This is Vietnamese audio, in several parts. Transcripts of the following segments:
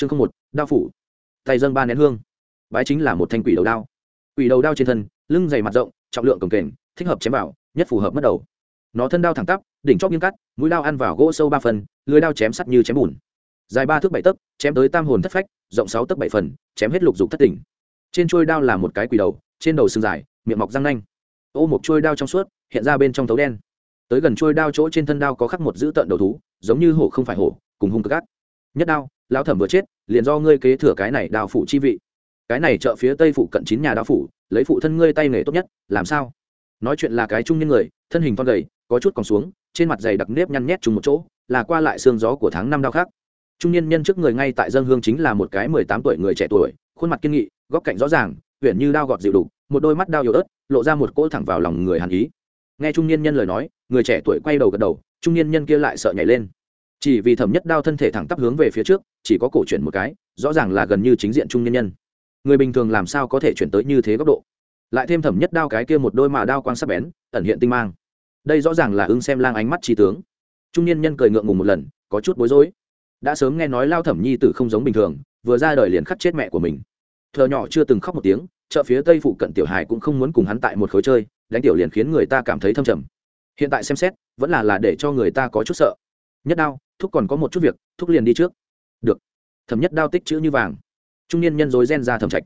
chương không một, đao phủ. Tay dâng ba nén hương. Bái chính là một thanh quỷ đầu đao. Quỷ đầu đao trên thân, lưng dày mặt rộng, trọng lượng cồng kềnh, thích hợp chém vào, nhất phù hợp mất đầu. Nó thân đao thẳng tắp, đỉnh chóp nghiêm cắt, mũi đao ăn vào gỗ sâu ba phần, lưới đao chém sắt như chém bùn. Dài ba thước bảy tấc, chém tới tam hồn thất phách, rộng sáu tấc bảy phần, chém hết lục dục thất tỉnh. Trên trôi đao là một cái quỷ đầu, trên đầu sừng dài, miệng mọc răng nanh. Ô một trôi đao trong suốt, hiện ra bên trong thấu đen. Tới gần trôi đao chỗ trên thân đao có khắc một dữ tợn đầu thú, giống như hổ không phải hổ, cùng hung cực gắt nhất đao lão thẩm vừa chết, liền do ngươi kế thừa cái này đào phủ chi vị. Cái này chợ phía tây phụ cận chín nhà đào phủ, lấy phụ thân ngươi tay nghề tốt nhất, làm sao? Nói chuyện là cái trung nhân người, thân hình con gầy, có chút còn xuống, trên mặt dày đặc nếp nhăn nhét chung một chỗ, là qua lại xương gió của tháng năm đau khác. Trung niên nhân trước người ngay tại dân hương chính là một cái mười tám tuổi người trẻ tuổi, khuôn mặt kiên nghị, góc cạnh rõ ràng huyện như đao gọt dịu đục, một đôi mắt đao yếu ớt, lộ ra một cỗ thẳng vào lòng người hàn ý. Nghe trung niên nhân lời nói, người trẻ tuổi quay đầu gật đầu, trung niên nhân kia lại sợ nhảy lên chỉ vì thẩm nhất đao thân thể thẳng tắp hướng về phía trước, chỉ có cổ chuyển một cái, rõ ràng là gần như chính diện trung niên nhân. Người bình thường làm sao có thể chuyển tới như thế góc độ? Lại thêm thẩm nhất đao cái kia một đôi mà đao quang sắc bén, ẩn hiện tinh mang. Đây rõ ràng là ưng xem lang ánh mắt trí tướng. Trung niên nhân cười ngượng ngùng một lần, có chút bối rối. Đã sớm nghe nói lao thẩm nhi tử không giống bình thường, vừa ra đời liền khắc chết mẹ của mình. Thợ nhỏ chưa từng khóc một tiếng, chợ phía tây phụ cận tiểu hải cũng không muốn cùng hắn tại một khối chơi, đánh tiểu liền khiến người ta cảm thấy thâm trầm. Hiện tại xem xét, vẫn là là để cho người ta có chút sợ. Nhất đao thúc còn có một chút việc, thúc liền đi trước. Được. Thẩm nhất đao tích chữ như vàng. Trung niên nhân dối gen ra thẩm trạch.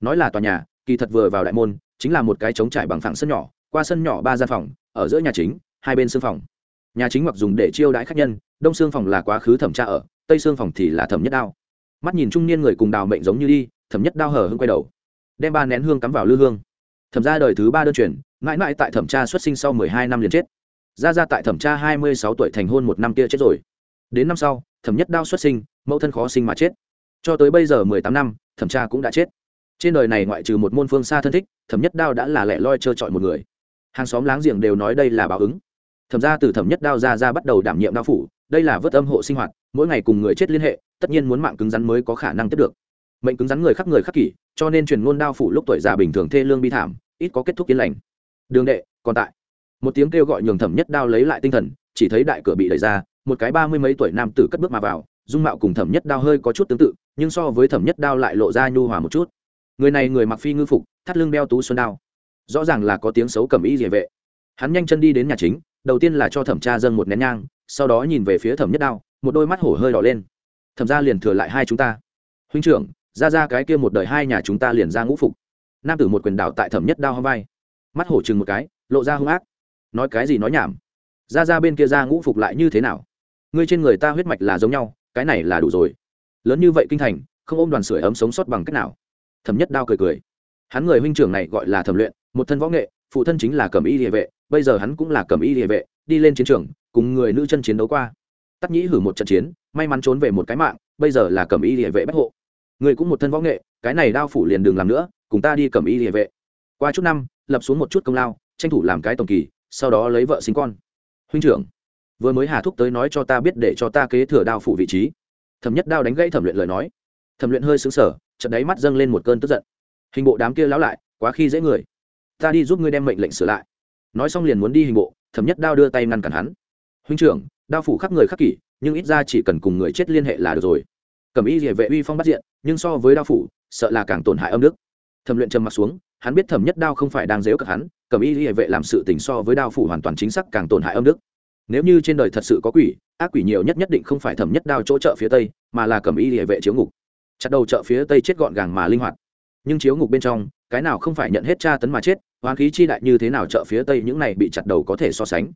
Nói là tòa nhà, kỳ thật vừa vào đại môn, chính là một cái trống trải bằng phẳng sân nhỏ, qua sân nhỏ ba gian phòng, ở giữa nhà chính, hai bên xương phòng. Nhà chính mặc dùng để chiêu đãi khách nhân, đông xương phòng là quá khứ thẩm tra ở, tây xương phòng thì là thẩm nhất đao. Mắt nhìn trung niên người cùng đào mệnh giống như đi, thẩm nhất đao hở hưng quay đầu. Đem ba nén hương cắm vào lư hương. Thẩm ra đời thứ ba đơn truyền, mãi mãi tại thẩm tra xuất sinh sau mười hai năm liền chết. Ra ra tại thẩm tra hai mươi sáu tuổi thành hôn một năm kia chết rồi đến năm sau, thẩm nhất đao xuất sinh, mẫu thân khó sinh mà chết. Cho tới bây giờ mười tám năm, thẩm tra cũng đã chết. Trên đời này ngoại trừ một môn phương xa thân thích, thẩm nhất đao đã là lẻ loi trơ trọi một người. Hàng xóm láng giềng đều nói đây là báo ứng. Thẩm ra từ thẩm nhất đao ra ra bắt đầu đảm nhiệm đao phủ, đây là vớt âm hộ sinh hoạt, mỗi ngày cùng người chết liên hệ, tất nhiên muốn mạng cứng rắn mới có khả năng tiếp được. Mệnh cứng rắn người khắc người khắc kỷ, cho nên truyền ngôn đao phủ lúc tuổi già bình thường thê lương bi thảm, ít có kết thúc yên lành. Đường đệ, còn tại. Một tiếng kêu gọi nhường thẩm nhất đao lấy lại tinh thần, chỉ thấy đại cửa bị đẩy ra một cái ba mươi mấy tuổi nam tử cất bước mà vào, dung mạo cùng thẩm nhất đao hơi có chút tương tự, nhưng so với thẩm nhất đao lại lộ ra nhu hòa một chút. Người này người mặc phi ngư phục, thắt lưng đeo tú xuân đao. Rõ ràng là có tiếng xấu cầm ý địa vệ. Hắn nhanh chân đi đến nhà chính, đầu tiên là cho thẩm tra dâng một nén nhang, sau đó nhìn về phía thẩm nhất đao, một đôi mắt hổ hơi đỏ lên. Thẩm ra liền thừa lại hai chúng ta. Huynh trưởng, ra ra cái kia một đời hai nhà chúng ta liền ra ngũ phục. Nam tử một quyền đảo tại thẩm nhất đao hông vai. Mắt hổ chừng một cái, lộ ra hung ác. Nói cái gì nói nhảm? Ra ra bên kia ra ngũ phục lại như thế nào? Ngươi trên người ta huyết mạch là giống nhau, cái này là đủ rồi. Lớn như vậy kinh thành, không ôm đoàn sưởi ấm sống sót bằng cách nào? Thẩm nhất đao cười cười. Hắn người huynh trưởng này gọi là thẩm luyện, một thân võ nghệ, phụ thân chính là cầm y địa vệ, bây giờ hắn cũng là cầm y địa vệ, đi lên chiến trường, cùng người nữ chân chiến đấu qua. Tắc nhĩ hử một trận chiến, may mắn trốn về một cái mạng, bây giờ là cầm y địa vệ bách hộ. Người cũng một thân võ nghệ, cái này đao phủ liền đường làm nữa, cùng ta đi cầm y địa vệ. Qua chút năm, lập xuống một chút công lao, tranh thủ làm cái tổng kỳ, sau đó lấy vợ sinh con. Huynh trưởng vừa mới hà thúc tới nói cho ta biết để cho ta kế thừa đao phủ vị trí. Thẩm nhất đao đánh gãy thẩm luyện lời nói. Thẩm luyện hơi xứng sở trận đáy mắt dâng lên một cơn tức giận. Hình bộ đám kia lão lại, quá khi dễ người. Ta đi giúp ngươi đem mệnh lệnh sửa lại. Nói xong liền muốn đi hình bộ, thẩm nhất đao đưa tay ngăn cản hắn. Huynh trưởng, đao phủ khắc người khắc kỷ, nhưng ít ra chỉ cần cùng người chết liên hệ là được rồi. Cẩm y địa vệ uy phong bắt diện, nhưng so với đao phủ, sợ là càng tổn hại âm đức. Thẩm luyện trầm mặt xuống, hắn biết thẩm nhất đao không phải đang dếu cật hắn, cẩm y địa vệ làm sự tình so với đao phủ hoàn toàn chính xác càng tổn hại âm đức nếu như trên đời thật sự có quỷ, ác quỷ nhiều nhất nhất định không phải thẩm nhất đao chỗ chợ phía tây, mà là cẩm y địa vệ chiếu ngục. Chặt đầu chợ phía tây chết gọn gàng mà linh hoạt. Nhưng chiếu ngục bên trong, cái nào không phải nhận hết tra tấn mà chết hoán khí chi đại như thế nào chợ phía tây những này bị chặt đầu có thể so sánh.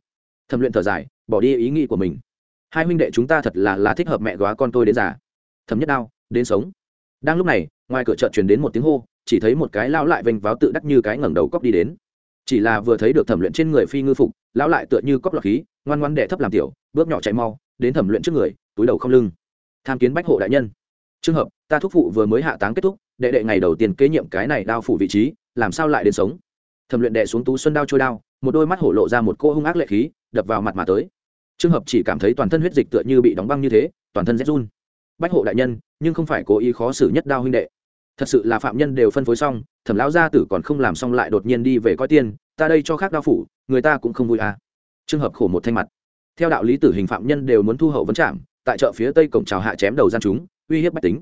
Thẩm luyện thở dài, bỏ đi ý nghĩ của mình. Hai huynh đệ chúng ta thật là là thích hợp mẹ góa con tôi đến già. Thẩm nhất đao, đến sống. Đang lúc này, ngoài cửa chợ truyền đến một tiếng hô, chỉ thấy một cái lao lại vênh váo tự đắc như cái ngẩng đầu cóc đi đến chỉ là vừa thấy được thẩm luyện trên người phi ngư phục, lão lại tựa như cóc lọc khí, ngoan ngoan đệ thấp làm tiểu, bước nhỏ chạy mau, đến thẩm luyện trước người, túi đầu không lưng. Tham kiến bách hộ đại nhân. Trường hợp, ta thúc phụ vừa mới hạ táng kết thúc, đệ đệ ngày đầu tiên kế nhiệm cái này đao phủ vị trí, làm sao lại đến sống? Thẩm luyện đệ xuống tú xuân đao trôi đao, một đôi mắt hổ lộ ra một cô hung ác lệ khí, đập vào mặt mà tới. Trường hợp chỉ cảm thấy toàn thân huyết dịch tựa như bị đóng băng như thế, toàn thân rét run. Bách hộ đại nhân, nhưng không phải cố ý khó xử nhất đao huynh đệ thật sự là phạm nhân đều phân phối xong, thẩm lão gia tử còn không làm xong lại đột nhiên đi về coi tiền, ta đây cho khác đao phủ, người ta cũng không vui à. Trường hợp khổ một thanh mặt. Theo đạo lý tử hình phạm nhân đều muốn thu hậu vấn trạm tại chợ phía tây cổng trào hạ chém đầu gian chúng, uy hiếp bách tính.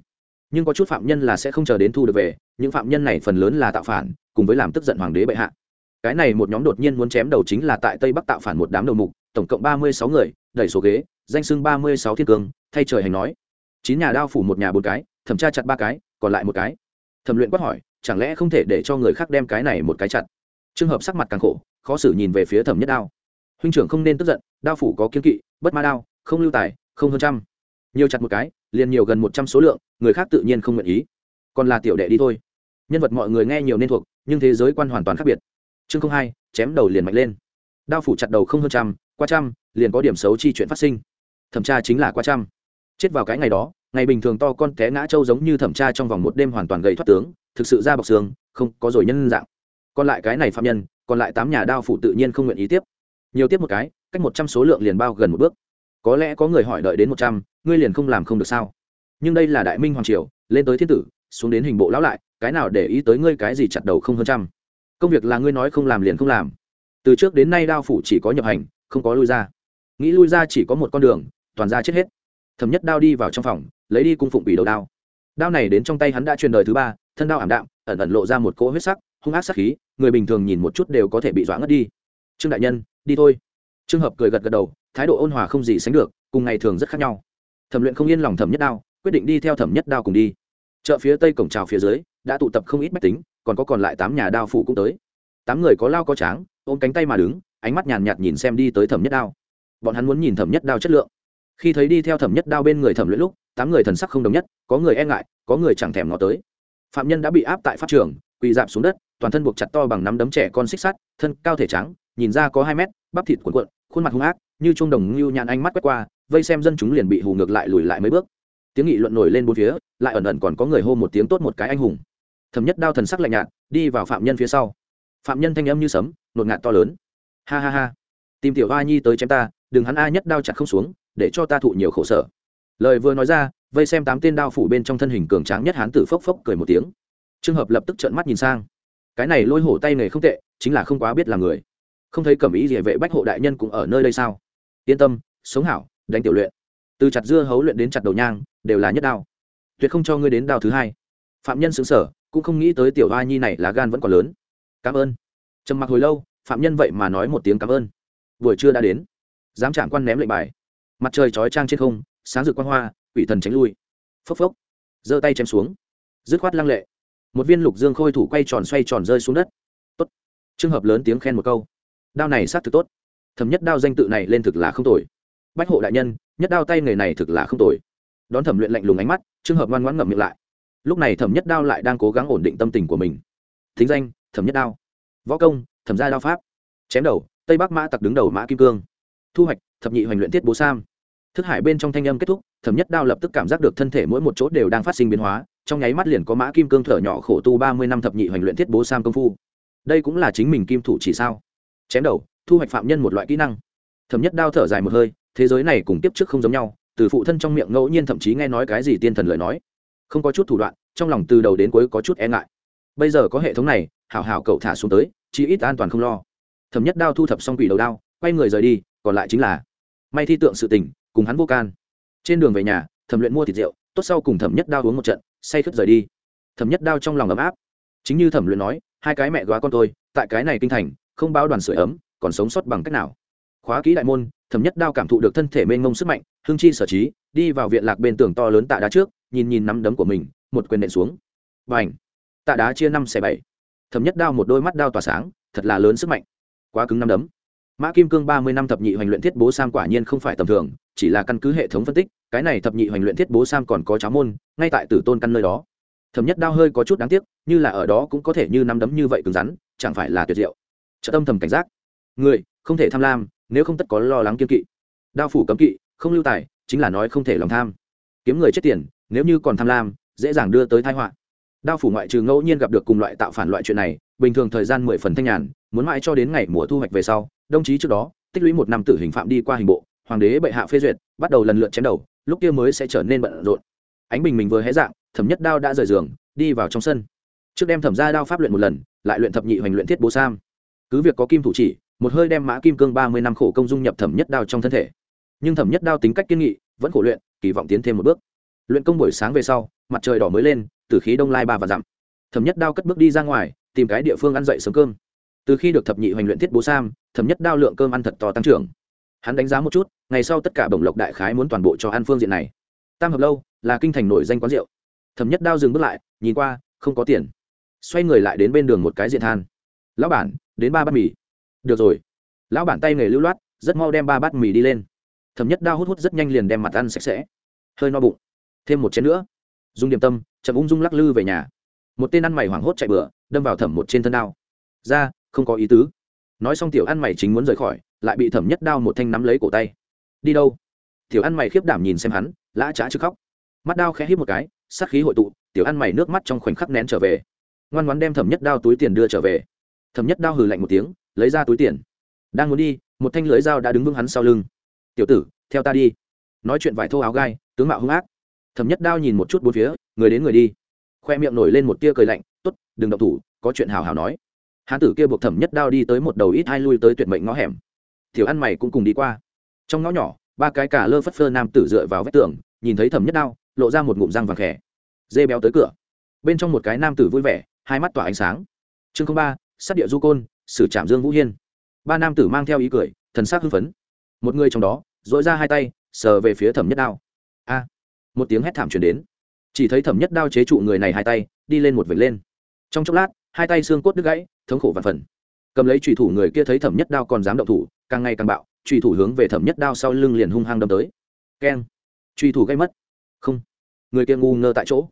Nhưng có chút phạm nhân là sẽ không chờ đến thu được về, những phạm nhân này phần lớn là tạo phản, cùng với làm tức giận hoàng đế bệ hạ. Cái này một nhóm đột nhiên muốn chém đầu chính là tại tây bắc tạo phản một đám đầu mục, tổng cộng ba mươi sáu người, đẩy số ghế, danh sưng ba mươi sáu thiên cương thay trời hành nói. Chín nhà đao phủ một nhà bốn cái, thẩm tra chặt ba cái, còn lại một cái thẩm luyện quát hỏi, chẳng lẽ không thể để cho người khác đem cái này một cái chặt? Trường hợp sắc mặt càng khổ, khó xử nhìn về phía thẩm nhất đao. Huynh trưởng không nên tức giận, đao phủ có kiên kỵ, bất ma đao, không lưu tài, không hơn trăm. Nhiều chặt một cái, liền nhiều gần một trăm số lượng, người khác tự nhiên không nguyện ý. Còn là tiểu đệ đi thôi. Nhân vật mọi người nghe nhiều nên thuộc, nhưng thế giới quan hoàn toàn khác biệt. Chương không hai, chém đầu liền mạnh lên. Đao phủ chặt đầu không hơn trăm, qua trăm, liền có điểm xấu chi chuyện phát sinh. Thẩm tra chính là qua trăm chết vào cái ngày đó, ngày bình thường to con té ngã trâu giống như thẩm tra trong vòng một đêm hoàn toàn gầy thoát tướng, thực sự ra bọc xương, không có rồi nhân dạng. Còn lại cái này phạm nhân, còn lại tám nhà đao phủ tự nhiên không nguyện ý tiếp. Nhiều tiếp một cái, cách một trăm số lượng liền bao gần một bước. Có lẽ có người hỏi đợi đến một trăm, ngươi liền không làm không được sao? Nhưng đây là đại minh hoàng triều, lên tới thiên tử, xuống đến hình bộ lão lại, cái nào để ý tới ngươi cái gì chặt đầu không hơn trăm? Công việc là ngươi nói không làm liền không làm. Từ trước đến nay đao phủ chỉ có nhập hành, không có lui ra. Nghĩ lui ra chỉ có một con đường, toàn ra chết hết thẩm nhất đao đi vào trong phòng, lấy đi cung phụng bị đầu đao. Đao này đến trong tay hắn đã truyền đời thứ ba, thân đao ảm đạm, ẩn ẩn lộ ra một cỗ huyết sắc, hung ác sắc khí, người bình thường nhìn một chút đều có thể bị dọa ngất đi. Trương đại nhân, đi thôi. Trường hợp cười gật gật đầu, thái độ ôn hòa không gì sánh được, cùng ngày thường rất khác nhau. Thẩm luyện không yên lòng thẩm nhất đao, quyết định đi theo thẩm nhất đao cùng đi. Chợ phía tây cổng trào phía dưới, đã tụ tập không ít bách tính, còn có còn lại tám nhà đao phụ cũng tới. Tám người có lao có tráng, ôm cánh tay mà đứng, ánh mắt nhàn nhạt nhìn xem đi tới thẩm nhất đao. Bọn hắn muốn nhìn thẩm nhất đao chất lượng khi thấy đi theo thẩm nhất đao bên người thẩm luyện lúc, tám người thần sắc không đồng nhất, có người e ngại, có người chẳng thèm ngó tới. Phạm nhân đã bị áp tại pháp trường, quỳ dạp xuống đất, toàn thân buộc chặt to bằng nắm đấm trẻ con xích sắt, thân cao thể trắng, nhìn ra có hai mét, bắp thịt cuộn cuộn, khuôn mặt hung ác, như trung đồng ngưu nhàn ánh mắt quét qua, vây xem dân chúng liền bị hù ngược lại lùi lại mấy bước. Tiếng nghị luận nổi lên bốn phía, lại ẩn ẩn còn có người hô một tiếng tốt một cái anh hùng. Thẩm nhất đao thần sắc lạnh nhạt, đi vào phạm nhân phía sau. Phạm nhân thanh âm như sấm nột ngạt to lớn. Ha ha ha. Tìm tiểu a nhi tới chém ta, đừng hắn a nhất đao chặt không xuống để cho ta thụ nhiều khổ sở. Lời vừa nói ra, vây xem tám tên đao phủ bên trong thân hình cường tráng nhất hán tử phốc phốc cười một tiếng. Trường hợp lập tức trợn mắt nhìn sang. Cái này lôi hổ tay nghề không tệ, chính là không quá biết là người. Không thấy cẩm ý địa vệ bách hộ đại nhân cũng ở nơi đây sao? Yên tâm, sống hảo, đánh tiểu luyện. Từ chặt dưa hấu luyện đến chặt đầu nhang, đều là nhất đao. Tuyệt không cho ngươi đến đao thứ hai. Phạm nhân xứng sở cũng không nghĩ tới tiểu hoa nhi này là gan vẫn còn lớn. Cảm ơn. Trầm mặc hồi lâu, phạm nhân vậy mà nói một tiếng cảm ơn. Buổi trưa đã đến. Dám chạm quan ném lệnh bài mặt trời chói trang trên không, sáng rực quang hoa, quỷ thần tránh lui. Phốc phốc. Giơ tay chém xuống. Dứt khoát lăng lệ. Một viên lục dương khôi thủ quay tròn xoay tròn rơi xuống đất. Tốt. Trường hợp lớn tiếng khen một câu. Đao này xác thực tốt. Thầm nhất đao danh tự này lên thực là không tồi. Bách hộ đại nhân, nhất đao tay nghề này thực là không tồi. Đón thẩm luyện lạnh lùng ánh mắt trường hợp ngoan ngoãn ngậm miệng lại. Lúc này thẩm nhất đao lại đang cố gắng ổn định tâm tình của mình. Thính danh, thẩm nhất đao. Võ công, thẩm gia đao pháp. Chém đầu, tây bắc mã tặc đứng đầu mã kim cương thu hoạch, thập nhị hoành luyện tiết bố sam. Thức hải bên trong thanh âm kết thúc, thẩm nhất đao lập tức cảm giác được thân thể mỗi một chỗ đều đang phát sinh biến hóa, trong nháy mắt liền có mã kim cương thở nhỏ khổ tu ba mươi năm thập nhị hoành luyện thiết bố sam công phu. Đây cũng là chính mình kim thủ chỉ sao? Chém đầu, thu hoạch phạm nhân một loại kỹ năng. Thẩm nhất đao thở dài một hơi, thế giới này cùng tiếp trước không giống nhau, từ phụ thân trong miệng ngẫu nhiên thậm chí nghe nói cái gì tiên thần lời nói. Không có chút thủ đoạn, trong lòng từ đầu đến cuối có chút e ngại. Bây giờ có hệ thống này, hảo hảo cậu thả xuống tới, chí ít an toàn không lo. Thẩm nhất đao thu thập xong quỷ đầu đao, quay người rời đi còn lại chính là may thi tượng sự tình, cùng hắn vô can. Trên đường về nhà, thẩm luyện mua thịt rượu, tốt sau cùng thẩm nhất đao uống một trận, say khướt rời đi. Thẩm nhất đao trong lòng ấm áp. Chính như thẩm luyện nói, hai cái mẹ góa con tôi, tại cái này kinh thành, không báo đoàn sưởi ấm, còn sống sót bằng cách nào? Khóa kỹ đại môn, thẩm nhất đao cảm thụ được thân thể mênh mông sức mạnh hương chi sở trí, đi vào viện lạc bên tường to lớn tạ đá trước, nhìn nhìn nắm đấm của mình, một quyền nện xuống. Và ảnh tạ đá chia năm xẻ bảy. Thẩm nhất đao một đôi mắt đao tỏa sáng, thật là lớn sức mạnh. Quá cứng năm đấm mã kim cương ba mươi năm thập nhị hoành luyện thiết bố sam quả nhiên không phải tầm thường, chỉ là căn cứ hệ thống phân tích, cái này thập nhị hoành luyện thiết bố sam còn có cháo môn, ngay tại tử tôn căn nơi đó. Thẩm nhất đao hơi có chút đáng tiếc, như là ở đó cũng có thể như năm đấm như vậy cứng rắn, chẳng phải là tuyệt diệu. Trợ tâm thầm cảnh giác. Người, không thể tham lam, nếu không tất có lo lắng kiên kỵ. Đao phủ cấm kỵ, không lưu tài, chính là nói không thể lòng tham. Kiếm người chết tiền, nếu như còn tham lam, dễ dàng đưa tới thái họa. Đao phủ ngoại trừ ngẫu nhiên gặp được cùng loại tạo phản loại chuyện này, bình thường thời gian mười phần thanh nhàn muốn mãi cho đến ngày mùa thu hoạch về sau, đồng chí trước đó, tích lũy một năm tử hình phạm đi qua hình bộ, hoàng đế bệ hạ phê duyệt, bắt đầu lần lượt chém đầu, lúc kia mới sẽ trở nên bận rộn. Ánh bình mình vừa hé dạng, thẩm nhất đao đã rời giường, đi vào trong sân. Trước đem thẩm ra đao pháp luyện một lần, lại luyện thập nhị hoành luyện thiết bố sam. Cứ việc có kim thủ chỉ, một hơi đem mã kim cương ba mươi năm khổ công dung nhập thẩm nhất đao trong thân thể. Nhưng thẩm nhất đao tính cách kiên nghị, vẫn khổ luyện, kỳ vọng tiến thêm một bước. Luyện công buổi sáng về sau, mặt trời đỏ mới lên từ khí đông lai ba và dặm. Thẩm nhất đao cất bước đi ra ngoài, tìm cái địa phương ăn dậy sớm cơm từ khi được thập nhị hoành luyện thiết bố sam, thẩm nhất đao lượng cơm ăn thật to tăng trưởng. Hắn đánh giá một chút, ngày sau tất cả bổng lộc đại khái muốn toàn bộ cho ăn phương diện này. Tam hợp lâu, là kinh thành nổi danh quán rượu. Thẩm nhất đao dừng bước lại, nhìn qua, không có tiền. Xoay người lại đến bên đường một cái diện than. Lão bản, đến ba bát mì. Được rồi. Lão bản tay nghề lưu loát, rất mau đem ba bát mì đi lên. Thẩm nhất đao hút hút rất nhanh liền đem mặt ăn sạch sẽ. Hơi no bụng. Thêm một chén nữa. Dùng điểm tâm, chậm ung dung lắc lư về nhà. Một tên ăn mày hoảng hốt chạy bừa, đâm vào thẩm một trên thân đao. Ra không có ý tứ. Nói xong tiểu ăn mày chính muốn rời khỏi, lại bị thẩm nhất đao một thanh nắm lấy cổ tay. Đi đâu? Tiểu ăn mày khiếp đảm nhìn xem hắn, lã trá chứ khóc. Mắt đao khẽ hít một cái, sát khí hội tụ, tiểu ăn mày nước mắt trong khoảnh khắc nén trở về. Ngoan ngoan đem thẩm nhất đao túi tiền đưa trở về. Thẩm nhất đao hừ lạnh một tiếng, lấy ra túi tiền. Đang muốn đi, một thanh lưới dao đã đứng vững hắn sau lưng. Tiểu tử, theo ta đi. Nói chuyện vải thô áo gai, tướng mạo hung ác. Thẩm nhất đao nhìn một chút bốn phía, người đến người đi. Khoe miệng nổi lên một tia cười lạnh t ố t đừng động thủ, có chuyện hào hào nói hán tử kia buộc thẩm nhất đao đi tới một đầu ít hai lui tới tuyệt mệnh ngõ hẻm. Thiểu ăn mày cũng cùng đi qua. Trong ngõ nhỏ, ba cái cả lơ phất phơ nam tử dựa vào vách tường, nhìn thấy thẩm nhất đao, lộ ra một ngụm răng vàng khẽ. Dê béo tới cửa. Bên trong một cái nam tử vui vẻ, hai mắt tỏa ánh sáng. Chương ba, sát địa du côn, sử trạm dương vũ hiên. Ba nam tử mang theo ý cười, thần sắc hưng phấn. Một người trong đó dội ra hai tay, sờ về phía thẩm nhất đao. A! Một tiếng hét thảm truyền đến. Chỉ thấy thẩm nhất đao chế trụ người này hai tay, đi lên một vệt lên. Trong chốc lát, hai tay xương cốt đứt gãy thống khổ và phần. Cầm lấy trùy thủ người kia thấy thẩm nhất đao còn dám động thủ, càng ngày càng bạo trùy thủ hướng về thẩm nhất đao sau lưng liền hung hăng đâm tới. Keng. Trùy thủ gây mất. Không. Người kia ngu ngơ tại chỗ.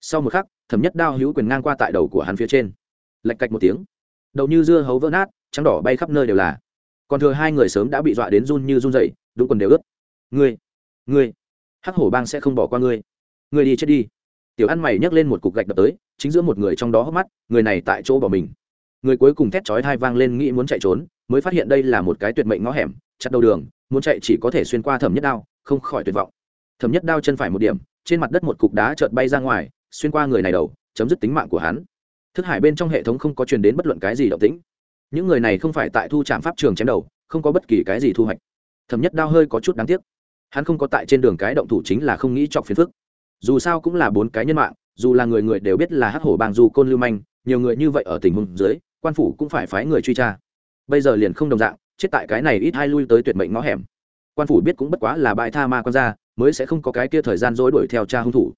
Sau một khắc, thẩm nhất đao hữu quyền ngang qua tại đầu của hắn phía trên. Lạch cạch một tiếng. Đầu như dưa hấu vỡ nát, trắng đỏ bay khắp nơi đều là. Còn thừa hai người sớm đã bị dọa đến run như run dậy đúng quần đều ướt. Ngươi ngươi, hắc hổ bang sẽ không bỏ qua ngươi. Ngươi đi chết đi. Tiểu ăn mày nhấc lên một cục gạch đập tới, chính giữa một người trong đó hốc mắt, người này tại chỗ bỏ mình người cuối cùng thét chói thai vang lên nghĩ muốn chạy trốn, mới phát hiện đây là một cái tuyệt mệnh ngõ hẻm, chặt đầu đường, muốn chạy chỉ có thể xuyên qua thẩm nhất đao, không khỏi tuyệt vọng. Thẩm nhất đao chân phải một điểm, trên mặt đất một cục đá chợt bay ra ngoài, xuyên qua người này đầu, chấm dứt tính mạng của hắn. Thức hải bên trong hệ thống không có truyền đến bất luận cái gì động tĩnh. Những người này không phải tại thu trạm pháp trường chém đầu, không có bất kỳ cái gì thu hoạch. Thẩm nhất đao hơi có chút đáng tiếc. Hắn không có tại trên đường cái động thủ chính là không nghĩ chọc phiền phức. Dù sao cũng là bốn cái nhân mạng, dù là người người đều biết là hắc hổ bang du côn lưu manh, nhiều người như vậy ở tình huống dưới quan phủ cũng phải phái người truy tra. Bây giờ liền không đồng dạng, chết tại cái này ít hai lui tới tuyệt mệnh ngõ hẻm. Quan phủ biết cũng bất quá là bãi tha ma con ra mới sẽ không có cái kia thời gian dối đuổi theo cha hung thủ.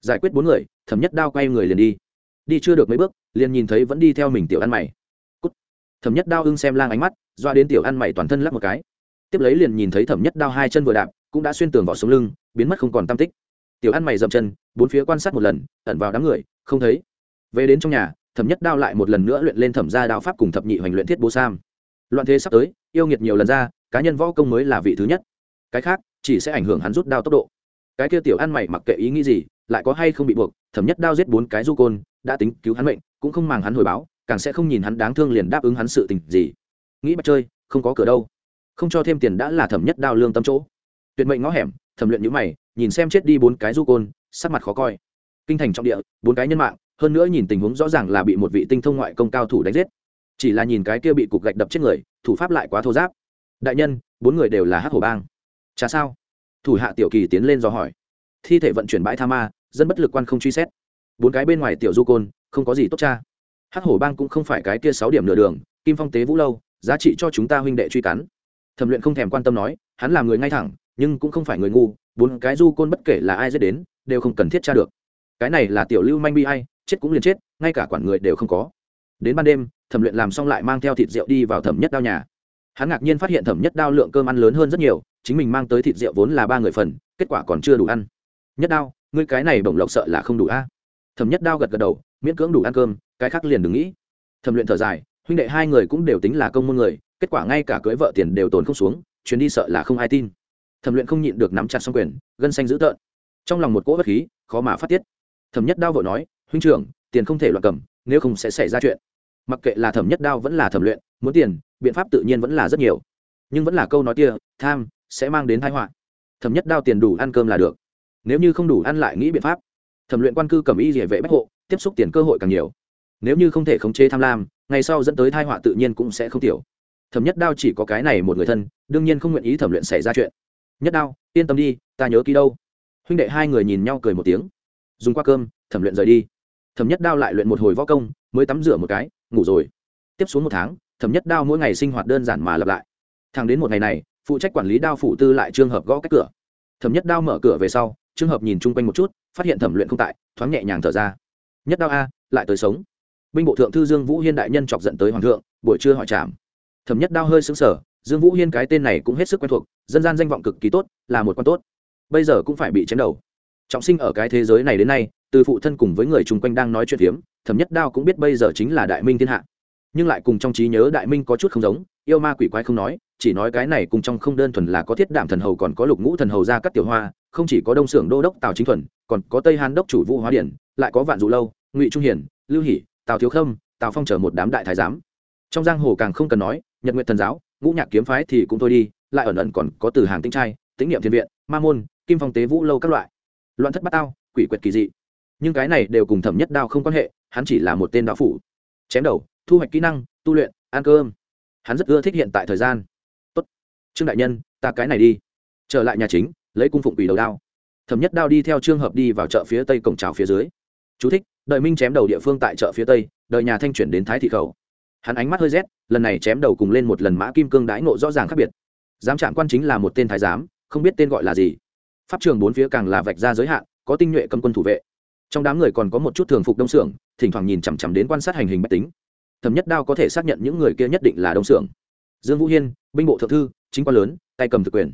Giải quyết bốn người, thẩm nhất đao quay người liền đi. Đi chưa được mấy bước, liền nhìn thấy vẫn đi theo mình tiểu ăn mày. Cút. thẩm nhất đao ưng xem lang ánh mắt, doa đến tiểu ăn mày toàn thân lắc một cái. Tiếp lấy liền nhìn thấy thẩm nhất đao hai chân vừa đạp, cũng đã xuyên tường vào sống lưng, biến mất không còn tam tích. Tiểu ăn mày dậm chân, bốn phía quan sát một lần, ẩn vào đám người, không thấy. Về đến trong nhà thẩm nhất đao lại một lần nữa luyện lên thẩm gia đao pháp cùng thập nhị hoành luyện thiết bố sam. Loạn thế sắp tới, yêu nghiệt nhiều lần ra, cá nhân võ công mới là vị thứ nhất. Cái khác, chỉ sẽ ảnh hưởng hắn rút đao tốc độ. Cái kia tiểu ăn mày mặc kệ ý nghĩ gì, lại có hay không bị buộc, thẩm nhất đao giết bốn cái du côn, đã tính cứu hắn mệnh, cũng không màng hắn hồi báo, càng sẽ không nhìn hắn đáng thương liền đáp ứng hắn sự tình gì. Nghĩ bắt chơi, không có cửa đâu. Không cho thêm tiền đã là thẩm nhất đao lương tâm chỗ. Tuyệt mệnh ngõ hẻm, thẩm luyện nhữ mày, nhìn xem chết đi bốn cái du côn, sắc mặt khó coi. Kinh thành trọng địa, bốn cái nhân mạng hơn nữa nhìn tình huống rõ ràng là bị một vị tinh thông ngoại công cao thủ đánh giết. Chỉ là nhìn cái kia bị cục gạch đập chết người, thủ pháp lại quá thô giáp. Đại nhân, bốn người đều là hát hổ bang. Chả sao? Thủ hạ tiểu kỳ tiến lên do hỏi. Thi thể vận chuyển bãi tha ma, dân bất lực quan không truy xét. Bốn cái bên ngoài tiểu du côn, không có gì tốt cha. Hắc hổ bang cũng không phải cái kia sáu điểm nửa đường, kim phong tế vũ lâu, giá trị cho chúng ta huynh đệ truy cắn. Thẩm luyện không thèm quan tâm nói, hắn là người ngay thẳng, nhưng cũng không phải người ngu, bốn cái du côn bất kể là ai dễ đến, đều không cần thiết tra được. Cái này là tiểu lưu manh bi hay chết cũng liền chết, ngay cả quản người đều không có. Đến ban đêm, thẩm luyện làm xong lại mang theo thịt rượu đi vào thẩm nhất đao nhà. Hắn ngạc nhiên phát hiện thẩm nhất đao lượng cơm ăn lớn hơn rất nhiều, chính mình mang tới thịt rượu vốn là ba người phần, kết quả còn chưa đủ ăn. Nhất đao, ngươi cái này bổng lộc sợ là không đủ a. Thẩm nhất đao gật gật đầu, miễn cưỡng đủ ăn cơm, cái khác liền đừng nghĩ. Thẩm luyện thở dài, huynh đệ hai người cũng đều tính là công môn người, kết quả ngay cả cưới vợ tiền đều tồn không xuống, chuyến đi sợ là không ai tin. Thẩm luyện không nhịn được nắm chặt xong quyền, gân xanh dữ tợn. Trong lòng một cỗ bất khí, khó mà phát tiết. Thẩm nhất đao vội nói huynh trưởng, tiền không thể loạn cầm, nếu không sẽ xảy ra chuyện. Mặc kệ là thẩm nhất đao vẫn là thẩm luyện, muốn tiền, biện pháp tự nhiên vẫn là rất nhiều. Nhưng vẫn là câu nói kia, tham, sẽ mang đến thái họa. Thẩm nhất đao tiền đủ ăn cơm là được. Nếu như không đủ ăn lại nghĩ biện pháp. Thẩm luyện quan cư cầm y địa vệ bách hộ, tiếp xúc tiền cơ hội càng nhiều. Nếu như không thể khống chế tham lam, ngày sau dẫn tới thai họa tự nhiên cũng sẽ không tiểu. Thẩm nhất đao chỉ có cái này một người thân, đương nhiên không nguyện ý thẩm luyện xảy ra chuyện. Nhất đao, yên tâm đi, ta nhớ ký đâu. Huynh đệ hai người nhìn nhau cười một tiếng. Dùng qua cơm, thẩm luyện rời đi thẩm nhất đao lại luyện một hồi võ công, mới tắm rửa một cái, ngủ rồi. Tiếp xuống một tháng, thẩm nhất đao mỗi ngày sinh hoạt đơn giản mà lặp lại. Thẳng đến một ngày này, phụ trách quản lý đao phụ tư lại trường hợp gõ cách cửa. Thẩm nhất đao mở cửa về sau trường hợp nhìn chung quanh một chút, phát hiện thẩm luyện không tại, thoáng nhẹ nhàng thở ra. Nhất đao a, lại tới sống. Binh bộ thượng thư dương vũ hiên đại nhân chọc dẫn tới hoàng thượng, buổi trưa hỏi trảm. Thẩm nhất đao hơi xứng sở dương vũ hiên cái tên này cũng hết sức quen thuộc, dân gian danh vọng cực kỳ tốt, là một con tốt. Bây giờ cũng phải bị chém đầu. Trọng sinh ở cái thế giới này đến nay từ phụ thân cùng với người chung quanh đang nói chuyện phiếm, thẩm nhất đao cũng biết bây giờ chính là đại minh thiên hạ. Nhưng lại cùng trong trí nhớ đại minh có chút không giống, yêu ma quỷ quái không nói, chỉ nói cái này cùng trong không đơn thuần là có thiết đảm thần hầu còn có lục ngũ thần hầu ra các tiểu hoa, không chỉ có đông xưởng đô đốc tào chính thuần, còn có tây hàn đốc chủ vũ hóa điển, lại có vạn dụ lâu, ngụy trung hiển, lưu hỷ, tào thiếu khâm, tào phong trở một đám đại thái giám. Trong giang hồ càng không cần nói, nhật nguyện thần giáo, ngũ nhạc kiếm phái thì cũng thôi đi, lại ẩn ẩn còn có từ hàng tinh trai, tĩnh niệm thiên viện, ma môn, kim phong tế vũ lâu các loại. Loạn thất bát tao, quỷ quyệt kỳ dị nhưng cái này đều cùng thẩm nhất đao không quan hệ hắn chỉ là một tên đạo phủ. Chém đầu thu hoạch kỹ năng tu luyện ăn cơm. Hắn rất ưa thích hiện tại thời gian. Tốt. Trương đại nhân ta cái này đi. Trở lại nhà chính lấy cung phụng quỷ đầu đao. Thẩm nhất đao đi theo trường hợp đi vào chợ phía tây cổng trào phía dưới. Chú thích, đợi minh chém đầu địa phương tại chợ phía tây đợi nhà thanh chuyển đến thái thị khẩu. Hắn ánh mắt hơi rét lần này chém đầu cùng lên một lần mã kim cương đãi nộ rõ ràng khác biệt. Giám trạng quan chính là một tên thái giám không biết tên gọi là gì. Pháp trường bốn phía càng là vạch ra giới hạn có tinh nhuệ cầm quân thủ vệ trong đám người còn có một chút thường phục đông xưởng thỉnh thoảng nhìn chằm chằm đến quan sát hành hình bách tính. Thẩm nhất đao có thể xác nhận những người kia nhất định là đông xưởng dương vũ hiên, binh bộ thượng thư, chính quan lớn, tay cầm thực quyền.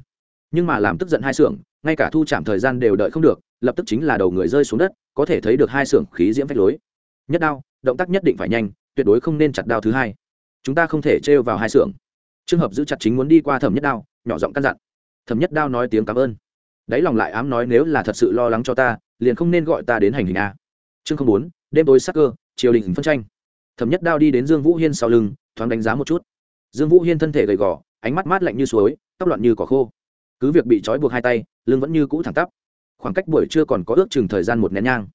Nhưng mà làm tức giận hai xưởng ngay cả thu chạm thời gian đều đợi không được, lập tức chính là đầu người rơi xuống đất, có thể thấy được hai xưởng khí diễm phách lối. Nhất đao, động tác nhất định phải nhanh, tuyệt đối không nên chặt đao thứ hai. Chúng ta không thể trêu vào hai xưởng trường hợp giữ chặt chính muốn đi qua thẩm nhất đao, nhỏ giọng căn dặn. Thẩm nhất đao nói tiếng cảm ơn. Đáy lòng lại ám nói nếu là thật sự lo lắng cho ta liền không nên gọi ta đến hành hình a. Chương không bốn, đêm tối sắc cơ, triều đình phân tranh. Thẩm nhất đao đi đến dương vũ hiên sau lưng, thoáng đánh giá một chút. Dương vũ hiên thân thể gầy gò, ánh mắt mát lạnh như suối, tóc loạn như cỏ khô. Cứ việc bị trói buộc hai tay, lưng vẫn như cũ thẳng tắp. Khoảng cách buổi trưa còn có ước chừng thời gian một nén nhang.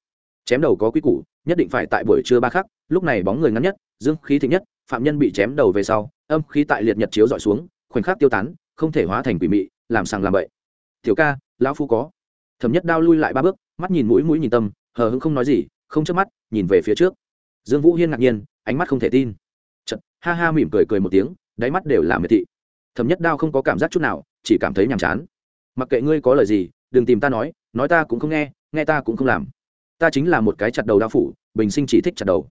Chém đầu có quy củ, nhất định phải tại buổi trưa ba khắc, lúc này bóng người ngắn nhất, dương khí thịnh nhất, phạm nhân bị chém đầu về sau, âm khí tại liệt nhật chiếu dọi xuống, khoảnh khắc tiêu tán, không thể hóa thành quỷ mị, làm sàng làm bậy. Tiểu ca, lão phu có thẩm nhất đao lui lại ba bước mắt nhìn mũi mũi nhìn tâm hờ hững không nói gì không chớp mắt nhìn về phía trước. Dương vũ hiên ngạc nhiên ánh mắt không thể tin. Chật, ha ha mỉm cười cười một tiếng đáy mắt đều là miệt thị. Thẩm nhất đao không có cảm giác chút nào chỉ cảm thấy nhàm chán. Mặc kệ ngươi có lời gì đừng tìm ta nói nói ta cũng không nghe nghe ta cũng không làm. Ta chính là một cái chặt đầu đao phủ bình sinh chỉ thích chặt đầu.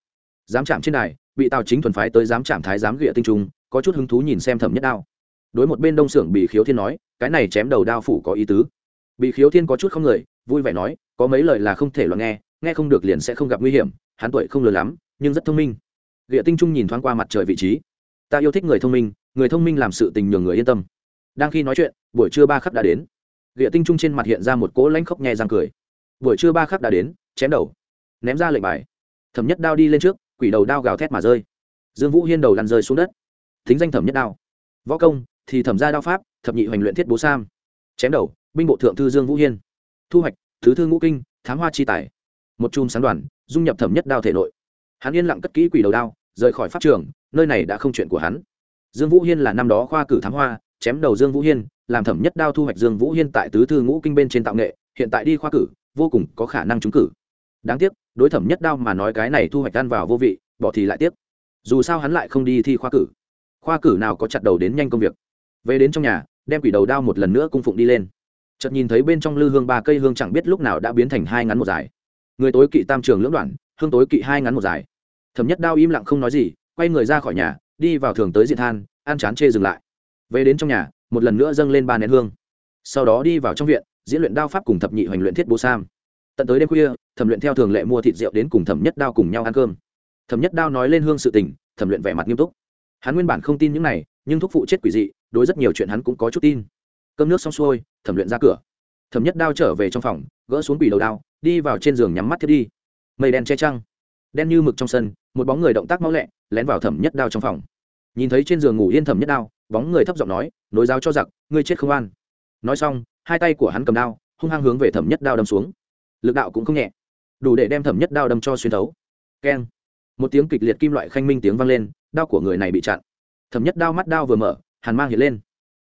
Dám chạm trên đài bị tào chính thuần phái tới dám chạm thái giám ghịa tinh trung có chút hứng thú nhìn xem thẩm nhất đao. Đối một bên đông xưởng bị khiếu thiên nói cái này chém đầu đao phủ có ý tứ bị khiếu thiên có chút không người, vui vẻ nói, có mấy lời là không thể lo nghe nghe không được liền sẽ không gặp nguy hiểm, hắn tuổi không lừa lắm, nhưng rất thông minh. Địa tinh trung nhìn thoáng qua mặt trời vị trí. Ta yêu thích người thông minh, người thông minh làm sự tình nhường người yên tâm. Đang khi nói chuyện, buổi trưa ba khắc đã đến. Địa tinh trung trên mặt hiện ra một cỗ lãnh khốc nhẹ răng cười. Buổi trưa ba khắc đã đến, chém đầu. Ném ra lệnh bài. Thẩm nhất đao đi lên trước, quỷ đầu đao gào thét mà rơi. Dương vũ hiên đầu lăn rơi xuống đất. Thính danh thẩm nhất đao. Võ công, thì thẩm ra đao pháp, thập nhị hoành luyện thiết bố sam. Chém đầu binh bộ thượng thư dương vũ hiên. Thu hoạch, thứ thư ngũ kinh, thám hoa chi tài. Một chùm sáng đoàn, dung nhập thẩm nhất đao thể nội. Hắn yên lặng cất kỹ quỷ đầu đao, rời khỏi pháp trường, nơi này đã không chuyện của hắn. Dương vũ hiên là năm đó khoa cử thám hoa, chém đầu dương vũ hiên, làm thẩm nhất đao thu hoạch dương vũ hiên tại tứ thư ngũ kinh bên trên tạo nghệ, hiện tại đi khoa cử, vô cùng có khả năng trúng cử. Đáng tiếc, đối thẩm nhất đao mà nói cái này thu hoạch ăn vào vô vị, bỏ thì lại tiếc. Dù sao hắn lại không đi thi khoa cử. Khoa cử nào có chặt đầu đến nhanh công việc. Về đến trong nhà, đem quỷ đầu đao một lần nữa cung phụng đi lên chợt nhìn thấy bên trong lư hương ba cây hương chẳng biết lúc nào đã biến thành hai ngắn một dài. Người tối kỵ tam trường lưỡng đoạn, hương tối kỵ hai ngắn một dài. Thẩm nhất đao im lặng không nói gì, quay người ra khỏi nhà, đi vào thường tới diện than, ăn chán chê dừng lại. Về đến trong nhà, một lần nữa dâng lên ba nén hương. Sau đó đi vào trong viện, diễn luyện đao pháp cùng thập nhị hoành luyện thiết bố sam. Tận tới đêm khuya, thẩm luyện theo thường lệ mua thịt rượu đến cùng thẩm nhất đao cùng nhau ăn cơm. Thẩm nhất đao nói lên hương sự tình, thẩm luyện vẻ mặt nghiêm túc. Hắn nguyên bản không tin những này, nhưng thúc phụ chết quỷ dị, đối rất nhiều chuyện hắn cũng có chút tin cơm nước xong xuôi, thẩm luyện ra cửa. Thẩm nhất đao trở về trong phòng, gỡ xuống quỷ đầu đao, đi vào trên giường nhắm mắt thiết đi. Mây đen che trăng, đen như mực trong sân, một bóng người động tác mau lẹ, lén vào thẩm nhất đao trong phòng. Nhìn thấy trên giường ngủ yên thẩm nhất đao, bóng người thấp giọng nói, nối giáo cho giặc, ngươi chết không an. Nói xong, hai tay của hắn cầm đao, hung hăng hướng về thẩm nhất đao đâm xuống. Lực đạo cũng không nhẹ, đủ để đem thẩm nhất đao đâm cho xuyên thấu. Keng, một tiếng kịch liệt kim loại khanh minh tiếng vang lên, đao của người này bị chặn. Thẩm nhất đao mắt đao vừa mở, hàn mang hiện lên.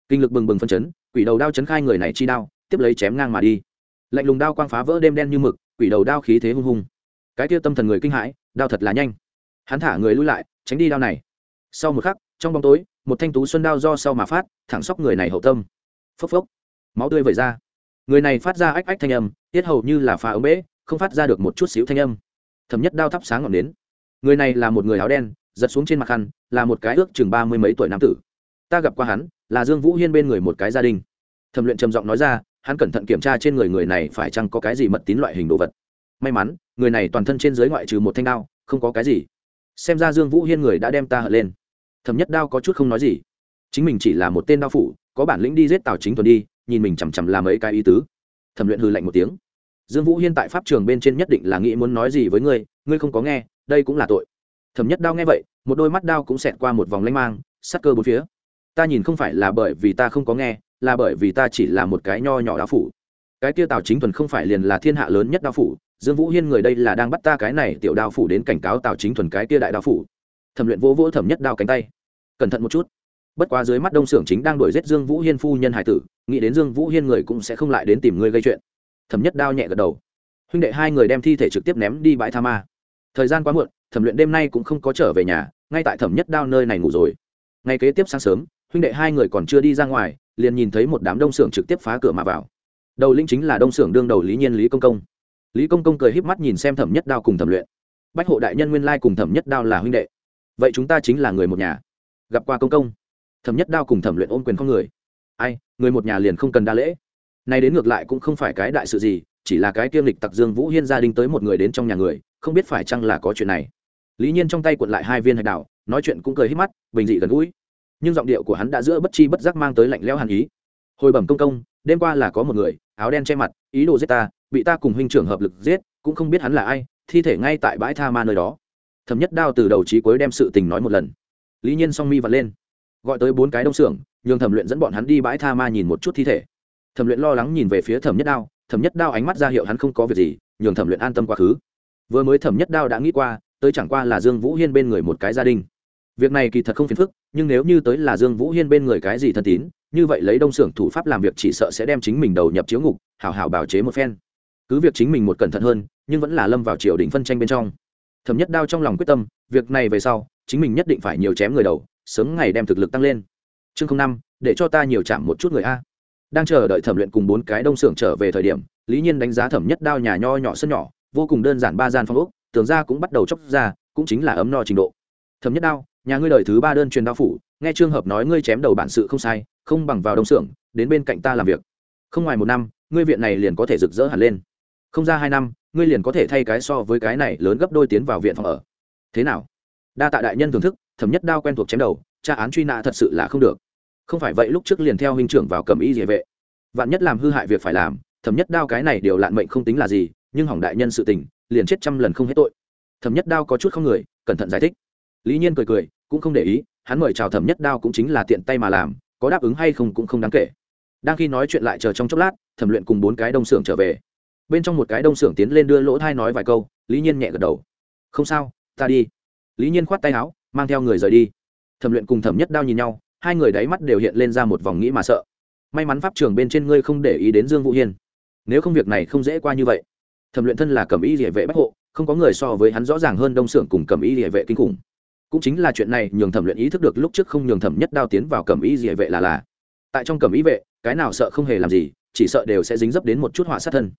Kinh lực bừng bừng phân chấn quỷ đầu đao chấn khai người này chi đao, tiếp lấy chém ngang mà đi. Lạnh lùng đao quang phá vỡ đêm đen như mực, quỷ đầu đao khí thế hung hung cái kia tâm thần người kinh hãi, đao thật là nhanh. Hắn thả người lui lại, tránh đi đao này. Sau một khắc, trong bóng tối, một thanh tú xuân đao do sau mà phát, thẳng sóc người này hậu tâm. Phốc phốc. Máu tươi vẩy ra. Người này phát ra ách ách thanh âm, tiết hầu như là phá ống bễ không phát ra được một chút xíu thanh âm. Thẩm nhất đao thắp sáng ngọn đến người này là một người áo đen, giật xuống trên mặt khăn, là một cái ước chừng ba mươi mấy tuổi nam tử ta gặp qua hắn, là dương vũ hiên bên người một cái gia đình. Thẩm luyện trầm giọng nói ra, hắn cẩn thận kiểm tra trên người người này phải chăng có cái gì mật tín loại hình đồ vật. May mắn, người này toàn thân trên dưới ngoại trừ một thanh đao, không có cái gì. Xem ra dương vũ hiên người đã đem ta hận lên. Thẩm nhất đao có chút không nói gì. Chính mình chỉ là một tên đao phủ, có bản lĩnh đi giết tào chính thuần đi, nhìn mình chằm chằm làm ấy cái ý tứ. Thẩm luyện hư lạnh một tiếng. Dương vũ hiên tại pháp trường bên trên nhất định là nghĩ muốn nói gì với ngươi ngươi không có nghe, đây cũng là tội. Thẩm nhất đao nghe vậy, một đôi mắt đao cũng xẹt qua một vòng lanh mang, sắc cơ bốn phía ta nhìn không phải là bởi vì ta không có nghe, là bởi vì ta chỉ là một cái nho nhỏ đao phủ. Cái kia tào chính thuần không phải liền là thiên hạ lớn nhất đao phủ, dương vũ hiên người đây là đang bắt ta cái này tiểu đao phủ đến cảnh cáo tào chính thuần cái kia đại đao phủ. Thẩm luyện vỗ vỗ thẩm nhất đao cánh tay. Cẩn thận một chút. Bất quá dưới mắt đông xưởng chính đang đuổi giết dương vũ hiên phu nhân hải tử, nghĩ đến dương vũ hiên người cũng sẽ không lại đến tìm ngươi gây chuyện. Thẩm nhất đao nhẹ gật đầu. Huynh đệ hai người đem thi thể trực tiếp ném đi bãi tha ma. Thời gian quá muộn, thẩm luyện đêm nay cũng không có trở về nhà, ngay tại thẩm nhất đao nơi này ngủ rồi. Ngay kế tiếp sáng sớm huynh đệ hai người còn chưa đi ra ngoài, liền nhìn thấy một đám đông xưởng trực tiếp phá cửa mà vào. Đầu linh chính là đông xưởng đương đầu lý nhiên lý công công. Lý công công cười híp mắt nhìn xem thẩm nhất đao cùng thẩm luyện. Bách hộ đại nhân nguyên lai cùng thẩm nhất đao là huynh đệ. Vậy chúng ta chính là người một nhà. Gặp qua công công. Thẩm nhất đao cùng thẩm luyện ôm quyền con người. Ai, người một nhà liền không cần đa lễ. Nay đến ngược lại cũng không phải cái đại sự gì, chỉ là cái kiêm lịch tặc dương vũ hiên gia đình tới một người đến trong nhà người, không biết phải chăng là có chuyện này. Lý nhiên trong tay cuộn lại hai viên hạch đảo, nói chuyện cũng cười hít mắt, bình dị gần gũi nhưng giọng điệu của hắn đã giữa bất chi bất giác mang tới lạnh lẽo hàn ý. Hồi bẩm công công, đêm qua là có một người, áo đen che mặt, ý đồ giết ta, bị ta cùng huynh trưởng hợp lực giết, cũng không biết hắn là ai, thi thể ngay tại bãi tha ma nơi đó. Thẩm nhất đao từ đầu trí cuối đem sự tình nói một lần. Lý nhiên song mi vật lên, gọi tới bốn cái đông xưởng, nhường thẩm luyện dẫn bọn hắn đi bãi tha ma nhìn một chút thi thể. Thẩm luyện lo lắng nhìn về phía thẩm nhất đao, thẩm nhất đao ánh mắt ra hiệu hắn không có việc gì, nhường thẩm luyện an tâm quá khứ. Vừa mới thẩm nhất đao đã nghĩ qua, tới chẳng qua là dương vũ hiên bên người một cái gia đình việc này kỳ thật không phiền phức, nhưng nếu như tới là dương vũ hiên bên người cái gì thân tín, như vậy lấy đông xưởng thủ pháp làm việc chỉ sợ sẽ đem chính mình đầu nhập chiếu ngục, hảo hảo bảo chế một phen. Cứ việc chính mình một cẩn thận hơn, nhưng vẫn là lâm vào triều đình phân tranh bên trong. Thẩm nhất đao trong lòng quyết tâm, việc này về sau, chính mình nhất định phải nhiều chém người đầu, sớm ngày đem thực lực tăng lên. Chương năm, để cho ta nhiều chạm một chút người a. Đang chờ đợi thẩm luyện cùng bốn cái đông xưởng trở về thời điểm, lý nhiên đánh giá thẩm nhất đao nhà nho nhỏ sân nhỏ, vô cùng đơn giản ba gian phong ốc, tường ra cũng bắt đầu chóc ra, cũng chính là ấm no trình độ. Thẩm nhất đao nhà ngươi đời thứ ba đơn truyền đao phủ, nghe trường hợp nói ngươi chém đầu bản sự không sai, không bằng vào đông xưởng, đến bên cạnh ta làm việc. Không ngoài một năm, ngươi viện này liền có thể rực rỡ hẳn lên. Không ra hai năm, ngươi liền có thể thay cái so với cái này lớn gấp đôi tiến vào viện phòng ở. Thế nào? Đa tạ đại nhân thưởng thức, thẩm nhất đao quen thuộc chém đầu, tra án truy nã thật sự là không được. Không phải vậy lúc trước liền theo huynh trưởng vào cầm y địa vệ. Vạn nhất làm hư hại việc phải làm, thẩm nhất đao cái này điều lạn mệnh không tính là gì, nhưng hỏng đại nhân sự tình, liền chết trăm lần không hết tội. Thẩm nhất đao có chút không người, cẩn thận giải thích lý nhiên cười cười, cũng không để ý, hắn mời chào thẩm nhất đao cũng chính là tiện tay mà làm, có đáp ứng hay không cũng không đáng kể. Đang khi nói chuyện lại chờ trong chốc lát, thẩm luyện cùng bốn cái đông xưởng trở về. Bên trong một cái đông xưởng tiến lên đưa lỗ thai nói vài câu, lý nhiên nhẹ gật đầu. Không sao, ta đi. Lý nhiên khoát tay áo, mang theo người rời đi. Thẩm luyện cùng thẩm nhất đao nhìn nhau, hai người đáy mắt đều hiện lên ra một vòng nghĩ mà sợ. May mắn pháp trường bên trên ngươi không để ý đến dương vũ hiên. Nếu không việc này không dễ qua như vậy. Thẩm luyện thân là cầm y địa vệ bách hộ, không có người so với hắn rõ ràng hơn đông xưởng cùng cầm y địa vệ kinh khủng cũng chính là chuyện này nhường thẩm luyện ý thức được lúc trước không nhường thẩm nhất đao tiến vào cẩm ý gì vệ là là. Tại trong cẩm ý vệ, cái nào sợ không hề làm gì, chỉ sợ đều sẽ dính dấp đến một chút họa sát thân.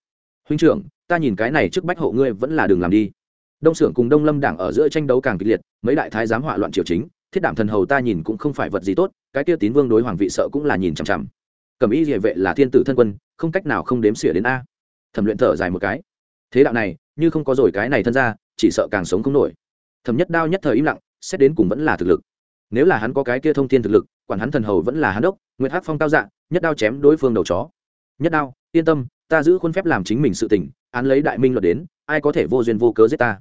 Huynh trưởng, ta nhìn cái này trước bách hộ ngươi vẫn là đường làm đi. Đông xưởng cùng đông lâm đảng ở giữa tranh đấu càng kịch liệt, mấy đại thái giám họa loạn triều chính, thiết đảm thần hầu ta nhìn cũng không phải vật gì tốt, cái kia tín vương đối hoàng vị sợ cũng là nhìn chằm chằm. Cẩm ý địa vệ là thiên tử thân quân, không cách nào không đếm xỉa đến a. Thẩm luyện thở dài một cái. Thế đạo này, như không có rồi cái này thân ra, chỉ sợ càng sống không nổi. Thẩm nhất đao nhất thời im lặng xét đến cùng vẫn là thực lực. Nếu là hắn có cái kia thông thiên thực lực, quản hắn thần hầu vẫn là hắn đốc, nguyệt hắc phong cao dạng nhất đao chém đối phương đầu chó. Nhất đao, yên tâm, ta giữ khuôn phép làm chính mình sự tình, án lấy đại minh luật đến, ai có thể vô duyên vô cớ giết ta.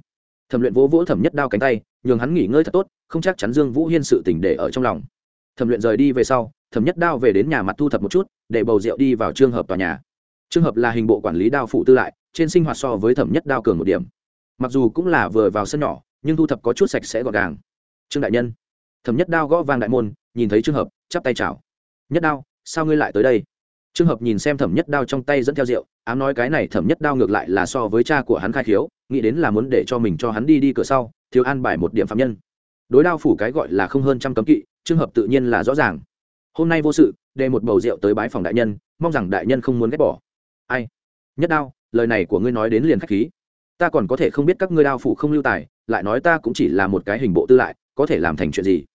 Thẩm luyện vỗ vỗ thẩm nhất đao cánh tay, nhường hắn nghỉ ngơi thật tốt, không chắc chắn dương vũ hiên sự tình để ở trong lòng. Thẩm luyện rời đi về sau, thẩm nhất đao về đến nhà mặt thu thập một chút, để bầu rượu đi vào trường hợp tòa nhà. Trường hợp là hình bộ quản lý đao phụ tư lại, trên sinh hoạt so với thẩm nhất đao cường một điểm. Mặc dù cũng là vừa vào sân nhỏ, nhưng thu thập có chút sạch sẽ gọn gàng trương đại nhân. Thẩm nhất đao gõ vang đại môn, nhìn thấy trường hợp, chắp tay chào. Nhất đao, sao ngươi lại tới đây? Trường hợp nhìn xem thẩm nhất đao trong tay dẫn theo rượu, ám nói cái này thẩm nhất đao ngược lại là so với cha của hắn khai khiếu, nghĩ đến là muốn để cho mình cho hắn đi đi cửa sau, thiếu an bài một điểm phạm nhân. Đối đao phủ cái gọi là không hơn trăm cấm kỵ trường hợp tự nhiên là rõ ràng. Hôm nay vô sự đề một bầu rượu tới bái phòng đại nhân, mong rằng đại nhân không muốn ghét bỏ. Ai? Nhất đao, lời này của ngươi nói đến liền khách khí. Ta còn có thể không biết các ngươi đao phủ không lưu tài, lại nói ta cũng chỉ là một cái hình bộ tư lại có thể làm thành chuyện gì?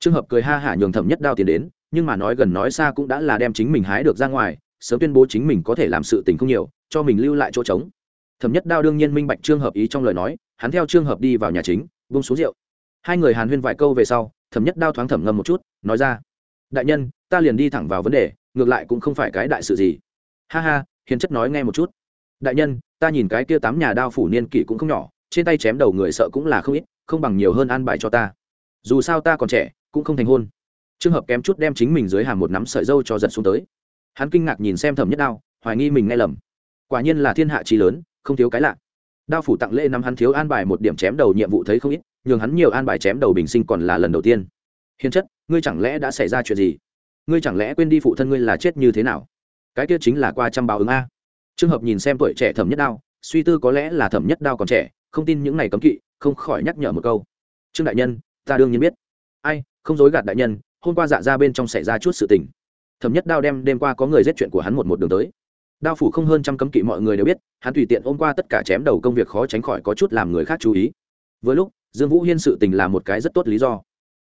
Trường hợp cười ha hả nhường thẩm nhất đao tiền đến, nhưng mà nói gần nói xa cũng đã là đem chính mình hái được ra ngoài, sớm tuyên bố chính mình có thể làm sự tình không nhiều, cho mình lưu lại chỗ trống. Thẩm nhất đao đương nhiên minh bạch trường hợp ý trong lời nói, hắn theo trường hợp đi vào nhà chính vung xuống rượu. Hai người hàn huyên vài câu về sau, thẩm nhất đao thoáng thẩm ngâm một chút, nói ra, đại nhân, ta liền đi thẳng vào vấn đề, ngược lại cũng không phải cái đại sự gì. Ha ha, hiền chất nói nghe một chút. Đại nhân, ta nhìn cái kia tám nhà đao phủ niên kỷ cũng không nhỏ, trên tay chém đầu người sợ cũng là không ít, không bằng nhiều hơn an bài cho ta dù sao ta còn trẻ, cũng không thành hôn. Trường hợp kém chút đem chính mình dưới hàm một nắm sợi dâu cho giật xuống tới. Hắn kinh ngạc nhìn xem thẩm nhất đao, hoài nghi mình nghe lầm. Quả nhiên là thiên hạ trí lớn, không thiếu cái lạ. Đao phủ tặng lễ năm hắn thiếu an bài một điểm chém đầu nhiệm vụ thấy không ít, nhường hắn nhiều an bài chém đầu bình sinh còn là lần đầu tiên. Hiền chất, ngươi chẳng lẽ đã xảy ra chuyện gì? Ngươi chẳng lẽ quên đi phụ thân ngươi là chết như thế nào? Cái kia chính là qua trăm báo ứng a. Trường hợp nhìn xem tuổi trẻ thẩm nhất đao, suy tư có lẽ là thẩm nhất đao còn trẻ, không tin những này cấm kỵ, không khỏi nhắc nhở một câu. Trương đại nhân ta đương nhiên biết. Ai, không dối gạt đại nhân, hôm qua dạ ra bên trong xảy ra chút sự tình. Thẩm nhất đao đem đêm qua có người giết chuyện của hắn một một đường tới. Đao phủ không hơn trăm cấm kỵ mọi người đều biết, hắn tùy tiện ôm qua tất cả chém đầu công việc khó tránh khỏi có chút làm người khác chú ý. Với lúc, dương vũ hiên sự tình là một cái rất tốt lý do.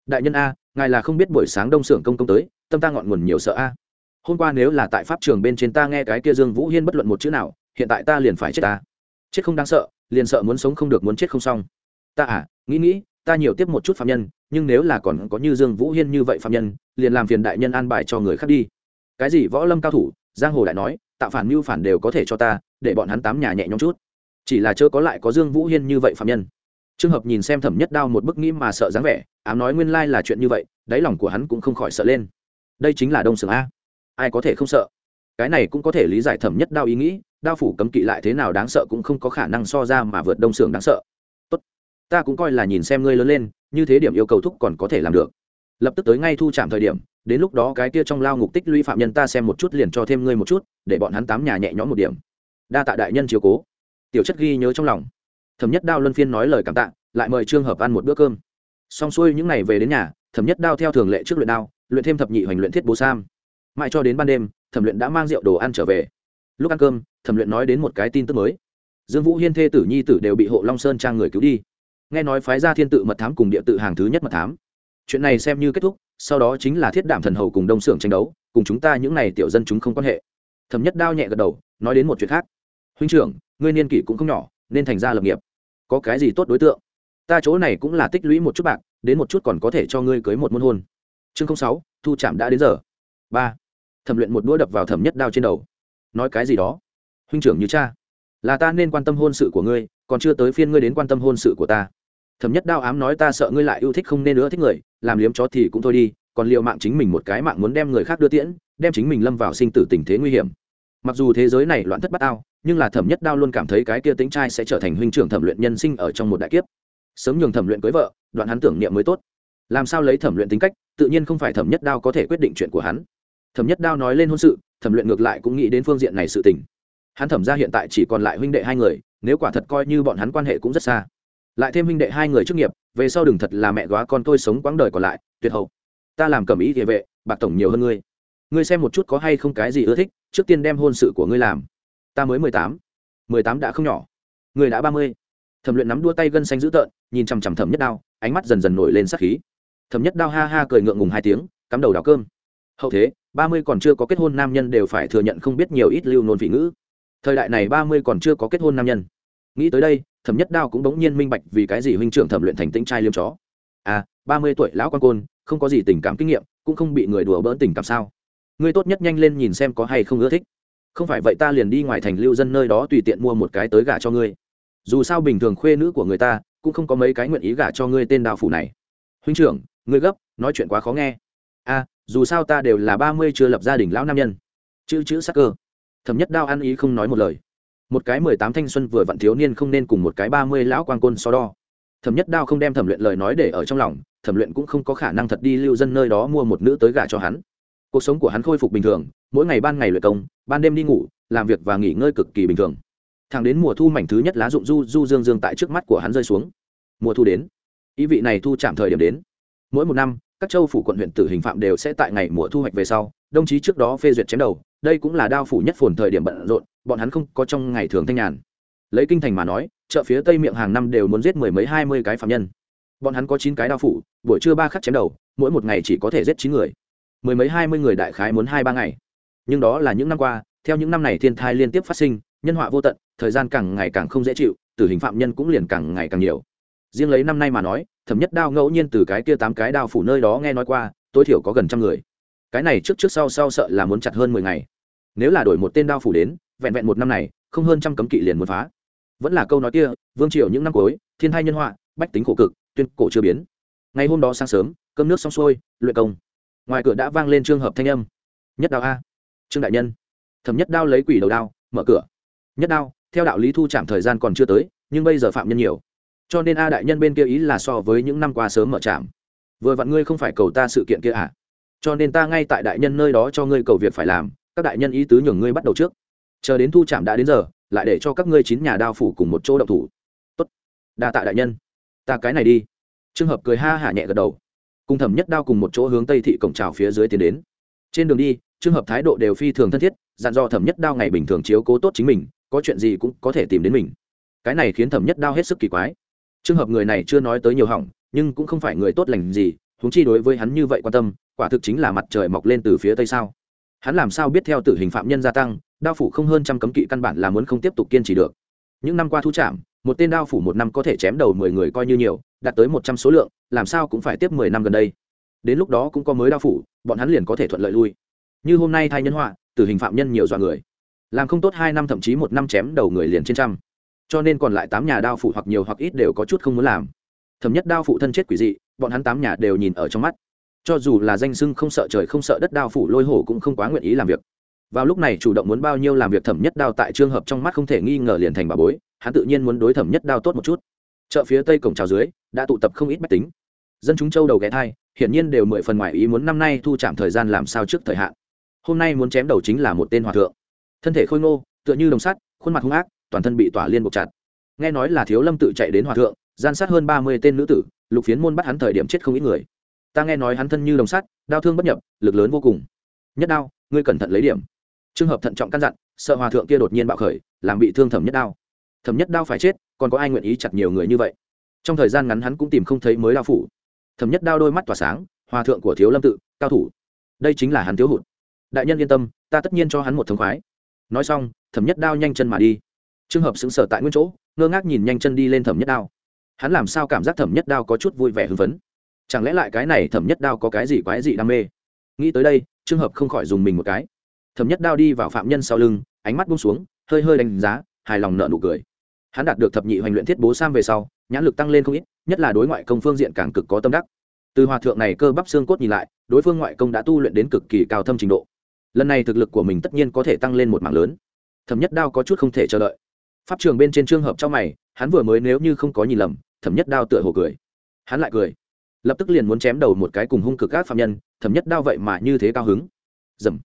Đại nhân a, ngài là không biết buổi sáng đông xưởng công công tới, tâm ta ngọn nguồn nhiều sợ a. Hôm qua nếu là tại pháp trường bên trên ta nghe cái kia dương vũ hiên bất luận một chữ nào, hiện tại ta liền phải chết ta. Chết không đáng sợ, liền sợ muốn sống không được muốn chết không xong. Ta à nghĩ nghĩ ta nhiều tiếp một chút phạm nhân, nhưng nếu là còn có như dương vũ hiên như vậy phạm nhân, liền làm phiền đại nhân an bài cho người khác đi. Cái gì võ lâm cao thủ, giang hồ đại nói, tạo phản mưu phản đều có thể cho ta, để bọn hắn tám nhà nhẹ nhõm chút. Chỉ là chớ có lại có dương vũ hiên như vậy phạm nhân. Trường hợp nhìn xem thẩm nhất đao một bức nghĩ mà sợ dáng vẻ, ám nói nguyên lai là chuyện như vậy, đáy lòng của hắn cũng không khỏi sợ lên. Đây chính là đông sưởng a. Ai có thể không sợ? Cái này cũng có thể lý giải thẩm nhất đao ý nghĩ, đao phủ cấm kỵ lại thế nào đáng sợ cũng không có khả năng so ra mà vượt đông sưởng đáng sợ ta cũng coi là nhìn xem ngươi lớn lên, như thế điểm yêu cầu thúc còn có thể làm được. Lập tức tới ngay thu trạm thời điểm, đến lúc đó cái kia trong lao ngục tích lũy phạm nhân ta xem một chút liền cho thêm ngươi một chút, để bọn hắn tám nhà nhẹ nhõm một điểm. Đa tạ đại nhân chiếu cố. Tiểu chất ghi nhớ trong lòng. Thẩm nhất đao luân phiên nói lời cảm tạ, lại mời trương hợp ăn một bữa cơm. Xong xuôi những ngày về đến nhà, thẩm nhất đao theo thường lệ trước luyện đao, luyện thêm thập nhị hoành luyện thiết bố sam. Mãi cho đến ban đêm, thẩm luyện đã mang rượu đồ ăn trở về. Lúc ăn cơm, thẩm luyện nói đến một cái tin tức mới. Dương vũ hiên thê tử nhi tử đều bị hộ long sơn trang người cứu đi nghe nói phái ra thiên tự mật thám cùng địa tự hàng thứ nhất mật thám. Chuyện này xem như kết thúc, sau đó chính là thiết đảm thần hầu cùng đông xưởng tranh đấu, cùng chúng ta những n à y tiểu dân chúng không quan hệ. Thẩm nhất đao nhẹ gật đầu, nói đến một chuyện khác. Huynh trưởng, ngươi niên kỷ cũng không nhỏ, nên thành ra lập nghiệp. Có cái gì tốt đối tượng? Ta chỗ này cũng là tích lũy một chút bạc, đến một chút còn có thể cho ngươi cưới một môn hôn. Chương sáu, thu chạm đã đến giờ. Ba. Thẩm luyện một đũa đập vào thẩm nhất đao trên đầu. Nói cái gì đó? Huynh trưởng như cha. Là ta nên quan tâm hôn sự của ngươi, còn chưa tới phiên ngươi đến quan tâm hôn sự của ta thẩm nhất đao ám nói ta sợ ngươi lại yêu thích không nên nữa thích người, làm liếm chó thì cũng thôi đi, còn liệu mạng chính mình một cái mạng muốn đem người khác đưa tiễn, đem chính mình lâm vào sinh tử tình thế nguy hiểm. Mặc dù thế giới này loạn thất bát ao nhưng là thẩm nhất đao luôn cảm thấy cái kia tính trai sẽ trở thành huynh trưởng thẩm luyện nhân sinh ở trong một đại kiếp. Sớm nhường thẩm luyện cưới vợ, đoạn hắn tưởng niệm mới tốt. Làm sao lấy thẩm luyện tính cách, tự nhiên không phải thẩm nhất đao có thể quyết định chuyện của hắn. Thẩm nhất đao nói lên hôn sự, thẩm luyện ngược lại cũng nghĩ đến phương diện này sự tình. Hắn thẩm ra hiện tại chỉ còn lại huynh đệ hai người, nếu quả thật coi như bọn hắn quan hệ cũng rất xa lại thêm huynh đệ hai người chức nghiệp, về sau đừng thật là mẹ góa con tôi sống quãng đời còn lại, tuyệt hậu. Ta làm cầm ý địa vệ, bạc tổng nhiều hơn ngươi. Ngươi xem một chút có hay không cái gì ưa thích, trước tiên đem hôn sự của ngươi làm. Ta mới mười tám. Mười tám đã không nhỏ. Ngươi đã ba mươi. Thẩm luyện nắm đua tay gân xanh dữ tợn, nhìn chằm chằm thẩm nhất đao, ánh mắt dần dần nổi lên sắc khí. Thẩm nhất đao ha ha cười ngượng ngùng hai tiếng, cắm đầu đào cơm. Hậu thế, ba mươi còn chưa có kết hôn nam nhân đều phải thừa nhận không biết nhiều ít lưu nôn vị ngữ. Thời đại này ba mươi còn chưa có kết hôn nam nhân. Nghĩ tới đây thẩm nhất đao cũng bỗng nhiên minh bạch vì cái gì huynh trưởng thẩm luyện thành tĩnh trai liêm chó. À ba mươi tuổi lão quan côn không có gì tình cảm kinh nghiệm cũng không bị người đùa bỡn tình cảm sao? Ngươi tốt nhất nhanh lên nhìn xem có hay không ưa thích. Không phải vậy ta liền đi ngoài thành lưu dân nơi đó tùy tiện mua một cái tới gả cho ngươi. Dù sao bình thường khuê nữ của người ta cũng không có mấy cái nguyện ý gả cho ngươi tên đạo phủ này. Huynh trưởng ngươi gấp nói chuyện quá khó nghe. A à, dù sao ta đều là ba mươi chưa lập gia đình lão nam nhân. Chữ chữ sắc cơ. Thẩm nhất đao ăn ý không nói một lời một cái mười tám thanh xuân vừa vặn thiếu niên không nên cùng một cái ba mươi lão quan côn so đo. Thẩm nhất đao không đem thẩm luyện lời nói để ở trong lòng, thẩm luyện cũng không có khả năng thật đi lưu dân nơi đó mua một nữ tới gả cho hắn. Cuộc sống của hắn khôi phục bình thường, mỗi ngày ban ngày luyện công, ban đêm đi ngủ, làm việc và nghỉ ngơi cực kỳ bình thường. Thẳng đến mùa thu mảnh thứ nhất lá rụng du du dương dương tại trước mắt của hắn rơi xuống. Mùa thu đến, ý vị này thu chạm thời điểm đến. Mỗi một năm, các châu phủ quận huyện tử hình phạm đều sẽ tại ngày mùa thu hoạch về sau, đồng chí trước đó phê duyệt chém đầu đây cũng là đao phủ nhất phồn thời điểm bận rộn, bọn hắn không có trong ngày thường thanh nhàn. Lấy kinh thành mà nói, chợ phía tây miệng hàng năm đều muốn giết mười mấy hai mươi cái phạm nhân. Bọn hắn có chín cái đao phủ, buổi trưa ba khắc chém đầu, mỗi một ngày chỉ có thể giết chín người. Mười mấy hai mươi người đại khái muốn hai ba ngày. Nhưng đó là những năm qua, theo những năm này thiên thai liên tiếp phát sinh, nhân họa vô tận, thời gian càng ngày càng không dễ chịu, tử hình phạm nhân cũng liền càng ngày càng nhiều. Riêng lấy năm nay mà nói, thẩm nhất đao ngẫu nhiên từ cái kia tám cái đao phủ nơi đó nghe nói qua, tối thiểu có gần trăm người. Cái này trước trước sau sau sợ là muốn chặt hơn mười ngày nếu là đổi một tên đao phủ đến, vẹn vẹn một năm này, không hơn trăm cấm kỵ liền muốn phá. Vẫn là câu nói kia, vương triều những năm cuối, thiên thai nhân họa, bách tính khổ cực, tuyên cổ chưa biến. Ngày hôm đó sáng sớm, cơm nước xong xuôi, luyện công. Ngoài cửa đã vang lên trường hợp thanh âm. Nhất đao a. Trương đại nhân. Thẩm nhất đao lấy quỷ đầu đao, mở cửa. Nhất đao, theo đạo lý thu chạm thời gian còn chưa tới, nhưng bây giờ phạm nhân nhiều. Cho nên a đại nhân bên kia ý là so với những năm qua sớm mở trạm. Vừa vặn ngươi không phải cầu ta sự kiện kia à? Cho nên ta ngay tại đại nhân nơi đó cho ngươi cầu việc phải làm các đại nhân ý tứ nhường ngươi bắt đầu trước. Chờ đến thu trạm đã đến giờ, lại để cho các ngươi chín nhà đao phủ cùng một chỗ đậu thủ. Tốt. Đa tạ đại nhân. Ta cái này đi. Trường hợp cười ha hả nhẹ gật đầu. Cùng thẩm nhất đao cùng một chỗ hướng tây thị cổng trào phía dưới tiến đến. Trên đường đi trường hợp thái độ đều phi thường thân thiết, dặn dò thẩm nhất đao ngày bình thường chiếu cố tốt chính mình, có chuyện gì cũng có thể tìm đến mình. Cái này khiến thẩm nhất đao hết sức kỳ quái. Trường hợp người này chưa nói tới nhiều hỏng, nhưng cũng không phải người tốt lành gì húng chi đối với hắn như vậy quan tâm, quả thực chính là mặt trời mọc lên từ phía tây sao hắn làm sao biết theo tử hình phạm nhân gia tăng, đao phủ không hơn trăm cấm kỵ căn bản là muốn không tiếp tục kiên trì được. Những năm qua thu trạm một tên đao phủ một năm có thể chém đầu mười người coi như nhiều, đạt tới một trăm số lượng, làm sao cũng phải tiếp mười năm gần đây. Đến lúc đó cũng có mới đao phủ, bọn hắn liền có thể thuận lợi lui. Như hôm nay thay nhân họa, tử hình phạm nhân nhiều dọa người. Làm không tốt hai năm thậm chí một năm chém đầu người liền trên trăm. Cho nên còn lại tám nhà đao phủ hoặc nhiều hoặc ít đều có chút không muốn làm. Thầm nhất đao phụ thân chết quỷ dị, bọn hắn tám nhà đều nhìn ở trong mắt cho dù là danh sưng không sợ trời không sợ đất đao phủ lôi hổ cũng không quá nguyện ý làm việc. Vào lúc này chủ động muốn bao nhiêu làm việc thẩm nhất đao tại trường hợp trong mắt không thể nghi ngờ liền thành bà bối, hắn tự nhiên muốn đối thẩm nhất đao tốt một chút. Chợ phía tây cổng trào dưới, đã tụ tập không ít bách tính. Dân chúng châu đầu ghé thai, hiển nhiên đều mười phần ngoài ý muốn năm nay thu chạm thời gian làm sao trước thời hạn. Hôm nay muốn chém đầu chính là một tên hòa thượng. Thân thể khôi ngô, tựa như đồng sắt, khuôn mặt hung ác, toàn thân bị tỏa liên buộc chặt. Nghe nói là thiếu lâm tự chạy đến hòa thượng, gian sát hơn ba mươi tên nữ tử, lục phiến môn bắt hắn thời điểm chết không ít người ta nghe nói hắn thân như đồng sắt, đau thương bất nhập, lực lớn vô cùng. Nhất đao ngươi cẩn thận lấy điểm. Trường hợp thận trọng căn dặn, sợ hòa thượng kia đột nhiên bạo khởi, làm bị thương thẩm nhất đao thẩm nhất đao phải chết, còn có ai nguyện ý chặt nhiều người như vậy? Trong thời gian ngắn hắn cũng tìm không thấy mới đao phủ. Thẩm nhất đao đôi mắt tỏa sáng, hòa thượng của thiếu lâm tự, cao thủ. Đây chính là hắn thiếu hụt. Đại nhân yên tâm, ta tất nhiên cho hắn một thống khoái. Nói xong, thẩm nhất đao nhanh chân mà đi. Trường hợp sững sờ tại nguyên chỗ, ngơ ngác nhìn nhanh chân đi lên thẩm nhất đao hắn làm sao cảm giác thẩm nhất đao có chút vui vẻ hưng phấn? Chẳng lẽ lại cái này thẩm nhất đao có cái gì quái gì đam mê? Nghĩ tới đây trường hợp không khỏi dùng mình một cái. Thẩm nhất đao đi vào phạm nhân sau lưng, ánh mắt bung xuống, hơi hơi đánh giá, hài lòng nợ nụ cười. Hắn đạt được thập nhị hoành luyện thiết bố sam về sau, nhãn lực tăng lên không ít, nhất là đối ngoại công phương diện càng cực có tâm đắc. Từ hòa thượng này cơ bắp xương cốt nhìn lại, đối phương ngoại công đã tu luyện đến cực kỳ cao thâm trình độ. Lần này thực lực của mình tất nhiên có thể tăng lên một mảng lớn. Thẩm nhất đao có chút không thể chờ đợi. Pháp trường bên trên trường hợp trong mày, hắn vừa mới nếu như không có nhìn lầm, thẩm nhất đao tựa hồ cười. Hắn lại cười lập tức liền muốn chém đầu một cái cùng hung cực các phạm nhân, thẩm nhất đao vậy mà như thế cao hứng. Dầm.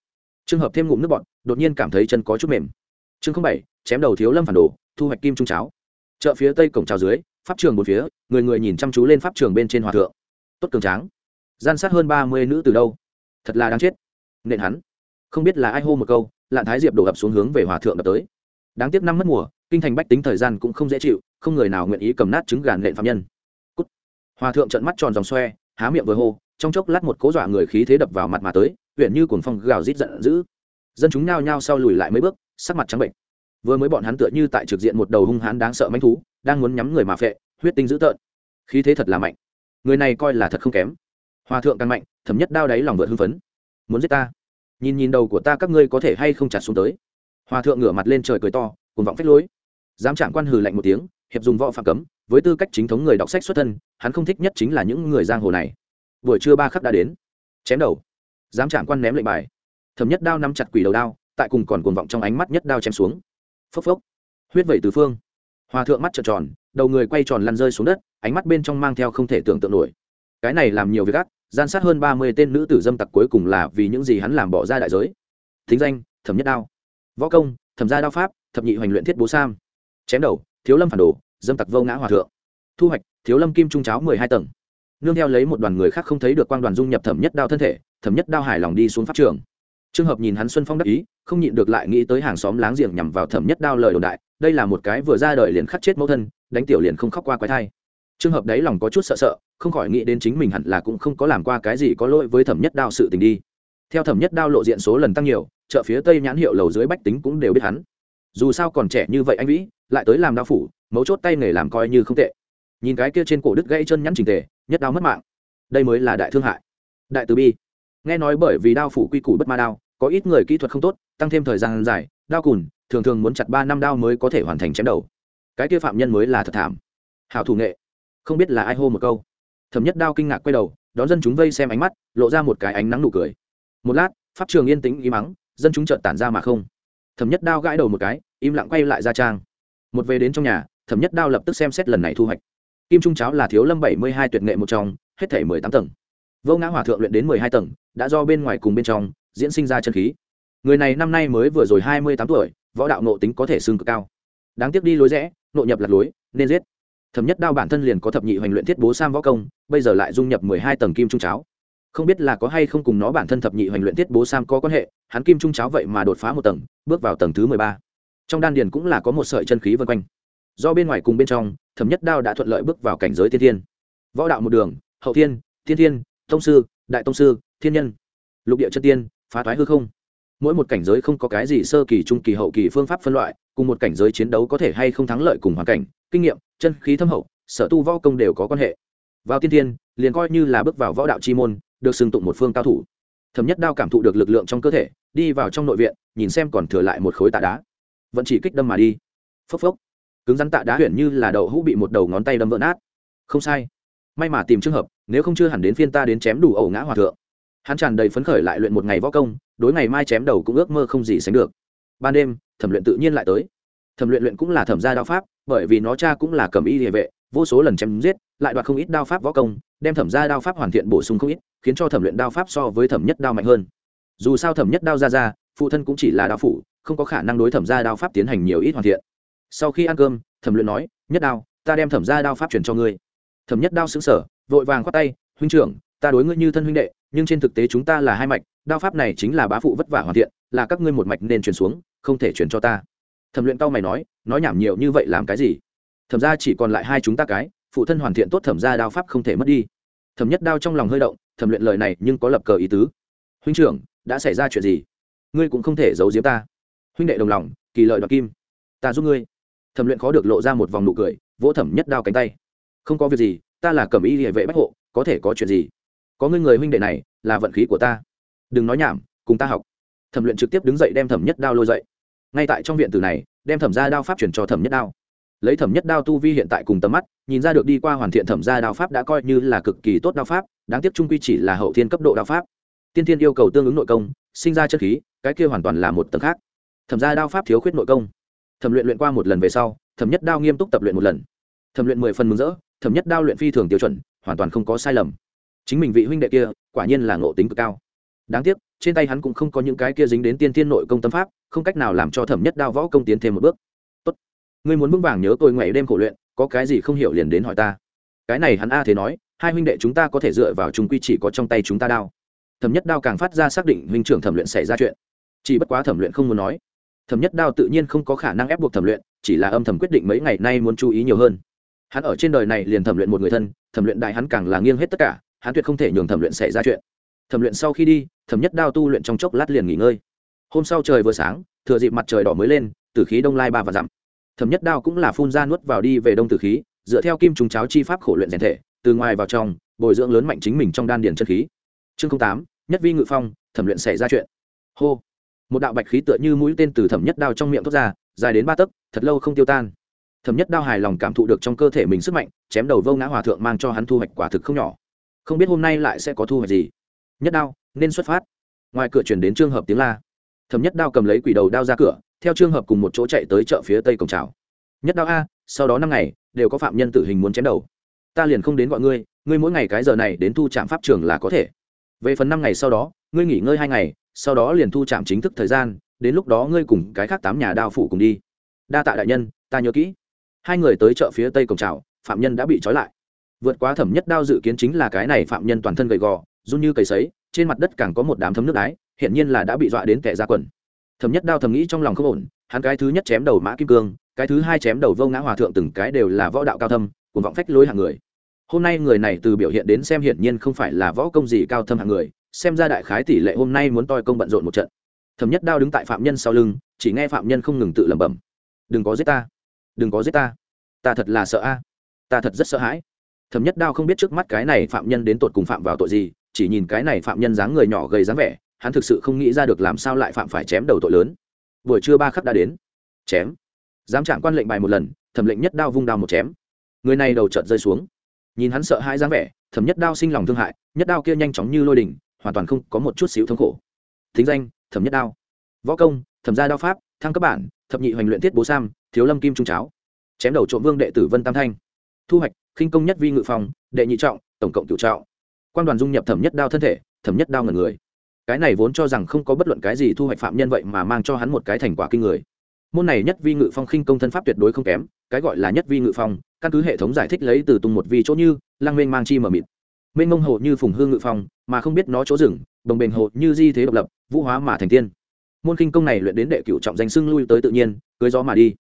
Trường hợp thêm ngụm nước bọn đột nhiên cảm thấy chân có chút mềm. Chương không bảy, chém đầu thiếu lâm phản đồ, thu hoạch kim trung cháo. Chợ phía tây cổng trào dưới, pháp trường một phía, người người nhìn chăm chú lên pháp trường bên trên hòa thượng. Tốt cường tráng. Gian sát hơn ba mươi nữ từ đâu? Thật là đáng chết. Nện hắn. Không biết là ai hô một câu, lạn thái diệp đổ ập xuống hướng về hòa thượng đập tới. Đáng tiếc năm mất mùa, kinh thành bách tính thời gian cũng không dễ chịu, không người nào nguyện ý cầm nát trứng gàn nện phạm nhân hòa thượng trận mắt tròn dòng xoe, há miệng vừa hô, trong chốc lát một cố dọa người khí thế đập vào mặt mà tới, huyện như cuồng phong gào rít giận dữ. Dân chúng nao nhao sau lùi lại mấy bước, sắc mặt trắng bệnh. Vừa mới bọn hắn tựa như tại trực diện một đầu hung hãn đáng sợ manh thú, đang muốn nhắm người mà phệ, huyết tinh dữ tợn. Khí thế thật là mạnh. Người này coi là thật không kém. Hòa thượng càng mạnh thấm nhất đao đáy lòng vượt hưng phấn. Muốn giết ta? Nhìn nhìn đầu của ta các ngươi có thể hay không chặt xuống tới? Hòa thượng ngửa mặt lên trời cười to cùng vọng phách lối. Dám chạm quan hừ lạnh một tiếng, hiệp dùng võ phạm cấm với tư cách chính thống người đọc sách xuất thân, hắn không thích nhất chính là những người giang hồ này. Buổi trưa ba khắc đã đến. Chém đầu. Dám chạm quan ném lệnh bài. Thẩm nhất đao nắm chặt quỷ đầu đao, tại cùng còn cuồng vọng trong ánh mắt nhất đao chém xuống. Phốc phốc. Huyết vẩy từ phương. Hòa thượng mắt trợn tròn, đầu người quay tròn lăn rơi xuống đất, ánh mắt bên trong mang theo không thể tưởng tượng nổi. Cái này làm nhiều việc ác, gian sát hơn ba mươi tên nữ tử dâm tặc cuối cùng là vì những gì hắn làm bỏ ra đại giới. Thính danh, thẩm nhất đao. Võ công, thẩm gia đao pháp, thập nhị hoành luyện thiết bố sam. Chém đầu, thiếu lâm phản đồ dâm tặc vô ngã hòa thượng. Thu hoạch, thiếu lâm kim trung cháo mười hai tầng. Nương theo lấy một đoàn người khác không thấy được quan đoàn dung nhập thẩm nhất đao thân thể, thẩm nhất đao hài lòng đi xuống pháp trường. Trường hợp nhìn hắn xuân phong đắc ý, không nhịn được lại nghĩ tới hàng xóm láng giềng nhằm vào thẩm nhất đao lời đồn đại, đây là một cái vừa ra đời liền khắc chết mẫu thân, đánh tiểu liền không khóc qua quái thai. Trường hợp đấy lòng có chút sợ sợ, không khỏi nghĩ đến chính mình hẳn là cũng không có làm qua cái gì có lỗi với thẩm nhất đao sự tình đi. Theo thẩm nhất đao lộ diện số lần tăng nhiều, chợ phía tây nhãn hiệu lầu dưới bách tính cũng đều biết hắn. Dù sao còn trẻ như vậy anh vĩ lại tới làm đao phủ, mấu chốt tay nghề làm coi như không tệ. Nhìn cái kia trên cổ đứt gãy chân nhắn trình tề, nhất đao mất mạng. Đây mới là đại thương hại. Đại từ bi. Nghe nói bởi vì đao phủ quy củ bất ma đao, có ít người kỹ thuật không tốt, tăng thêm thời gian dài, đao cùn, thường thường muốn chặt ba năm đao mới có thể hoàn thành chém đầu. Cái kia phạm nhân mới là thật thảm. Hảo thủ nghệ. Không biết là ai hô một câu. Thẩm nhất đao kinh ngạc quay đầu, đón dân chúng vây xem ánh mắt, lộ ra một cái ánh nắng nụ cười. Một lát, pháp trường yên tĩnh im mắng dân chúng trợn tản ra mà không. Thẩm nhất đao gãi đầu một cái, im lặng quay lại ra trang một về đến trong nhà, thẩm nhất đao lập tức xem xét lần này thu hoạch. Kim trung cháo là thiếu lâm bảy mươi hai tuyệt nghệ một trong, hết thể mười tám tầng. Vô ngã hòa thượng luyện đến mười hai tầng, đã do bên ngoài cùng bên trong, diễn sinh ra chân khí. Người này năm nay mới vừa rồi hai mươi tám tuổi, võ đạo nộ tính có thể xương cực cao. Đáng tiếc đi lối rẽ nộ nhập lạc lối, nên giết. Thẩm nhất đao bản thân liền có thập nhị hoành luyện thiết bố sam võ công, bây giờ lại dung nhập mười hai tầng kim trung cháo. Không biết là có hay không cùng nó bản thân thập nhị hoành luyện thiết bố sam có quan hệ, hắn kim trung cháo vậy mà đột phá một tầng, bước vào tầng thứ mười ba trong đan điền cũng là có một sợi chân khí vân quanh. Do bên ngoài cùng bên trong, thẩm nhất đao đã thuận lợi bước vào cảnh giới tiên thiên. Võ đạo một đường, hậu thiên thiên thiên, tông sư, đại tông sư, thiên nhân. Lục địa chân tiên, phá thoái hư không. Mỗi một cảnh giới không có cái gì sơ kỳ, trung kỳ, hậu kỳ phương pháp phân loại, cùng một cảnh giới chiến đấu có thể hay không thắng lợi cùng hoàn cảnh, kinh nghiệm, chân khí thâm hậu, sở tu võ công đều có quan hệ. Vào tiên thiên, liền coi như là bước vào võ đạo chi môn, được xưng tụng một phương cao thủ. Thẩm nhất đao cảm thụ được lực lượng trong cơ thể, đi vào trong nội viện, nhìn xem còn thừa lại một khối tạ đá vẫn chỉ kích đâm mà đi. Phốc phốc. Cứng rắn tạ đá huyện như là đậu hũ bị một đầu ngón tay đâm vỡ nát. Không sai. May mà tìm trường hợp, nếu không chưa hẳn đến phiên ta đến chém đủ ẩu ngã hòa thượng. Hắn tràn đầy phấn khởi lại luyện một ngày võ công, đối ngày mai chém đầu cũng ước mơ không gì sánh được. Ban đêm, thẩm luyện tự nhiên lại tới. Thẩm luyện luyện cũng là thẩm gia đao pháp, bởi vì nó cha cũng là cầm y địa vệ, vô số lần chém giết, lại đoạt không ít đao pháp võ công, đem thẩm gia đao pháp hoàn thiện bổ sung không ít, khiến cho thẩm luyện đao pháp so với thẩm nhất đao mạnh hơn. Dù sao thẩm nhất đao ra ra phụ thân cũng chỉ là đao phủ, không có khả năng đối thẩm gia đao pháp tiến hành nhiều ít hoàn thiện. Sau khi ăn cơm, thẩm luyện nói, nhất đao, ta đem thẩm gia đao pháp truyền cho ngươi. Thẩm nhất đao xứng sở vội vàng khoát tay, huynh trưởng, ta đối ngươi như thân huynh đệ, nhưng trên thực tế chúng ta là hai mạch, đao pháp này chính là bá phụ vất vả hoàn thiện, là các ngươi một mạch nên truyền xuống, không thể truyền cho ta. Thẩm luyện tao mày nói nói nhảm nhiều như vậy làm cái gì? Thẩm ra chỉ còn lại hai chúng ta cái, phụ thân hoàn thiện tốt thẩm ra đao pháp không thể mất đi. Thẩm nhất đao trong lòng hơi động, thẩm luyện lời này nhưng có lập cờ ý tứ. Huynh trưởng, đã xảy ra chuyện gì? Ngươi cũng không thể giấu giếm ta. Huynh đệ đồng lòng, kỳ lợi đoạt kim. Ta giúp ngươi. Thẩm luyện khó được lộ ra một vòng nụ cười, vỗ thẩm nhất đao cánh tay. Không có việc gì, ta là cẩm y địa vệ bách hộ, có thể có chuyện gì? Có ngươi người huynh đệ này, là vận khí của ta. Đừng nói nhảm, cùng ta học. Thẩm luyện trực tiếp đứng dậy đem thẩm nhất đao lôi dậy. Ngay tại trong viện tử này, đem thẩm ra đao pháp chuyển cho thẩm nhất đao. Lấy thẩm nhất đao tu vi hiện tại cùng tầm mắt, nhìn ra được đi qua hoàn thiện thẩm ra đao pháp đã coi như là cực kỳ tốt đao pháp, đáng tiếc trung quy chỉ là hậu thiên cấp độ đao pháp. Tiên thiên yêu cầu tương ứng nội công, sinh ra chất khí cái kia hoàn toàn là một tầng khác. Thẩm ra đao pháp thiếu khuyết nội công. Thẩm luyện luyện qua một lần về sau, thẩm nhất đao nghiêm túc tập luyện một lần. Thẩm luyện mười phần mừng rỡ, thẩm nhất đao luyện phi thường tiêu chuẩn, hoàn toàn không có sai lầm. Chính mình vị huynh đệ kia, quả nhiên là ngộ tính cực cao. Đáng tiếc, trên tay hắn cũng không có những cái kia dính đến tiên thiên nội công tâm pháp, không cách nào làm cho thẩm nhất đao võ công tiến thêm một bước. Tốt. Ngươi muốn vững vàng nhớ tôi ngày đêm khổ luyện, có cái gì không hiểu liền đến hỏi ta. Cái này hắn a thế nói, hai huynh đệ chúng ta có thể dựa vào chúng quy chỉ có trong tay chúng ta đao. Thẩm nhất đao càng phát ra xác định huynh trưởng thẩm luyện xảy ra chuyện chỉ bất quá thẩm luyện không muốn nói. Thẩm nhất đao tự nhiên không có khả năng ép buộc thẩm luyện, chỉ là âm thầm quyết định mấy ngày nay muốn chú ý nhiều hơn. Hắn ở trên đời này liền thẩm luyện một người thân, thẩm luyện đại hắn càng là nghiêng hết tất cả, hắn tuyệt không thể nhường thẩm luyện xảy ra chuyện. Thẩm luyện sau khi đi, thẩm nhất đao tu luyện trong chốc lát liền nghỉ ngơi. Hôm sau trời vừa sáng, thừa dịp mặt trời đỏ mới lên, tử khí đông lai ba và dặm. Thẩm nhất đao cũng là phun ra nuốt vào đi về đông tử khí, dựa theo kim trùng cháo chi pháp khổ luyện rèn thể, từ ngoài vào trong, bồi dưỡng lớn mạnh chính mình trong đan điền chân khí. Chương tám, nhất vi ngự phong, thẩm luyện xảy ra chuyện. Hô một đạo bạch khí tựa như mũi tên từ thẩm nhất đao trong miệng thoát ra, dài đến ba tấc, thật lâu không tiêu tan. Thẩm nhất đao hài lòng cảm thụ được trong cơ thể mình sức mạnh, chém đầu vô ngã hòa thượng mang cho hắn thu hoạch quả thực không nhỏ. Không biết hôm nay lại sẽ có thu hoạch gì. Nhất đao, nên xuất phát. Ngoài cửa chuyển đến trường hợp tiếng la. Thẩm nhất đao cầm lấy quỷ đầu đao ra cửa, theo trường hợp cùng một chỗ chạy tới chợ phía tây cổng trào nhất đao a, sau đó năm ngày, đều có phạm nhân tử hình muốn chém đầu. Ta liền không đến gọi ngươi ngươi mỗi ngày cái giờ này đến thu trạm pháp trường là có thể. Về phần năm ngày sau đó, ngươi nghỉ ngơi hai ngày sau đó liền thu trạm chính thức thời gian, đến lúc đó ngươi cùng cái khác tám nhà đao phủ cùng đi. Đa tạ đại nhân, ta nhớ kỹ. Hai người tới chợ phía tây cổng trào phạm nhân đã bị trói lại. Vượt quá thẩm nhất đao dự kiến chính là cái này phạm nhân toàn thân gầy gò, run như cầy sấy, trên mặt đất càng có một đám thấm nước đái hiện nhiên là đã bị dọa đến kẻ ra quần. Thẩm nhất đao thầm nghĩ trong lòng không ổn, hắn cái thứ nhất chém đầu mã kim cương, cái thứ hai chém đầu vô ngã hòa thượng từng cái đều là võ đạo cao thâm cùng vọng phách lối hạng người. Hôm nay người này từ biểu hiện đến xem hiển nhiên không phải là võ công gì cao thâm hạng người xem ra đại khái tỷ lệ hôm nay muốn toi công bận rộn một trận. Thẩm nhất đao đứng tại phạm nhân sau lưng, chỉ nghe phạm nhân không ngừng tự lẩm bẩm. Đừng có giết ta, đừng có giết ta ta thật là sợ a, ta thật rất sợ hãi. Thẩm nhất đao không biết trước mắt cái này phạm nhân đến tột cùng phạm vào tội gì, chỉ nhìn cái này phạm nhân dáng người nhỏ gầy dáng vẻ, hắn thực sự không nghĩ ra được làm sao lại phạm phải chém đầu tội lớn. Buổi trưa ba khắc đã đến. Chém. Dám trạng quan lệnh bài một lần, thẩm lệnh nhất đao vung đao một chém. Người này đầu chợt rơi xuống. Nhìn hắn sợ hãi dáng vẻ, thẩm nhất đao sinh lòng thương hại, nhất đao kia nhanh chóng như lôi đình hoàn toàn không có một chút xíu thống khổ. Thính danh, thẩm nhất đao. Võ công, thẩm gia đao pháp, thăng cấp bản, thập nhị hoành luyện thiết bố sam, thiếu lâm kim trung cháo. Chém đầu trộm vương đệ tử vân tam thanh. Thu hoạch, khinh công nhất vi ngự phòng đệ nhị trọng, tổng cộng cựu trọng. Quan đoàn dung nhập thẩm nhất đao thân thể, thẩm nhất đao ngần người. Cái này vốn cho rằng không có bất luận cái gì thu hoạch phạm nhân vậy mà mang cho hắn một cái thành quả kinh người. Môn này nhất vi ngự phong khinh công thân pháp tuyệt đối không kém, cái gọi là nhất vi ngự phong, căn cứ hệ thống giải thích lấy từ tung một vi chỗ như lang mênh mang chi mờ mịt mênh mông hồ như phùng hương ngự phong, mà không biết nó chỗ rừng, đồng bền hồ như di thế độc lập, vũ hóa mà thành tiên. Môn khinh công này luyện đến đệ cựu trọng danh xưng lui tới tự nhiên, cưới gió mà đi.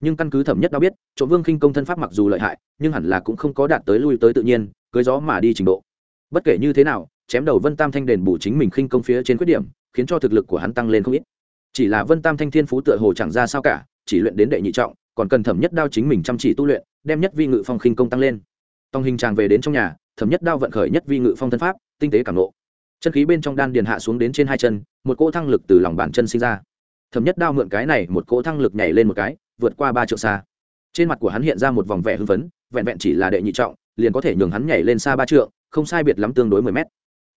Nhưng căn cứ thẩm nhất đã biết trộm vương khinh công thân pháp mặc dù lợi hại, nhưng hẳn là cũng không có đạt tới lui tới tự nhiên, cưới gió mà đi trình độ. Bất kể như thế nào, chém đầu vân tam thanh đền bù chính mình khinh công phía trên khuyết điểm, khiến cho thực lực của hắn tăng lên không ít. Chỉ là vân tam thanh thiên phú tựa hồ chẳng ra sao cả, chỉ luyện đến đệ nhị trọng, còn cần thẩm nhất đao chính mình chăm chỉ tu luyện, đem nhất vi ngự phong khinh công tăng lên. Tòng hình tràng về đến trong nhà thẩm nhất đao vận khởi nhất vi ngự phong thân pháp, tinh tế cảm nộ chân khí bên trong đan điền hạ xuống đến trên hai chân, một cỗ thăng lực từ lòng bàn chân sinh ra. Thẩm nhất đao mượn cái này một cỗ thăng lực nhảy lên một cái, vượt qua ba triệu xa. Trên mặt của hắn hiện ra một vòng vẻ hưng phấn, vẹn vẹn chỉ là đệ nhị trọng, liền có thể nhường hắn nhảy lên xa ba trượng, không sai biệt lắm tương đối mười mét.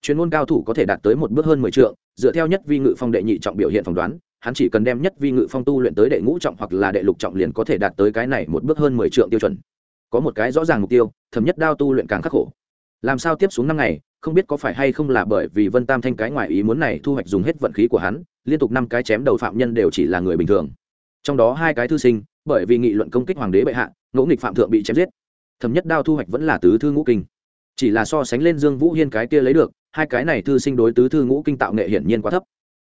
Chuyên môn cao thủ có thể đạt tới một bước hơn mười trượng, dựa theo nhất vi ngự phong đệ nhị trọng biểu hiện phỏng đoán, hắn chỉ cần đem nhất vi ngự phong tu luyện tới đệ ngũ trọng hoặc là đệ lục trọng liền có thể đạt tới cái này một bước hơn mười trượng tiêu chuẩn. Có một cái rõ ràng mục tiêu, thẩm nhất đao tu luyện càng khắc khổ làm sao tiếp xuống năm ngày, không biết có phải hay không là bởi vì vân tam thanh cái ngoài ý muốn này thu hoạch dùng hết vận khí của hắn, liên tục năm cái chém đầu phạm nhân đều chỉ là người bình thường. Trong đó hai cái thư sinh, bởi vì nghị luận công kích hoàng đế bệ hạ, ngỗ nghịch phạm thượng bị chém giết. Thấm nhất đao thu hoạch vẫn là tứ thư ngũ kinh. Chỉ là so sánh lên dương vũ hiên cái kia lấy được, hai cái này thư sinh đối tứ thư ngũ kinh tạo nghệ hiển nhiên quá thấp.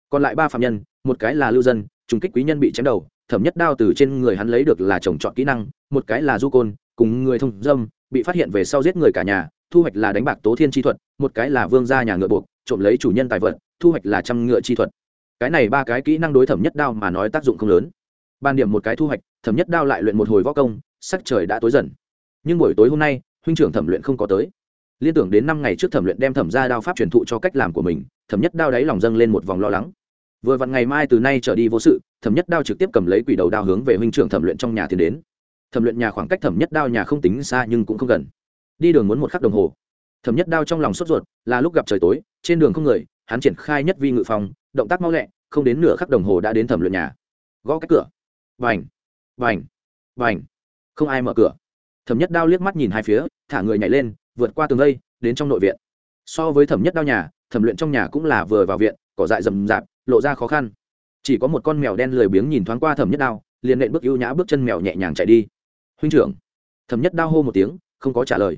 Còn lại ba phạm nhân, một cái là lưu dân, trùng kích quý nhân bị chém đầu, thẩm nhất đao từ trên người hắn lấy được là trồng trọt kỹ năng, một cái là du côn, cùng người thông dâm, bị phát hiện về sau giết người cả nhà thu hoạch là đánh bạc tố thiên chi thuật, một cái là vương gia nhà ngựa buộc, trộm lấy chủ nhân tài vật, thu hoạch là trăm ngựa chi thuật. Cái này ba cái kỹ năng đối thẩm nhất đao mà nói tác dụng không lớn. Ban điểm một cái thu hoạch, thẩm nhất đao lại luyện một hồi võ công, sắc trời đã tối dần. Nhưng buổi tối hôm nay, huynh trưởng thẩm luyện không có tới. Liên tưởng đến năm ngày trước thẩm luyện đem thẩm ra đao pháp truyền thụ cho cách làm của mình, thẩm nhất đao đáy lòng dâng lên một vòng lo lắng. Vừa vặn ngày mai từ nay trở đi vô sự, thẩm nhất đao trực tiếp cầm lấy quỷ đầu đao hướng về huynh trưởng thẩm luyện trong nhà tiến đến. Thẩm luyện nhà khoảng cách thẩm nhất đao nhà không tính xa nhưng cũng không gần đi đường muốn một khắc đồng hồ. Thẩm nhất đao trong lòng sốt ruột là lúc gặp trời tối trên đường không người hắn triển khai nhất vi ngự phòng động tác mau lẹ không đến nửa khắc đồng hồ đã đến thẩm luyện nhà. Gõ cách cửa. Vành vành vành không ai mở cửa. Thẩm nhất đao liếc mắt nhìn hai phía thả người nhảy lên vượt qua tường dây, đến trong nội viện. So với thẩm nhất đao nhà thẩm luyện trong nhà cũng là vừa vào viện cỏ dại rầm rạp lộ ra khó khăn. Chỉ có một con mèo đen lười biếng nhìn thoáng qua thẩm nhất đao liền nện bước ưu nhã bước chân mèo nhẹ nhàng chạy đi. Huynh trưởng. Thẩm nhất đao hô một tiếng không có trả lời.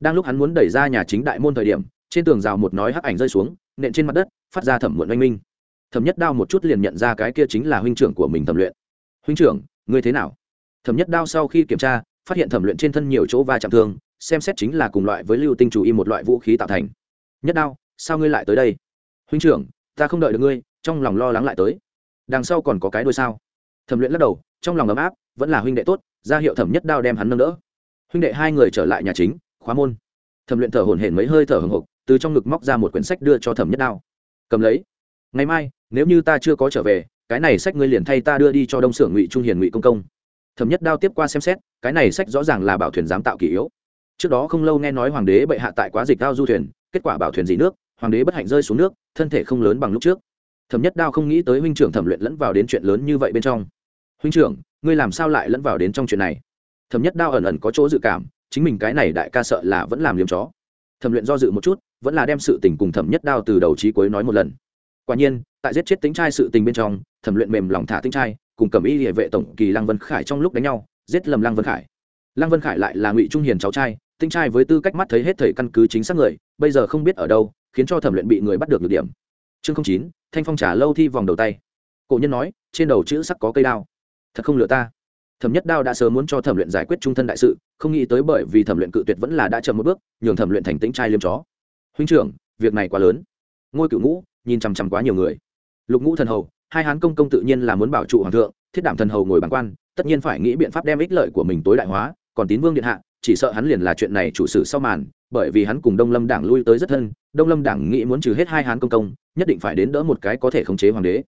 Đang lúc hắn muốn đẩy ra nhà chính đại môn thời điểm, trên tường rào một nói hắc ảnh rơi xuống, nện trên mặt đất, phát ra thẩm muộn oanh minh. Thẩm nhất đao một chút liền nhận ra cái kia chính là huynh trưởng của mình thẩm luyện. Huynh trưởng, ngươi thế nào? Thẩm nhất đao sau khi kiểm tra, phát hiện thẩm luyện trên thân nhiều chỗ va chạm thương, xem xét chính là cùng loại với lưu tinh chủ y một loại vũ khí tạo thành. Nhất đao, sao ngươi lại tới đây? Huynh trưởng, ta không đợi được ngươi, trong lòng lo lắng lại tới. Đằng sau còn có cái đôi sao? Thẩm luyện lắc đầu, trong lòng ấm áp, vẫn là huynh đệ tốt, ra hiệu thẩm nhất đao đem hắn nâng đỡ huynh đệ hai người trở lại nhà chính, khóa môn. Thẩm luyện thở hổn hển mấy hơi thở hồng hộc từ trong ngực móc ra một quyển sách đưa cho thẩm nhất đao. Cầm lấy. Ngày mai, nếu như ta chưa có trở về, cái này sách ngươi liền thay ta đưa đi cho đông xưởng ngụy trung hiền ngụy công công. Thẩm nhất đao tiếp qua xem xét, cái này sách rõ ràng là bảo thuyền giám tạo kỷ yếu. Trước đó không lâu nghe nói hoàng đế bệ hạ tại quá dịch cao du thuyền, kết quả bảo thuyền dị nước, hoàng đế bất hạnh rơi xuống nước, thân thể không lớn bằng lúc trước. Thẩm nhất đao không nghĩ tới huynh trưởng thẩm luyện lẫn vào đến chuyện lớn như vậy bên trong. Huynh trưởng, ngươi làm sao lại lẫn vào đến trong chuyện này? Thẩm nhất đao ẩn ẩn có chỗ dự cảm, chính mình cái này đại ca sợ là vẫn làm liếm chó. Thẩm luyện do dự một chút, vẫn là đem sự tình cùng thẩm nhất đao từ đầu trí cuối nói một lần. Quả nhiên, tại giết chết tính trai sự tình bên trong, thẩm luyện mềm lòng thả tính trai, cùng cầm y địa vệ tổng kỳ lăng vân khải trong lúc đánh nhau, giết lầm lăng vân khải. Lăng vân khải lại là ngụy trung hiền cháu trai tinh trai với tư cách mắt thấy hết thầy căn cứ chính xác người, bây giờ không biết ở đâu, khiến cho thẩm luyện bị người bắt được được điểm. Chương chín, thanh phong trả lâu thi vòng đầu tay. Cổ nhân nói, trên đầu chữ sắc có cây đao. Thật không lừa ta thẩm nhất đao đã sớm muốn cho thẩm luyện giải quyết trung thân đại sự, không nghĩ tới bởi vì thẩm luyện cự tuyệt vẫn là đã chậm một bước, nhường thẩm luyện thành tính trai liêm chó. Huynh trưởng, việc này quá lớn. Ngôi cựu ngũ nhìn chằm chằm quá nhiều người. Lục ngũ thần hầu, hai hán công công tự nhiên là muốn bảo trụ hoàng thượng, thiết đảm thần hầu ngồi bàn quan, tất nhiên phải nghĩ biện pháp đem ích lợi của mình tối đại hóa, còn tín vương điện hạ, chỉ sợ hắn liền là chuyện này chủ sử sau màn, bởi vì hắn cùng đông lâm đảng lui tới rất thân, đông lâm đảng nghĩ muốn trừ hết hai hán công công, nhất định phải đến đỡ một cái có thể khống chế hoàng đế.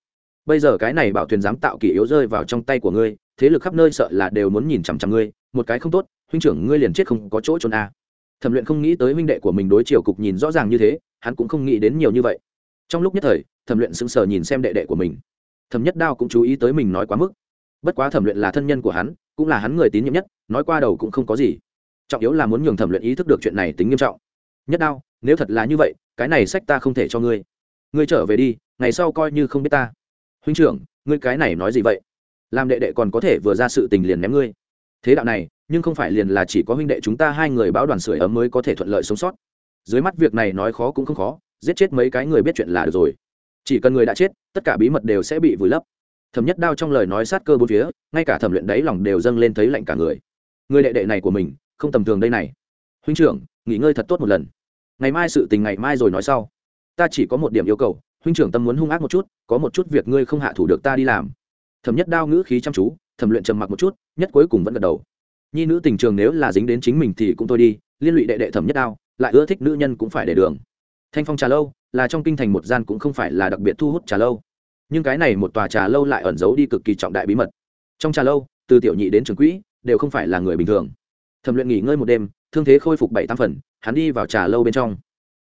Bây giờ cái này bảo thuyền dám tạo kỷ yếu rơi vào trong tay của ngươi thế lực khắp nơi sợ là đều muốn nhìn chằm chằm ngươi, một cái không tốt, huynh trưởng ngươi liền chết không có chỗ trốn a thẩm luyện không nghĩ tới huynh đệ của mình đối chiều cục nhìn rõ ràng như thế, hắn cũng không nghĩ đến nhiều như vậy. Trong lúc nhất thời, thẩm luyện sững sờ nhìn xem đệ đệ của mình. Thẩm nhất đao cũng chú ý tới mình nói quá mức. Bất quá thẩm luyện là thân nhân của hắn, cũng là hắn người tín nhiệm nhất, nói qua đầu cũng không có gì. Trọng yếu là muốn nhường thẩm luyện ý thức được chuyện này tính nghiêm trọng. Nhất đao, nếu thật là như vậy, cái này sách ta không thể cho ngươi. Ngươi trở về đi, ngày sau coi như không biết ta. Huynh trưởng, ngươi cái này nói gì vậy? Làm đệ đệ còn có thể vừa ra sự tình liền ném ngươi. Thế đạo này, nhưng không phải liền là chỉ có huynh đệ chúng ta hai người báo đoàn sưởi ấm mới có thể thuận lợi sống sót. Dưới mắt việc này nói khó cũng không khó, giết chết mấy cái người biết chuyện là được rồi. Chỉ cần người đã chết, tất cả bí mật đều sẽ bị vùi lấp. Thẩm nhất đao trong lời nói sát cơ bốn phía, ngay cả thẩm luyện đáy lòng đều dâng lên thấy lạnh cả người. Người đệ đệ này của mình, không tầm thường đây này. Huynh trưởng, nghỉ ngơi thật tốt một lần. Ngày mai sự tình ngày mai rồi nói sau. Ta chỉ có một điểm yêu cầu, huynh trưởng tâm muốn hung ác một chút, có một chút việc ngươi không hạ thủ được ta đi làm thẩm nhất đao ngữ khí chăm chú, thẩm luyện trầm mặc một chút, nhất cuối cùng vẫn gật đầu. Nhi nữ tình trường nếu là dính đến chính mình thì cũng thôi đi, liên lụy đệ đệ thẩm nhất đao, lại ưa thích nữ nhân cũng phải để đường. Thanh phong trà lâu, là trong kinh thành một gian cũng không phải là đặc biệt thu hút trà lâu. Nhưng cái này một tòa trà lâu lại ẩn giấu đi cực kỳ trọng đại bí mật. Trong trà lâu, từ tiểu nhị đến trường quỹ, đều không phải là người bình thường. Thẩm luyện nghỉ ngơi một đêm, thương thế khôi phục bảy tam phần, hắn đi vào trà lâu bên trong.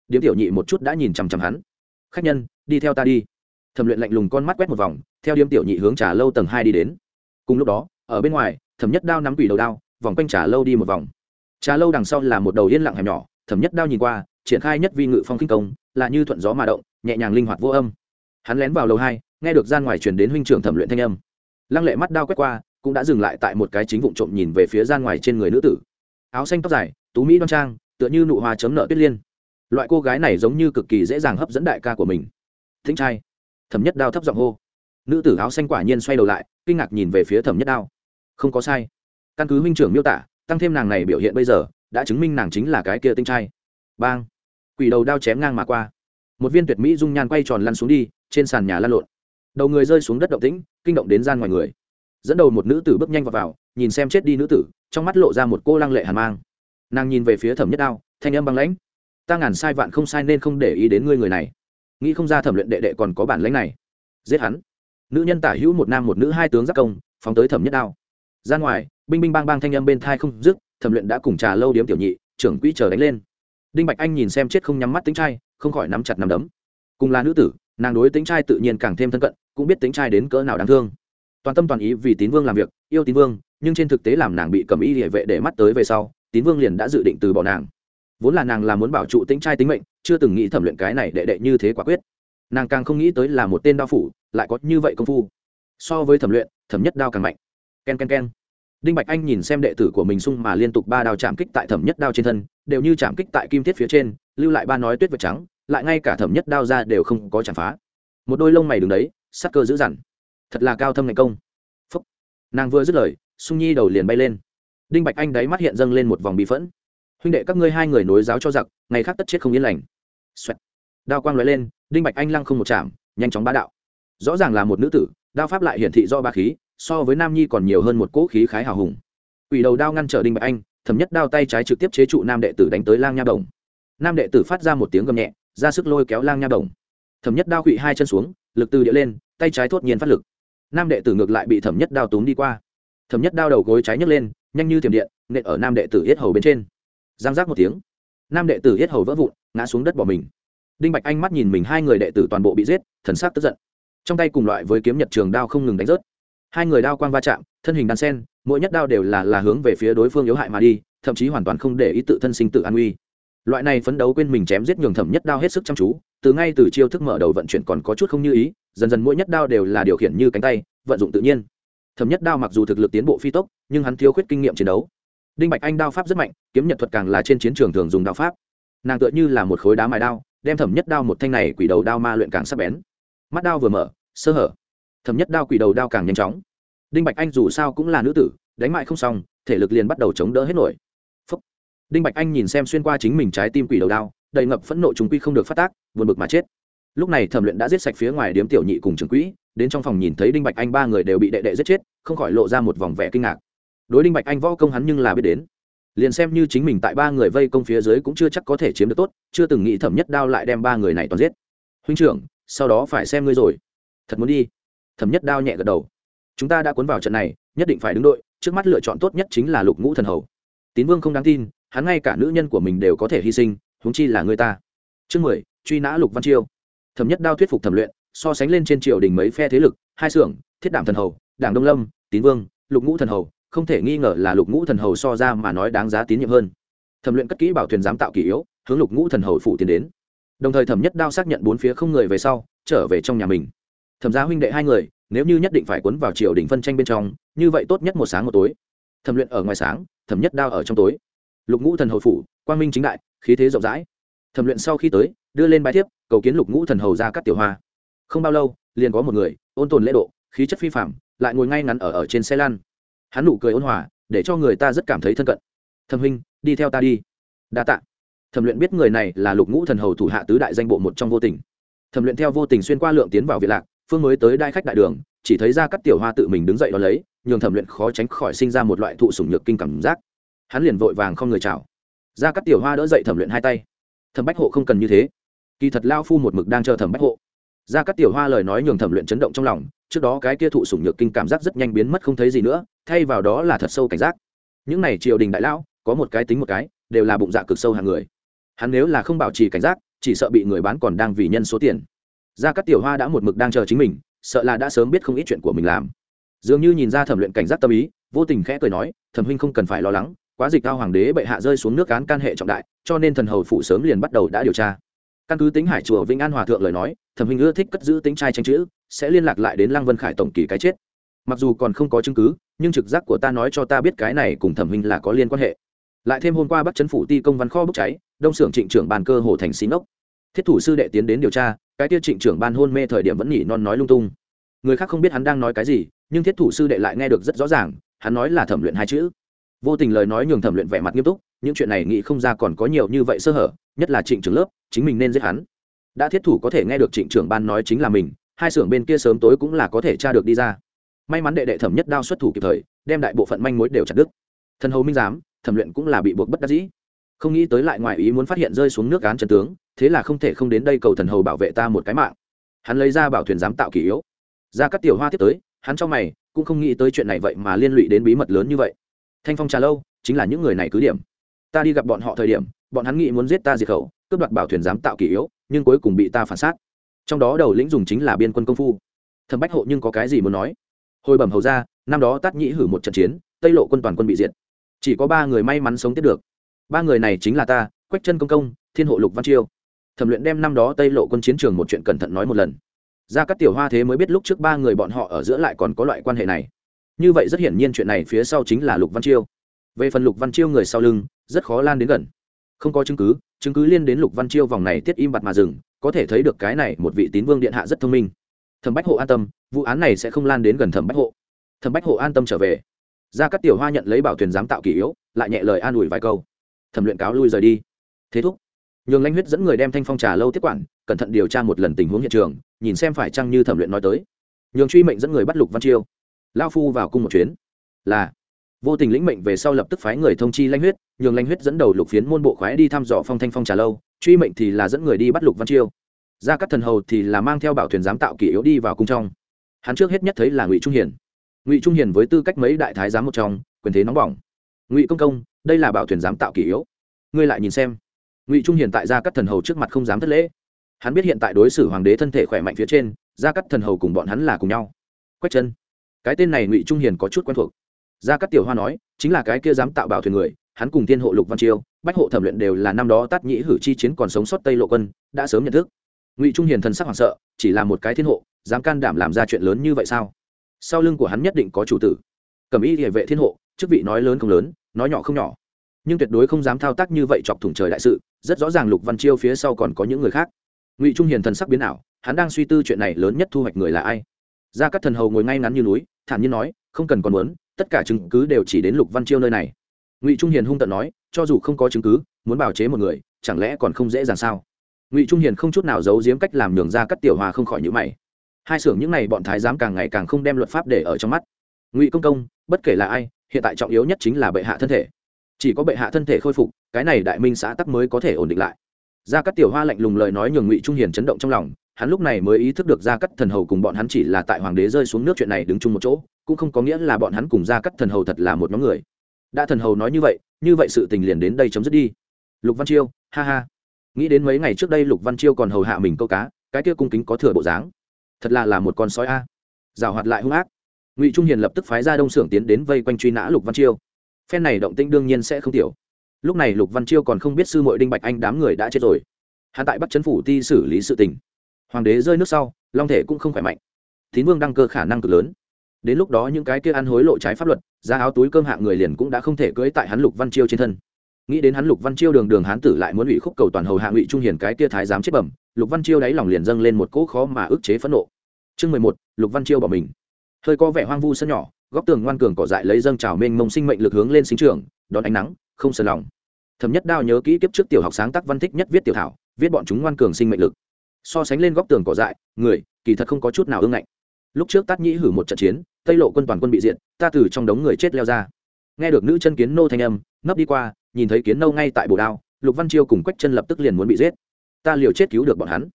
Điếm tiểu nhị một chút đã nhìn chằm chằm hắn. Khách nhân, đi theo ta đi thẩm luyện lạnh lùng con mắt quét một vòng, theo điếm tiểu nhị hướng trà lâu tầng hai đi đến. Cùng lúc đó, ở bên ngoài, thẩm nhất đao nắm quỷ đầu đao, vòng quanh trà lâu đi một vòng. Trà lâu đằng sau là một đầu yên lặng hẻm nhỏ, thẩm nhất đao nhìn qua, triển khai nhất vi ngự phong kinh công, là như thuận gió mà động, nhẹ nhàng linh hoạt vô âm. Hắn lén vào lầu hai, nghe được gian ngoài truyền đến huynh trưởng thẩm luyện thanh âm. Lăng lệ mắt đao quét qua, cũng đã dừng lại tại một cái chính vụ trộm nhìn về phía gian ngoài trên người nữ tử. Áo xanh tóc dài, tú mỹ đoan trang, tựa như nụ hoa chấm nợ tuyết liên. Loại cô gái này giống như cực kỳ dễ dàng hấp dẫn đại ca của mình. Thính trai thẩm nhất đao thấp giọng hô. Nữ tử áo xanh quả nhiên xoay đầu lại kinh ngạc nhìn về phía thẩm nhất đao. Không có sai. Căn cứ huynh trưởng miêu tả tăng thêm nàng này biểu hiện bây giờ đã chứng minh nàng chính là cái kia tinh trai. Bang. Quỷ đầu đao chém ngang mà qua. Một viên tuyệt mỹ dung nhan quay tròn lăn xuống đi trên sàn nhà lăn lộn. Đầu người rơi xuống đất động tĩnh kinh động đến gian ngoài người. Dẫn đầu một nữ tử bước nhanh vào, vào nhìn xem chết đi nữ tử trong mắt lộ ra một cô lăng lệ hàn mang. Nàng nhìn về phía thẩm nhất đao thanh âm băng lãnh. Ta ngàn sai vạn không sai nên không để ý đến ngươi người này nghĩ không ra thẩm luyện đệ đệ còn có bản lãnh này. Giết hắn. Nữ nhân tả hữu một nam một nữ hai tướng giác công, phóng tới thẩm nhất đao. Ra ngoài, binh binh bang bang thanh âm bên thai không dứt, thẩm luyện đã cùng trà lâu điếm tiểu nhị, trưởng quỹ chờ đánh lên. Đinh bạch anh nhìn xem chết không nhắm mắt tính trai, không khỏi nắm chặt nắm đấm. Cùng là nữ tử, nàng đối tính trai tự nhiên càng thêm thân cận, cũng biết tính trai đến cỡ nào đáng thương. Toàn tâm toàn ý vì tín vương làm việc, yêu tín vương, nhưng trên thực tế làm nàng bị cầm y địa vệ để mắt tới về sau, tín vương liền đã dự định từ bỏ nàng vốn là nàng là muốn bảo trụ tính trai tính mệnh, chưa từng nghĩ thẩm luyện cái này đệ đệ như thế quả quyết. Nàng càng không nghĩ tới là một tên đao phủ, lại có như vậy công phu. So với thẩm luyện, thẩm nhất đao càng mạnh. K e n k e n k e n đinh bạch anh nhìn xem đệ tử của mình sung mà liên tục ba đao chạm kích tại thẩm nhất đao trên thân, đều như chạm kích tại kim thiết phía trên, lưu lại ba nói tuyết vật trắng, lại ngay cả thẩm nhất đao ra đều không có chạm phá. Một đôi lông mày đứng đấy, sắc cơ dữ dằn. Thật là cao thâm ngày công. Phúc. Nàng vừa dứt lời, sung nhi đầu liền bay lên. Đinh bạch anh đáy mắt hiện dâng lên một vòng bị phẫn huynh đệ các ngươi hai người nối giáo cho giặc, ngày khác tất chết không yên lành. Xoẹt. đao quang lóe lên, đinh bạch anh lăng không một chạm, nhanh chóng bá đạo. Rõ ràng là một nữ tử, đao pháp lại hiển thị do ba khí, so với nam nhi còn nhiều hơn một cỗ khí khái hào hùng. Quỷ đầu đao ngăn trở đinh bạch anh thẩm nhất đao tay trái trực tiếp chế trụ nam đệ tử đánh tới lang nha đồng. Nam đệ tử phát ra một tiếng gầm nhẹ, ra sức lôi kéo lang nha đồng. Thẩm nhất đao quỵ hai chân xuống, lực từ địa lên, tay trái thốt nhiên phát lực. Nam đệ tử ngược lại bị thẩm nhất đao túm đi qua. Thẩm nhất đao đầu gối trái nhấc lên, nhanh như thiểm điện, nện ở nam đệ tử yết hầu bên trên giang giác một tiếng. Nam đệ tử hết hầu vỡ vụn, ngã xuống đất bỏ mình. Đinh bạch anh mắt nhìn mình, hai người đệ tử toàn bộ bị giết, thần sắc tức giận. Trong tay cùng loại với kiếm nhật trường đao không ngừng đánh rớt. Hai người đao quang va chạm, thân hình đan sen, mỗi nhất đao đều là là hướng về phía đối phương yếu hại mà đi, thậm chí hoàn toàn không để ý tự thân sinh tự an uy loại này phấn đấu quên mình chém giết nhường thẩm nhất đao hết sức chăm chú, từ ngay từ chiêu thức mở đầu vận chuyển còn có chút không như ý, dần dần mỗi nhất đao đều là điều khiển như cánh tay, vận dụng tự nhiên. Thẩm nhất đao mặc dù thực lực tiến bộ phi tốc, nhưng hắn thiếu khuyết kinh nghiệm chiến đấu đinh bạch anh đao pháp rất mạnh, kiếm nhật thuật càng là trên chiến trường thường dùng đao pháp. Nàng tựa như là một khối đá mài đao, đem thẩm nhất đao một thanh này quỷ đầu đao ma luyện càng sắc bén. Mắt đao vừa mở, sơ hở. Thẩm nhất đao quỷ đầu đao càng nhanh chóng. Đinh bạch anh dù sao cũng là nữ tử, đánh mại không xong, thể lực liền bắt đầu chống đỡ hết nổi. Phúc. đinh bạch anh nhìn xem xuyên qua chính mình trái tim quỷ đầu đao, đầy ngập phẫn nộ chúng quy không được phát tác, buồn bực mà chết. Lúc này thẩm luyện đã giết sạch phía ngoài điếm tiểu nhị cùng trường quỹ, đến trong phòng nhìn thấy đinh bạch anh ba người đều bị đệ đệ giết chết, không khỏi lộ ra một vòng vẻ kinh ngạc đối đinh bạch anh võ công hắn nhưng là biết đến. Liền xem như chính mình tại ba người vây công phía dưới cũng chưa chắc có thể chiếm được tốt, chưa từng nghĩ thẩm nhất đao lại đem ba người này toàn giết. Huynh trưởng, sau đó phải xem ngươi rồi. Thật muốn đi. Thẩm nhất đao nhẹ gật đầu. Chúng ta đã cuốn vào trận này, nhất định phải đứng đội, trước mắt lựa chọn tốt nhất chính là lục ngũ thần hầu. Tín vương không đáng tin, hắn ngay cả nữ nhân của mình đều có thể hy sinh, huống chi là người ta. Chương mười, truy nã lục văn chiêu. Thẩm nhất đao thuyết phục thẩm luyện, so sánh lên trên triều đình mấy phe thế lực, hai xưởng, thiết đảm thần hầu, đảng đông lâm, tín vương, lục ngũ thần hầu không thể nghi ngờ là lục ngũ thần hầu so ra mà nói đáng giá tín nhiệm hơn. Thẩm luyện cất kỹ bảo thuyền giám tạo kỷ yếu, hướng lục ngũ thần hầu phụ tiến đến. Đồng thời thẩm nhất đao xác nhận bốn phía không người về sau, trở về trong nhà mình. Thẩm gia huynh đệ hai người, nếu như nhất định phải cuốn vào triều đình phân tranh bên trong, như vậy tốt nhất một sáng một tối. Thẩm luyện ở ngoài sáng, thẩm nhất đao ở trong tối. Lục ngũ thần hầu phủ, quang minh chính đại, khí thế rộng rãi. Thẩm luyện sau khi tới, đưa lên bài thiếp, cầu kiến lục ngũ thần hầu ra các tiểu hoa. Không bao lâu, liền có một người, ôn tồn lễ độ, khí chất phi phạm lại ngồi ngay ngắn ở ở trên xe lan hắn nụ cười ôn hòa, để cho người ta rất cảm thấy thân cận. Thẩm huynh, đi theo ta đi. Đa tạ. Thẩm luyện biết người này là lục ngũ thần hầu thủ hạ tứ đại danh bộ một trong vô tình. Thẩm luyện theo vô tình xuyên qua lượng tiến vào việt lạc, phương mới tới đai khách đại đường, chỉ thấy ra các tiểu hoa tự mình đứng dậy đón lấy, nhường thẩm luyện khó tránh khỏi sinh ra một loại thụ sủng nhược kinh cảm giác. Hắn liền vội vàng không người chào. Ra các tiểu hoa đỡ dậy thẩm luyện hai tay. Thẩm bách hộ không cần như thế. Kỳ thật lao phu một mực đang chờ thẩm bách hộ. Ra các tiểu hoa lời nói nhường thẩm luyện chấn động trong lòng trước đó cái kia thụ sủng nhược kinh cảm giác rất nhanh biến mất không thấy gì nữa, thay vào đó là thật sâu cảnh giác. Những này triều đình đại lão, có một cái tính một cái, đều là bụng dạ cực sâu hàng người. Hắn nếu là không bảo trì cảnh giác, chỉ sợ bị người bán còn đang vì nhân số tiền. Ra các tiểu hoa đã một mực đang chờ chính mình, sợ là đã sớm biết không ít chuyện của mình làm. Dường như nhìn ra thẩm luyện cảnh giác tâm ý, vô tình khẽ cười nói, thẩm huynh không cần phải lo lắng, quá dịch cao hoàng đế bệ hạ rơi xuống nước cán can hệ trọng đại, cho nên thần hầu phụ sớm liền bắt đầu đã điều tra. Căn cứ tính hải chùa vĩnh an hòa thượng lời nói thẩm hình ưa thích cất giữ tính trai tranh chữ, sẽ liên lạc lại đến lăng vân khải tổng kỳ cái chết. Mặc dù còn không có chứng cứ, nhưng trực giác của ta nói cho ta biết cái này cùng thẩm hình là có liên quan hệ. Lại thêm hôm qua bắt chấn phủ ti công văn kho bốc cháy, đông xưởng trịnh trưởng bàn cơ hồ thành xí ngốc. Thiết thủ sư đệ tiến đến điều tra, cái tiêu trịnh trưởng ban hôn mê thời điểm vẫn nhỉ non nói lung tung. Người khác không biết hắn đang nói cái gì, nhưng thiết thủ sư đệ lại nghe được rất rõ ràng, hắn nói là thẩm luyện hai chữ. Vô tình lời nói nhường thẩm luyện vẻ mặt nghiêm túc, những chuyện này nghĩ không ra còn có nhiều như vậy sơ hở, nhất là trịnh trưởng lớp, chính mình nên giết hắn đã thiết thủ có thể nghe được trịnh trưởng ban nói chính là mình, hai xưởng bên kia sớm tối cũng là có thể tra được đi ra. May mắn đệ đệ thẩm nhất đao xuất thủ kịp thời, đem đại bộ phận manh mối đều chặt đứt. Thần hầu minh giám, thẩm luyện cũng là bị buộc bất đắc dĩ. Không nghĩ tới lại ngoài ý muốn phát hiện rơi xuống nước cán trần tướng, thế là không thể không đến đây cầu thần hầu bảo vệ ta một cái mạng. Hắn lấy ra bảo thuyền giám tạo kỷ yếu. Ra các tiểu hoa tiếp tới, hắn cho mày, cũng không nghĩ tới chuyện này vậy mà liên lụy đến bí mật lớn như vậy. Thanh phong trà lâu, chính là những người này cứ điểm. Ta đi gặp bọn họ thời điểm, bọn hắn nghĩ muốn giết ta diệt khẩu, cướp đoạt bảo thuyền giám tạo kỷ yếu nhưng cuối cùng bị ta phản sát trong đó đầu lĩnh dùng chính là biên quân công phu. Thẩm bách hộ nhưng có cái gì muốn nói? Hồi bẩm hầu ra năm đó tát nhĩ hử một trận chiến, tây lộ quân toàn quân bị diệt. Chỉ có ba người may mắn sống tiếp được. Ba người này chính là ta, quách chân công công, thiên hộ lục văn chiêu. Thẩm luyện đem năm đó tây lộ quân chiến trường một chuyện cẩn thận nói một lần. Ra các tiểu hoa thế mới biết lúc trước ba người bọn họ ở giữa lại còn có loại quan hệ này. Như vậy rất hiển nhiên chuyện này phía sau chính là lục văn chiêu. Về phần lục văn chiêu người sau lưng, rất khó lan đến gần. Không có chứng cứ chứng cứ liên đến lục văn chiêu vòng này tiết im bặt mà dừng, có thể thấy được cái này một vị tín vương điện hạ rất thông minh. Thẩm bách hộ an tâm, vụ án này sẽ không lan đến gần thẩm bách hộ. Thẩm bách hộ an tâm trở về. Ra các tiểu hoa nhận lấy bảo thuyền giám tạo kỷ yếu, lại nhẹ lời an ủi vài câu. Thẩm luyện cáo lui rời đi. Thế thúc. Nhường lãnh huyết dẫn người đem thanh phong trà lâu tiếp quản, cẩn thận điều tra một lần tình huống hiện trường, nhìn xem phải chăng như thẩm luyện nói tới. Nhường truy mệnh dẫn người bắt lục văn chiêu. Lao phu vào cung một chuyến. Là vô tình lĩnh mệnh về sau lập tức phái người thông chi lanh huyết, nhường lanh huyết dẫn đầu lục phiến môn bộ khoái đi thăm dò phong thanh phong trà lâu, truy mệnh thì là dẫn người đi bắt lục văn chiêu. Ra các thần hầu thì là mang theo bảo thuyền giám tạo kỷ yếu đi vào cung trong. Hắn trước hết nhất thấy là ngụy trung hiền. Ngụy trung hiền với tư cách mấy đại thái giám một trong, quyền thế nóng bỏng. Ngụy công công, đây là bảo thuyền giám tạo kỷ yếu. Ngươi lại nhìn xem. Ngụy trung hiền tại gia các thần hầu trước mặt không dám thất lễ. Hắn biết hiện tại đối xử hoàng đế thân thể khỏe mạnh phía trên, gia các thần hầu cùng bọn hắn là cùng nhau. Quách chân cái tên này ngụy trung hiền có chút quen thuộc gia cát tiểu hoa nói, chính là cái kia dám tạo bảo thuyền người, hắn cùng thiên hộ lục văn chiêu, bách hộ thẩm luyện đều là năm đó tát nhĩ hử chi chiến còn sống sót tây lộ quân, đã sớm nhận thức. Ngụy trung hiền thần sắc hoảng sợ, chỉ là một cái thiên hộ, dám can đảm làm ra chuyện lớn như vậy sao? Sau lưng của hắn nhất định có chủ tử. Cầm ý địa vệ thiên hộ, chức vị nói lớn không lớn, nói nhỏ không nhỏ. Nhưng tuyệt đối không dám thao tác như vậy chọc thủng trời đại sự, rất rõ ràng lục văn chiêu phía sau còn có những người khác. Ngụy trung hiền thần sắc biến ảo, hắn đang suy tư chuyện này lớn nhất thu hoạch người là ai? Gia cát thần hầu ngồi ngay ngắn như núi, thản nhiên nói, không cần còn muốn tất cả chứng cứ đều chỉ đến lục văn chiêu nơi này. Ngụy trung hiền hung tận nói, cho dù không có chứng cứ, muốn bảo chế một người, chẳng lẽ còn không dễ dàng sao? Ngụy trung hiền không chút nào giấu giếm cách làm nhường ra cắt tiểu hòa không khỏi nhữ mày. Hai xưởng những n à y bọn thái giám càng ngày càng không đem luật pháp để ở trong mắt. Ngụy công công, bất kể là ai, hiện tại trọng yếu nhất chính là bệ hạ thân thể. Chỉ có bệ hạ thân thể khôi phục, cái này đại minh xã tắc mới có thể ổn định lại. Gia cắt tiểu hoa lạnh lùng lời nói nhường ngụy trung hiền chấn động trong lòng, hắn lúc này mới ý thức được gia cắt thần hầu cùng bọn hắn chỉ là tại hoàng đế rơi xuống nước chuyện này đứng chung một chỗ cũng không có nghĩa là bọn hắn cùng ra cắt thần hầu thật là một nhóm người. Đã thần hầu nói như vậy như vậy sự tình liền đến đây chấm dứt đi. Lục văn chiêu, ha ha. Nghĩ đến mấy ngày trước đây lục văn chiêu còn hầu hạ mình câu cá, cái kia cung kính có thừa bộ dáng. Thật là là một con sói a. Rào hoạt lại hung ác. Ngụy trung hiền lập tức phái ra đông xưởng tiến đến vây quanh truy nã lục văn chiêu. Phen này động tĩnh đương nhiên sẽ không tiểu. Lúc này lục văn chiêu còn không biết sư mội đinh bạch anh đám người đã chết rồi. Hắn tại bắt chấn phủ ti xử lý sự tình. Hoàng đế rơi nước sau, long thể cũng không khỏe mạnh. Tín vương đăng cơ khả năng cực lớn đến lúc đó những cái kia ăn hối lộ trái pháp luật ra áo túi cơm hạng người liền cũng đã không thể cưỡi tại hắn lục văn chiêu trên thân. Nghĩ đến hắn lục văn chiêu đường đường hán tử lại muốn ủy khúc cầu toàn hầu hạ ngụy trung hiền cái kia thái giám chết bẩm, lục văn chiêu đáy lòng liền dâng lên một cỗ khó mà ức chế phẫn nộ. Chương mười một, lục văn chiêu bỏ mình. Hơi có vẻ hoang vu sân nhỏ, góc tường ngoan cường cỏ dại lấy dâng trào mênh mông sinh mệnh lực hướng lên sinh trường đón ánh nắng, không sờ lòng. Thẩm nhất đao nhớ kỹ kiếp trước tiểu học sáng tác văn thích nhất viết tiểu thảo, viết bọn chúng ngoan cường sinh mệnh lực. So sánh lên góc tường cỏ dại, người, kỳ thật không có chút nào ương ngạnh. Lúc trước tát nhĩ hử một trận chiến tây lộ quân toàn quân bị diện ta từ trong đống người chết leo ra. Nghe được nữ chân kiến nô thanh âm ngấp đi qua, nhìn thấy kiến nâu ngay tại bồ đao, lục văn chiêu cùng quách chân lập tức liền muốn bị giết. Ta liều chết cứu được bọn hắn.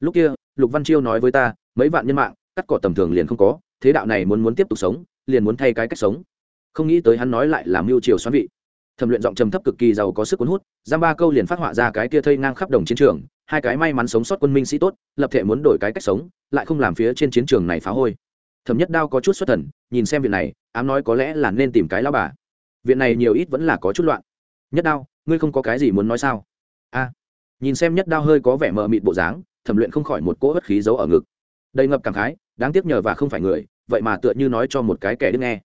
Lúc kia, lục văn chiêu nói với ta, mấy vạn nhân mạng, cắt cỏ tầm thường liền không có, thế đạo này muốn muốn tiếp tục sống, liền muốn thay cái cách sống. Không nghĩ tới hắn nói lại làm mưu triều xoắn vị. Thẩm luyện giọng trầm thấp cực kỳ giàu có sức cuốn hút, giam ba câu liền phát họa ra cái kia thây ngang khắp đồng chiến trường, hai cái may mắn sống sót quân minh sĩ tốt, lập thể muốn đổi cái cách sống, lại không làm phía trên chiến trường này phá hôi thẩm nhất đao có chút xuất thần, nhìn xem việc này, ám nói có lẽ là nên tìm cái lao bà. Viện này nhiều ít vẫn là có chút loạn. Nhất đao, ngươi không có cái gì muốn nói sao? A. Nhìn xem nhất đao hơi có vẻ mờ mịt bộ dáng, thẩm luyện không khỏi một cỗ bất khí giấu ở ngực. Đầy ngập cảm khái, đáng tiếc nhờ và không phải người, vậy mà tựa như nói cho một cái kẻ đứt nghe.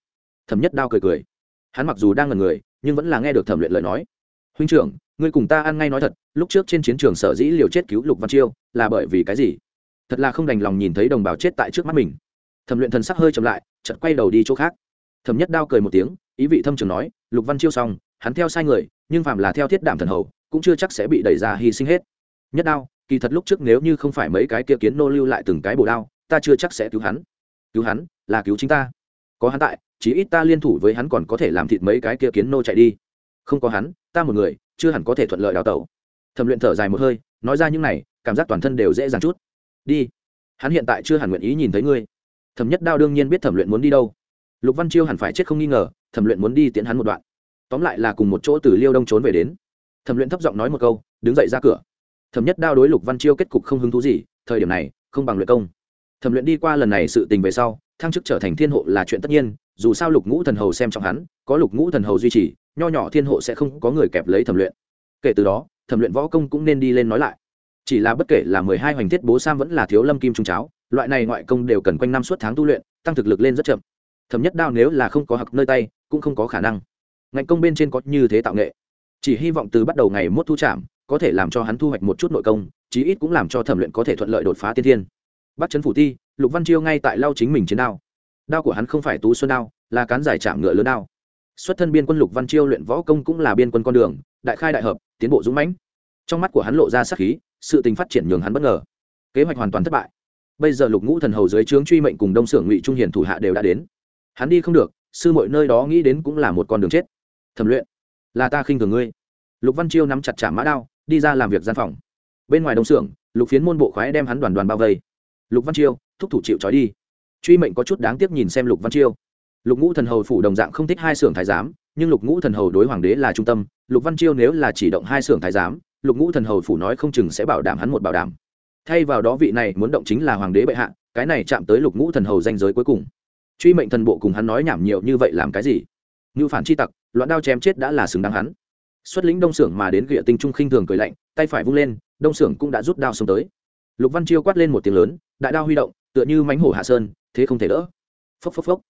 Thẩm nhất đao cười cười. Hắn mặc dù đang ngần người, nhưng vẫn là nghe được thẩm luyện lời nói. Huynh trưởng, ngươi cùng ta ăn ngay nói thật, lúc trước trên chiến trường sở dĩ liều chết cứu lục văn chiêu, là bởi vì cái gì? Thật là không đành lòng nhìn thấy đồng bào chết tại trước mắt mình thẩm luyện thần sắc hơi chậm lại, chợt quay đầu đi chỗ khác. Thẩm nhất đao cười một tiếng, ý vị thâm trường nói, lục văn chiêu xong, hắn theo sai người, nhưng phạm là theo thiết đảm thần hầu, cũng chưa chắc sẽ bị đẩy ra hy sinh hết. Nhất đao, kỳ thật lúc trước nếu như không phải mấy cái kia kiến nô lưu lại từng cái bồ đao, ta chưa chắc sẽ cứu hắn. Cứu hắn, là cứu chính ta. Có hắn tại, chí ít ta liên thủ với hắn còn có thể làm thịt mấy cái kia kiến nô chạy đi. Không có hắn, ta một người, chưa hẳn có thể thuận lợi đào tẩu. Thẩm luyện thở dài một hơi, nói ra những này, cảm giác toàn thân đều dễ dàng chút. Đi. Hắn hiện tại chưa hẳn nguyện ý nhìn thấy ngươi thẩm nhất đao đương nhiên biết thẩm luyện muốn đi đâu. Lục văn chiêu hẳn phải chết không nghi ngờ, thẩm luyện muốn đi tiễn hắn một đoạn. Tóm lại là cùng một chỗ từ liêu đông trốn về đến. Thẩm luyện thấp giọng nói một câu, đứng dậy ra cửa. Thẩm nhất đao đối lục văn chiêu kết cục không hứng thú gì, thời điểm này, không bằng luyện công. Thẩm luyện đi qua lần này sự tình về sau, thăng chức trở thành thiên hộ là chuyện tất nhiên, dù sao lục ngũ thần hầu xem trọng hắn, có lục ngũ thần hầu duy trì, nho nhỏ thiên hộ sẽ không có người kẹp lấy thẩm luyện. Kể từ đó, thẩm luyện võ công cũng nên đi lên nói lại. Chỉ là bất kể là mười hai hoành thiết bố sam vẫn là thiếu lâm kim trung cháo loại này ngoại công đều cần quanh năm suốt tháng tu luyện, tăng thực lực lên rất chậm. Thẩm nhất đao nếu là không có hặc nơi tay, cũng không có khả năng. Ngành công bên trên có như thế tạo nghệ. Chỉ hy vọng từ bắt đầu ngày mốt thu trạm, có thể làm cho hắn thu hoạch một chút nội công, chí ít cũng làm cho thẩm luyện có thể thuận lợi đột phá tiên thiên. Bắt chấn phủ ti, lục văn chiêu ngay tại lao chính mình chiến đao. Đao của hắn không phải tú xuân đao, là cán giải chạm ngựa lớn đao. Xuất thân biên quân lục văn chiêu luyện võ công cũng là biên quân con đường, đại khai đại hợp, tiến bộ dũng mãnh. Trong mắt của hắn lộ ra sắc khí, sự tình phát triển nhường hắn bất ngờ. Kế hoạch hoàn toàn thất bại bây giờ lục ngũ thần hầu dưới trướng truy mệnh cùng đông xưởng ngụy trung hiền thủ hạ đều đã đến. Hắn đi không được, sư mọi nơi đó nghĩ đến cũng là một con đường chết. Thẩm luyện, là ta khinh thường ngươi. Lục văn chiêu nắm chặt trả mã đao, đi ra làm việc gian phòng. Bên ngoài đông xưởng, lục phiến môn bộ khoái đem hắn đoàn đoàn bao vây. Lục văn chiêu, thúc thủ chịu trói đi. Truy mệnh có chút đáng tiếc nhìn xem lục văn chiêu. Lục ngũ thần hầu phủ đồng dạng không thích hai xưởng thái giám, nhưng lục ngũ thần hầu đối hoàng đế là trung tâm. Lục văn chiêu nếu là chỉ động hai xưởng thái giám, lục ngũ thần hầu phủ nói không chừng sẽ bảo đảm hắn một bảo đảm thay vào đó vị này muốn động chính là hoàng đế bệ hạ, cái này chạm tới lục ngũ thần hầu danh giới cuối cùng. Truy mệnh thần bộ cùng hắn nói nhảm nhiều như vậy làm cái gì? Như phản chi tặc, loạn đao chém chết đã là xứng đáng hắn. Xuất lĩnh đông xưởng mà đến ghịa tinh trung khinh thường cười lạnh, tay phải vung lên, đông xưởng cũng đã rút đao xông tới. Lục văn chiêu quát lên một tiếng lớn, đại đao huy động, tựa như mánh hổ hạ sơn, thế không thể đỡ. Phốc phốc phốc.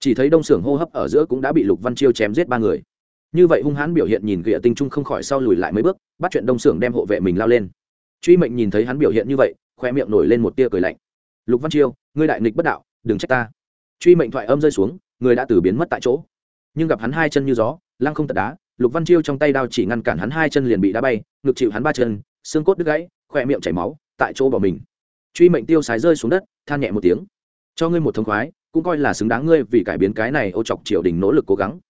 Chỉ thấy đông xưởng hô hấp ở giữa cũng đã bị lục văn chiêu chém giết ba người. Như vậy hung hãn biểu hiện nhìn ghịa tinh trung không khỏi sau lùi lại mấy bước, bắt chuyện đông xưởng đem hộ vệ mình lao lên truy mệnh nhìn thấy hắn biểu hiện như vậy, khoe miệng nổi lên một tia cười lạnh. Lục văn chiêu, ngươi đại nghịch bất đạo, đừng trách ta. Truy mệnh thoại âm rơi xuống, người đã từ biến mất tại chỗ. Nhưng gặp hắn hai chân như gió, lăng không tật đá, lục văn chiêu trong tay đao chỉ ngăn cản hắn hai chân liền bị đá bay, ngực chịu hắn ba chân, xương cốt đứt gãy, khoe miệng chảy máu, tại chỗ bỏ mình. Truy mệnh tiêu sái rơi xuống đất, than nhẹ một tiếng. Cho ngươi một thông khoái, cũng coi là xứng đáng ngươi vì cải biến cái này ô chọc triều đình nỗ lực cố gắng.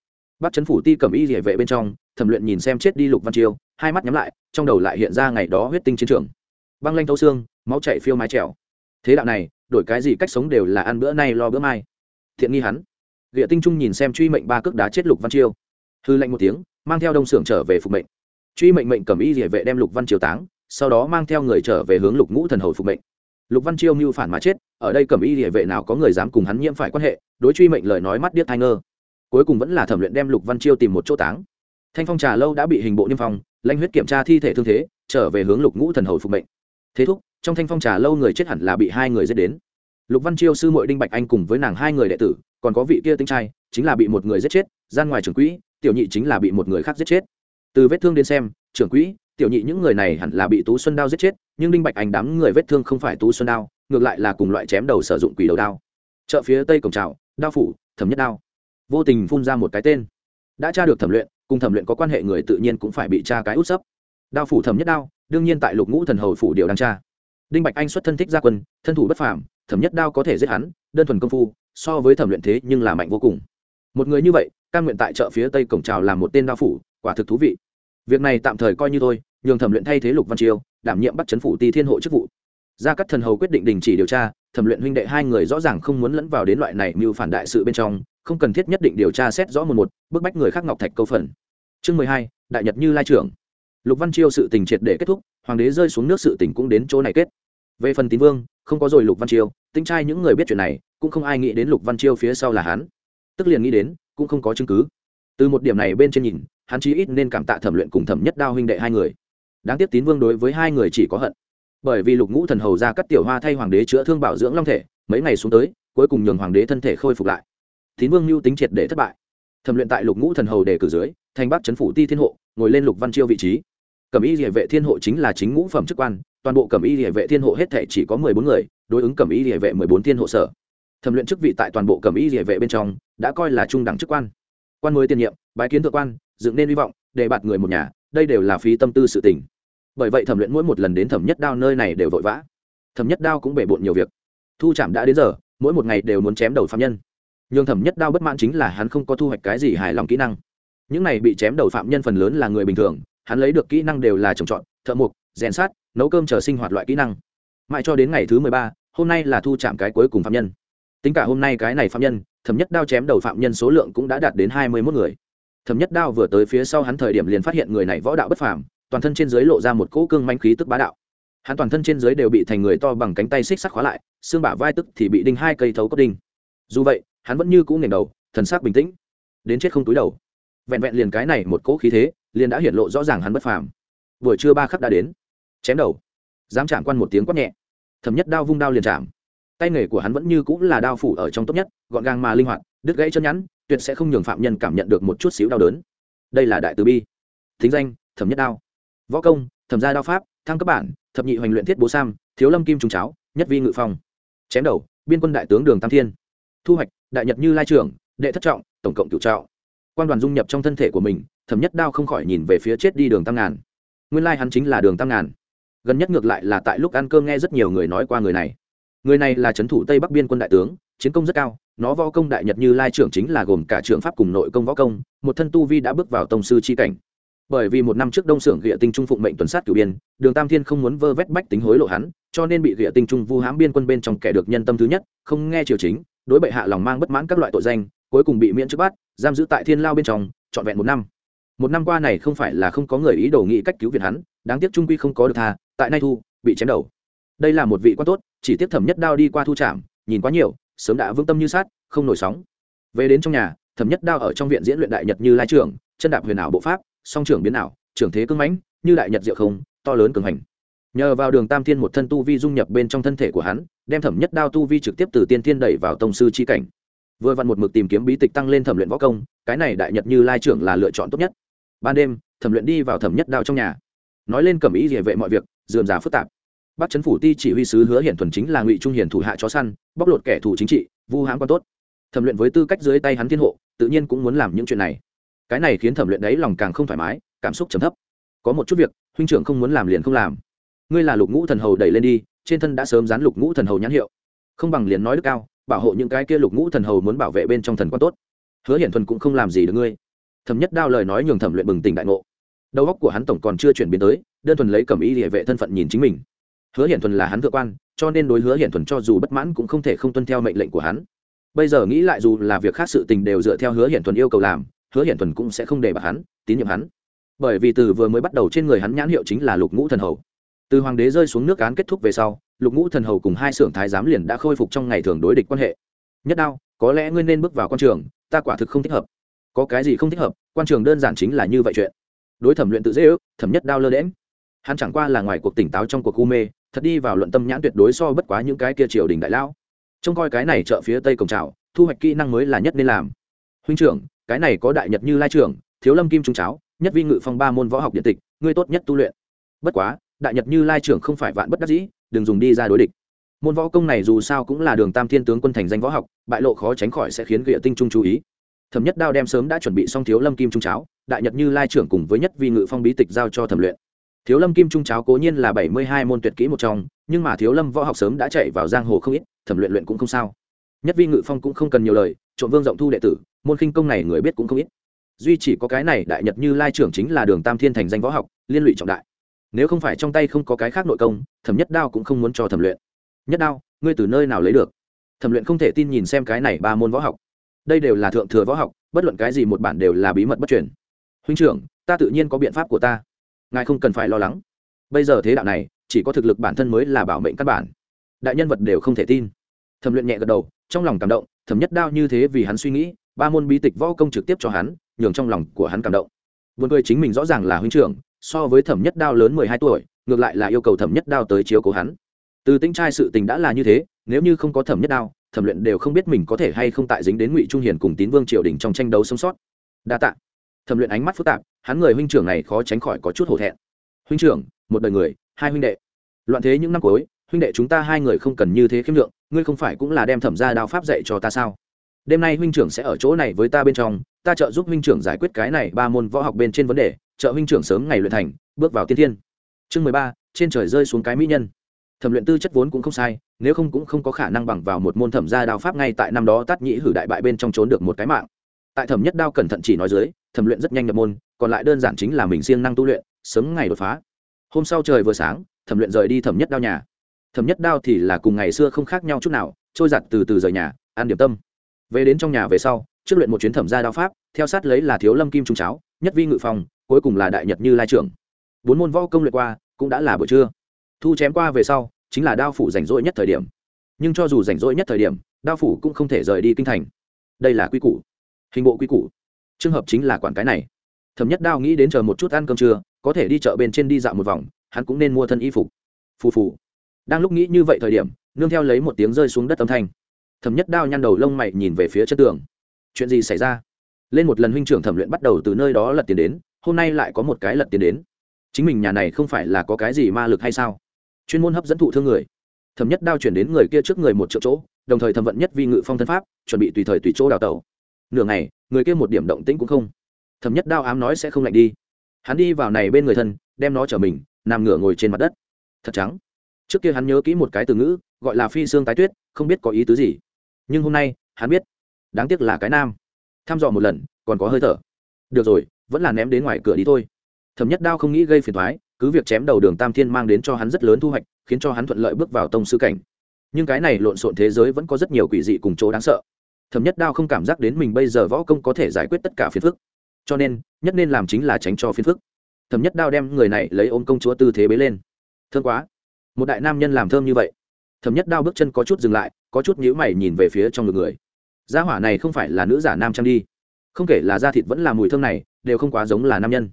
Bắt chấn phủ ti cầm y địa vệ bên trong, thẩm luyện nhìn xem chết đi lục văn chiêu hai mắt nhắm lại, trong đầu lại hiện ra ngày đó huyết tinh chiến trường. Băng lanh thâu xương, máu chạy phiêu mái trèo. Thế đạo này, đổi cái gì cách sống đều là ăn bữa nay lo bữa mai. Thiện nghi hắn. Địa tinh trung nhìn xem truy mệnh ba cước đá chết lục văn chiêu. Hư lệnh một tiếng, mang theo đông xưởng trở về phục mệnh. Truy mệnh mệnh cầm y địa vệ đem lục văn chiêu táng, sau đó mang theo người trở về hướng lục ngũ thần hầu phục mệnh. Lục văn chiêu mưu phản mà chết, ở đây cầm y địa vệ nào có người dám cùng hắn nhiễm phải quan hệ, đối truy mệnh lời nói mắt điếc thai ngơ. Cuối cùng vẫn là thẩm luyện đem lục văn chiêu tìm một chỗ táng. Thanh phong trà lâu đã bị hình bộ niêm phong lanh huyết kiểm tra thi thể thương thế, trở về hướng lục ngũ thần hầu phục mệnh. Thế thúc, trong thanh phong trà lâu người chết hẳn là bị hai người giết đến. Lục văn chiêu sư mội đinh bạch anh cùng với nàng hai người đệ tử, còn có vị kia tinh trai, chính là bị một người giết chết, gian ngoài trưởng quỹ, tiểu nhị chính là bị một người khác giết chết. Từ vết thương đến xem, trưởng quỹ, tiểu nhị những người này hẳn là bị tú xuân đao giết chết, nhưng đinh bạch anh đám người vết thương không phải tú xuân đao, ngược lại là cùng loại chém đầu sử dụng quỷ đầu đao. Chợ phía tây cổng trào đao phủ, thẩm nhất đao. Vô tình phun ra một cái tên. Đã tra được thẩm luyện cùng thẩm luyện có quan hệ người tự nhiên cũng phải bị tra cái út sấp. Đao phủ thẩm nhất đao, đương nhiên tại lục ngũ thần hầu phủ điều đang tra. Đinh bạch anh xuất thân thích gia quân, thân thủ bất phàm, thẩm nhất đao có thể giết hắn, đơn thuần công phu, so với thẩm luyện thế nhưng là mạnh vô cùng. Một người như vậy căn nguyện tại chợ phía tây cổng trào làm một tên đao phủ, quả thực thú vị. Việc này tạm thời coi như thôi, nhường thẩm luyện thay thế lục văn chiêu đảm nhiệm bắt chấn phủ ti thiên hộ chức vụ. Gia cắt thần hầu quyết định đình chỉ điều tra thẩm luyện huynh đệ hai người rõ ràng không muốn lẫn vào đến loại này mưu phản đại sự bên trong, không cần thiết nhất định điều tra xét rõ một một, bức bách người khác ngọc thạch câu phần. Chương mười hai, đại nhật như lai trưởng. Lục văn chiêu sự tình triệt để kết thúc, hoàng đế rơi xuống nước sự tình cũng đến chỗ này kết. Về phần tín vương, không có rồi lục văn chiêu, tinh trai những người biết chuyện này, cũng không ai nghĩ đến lục văn chiêu phía sau là hắn. Tức liền nghĩ đến, cũng không có chứng cứ. Từ một điểm này bên trên nhìn, hắn chí ít nên cảm tạ thẩm luyện cùng thẩm nhất đao huynh đệ hai người. Đáng tiếc tín vương đối với hai người chỉ có hận bởi vì lục ngũ thần hầu ra cắt tiểu hoa thay hoàng đế chữa thương bảo dưỡng long thể, mấy ngày xuống tới, cuối cùng nhường hoàng đế thân thể khôi phục lại. Tín vương mưu tính triệt để thất bại. Thẩm luyện tại lục ngũ thần hầu đề cử dưới, thành bắc chấn phủ ti thiên hộ, ngồi lên lục văn chiêu vị trí. Cẩm y địa vệ thiên hộ chính là chính ngũ phẩm chức quan, toàn bộ cẩm y địa vệ thiên hộ hết thể chỉ có mười bốn người, đối ứng cẩm y địa vệ mười bốn thiên hộ sở. Thẩm luyện chức vị tại toàn bộ cẩm y địa vệ bên trong, đã coi là trung đẳng chức quan. Quan mới tiền nhiệm, bái kiến thượng quan, dựng nên hy vọng, để bạt người một nhà, đây đều là phí tâm tư sự tình bởi vậy thẩm luyện mỗi một lần đến thẩm nhất đao nơi này đều vội vã. Thẩm nhất đao cũng bể bộn nhiều việc. Thu trảm đã đến giờ, mỗi một ngày đều muốn chém đầu phạm nhân. Nhưng thẩm nhất đao bất mãn chính là hắn không có thu hoạch cái gì hài lòng kỹ năng. Những này bị chém đầu phạm nhân phần lớn là người bình thường, hắn lấy được kỹ năng đều là trồng trọt, thợ mộc, rèn sát nấu cơm chờ sinh hoạt loại kỹ năng. Mãi cho đến ngày thứ mười ba, hôm nay là thu chạm cái cuối cùng phạm nhân. Tính cả hôm nay cái này phạm nhân, thẩm nhất đao chém đầu phạm nhân số lượng cũng đã đạt đến hai mươi mốt người. Thẩm nhất đao vừa tới phía sau hắn thời điểm liền phát hiện người này võ đạo bất phàm toàn thân trên dưới lộ ra một cỗ cương manh khí tức bá đạo. Hắn toàn thân trên dưới đều bị thành người to bằng cánh tay xích sắt khóa lại, xương bả vai tức thì bị đinh hai cây thấu cốt đinh. Dù vậy, hắn vẫn như cũ nghềnh đầu, thần sắc bình tĩnh, đến chết không túi đầu. Vẹn vẹn liền cái này một cỗ khí thế, liền đã hiện lộ rõ ràng hắn bất phàm. Buổi trưa ba khắc đã đến. Chém đầu. Dám chạm quan một tiếng quát nhẹ. Thẩm nhất đao vung đao liền chạm. Tay nghề của hắn vẫn như cũng là đao phủ ở trong tốt nhất, gọn gàng mà linh hoạt, đứt gãy chân nhắn tuyệt sẽ không nhường phạm nhân cảm nhận được một chút xíu đau đớn. Đây là đại từ bi. Thính danh, thẩm nhất đao võ công, thẩm gia đao pháp, thăng cấp bản, thập nhị hoành luyện thiết bố sam, thiếu lâm kim trùng cháo, nhất vi ngự phong. Chém đầu, biên quân đại tướng đường tam thiên. Thu hoạch, đại nhật như lai trưởng, đệ thất trọng, tổng cộng cựu trọng. Quan đoàn dung nhập trong thân thể của mình, thẩm nhất đao không khỏi nhìn về phía chết đi đường tam ngàn. Nguyên lai hắn chính là đường tam ngàn. Gần nhất ngược lại là tại lúc ăn cơm nghe rất nhiều người nói qua người này. Người này là trấn thủ tây bắc biên quân đại tướng, chiến công rất cao, nó võ công đại nhật như lai trưởng chính là gồm cả trưởng pháp cùng nội công võ công, một thân tu vi đã bước vào tông sư c h i cảnh bởi vì một năm trước đông xưởng ghịa tinh trung phụng mệnh tuần sát cửu biên, đường tam thiên không muốn vơ vét bách tính hối lộ hắn, cho nên bị ghịa tinh trung vu hãm biên quân bên trong kẻ được nhân tâm thứ nhất, không nghe triều chính, đối bệ hạ lòng mang bất mãn các loại tội danh, cuối cùng bị miễn chức bắt, giam giữ tại thiên lao bên trong, trọn vẹn một năm. Một năm qua này không phải là không có người ý đồ nghĩ cách cứu viện hắn, đáng tiếc trung quy không có được tha, tại nay thu, bị chém đầu. Đây là một vị quan tốt, chỉ tiếp thẩm nhất đao đi qua thu trạm nhìn quá nhiều, sớm đã vững tâm như sát không nổi sóng. Về đến trong nhà, thẩm nhất đao ở trong viện diễn luyện đại nhật như lai trưởng, chân đạp huyền ảo bộ pháp song trưởng biến ảo, trưởng thế cưng mãnh, như đại nhật diệu không, to lớn cường hành. Nhờ vào đường tam thiên một thân tu vi dung nhập bên trong thân thể của hắn, đem thẩm nhất đao tu vi trực tiếp từ tiên thiên đẩy vào tông sư chi cảnh. Vừa vặn một mực tìm kiếm bí tịch tăng lên thẩm luyện võ công, cái này đại nhật như lai trưởng là lựa chọn tốt nhất. Ban đêm, thẩm luyện đi vào thẩm nhất đao trong nhà. Nói lên cầm ý địa vệ mọi việc, dườm già phức tạp. Bắc chấn phủ ti chỉ huy sứ hứa hiển thuần chính là ngụy trung hiển thủ hạ chó săn, bóc lột kẻ thù chính trị, vu hãm quan tốt. Thẩm luyện với tư cách dưới tay hắn thiên hộ, tự nhiên cũng muốn làm những chuyện này cái này khiến thẩm luyện đấy lòng càng không thoải mái, cảm xúc trầm thấp. Có một chút việc, huynh trưởng không muốn làm liền không làm. Ngươi là lục ngũ thần hầu đẩy lên đi, trên thân đã sớm dán lục ngũ thần hầu nhãn hiệu. Không bằng liền nói đức cao, bảo hộ những cái kia lục ngũ thần hầu muốn bảo vệ bên trong thần quan tốt. Hứa hiển thuần cũng không làm gì được ngươi. Thẩm nhất đao lời nói nhường thẩm luyện bừng tỉnh đại ngộ. Đầu óc của hắn tổng còn chưa chuyển biến tới, đơn thuần lấy cầm ý địa vệ thân phận nhìn chính mình. Hứa hiển thuần là hắn thượng quan, cho nên đối hứa hiển thuần cho dù bất mãn cũng không thể không tuân theo mệnh lệnh của hắn. Bây giờ nghĩ lại dù là việc khác sự tình đều dựa theo hứa hiển thuần yêu cầu làm hứa hiển thuần cũng sẽ không để bạc hắn, tín nhiệm hắn. Bởi vì từ vừa mới bắt đầu trên người hắn nhãn hiệu chính là lục ngũ thần hầu. Từ hoàng đế rơi xuống nước án kết thúc về sau, lục ngũ thần hầu cùng hai xưởng thái giám liền đã khôi phục trong ngày thường đối địch quan hệ. Nhất đao, có lẽ ngươi nên bước vào quan trường, ta quả thực không thích hợp. Có cái gì không thích hợp, quan trường đơn giản chính là như vậy chuyện. Đối thẩm luyện tự dễ ước, thẩm nhất đao lơ đễm hắn chẳng qua là ngoài cuộc tỉnh táo trong cuộc u mê, thật đi vào luận tâm nhãn tuyệt đối so bất quá những cái kia triều đình đại lão. Trông coi cái này chợ phía tây cổng trào, thu hoạch kỹ năng mới là nhất nên làm. Huynh trưởng cái này có đại nhật như lai trưởng thiếu lâm kim trung cháo, nhất vi ngự phong ba môn võ học điện tịch, ngươi tốt nhất tu luyện. Bất quá, đại nhật như lai trưởng không phải vạn bất đắc dĩ, đừng dùng đi ra đối địch. Môn võ công này dù sao cũng là đường tam thiên tướng quân thành danh võ học, bại lộ khó tránh khỏi sẽ khiến ghệ tinh trung chú ý. Thẩm nhất đao đem sớm đã chuẩn bị xong thiếu lâm kim trung cháo, đại nhật như lai trưởng cùng với nhất vi ngự phong bí tịch giao cho thẩm luyện. Thiếu lâm kim trung cháo cố nhiên là bảy mươi hai môn tuyệt kỹ một trong, nhưng mà thiếu lâm võ học sớm đã chạy vào giang hồ không ít, thẩm luyện luyện cũng không sao. Nhất vi ngự phong cũng không cần nhiều lời, trộm vương rộng thu đệ tử môn khinh công này người biết cũng không ít. Duy chỉ có cái này đại nhật như lai trưởng chính là đường tam thiên thành danh võ học, liên lụy trọng đại. Nếu không phải trong tay không có cái khác nội công, thẩm nhất đao cũng không muốn cho thẩm luyện. Nhất đao, ngươi từ nơi nào lấy được? Thẩm luyện không thể tin nhìn xem cái này ba môn võ học. Đây đều là thượng thừa võ học, bất luận cái gì một bản đều là bí mật bất truyền. Huynh trưởng, ta tự nhiên có biện pháp của ta. Ngài không cần phải lo lắng. Bây giờ thế đạo này, chỉ có thực lực bản thân mới là bảo mệnh căn bản. Đại nhân vật đều không thể tin. Thẩm luyện nhẹ gật đầu, trong lòng cảm động, thẩm nhất đao như thế vì hắn suy nghĩ ba môn bí tịch võ công trực tiếp cho hắn, nhường trong lòng của hắn cảm động. Vườn cười chính mình rõ ràng là huynh trưởng, so với thẩm nhất đao lớn mười hai tuổi, ngược lại là yêu cầu thẩm nhất đao tới chiếu cố hắn. Từ tính trai sự tình đã là như thế, nếu như không có thẩm nhất đao, thẩm luyện đều không biết mình có thể hay không tại dính đến ngụy trung hiền cùng tín vương triều đình trong tranh đấu sống sót. Đa t ạ thẩm luyện ánh mắt phức tạp, hắn người huynh trưởng này khó tránh khỏi có chút hổ thẹn. Huynh trưởng, một đời người, hai huynh đệ. Loạn thế những năm cuối, huynh đệ chúng ta hai người không cần như thế khiêm lượng, ngươi không phải cũng là đem thẩm ra đao pháp dạy cho ta sao? Đêm nay huynh trưởng sẽ ở chỗ này với ta bên trong, ta trợ giúp huynh trưởng giải quyết cái này ba môn võ học bên trên vấn đề, trợ huynh trưởng sớm ngày luyện thành, bước vào tiên thiên. Chương mười ba, trên trời rơi xuống cái mỹ nhân. Thẩm luyện tư chất vốn cũng không sai, nếu không cũng không có khả năng bằng vào một môn thẩm gia đao pháp ngay tại năm đó tát nhĩ hử đại bại bên trong trốn được một cái mạng. Tại thẩm nhất đao cẩn thận chỉ nói dưới, thẩm luyện rất nhanh nhập môn, còn lại đơn giản chính là mình siêng năng tu luyện, sớm ngày đột phá. Hôm sau trời vừa sáng, thẩm luyện rời đi thẩm nhất đao nhà. Thẩm nhất đao thì là cùng ngày xưa không khác nhau chút nào, trôi giặt từ từ rời nhà, ăn điểm tâm về đến trong nhà về sau, trước luyện một chuyến thẩm gia đao pháp, theo sát lấy là thiếu lâm kim trung cháo, nhất vi ngự phòng cuối cùng là đại nhật như lai trưởng. Bốn môn võ công luyện qua, cũng đã là buổi trưa. Thu chém qua về sau, chính là đao phủ rảnh rỗi nhất thời điểm. Nhưng cho dù rảnh rỗi nhất thời điểm, đao phủ cũng không thể rời đi kinh thành. Đây là quy củ. Hình bộ quy củ. Trường hợp chính là quản cái này. Thẩm nhất đao nghĩ đến chờ một chút ăn cơm trưa, có thể đi chợ bên trên đi dạo một vòng, hắn cũng nên mua thân y phục. Phù phù. Đang lúc nghĩ như vậy thời điểm, nương theo lấy một tiếng rơi xuống đất âm thanh thẩm nhất đao nhăn đầu lông mày nhìn về phía chất tường. Chuyện gì xảy ra? Lên một lần huynh trưởng thẩm luyện bắt đầu từ nơi đó lật tiền đến, hôm nay lại có một cái lật tiền đến. Chính mình nhà này không phải là có cái gì ma lực hay sao? Chuyên môn hấp dẫn thụ thương người. Thẩm nhất đao chuyển đến người kia trước người một triệu chỗ, đồng thời thẩm vận nhất vi ngự phong thân pháp, chuẩn bị tùy thời tùy chỗ đào tẩu. Nửa ngày, người kia một điểm động tĩnh cũng không. Thẩm nhất đao ám nói sẽ không lạnh đi. Hắn đi vào này bên người thân, đem nó chở mình, nằm ngửa ngồi trên mặt đất. Thật trắng. Trước kia hắn nhớ kỹ một cái từ ngữ, gọi là phi xương tái tuyết, không biết có ý tứ gì nhưng hôm nay, hắn biết, đáng tiếc là cái nam. Thăm dò một lần, còn có hơi thở. Được rồi, vẫn là ném đến ngoài cửa đi thôi. Thẩm nhất đao không nghĩ gây phiền thoái cứ việc chém đầu đường tam thiên mang đến cho hắn rất lớn thu hoạch, khiến cho hắn thuận lợi bước vào tông sư cảnh. Nhưng cái này lộn xộn thế giới vẫn có rất nhiều quỷ dị cùng chỗ đáng sợ. Thẩm nhất đao không cảm giác đến mình bây giờ võ công có thể giải quyết tất cả phiền phức. Cho nên, nhất nên làm chính là tránh cho phiền phức. Thẩm nhất đao đem người này lấy ôm công chúa tư thế bế lên. Thương quá. Một đại nam nhân làm thơm như vậy. Thẩm nhất đao bước chân có chút dừng lại có chút nhíu mày nhìn về phía trong ngực người. Gia hỏa này không phải là nữ giả nam trang đi. Không kể là da thịt vẫn là mùi thơm này, đều không quá giống là nam nhân.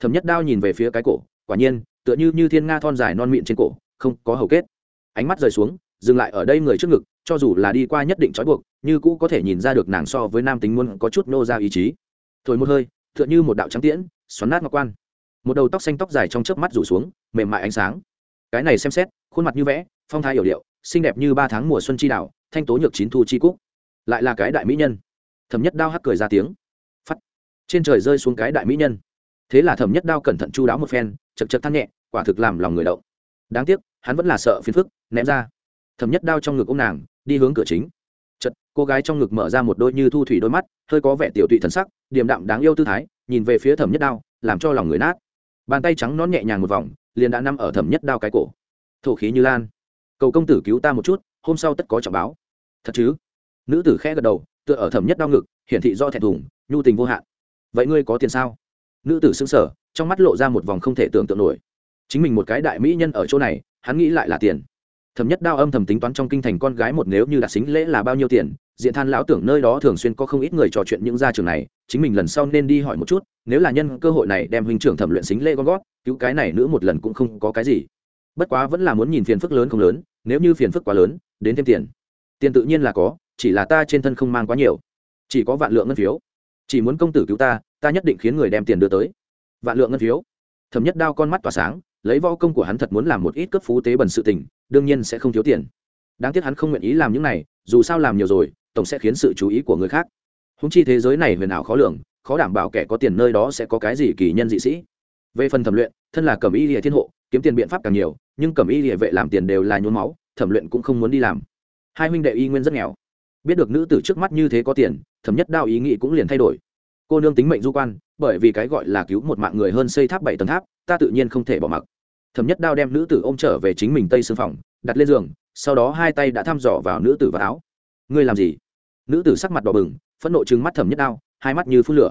Thẩm nhất đao nhìn về phía cái cổ, quả nhiên, tựa như như thiên nga thon dài non mịn trên cổ, không có hầu kết. Ánh mắt rời xuống, dừng lại ở đây người trước ngực, cho dù là đi qua nhất định trói buộc, như cũ có thể nhìn ra được nàng so với nam tính muốn có chút nô ra ý chí. Thổi một hơi, tựa như một đạo trắng tiễn, xoắn nát ngọc quan. Một đầu tóc xanh tóc dài trong chớp mắt rủ xuống, mềm mại ánh sáng. Cái này xem xét, khuôn mặt như vẽ, phong thái hiểu điệu xinh đẹp như ba tháng mùa xuân chi đảo, thanh tố nhược chín thu chi cúc. Lại là cái đại mỹ nhân. Thẩm nhất đao hắc cười ra tiếng. Phắt. Trên trời rơi xuống cái đại mỹ nhân. Thế là thẩm nhất đao cẩn thận chu đáo một phen chật chật thắt nhẹ, quả thực làm lòng người động. Đáng tiếc, hắn vẫn là sợ phiền phức, ném ra. Thẩm nhất đao trong ngực ô m nàng, đi hướng cửa chính. Chật cô gái trong ngực mở ra một đôi như thu thủy đôi mắt, hơi có vẻ tiểu tụy thần sắc, điềm đạm đáng yêu tư thái, nhìn về phía thẩm nhất đao, làm cho lòng người nát. Bàn tay trắng nón nhẹ nhàng một vòng, liền đã nằm ở thẩm nhất đao cái cổ. Thổ khí như lan cầu công tử cứu ta một chút, hôm sau tất có trọng báo. Thật chứ? Nữ tử khẽ gật đầu, tựa ở thẩm nhất đau ngực, hiển thị do thẹn thùng, nhu tình vô hạn. Vậy ngươi có tiền sao? Nữ tử xứng sở trong mắt lộ ra một vòng không thể tưởng tượng nổi. Chính mình một cái đại mỹ nhân ở chỗ này, hắn nghĩ lại là tiền. Thẩm nhất đao âm thầm tính toán trong kinh thành con gái một nếu như đặt xính lễ là bao nhiêu tiền, diện than lão tưởng nơi đó thường xuyên có không ít người trò chuyện những gia trường này, chính mình lần sau nên đi hỏi một chút, nếu là nhân cơ hội này đem huynh trưởng thẩm luyện xính lễ con gót cứu cái này nữa một lần cũng không có cái gì. Bất quá vẫn là muốn nhìn phiền phức lớn không lớn nếu như phiền phức quá lớn, đến thêm tiền. Tiền tự nhiên là có, chỉ là ta trên thân không mang quá nhiều. Chỉ có vạn lượng ngân phiếu. Chỉ muốn công tử cứu ta ta nhất định khiến người đem tiền đưa tới. Vạn lượng ngân phiếu. Thẩm nhất đao con mắt tỏa sáng, lấy võ công của hắn thật muốn làm một ít cấp phú tế bẩn sự tình, đương nhiên sẽ không thiếu tiền. Đáng tiếc hắn không nguyện ý làm những này, dù sao làm nhiều rồi, tổng sẽ khiến sự chú ý của người khác. Húng chi thế giới này huyền ảo khó lường, khó đảm bảo kẻ có tiền nơi đó sẽ có cái gì kỳ nhân dị sĩ. Về phần thẩm luyện, thân là cẩm y địa thiên hộ, kiếm tiền biện pháp càng nhiều nhưng cẩm y địa vệ làm tiền đều là nhốn máu, thẩm luyện cũng không muốn đi làm. Hai huynh đệ y nguyên rất nghèo. Biết được nữ tử trước mắt như thế có tiền, thẩm nhất đao ý nghĩ cũng liền thay đổi. Cô nương tính mệnh du quan, bởi vì cái gọi là cứu một mạng người hơn xây tháp bảy tầng tháp, ta tự nhiên không thể bỏ mặc. Thẩm nhất đao đem nữ tử ôm trở về chính mình tây xương phòng, đặt lên giường, sau đó hai tay đã thăm dò vào nữ tử vào áo. Ngươi làm gì? Nữ tử sắc mặt đỏ bừng, phẫn nộ trừng mắt thẩm nhất đao, hai mắt như phun lửa.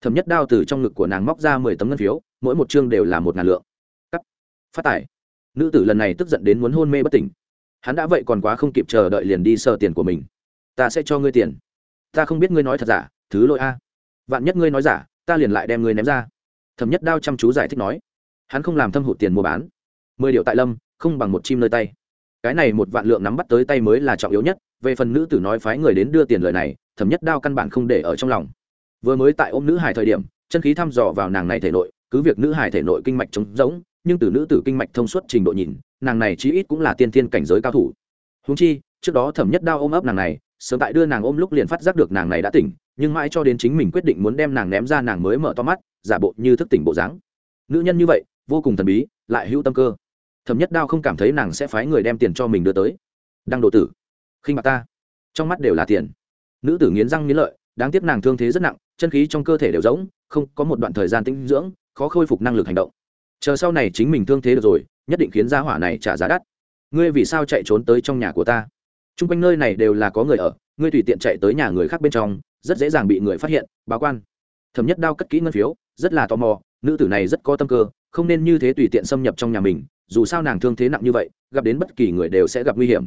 Thẩm nhất đao từ trong ngực của nàng móc ra mười tấm ngân phiếu, mỗi một chương đều là một ngàn lượng. Cắt. Phát tải nữ tử lần này tức giận đến muốn hôn mê bất tỉnh. Hắn đã vậy còn quá không kịp chờ đợi liền đi sờ tiền của mình. Ta sẽ cho ngươi tiền. Ta không biết ngươi nói thật giả, thứ lỗi a. Vạn nhất ngươi nói giả, ta liền lại đem ngươi ném ra. Thẩm nhất đao chăm chú giải thích nói. Hắn không làm thâm hụt tiền mua bán. Mười điệu tại lâm, không bằng một chim nơi tay. Cái này một vạn lượng nắm bắt tới tay mới là trọng yếu nhất. Về phần nữ tử nói phái người đến đưa tiền lời này, thẩm nhất đao căn bản không để ở trong lòng. Vừa mới tại ôm nữ hải thời điểm, chân khí thăm dò vào nàng này thể nội, cứ việc nữ hải thể nội kinh mạch trống rỗng nhưng từ nữ tử kinh mạch thông suốt trình độ nhìn, nàng này chí ít cũng là tiên thiên cảnh giới cao thủ. Húng chi, trước đó thẩm nhất đao ôm ấp nàng này, sớm tại đưa nàng ôm lúc liền phát giác được nàng này đã tỉnh, nhưng mãi cho đến chính mình quyết định muốn đem nàng ném ra nàng mới mở to mắt, giả bộ như thức tỉnh bộ dáng. Nữ nhân như vậy, vô cùng thần bí, lại hữu tâm cơ. Thẩm nhất đao không cảm thấy nàng sẽ phái người đem tiền cho mình đưa tới. Đăng độ tử, khinh mặt ta. Trong mắt đều là tiền. Nữ tử nghiến răng nghiến lợi, đáng tiếc nàng thương thế rất nặng, chân khí trong cơ thể đều rỗng, không có một đoạn thời gian tinh dưỡng, khó khôi phục năng lực hành động chờ sau này chính mình thương thế được rồi, nhất định khiến gia hỏa này trả giá đắt. Ngươi vì sao chạy trốn tới trong nhà của ta? T r u n g quanh nơi này đều là có người ở, ngươi tùy tiện chạy tới nhà người khác bên trong, rất dễ dàng bị người phát hiện, báo quan. Thẩm nhất đao cất kỹ ngân phiếu, rất là tò mò, nữ tử này rất có tâm cơ, không nên như thế tùy tiện xâm nhập trong nhà mình, dù sao nàng thương thế nặng như vậy, gặp đến bất kỳ người đều sẽ gặp nguy hiểm.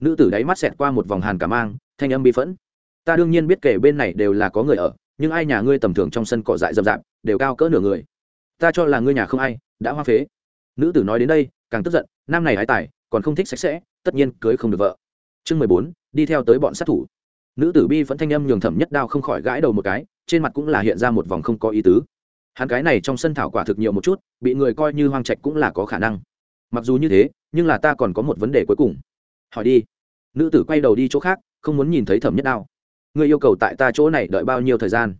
Nữ tử đáy mắt xẹt qua một vòng hàn cả mang, thanh âm bi phẫn. Ta đương nhiên biết kể bên này đều là có người ở, nhưng ai nhà ngươi tầm thường trong sân cỏ dại rậm rạp, đều cao cỡ nửa người ta cho là ngươi nhà không ai, đã hoa phế. Nữ tử nói đến đây, càng tức giận, nam này hái tài, còn không thích sạch sẽ, tất nhiên cưới không được vợ. Chương mười bốn, đi theo tới bọn sát thủ. Nữ tử bi vẫn thanh âm nhường thẩm nhất đao không khỏi gãi đầu một cái, trên mặt cũng là hiện ra một vòng không có ý tứ. Hắn cái này trong sân thảo quả thực nhiều một chút, bị người coi như hoang trạch cũng là có khả năng. Mặc dù như thế, nhưng là ta còn có một vấn đề cuối cùng. Hỏi đi. Nữ tử quay đầu đi chỗ khác, không muốn nhìn thấy thẩm nhất đao. Ngươi yêu cầu tại ta chỗ này đợi bao nhiêu thời gian?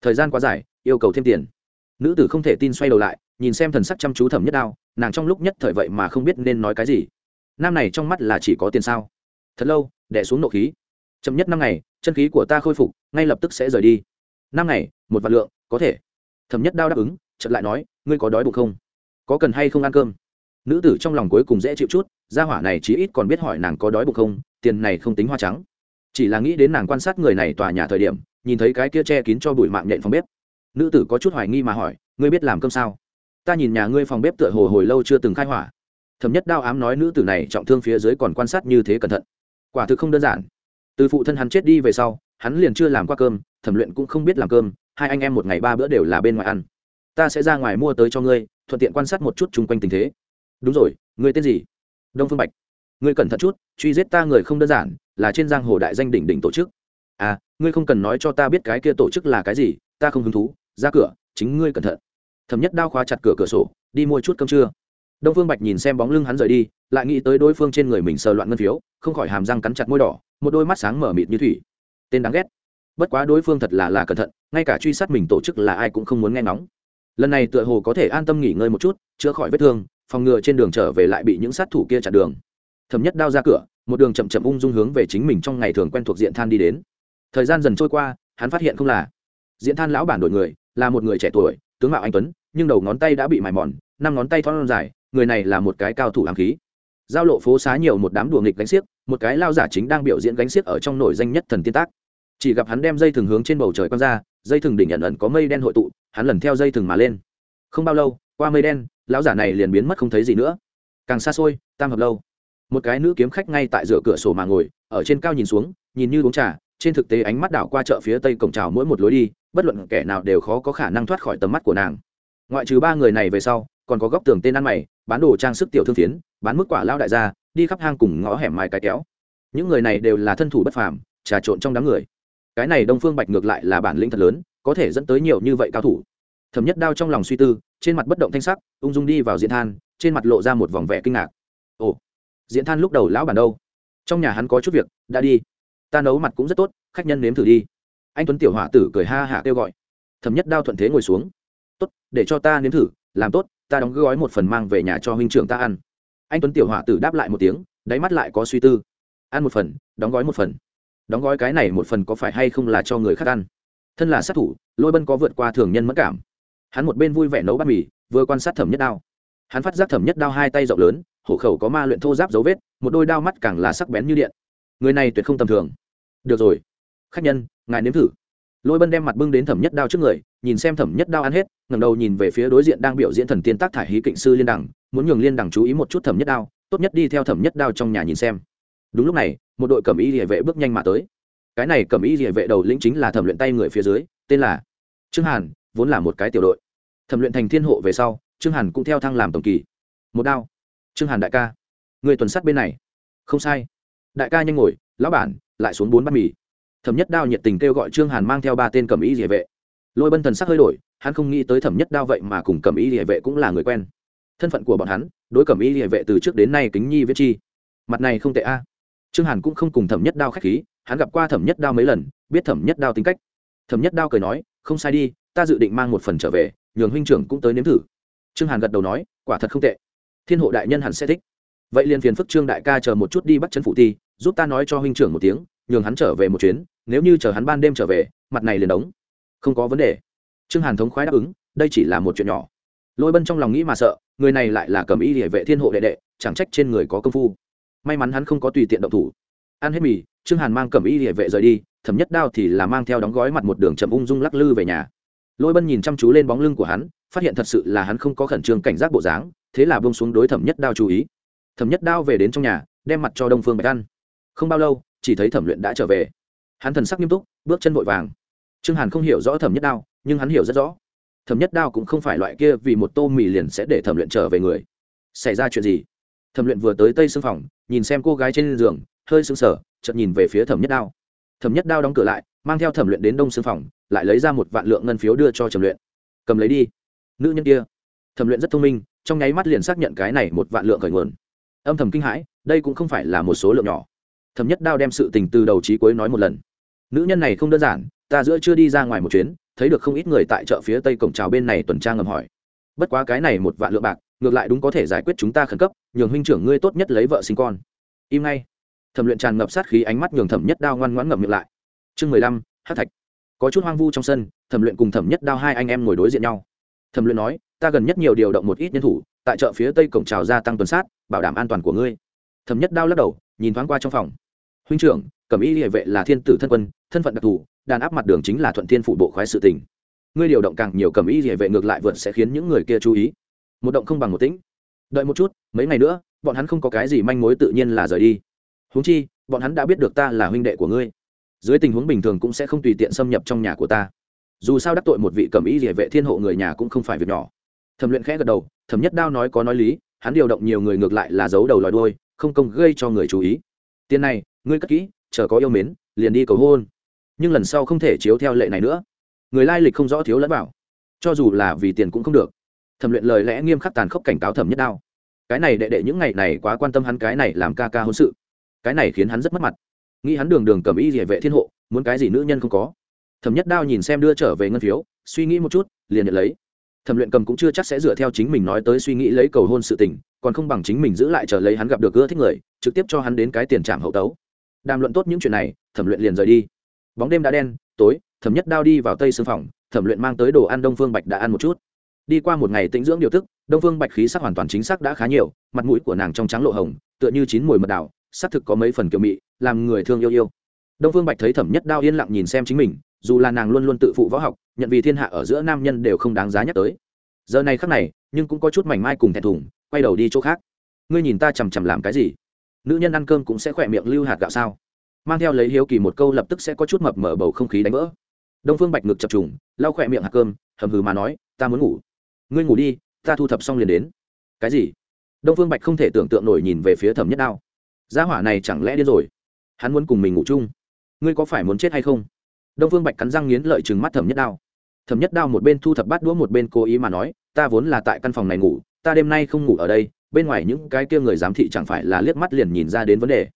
Thời gian quá dài, yêu cầu thêm tiền nữ tử không thể tin xoay đầu lại, nhìn xem thần sắc chăm chú thẩm nhất đao, nàng trong lúc nhất thời vậy mà không biết nên nói cái gì. Nam này trong mắt là chỉ có tiền sao? Thật lâu đẻ xuống nộ khí. Chậm nhất năm ngày, chân khí của ta khôi phục, ngay lập tức sẽ rời đi. Năm ngày, một vạn lượng, có thể. Thẩm nhất đao đáp ứng, chợt lại nói, ngươi có đói bụng không? Có cần hay không ăn cơm? Nữ tử trong lòng cuối cùng dễ chịu chút, gia hỏa này chí ít còn biết hỏi nàng có đói bụng không, tiền này không tính hoa trắng. Chỉ là nghĩ đến nàng quan sát người này tòa nhà thời điểm, nhìn thấy cái kia che kín cho bụi mạng nhện phòng bếp nữ tử có chút hoài nghi mà hỏi, ngươi biết làm cơm sao? Ta nhìn nhà ngươi phòng bếp tựa hồ hồi lâu chưa từng khai hỏa. Thẩm nhất đao ám nói nữ tử này trọng thương phía dưới còn quan sát như thế cẩn thận. Quả thực không đơn giản. Từ phụ thân hắn chết đi về sau, hắn liền chưa làm qua cơm, thẩm luyện cũng không biết làm cơm, hai anh em một ngày ba bữa đều là bên ngoài ăn. Ta sẽ ra ngoài mua tới cho ngươi, thuận tiện quan sát một chút chung quanh tình thế. Đúng rồi, ngươi tên gì? Đông phương bạch. Ngươi cẩn thận chút, truy giết ta người không đơn giản, là trên giang hồ đại danh đỉnh đỉnh tổ chức. À ngươi không cần nói cho ta biết cái kia tổ chức là cái gì, ta không hứng thú ra cửa, chính ngươi cẩn thận. Thẩm nhất đao khóa chặt cửa cửa sổ, đi mua chút cơm trưa. Đông phương bạch nhìn xem bóng lưng hắn rời đi, lại nghĩ tới đối phương trên người mình sờ loạn ngân phiếu, không khỏi hàm răng cắn chặt môi đỏ, một đôi mắt sáng mở mịt như thủy. Tên đáng ghét. Bất quá đối phương thật là là cẩn thận, ngay cả truy sát mình tổ chức là ai cũng không muốn nghe ngóng. Lần này tựa hồ có thể an tâm nghỉ ngơi một chút, chữa khỏi vết thương, phòng ngừa trên đường trở về lại bị những sát thủ kia chặn đường. Thẩm nhất đao ra cửa, một đường chậm chậm ung dung hướng về chính mình trong ngày thường quen thuộc diện than đi đến. Thời gian dần trôi qua, hắn phát hiện không là diễn than lão bản đổi người, là một người trẻ tuổi, tướng mạo anh tuấn, nhưng đầu ngón tay đã bị mài mòn, năm ngón tay thon dài, người này là một cái cao thủ ám khí. Giao lộ phố xá nhiều một đám đùa nghịch gánh xiếc, một cái lao giả chính đang biểu diễn gánh xiếc ở trong nổi danh nhất thần tiên tác. Chỉ gặp hắn đem dây thừng hướng trên bầu trời quăng ra, dây thừng đỉnh ẩn ẩn có mây đen hội tụ, hắn lần theo dây thừng mà lên. Không bao lâu, qua mây đen, lão giả này liền biến mất không thấy gì nữa. Càng xa xôi, tam hợp lâu. Một cái nữ kiếm khách ngay tại giữa cửa sổ mà ngồi, ở trên cao nhìn xuống, nhìn như uống trà, trên thực tế ánh mắt đảo qua chợ phía tây cổng trào mỗi một lối đi bất luận kẻ nào đều khó có khả năng thoát khỏi tầm mắt của nàng. Ngoại trừ ba người này về sau, còn có góc tường tên ăn mày, bán đồ trang sức tiểu thương phiến, bán mức quả lao đại gia, đi khắp hang cùng ngõ hẻm mai cái kéo. Những người này đều là thân thủ bất phàm, trà trộn trong đám người. Cái này đông phương bạch ngược lại là bản lĩnh thật lớn, có thể dẫn tới nhiều như vậy cao thủ. Thẩm nhất đao trong lòng suy tư, trên mặt bất động thanh sắc, ung dung đi vào diễn than, trên mặt lộ ra một vòng vẻ kinh ngạc. Ồ, diễn than lúc đầu lão bản đâu? Trong nhà hắn có chút việc, đã đi. Ta nấu mặt cũng rất tốt, khách nhân nếm thử đi anh tuấn tiểu hỏa tử cười ha hạ kêu gọi. Thẩm nhất đao thuận thế ngồi xuống. Tốt, để cho ta nếm thử, làm tốt, ta đóng gói một phần mang về nhà cho huynh trưởng ta ăn. Anh tuấn tiểu hỏa tử đáp lại một tiếng, đáy mắt lại có suy tư. Ăn một phần, đóng gói một phần. Đóng gói cái này một phần có phải hay không là cho người khác ăn? Thân là sát thủ, lôi bân có vượt qua thường nhân mất cảm. Hắn một bên vui vẻ nấu bát mì, vừa quan sát thẩm nhất đao. Hắn phát giác thẩm nhất đao hai tay rộng lớn hổ khẩu có ma luyện thô giáp dấu vết, một đôi đao mắt càng là sắc bén như điện. Người này tuyệt không tầm thường. Được rồi, khách nhân ngài nếm thử. Lôi bân đem mặt bưng đến thẩm nhất đao trước người, nhìn xem thẩm nhất đao ăn hết, ngẩng đầu nhìn về phía đối diện đang biểu diễn thần tiên tác thải hí kịnh sư liên đẳng muốn nhường liên đẳng chú ý một chút thẩm nhất đao, tốt nhất đi theo thẩm nhất đao trong nhà nhìn xem. Đúng lúc này, một đội cẩm y địa vệ bước nhanh mà tới. Cái này cẩm y địa vệ đầu lĩnh chính là thẩm luyện tay người phía dưới, tên là trương hàn, vốn là một cái tiểu đội. Thẩm luyện thành thiên hộ về sau, trương hàn cũng theo thăng làm tổng kỳ. Một đao. Trương hàn đại ca. Người tuần sát bên này. Không sai. Đại ca nhanh ngồi, lão bản, lại xuống bốn bát mì thẩm nhất đao nhiệt tình kêu gọi trương hàn mang theo ba tên cầm ý địa vệ. Lôi bân thần sắc hơi đổi, hắn không nghĩ tới thẩm nhất đao vậy mà cùng cầm ý địa vệ cũng là người quen. Thân phận của bọn hắn, đối cầm ý địa vệ từ trước đến nay kính nhi viết chi. Mặt này không tệ a. Trương hàn cũng không cùng thẩm nhất đao k h á c h khí, hắn gặp qua thẩm nhất đao mấy lần, biết thẩm nhất đao tính cách. Thẩm nhất đao cười nói, không sai đi, ta dự định mang một phần trở về, nhường huynh trưởng cũng tới nếm thử. Trương hàn gật đầu nói, quả thật không tệ. Thiên hộ đại nhân hẳn sẽ thích. Vậy liền phiền phức trương đại ca chờ một chút đi bắt chân phụ ti, giúp ta nói cho huynh trưởng một tiếng nhường hắn trở về một chuyến, nếu như chờ hắn ban đêm trở về, mặt này liền đóng. Không có vấn đề. Trương hàn thống khoái đáp ứng, đây chỉ là một chuyện nhỏ. Lôi bân trong lòng nghĩ mà sợ, người này lại là cầm y địa vệ thiên hộ đệ đệ, chẳng trách trên người có công phu. May mắn hắn không có tùy tiện động thủ. Ăn hết mì, trương hàn mang cầm y địa vệ rời đi, thẩm nhất đao thì là mang theo đóng gói mặt một đường chậm ung dung lắc lư về nhà. Lôi bân nhìn chăm chú lên bóng lưng của hắn, phát hiện thật sự là hắn không có khẩn trương cảnh giác bộ dáng, thế là bông xuống đối thẩm nhất đao chú ý. Thẩm nhất đao về đến trong nhà, đem mặt cho đông phương bạch ăn. Không bao lâu chỉ thấy thẩm luyện đã trở về. Hắn thần sắc nghiêm túc, bước chân vội vàng. Trương hàn không hiểu rõ thẩm nhất đao, nhưng hắn hiểu rất rõ. Thẩm nhất đao cũng không phải loại kia vì một tô mì liền sẽ để thẩm luyện trở về người. Xảy ra chuyện gì? Thẩm luyện vừa tới tây xương phòng, nhìn xem cô gái trên giường, hơi sưng sờ, chợt nhìn về phía thẩm nhất đao. Thẩm nhất đao đóng cửa lại, mang theo thẩm luyện đến đông xương phòng, lại lấy ra một vạn lượng ngân phiếu đưa cho trầm luyện. Cầm lấy đi. Nữ nhân kia. Thẩm luyện rất thông minh, trong nháy mắt liền xác nhận cái này một vạn lượng khởi nguồn. Âm thầm kinh hãi, đây cũng không phải là một số lượng nhỏ thẩm nhất đao đem sự tình từ đầu trí cuối nói một lần. Nữ nhân này không đơn giản, ta giữa chưa đi ra ngoài một chuyến, thấy được không ít người tại chợ phía tây cổng trào bên này tuần tra ngầm hỏi. Bất quá cái này một vạn lượng bạc, ngược lại đúng có thể giải quyết chúng ta khẩn cấp, nhường huynh trưởng ngươi tốt nhất lấy vợ sinh con. Im ngay. Thẩm luyện tràn ngập sát khí ánh mắt nhường thẩm nhất đao ngoan ngoãn ngậm miệng lại. Chương mười lăm, hát thạch. Có chút hoang vu trong sân, thẩm luyện cùng thẩm nhất đao hai anh em ngồi đối diện nhau. Thẩm luyện nói, ta gần nhất nhiều điều động một ít nhân thủ, tại chợ phía tây cổng trào gia tăng tuần sát, bảo đảm an toàn của ngươi. Thẩm nhất đao lắc đầu nhìn thoáng qua trong phòng. Huynh trưởng, cẩm y địa vệ là thiên tử thân quân, thân phận đặc thù, đàn áp mặt đường chính là thuận thiên phụ bộ khoái sự tình. Ngươi điều động càng nhiều cẩm y địa vệ ngược lại vượt sẽ khiến những người kia chú ý. Một động không bằng một tĩnh. Đợi một chút, mấy ngày nữa, bọn hắn không có cái gì manh mối tự nhiên là rời đi. Huống chi, bọn hắn đã biết được ta là huynh đệ của ngươi. Dưới tình huống bình thường cũng sẽ không tùy tiện xâm nhập trong nhà của ta. Dù sao đắc tội một vị cẩm y địa vệ thiên hộ người nhà cũng không phải việc nhỏ. Thẩm luyện khẽ gật đầu, thẩm nhất đao nói có nói lý, hắn điều động nhiều người ngược lại là giấu đầu lòi đôi không công gây cho người chú ý. Tiền này, ngươi cất kỹ, chờ có yêu mến, liền đi cầu hôn. Nhưng lần sau không thể chiếu theo lệ này nữa. Người lai lịch không rõ thiếu lẫn bảo cho dù là vì tiền cũng không được. Thẩm luyện lời lẽ nghiêm khắc tàn khốc cảnh cáo thẩm nhất đao. Cái này đệ đệ những ngày này quá quan tâm hắn cái này làm ca ca hôn sự. Cái này khiến hắn rất mất mặt. Nghĩ hắn đường đường cầm y địa vệ thiên hộ, muốn cái gì nữ nhân không có. Thẩm nhất đao nhìn xem đưa trở về ngân phiếu, suy nghĩ một chút, liền nhận lấy thẩm luyện cầm cũng chưa chắc sẽ dựa theo chính mình nói tới suy nghĩ lấy cầu hôn sự tình còn không bằng chính mình giữ lại chờ lấy hắn gặp được ưa thích người trực tiếp cho hắn đến cái tiền trảm hậu tấu. Đàm luận tốt những chuyện này thẩm luyện liền rời đi. Bóng đêm đã đen tối thẩm nhất đao đi vào tây sương phòng thẩm luyện mang tới đồ ăn đông phương bạch đã ăn một chút. Đi qua một ngày tĩnh dưỡng điều tức đông phương bạch khí sắc hoàn toàn chính xác đã khá nhiều mặt mũi của nàng trong trắng lộ hồng tựa như chín mùi mật đào, xác thực có mấy phần kiểu mị làm người thương yêu yêu. Đông phương bạch thấy thẩm nhất đao yên lặng nhìn xem chính mình dù là nàng luôn luôn tự phụ võ học, nhận vì thiên hạ ở giữa nam nhân đều không đáng giá nhắc tới. Giờ này khắc này, nhưng cũng có chút mảnh mai cùng thẹn thùng, quay đầu đi chỗ khác. Ngươi nhìn ta chằm chằm làm cái gì? Nữ nhân ăn cơm cũng sẽ khỏe miệng lưu hạt gạo sao? Mang theo lấy hiếu kỳ một câu lập tức sẽ có chút mập mở bầu không khí đánh vỡ. Đông phương bạch ngực chập trùng, lau khỏe miệng hạt cơm, hầm hừ mà nói, ta muốn ngủ. Ngươi ngủ đi, ta thu thập xong liền đến. Cái gì? Đông phương bạch không thể tưởng tượng nổi nhìn về phía thẩm nhất đao. Gia hỏa này chẳng lẽ điên rồi? Hắn muốn cùng mình ngủ chung. Ngươi có phải muốn chết hay không? Đông phương bạch cắn răng nghiến lợi chừng mắt thẩm nhất đao. Thẩm nhất đao một bên thu thập bát đũa một bên cố ý mà nói, ta vốn là tại căn phòng này ngủ, ta đêm nay không ngủ ở đây, bên ngoài những cái kia người giám thị chẳng phải là liếc mắt liền nhìn ra đến vấn đề.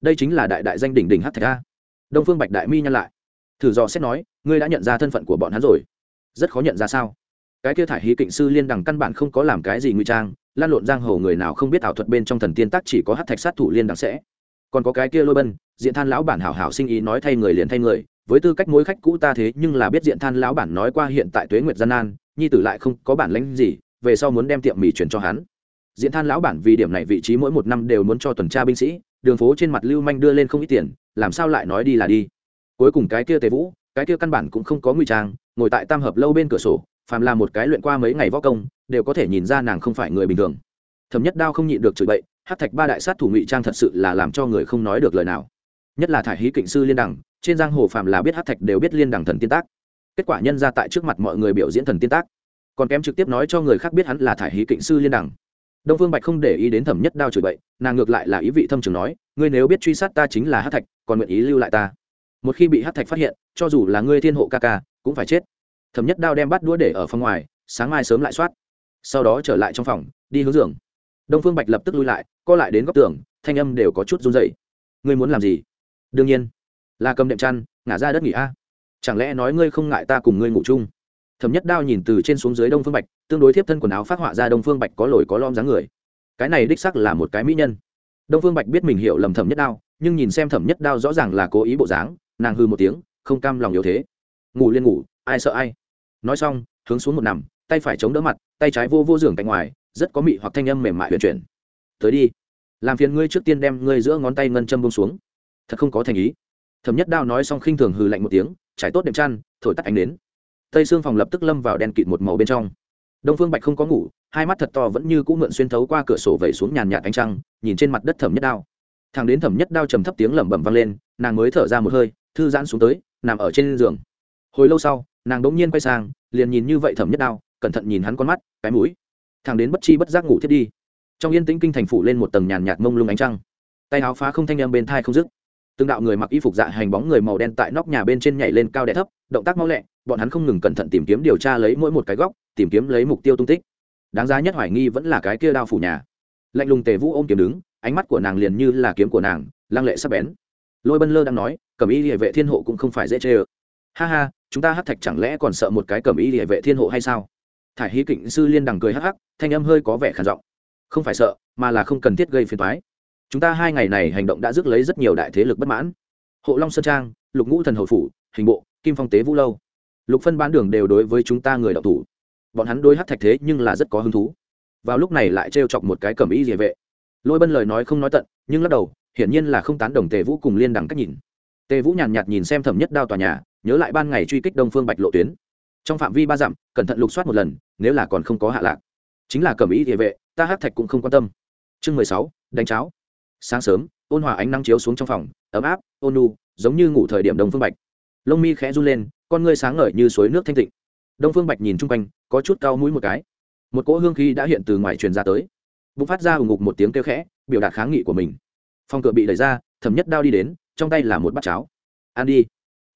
Đây chính là đại đại danh đỉnh đỉnh hát thạch a. Đông phương bạch đại mi nhăn lại. Thử dò xét nói, ngươi đã nhận ra thân phận của bọn hắn rồi. Rất khó nhận ra sao? Cái kia thải hí kịnh sư liên đằng căn bản không có làm cái gì nguy trang, lan lộn giang hồ người nào không biết ảo thuật bên trong thần tiên tác chỉ có hát thạch sát thủ liên đằng sẽ. Còn có cái kia lôi bân, diện than lão bản hảo hảo sinh ý nói thay người liền thay người với tư cách mối khách cũ ta thế nhưng là biết diện than lão bản nói qua hiện tại tuế nguyệt gian nan, nhi tử lại không có bản lãnh gì, về sau muốn đem tiệm mì chuyển cho hắn. Diện than lão bản vì điểm này vị trí mỗi một năm đều muốn cho tuần tra binh sĩ, đường phố trên mặt lưu manh đưa lên không ít tiền, làm sao lại nói đi là đi. Cuối cùng cái kia tề vũ, cái kia căn bản cũng không có nguy trang, ngồi tại tam hợp lâu bên cửa sổ, phàm là một cái luyện qua mấy ngày võ công, đều có thể nhìn ra nàng không phải người bình thường. Thẩm nhất đao không nhịn được chửi bậy, hát thạch ba đại sát thủ ngụy trang thật sự là làm cho người không nói được lời nào. Nhất là thải hí kịnh sư liên đẳng trên giang hồ phàm là biết hát thạch đều biết liên đẳng thần tiên tác. Kết quả nhân ra tại trước mặt mọi người biểu diễn thần tiên tác. Còn kém trực tiếp nói cho người khác biết hắn là thải hí kịnh sư liên đẳng đông phương bạch không để ý đến thẩm nhất đao chửi bậy, nàng ngược lại là ý vị thâm trường nói, ngươi nếu biết truy sát ta chính là hát thạch, còn nguyện ý lưu lại ta? Một khi bị hát thạch phát hiện, cho dù là ngươi thiên hộ ca ca, cũng phải chết. Thẩm nhất đao đem bắt đũa để ở phòng ngoài, sáng mai sớm lại soát. Sau đó trở lại trong phòng, đi hướng giường. Đông phương bạch lập tức lui lại, co lại đến góc tường, thanh âm đều có chút run dậy ngươi muốn làm gì? Đương nhiên là cầm đệm chăn, ngả ra đất nghỉ a. À? Chẳng lẽ nói ngươi không ngại ta cùng ngươi ngủ chung? Thẩm nhất đao nhìn từ trên xuống dưới đông phương bạch, tương đối thiếp thân quần áo phát họa ra đông phương bạch có lồi có lom dáng người. Cái này đích sắc là một cái mỹ nhân. Đông phương bạch biết mình hiểu lầm thẩm nhất đao, nhưng nhìn xem thẩm nhất đao rõ ràng là cố ý bộ dáng, nàng hư một tiếng, không cam lòng yếu thế. Ngủ liên ngủ, ai sợ ai. Nói xong, hướng xuống một nằm, tay phải chống đỡ mặt, tay trái vô vô giường cạnh ngoài, rất có mị hoặc thanh âm mềm mại huyền chuyển. Tới đi, làm phiền ngươi trước tiên đem ngươi giữa ngón tay ngân châm bông xuống. Thật không có thành ý thẩm nhất đao nói xong khinh thường hừ lạnh một tiếng, trải tốt đệm chăn, thổi tắt ánh đến tây xương phòng lập tức lâm vào đen kịt một màu bên trong. Đông phương bạch không có ngủ, hai mắt thật to vẫn như cũng mượn xuyên thấu qua cửa sổ vẩy xuống nhàn nhạt ánh trăng, nhìn trên mặt đất thẩm nhất đao. Thằng đến thẩm nhất đao trầm thấp tiếng lẩm bẩm vang lên, nàng mới thở ra một hơi, thư giãn xuống tới, nằm ở trên giường. Hồi lâu sau, nàng đống nhiên quay sang, liền nhìn như vậy thẩm nhất đao, cẩn thận nhìn hắn con mắt, cái mũi. Thằng đến bất chi bất giác ngủ thiết đi. Trong yên tĩnh kinh thành phủ lên một tầng nhàn nhạt mông lung ánh trăng. Tay áo phá không thanh âm bên thai không dứt từng đạo người mặc y phục dạ hành bóng người màu đen tại nóc nhà bên trên nhảy lên cao đẻ thấp, động tác mau lẹ, bọn hắn không ngừng cẩn thận tìm kiếm điều tra lấy mỗi một cái góc, tìm kiếm lấy mục tiêu tung tích. Đáng giá nhất hoài nghi vẫn là cái kia đao phủ nhà. Lạnh lùng tề vũ ôm kiếm đứng, ánh mắt của nàng liền như là kiếm của nàng, lăng lệ sắp bén. Lôi bân lơ đang nói, cẩm y địa vệ thiên hộ cũng không phải dễ chê ơ. Ha ha, chúng ta hát thạch chẳng lẽ còn sợ một cái cẩm y địa vệ thiên hộ hay sao? Thải hí kịnh sư liên đằng cười hắc hắc, thanh âm hơi có vẻ khản giọng. Không phải sợ, mà là không cần thiết gây phiền toái chúng ta hai ngày này hành động đã rước lấy rất nhiều đại thế lực bất mãn. Hộ long sơn trang, lục ngũ thần hậu phủ, hình bộ, kim phong tế vũ lâu. Lục phân bán đường đều đối với chúng ta người đọc thủ. Bọn hắn đối hát thạch thế nhưng là rất có hứng thú. Vào lúc này lại trêu chọc một cái cẩm ý địa vệ. Lôi bân lời nói không nói tận, nhưng lắc đầu, hiển nhiên là không tán đồng tề vũ cùng liên đẳng cách nhìn. Tề vũ nhàn nhạt nhìn xem thẩm nhất đao tòa nhà, nhớ lại ban ngày truy kích đông phương bạch lộ tuyến. Trong phạm vi ba dặm, cẩn thận lục soát một lần, nếu là còn không có hạ lạc. Chính là cẩm ý địa vệ, ta hát thạch cũng không quan tâm. Chương mười sáu, đánh cháo sáng sớm, ôn hòa ánh nắng chiếu xuống trong phòng, ấm áp, ôn nu giống như ngủ thời điểm đông phương bạch. Lông mi khẽ run lên, con ngươi sáng ngời như suối nước thanh tịnh. Đông phương bạch nhìn chung quanh, có chút cao mũi một cái. Một cỗ hương khí đã hiện từ ngoài truyền ra tới. Bụng phát ra hùng ngục một tiếng kêu khẽ, biểu đạt kháng nghị của mình. Phòng cửa bị đẩy ra, thẩm nhất đao đi đến, trong tay là một bát cháo. Ăn đi.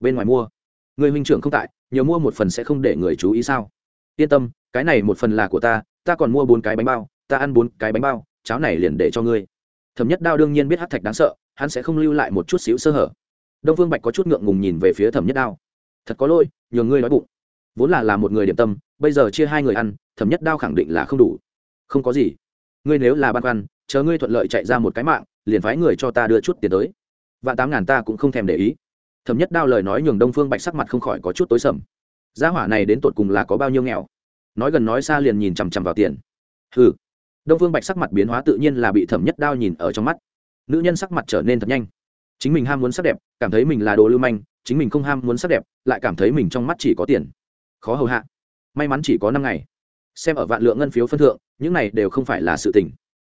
Bên ngoài mua. Người huynh trưởng không tại, nhiều mua một phần sẽ không để người chú ý sao? Yên tâm, cái này một phần là của ta ta còn mua bốn cái bánh bao, ta ăn bốn cái bánh bao, cháo này liền để cho ngươi thẩm nhất đao đương nhiên biết hát thạch đáng sợ, hắn sẽ không lưu lại một chút xíu sơ hở. Đông phương bạch có chút ngượng ngùng nhìn về phía thẩm nhất đao. Thật có lỗi, nhường ngươi nói bụng. Vốn là là một người điểm tâm, bây giờ chia hai người ăn, thẩm nhất đao khẳng định là không đủ. Không có gì. Ngươi nếu là băn khoăn, chờ ngươi thuận lợi chạy ra một cái mạng, liền phái người cho ta đưa chút tiền tới. Vạn tám ngàn ta cũng không thèm để ý. Thẩm nhất đao lời nói nhường đông phương bạch sắc mặt không khỏi có chút tối sầm. Gia hỏa này đến tột cùng là có bao nhiêu nghèo? Nói gần nói xa liền nhìn chằm chằm vào tiền. Ừ đông phương bạch sắc mặt biến hóa tự nhiên là bị thẩm nhất đao nhìn ở trong mắt. Nữ nhân sắc mặt trở nên thật nhanh. Chính mình ham muốn sắc đẹp, cảm thấy mình là đồ lưu manh, chính mình không ham muốn sắc đẹp, lại cảm thấy mình trong mắt chỉ có tiền. Khó hầu hạ. May mắn chỉ có năm ngày. Xem ở vạn lượng ngân phiếu phân thượng, những này đều không phải là sự tình.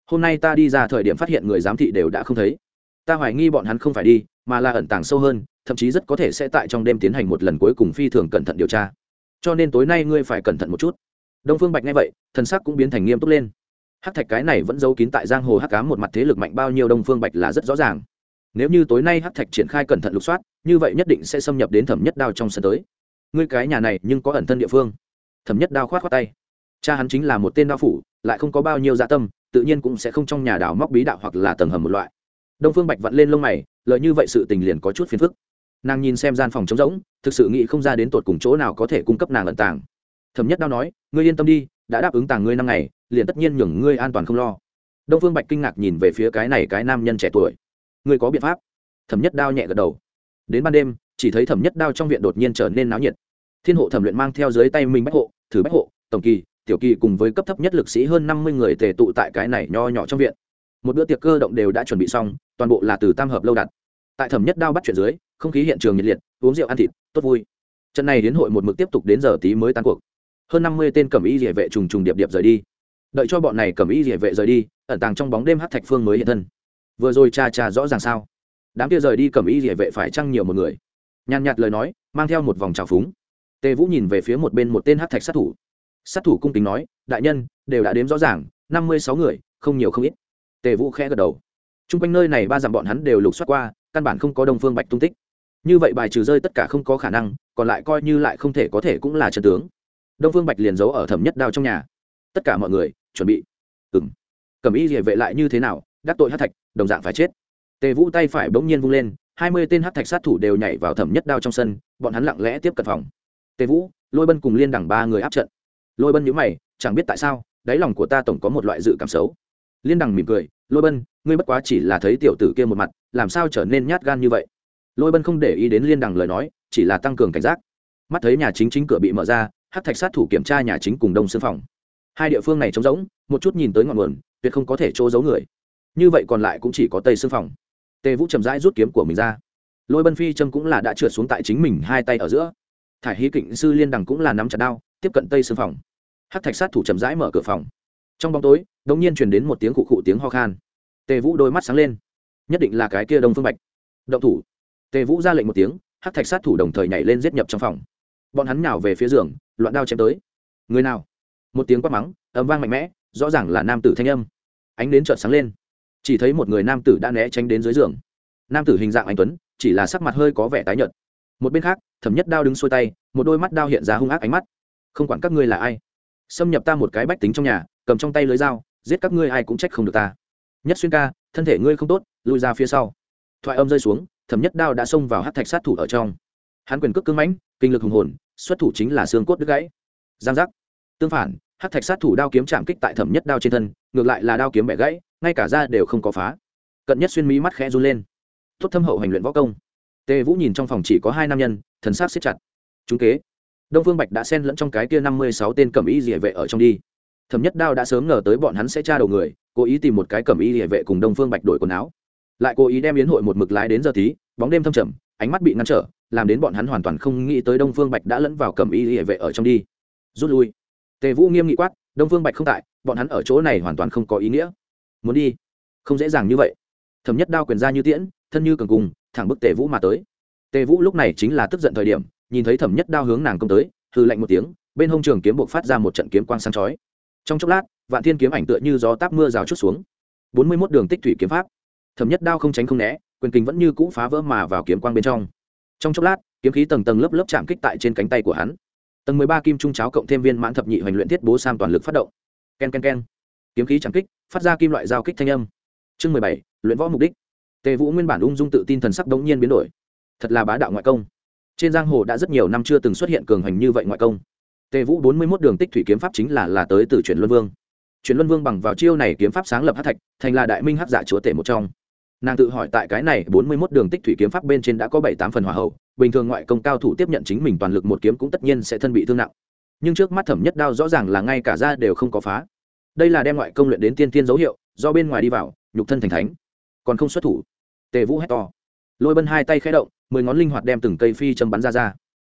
Hôm nay ta đi ra thời điểm phát hiện người giám thị đều đã không thấy. Ta hoài nghi bọn hắn không phải đi, mà là ẩn tàng sâu hơn, thậm chí rất có thể sẽ tại trong đêm tiến hành một lần cuối cùng phi thường cẩn thận điều tra. Cho nên tối nay ngươi phải cẩn thận một chút. Đông phương bạch nghe vậy, thần sắc cũng biến thành nghiêm túc lên hắc thạch cái này vẫn giấu kín tại giang hồ hắc cám một mặt thế lực mạnh bao nhiêu đông phương bạch là rất rõ ràng. Nếu như tối nay hắc thạch triển khai cẩn thận lục soát, như vậy nhất định sẽ xâm nhập đến thẩm nhất đao trong sân tới. Ngươi cái nhà này nhưng có ẩn thân địa phương. Thẩm nhất đao khoát khoát tay. Cha hắn chính là một tên đao phủ, lại không có bao nhiêu dạ tâm, tự nhiên cũng sẽ không trong nhà đào móc bí đạo hoặc là tầng hầm một loại. Đông phương bạch vặn lên lông mày lợi như vậy sự tình liền có chút phiền phức. Nàng nhìn xem gian phòng trống rỗng, thực sự nghĩ không ra đến tột cùng chỗ nào có thể cung cấp nàng ẩn tàng thẩm nhất đao nói, ngươi yên tâm đi, đã đáp ứng tàng ngươi năm ngày, liền tất nhiên nhường ngươi an toàn không lo. Đông phương bạch kinh ngạc nhìn về phía cái này cái nam nhân trẻ tuổi. Ngươi có biện pháp? Thẩm nhất đao nhẹ gật đầu. Đến ban đêm, chỉ thấy thẩm nhất đao trong viện đột nhiên trở nên náo nhiệt. Thiên hộ thẩm luyện mang theo dưới tay mình bách hộ, thử bách hộ, tổng kỳ, tiểu kỳ cùng với cấp thấp nhất lực sĩ hơn năm mươi người tề tụ tại cái này nho nhỏ trong viện. Một bữa tiệc cơ động đều đã chuẩn bị xong, toàn bộ là từ tam hợp lâu đặt. Tại thẩm nhất đao bắt chuyện dưới, không khí hiện trường nhiệt liệt, uống rượu ăn thịt, tốt vui. Trận này đến hội một mực tiếp tục đến giờ tí mới tan cuộc hơn năm mươi tên cẩm y địa vệ trùng trùng điệp điệp rời đi. Đợi cho bọn này cẩm y địa vệ rời đi, ẩn tàng trong bóng đêm hát thạch phương mới hiện thân. Vừa rồi cha cha rõ ràng sao? Đám kia rời đi cẩm y địa vệ phải chăng nhiều một người? Nhàn nhạt lời nói, mang theo một vòng trào phúng. Tề vũ nhìn về phía một bên một tên hát thạch sát thủ. Sát thủ cung kính nói, đại nhân, đều đã đếm rõ ràng, năm mươi sáu người, không nhiều không ít. Tề vũ khẽ gật đầu. T r u n g quanh nơi này ba dặm bọn hắn đều lục soát qua, căn bản không có đông phương bạch tung tích. Như vậy bài trừ rơi tất cả không có khả năng, còn lại coi như lại không thể có thể cũng là chân tướng đông phương bạch liền giấu ở thẩm nhất đao trong nhà. Tất cả mọi người, chuẩn bị. Ừng cầm ý địa vệ lại như thế nào? Đắc tội hát thạch, đồng dạng phải chết. Tề vũ tay phải bỗng nhiên vung lên, hai mươi tên hát thạch sát thủ đều nhảy vào thẩm nhất đao trong sân, bọn hắn lặng lẽ tiếp cận phòng. Tề vũ, lôi bân cùng liên đẳng ba người áp trận. Lôi bân nhữ mày, chẳng biết tại sao, đáy lòng của ta tổng có một loại dự cảm xấu. Liên đằng mỉm cười, lôi bân, ngươi bất quá chỉ là thấy tiểu tử kia một mặt, làm sao trở nên nhát gan như vậy? Lôi bân không để ý đến liên đằng lời nói, chỉ là tăng cường cảnh giác. Mắt thấy nhà chính chính cửa bị mở ra hát thạch sát thủ kiểm tra nhà chính cùng đông xương phòng. Hai địa phương này trống rỗng, một chút nhìn tới ngọn nguồn, tuyệt không có thể chỗ giấu người. Như vậy còn lại cũng chỉ có tây xương phòng. Tề vũ chậm rãi rút kiếm của mình ra. Lôi bân phi trâm cũng là đã trượt xuống tại chính mình hai tay ở giữa. Thải hí kịnh sư liên đằng cũng là nắm chặt đao, tiếp cận tây xương phòng. Hát thạch sát thủ chậm rãi mở cửa phòng. Trong bóng tối đ ỗ n g nhiên truyền đến một tiếng khụ khụ tiếng ho khan. Tề vũ đôi mắt sáng lên. Nhất định là cái kia đông phương bạch. Động thủ. Tề vũ ra lệnh một tiếng, hát thạch sát thủ đồng thời nhảy lên giết nhập trong phòng bọn hắn nhào về phía giường, loạn đao chém tới. Người nào? Một tiếng quát mắng ấm vang mạnh mẽ, rõ ràng là nam tử thanh âm. Ánh đến trợn sáng lên. Chỉ thấy một người nam tử đã né tránh đến dưới giường. Nam tử hình dạng anh tuấn, chỉ là sắc mặt hơi có vẻ tái nhợt. Một bên khác, thẩm nhất đao đứng xuôi tay, một đôi mắt đao hiện ra hung ác ánh mắt. Không quản các ngươi là ai, xâm nhập ta một cái bách tính trong nhà, cầm trong tay lưới dao, giết các ngươi ai cũng trách không được ta. Nhất xuyên ca, thân thể ngươi không tốt, lui ra phía sau. Thoại âm rơi xuống, thẩm nhất đao đã xông vào hát thạch sát thủ ở trong hắn quyền cước cưng mãnh, kinh lực hùng hồn, xuất thủ chính là xương cốt đứt gãy. Giang giác. Tương phản hát thạch sát thủ đao kiếm chạm kích tại thẩm nhất đao trên thân, ngược lại là đao kiếm bẻ gãy, ngay cả da đều không có phá. Cận nhất xuyên mí mắt khẽ run lên. Tốt thâm hậu hành luyện võ công. Tề vũ nhìn trong phòng chỉ có hai nam nhân, thần sát siết chặt. Chúng kế. Đông phương bạch đã xen lẫn trong cái kia năm mươi sáu tên cẩm y địa vệ ở trong đi. Thẩm nhất đao đã sớm ngờ tới bọn hắn sẽ tra đầu người, cố ý tìm một cái cẩm y địa vệ cùng đông phương bạch đổi quần áo. Lại cố ý đem yến hội một mực lái đến giờ tí, bóng đêm thâm trầm, ánh mắt bị ngăn trở làm đến bọn hắn hoàn toàn không nghĩ tới đông phương bạch đã lẫn vào cầm y hệ vệ ở trong đi. Rút lui. Tề vũ nghiêm nghị quát, đông phương bạch không tại, bọn hắn ở chỗ này hoàn toàn không có ý nghĩa. Muốn đi? Không dễ dàng như vậy. Thẩm nhất đao quyền ra như tiễn, thân như cường cùng, thẳng bức tề vũ mà tới. Tề vũ lúc này chính là tức giận thời điểm, nhìn thấy thẩm nhất đao hướng nàng công tới hư lạnh một tiếng, bên hông trường kiếm buộc phát ra một trận kiếm quang sáng chói. Trong chốc lát, vạn thiên kiếm ảnh tựa như gió táp mưa rào chút xuống. Bốn mươi mốt đường tích thủy kiếm pháp. Thẩm nhất đao không tránh không né, quyền kinh vẫn như cũ phá vỡ mà vào kiếm quang bên trong trong chốc lát, kiếm khí tầng tầng lớp lớp chạm kích tại trên cánh tay của hắn. Tầng mười ba kim trung cháo cộng thêm viên mãn thập nhị hoành luyện thiết bố sam toàn lực phát động. K e n k e n k e n kiếm khí chạm kích, phát ra kim loại giao kích thanh âm. Chương mười bảy, luyện võ mục đích. Tề vũ nguyên bản ung dung tự tin thần sắc đống nhiên biến đổi. Thật là bá đạo ngoại công. Trên giang hồ đã rất nhiều năm chưa từng xuất hiện cường hành như vậy ngoại công. Tề vũ bốn mươi mốt đường tích thủy kiếm pháp chính là là tới từ chuyển luân vương. Chuyển luân vương bằng vào chiêu này kiếm pháp sáng lập hát thạch, thành là đại minh hát giả chúa tể một trong nàng tự hỏi tại cái này bốn mươi mốt đường tích thủy kiếm pháp bên trên đã có bảy tám phần hòa hậu bình thường ngoại công cao thủ tiếp nhận chính mình toàn lực một kiếm cũng tất nhiên sẽ thân bị thương nặng. Nhưng trước mắt thẩm nhất đao rõ ràng là ngay cả ra đều không có phá. Đây là đem ngoại công luyện đến tiên tiên dấu hiệu, do bên ngoài đi vào, nhục thân thành thánh. Còn không xuất thủ. Tề vũ hét to. Lôi bân hai tay khẽ động, mười ngón linh hoạt đem từng cây phi châm bắn ra ra.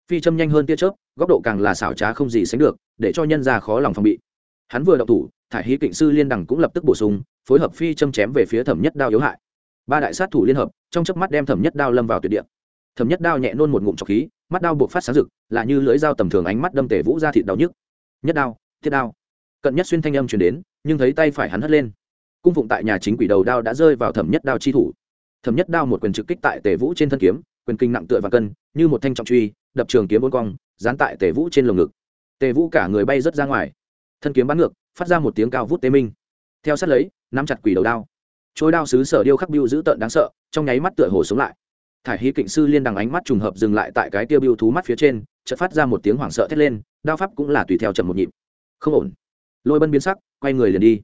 Phi châm nhanh hơn tia chớp, góc độ càng là xảo trá không gì sánh được, để cho nhân ra khó lòng phòng bị. Hắn vừa động thủ, thải hí kịnh sư liên đẳng cũng lập tức bổ sung, phối hợp phi châm chém về phía thẩm nhất đao yếu hại ba đại sát thủ liên hợp, trong chớp mắt đem thẩm nhất đao lâm vào tuyệt địa. Thẩm nhất đao nhẹ nôn một ngụm trọc khí, mắt đao buộc phát sáng rực, là như lưỡi dao tầm thường ánh mắt đâm tể vũ ra thịt đau nhức. Nhất đao, thiết đao. Cận nhất xuyên thanh âm truyền đến, nhưng thấy tay phải hắn hất lên. Cung phụng tại nhà chính quỷ đầu đao đã rơi vào thẩm nhất đao chi thủ. Thẩm nhất đao một quyền trực kích tại tể vũ trên thân kiếm, quyền kinh nặng tựa và cân, như một thanh trọng truy, đập trường kiếm bốn cong, dán tại tể vũ trên lồng ngực. Tề vũ cả người bay rớt ra ngoài. Thân kiếm bắn ngược, phát ra một tiếng cao vút tê minh. Theo sát lấy, nắm chặt quỷ đầu đao trôi đao sứ sở điêu khắc biêu dữ tợn đáng sợ, trong nháy mắt tựa hồ sống lại. Thải hí kịnh sư liên đằng ánh mắt trùng hợp dừng lại tại cái tiêu biêu thú mắt phía trên, chợt phát ra một tiếng hoảng sợ thét lên, đao pháp cũng là tùy theo chậm một nhịp. Không ổn. Lôi bân biến sắc, quay người liền đi.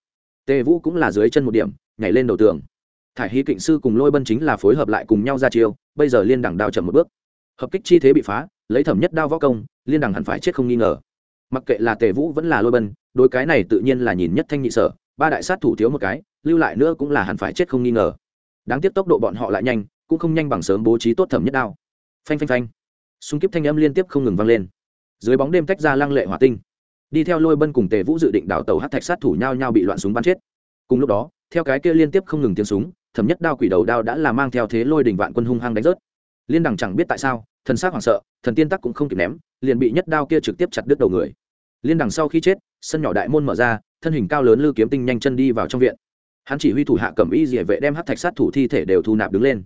Tề vũ cũng là dưới chân một điểm, nhảy lên đầu tường. Thải hí kịnh sư cùng lôi bân chính là phối hợp lại cùng nhau ra chiêu, bây giờ liên đẳng đao chậm một bước. Hợp kích chi thế bị phá, lấy thẩm nhất đao võ công, liên đẳng hẳn phải chết không nghi ngờ. Mặc kệ là tề vũ vẫn là lôi bân đôi cái này tự nhiên là nhìn nhất thanh nhị sở, ba đại sát thủ thiếu một cái lưu lại nữa cũng là hẳn phải chết không nghi ngờ. Đáng tiếc tốc độ bọn họ lại nhanh, cũng không nhanh bằng sớm bố trí tốt thẩm nhất đao. Phanh phanh phanh. Xung kíp thanh âm liên tiếp không ngừng vang lên. Dưới bóng đêm tách ra lăng lệ hỏa tinh. Đi theo lôi bân cùng tề vũ dự định đảo tàu hát thạch sát thủ nhau nhau bị loạn súng bắn chết. Cùng lúc đó, theo cái kia liên tiếp không ngừng tiếng súng, thẩm nhất đao quỷ đầu đao đã là mang theo thế lôi đình vạn quân hung hăng đánh rớt. Liên đẳng chẳng biết tại sao, thần sát hoảng sợ, thần tiên tắc cũng không kịp ném, liền bị nhất đao kia trực tiếp chặt đứt đầu người. Liên đằng sau khi chết, sân nhỏ đại môn mở ra, thân hình cao lớn lư kiếm tinh nhanh chân đi vào trong viện hắn chỉ huy thủ hạ cầm y dỉa vệ đem hát thạch sát thủ thi thể đều thu nạp đứng lên.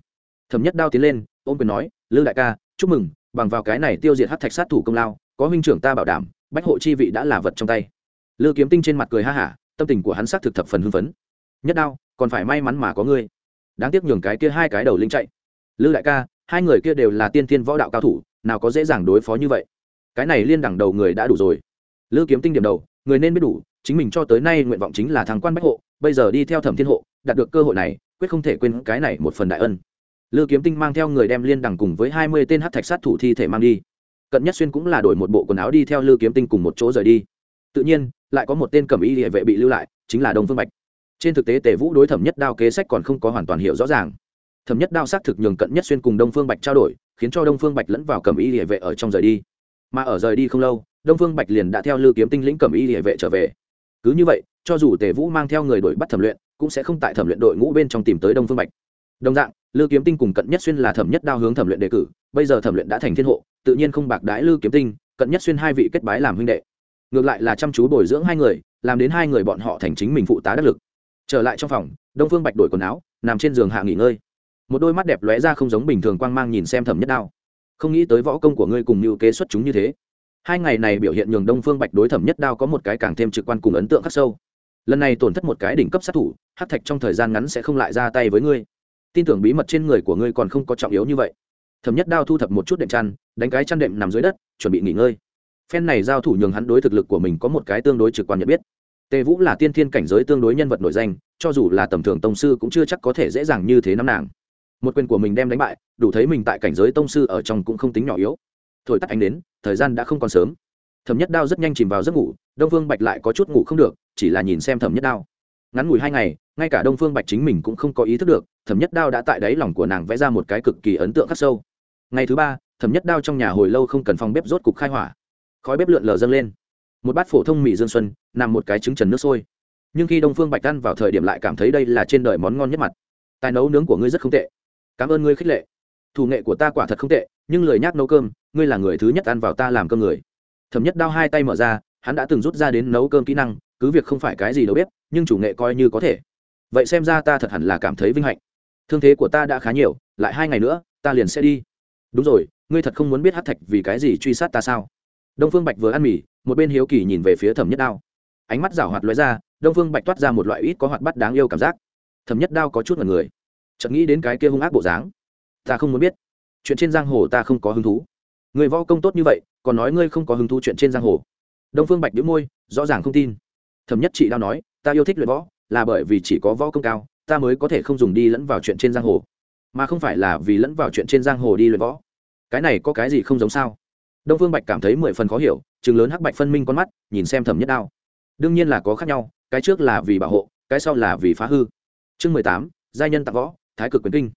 Thẩm nhất đao tiến lên, ôm quyền nói, lư đại ca, chúc mừng, bằng vào cái này tiêu diệt hát thạch sát thủ công lao, có huynh trưởng ta bảo đảm, bách hộ chi vị đã là vật trong tay. Lư kiếm tinh trên mặt cười ha hả, tâm tình của hắn xác thực thập phần hưng phấn. Nhất đao, còn phải may mắn mà có ngươi. Đáng tiếc nhường cái kia hai cái đầu linh chạy. Lư đại ca, hai người kia đều là tiên tiên võ đạo cao thủ, nào có dễ dàng đối phó như vậy. Cái này liên đẳng đầu người đã đủ rồi. Lư kiếm tinh điểm đầu, người nên biết đủ, chính mình cho tới nay nguyện vọng chính là thằng quan bách hộ bây giờ đi theo thẩm thiên hộ, đạt được cơ hội này, quyết không thể quên cái này một phần đại ân. Lư kiếm tinh mang theo người đem liên đằng cùng với hai mươi tên hát thạch sát thủ thi thể mang đi. Cận nhất xuyên cũng là đổi một bộ quần áo đi theo lư kiếm tinh cùng một chỗ rời đi. Tự nhiên, lại có một tên cẩm y địa vệ bị lưu lại, chính là đông phương bạch. Trên thực tế tề vũ đối thẩm nhất đao kế sách còn không có hoàn toàn hiểu rõ ràng. Thẩm nhất đao xác thực nhường cận nhất xuyên cùng đông phương bạch trao đổi, khiến cho đông phương bạch lẫn vào cẩm y địa vệ ở trong rời đi. Mà ở rời đi không lâu, đông phương bạch liền đã theo lư kiếm tinh lĩnh cẩm y địa vệ trở về cứ như vậy, cho dù tề vũ mang theo người đổi bắt thẩm luyện, cũng sẽ không tại thẩm luyện đội ngũ bên trong tìm tới đông phương bạch. Đồng dạng, lư kiếm tinh cùng cận nhất xuyên là thẩm nhất đao hướng thẩm luyện đề cử, bây giờ thẩm luyện đã thành thiên hộ, tự nhiên không bạc đái lư kiếm tinh, cận nhất xuyên hai vị kết bái làm huynh đệ. Ngược lại là chăm chú bồi dưỡng hai người, làm đến hai người bọn họ thành chính mình phụ tá đắc lực. Trở lại trong phòng, đông phương bạch đổi quần áo, nằm trên giường hạ nghỉ ngơi. Một đôi mắt đẹp lóe ra không giống bình thường quang mang nhìn xem thẩm nhất đao. Không nghĩ tới võ công của ngươi cùng như kế xuất chúng như thế hai ngày này biểu hiện nhường đông phương bạch đối thẩm nhất đao có một cái càng thêm trực quan cùng ấn tượng khắc sâu. Lần này tổn thất một cái đỉnh cấp sát thủ hát thạch trong thời gian ngắn sẽ không lại ra tay với ngươi. Tin tưởng bí mật trên người của ngươi còn không có trọng yếu như vậy. Thẩm nhất đao thu thập một chút đệm chăn, đánh cái chăn đệm nằm dưới đất, chuẩn bị nghỉ ngơi. Phen này giao thủ nhường hắn đối thực lực của mình có một cái tương đối trực quan nhận biết. Tề vũ là tiên thiên cảnh giới tương đối nhân vật nổi danh, cho dù là tầm thường tông sư cũng chưa chắc có thể dễ dàng như thế nắm nàng. Một quyền của mình đem đánh bại, đủ thấy mình tại cảnh giới tông sư ở trong cũng không tính nhỏ yếu thổi tắt ánh đến thời gian đã không còn sớm. Thẩm nhất đao rất nhanh chìm vào giấc ngủ, đông phương bạch lại có chút ngủ không được, chỉ là nhìn xem thẩm nhất đao. Ngắn ngủi hai ngày, ngay cả đông phương bạch chính mình cũng không có ý thức được, thẩm nhất đao đã tại đáy lòng của nàng vẽ ra một cái cực kỳ ấn tượng khắc sâu. Ngày thứ ba, thẩm nhất đao trong nhà hồi lâu không cần phòng bếp rốt cục khai hỏa. Khói bếp lượn lờ dâng lên. Một bát phổ thông mì dương xuân, nằm một cái trứng trần nước sôi. Nhưng khi đông phương bạch ăn vào thời điểm lại cảm thấy đây là trên đời món ngon nhất mặt. Tài nấu nướng của ngươi rất không tệ. Cảm ơn ngươi khích lệ thủ nghệ của ta quả thật không tệ, nhưng lời nhắc nấu cơm, ngươi là người thứ nhất ăn vào ta làm cơm người. Thẩm nhất đao hai tay mở ra, hắn đã từng rút ra đến nấu cơm kỹ năng, cứ việc không phải cái gì đâu biết nhưng chủ nghệ coi như có thể. Vậy xem ra ta thật hẳn là cảm thấy vinh hạnh. Thương thế của ta đã khá nhiều, lại hai ngày nữa, ta liền sẽ đi. Đúng rồi, ngươi thật không muốn biết hát thạch vì cái gì truy sát ta sao? Đông phương bạch vừa ăn mì, một bên hiếu kỳ nhìn về phía thẩm nhất đao. Ánh mắt rảo hoạt lóe ra, đông phương bạch toát ra một loại ít có hoạt bắt đáng yêu cảm giác. Thẩm nhất đao có chút mật người. Chợt nghĩ đến cái kia hung ác bộ dáng ta không muốn biết. Chuyện trên giang hồ ta không có hứng thú. Người võ công tốt như vậy, còn nói ngươi không có hứng thú chuyện trên giang hồ. Đông phương bạch đĩu môi, rõ ràng không tin. Thẩm nhất chị đao nói, ta yêu thích luyện võ, là bởi vì chỉ có võ công cao, ta mới có thể không dùng đi lẫn vào chuyện trên giang hồ. Mà không phải là vì lẫn vào chuyện trên giang hồ đi luyện võ. Cái này có cái gì không giống sao? Đông phương bạch cảm thấy mười phần khó hiểu chừng lớn hắc bạch phân minh con mắt, nhìn xem thẩm nhất đao. Đương nhiên là có khác nhau, cái trước là vì bảo hộ, cái sau là vì phá hư. Chương mười tám, giai nhân tặng võ, thái cực quyền kinh.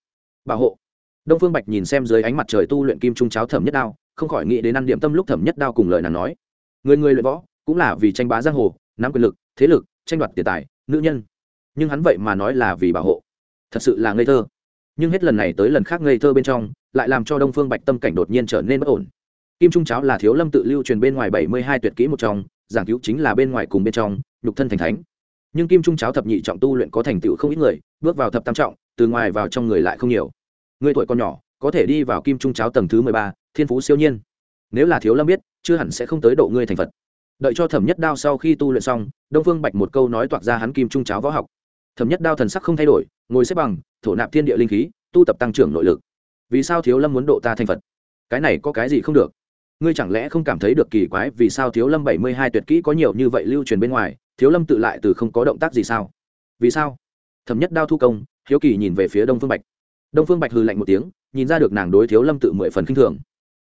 Bảo hộ đông phương bạch nhìn xem dưới ánh mặt trời tu luyện kim trung cháo thẩm nhất đao, không khỏi nghĩ đến ăn điểm tâm lúc thẩm nhất đao cùng lời nàng nói. Người người luyện võ, cũng là vì tranh bá giang hồ, nắm quyền lực, thế lực, tranh đoạt tiền tài, nữ nhân. Nhưng hắn vậy mà nói là vì bảo hộ. Thật sự là ngây thơ. Nhưng hết lần này tới lần khác ngây thơ bên trong, lại làm cho đông phương bạch tâm cảnh đột nhiên trở nên bất ổn. Kim trung cháo là thiếu lâm tự lưu truyền bên ngoài bảy mươi hai tuyệt kỹ một trong, giảng cứu chính là bên ngoài cùng bên trong, nhục thân thành thánh. Nhưng kim trung cháo thập nhị trọng tu luyện có thành tựu không ít người, bước vào thập tam trọng, từ ngoài vào trong người lại không nhiều người tuổi còn nhỏ, có thể đi vào kim trung cháo tầng thứ mười ba, thiên phú siêu nhiên. Nếu là thiếu lâm biết, chưa hẳn sẽ không tới độ ngươi thành phật. Đợi cho thẩm nhất đao sau khi tu luyện xong, đông phương bạch một câu nói toạc ra hắn kim trung cháo võ học. Thẩm nhất đao thần sắc không thay đổi, ngồi xếp bằng, thổ nạp thiên địa linh khí, tu tập tăng trưởng nội lực. Vì sao thiếu lâm muốn độ ta thành phật? Cái này có cái gì không được? Ngươi chẳng lẽ không cảm thấy được kỳ quái vì sao thiếu lâm bảy mươi hai tuyệt kỹ có nhiều như vậy lưu truyền bên ngoài, thiếu lâm tự lại từ không có động tác gì sao? Vì sao? Thẩm nhất đao thu công, hiếu kỳ nhìn về phía đông phương bạch đông phương bạch hư lạnh một tiếng, nhìn ra được nàng đối thiếu lâm tự mười phần khinh thường.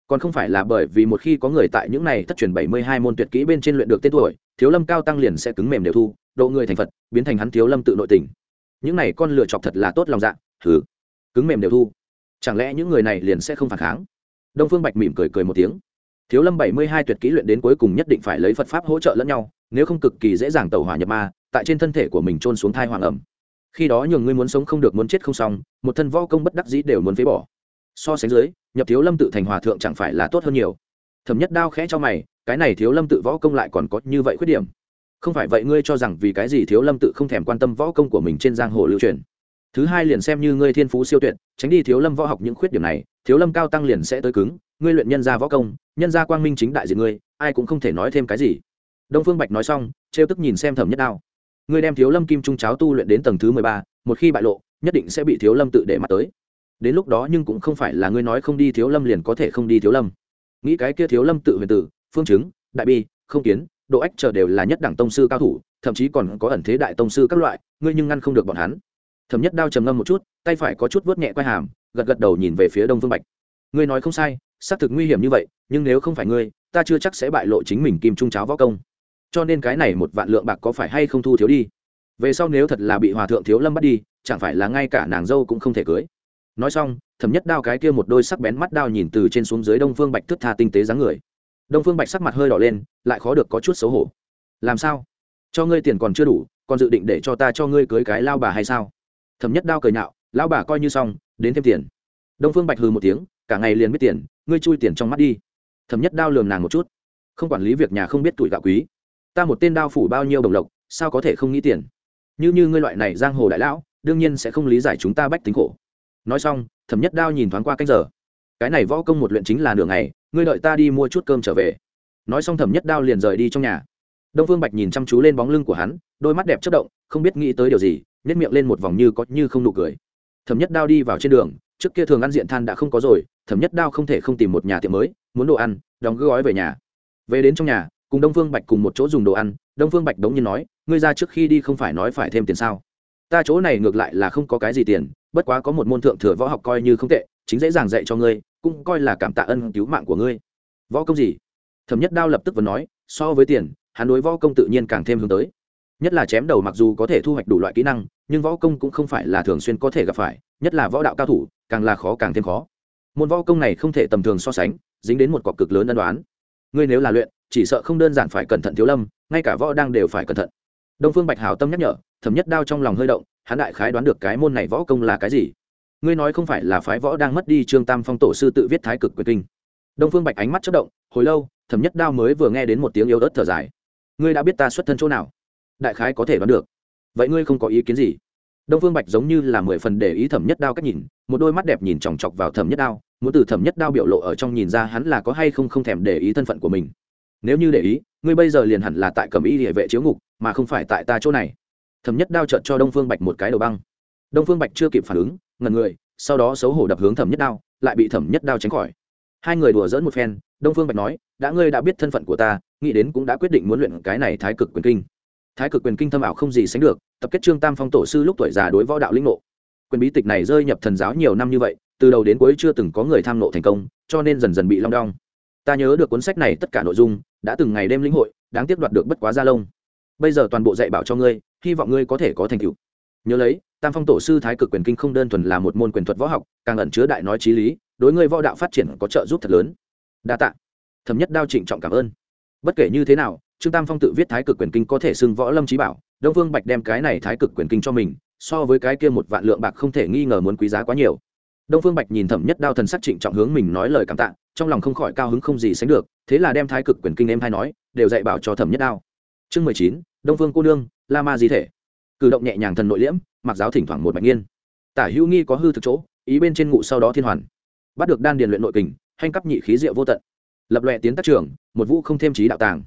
Còn không phải là bởi vì một khi có người tại những này thất truyền bảy mươi hai môn tuyệt kỹ bên trên luyện được tên tuổi, thiếu lâm cao tăng liền sẽ cứng mềm đều thu, độ người thành phật, biến thành hắn thiếu lâm tự nội tình. Những này con lựa chọc thật là tốt lòng dạ thử cứng mềm đều thu. Chẳng lẽ những người này liền sẽ không phản kháng? Đông phương bạch mỉm cười cười một tiếng. Thiếu lâm bảy mươi hai tuyệt kỹ luyện đến cuối cùng nhất định phải lấy phật pháp hỗ trợ lẫn nhau, nếu không cực kỳ dễ dàng tẩu hỏa nhập ma, tại trên thân thể của mình trôn xuống thai hoàng ẩm khi đó nhường ngươi muốn sống không được muốn chết không xong, một thân võ công bất đắc dĩ đều muốn phế bỏ. So sánh dưới, nhập thiếu lâm tự thành hòa thượng chẳng phải là tốt hơn nhiều. Thẩm nhất đao khẽ cho mày, cái này thiếu lâm tự võ công lại còn có như vậy khuyết điểm. Không phải vậy ngươi cho rằng vì cái gì thiếu lâm tự không thèm quan tâm võ công của mình trên giang hồ lưu truyền? Thứ hai liền xem như ngươi thiên phú siêu tuyệt, tránh đi thiếu lâm võ học những khuyết điểm này, thiếu lâm cao tăng liền sẽ tới cứng, ngươi luyện nhân gia võ công, nhân gia quang minh chính đại diện ngươi, ai cũng không thể nói thêm cái gì. Đông phương bạch nói xong, trêu tức nhìn xem thẩm nhất đao ngươi đem thiếu lâm kim trung cháo tu luyện đến tầng thứ mười ba, một khi bại lộ, nhất định sẽ bị thiếu lâm tự để mắt tới. Đến lúc đó nhưng cũng không phải là ngươi nói không đi thiếu lâm liền có thể không đi thiếu lâm. Nghĩ cái kia thiếu lâm tự huyền tử, phương chứng, đại bi, không kiến, độ ách chờ đều là nhất đẳng tông sư cao thủ, thậm chí còn có ẩn thế đại tông sư các loại, ngươi nhưng ngăn không được bọn hắn. Thẩm nhất đao trầm ngâm một chút, tay phải có chút vớt nhẹ quai hàm, gật gật đầu nhìn về phía đông phương bạch. Ngươi nói không sai, xác thực nguy hiểm như vậy, nhưng nếu không phải ngươi, ta chưa chắc sẽ bại lộ chính mình kim trung cháo võ công cho nên cái này một vạn lượng bạc có phải hay không thu thiếu đi? Về sau nếu thật là bị hòa thượng thiếu lâm bắt đi, chẳng phải là ngay cả nàng dâu cũng không thể cưới. Nói xong, thẩm nhất đao cái kia một đôi sắc bén mắt đao nhìn từ trên xuống dưới đông phương bạch thức tha tinh tế dáng người. Đông phương bạch sắc mặt hơi đỏ lên, lại khó được có chút xấu hổ. Làm sao? Cho ngươi tiền còn chưa đủ, còn dự định để cho ta cho ngươi cưới cái lao bà hay sao? Thẩm nhất đao cười nhạo lao bà coi như xong, đến thêm tiền. Đông phương bạch hừ một tiếng, cả ngày liền biết tiền, ngươi chui tiền trong mắt đi. Thẩm nhất đao lườm nàng một chút. Không quản lý việc nhà không biết tuổi gạo quý ta một tên đao phủ bao nhiêu đồng lộc, sao có thể không nghĩ tiền? Như như ngươi loại này giang hồ đại lão, đương nhiên sẽ không lý giải chúng ta bách tính khổ. Nói xong, thẩm nhất đao nhìn thoáng qua cách giờ. Cái này võ công một luyện chính là nửa ngày, ngươi đợi ta đi mua chút cơm trở về. Nói xong thẩm nhất đao liền rời đi trong nhà. Đông phương bạch nhìn chăm chú lên bóng lưng của hắn, đôi mắt đẹp chất động, không biết nghĩ tới điều gì nhét miệng lên một vòng như có như không nụ cười. Thẩm nhất đao đi vào trên đường, trước kia thường ăn diện than đã không có rồi, thẩm nhất đao không thể không tìm một nhà tiệm mới, muốn đồ ăn, đóng gói về nhà. Về đến trong nhà cùng đông phương bạch cùng một chỗ dùng đồ ăn, đông phương bạch đống nhiên nói, ngươi ra trước khi đi không phải nói phải thêm tiền sao? Ta chỗ này ngược lại là không có cái gì tiền, bất quá có một môn thượng thừa võ học coi như không tệ, chính dễ dàng dạy cho ngươi, cũng coi là cảm tạ ân cứu mạng của ngươi. Võ công gì? Thẩm nhất đao lập tức vẫn nói, so với tiền, hắn đối võ công tự nhiên càng thêm hướng tới. Nhất là chém đầu mặc dù có thể thu hoạch đủ loại kỹ năng, nhưng võ công cũng không phải là thường xuyên có thể gặp phải, nhất là võ đạo cao thủ, càng là khó càng thêm khó. Môn võ công này không thể tầm thường so sánh, dính đến một cọc cực lớn ân đoán. Ngươi nếu là luyện chỉ sợ không đơn giản phải cẩn thận thiếu lâm, ngay cả võ đang đều phải cẩn thận. Đông phương bạch hào tâm nhắc nhở, thẩm nhất đao trong lòng hơi động, hắn đại khái đoán được cái môn này võ công là cái gì. Ngươi nói không phải là phái võ đang mất đi trương tam phong tổ sư tự viết thái cực quyền kinh. Đông phương bạch ánh mắt chất động, hồi lâu, thẩm nhất đao mới vừa nghe đến một tiếng yếu ớt thở dài. Ngươi đã biết ta xuất thân chỗ nào? Đại khái có thể đoán được. Vậy ngươi không có ý kiến gì? Đông phương bạch giống như là mười phần để ý thẩm nhất đao cách nhìn, một đôi mắt đẹp nhìn chòng chọc vào thẩm nhất đao, muốn từ thẩm nhất đao biểu lộ ở trong nhìn ra hắn là có hay không không thèm để ý thân phận của mình nếu như để ý, ngươi bây giờ liền hẳn là tại cầm y địa vệ chiếu ngục, mà không phải tại ta chỗ này. Thẩm nhất đao trợn cho đông phương bạch một cái đầu băng. Đông phương bạch chưa kịp phản ứng ngần người, sau đó xấu hổ đập hướng thẩm nhất đao, lại bị thẩm nhất đao tránh khỏi. Hai người đùa dỡn một phen, đông phương bạch nói, đã ngươi đã biết thân phận của ta, nghĩ đến cũng đã quyết định muốn luyện cái này thái cực quyền kinh. Thái cực quyền kinh thâm ảo không gì sánh được, tập kết trương tam phong tổ sư lúc tuổi già đối võ đạo linh ngộ. Quyền bí tịch này rơi nhập thần giáo nhiều năm như vậy, từ đầu đến cuối chưa từng có người tham nộ thành công, cho nên dần dần bị long đong ta nhớ được cuốn sách này tất cả nội dung, đã từng ngày đêm lĩnh hội, đáng tiếc đoạt được bất quá gia lông. Bây giờ toàn bộ dạy bảo cho ngươi, hy vọng ngươi có thể có thành tựu. Nhớ lấy, tam phong tổ sư thái cực quyền kinh không đơn thuần là một môn quyền thuật võ học, càng ẩn chứa đại nói trí lý, đối ngươi võ đạo phát triển có trợ giúp thật lớn. Đa tạ. Thấm nhất đao trịnh trọng cảm ơn. Bất kể như thế nào, trương tam phong tự viết thái cực quyền kinh có thể xưng võ lâm trí bảo, đông vương bạch đem cái này thái cực quyền kinh cho mình, so với cái kia một vạn lượng bạc không thể nghi ngờ muốn quý giá quá nhiều đông phương bạch nhìn thẩm nhất đao thần sắc trịnh trọng hướng mình nói lời cảm tạ, trong lòng không khỏi cao hứng không gì sánh được, thế là đem thái cực quyền kinh em hay nói, đều dạy bảo cho thẩm nhất đao. Chương mười chín, đông phương cô nương, la ma di thể. Cử động nhẹ nhàng thần nội liễm, mặc giáo thỉnh thoảng một bạch nghiên. Tả hữu nghi có hư thực chỗ, ý bên trên ngụ sau đó thiên hoàn. Bắt được đan điền luyện nội kình hành cấp nhị khí diệu vô tận. Lập lòe tiến tác trưởng một vũ không thêm trí đạo tàng.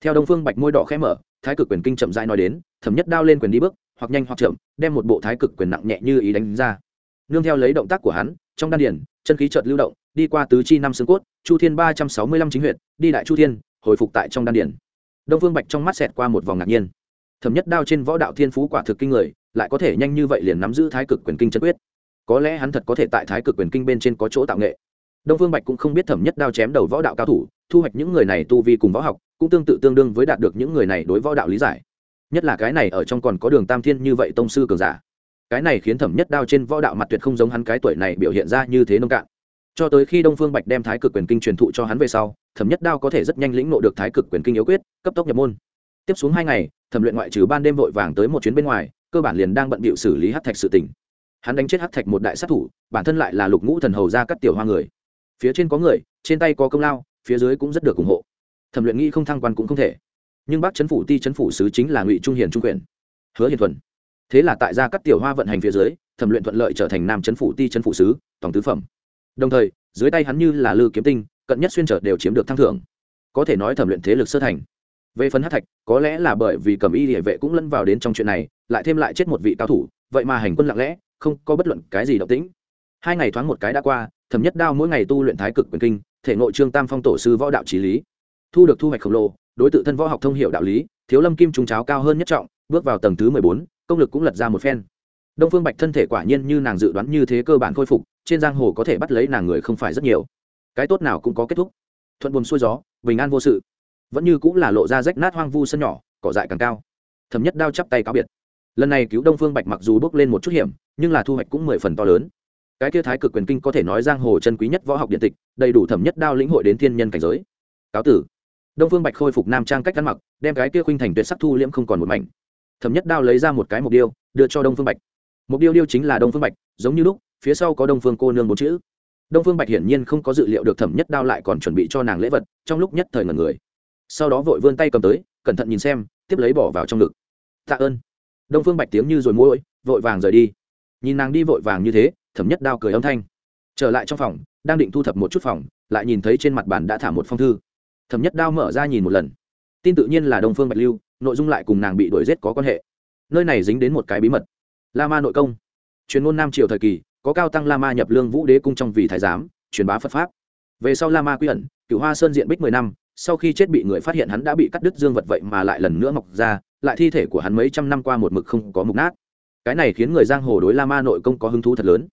Theo đông phương bạch môi đỏ khẽ mở, thái cực quyền kinh chậm rãi nói đến, thẩm nhất đao lên quyền đi bước, hoặc nhanh hoặc chậm, đem một bộ thái cực quyền nặng nhẹ như ý đánh ra nương theo lấy động tác của hắn, trong đan điển chân khí chợt lưu động, đi qua tứ chi năm xương cốt, chu thiên ba trăm sáu mươi lăm chính huyện đi đại chu thiên, hồi phục tại trong đan điển đông phương bạch trong mắt xẹt qua một vòng ngạc nhiên. Thẩm nhất đao trên võ đạo thiên phú quả thực kinh người, lại có thể nhanh như vậy liền nắm giữ thái cực quyền kinh chân quyết. Có lẽ hắn thật có thể tại thái cực quyền kinh bên trên có chỗ tạo nghệ. Đông phương bạch cũng không biết thẩm nhất đao chém đầu võ đạo cao thủ, thu hoạch những người này tu vi cùng võ học, cũng tương tự tương đương với đạt được những người này đối võ đạo lý giải. Nhất là cái này ở trong còn có đường tam thiên như vậy tông sư cường giả cái này khiến thẩm nhất đao trên võ đạo mặt tuyệt không giống hắn cái tuổi này biểu hiện ra như thế nông cạn. Cho tới khi đông phương bạch đem thái cực quyền kinh truyền thụ cho hắn về sau, thẩm nhất đao có thể rất nhanh lĩnh nộ được thái cực quyền kinh yếu quyết, cấp tốc nhập môn. Tiếp xuống hai ngày, thẩm luyện ngoại trừ ban đêm vội vàng tới một chuyến bên ngoài, cơ bản liền đang bận bịu xử lý hát thạch sự tỉnh hắn đánh chết hát thạch một đại sát thủ, bản thân lại là lục ngũ thần hầu ra cắt tiểu hoa người. Phía trên có người, trên tay có công lao, phía dưới cũng rất được ủng hộ. Thẩm luyện nghĩ không thăng quan cũng không thể. Nhưng bác chấn phủ ti chấn phủ sứ chính là ngụy trung hiền trung quyền. Hứa hiền thuần thế là tại gia cắt tiểu hoa vận hành phía dưới, thẩm luyện thuận lợi trở thành nam chấn phủ ti chấn phủ sứ tổng tứ phẩm. Đồng thời, dưới tay hắn như là lư kiếm tinh, cận nhất xuyên trở đều chiếm được thăng thưởng có thể nói thẩm luyện thế lực sơ thành. Về phần hát thạch, có lẽ là bởi vì cầm y địa vệ cũng lẫn vào đến trong chuyện này, lại thêm lại chết một vị cao thủ, vậy mà hành quân lặng lẽ, không có bất luận cái gì động tĩnh. Hai ngày thoáng một cái đã qua, thẩm nhất đao mỗi ngày tu luyện thái cực quyền kinh, thể nội trương tam phong tổ sư võ đạo trí lý. Thu được thu hoạch khổng lồ, đối t thân võ học thông hiệu đạo lý, thiếu lâm kim trung cháo cao hơn nhất trọng, bước vào tầng thứ mười bốn công lực cũng lật ra một phen. Đông phương bạch thân thể quả nhiên như nàng dự đoán như thế cơ bản khôi phục, trên giang hồ có thể bắt lấy nàng người không phải rất nhiều. Cái tốt nào cũng có kết thúc. Thuận buồm xuôi gió, bình an vô sự. Vẫn như cũng là lộ ra rách nát hoang vu sân nhỏ, cỏ dại càng cao. Thầm nhất đao chắp tay cáo biệt. Lần này cứu đông phương bạch mặc dù bước lên một chút hiểm, nhưng là thu hoạch cũng mười phần to lớn. Cái kia thái cực quyền kinh có thể nói giang hồ chân quý nhất võ học điện tịch, đầy đủ thẩm nhất đao lĩnh hội đến thiên nhân cảnh giới. Cáo tử. Đông phương bạch khôi phục nam trang cách ăn mặc, đem cái kia khuynh thành tuyệt sắc thu liễm không còn một mảnh thẩm nhất đao lấy ra một cái mục điêu, đưa cho đông phương bạch. Mục điêu điêu chính là đông phương bạch, giống như lúc, phía sau có đông phương cô nương bốn chữ. Đông phương bạch hiển nhiên không có dự liệu được thẩm nhất đao lại còn chuẩn bị cho nàng lễ vật, trong lúc nhất thời ngần người. Sau đó vội vươn tay cầm tới, cẩn thận nhìn xem, tiếp lấy bỏ vào trong ngực. Tạ ơn. Đông phương bạch tiếng như rồi mũi vội vàng rời đi. Nhìn nàng đi vội vàng như thế, thẩm nhất đao cười âm thanh. Trở lại trong phòng, đang định thu thập một chút phòng, lại nhìn thấy trên mặt bàn đã thả một phong thư. Thẩm nhất đao mở ra nhìn một lần. Tin tự nhiên là đông phương bạch lưu nội dung lại cùng nàng bị đuổi giết có quan hệ. Nơi này dính đến một cái bí mật. La ma nội công. Truyền ngôn nam triều thời kỳ, có cao tăng la ma nhập lương vũ đế cung trong vì thái giám, truyền bá phật pháp. Về sau la ma quy ẩn cựu hoa sơn diện bích mười năm, sau khi chết bị người phát hiện hắn đã bị cắt đứt dương vật vậy mà lại lần nữa mọc ra, lại thi thể của hắn mấy trăm năm qua một mực không có mục nát. Cái này khiến người giang hồ đối la ma nội công có hứng thú thật lớn.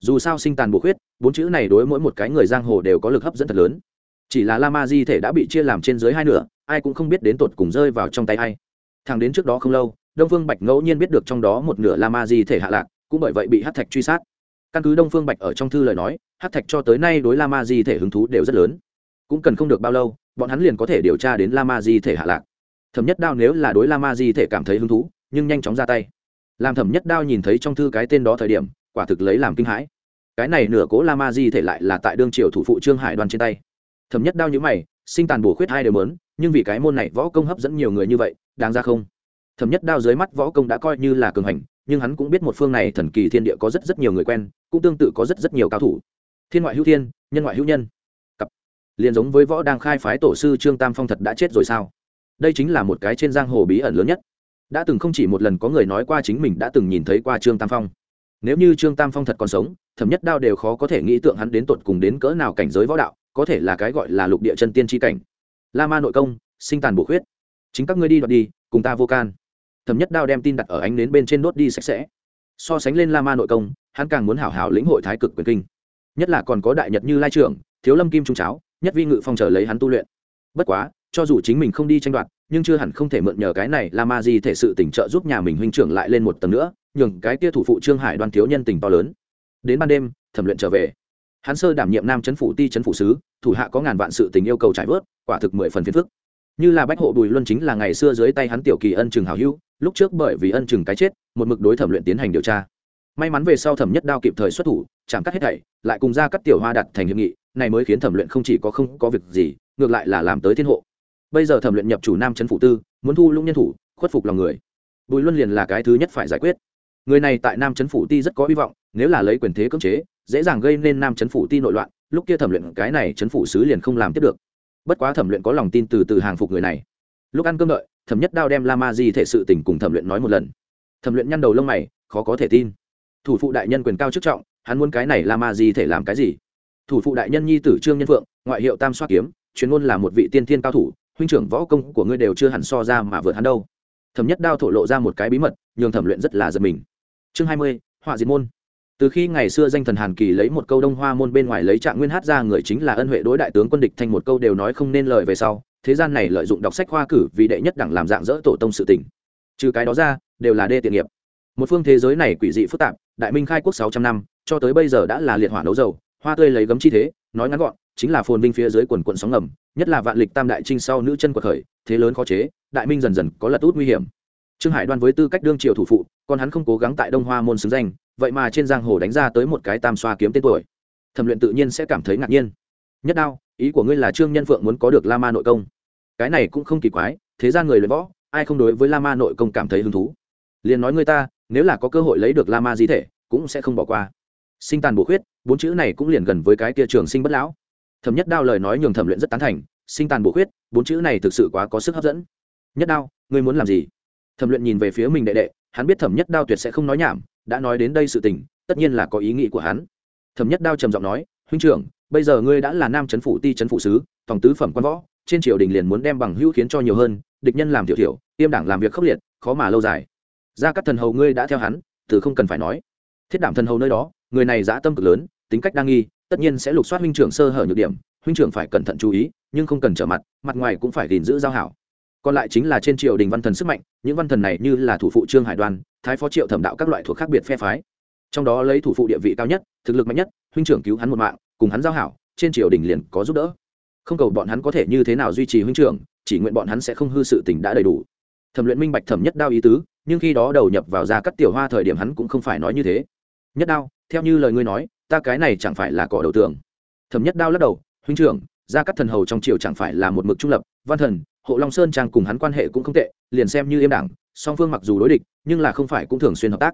Dù sao sinh tàn bổ khuyết, bốn chữ này đối mỗi một cái người giang hồ đều có lực hấp dẫn thật lớn chỉ là la ma di thể đã bị chia làm trên dưới hai nửa, ai cũng không biết đến tột cùng rơi vào trong tay ai. Thằng đến trước đó không lâu, đông phương bạch ngẫu nhiên biết được trong đó một nửa la ma di thể hạ lạc, cũng bởi vậy bị hát thạch truy sát. Căn cứ đông phương bạch ở trong thư lời nói hát thạch cho tới nay đối la ma di thể hứng thú đều rất lớn. Cũng cần không được bao lâu, bọn hắn liền có thể điều tra đến la ma di thể hạ lạc. Thẩm nhất đao nếu là đối la ma di thể cảm thấy hứng thú, nhưng nhanh chóng ra tay. Làm thẩm nhất đao nhìn thấy trong thư cái tên đó thời điểm, quả thực lấy làm kinh hãi. Cái này nửa cố la ma di thể lại là tại đương triều thủ phụ trương hải đoan trên tay thẩm nhất đao nhữ mày, sinh tàn bổ khuyết hai đều mớn nhưng vì cái môn này võ công hấp dẫn nhiều người như vậy, đáng ra không. Thẩm nhất đao dưới mắt võ công đã coi như là cường hành, nhưng hắn cũng biết một phương này thần kỳ thiên địa có rất rất nhiều người quen, cũng tương tự có rất rất nhiều cao thủ. Thiên ngoại hữu thiên, nhân ngoại hữu nhân. Cặp. Liền giống với võ đang khai phái tổ sư trương tam phong thật đã chết rồi sao? Đây chính là một cái trên giang hồ bí ẩn lớn nhất. Đã từng không chỉ một lần có người nói qua chính mình đã từng nhìn thấy qua trương tam phong. Nếu như trương tam phong thật còn sống, thẩm nhất đao đều khó có thể nghĩ tượng hắn đến tột cùng đến cỡ nào cảnh giới võ đạo có thể là cái gọi là lục địa chân tiên tri cảnh. La ma nội công, sinh tàn bổ khuyết. Chính các ngươi đi đoạt đi, cùng ta vô can. Thẩm nhất đao đem tin đặt ở ánh nến bên trên đốt đi sạch sẽ. So sánh lên la ma nội công, hắn càng muốn hảo hảo lĩnh hội thái cực quyền kinh. Nhất là còn có đại nhật như lai trưởng, thiếu lâm kim trung cháo, nhất vi ngự phong trở lấy hắn tu luyện. Bất quá, cho dù chính mình không đi tranh đoạt, nhưng chưa hẳn không thể mượn nhờ cái này la ma di thể sự tỉnh trợ giúp nhà mình huynh trưởng lại lên một tầng nữa, nhường cái kia thủ phụ trương hải đoan thiếu nhân tình to lớn. Đến ban đêm, thẩm luyện trở về hắn sơ đảm nhiệm nam chấn phủ ti chấn phủ sứ, thủ hạ có ngàn vạn sự tình yêu cầu trải vớt, quả thực mười phần phiền phức. Như là bách hộ bùi luân chính là ngày xưa dưới tay hắn tiểu kỳ ân chừng hào hữu, lúc trước bởi vì ân chừng cái chết, một mực đối thẩm luyện tiến hành điều tra. May mắn về sau thẩm nhất đao kịp thời xuất thủ, chạm cắt hết thảy, lại cùng ra cắt tiểu hoa đặt thành hiệp nghị, này mới khiến thẩm luyện không chỉ có không có việc gì, ngược lại là làm tới thiên hộ. Bây giờ thẩm luyện nhập chủ nam trấn phủ tư, muốn thu lũng nhân thủ, khuất phục lòng người. Bùi luân liền là cái thứ nhất phải giải quyết. Người này tại nam trấn phủ ti rất có hy vọng, nếu là lấy quyền thế cưỡng chế dễ dàng gây nên nam chấn phủ ti nội loạn, lúc kia thẩm luyện cái này chấn phủ sứ liền không làm tiếp được. Bất quá thẩm luyện có lòng tin từ từ hàng phục người này. Lúc ăn cơm đợi, thẩm nhất đao đem la ma di thể sự tình cùng thẩm luyện nói một lần. Thẩm luyện nhăn đầu lông mày, khó có thể tin. Thủ phụ đại nhân quyền cao chức trọng, hắn muốn cái này la ma di thể làm cái gì? Thủ phụ đại nhân nhi tử trương nhân phượng, ngoại hiệu tam xoát kiếm, chuyên môn là một vị tiên thiên cao thủ, huynh trưởng võ công của ngươi đều chưa hẳn so ra mà vượt hắn đâu. Thẩm nhất đao thổ lộ ra một cái bí mật, nhường thẩm luyện rất là giật mình. Chương hai mươi, họa diệt môn từ khi ngày xưa danh thần hàn kỳ lấy một câu đông hoa môn bên ngoài lấy trạng nguyên hát ra người chính là ân huệ đối đại tướng quân địch thành một câu đều nói không nên lời về sau, thế gian này lợi dụng đọc sách khoa cử vì đệ nhất đẳng làm dạng dỡ tổ tông sự tình. Trừ cái đó ra, đều là đê tiện nghiệp. Một phương thế giới này quỷ dị phức tạp, đại minh khai quốc sáu trăm năm, cho tới bây giờ đã là liệt hỏa nấu dầu, hoa tươi lấy gấm chi thế, nói ngắn gọn, chính là phồn vinh phía dưới quần quận sóng ngầm, nhất là vạn lịch tam đại trinh sau nữ chân của khởi, thế lớn khó chế, đại minh dần dần có lật út nguy hiểm trương hải đoan với tư cách đương triều thủ phụ, còn hắn không cố gắng tại đông hoa môn xứng danh, vậy mà trên giang hồ đánh ra tới một cái tam xoa kiếm tên tuổi. Thẩm luyện tự nhiên sẽ cảm thấy ngạc nhiên. Nhất đao, ý của ngươi là trương nhân phượng muốn có được la ma nội công. Cái này cũng không kỳ quái, thế gian người luyện võ, ai không đối với la ma nội công cảm thấy hứng thú? Liền nói người ta, nếu là có cơ hội lấy được la ma di thể, cũng sẽ không bỏ qua. Sinh tàn bổ khuyết, bốn chữ này cũng liền gần với cái kia trường sinh bất lão. Thẩm nhất đao lời nói nhường thẩm luyện rất tán thành, sinh tàn bổ khuyết, bốn chữ này thực sự quá có sức hấp dẫn. Nhất đao, ngươi muốn làm gì? Thẩm luyện nhìn về phía mình đệ đệ, hắn biết thẩm nhất đao tuyệt sẽ không nói nhảm, đã nói đến đây sự tình, tất nhiên là có ý nghĩ của hắn. Thẩm nhất đao trầm giọng nói, huynh trưởng, bây giờ ngươi đã là nam chấn phủ ti chấn phủ sứ tổng tứ phẩm quan võ, trên triều đình liền muốn đem bằng hữu khiến cho nhiều hơn, địch nhân làm thiểu thiểu, tiêm đảng làm việc khốc liệt, khó mà lâu dài. Ra các thần hầu ngươi đã theo hắn, từ không cần phải nói. Thiết đảm thần hầu nơi đó, người này dã tâm cực lớn, tính cách đa nghi, tất nhiên sẽ lục soát huynh trưởng sơ hở nhược điểm, huynh trưởng phải cẩn thận chú ý, nhưng không cần trở mặt mặt ngoài cũng phải gìn giữ giao hảo còn lại chính là trên triều đình văn thần sức mạnh, những văn thần này như là thủ phụ trương hải đoàn thái phó triệu thẩm đạo các loại thuộc khác biệt phe phái. Trong đó lấy thủ phụ địa vị cao nhất, thực lực mạnh nhất, huynh trưởng cứu hắn một mạng, cùng hắn giao hảo, trên triều đình liền có giúp đỡ. Không cầu bọn hắn có thể như thế nào duy trì huynh trưởng, chỉ nguyện bọn hắn sẽ không hư sự tình đã đầy đủ. Thẩm luyện minh bạch thẩm nhất đao ý tứ, nhưng khi đó đầu nhập vào ra cắt tiểu hoa thời điểm hắn cũng không phải nói như thế. Nhất đao, theo như lời ngươi nói, ta cái này chẳng phải là cỏ đầu tường. Thẩm nhất đao lắc đầu, huynh trưởng ra cắt thần hầu trong triều chẳng phải là một mực trung lập, văn thần hộ long sơn trang cùng hắn quan hệ cũng không tệ, liền xem như im đảng, song phương mặc dù đối địch, nhưng là không phải cũng thường xuyên hợp tác.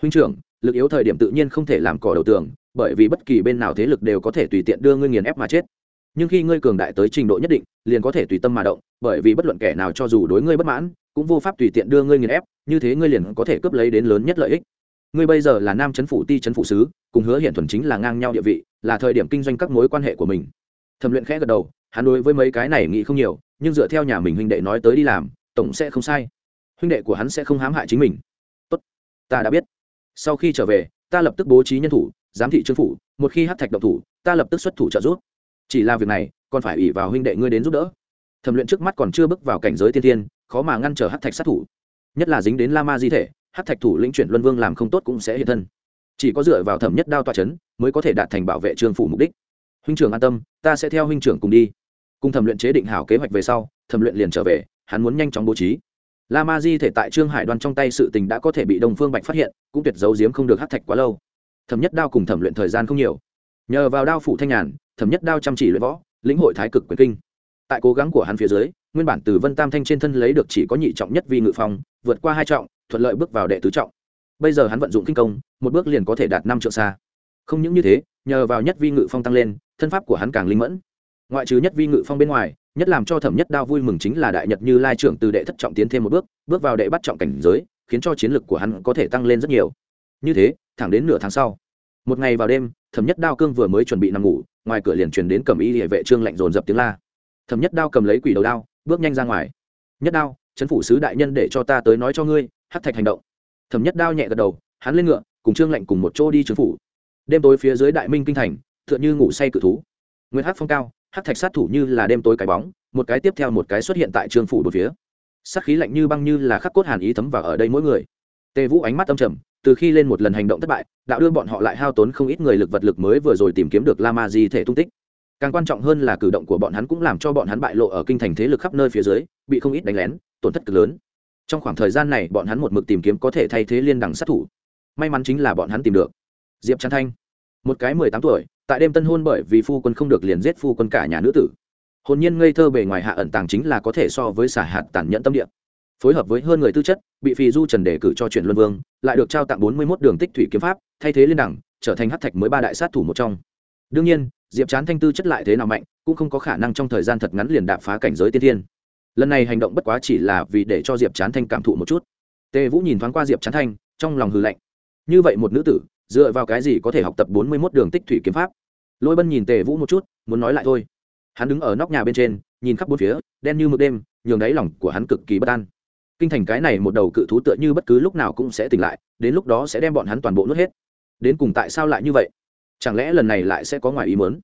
Huynh trưởng, lực yếu thời điểm tự nhiên không thể làm cỏ đầu tường, bởi vì bất kỳ bên nào thế lực đều có thể tùy tiện đưa ngươi nghiền ép mà chết. Nhưng khi ngươi cường đại tới trình độ nhất định, liền có thể tùy tâm mà động, bởi vì bất luận kẻ nào cho dù đối ngươi bất mãn, cũng vô pháp tùy tiện đưa ngươi nghiền ép, như thế ngươi liền có thể cướp lấy đến lớn nhất lợi ích. Ngươi bây giờ là nam chấn phủ ti chấn phủ sứ, cùng hứa hiện thuần chính là ngang nhau địa vị, là thời điểm kinh doanh các mối quan hệ của mình. Thẩm luyện khẽ gật đầu hắn đối với mấy cái này nghĩ không nhiều, nhưng dựa theo nhà mình huynh đệ nói tới đi làm, tổng sẽ không sai. Huynh đệ của hắn sẽ không hãm hại chính mình. Tốt, ta đã biết. Sau khi trở về, ta lập tức bố trí nhân thủ, giám thị trương phủ, một khi hát thạch độc thủ, ta lập tức xuất thủ trợ giúp. Chỉ là việc này, còn phải ủy vào huynh đệ ngươi đến giúp đỡ. Thẩm luyện trước mắt còn chưa bước vào cảnh giới tiên tiên, khó mà ngăn trở hát thạch sát thủ. Nhất là dính đến la ma di thể, hát thạch thủ lĩnh chuyển luân vương làm không tốt cũng sẽ hiện thân. Chỉ có dựa vào thẩm nhất đao toa c h ấ n mới có thể đạt thành bảo vệ trương phủ mục đích. Huynh trưởng an tâm, ta sẽ theo huynh trưởng cùng đi cùng thẩm luyện chế định hảo kế hoạch về sau, thẩm luyện liền trở về, hắn muốn nhanh chóng bố trí. La ma di thể tại trương hải đoan trong tay sự tình đã có thể bị đồng phương bạch phát hiện, cũng tuyệt giấu giếm không được hát thạch quá lâu. Thẩm nhất đao cùng thẩm luyện thời gian không nhiều. Nhờ vào đao phủ thanh nhàn, thẩm nhất đao chăm chỉ luyện võ, lĩnh hội thái cực quyền kinh. Tại cố gắng của hắn phía dưới, nguyên bản từ vân tam thanh trên thân lấy được chỉ có nhị trọng nhất vi ngự phong, vượt qua hai trọng, thuận lợi bước vào đệ tứ trọng. Bây giờ hắn vận dụng kinh công, một bước liền có thể đạt năm triệu xa. Không những như thế, nhờ vào nhất vi ngự phong tăng lên, thân pháp của hắn càng linh mẫn ngoại trừ nhất vi ngự phong bên ngoài, nhất làm cho thẩm nhất đao vui mừng chính là đại nhật như lai trưởng từ đệ thất trọng tiến thêm một bước bước vào đệ bắt trọng cảnh giới, khiến cho chiến lực của hắn có thể tăng lên rất nhiều. Như thế, thẳng đến nửa tháng sau. Một ngày vào đêm, thẩm nhất đao cương vừa mới chuẩn bị nằm ngủ, ngoài cửa liền truyền đến cầm y địa vệ trương lạnh dồn dập tiếng la. Thẩm nhất đao cầm lấy quỷ đầu đao, bước nhanh ra ngoài. Nhất đao, chấn phủ sứ đại nhân để cho ta tới nói cho ngươi hát thạch hành động. Thẩm nhất đao nhẹ gật đầu, hắn lên ngựa, cùng trương lạnh cùng một chỗ đi trấn phủ. Đêm tối phía dưới đại minh kinh thành, tựa như ngủ say cự thú. Nguyên hát phong cao hắc thạch sát thủ như là đêm tối cái bóng, một cái tiếp theo một cái xuất hiện tại trương phủ một phía. Sát khí lạnh như băng như là khắc cốt hàn ý thấm vào ở đây mỗi người. Tề vũ ánh mắt âm trầm, từ khi lên một lần hành động thất bại, đạo đưa bọn họ lại hao tốn không ít người lực vật lực mới vừa rồi tìm kiếm được la ma di thể tung tích. Càng quan trọng hơn là cử động của bọn hắn cũng làm cho bọn hắn bại lộ ở kinh thành thế lực khắp nơi phía dưới, bị không ít đánh lén, tổn thất cực lớn. Trong khoảng thời gian này, bọn hắn một mực tìm kiếm có thể thay thế liên đẳng sát thủ. May mắn chính là bọn hắn tìm được. Diệp trăn thanh, một cái mười tám tuổi tại đêm tân hôn bởi vì phu quân không được liền giết phu quân cả nhà nữ tử. Hồn nhiên ngây thơ bề ngoài hạ ẩn tàng chính là có thể so với xả hạt tàn nhẫn tâm địa. Phối hợp với hơn người tư chất, bị phi du trần đề cử cho chuyển luân vương, lại được trao tặng bốn mươi một đường tích thủy kiếm pháp, thay thế liên đẳng, trở thành hát thạch mới ba đại sát thủ một trong. Đương nhiên, diệp chán thanh tư chất lại thế nào mạnh, cũng không có khả năng trong thời gian thật ngắn liền đạp phá cảnh giới tiên thiên. Lần này hành động bất quá chỉ là vì để cho diệp chán thanh cảm thụ một chút. Tề vũ nhìn thoáng qua diệp chán thanh, trong lòng hư lạnh. Như vậy một nữ tử, dựa vào cái gì có thể học tập bốn mươi mốt đường tích thủy kiếm pháp? Lôi bân nhìn tề vũ một chút muốn nói lại thôi hắn đứng ở nóc nhà bên trên nhìn khắp bốn phía đen như mực đêm nhường đáy lòng của hắn cực kỳ bất an kinh thành cái này một đầu cự thú tựa như bất cứ lúc nào cũng sẽ tỉnh lại đến lúc đó sẽ đem bọn hắn toàn bộ nuốt hết đến cùng tại sao lại như vậy chẳng lẽ lần này lại sẽ có ngoài ý mớn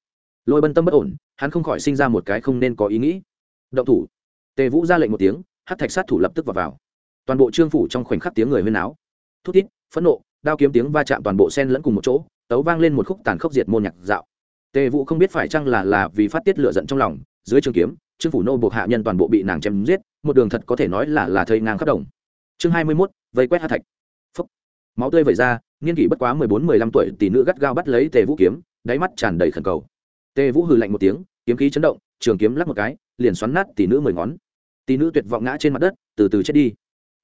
lôi bân tâm bất ổn hắn không khỏi sinh ra một cái không nên có ý nghĩ động thủ tề vũ ra lệnh một tiếng hát thạch sát thủ lập tức vào, vào. toàn bộ trương phủ trong khoảnh khắc tiếng người huyên áo thút thít phẫn nộ đao kiếm tiếng va chạm toàn bộ sen lẫn cùng một chỗ tấu vang lên một khúc tàn khốc diệt môn nhạc dạo tề vũ không biết phải chăng là là vì phát tiết lửa giận trong lòng, dưới trường kiếm, trương phủ nô buộc hạ nhân toàn bộ bị nàng chém giết, một đường thật có thể nói là là thây ngang khắp đồng. Chương hai mươi mốt, vây quét hạ thạch. Phúc. Máu tươi vẩy ra nghiên kỷ bất quá mười bốn mười lăm tuổi, tỷ nữ gắt gao bắt lấy tề vũ kiếm, đáy mắt tràn đầy khẩn cầu. Tề vũ hừ lạnh một tiếng, kiếm khí chấn động, trường kiếm lắc một cái, liền xoắn nát tỷ nữ mười ngón. Tỷ nữ tuyệt vọng ngã trên mặt đất, từ từ chết đi.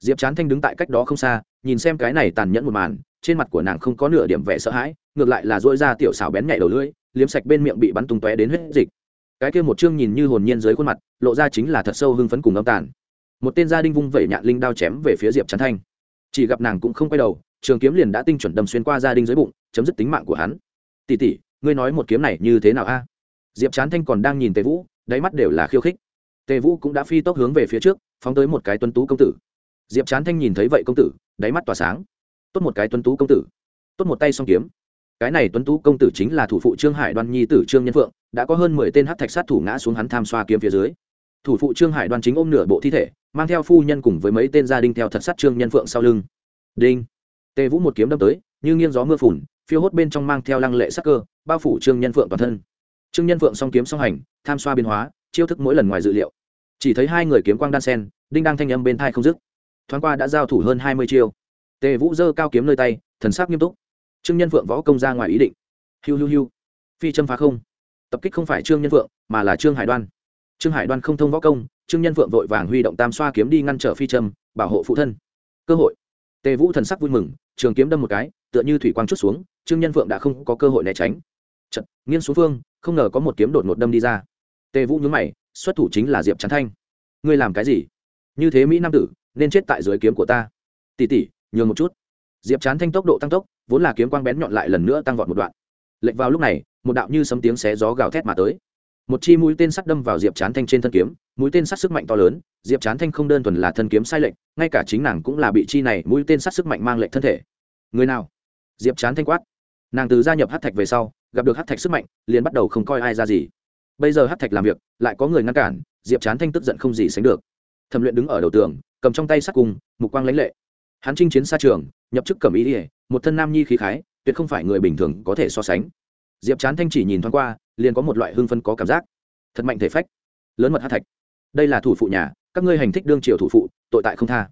Diệp Trán thanh đứng tại cách đó không xa, nhìn xem cái này tàn nhẫn một màn, trên mặt của nàng không có nửa điểm vẻ sợ hãi, ngược lại là dỗi ra tiểu xảo bén nhảy đầu lưỡi liếm sạch bên miệng bị bắn tung tóe đến huyết dịch. Cái kia một chương nhìn như hồn nhiên dưới khuôn mặt, lộ ra chính là thật sâu hưng phấn cùng âm tàn. Một tên gia đình vung vẩy nhạn linh đao chém về phía diệp chán thanh. Chỉ gặp nàng cũng không quay đầu, trường kiếm liền đã tinh chuẩn đâm xuyên qua gia đình dưới bụng, chấm dứt tính mạng của hắn. Tỉ tỉ ngươi nói một kiếm này như thế nào a? Diệp chán thanh còn đang nhìn tề vũ, đáy mắt đều là khiêu khích. Tề vũ cũng đã phi tốc hướng về phía trước, phóng tới một cái tuấn tú công tử. Diệp chán thanh nhìn thấy vậy công tử, đáy mắt tỏa sáng. Tốt một cái tuấn tú công tử. Tốt một tay song kiếm cái này tuấn tú công tử chính là thủ phụ trương hải đoan nhi tử trương nhân phượng, đã có hơn mười tên hát thạch sát thủ ngã xuống hắn tham xoa kiếm phía dưới. Thủ phụ trương hải đoan chính ôm nửa bộ thi thể, mang theo phu nhân cùng với mấy tên gia đình theo thật sát trương nhân phượng sau lưng. Đinh. Tề vũ một kiếm đâm tới, như nghiêng gió mưa phùn, phiêu hốt bên trong mang theo lăng lệ sắc cơ, bao phủ trương nhân phượng toàn thân. Trương nhân phượng song kiếm song hành, tham xoa biến hóa, chiêu thức mỗi lần ngoài dự liệu. Chỉ thấy hai người kiếm quang đan sen, đinh đang thanh âm bên thai không dứt. Thoáng qua đã giao thủ hơn hai mươi chiêu. Tề vũ giơ cao kiếm nơi tay, thần sắc nghiêm túc trương nhân phượng võ công ra ngoài ý định. Hiu hiu hiu. Phi châm phá không. Tập kích không phải trương nhân phượng mà là trương hải đoan. Trương hải đoan không thông võ công trương nhân phượng vội vàng huy động tam xoa kiếm đi ngăn trở phi châm bảo hộ phụ thân. Cơ hội. Tề vũ thần sắc vui mừng trường kiếm đâm một cái tựa như thủy quang chút xuống trương nhân phượng đã không có cơ hội né tránh. Chật, nghiêng xuống phương không ngờ có một kiếm đột ngột đâm đi ra. Tề vũ nhướng mày xuất thủ chính là diệp trán thanh. Ngươi làm cái gì? Như thế mỹ nam tử nên chết tại dưới kiếm của ta. Tỉ tỉ nhường một chút. Diệp chán thanh tốc độ tăng tốc vốn là kiếm quang bén nhọn lại lần nữa tăng vọt một đoạn. Lệnh vào lúc này, một đạo như sấm tiếng xé gió gào thét mà tới. Một chi mũi tên sắt đâm vào diệp chán thanh trên thân kiếm, mũi tên sắt sức mạnh to lớn, diệp chán thanh không đơn thuần là thân kiếm sai lệnh ngay cả chính nàng cũng là bị chi này mũi tên sắt sức mạnh mang lệnh thân thể. Người nào? Diệp chán thanh quát. Nàng từ gia nhập hát thạch về sau, gặp được hát thạch sức mạnh, liền bắt đầu không coi ai ra gì. Bây giờ hát thạch làm việc, lại có người ngăn cản, diệp chán thanh tức giận không gì sánh được. Thẩm luyện đứng ở đầu tường, cầm trong tay sắt cùng, mục quang lãnh lệ. Hắn chinh chiến xa trường, nhập chức cẩm ý ỉa một thân nam nhi khí khái, tuyệt không phải người bình thường có thể so sánh. Diệp chán thanh chỉ nhìn thoáng qua, liền có một loại hưng phân có cảm giác. Thật mạnh thể phách. Lớn mật hát thạch. Đây là thủ phụ nhà, các ngươi hành thích đương triều thủ phụ, tội tại không tha.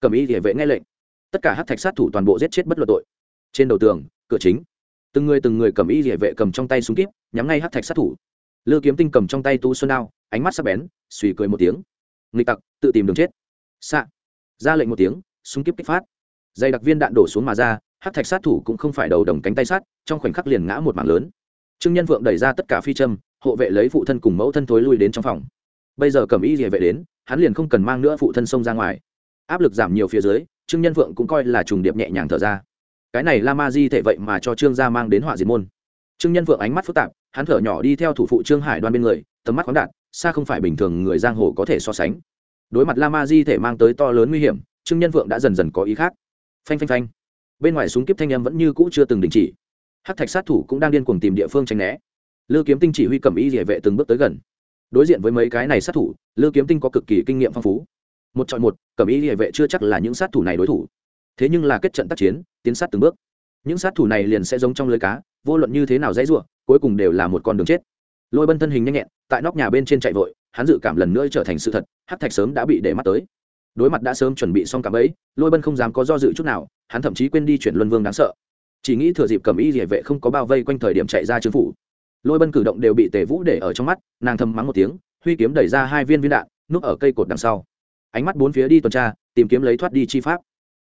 Cẩm ý địa vệ nghe lệnh. Tất cả hát thạch sát thủ toàn bộ giết chết bất luận tội. Trên đầu tường, cửa chính. Từng người từng người cầm y địa vệ cầm trong tay súng kíp, nhắm ngay hát thạch sát thủ. Lư kiếm tinh cầm trong tay tu xuân đao, ánh mắt sắc bén, suy cười một tiếng. Nghịch tặc, tự tìm đường chết. Xạ. Ra lệnh một tiếng, súng kíp kích phát. Dây đặc viên đạn đổ xuống mà ra hát thạch sát thủ cũng không phải đầu đồng cánh tay sát, trong khoảnh khắc liền ngã một mảng lớn. Trương nhân vượng đẩy ra tất cả phi châm, hộ vệ lấy phụ thân cùng mẫu thân thối lui đến trong phòng. Bây giờ cầm y địa vệ đến, hắn liền không cần mang nữa phụ thân xông ra ngoài. Áp lực giảm nhiều phía dưới, trương nhân vượng cũng coi là trùng điệp nhẹ nhàng thở ra. Cái này la ma di thể vậy mà cho trương gia mang đến họa diệt môn. Trương nhân vượng ánh mắt phức tạp, hắn thở nhỏ đi theo thủ phụ trương hải đoan bên người, tầm mắt khoáng đạt, xa không phải bình thường người giang hồ có thể so sánh. Đối mặt la ma di thể mang tới to lớn nguy hiểm, trương nhân vượng đã dần dần có ý khác. Phanh phanh phanh bên ngoài súng kiếp thanh âm vẫn như cũ chưa từng đình chỉ. Hát thạch sát thủ cũng đang điên cuồng tìm địa phương tranh né. Lư kiếm tinh chỉ huy cầm y địa vệ từng bước tới gần. Đối diện với mấy cái này sát thủ, lư kiếm tinh có cực kỳ kinh nghiệm phong phú. Một chọn một, cầm y địa vệ chưa chắc là những sát thủ này đối thủ. Thế nhưng là kết trận tác chiến, tiến sát từng bước. Những sát thủ này liền sẽ giống trong lưới cá, vô luận như thế nào dãy ruộng cuối cùng đều là một con đường chết. Lôi bân thân hình nhanh nhẹn, tại nóc nhà bên trên chạy vội, hắn dự cảm lần nữa trở thành sự thật, hắc thạch sớm đã bị để mắt tới đối mặt đã sớm chuẩn bị xong cảm ấy lôi bân không dám có do dự chút nào, hắn thậm chí quên đi chuyển luân vương đáng sợ. Chỉ nghĩ thừa dịp cầm y địa vệ không có bao vây quanh thời điểm chạy ra trương phủ. Lôi bân cử động đều bị tề vũ để ở trong mắt, nàng thầm mắng một tiếng, huy kiếm đẩy ra hai viên viên đạn, núp ở cây cột đằng sau. Ánh mắt bốn phía đi tuần tra, tìm kiếm lấy thoát đi chi pháp.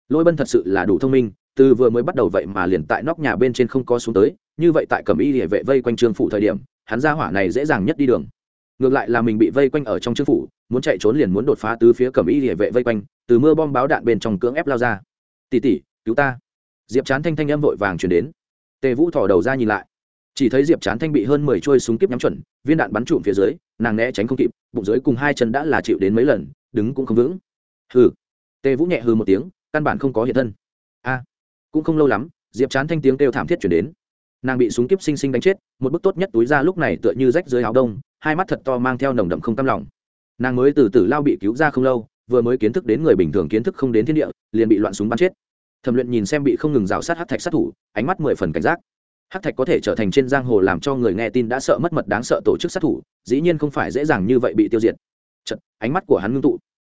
Lôi bân thật sự là đủ thông minh, từ vừa mới bắt đầu vậy mà liền tại nóc nhà bên trên không có xuống tới, như vậy tại cầm y địa vệ vây quanh trương phủ thời điểm, hắn ra hỏa này dễ dàng nhất đi đường. Ngược lại là mình bị vây quanh ở trong trương phủ muốn chạy trốn liền muốn đột phá từ phía cầm y địa vệ vây quanh, từ mưa bom báo đạn bên trong cưỡng ép lao ra. Tỉ tỉ cứu ta. Diệp chán thanh thanh âm vội vàng chuyển đến. Tề vũ thỏ đầu ra nhìn lại. Chỉ thấy diệp chán thanh bị hơn mười trôi súng kíp nhắm chuẩn, viên đạn bắn trụm phía dưới, nàng né tránh không kịp, bụng dưới cùng hai chân đã là chịu đến mấy lần, đứng cũng không vững. Hừ. Tề vũ nhẹ hừ một tiếng, căn bản không có hiện thân. A, cũng không lâu lắm, diệp chán thanh tiếng kêu thảm thiết chuyển đến. Nàng bị súng kíp xinh xinh đánh chết, một bức tốt nhất túi ra lúc này tựa như rách dưới áo đông, hai mắt thật to mang theo nồng đậm không cam lòng nàng mới từ từ lao bị cứu ra không lâu vừa mới kiến thức đến người bình thường kiến thức không đến thiên địa liền bị loạn súng bắn chết. Thẩm luyện nhìn xem bị không ngừng rào sát hát thạch sát thủ ánh mắt mười phần cảnh giác. Hát thạch có thể trở thành trên giang hồ làm cho người nghe tin đã sợ mất mật đáng sợ tổ chức sát thủ dĩ nhiên không phải dễ dàng như vậy bị tiêu diệt. Chật, ánh mắt của hắn ngưng tụ.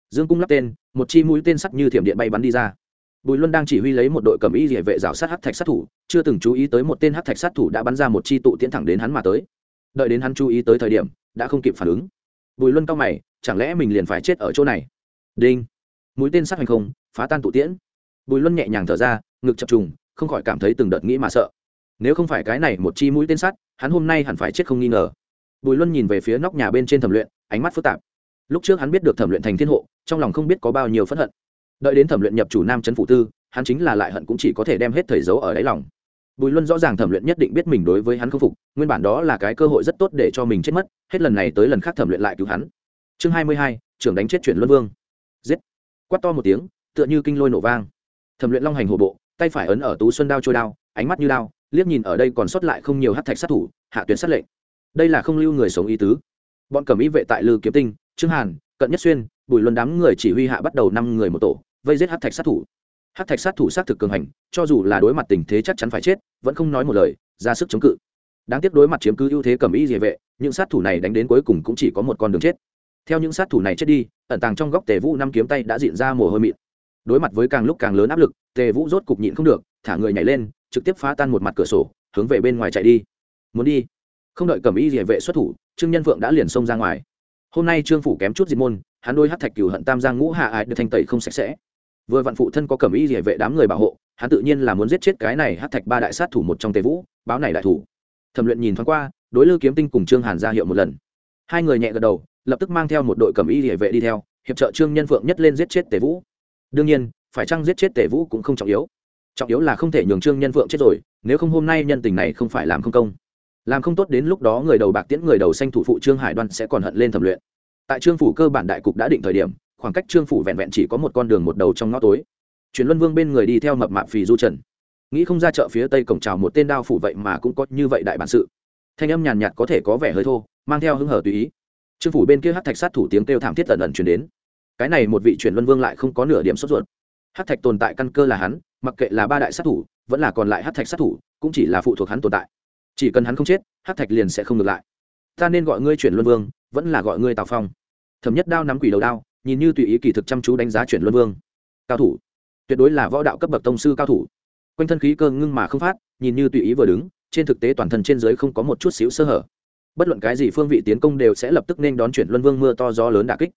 Dương cung lắp tên một chi mũi tên sắt như thiểm điện bay bắn đi ra. Bùi luân đang chỉ huy lấy một đội cầm y địa vệ rào sát hát thạch sát thủ chưa từng chú ý tới một tên hát thạch sát thủ đã bắn ra một chi tụ tiễn thẳng đến hắn mà tới. Đợi đến hắn chú ý tới thời điểm đã không kịp phản ứng. Bùi luân cao mày chẳng lẽ mình liền phải chết ở chỗ này? Đinh. Mũi tên sát hành không, phá tan tụ tiễn. Bùi luân nhẹ nhàng thở ra, ngực chập trùng, không khỏi cảm thấy từng đợt nghĩ mà sợ. Nếu không phải cái này một chi mũi tên sắt hắn hôm nay hẳn phải chết không nghi ngờ. Bùi luân nhìn về phía nóc nhà bên trên thẩm luyện, ánh mắt phức tạp. Lúc trước hắn biết được thẩm luyện thành thiên hộ, trong lòng không biết có bao nhiêu phẫn hận. Đợi đến thẩm luyện nhập chủ nam trấn phụ tư, hắn chính là lại hận cũng chỉ có thể đem hết thời dấu ở đáy lòng. Bùi luân rõ ràng thẩm luyện nhất định biết mình đối với hắn không phục, nguyên bản đó là cái cơ hội rất tốt để cho mình chết mất, hết lần này tới lần khác thẩm luyện lại cứu hắn chương hai mươi hai, trưởng đánh chết chuyển luân vương. Giết. Quát to một tiếng, tựa như kinh lôi nổ vang. Thẩm luyện long hành hổ bộ, tay phải ấn ở tú xuân đao trôi đao, ánh mắt như đao, liếc nhìn ở đây còn sót lại không nhiều hát thạch sát thủ, hạ tuyến sát lệnh. Đây là không lưu người sống ý tứ. Bọn cầm ý vệ tại lư kiếm tinh, trương hàn, cận nhất xuyên, bùi luân đám người chỉ huy hạ bắt đầu năm người một tổ, vây giết hát thạch sát thủ. Hát thạch sát thủ sát thực cường hành, cho dù là đối mặt tình thế chắc chắn phải chết, vẫn không nói một lời, ra sức chống cự. Đáng tiếc đối mặt chiếm cứ ưu thế cầm ý địa vệ, những sát thủ này đánh đến cuối cùng cũng chỉ có một con đường chết theo những sát thủ này chết đi, ẩn tàng trong góc tề vũ năm kiếm tay đã diện ra mồ hôi mịn. Đối mặt với càng lúc càng lớn áp lực, tề vũ rốt cục nhịn không được, thả người nhảy lên, trực tiếp phá tan một mặt cửa sổ, hướng về bên ngoài chạy đi. Muốn đi? Không đợi cầm y địa vệ xuất thủ, trương nhân vượng đã liền xông ra ngoài. Hôm nay trương phủ kém chút diệt môn, hắn đôi hát thạch cửu hận tam giang ngũ hạ ai được thanh tẩy không sạch sẽ. Vừa vạn phụ thân có cầm y địa vệ đám người bảo hộ, hắn tự nhiên là muốn giết chết cái này hát thạch ba đại sát thủ một trong tề vũ, báo này đại thủ. Thẩm luyện nhìn thoáng qua, đối lư kiếm tinh cùng trương hàn ra hiệu một lần. Hai người nhẹ gật đầu lập tức mang theo một đội cầm y địa vệ đi theo, hiệp trợ trương nhân phượng nhất lên giết chết tề vũ. Đương nhiên, phải chăng giết chết tề vũ cũng không trọng yếu. Trọng yếu là không thể nhường trương nhân phượng chết rồi, nếu không hôm nay nhân tình này không phải làm không công. Làm không tốt đến lúc đó người đầu bạc tiễn, người đầu xanh thủ phụ trương hải đoan sẽ còn hận lên thẩm luyện. Tại trương phủ cơ bản đại cục đã định thời điểm, khoảng cách trương phủ vẹn vẹn chỉ có một con đường một đầu trong ngõ tối. Truyền luân vương bên người đi theo mập mạp phì du trần. Nghĩ không ra chợ phía tây cổng trào một tên đao phủ vậy mà cũng có như vậy đại bản sự. Thanh âm nhàn nhạt có thể có vẻ hơi thô, mang theo hứng hở tùy ý trương phủ bên kia hát thạch sát thủ tiếng kêu thảm thiết tần ẩn chuyển đến. Cái này một vị truyền luân vương lại không có nửa điểm sốt ruột. Hát thạch tồn tại căn cơ là hắn, mặc kệ là ba đại sát thủ, vẫn là còn lại hát thạch sát thủ, cũng chỉ là phụ thuộc hắn tồn tại. Chỉ cần hắn không chết hát thạch liền sẽ không ngược lại. Ta nên gọi ngươi chuyển luân vương, vẫn là gọi ngươi tào phong. Thẩm nhất đao nắm quỷ đầu đao, nhìn như tùy ý kỳ thực chăm chú đánh giá chuyển luân vương. Cao thủ. Tuyệt đối là võ đạo cấp bậc tông sư cao thủ. Quanh thân khí cơ ngưng mà không phát, nhìn như tùy ý vừa đứng, trên thực tế toàn thân trên dưới không có một chút xíu sơ hở bất luận cái gì phương vị tiến công đều sẽ lập tức nên đón chuyển luân vương mưa to gió lớn đà kích.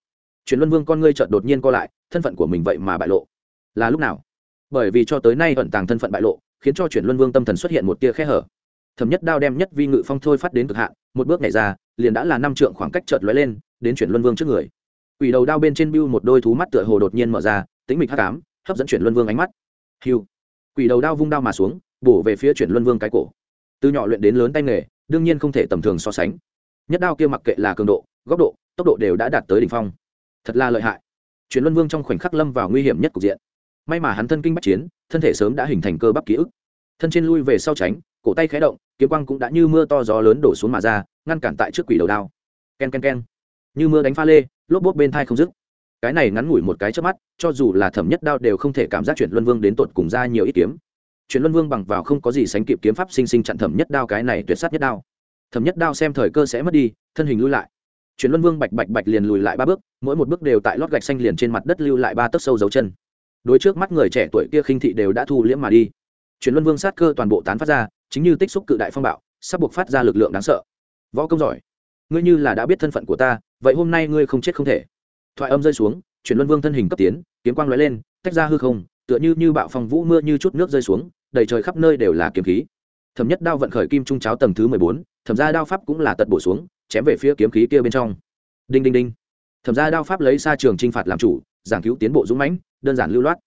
Chuyển luân vương con ngươi chợt đột nhiên co lại, thân phận của mình vậy mà bại lộ. Là lúc nào? Bởi vì cho tới nay ẩn tàng thân phận bại lộ, khiến cho chuyển luân vương tâm thần xuất hiện một tia khe hở. Thẩm nhất đao đem nhất vi ngự phong thôi phát đến cực hạn, một bước nhảy ra, liền đã là năm trượng khoảng cách chợt lóe lên, đến chuyển luân vương trước người. Quỷ đầu đao bên trên bưu một đôi thú mắt tựa hồ đột nhiên mở ra tính mịch hắc ám, hấp dẫn chuyển luân vương ánh mắt. Hiu quỷ đầu đao vung đao mà xuống, bổ về phía chuyển luân vương cái cổ. Từ nhỏ luyện đến lớn tay nghề đương nhiên không thể tầm thường so sánh. Nhất đao kia mặc kệ là cường độ, góc độ, tốc độ đều đã đạt tới đỉnh phong. Thật là lợi hại. Chuyển luân vương trong khoảnh khắc lâm vào nguy hiểm nhất cục diện. May mà hắn thân kinh bách chiến, thân thể sớm đã hình thành cơ bắp ký ức. Thân trên lui về sau tránh, cổ tay khé động, kiếm quang cũng đã như mưa to gió lớn đổ xuống mà ra, ngăn cản tại trước quỷ đầu đao. K e n k e n k e n như mưa đánh pha lê, lốp bốt bên thai không dứt. Cái này ngắn ngủi một cái trước mắt, cho dù là thẩm nhất đao đều không thể cảm giác chuyển luân vương đến tột cùng ra nhiều ít kiếm chuyển luân vương bằng vào không có gì sánh kịp kiếm pháp sinh sinh chặn thẩm nhất đao cái này tuyệt sát nhất đao. Thẩm nhất đao xem thời cơ sẽ mất đi, thân hình lui lại. Chuyển luân vương bạch bạch bạch liền lùi lại ba bước, mỗi một bước đều tại lót gạch xanh liền trên mặt đất lưu lại ba tấc sâu dấu chân. Đôi trước mắt người trẻ tuổi kia khinh thị đều đã thu liễm mà đi. Chuyển luân vương sát cơ toàn bộ tán phát ra, chính như tích xúc cự đại phong bạo, sắp buộc phát ra lực lượng đáng sợ. Võ công giỏi, ngươi như là đã biết thân phận của ta, vậy hôm nay ngươi không chết không thể. Thoại âm rơi xuống, chuyển luân vương thân hình cấp tiến, kiếm quang lóe lên, tách ra hư không, tựa như như bạo phong vũ mưa như chút nước rơi xuống đầy trời khắp nơi đều là kiếm khí. Thẩm nhất đao vận khởi kim trung cháo tầng thứ mười bốn, thẩm ra đao pháp cũng là tật bổ xuống, chém về phía kiếm khí kia bên trong. Đinh đinh đinh. Thẩm ra đao pháp lấy xa trường t r i n h phạt làm chủ, giảng cứu tiến bộ dũng mãnh, đơn giản lưu loát.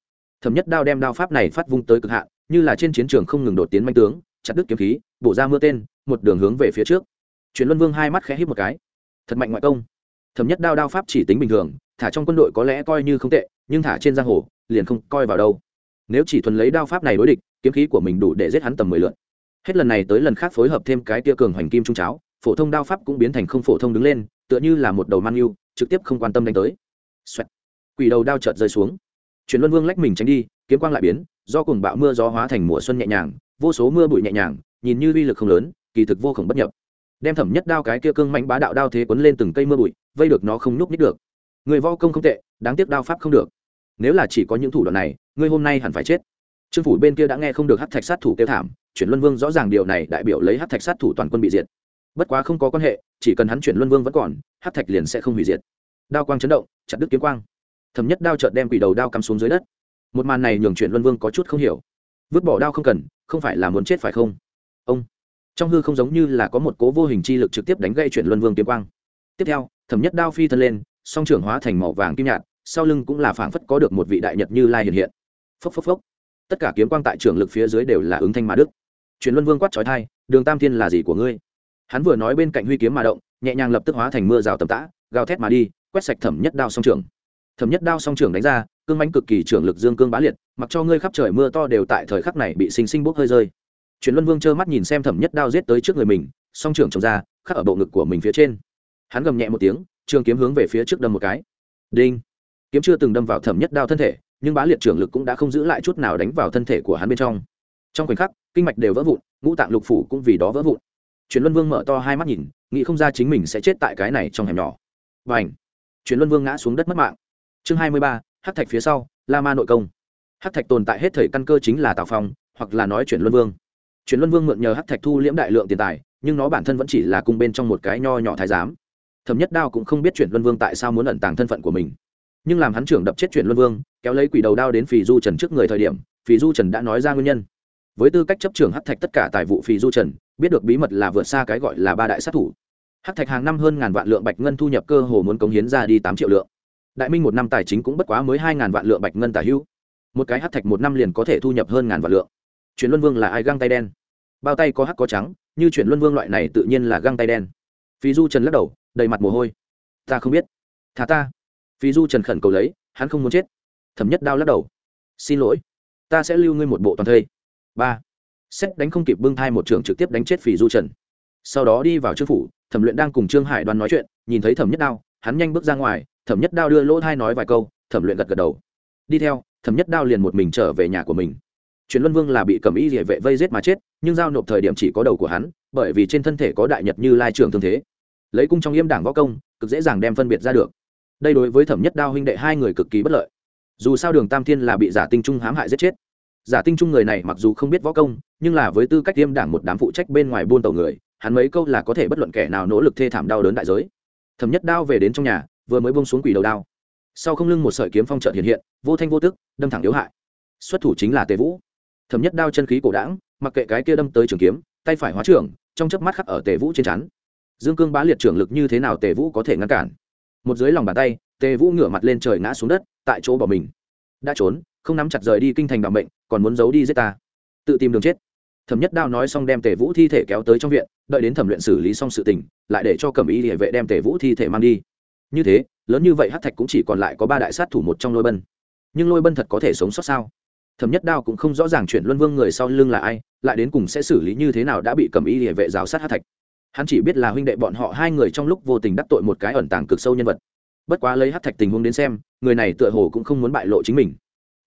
Thẩm nhất đao đem đao pháp này phát vung tới cực hạn, như là trên chiến trường không ngừng đột tiến manh tướng, chặt đứt kiếm khí, bổ ra mưa tên, một đường hướng về phía trước. Truyền luân vương hai mắt khẽ hít một cái. Thật mạnh ngoại công. Thẩm nhất đao đao pháp chỉ tính bình thường, thả trong quân đội có lẽ coi như không tệ, nhưng thả trên giang hồ, liền không coi vào đâu. Nếu chỉ thuần lấy đao pháp này đối địch kiếm khí của mình đủ để giết hắn tầm mười lượn. hết lần này tới lần khác phối hợp thêm cái tia cường hoành kim trung cháo, phổ thông đao pháp cũng biến thành không phổ thông đứng lên, tựa như là một đầu man yêu, trực tiếp không quan tâm đánh tới. Xoẹt. quỷ đầu đao chợt rơi xuống. Truyền luân vương lách mình tránh đi, kiếm quang lại biến, do cùng bão mưa gió hóa thành mùa xuân nhẹ nhàng, vô số mưa bụi nhẹ nhàng, nhìn như uy lực không lớn, kỳ thực vô khổng bất nhập. Đem thẩm nhất đao cái kia cương mạnh bá đạo đao thế quấn lên từng cây mưa bụi, vây được nó không nhúc nít được. Người vo công không tệ, đáng tiếc đao pháp không được. Nếu là chỉ có những thủ đoạn này ngươi hôm nay hẳn phải chết trương phủ bên kia đã nghe không được hát thạch sát thủ kêu thảm, chuyển luân vương rõ ràng điều này đại biểu lấy hát thạch sát thủ toàn quân bị diệt. Bất quá không có quan hệ, chỉ cần hắn chuyển luân vương vẫn còn hát thạch liền sẽ không hủy diệt. Đao quang chấn động, chặt đứt kiếm quang. Thẩm nhất đao trợt đem quỷ đầu đao cắm xuống dưới đất. Một màn này nhường chuyển luân vương có chút không hiểu. Vứt bỏ đao không cần, không phải là muốn chết phải không? Ông. Trong hư không giống như là có một cố vô hình chi lực trực tiếp đánh gây chuyển luân vương kiếm quang. Tiếp theo, thẩm nhất đao phi thân lên, song trưởng hóa thành màu vàng kim nhạt, sau lưng cũng là phảng phất có được một vị đại nhật như lai hiện hiện. Phốc phốc phốc tất cả kiếm quang tại trưởng lực phía dưới đều là ứng thanh mà đức. Truyền luân vương quát trói thai đường tam thiên là gì của ngươi? Hắn vừa nói bên cạnh huy kiếm mà động, nhẹ nhàng lập tức hóa thành mưa rào tầm tã, gào thét mà đi, quét sạch thẩm nhất đao song trưởng thẩm nhất đao song trưởng đánh ra, cương mánh cực kỳ trưởng lực dương cương bá liệt, mặc cho ngươi khắp trời mưa to đều tại thời khắc này bị sinh sinh bốc hơi rơi. Truyền luân vương trơ mắt nhìn xem thẩm nhất đao giết tới trước người mình, song trưởng trồng ra, khắc ở bộ ngực của mình phía trên. Hắn gầm nhẹ một tiếng, trường kiếm hướng về phía trước đâm một cái. Đinh! Kiếm chưa từng đâm vào thẩm nhất đao thân thể nhưng bá liệt trưởng lực cũng đã không giữ lại chút nào đánh vào thân thể của hắn bên trong. Trong khoảnh khắc, kinh mạch đều vỡ vụn, ngũ tạng lục phủ cũng vì đó vỡ vụn. Truyền luân vương mở to hai mắt nhìn, nghĩ không ra chính mình sẽ chết tại cái này trong hẻm nhỏ. Và ảnh truyền luân vương ngã xuống đất mất mạng. Chương hai mươi ba, hắc thạch phía sau, la ma nội công. Hắc thạch tồn tại hết thời căn cơ chính là tào phong, hoặc là nói chuyển luân vương. Chuyển luân vương mượn nhờ hắc thạch thu liễm đại lượng tiền tài, nhưng nó bản thân vẫn chỉ là cung bên trong một cái nho nhỏ thái giám. Thẩm nhất đao cũng không biết chuyển luân vương tại sao muốn ẩn tàng thân phận của mình. Nhưng làm hắn trưởng đập chết chuyển luân vương kéo lấy quỷ đầu đao đến phì du trần trước người thời điểm, phì du trần đã nói ra nguyên nhân. Với tư cách chấp trưởng hắc thạch tất cả tài vụ phì du trần, biết được bí mật là vượt xa cái gọi là ba đại sát thủ. Hắc thạch hàng năm hơn ngàn vạn lượng bạch ngân thu nhập cơ hồ muốn cống hiến ra đi tám triệu lượng. Đại minh một năm tài chính cũng bất quá mới hai ngàn vạn lượng bạch ngân tài hữu. Một cái hắc thạch một năm liền có thể thu nhập hơn ngàn vạn lượng. Chuyển luân vương là ai găng tay đen? Bao tay có hắc có trắng, như chuyển luân vương loại này tự nhiên là găng tay đen. Phí du trần lắc đầu, đầy mặt mồ hôi. Ta không biết. Thả ta. Phí du trần khẩn cầu lấy, hắn không muốn chết thẩm nhất đao lắc đầu. Xin lỗi, ta sẽ lưu ngươi một bộ toàn thây. Ba. Xét đánh không kịp bưng thai một trường trực tiếp đánh chết phỉ du trần. Sau đó đi vào trương phủ, thẩm luyện đang cùng trương hải đoan nói chuyện, nhìn thấy thẩm nhất đao, hắn nhanh bước ra ngoài, thẩm nhất đao đưa lỗ thai nói vài câu, thẩm luyện gật gật đầu. Đi theo, thẩm nhất đao liền một mình trở về nhà của mình. Truyền luân vương là bị cầm y địa vệ vây giết mà chết, nhưng giao nộp thời điểm chỉ có đầu của hắn, bởi vì trên thân thể có đại nhật như lai trường thương thế. Lấy cung trong yêm đảng võ công, cực dễ dàng đem phân biệt ra được. Đây đối với thẩm nhất đao huynh đệ hai người cực kỳ bất lợi dù sao đường tam thiên là bị giả tinh trung hãm hại giết chết giả tinh trung người này mặc dù không biết võ công nhưng là với tư cách tiêm đảng một đám phụ trách bên ngoài buôn tàu người hắn mấy câu là có thể bất luận kẻ nào nỗ lực thê thảm đau đớn đại giới thẩm nhất đao về đến trong nhà vừa mới bông xuống quỷ đầu đao sau không lưng một sợi kiếm phong trợn hiện hiện vô thanh vô tức đâm thẳng yếu hại xuất thủ chính là tề vũ thẩm nhất đao chân khí cổ đảng mặc kệ cái kia đâm tới trường kiếm tay phải hóa trưởng trong chớp mắt khắc ở tề vũ trên chắn dương cương bá liệt trưởng lực như thế nào tề vũ có thể ngăn cản một dưới lòng bàn tay tề vũ ngửa mặt lên trời ngã xuống đất, tại chỗ bỏ mình. Đã trốn, không nắm chặt rời đi kinh thành bằng bệnh còn muốn giấu đi giết ta. Tự tìm đường chết. Thẩm nhất đao nói xong đem tề vũ thi thể kéo tới trong viện, đợi đến thẩm luyện xử lý xong sự tình, lại để cho cẩm y địa vệ đem tề vũ thi thể mang đi. Như thế, lớn như vậy hát thạch cũng chỉ còn lại có ba đại sát thủ một trong lôi bân. Nhưng lôi bân thật có thể sống sót sao? Thẩm nhất đao cũng không rõ ràng chuyện luân vương người sau lưng là ai, lại đến cùng sẽ xử lý như thế nào đã bị cẩm y địa vệ giáo sát hát thạch. Hắn chỉ biết là huynh đệ bọn họ hai người trong lúc vô tình đắc tội một cái ẩn tàng cực sâu nhân vật bất quá lấy hát thạch tình huống đến xem người này tựa hồ cũng không muốn bại lộ chính mình.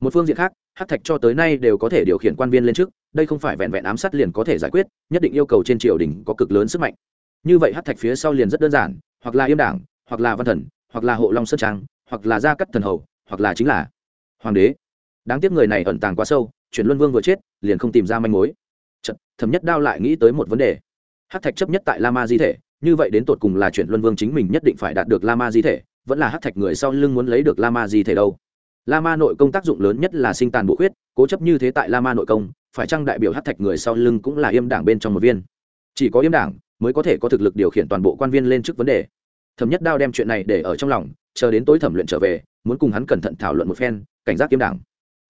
Một phương diện khác hát thạch cho tới nay đều có thể điều khiển quan viên lên trước đây không phải vẹn vẹn ám sát liền có thể giải quyết nhất định yêu cầu trên triều đình có cực lớn sức mạnh. Như vậy hát thạch phía sau liền rất đơn giản hoặc là yêm đảng hoặc là văn thần hoặc là hộ long sơn trang hoặc là gia cắt thần hầu hoặc là chính là hoàng đế. Đáng tiếc người này ẩn tàng quá sâu chuyển luân vương vừa chết liền không tìm ra manh mối. Chật, thẩm nhất đao lại nghĩ tới một vấn đề. Hát thạch chấp nhất tại la ma di thể như vậy đến tột cùng là chuyển luân vương chính mình nhất định phải đạt được la ma di thể vẫn là hắc thạch người sau lưng muốn lấy được la ma di thể đâu. La ma nội công tác dụng lớn nhất là sinh tàn bộ khuyết, cố chấp như thế tại la ma nội công, phải chăng đại biểu hắc thạch người sau lưng cũng là yêm đảng bên trong một viên? Chỉ có yêm đảng mới có thể có thực lực điều khiển toàn bộ quan viên lên trước vấn đề. Thẩm nhất đao đem chuyện này để ở trong lòng, chờ đến tối thẩm luyện trở về, muốn cùng hắn cẩn thận thảo luận một phen, cảnh giác yêm đảng.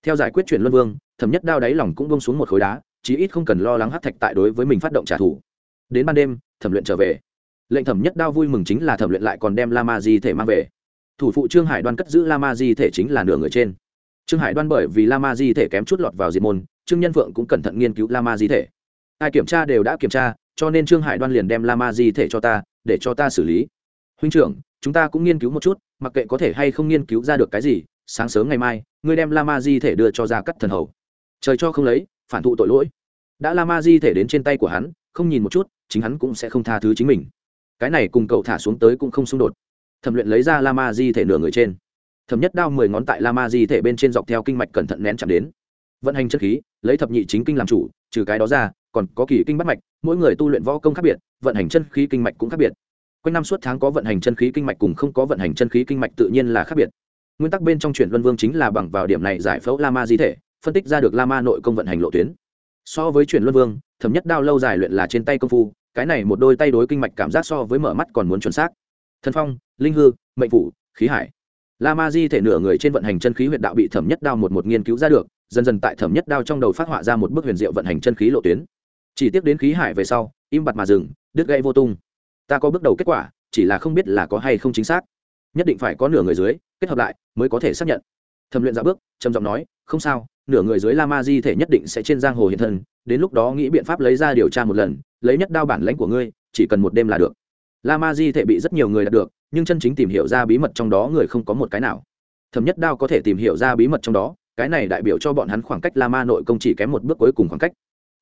Theo giải quyết chuyện luân vương, thẩm nhất đao đáy lòng cũng bông xuống một khối đá, chí ít không cần lo lắng hắc thạch tại đối với mình phát động trả thù. Đến ban đêm, thẩm luyện trở về lệnh thẩm nhất đao vui mừng chính là thẩm luyện lại còn đem la ma di thể mang về. Thủ phụ trương hải đoan cất giữ la ma di thể chính là nửa người trên. Trương hải đoan bởi vì la ma di thể kém chút lọt vào diệt môn, trương nhân phượng cũng cẩn thận nghiên cứu la ma di thể. Ai kiểm tra đều đã kiểm tra, cho nên trương hải đoan liền đem la ma di thể cho ta, để cho ta xử lý. Huynh trưởng, chúng ta cũng nghiên cứu một chút, mặc kệ có thể hay không nghiên cứu ra được cái gì, sáng sớm ngày mai, ngươi đem la ma di thể đưa cho ra cắt thần hầu. Trời cho không lấy, phản thụ tội lỗi. Đã la ma di thể đến trên tay của hắn, không nhìn một chút, chính hắn cũng sẽ không tha thứ chính mình cái này cùng cậu thả xuống tới cũng không xung đột. Thẩm luyện lấy ra la ma di thể nửa người trên. Thẩm nhất đao mười ngón tại la ma di thể bên trên dọc theo kinh mạch cẩn thận nén chạm đến. Vận hành chất khí, lấy thập nhị chính kinh làm chủ, trừ cái đó ra, còn có kỳ kinh bắt mạch, mỗi người tu luyện võ công khác biệt, vận hành chân khí kinh mạch cũng khác biệt. Quanh năm suốt tháng có vận hành chân khí kinh mạch cùng không có vận hành chân khí kinh mạch tự nhiên là khác biệt. Nguyên tắc bên trong chuyển luân vương chính là bằng vào điểm này giải phẫu la ma di thể, phân tích ra được la ma nội công vận hành lộ tuyến. So với chuyển luân vương, thẩm nhất đao lâu dài luyện là trên tay công phu cái này một đôi tay đối kinh mạch cảm giác so với mở mắt còn muốn chuẩn xác. Thân phong, linh hư, mệnh phủ, khí hải. La ma di thể nửa người trên vận hành chân khí huyệt đạo bị thẩm nhất đao một một nghiên cứu ra được, dần dần tại thẩm nhất đao trong đầu phát họa ra một bức huyền diệu vận hành chân khí lộ tuyến. Chỉ tiếp đến khí hải về sau, im bặt mà dừng, đứt gây vô tung. Ta có bước đầu kết quả, chỉ là không biết là có hay không chính xác. Nhất định phải có nửa người dưới, kết hợp lại, mới có thể xác nhận. Thẩm luyện ra bước, trầm giọng nói, không sao, nửa người dưới la ma di thể nhất định sẽ trên giang hồ hiện thân, đến lúc đó nghĩ biện pháp lấy ra điều tra một lần lấy nhất đao bản lãnh của ngươi, chỉ cần một đêm là được. La ma di thể bị rất nhiều người đạt được, nhưng chân chính tìm hiểu ra bí mật trong đó người không có một cái nào. Thẩm nhất đao có thể tìm hiểu ra bí mật trong đó, cái này đại biểu cho bọn hắn khoảng cách la ma nội công chỉ kém một bước cuối cùng khoảng cách.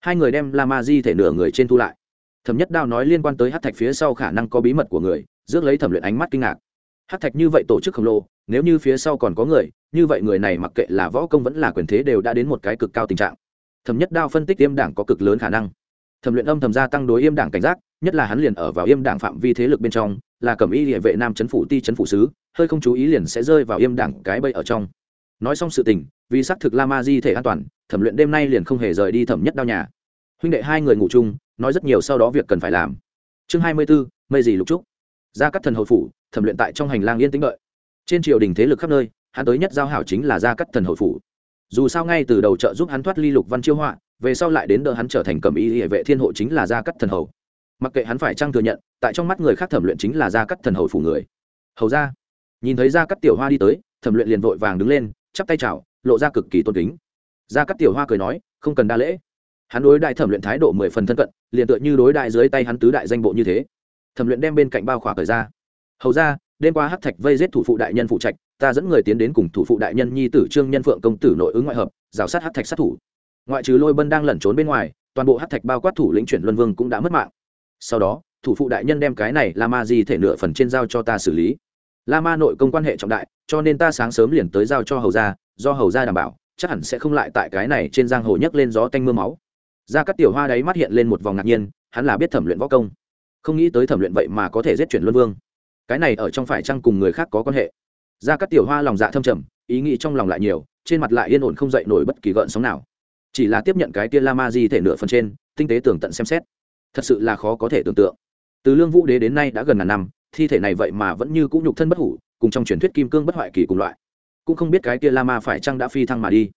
Hai người đem la ma di thể nửa người trên thu lại. Thẩm nhất đao nói liên quan tới hát thạch phía sau khả năng có bí mật của người, rước lấy thẩm luyện ánh mắt kinh ngạc. Hát thạch như vậy tổ chức khổng lồ, nếu như phía sau còn có người, như vậy người này mặc kệ là võ công vẫn là quyền thế đều đã đến một cái cực cao tình trạng. Thẩm nhất đao phân tích tiêm đảng có cực lớn khả năng thẩm luyện âm thầm gia tăng đối yêm đảng cảnh giác, nhất là hắn liền ở vào yêm đảng phạm vi thế lực bên trong, là cầm y địa vệ nam chấn phủ ti chấn phủ sứ, hơi không chú ý liền sẽ rơi vào yêm đảng cái bẫy ở trong. Nói xong sự tình, vì xác thực la ma di thể an toàn, thẩm luyện đêm nay liền không hề rời đi thẩm nhất đao nhà. Huynh đệ hai người ngủ chung, nói rất nhiều sau đó việc cần phải làm. Chương hai mươi b ố mây gì lục trúc. Ra các thần hậu phủ, thẩm luyện tại trong hành lang yên tĩnh đợi. Trên triều đình thế lực khắp nơi, hắn tới nhất giao hảo chính là gia các thần hậu phủ. Dù sao ngay từ đầu trợ giúp hắn thoát ly lục văn chiêu họa về sau lại đến đỡ hắn trở thành cầm y hệ vệ thiên hộ chính là gia cắt thần hầu. Mặc kệ hắn phải trang thừa nhận, tại trong mắt người khác thẩm luyện chính là gia cắt thần hầu phủ người. Hầu ra. Nhìn thấy gia cắt tiểu hoa đi tới, thẩm luyện liền vội vàng đứng lên, chắp tay chào, lộ ra cực kỳ tôn kính. Gia cắt tiểu hoa cười nói, không cần đa lễ. Hắn đối đại thẩm luyện thái độ mười phần thân cận, liền tựa như đối đại dưới tay hắn tứ đại danh bộ như thế. Thẩm luyện đem bên cạnh bao khỏa cởi ra. Hầu ra, đêm qua hắc thạch vây giết thủ phụ đại nhân phụ trạch, ta dẫn người tiến đến cùng thủ phụ đại nhân nhi tử trương nhân phượng công tử nội ứng ngoại hợp, rào sát hắc thạch sát thủ ngoại trừ lôi bân đang lẩn trốn bên ngoài, toàn bộ hát thạch bao quát thủ lĩnh chuyển luân vương cũng đã mất mạng. Sau đó, thủ phụ đại nhân đem cái này la ma di thể nửa phần trên giao cho ta xử lý. La ma nội công quan hệ trọng đại, cho nên ta sáng sớm liền tới giao cho hầu gia, do hầu gia đảm bảo, chắc hẳn sẽ không lại tại cái này trên giang hồ nhấc lên gió tanh mưa máu. Ra các tiểu hoa đáy mắt hiện lên một vòng ngạc nhiên, hắn là biết thẩm luyện võ công. Không nghĩ tới thẩm luyện vậy mà có thể giết chuyển luân vương. Cái này ở trong phải chăng cùng người khác có quan hệ? Ra các tiểu hoa lòng dạ thâm trầm, ý nghĩ trong lòng lại nhiều, trên mặt lại yên ổn không dậy nổi bất kỳ gợn sóng nào chỉ là tiếp nhận cái tia la ma di thể nửa phần trên, tinh tế tường tận xem xét. Thật sự là khó có thể tưởng tượng. Từ lương vũ đế đến nay đã gần ngàn năm, thi thể này vậy mà vẫn như cũng nhục thân bất hủ, cùng trong truyền thuyết kim cương bất hoại kỳ cùng loại. Cũng không biết cái tia la ma phải chăng đã phi thăng mà đi.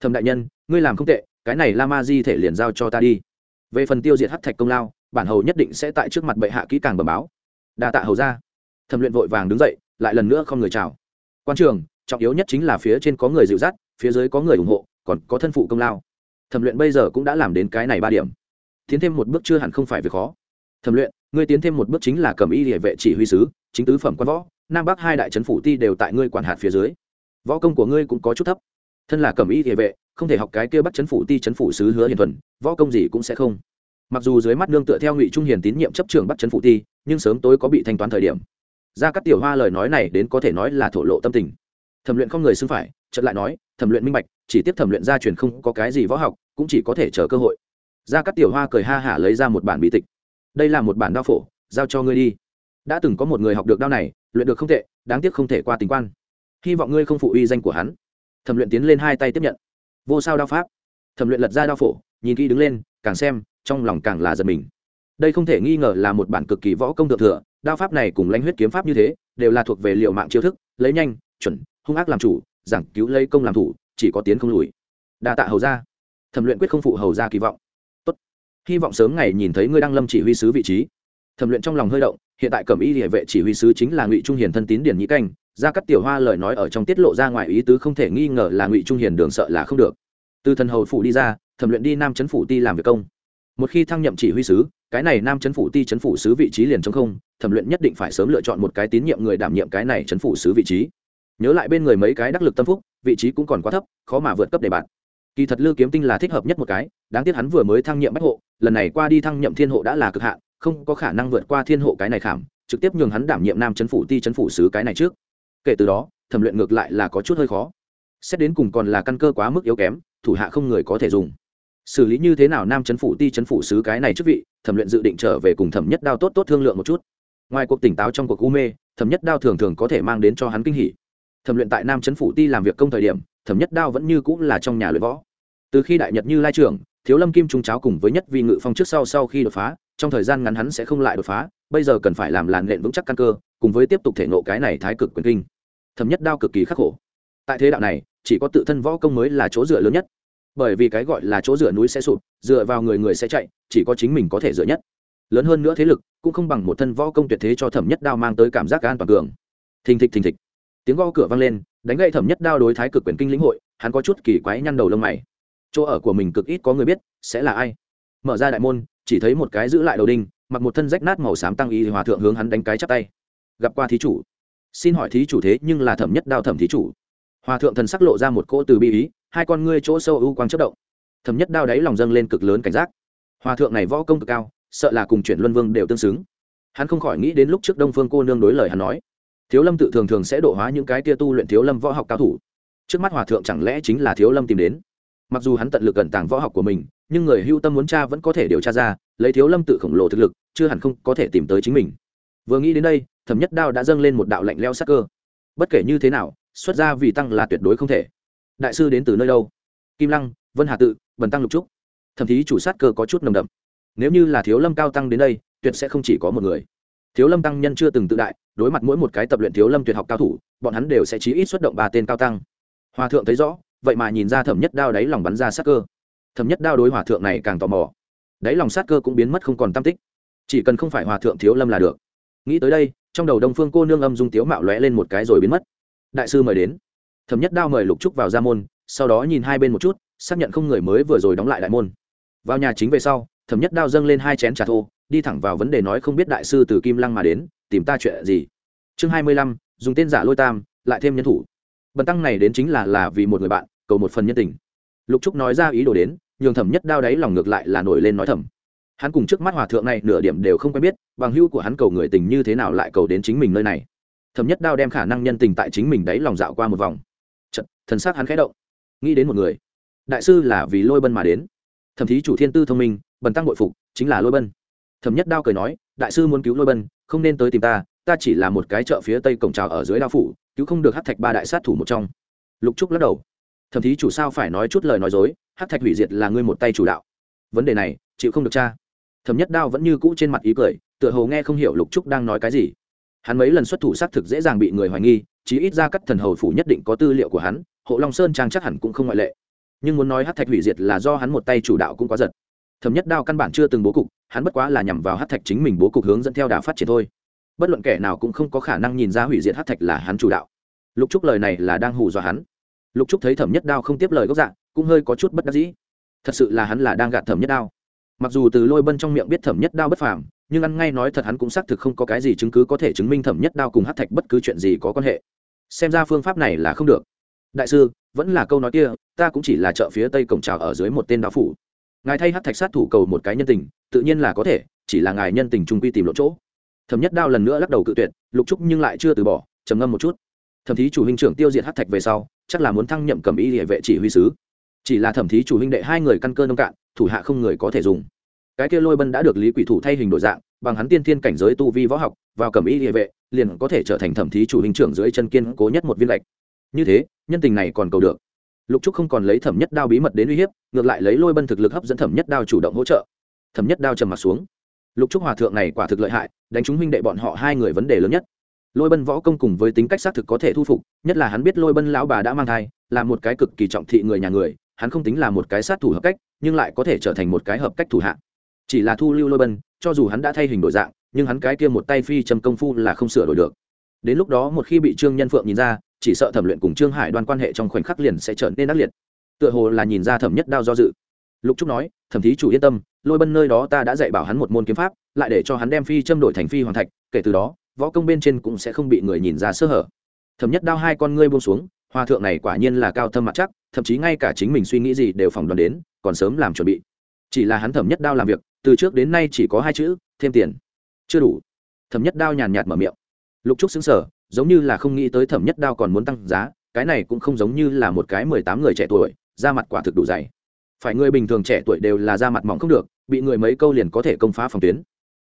Thầm đại nhân, ngươi làm không tệ, cái này la ma di thể liền giao cho ta đi. Về phần tiêu diệt hắc thạch công lao, bản hầu nhất định sẽ tại trước mặt bệ hạ kỹ càng bẩm báo. Đa tạ hầu ra thẩm luyện vội vàng đứng dậy, lại lần nữa không người chào. Quan trường, trọng yếu nhất chính là phía trên có người dịu dắt, phía dưới có người ủng hộ, còn có thân phụ công lao thẩm luyện bây giờ cũng đã làm đến cái này ba điểm. Tiến thêm một bước chưa hẳn không phải việc khó. Thẩm luyện, ngươi tiến thêm một bước chính là cầm y địa vệ chỉ huy sứ, chính tứ phẩm quan võ, nam bắc hai đại trấn phủ ti đều tại ngươi quản hạt phía dưới. Võ công của ngươi cũng có chút thấp. Thân là cầm y địa vệ, không thể học cái kia bắt trấn phủ ti, trấn phủ sứ hứa hiền thuần, võ công gì cũng sẽ không. Mặc dù dưới mắt nương tựa theo ngụy trung hiền tín nhiệm chấp trưởng bắt trấn phủ ti, nhưng sớm tối có bị thanh toán thời điểm. Ra các tiểu hoa lời nói này đến có thể nói là thổ lộ tâm tình. Thẩm luyện không người xưng phải chợt lại nói, thẩm luyện minh bạch, chỉ tiếp thẩm luyện gia truyền không có cái gì võ học, cũng chỉ có thể chờ cơ hội. Ra các tiểu hoa cười ha hả lấy ra một bản bí tịch. Đây là một bản đao phổ, giao cho ngươi đi. Đã từng có một người học được đao này, luyện được không tệ, đáng tiếc không thể qua tình quan. Hy vọng ngươi không phụ uy danh của hắn. Thẩm luyện tiến lên hai tay tiếp nhận. Vô sao đao pháp. Thẩm luyện lật ra đao phổ, nhìn kỹ đứng lên, càng xem, trong lòng càng là giật mình. Đây không thể nghi ngờ là một bản cực kỳ võ công thượng thừa, đao pháp này cùng lãnh huyết kiếm pháp như thế, đều là thuộc về liệu mạng chiêu thức, lấy nhanh, chuẩn, hung ác làm chủ giảng cứu lấy công làm thủ, chỉ có tiến không lùi. Đa tạ hầu ra thẩm luyện quyết không phụ hầu ra kỳ vọng. Tốt. Hy vọng sớm ngày nhìn thấy ngươi đang lâm chỉ huy sứ vị trí. Thẩm luyện trong lòng hơi động, hiện tại cẩm y địa vệ chỉ huy sứ chính là ngụy trung hiền thân tín điển nhĩ canh, ra các tiểu hoa lời nói ở trong tiết lộ ra ngoài ý tứ không thể nghi ngờ là ngụy trung hiền đường sợ là không được. Từ thần hầu phủ đi ra, thẩm luyện đi nam chấn phủ ti làm việc công. Một khi thăng nhậm chỉ huy sứ, cái này nam chấn phủ ti chấn phủ sứ vị trí liền chống không, thẩm luyện nhất định phải sớm lựa chọn một cái tín nhiệm người đảm nhiệm cái này chấn phủ sứ vị trí nhớ lại bên người mấy cái đắc lực tâm phúc, vị trí cũng còn quá thấp, khó mà vượt cấp đề bạt kỳ thật lư kiếm tinh là thích hợp nhất một cái, đáng tiếc hắn vừa mới thăng nhiệm bách hộ, lần này qua đi thăng nhậm thiên hộ đã là cực hạn, không có khả năng vượt qua thiên hộ cái này khảm, trực tiếp nhường hắn đảm nhiệm nam chấn phủ ti chấn phủ sứ cái này trước. Kể từ đó, thẩm luyện ngược lại là có chút hơi khó. Xét đến cùng còn là căn cơ quá mức yếu kém, thủ hạ không người có thể dùng. Xử lý như thế nào nam chấn phủ ti chấn phủ sứ cái này trước vị, thẩm luyện dự định trở về cùng thẩm nhất đao tốt tốt thương lượng một chút. Ngoài cuộc tỉnh táo trong cuộc u mê, thẩm nhất đao thường thường có thể mang đến cho hắn kinh hỉ thẩm luyện tại nam chấn phủ ti làm việc công thời điểm, thẩm nhất đao vẫn như cũng là trong nhà luyện võ. Từ khi đại nhật như lai trưởng, thiếu lâm kim trung cháo cùng với nhất vi ngự phong trước sau sau khi đột phá, trong thời gian ngắn hắn sẽ không lại đột phá, bây giờ cần phải làm làn lện vững chắc căn cơ, cùng với tiếp tục thể nộ cái này thái cực quyền kinh. Thẩm nhất đao cực kỳ khắc khổ. Tại thế đạo này, chỉ có tự thân võ công mới là chỗ dựa lớn nhất. Bởi vì cái gọi là chỗ dựa núi sẽ sụp, dựa vào người người sẽ chạy, chỉ có chính mình có thể dựa nhất. Lớn hơn nữa thế lực, cũng không bằng một thân võ công tuyệt thế cho thẩm nhất đao mang tới cảm giác an toàn cường. Thình thịch thình thịch tiếng gõ cửa vang lên, đánh gậy thẩm nhất đao đối thái cực quyền kinh lĩnh hội, hắn có chút kỳ quái nhăn đầu lông mày. Chỗ ở của mình cực ít có người biết, sẽ là ai? Mở ra đại môn, chỉ thấy một cái giữ lại đầu đinh, mặc một thân rách nát màu xám tăng y hòa thượng hướng hắn đánh cái chắp tay. Gặp qua thí chủ. Xin hỏi thí chủ thế nhưng là thẩm nhất đao thẩm thí chủ. Hòa thượng thần sắc lộ ra một cỗ từ bi ý, hai con ngươi chỗ sâu ưu quang chất động. Thẩm nhất đao đáy lòng dâng lên cực lớn cảnh giác. Hòa thượng này võ công cực cao, sợ là cùng chuyển luân vương đều tương xứng. Hắn không khỏi nghĩ đến lúc trước đông phương cô nương đối lời hắn nói thiếu lâm tự thường thường sẽ độ hóa những cái tia tu luyện thiếu lâm võ học cao thủ. Trước mắt hòa thượng chẳng lẽ chính là thiếu lâm tìm đến? Mặc dù hắn tận lực cẩn tàng võ học của mình, nhưng người hưu tâm muốn tra vẫn có thể điều tra ra, lấy thiếu lâm tự khổng lồ thực lực, chưa hẳn không có thể tìm tới chính mình. Vừa nghĩ đến đây, thẩm nhất đao đã dâng lên một đạo lạnh leo sắc cơ. Bất kể như thế nào, xuất ra vì tăng là tuyệt đối không thể. Đại sư đến từ nơi đâu? Kim lăng, vân hà tự, bần tăng lục trúc. Thậm chí chủ sát cơ có chút nồng đậm. Nếu như là thiếu lâm cao tăng đến đây, tuyệt sẽ không chỉ có một người thiếu lâm tăng nhân chưa từng tự đại, đối mặt mỗi một cái tập luyện thiếu lâm tuyệt học cao thủ, bọn hắn đều sẽ chí ít xuất động ba tên cao tăng. Hòa thượng thấy rõ, vậy mà nhìn ra thẩm nhất đao đáy lòng bắn ra sát cơ. Thẩm nhất đao đối hòa thượng này càng tò mò. Đáy lòng sát cơ cũng biến mất không còn tam tích. Chỉ cần không phải hòa thượng thiếu lâm là được. Nghĩ tới đây, trong đầu đông phương cô nương âm dung tiếu mạo lóe lên một cái rồi biến mất. Đại sư mời đến. Thẩm nhất đao mời lục trúc vào ra môn, sau đó nhìn hai bên một chút, xác nhận không người mới vừa rồi đóng lại đại môn. Vào nhà chính về sau thẩm nhất đao dâng lên hai chén trà thô đi thẳng vào vấn đề nói không biết đại sư từ kim lăng mà đến tìm ta chuyện gì? Chương hai mươi lăm dùng tên giả lôi tam lại thêm nhân thủ. Bần tăng này đến chính là là vì một người bạn cầu một phần nhân tình. Lục trúc nói ra ý đồ đến nhường thẩm nhất đao đáy lòng ngược lại là nổi lên nói thầm. Hắn cùng trước mắt hòa thượng này nửa điểm đều không quen biết bằng hưu của hắn cầu người tình như thế nào lại cầu đến chính mình nơi này. Thẩm nhất đao đem khả năng nhân tình tại chính mình đấy lòng dạo qua một vòng. Chật, thần sắc hắn khẽ động. Nghĩ đến một người. Đại sư là vì lôi bân mà đến. Thậm chí chủ thiên tư thông minh bần tăng bội phục, chính là lôi bân. Thẩm nhất đao cười nói, đại sư muốn cứu lôi bân, không nên tới tìm ta ta chỉ là một cái chợ phía tây cổng trào ở dưới đao phủ, cứu không được hát thạch ba đại sát thủ một trong. Lục trúc lắc đầu. Thậm chí chủ sao phải nói chút lời nói dối hát thạch hủy diệt là ngươi một tay chủ đạo. Vấn đề này, chịu không được cha. Thẩm nhất đao vẫn như cũ trên mặt ý cười, tựa hồ nghe không hiểu lục trúc đang nói cái gì. Hắn mấy lần xuất thủ xác thực dễ dàng bị người hoài nghi, chí ít ra các thần hầu phủ nhất định có tư liệu của hắn, hộ long sơn trang chắc hẳn cũng không ngoại lệ. Nhưng muốn nói hát thạch hủy diệt là do hắn một tay chủ đạo cũng quá giật thẩm nhất đao căn bản chưa từng bố cục, hắn bất quá là nhằm vào hát thạch chính mình bố cục hướng dẫn theo đà phát triển thôi. Bất luận kẻ nào cũng không có khả năng nhìn ra hủy diệt hát thạch là hắn chủ đạo. Lục trúc lời này là đang hù dọa hắn. Lục trúc thấy thẩm nhất đao không tiếp lời gốc dạng cũng hơi có chút bất đắc dĩ. Thật sự là hắn là đang gạt thẩm nhất đao. Mặc dù từ lôi bân trong miệng biết thẩm nhất đao bất phàm, nhưng ăn ngay nói thật hắn cũng xác thực không có cái gì chứng cứ có thể chứng minh thẩm nhất đao cùng hát thạch bất cứ chuyện gì có quan hệ. Xem ra phương pháp này là không được. Đại sư, vẫn là câu nói kia, ta cũng chỉ là chợ phía tây cổng trào ở dưới một tên đao phủ ngài thay hát thạch sát thủ cầu một cái nhân tình, tự nhiên là có thể, chỉ là ngài nhân tình trung quy tìm lộ chỗ. Thẩm nhất đao lần nữa lắc đầu cự tuyệt, lục trúc nhưng lại chưa từ bỏ, trầm ngâm một chút. Thẩm thí chủ huynh trưởng tiêu diệt hát thạch về sau, chắc là muốn thăng nhậm cầm y địa vệ chỉ huy sứ. Chỉ là thẩm thí chủ huynh đệ hai người căn cơ nông cạn, thủ hạ không người có thể dùng. Cái kia lôi bân đã được lý quỷ thủ thay hình đổi dạng, bằng hắn tiên thiên cảnh giới tu vi võ học, vào cầm y địa vệ, liền có thể trở thành thẩm thí chủ huynh trưởng dưới chân kiên cố nhất một viên lệch như thế, nhân tình này còn cầu được lục trúc không còn lấy thẩm nhất đao bí mật đến uy hiếp, ngược lại lấy lôi bân thực lực hấp dẫn thẩm nhất đao chủ động hỗ trợ. Thẩm nhất đao trầm m ặ t xuống. Lục trúc hòa thượng này quả thực lợi hại, đánh chúng huynh đệ bọn họ hai người vấn đề lớn nhất. Lôi bân võ công cùng với tính cách xác thực có thể thu phục, nhất là hắn biết lôi bân lão bà đã mang thai, là một cái cực kỳ trọng thị người nhà người, hắn không tính là một cái sát thủ hợp cách, nhưng lại có thể trở thành một cái hợp cách thủ hạ. Chỉ là thu lưu lôi bân, cho dù hắn đã thay hình đổi dạng, nhưng hắn cái kia một tay phi châm công phu là không sửa đổi được. Đến lúc đó một khi bị trương nhân phượng nhìn ra chỉ sợ thẩm luyện cùng trương hải đoan quan hệ trong khoảnh khắc liền sẽ trở nên ác liệt. Tựa hồ là nhìn ra thẩm nhất đao do dự. Lục trúc nói, thẩm thí chủ yên tâm, lôi bân nơi đó ta đã dạy bảo hắn một môn kiếm pháp, lại để cho hắn đem phi châm đổi thành phi hoàng thạch, kể từ đó, võ công bên trên cũng sẽ không bị người nhìn ra sơ hở. Thẩm nhất đao hai con ngươi buông xuống hòa thượng này quả nhiên là cao thâm mặt chắc, thậm chí ngay cả chính mình suy nghĩ gì đều phỏng đoán đến, còn sớm làm chuẩn bị. Chỉ là hắn thẩm nhất đao làm việc, từ trước đến nay chỉ có hai chữ, thêm tiền. Chưa đủ. Thẩm nhất đao nhàn nhạt mở miệng. Lục trúc xứng sở giống như là không nghĩ tới thẩm nhất đao còn muốn tăng giá, cái này cũng không giống như là một cái mười tám người trẻ tuổi, da mặt quả thực đủ dày. Phải người bình thường trẻ tuổi đều là da mặt mỏng không được, bị người mấy câu liền có thể công phá phòng tuyến.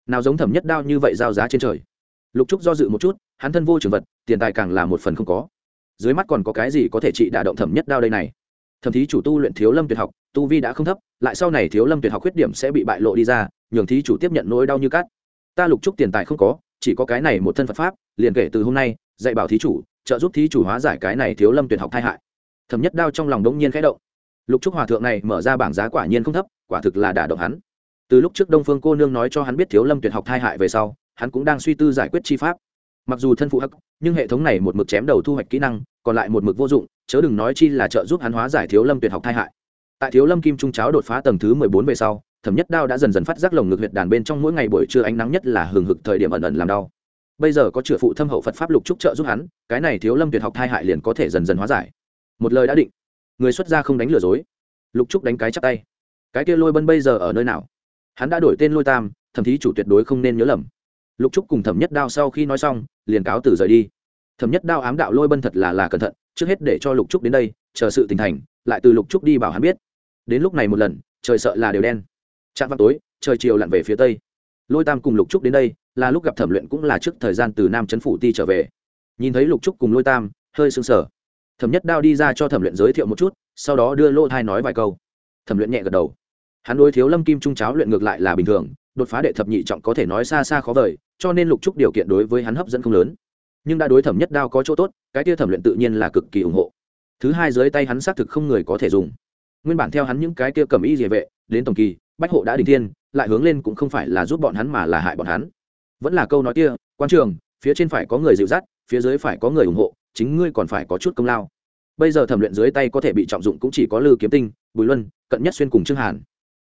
Nào giống thẩm nhất đao như vậy giao giá trên trời. Lục trúc do dự một chút, hắn thân vô trường vật, tiền tài càng là một phần không có. Dưới mắt còn có cái gì có thể trị đả động thẩm nhất đao đây này? Thậm thí chủ tu luyện thiếu lâm tuyệt học, tu vi đã không thấp, lại sau này thiếu lâm tuyệt học khuyết điểm sẽ bị bại lộ đi ra, nhường thí chủ tiếp nhận nỗi đau như cát. Ta lục trúc tiền tài không có chỉ có cái này một thân phật pháp, liền kể từ hôm nay, dạy bảo thí chủ, trợ giúp thí chủ hóa giải cái này thiếu lâm tuyển học thai hại. Thẩm nhất đao trong lòng đống nhiên khẽ động. Lục trúc hòa thượng này mở ra bảng giá quả nhiên không thấp, quả thực là đả động hắn. Từ lúc trước đông phương cô nương nói cho hắn biết thiếu lâm tuyển học thai hại về sau, hắn cũng đang suy tư giải quyết chi pháp. Mặc dù thân phụ hắc, nhưng hệ thống này một mực chém đầu thu hoạch kỹ năng, còn lại một mực vô dụng, chớ đừng nói chi là trợ giúp hắn hóa giải thiếu lâm tuyển học thai hại tại thiếu lâm kim trung cháo đột phá tầng thứ mười bốn về sau, thẩm nhất đao đã dần dần phát giác lồng ngực huyệt đàn bên trong mỗi ngày buổi trưa ánh nắng nhất là hừng hực thời điểm ẩn ẩn làm đau. Bây giờ có chữa phụ thâm hậu phật pháp lục trúc trợ giúp hắn, cái này thiếu lâm tuyệt học thai hại liền có thể dần dần hóa giải. Một lời đã định, người xuất gia không đánh lừa dối. Lục trúc đánh cái chắp tay. Cái kia lôi bân bây giờ ở nơi nào? Hắn đã đổi tên lôi tam, thậm chí chủ tuyệt đối không nên nhớ lầm. Lục trúc cùng thẩm nhất đao sau khi nói xong, liền cáo từ rời đi. Thẩm nhất đao ám đạo lôi bân thật là là cẩn thận, trước hết để cho lục trúc đến đây, chờ sự tình thành, lại từ lục trúc đi bảo hắn biết đến lúc này một lần, trời sợ là đều đen. Trạng vào tối, trời chiều lặn về phía tây. Lôi tam cùng lục trúc đến đây, là lúc gặp thẩm luyện cũng là trước thời gian từ nam trấn phủ ti trở về. Nhìn thấy lục trúc cùng lôi tam, hơi sưng sở thẩm nhất đao đi ra cho thẩm luyện giới thiệu một chút, sau đó đưa lô thai nói vài câu. Thẩm luyện nhẹ gật đầu. Hắn đối thiếu lâm kim trung cháo luyện ngược lại là bình thường, đột phá đệ thập nhị trọng có thể nói xa xa khó vời, cho nên lục trúc điều kiện đối với hắn hấp dẫn không lớn. Nhưng đã đối thẩm nhất đao có chỗ tốt, cái tia thẩm luyện tự nhiên là cực kỳ ủng hộ. Thứ hai dưới tay hắn xác thực không người có thể dùng nguyên bản theo hắn những cái kia cầm y địa vệ, đến tổng kỳ, bách hộ đã đình thiên, lại hướng lên cũng không phải là giúp bọn hắn mà là hại bọn hắn. Vẫn là câu nói kia, quan trường, phía trên phải có người dịu dắt, phía dưới phải có người ủng hộ, chính ngươi còn phải có chút công lao. Bây giờ thẩm luyện dưới tay có thể bị trọng dụng cũng chỉ có lư kiếm tinh, bùi luân, cận nhất xuyên cùng trương hàn.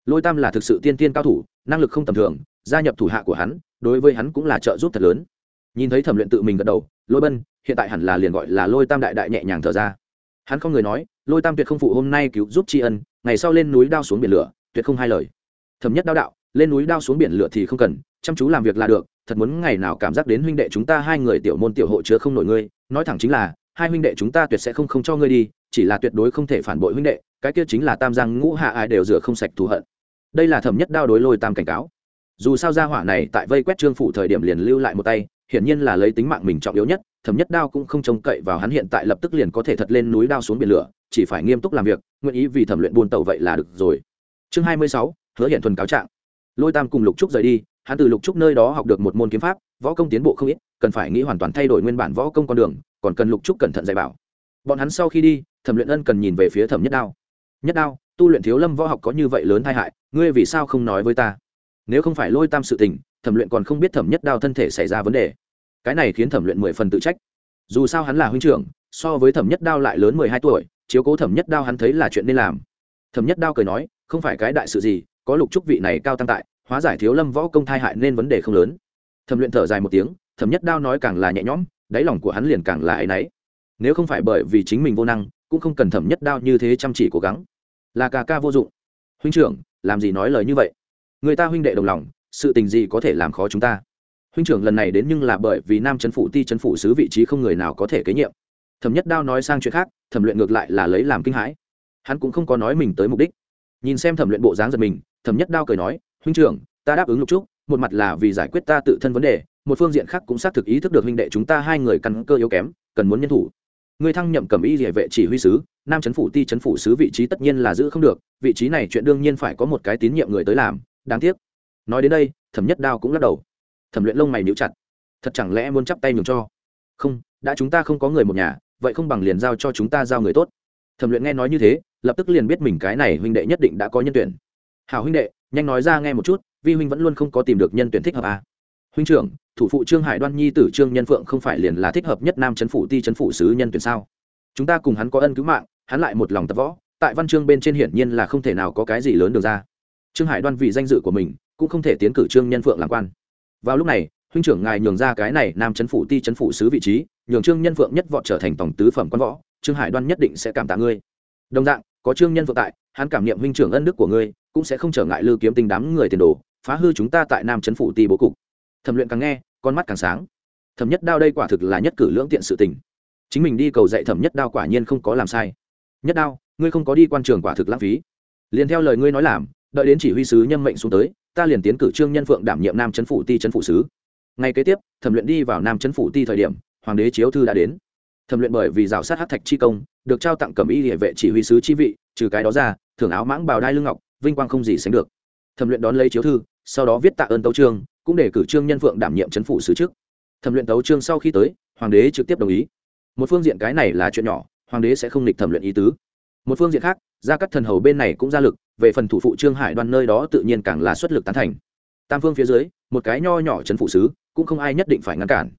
Lôi tam là thực sự tiên tiên cao thủ, năng lực không tầm thường, gia nhập thủ hạ của hắn, đối với hắn cũng là trợ giúp thật lớn. Nhìn thấy thẩm luyện tự mình gật đầu, lôi bân, hiện tại hẳn là liền gọi là lôi tam đại đại nhẹ nhàng thở ra. Hắn không người nói lôi tam tuyệt không phụ hôm nay cứu giúp tri ân, ngày sau lên núi đao xuống biển lửa, tuyệt không hai lời. Thẩm nhất đao đạo, lên núi đao xuống biển lửa thì không cần, chăm chú làm việc là được, thật muốn ngày nào cảm giác đến huynh đệ chúng ta hai người tiểu môn tiểu hộ chứa không nổi ngươi, nói thẳng chính là, hai huynh đệ chúng ta tuyệt sẽ không không cho ngươi đi, chỉ là tuyệt đối không thể phản bội huynh đệ, cái kia chính là tam giang ngũ hạ ai đều rửa không sạch thù hận. Đây là thẩm nhất đao đối lôi tam cảnh cáo. Dù sao gia hỏa này tại vây quét trương phủ thời điểm liền lưu lại một tay, hiển nhiên là lấy tính mạng mình trọng yếu nhất thẩm nhất đao cũng không trông cậy vào hắn hiện tại lập tức liền có thể thật lên núi đao xuống biển lửa, chỉ phải nghiêm túc làm việc, nguyện ý vì thẩm luyện buôn tàu vậy là được rồi. Chương hai mươi sáu, hứa hiện thuần cáo trạng. Lôi tam cùng lục trúc rời đi, hắn từ lục trúc nơi đó học được một môn kiếm pháp, võ công tiến bộ không ít, cần phải nghĩ hoàn toàn thay đổi nguyên bản võ công con đường, còn cần lục trúc cẩn thận dạy bảo. Bọn hắn sau khi đi, thẩm luyện ân cần nhìn về phía thẩm nhất đao. Nhất đao, tu luyện thiếu lâm võ học có như vậy lớn tai hại, ngươi vì sao không nói với ta? Nếu không phải lôi tam sự tình, thẩm luyện còn không biết thẩm nhất đao thân thể xảy ra vấn đề cái này khiến thẩm luyện mười phần tự trách. Dù sao hắn là huynh trưởng, so với thẩm nhất đao lại lớn mười hai tuổi, chiếu cố thẩm nhất đao hắn thấy là chuyện nên làm. Thẩm nhất đao cười nói, không phải cái đại sự gì, có lục trúc vị này cao tăng tại, hóa giải thiếu lâm võ công thai hại nên vấn đề không lớn. Thẩm luyện thở dài một tiếng, thẩm nhất đao nói càng là nhẹ nhõm, đáy lòng của hắn liền càng là áy náy. Nếu không phải bởi vì chính mình vô năng, cũng không cần thẩm nhất đao như thế chăm chỉ cố gắng. Là ca ca vô dụng. Huynh trưởng, làm gì nói lời như vậy? Người ta huynh đệ đồng lòng, sự tình gì có thể làm khó chúng ta? Huynh trưởng lần này đến nhưng là bởi vì nam trấn phủ, ti trấn phủ sứ vị trí không người nào có thể kế nhiệm. Thẩm nhất đao nói sang chuyện khác, thẩm luyện ngược lại là lấy làm kinh hãi. Hắn cũng không có nói mình tới mục đích. Nhìn xem thẩm luyện bộ dáng giật mình, thẩm nhất đao cười nói, huynh trưởng, ta đáp ứng lục trúc, một mặt là vì giải quyết ta tự thân vấn đề, một phương diện khác cũng xác thực ý thức được huynh đệ chúng ta hai người căn cơ yếu kém, cần muốn nhân thủ. Người thăng nhậm cầm y địa vệ chỉ huy sứ, nam trấn phủ, ti trấn phủ sứ vị trí tất nhiên là giữ không được, vị trí này chuyện đương nhiên phải có một cái tín nhiệm người tới làm, đáng tiếc. Nói đến đây, thẩm nhất đao cũng lắc đầu thẩm luyện lông mày níu chặt. Thật chẳng lẽ muốn chắp tay nhường cho? Không, đã chúng ta không có người một nhà, vậy không bằng liền giao cho chúng ta giao người tốt. Thẩm luyện nghe nói như thế, lập tức liền biết mình cái này huynh đệ nhất định đã có nhân tuyển. Hảo huynh đệ, nhanh nói ra nghe một chút, vi huynh vẫn luôn không có tìm được nhân tuyển thích hợp à. huynh trưởng, thủ phụ trương hải đoan nhi tử trương nhân phượng không phải liền là thích hợp nhất nam chấn phủ ti chấn phủ sứ nhân tuyển sao? Chúng ta cùng hắn có ân cứu mạng, hắn lại một lòng tập võ, tại văn chương bên trên hiển nhiên là không thể nào có cái gì lớn được ra. Trương hải đoan vì danh dự của mình, cũng không thể tiến cử trương nhân phượng làm quan vào lúc này, huynh trưởng ngài nhường ra cái này nam chấn phủ ti chấn phủ sứ vị trí, nhường trương nhân phượng nhất vọt trở thành tổng tứ phẩm quan võ, trương hải đoan nhất định sẽ cảm tạ ngươi. Đồng dạng, có trương nhân vượng tại, hắn cảm niệm huynh trưởng ân đức của ngươi, cũng sẽ không trở ngại lưu kiếm tình đám người tiền đồ, phá hư chúng ta tại nam chấn phủ ti bố cục. Thẩm luyện càng nghe, con mắt càng sáng. Thẩm nhất đao đây quả thực là nhất cử lưỡng tiện sự tình. Chính mình đi cầu dạy thẩm nhất đao quả nhiên không có làm sai. Nhất đao, ngươi không có đi quan trường quả thực lãng phí. Liền theo lời ngươi nói làm, đợi đến chỉ huy sứ nhâm mệnh xuống tới ta liền tiến cử trương nhân phượng đảm nhiệm nam chấn phủ ti chấn phủ sứ. Ngay kế tiếp, thẩm luyện đi vào nam chấn phủ ti thời điểm, hoàng đế chiếu thư đã đến. Thẩm luyện bởi vì rào sát hát thạch chi công, được trao tặng cầm y địa vệ chỉ huy sứ chi vị, trừ cái đó ra, thưởng áo mãng bào đai lưng ngọc, vinh quang không gì sánh được. Thẩm luyện đón lấy chiếu thư, sau đó viết tạ ơn tấu trương cũng để cử trương nhân phượng đảm nhiệm chấn phủ sứ trước. Thẩm luyện tấu trương sau khi tới, hoàng đế trực tiếp đồng ý. Một phương diện cái này là chuyện nhỏ, hoàng đế sẽ không lịch thẩm luyện ý tứ một phương diện khác, gia cắt thần hầu bên này cũng ra lực, về phần thủ phụ trương hải đoan nơi đó tự nhiên càng là xuất lực tán thành. Tam phương phía dưới, một cái nho nhỏ trấn phụ sứ, cũng không ai nhất định phải ngăn cản.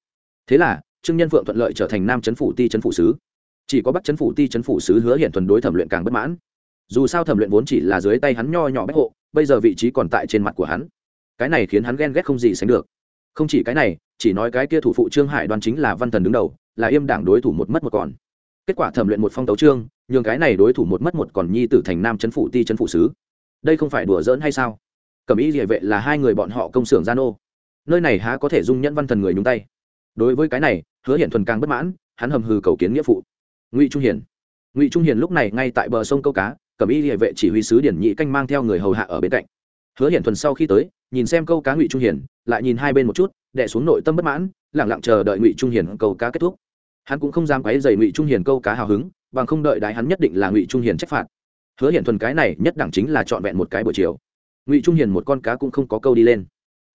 Thế là, trương nhân phượng thuận lợi trở thành nam trấn phủ ti trấn phụ sứ. Chỉ có bắc trấn phủ ti trấn phụ sứ hứa hiện thuần đối thẩm luyện càng bất mãn. Dù sao thẩm luyện vốn chỉ là dưới tay hắn nho nhỏ bách hộ, bây giờ vị trí còn tại trên mặt của hắn. Cái này khiến hắn ghen ghét không gì sánh được. Không chỉ cái này, chỉ nói cái kia thủ phụ trương hải đoan chính là văn thần đứng đầu, là im đảng đối thủ một mất một còn kết quả thẩm luyện một phong tấu trương nhường cái này đối thủ một mất một còn nhi tử thành nam chấn phủ ti chấn phủ sứ. Đây không phải đùa giỡn hay sao? Cẩm ý địa vệ là hai người bọn họ công xưởng gian ô nơi này há có thể dung nhẫn văn thần người nhúng tay. Đối với cái này, hứa hiện thuần càng bất mãn, hắn hầm hừ cầu kiến nghĩa phụ. Ngụy trung hiền ngụy trung hiền lúc này ngay tại bờ sông câu cá, cẩm y địa vệ chỉ huy sứ điển nhị canh mang theo người hầu hạ ở bên cạnh. Hứa hiện thuần sau khi tới, nhìn xem câu cá ngụy trung hiền lại nhìn hai bên một chút đẻ xuống nội tâm bất mãn lẳng lặng chờ đợi ngụy trung hiền câu cá kết thúc hắn cũng không dám quấy dày ngụy trung hiền câu cá hào hứng, bằng không đợi đại hắn nhất định là ngụy trung hiền trách phạt. Hứa hiển thuần cái này nhất đẳng chính là trọn vẹn một cái buổi chiều. Ngụy trung hiền một con cá cũng không có câu đi lên.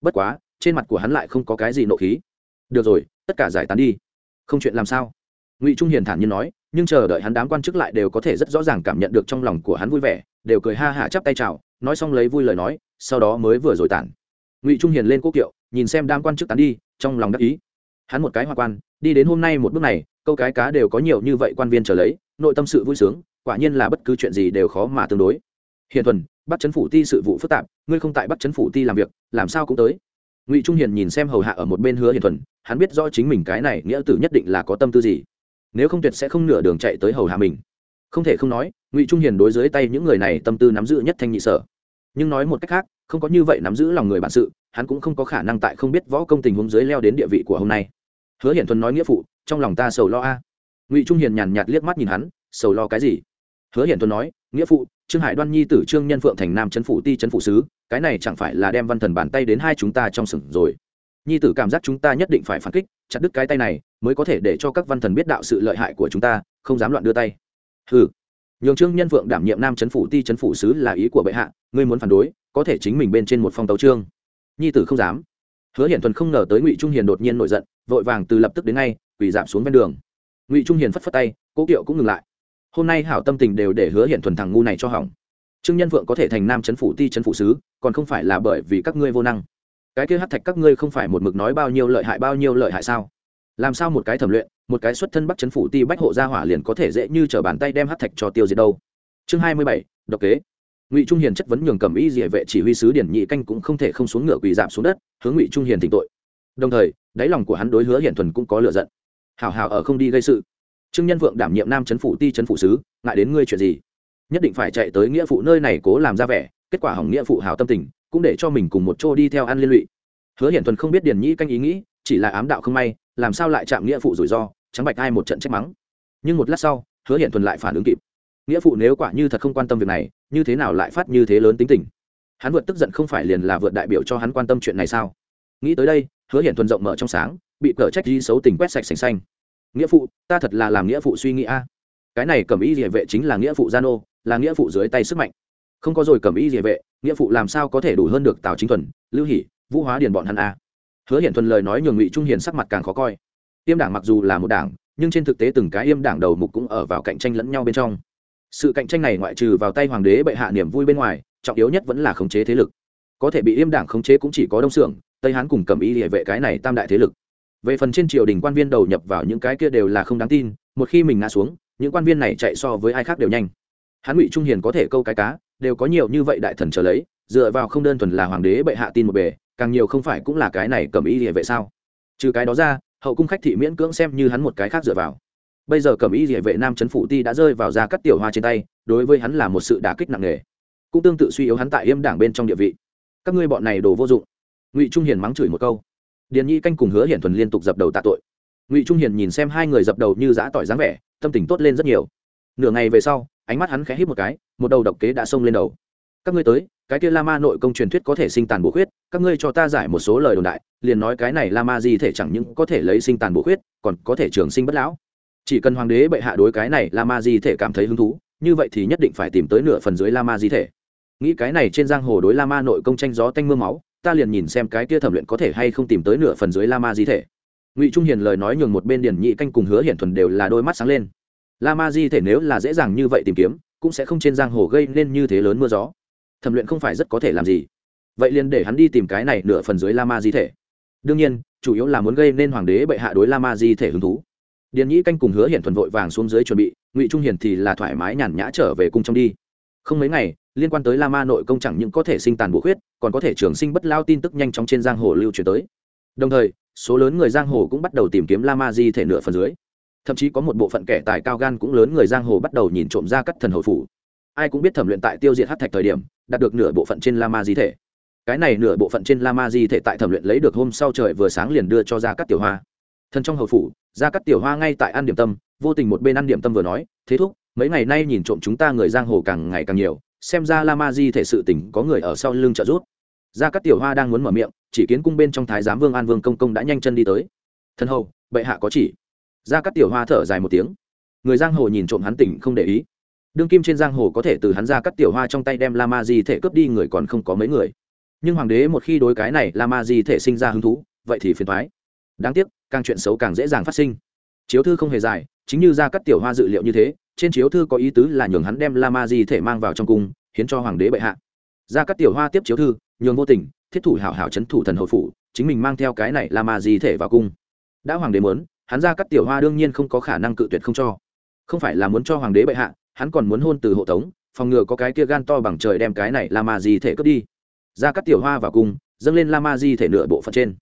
Bất quá, trên mặt của hắn lại không có cái gì nộ khí. Được rồi, tất cả giải tán đi. Không chuyện làm sao? Ngụy trung hiền thản nhiên nói, nhưng chờ đợi hắn đám quan chức lại đều có thể rất rõ ràng cảm nhận được trong lòng của hắn vui vẻ, đều cười ha hả chắp tay chào, nói xong lấy vui lời nói, sau đó mới vừa rồi tản. Ngụy trung hiền lên quốc kiệu, nhìn xem đám quan chức tán đi, trong lòng đắc ý. Hắn một cái hoa quan đi đến hôm nay một bước này, câu cái cá đều có nhiều như vậy quan viên trở lấy, nội tâm sự vui sướng, quả nhiên là bất cứ chuyện gì đều khó mà tương đối. Hiền thuần bắt chấn phủ ti sự vụ phức tạp, ngươi không tại bắt chấn phủ ti làm việc, làm sao cũng tới. Ngụy trung hiền nhìn xem hầu hạ ở một bên hứa hiền thuần, hắn biết rõ chính mình cái này nghĩa tử nhất định là có tâm tư gì. Nếu không tuyệt sẽ không nửa đường chạy tới hầu hạ mình. Không thể không nói, ngụy trung hiền đối dưới tay những người này tâm tư nắm giữ nhất thanh nhị sở. Nhưng nói một cách khác, không có như vậy nắm giữ lòng người bản sự, hắn cũng không có khả năng tại không biết võ công tình huống dưới leo đến địa vị của hôm nay hứa hiển thuần nói nghĩa phụ, trong lòng ta sầu lo a. Ngụy trung hiền nhàn nhạt liếc mắt nhìn hắn, sầu lo cái gì? Hứa hiển thuần nói, nghĩa phụ, trương hải đoan nhi tử trương nhân phượng thành nam trấn phủ ti trấn phủ sứ, cái này chẳng phải là đem văn thần bàn tay đến hai chúng ta trong sừng rồi. Nhi tử cảm giác chúng ta nhất định phải phản kích, chặt đứt cái tay này, mới có thể để cho các văn thần biết đạo sự lợi hại của chúng ta, không dám loạn đưa tay. Ừ nhường trương nhân phượng đảm nhiệm nam trấn phủ ti trấn phủ sứ là ý của bệ hạ, ngươi muốn phản đối, có thể chính mình bên trên một phong tấu trương. Nhi tử không dám hứa hiển thuần không ngờ tới ngụy trung hiền đột nhiên nổi giận, vội vàng từ lập tức đến ngay, quỳ giảm xuống ven đường. Ngụy trung hiền phất phất tay, cố kiệu cũng ngừng lại. Hôm nay hảo tâm tình đều để hứa hiển thuần thằng ngu này cho hỏng. Trương nhân vượng có thể thành nam chấn phủ ti chấn phủ sứ, còn không phải là bởi vì các ngươi vô năng. Cái kia hát thạch các ngươi không phải một mực nói bao nhiêu lợi hại bao nhiêu lợi hại sao? Làm sao một cái thẩm luyện, một cái xuất thân bắc chấn phủ ti bách hộ gia hỏa liền có thể dễ như t bàn tay đem hát thạch cho tiêu diệt đâu? Chương hai mươi bảy, độc kế ngụy trung hiền chất vấn nhường cầm ý địa vệ chỉ huy sứ điển nhị canh cũng không thể không xuống ngựa quỳ giảm xuống đất, hướng ngụy trung hiền thỉnh tội. Đồng thời, đáy lòng của hắn đối hứa hiển thuần cũng có lựa giận. Hảo hảo ở không đi gây sự. Trương nhân vượng đảm nhiệm nam chấn phủ ti chấn phủ sứ, ngại đến ngươi chuyện gì? Nhất định phải chạy tới nghĩa phụ nơi này cố làm ra vẻ, kết quả hỏng nghĩa phụ hảo tâm tình, cũng để cho mình cùng một chỗ đi theo ăn liên lụy. Hứa hiển thuần không biết điển Nhị canh ý nghĩ, chỉ là ám đạo không may, làm sao lại chạm nghĩa phụ rủi ro, trắng bạch ai một trận trách mắng. Nhưng một lát sau, hứa hiển thuần lại phản ứng kịp nghĩa phụ nếu quả như thật không quan tâm việc này, như thế nào lại phát như thế lớn tính tình? Hắn vượt tức giận không phải liền là vượt đại biểu cho hắn quan tâm chuyện này sao? Nghĩ tới đây, hứa hiển thuần rộng mở trong sáng, bị cờ trách di xấu tình quét sạch sành xanh. Nghĩa phụ, ta thật là làm nghĩa phụ suy nghĩ a. Cái này cầm ý địa vệ chính là nghĩa phụ gia nô, là nghĩa phụ dưới tay sức mạnh. Không có rồi cầm ý địa vệ, nghĩa phụ làm sao có thể đủ hơn được tào chính thuần, lưu hỷ, vũ hóa điền bọn hắn a? Hứa hiển thuần lời nói nhường ngụy trung hiền sắc mặt càng khó coi. Tiêm đảng mặc dù là một đảng, nhưng trên thực tế từng cái yêm đảng đầu mục cũng ở vào cạnh tranh lẫn nhau bên trong sự cạnh tranh này ngoại trừ vào tay hoàng đế bệ hạ niềm vui bên ngoài, trọng yếu nhất vẫn là khống chế thế lực. Có thể bị yêm đảng khống chế cũng chỉ có đông xưởng tây hán cùng cầm ý địa vệ cái này tam đại thế lực. Về phần trên triều đình quan viên đầu nhập vào những cái kia đều là không đáng tin, một khi mình ngã xuống, những quan viên này chạy so với ai khác đều nhanh. Hắn ngụy trung hiền có thể câu cái cá, đều có nhiều như vậy đại thần trở lấy, dựa vào không đơn thuần là hoàng đế bệ hạ tin một bề, càng nhiều không phải cũng là cái này cầm ý địa vệ sao? Trừ cái đó ra, hậu cung khách thị miễn cưỡng xem như hắn một cái khác dựa vào bây giờ cầm ý địa vệ nam trấn phủ ti đã rơi vào ra cắt tiểu hoa trên tay, đối với hắn là một sự đả kích nặng nề. Cũng tương tự suy yếu hắn tại yêm đảng bên trong địa vị. Các ngươi bọn này đồ vô dụng. Ngụy trung hiền mắng chửi một câu. Điền nhi canh cùng hứa hiển thuần liên tục dập đầu tạ tội. Ngụy trung hiền nhìn xem hai người dập đầu như giã tỏi dáng vẻ, tâm tình tốt lên rất nhiều. Nửa ngày về sau, ánh mắt hắn khẽ hít một cái, một đầu độc kế đã xông lên đầu. Các ngươi tới, cái kia la ma nội công truyền thuyết có thể sinh tàn bổ khuyết, các ngươi cho ta giải một số lời đồn đại, liền nói cái này la ma gì thể chẳng những có thể lấy sinh tàn bổ khuyết, còn có thể trường sinh bất lão chỉ cần hoàng đế bệ hạ đối cái này la ma di thể cảm thấy hứng thú, như vậy thì nhất định phải tìm tới nửa phần dưới la ma di thể. Nghĩ cái này trên giang hồ đối la ma nội công tranh gió tanh m ư a máu, ta liền nhìn xem cái kia thẩm luyện có thể hay không tìm tới nửa phần dưới la ma di thể. Ngụy trung hiền lời nói nhường một bên điển nhị canh cùng hứa hiển thuần đều là đôi mắt sáng lên. La ma di thể nếu là dễ dàng như vậy tìm kiếm, cũng sẽ không trên giang hồ gây nên như thế lớn mưa gió. Thẩm luyện không phải rất có thể làm gì. Vậy liền để hắn đi tìm cái này nửa phần dưới la ma di thể. Đương nhiên, chủ yếu là muốn gây nên hoàng đế bệ hạ đối la ma di thể hứng thú điền nhĩ canh cùng hứa hiển thuần vội vàng xuống dưới chuẩn bị, ngụy trung hiền thì là thoải mái nhàn nhã trở về cung trong đi. Không mấy ngày, liên quan tới la ma nội công chẳng những có thể sinh tàn bổ khuyết, còn có thể trường sinh bất lao tin tức nhanh chóng trên giang hồ lưu truyền tới. Đồng thời, số lớn người giang hồ cũng bắt đầu tìm kiếm la ma di thể nửa phần dưới. Thậm chí có một bộ phận kẻ tài cao gan cũng lớn người giang hồ bắt đầu nhìn trộm ra các thần hồi phủ. Ai cũng biết thẩm luyện tại tiêu diệt hát thạch thời điểm, đạt được nửa bộ phận trên la ma di thể. Cái này nửa bộ phận trên la ma di thể tại thẩm luyện lấy được hôm sau trời vừa sáng liền đưa cho ra các tiểu hoa thân trong hầu phủ, ra cắt tiểu hoa ngay tại ăn điểm tâm, vô tình một bên ăn điểm tâm vừa nói, thế thúc, mấy ngày nay nhìn trộm chúng ta người giang hồ càng ngày càng nhiều, xem ra la ma di thể sự tỉnh có người ở sau lưng trợ giúp. Ra cắt tiểu hoa đang muốn mở miệng, chỉ kiến cung bên trong thái giám vương an vương công công đã nhanh chân đi tới. Thân hầu, bệ hạ có chỉ. Ra cắt tiểu hoa thở dài một tiếng. Người giang hồ nhìn trộm hắn tỉnh không để ý. Đương kim trên giang hồ có thể từ hắn ra cắt tiểu hoa trong tay đem la ma di thể cướp đi người còn không có mấy người. Nhưng hoàng đế một khi đối cái này la ma di thể sinh ra hứng thú, vậy thì phiền thoái đáng tiếc càng chuyện xấu càng dễ dàng phát sinh. Chiếu thư không hề dài, chính như ra cắt tiểu hoa dự liệu như thế, trên chiếu thư có ý tứ là nhường hắn đem la ma di thể mang vào trong cung, hiến cho hoàng đế bệ hạ. Ra các tiểu hoa tiếp chiếu thư, nhường vô tình, thiết thủ hảo hảo c h ấ n thủ thần hồi phủ, chính mình mang theo cái này la ma di thể vào cung. Đã hoàng đế muốn, hắn ra các tiểu hoa đương nhiên không có khả năng cự tuyệt không cho. Không phải là muốn cho hoàng đế bệ hạ, hắn còn muốn hôn từ hộ tống, phòng ngừa có cái kia gan to bằng trời đem cái này la ma di thể cướp đi. Ra các tiểu hoa vào cung, dâng lên la ma di thể nửa bộ phận trên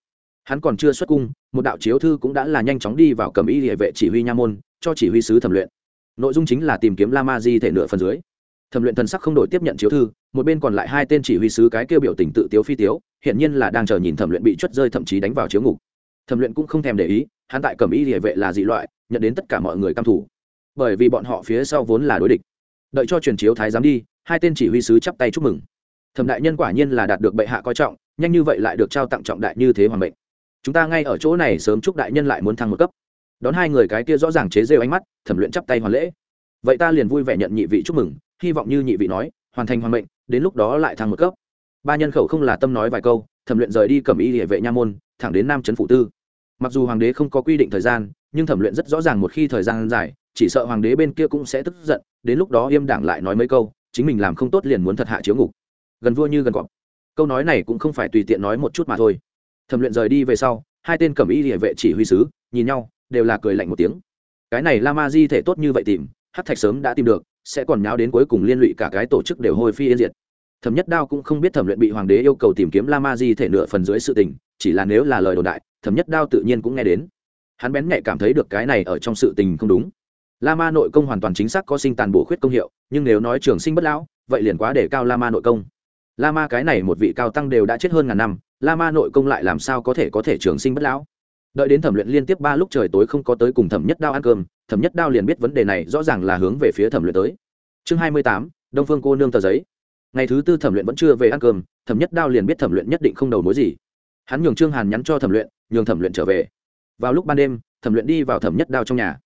hắn còn chưa xuất cung, một đạo chiếu thư cũng đã là nhanh chóng đi vào cầm y địa vệ chỉ huy nha môn, cho chỉ huy sứ thẩm luyện. Nội dung chính là tìm kiếm la ma di thể nửa phần dưới. Thẩm luyện thần sắc không đổi tiếp nhận chiếu thư, một bên còn lại hai tên chỉ huy sứ cái kêu biểu tình tự tiếu phi tiếu, hiển nhiên là đang chờ nhìn thẩm luyện bị chuất rơi thậm chí đánh vào chiếu ngục. Thẩm luyện cũng không thèm để ý, hắn tại cầm y địa vệ là dị loại, nhận đến tất cả mọi người căm thủ bởi vì bọn họ phía sau vốn là đối địch. Đợi cho truyền chiếu thái giám đi, hai tên chỉ huy sứ chắp tay chúc mừng. Thẩm đại nhân quả nhiên là đạt được bệ hạ coi trọng, nhanh như vậy lại được trao tặng trọng đại như thế hoàng mệnh chúng ta ngay ở chỗ này sớm chúc đại nhân lại muốn thăng một cấp. Đón hai người cái kia rõ ràng chế rêu ánh mắt, thẩm luyện chắp tay hoàn lễ. Vậy ta liền vui vẻ nhận nhị vị chúc mừng, hy vọng như nhị vị nói, hoàn thành hoàn mệnh, đến lúc đó lại thăng một cấp. Ba nhân khẩu không là tâm nói vài câu, thẩm luyện rời đi cầm y địa vệ nha môn, thẳng đến nam trấn phụ tư. Mặc dù hoàng đế không có quy định thời gian, nhưng thẩm luyện rất rõ ràng một khi thời gian dài, chỉ sợ hoàng đế bên kia cũng sẽ tức giận, đến lúc đó im đảng lại nói mấy câu, chính mình làm không tốt liền muốn thật hạ chiếu ngục. Gần vua như gần cọp. Câu nói này cũng không phải tùy tiện nói một chút mà thôi thẩm luyện rời đi về sau, hai tên cẩm y địa vệ chỉ huy sứ, nhìn nhau, đều là cười lạnh một tiếng. Cái này la ma di thể tốt như vậy tìm hát thạch sớm đã tìm được, sẽ còn nháo đến cuối cùng liên lụy cả cái tổ chức đều hôi phi yên diệt. Thẩm nhất đao cũng không biết thẩm luyện bị hoàng đế yêu cầu tìm kiếm la ma di thể nửa phần dưới sự tình, chỉ là nếu là lời đồn đại, thẩm nhất đao tự nhiên cũng nghe đến. Hắn bén nhạy cảm thấy được cái này ở trong sự tình không đúng. La ma nội công hoàn toàn chính xác có sinh tàn bổ khuyết công hiệu, nhưng nếu nói trường sinh bất lão, vậy liền quá để cao la ma nội công la ma cái này một vị cao tăng đều đã chết hơn ngàn năm la ma nội công lại làm sao có thể có thể trường sinh bất lão? Đợi đến thẩm luyện liên tiếp ba lúc trời tối không có tới cùng thẩm nhất đao ăn cơm, thẩm nhất đao liền biết vấn đề này rõ ràng là hướng về phía thẩm luyện tới. Chương hai mươi tám, đông phương cô nương tờ giấy. Ngày thứ tư thẩm luyện vẫn chưa về ăn cơm, thẩm nhất đao liền biết thẩm luyện nhất định không đầu mối gì. Hắn nhường trương hàn nhắn cho thẩm luyện, nhường thẩm luyện trở về. Vào lúc ban đêm, thẩm luyện đi vào thẩm nhất đao trong nhà.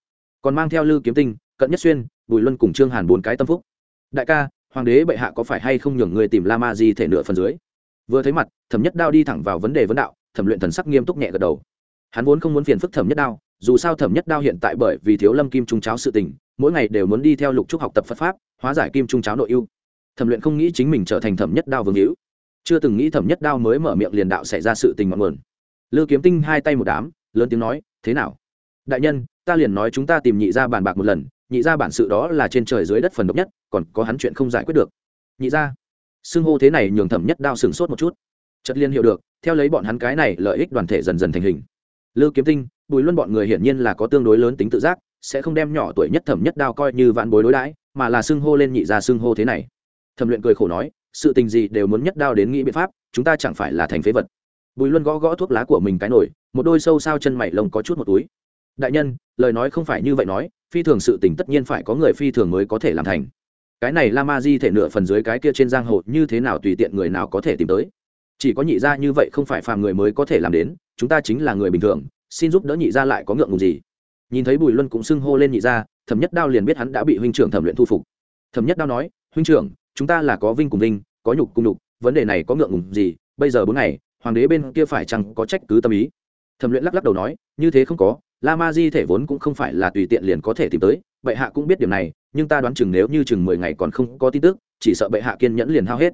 Còn mang theo lư kiếm tinh, cận nhất xuyên, bùi luân cùng trương hàn bốn cái tâm phúc. Đại ca hoàng đế bệ hạ có phải hay không nhường người tìm la ma di thể nửa phần dưới? Vừa thấy mặt, thẩm nhất đao đi thẳng vào vấn đề vấn đạo, thẩm luyện thần sắc nghiêm túc nhẹ gật đầu. Hắn vốn không muốn phiền phức thẩm nhất đao, dù sao thẩm nhất đao hiện tại bởi vì thiếu lâm kim trung cháo sự tình, mỗi ngày đều muốn đi theo lục trúc học tập phật pháp, hóa giải kim trung cháo nội ưu. Thẩm luyện không nghĩ chính mình trở thành thẩm nhất đao vương hữu. Chưa từng nghĩ thẩm nhất đao mới mở miệng liền đạo xảy ra sự tình mọn nguồn. Lư kiếm tinh hai tay một đám, lớn tiếng nói, thế nào? Đại nhân, ta liền nói chúng ta tìm nhị ra bàn bạc một lần nhị ra bản sự đó là trên trời dưới đất phần độc nhất, còn có hắn chuyện không giải quyết được. Nhị ra xưng hô thế này nhường thẩm nhất đao sừng sốt một chút. Chất liên hiểu được, theo lấy bọn hắn cái này lợi ích đoàn thể dần dần thành hình. Lư kiếm tinh, bùi luân bọn người hiển nhiên là có tương đối lớn tính tự giác, sẽ không đem nhỏ tuổi nhất thẩm nhất đao coi như vạn bối đối đãi, mà là xưng hô lên nhị ra xưng hô thế này. Thẩm luyện cười khổ nói, sự tình gì đều muốn nhất đao đến nghĩ biện pháp, chúng ta chẳng phải là thành phế vật. Bùi luân gõ gõ thuốc lá của mình cái nổi một đôi sâu sao chân mày lông có chút một túi. Đại nhân, lời nói không phải như vậy nói phi thường sự tình tất nhiên phải có người phi thường mới có thể làm thành. Cái này la ma di thể nửa phần dưới cái kia trên giang hồ như thế nào tùy tiện người nào có thể tìm tới. Chỉ có nhị gia như vậy không phải phàm người mới có thể làm đến, chúng ta chính là người bình thường, xin giúp đỡ nhị gia lại có ngượng ngùng gì. Nhìn thấy bùi luân cũng xưng hô lên nhị gia, thẩm nhất đao liền biết hắn đã bị huynh trưởng thẩm luyện thu phục. Thẩm nhất đao nói, huynh trưởng, chúng ta là có vinh cùng vinh, có nhục cùng nhục, vấn đề này có ngượng ngùng gì, bây giờ bốn ngày, hoàng đế bên kia phải chăng có trách cứ tâm ý? Thẩm luyện lắc lắc đầu nói, như thế không có la ma di thể vốn cũng không phải là tùy tiện liền có thể tìm tới, bệ hạ cũng biết điểm này, nhưng ta đoán chừng nếu như chừng mười ngày còn không có tin tức, chỉ sợ bệ hạ kiên nhẫn liền hao hết.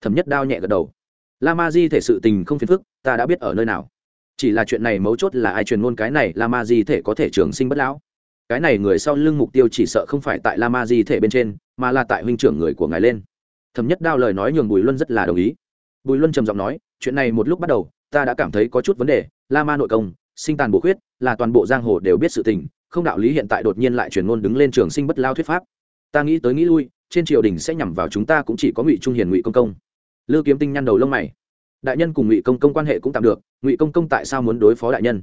Thẩm nhất đao nhẹ gật đầu. La ma di thể sự tình không phiền phức, ta đã biết ở nơi nào. Chỉ là chuyện này mấu chốt là ai truyền ngôn cái này la ma di thể có thể trường sinh bất lão. Cái này người sau lưng mục tiêu chỉ sợ không phải tại la ma di thể bên trên, mà là tại huynh trưởng người của ngài lên. Thẩm nhất đao lời nói nhường bùi luân rất là đồng ý. Bùi luân trầm giọng nói, chuyện này một lúc bắt đầu, ta đã cảm thấy có chút vấn đề, la ma nội công sinh tàn bổ khuyết, là toàn bộ giang hồ đều biết sự tình, không đạo lý hiện tại đột nhiên lại truyền ngôn đứng lên trường sinh bất lao thuyết pháp. Ta nghĩ tới nghĩ lui, trên triều đình sẽ nhằm vào chúng ta cũng chỉ có ngụy trung hiền, ngụy công công. Lư kiếm tinh nhăn đầu lông mày. Đại nhân cùng ngụy công công quan hệ cũng tạm được, ngụy công công tại sao muốn đối phó đại nhân?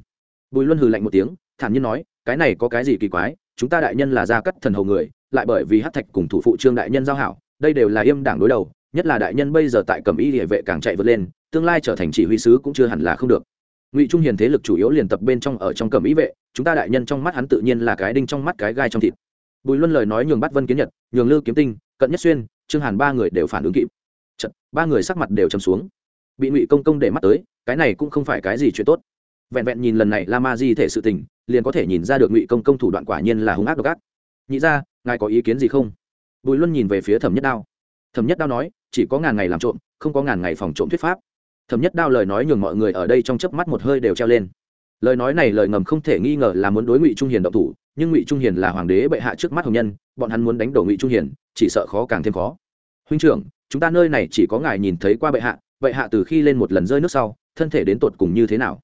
Bùi luân hừ lạnh một tiếng, thản nhiên nói, cái này có cái gì kỳ quái, chúng ta đại nhân là gia cắt thần hầu người, lại bởi vì hát thạch cùng thủ phụ trương đại nhân giao hảo, đây đều là yêm đảng đối đầu, nhất là đại nhân bây giờ tại cầm y địa vệ càng chạy vượt lên, tương lai trở thành chỉ huy sứ cũng chưa hẳn là không được ngụy trung hiền thế lực chủ yếu liền tập bên trong ở trong cầm ý vệ chúng ta đại nhân trong mắt hắn tự nhiên là cái đinh trong mắt cái gai trong thịt. Bùi luân lời nói nhường bắt vân kiến nhật nhường lư kiếm tinh cận nhất xuyên trương hàn ba người đều phản ứng kịp. Chật, ba người sắc mặt đều chầm xuống. Bị ngụy công công để mắt tới cái này cũng không phải cái gì chuyện tốt. Vẹn vẹn nhìn lần này la ma di thể sự tình liền có thể nhìn ra được ngụy công công thủ đoạn quả nhiên là hung ác độc ác. Nhị ra ngài có ý kiến gì không? Bùi luân nhìn về phía thẩm nhất đao. Thẩm nhất đao nói chỉ có ngàn ngày làm trộm không có ngàn ngày phòng trộm thuyết pháp thẩm nhất đao lời nói nhường mọi người ở đây trong chớp mắt một hơi đều treo lên. Lời nói này lời ngầm không thể nghi ngờ là muốn đối ngụy trung hiền động thủ, nhưng ngụy trung hiền là hoàng đế bệ hạ trước mắt hồng nhân, bọn hắn muốn đánh đổ ngụy trung hiền, chỉ sợ khó càng thêm khó. Huynh trưởng, chúng ta nơi này chỉ có ngài nhìn thấy qua bệ hạ bệ hạ từ khi lên một lần rơi nước sau, thân thể đến tột cùng như thế nào?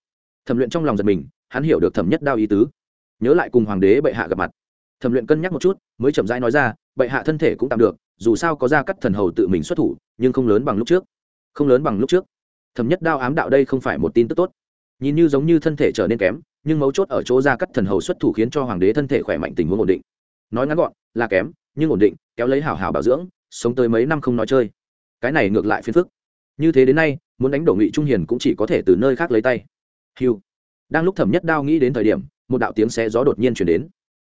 Thẩm luyện trong lòng giật mình, hắn hiểu được thẩm nhất đao ý tứ. Nhớ lại cùng hoàng đế bệ hạ gặp mặt. Thẩm luyện cân nhắc một chút, mới chậm rãi nói ra, bệ hạ thân thể cũng tạm được, dù sao có ra cắt thần hầu tự mình xuất thủ, nhưng không lớn bằng lúc trước. Không lớn bằng lúc trước thẩm nhất đao ám đạo đây không phải một tin tức tốt. Nhìn như giống như thân thể trở nên kém, nhưng mấu chốt ở chỗ ra cắt thần hầu xuất thủ khiến cho hoàng đế thân thể khỏe mạnh, tình huống ổn định. Nói ngắn gọn, là kém, nhưng ổn định, kéo lấy hảo hảo bảo dưỡng, sống tới mấy năm không nói chơi. Cái này ngược lại phiền phức. Như thế đến nay, muốn đánh đổ ngụy trung hiền cũng chỉ có thể từ nơi khác lấy tay. Hiu đang lúc thẩm nhất đao nghĩ đến thời điểm, một đạo tiếng xé gió đột nhiên chuyển đến.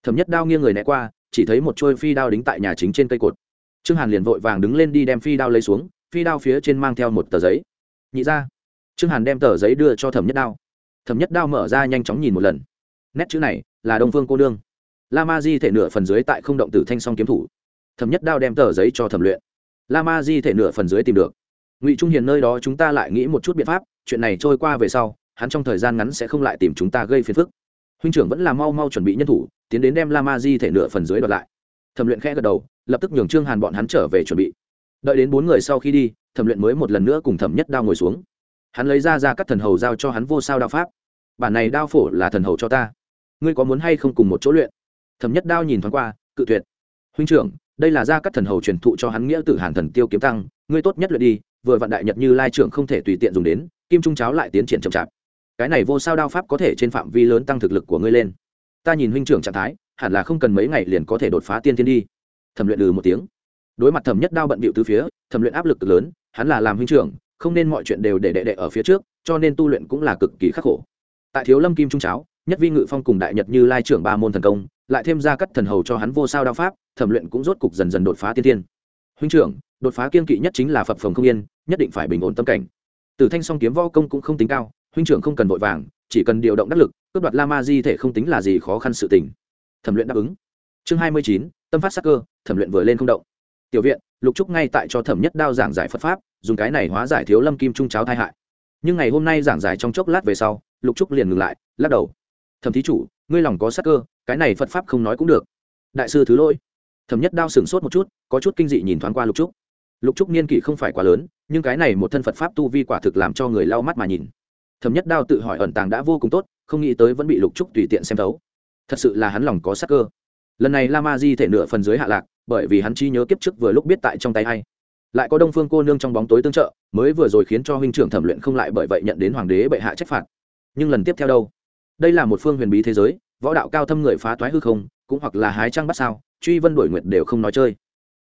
Thẩm nhất đao nghiêng người né qua, chỉ thấy một trôi phi đao đính tại nhà chính trên cây cột. Trương hàn liền vội vàng đứng lên đi đem phi đao lấy xuống, phi đao phía trên mang theo một tờ giấy nhị ra. Trương hàn đem tờ giấy đưa cho thẩm nhất đao. Thẩm nhất đao mở ra nhanh chóng nhìn một lần. Nét chữ này là đông phương cô nương. La ma di thể nửa phần dưới tại không động tử thanh song kiếm thủ. Thẩm nhất đao đem tờ giấy cho thẩm luyện. La ma di thể nửa phần dưới tìm được. Ngụy trung hiền nơi đó chúng ta lại nghĩ một chút biện pháp, chuyện này trôi qua về sau, hắn trong thời gian ngắn sẽ không lại tìm chúng ta gây phiền phức. Huynh trưởng vẫn là mau mau chuẩn bị nhân thủ, tiến đến đem la ma di thể nửa phần dưới đoạt lại. Thẩm luyện khẽ gật đầu, lập tức nhường trương hàn bọn hắn trở về chuẩn bị. Đợi đến bốn người sau khi đi thẩm luyện mới một lần nữa cùng thẩm nhất đao ngồi xuống. Hắn lấy ra ra các thần hầu giao cho hắn vô sao đao pháp. Bản này đao phổ là thần hầu cho ta. Ngươi có muốn hay không cùng một chỗ luyện? Thẩm nhất đao nhìn thoáng qua, cự tuyệt. Huynh trưởng, đây là gia các thần hầu truyền thụ cho hắn nghĩa tử hàn thần tiêu kiếm tăng. Ngươi tốt nhất luyện đi, vừa vạn đại nhật như lai trưởng không thể tùy tiện dùng đến, kim trung cháo lại tiến triển chậm chạp. Cái này vô sao đao pháp có thể trên phạm vi lớn tăng thực lực của ngươi lên. Ta nhìn huynh trưởng trạng thái, hẳn là không cần mấy ngày liền có thể đột phá tiên thiên đi. Thẩm luyện lừ một tiếng. Đối mặt thẩm nhất đao bận bịu từ phía, thẩm luyện áp lực cực lớn hắn là làm huynh trưởng, không nên mọi chuyện đều để đệ đệ ở phía trước, cho nên tu luyện cũng là cực kỳ khắc khổ. Tại thiếu lâm kim trung cháo, nhất vi ngự phong cùng đại nhật như lai trưởng ba môn thần công, lại thêm ra cắt thần hầu cho hắn vô sao đao pháp, thẩm luyện cũng rốt cục dần dần đột phá tiên thiên. Huynh trưởng, đột phá kiên kỵ nhất chính là phập phồng không yên, nhất định phải bình ổn tâm cảnh. Từ thanh song kiếm vo công cũng không tính cao, huynh trưởng không cần vội vàng, chỉ cần điều động đắc lực, cướp đoạt la ma di thể không tính là gì khó khăn sự tình. Thẩm luyện đáp ứng. Chương hai mươi chín, tâm phát sắc cơ, thẩm luyện vừa lên không động. Tiểu viện, lục trúc ngay tại cho thẩm nhất đao giảng giải phật pháp dùng cái này hóa giải thiếu lâm kim trung cháo tai hại. Nhưng ngày hôm nay giảng giải trong chốc lát về sau, lục trúc liền ngừng lại, lắc đầu. Thẩm thí chủ, ngươi lòng có sắc cơ, cái này phật pháp không nói cũng được. Đại sư thứ lỗi. Thẩm nhất đao sửng sốt một chút, có chút kinh dị nhìn thoáng qua lục trúc. Lục trúc niên kỷ không phải quá lớn, nhưng cái này một thân phật pháp tu vi quả thực làm cho người lau mắt mà nhìn. Thẩm nhất đao tự hỏi ẩn tàng đã vô cùng tốt, không nghĩ tới vẫn bị lục trúc tùy tiện xem thấu. Thật sự là hắn lòng có sắc cơ. Lần này la ma di thể nửa phần dưới hạ lạc, bởi vì hắn chi nhớ kiếp trước vừa lúc biết tại trong tay hay lại có đông phương cô nương trong bóng tối tương trợ, mới vừa rồi khiến cho huynh trưởng thẩm luyện không lại bởi vậy nhận đến hoàng đế bệ hạ trách phạt. Nhưng lần tiếp theo đâu? Đây là một phương huyền bí thế giới, võ đạo cao thâm người phá toái hư không, cũng hoặc là hái trăng bắt sao, truy vân đổi nguyệt đều không nói chơi.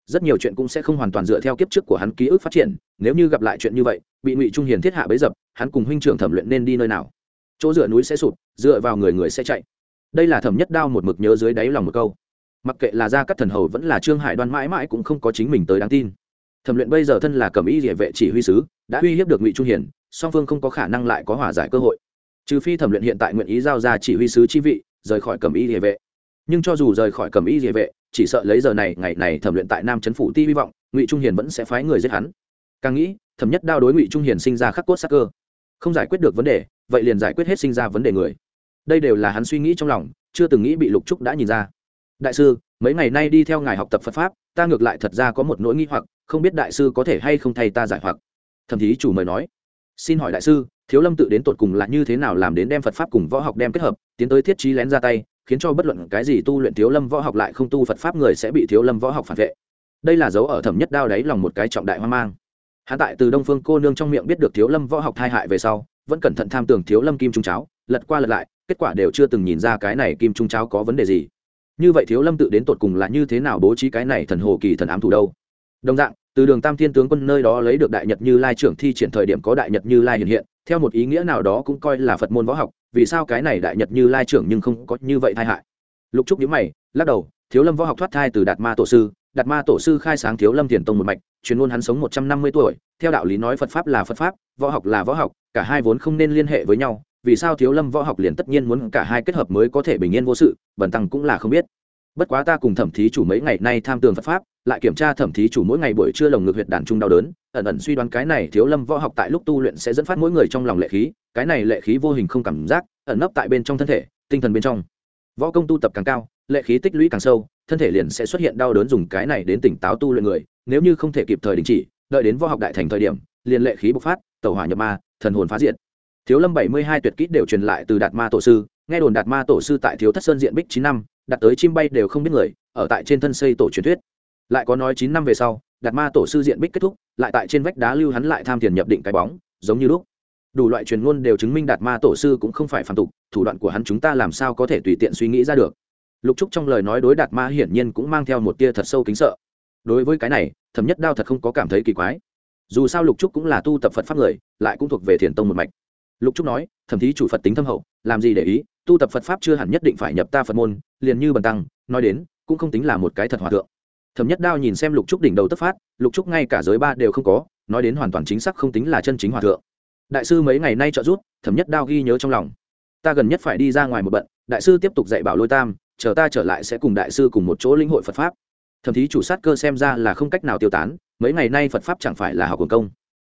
Rất nhiều chuyện cũng sẽ không hoàn toàn dựa theo kiếp trước của hắn ký ức phát triển, nếu như gặp lại chuyện như vậy, bị ngụy trung hiền thiết hạ bấy dập, hắn cùng huynh trưởng thẩm luyện nên đi nơi nào? Chỗ dựa núi sẽ sụp, dựa vào người người sẽ chạy. Đây là thẩm nhất đao một mực nhớ dưới đáy lòng một câu. Mặc kệ là gia các thần hầu vẫn là trương hải đoan mãi mãi cũng không có chính mình tới đáng tin thẩm luyện bây giờ thân là cầm ý địa vệ chỉ huy sứ, đã uy hiếp được ngụy trung hiền song phương không có khả năng lại có hòa giải cơ hội. Trừ phi thẩm luyện hiện tại nguyện ý giao ra chỉ huy sứ chi vị, rời khỏi cầm ý địa vệ. Nhưng cho dù rời khỏi cầm ý địa vệ, chỉ sợ lấy giờ này, ngày này thẩm luyện tại nam trấn phủ ti hy vọng, ngụy trung hiền vẫn sẽ phái người giết hắn. Càng nghĩ, thẩm nhất đao đối ngụy trung hiền sinh ra khắc cốt sắc cơ. Không giải quyết được vấn đề, vậy liền giải quyết hết sinh ra vấn đề người. Đây đều là hắn suy nghĩ trong lòng, chưa từng nghĩ bị lục trúc đã nhìn ra đại sư, mấy ngày nay đi theo ngài học tập phật pháp, ta ngược lại thật ra có một nỗi nghi hoặc, không biết đại sư có thể hay không thay ta giải hoặc. Thậm chí chủ mời nói. Xin hỏi đại sư, thiếu lâm tự đến tột cùng là như thế nào làm đến đem phật pháp cùng võ học đem kết hợp, tiến tới thiết trí lén ra tay, khiến cho bất luận cái gì tu luyện thiếu lâm võ học lại không tu phật pháp người sẽ bị thiếu lâm võ học phản vệ. Đây là dấu ở thẩm nhất đao đáy lòng một cái trọng đại hoang mang. Hạ tại từ đông phương cô nương trong miệng biết được thiếu lâm võ học thai hại về sau, vẫn cẩn thận tham tưởng thiếu lâm kim trung cháo, lật qua lật lại, kết quả đều chưa từng nhìn ra cái này kim trung cháo có vấn đề gì như vậy thiếu lâm tự đến tột cùng là như thế nào bố trí cái này thần hồ kỳ thần ám thủ đâu? Đồng dạng, từ đường tam thiên tướng quân nơi đó lấy được đại nhật như lai trưởng thi triển thời điểm có đại nhật như lai hiện hiện, theo một ý nghĩa nào đó cũng coi là phật môn võ học, vì sao cái này đại nhật như lai trưởng nhưng không có như vậy tai hại? Lục trúc nhíu mày, lắc đầu, thiếu lâm võ học thoát thai từ đạt ma tổ sư, đạt ma tổ sư khai sáng thiếu lâm thiền tông một mạch, chuyên môn hắn sống một trăm năm mươi tuổi, theo đạo lý nói phật pháp là phật pháp, võ học là võ học, cả hai vốn không nên liên hệ với nhau vì sao thiếu lâm võ học liền tất nhiên muốn cả hai kết hợp mới có thể bình yên vô sự, bần tăng cũng là không biết. Bất quá ta cùng thẩm thí chủ mấy ngày nay tham tường phật pháp, lại kiểm tra thẩm thí chủ mỗi ngày buổi trưa lồng ngực huyệt đàn trung đau đớn, ẩn ẩn suy đoán cái này thiếu lâm võ học tại lúc tu luyện sẽ dẫn phát mỗi người trong lòng lệ khí, cái này lệ khí vô hình không cảm giác, ẩn nấp tại bên trong thân thể, tinh thần bên trong. Võ công tu tập càng cao, lệ khí tích lũy càng sâu, thân thể liền sẽ xuất hiện đau đớn dùng cái này đến tỉnh táo tu luyện người, nếu như không thể kịp thời đình chỉ, đợi đến võ học đại thành thời điểm, liền lệ khí bộc phát, tẩu hỏa nhập ma, thần hồn phá diện thiếu lâm bảy mươi hai tuyệt kỹ đều truyền lại từ đạt ma tổ sư, nghe đồn đạt ma tổ sư tại thiếu thất sơn diện bích chín năm, đặt tới chim bay đều không biết người, ở tại trên thân xây tổ truyền thuyết. Lại có nói chín năm về sau, đạt ma tổ sư diện bích kết thúc, lại tại trên vách đá lưu hắn lại tham tiền nhập định cái bóng, giống như lúc. Đủ loại truyền ngôn đều chứng minh đạt ma tổ sư cũng không phải phản tục, thủ đoạn của hắn chúng ta làm sao có thể tùy tiện suy nghĩ ra được. Lục trúc trong lời nói đối đạt ma hiển nhiên cũng mang theo một tia thật sâu kính sợ. Đối với cái này, thẩm nhất đao thật không có cảm thấy kỳ quái. Dù sao lục trúc cũng là tu tập phật pháp người, lại cũng thuộc về thiền tông một mạch lục trúc nói thậm thí chủ phật tính thâm hậu, làm gì để ý, tu tập phật pháp chưa hẳn nhất định phải nhập ta phật môn, liền như bần tăng, nói đến, cũng không tính là một cái thật hòa thượng. Thẩm nhất đao nhìn xem lục trúc đỉnh đầu tất phát, lục trúc ngay cả giới ba đều không có, nói đến hoàn toàn chính xác không tính là chân chính hòa thượng. Đại sư mấy ngày nay trợ giúp, thẩm nhất đao ghi nhớ trong lòng. Ta gần nhất phải đi ra ngoài một bận, đại sư tiếp tục dạy bảo lôi tam, chờ ta trở lại sẽ cùng đại sư cùng một chỗ lĩnh hội phật pháp. Thậm thí chủ sát cơ xem ra là không cách nào tiêu tán, mấy ngày nay phật pháp chẳng phải là học quần công.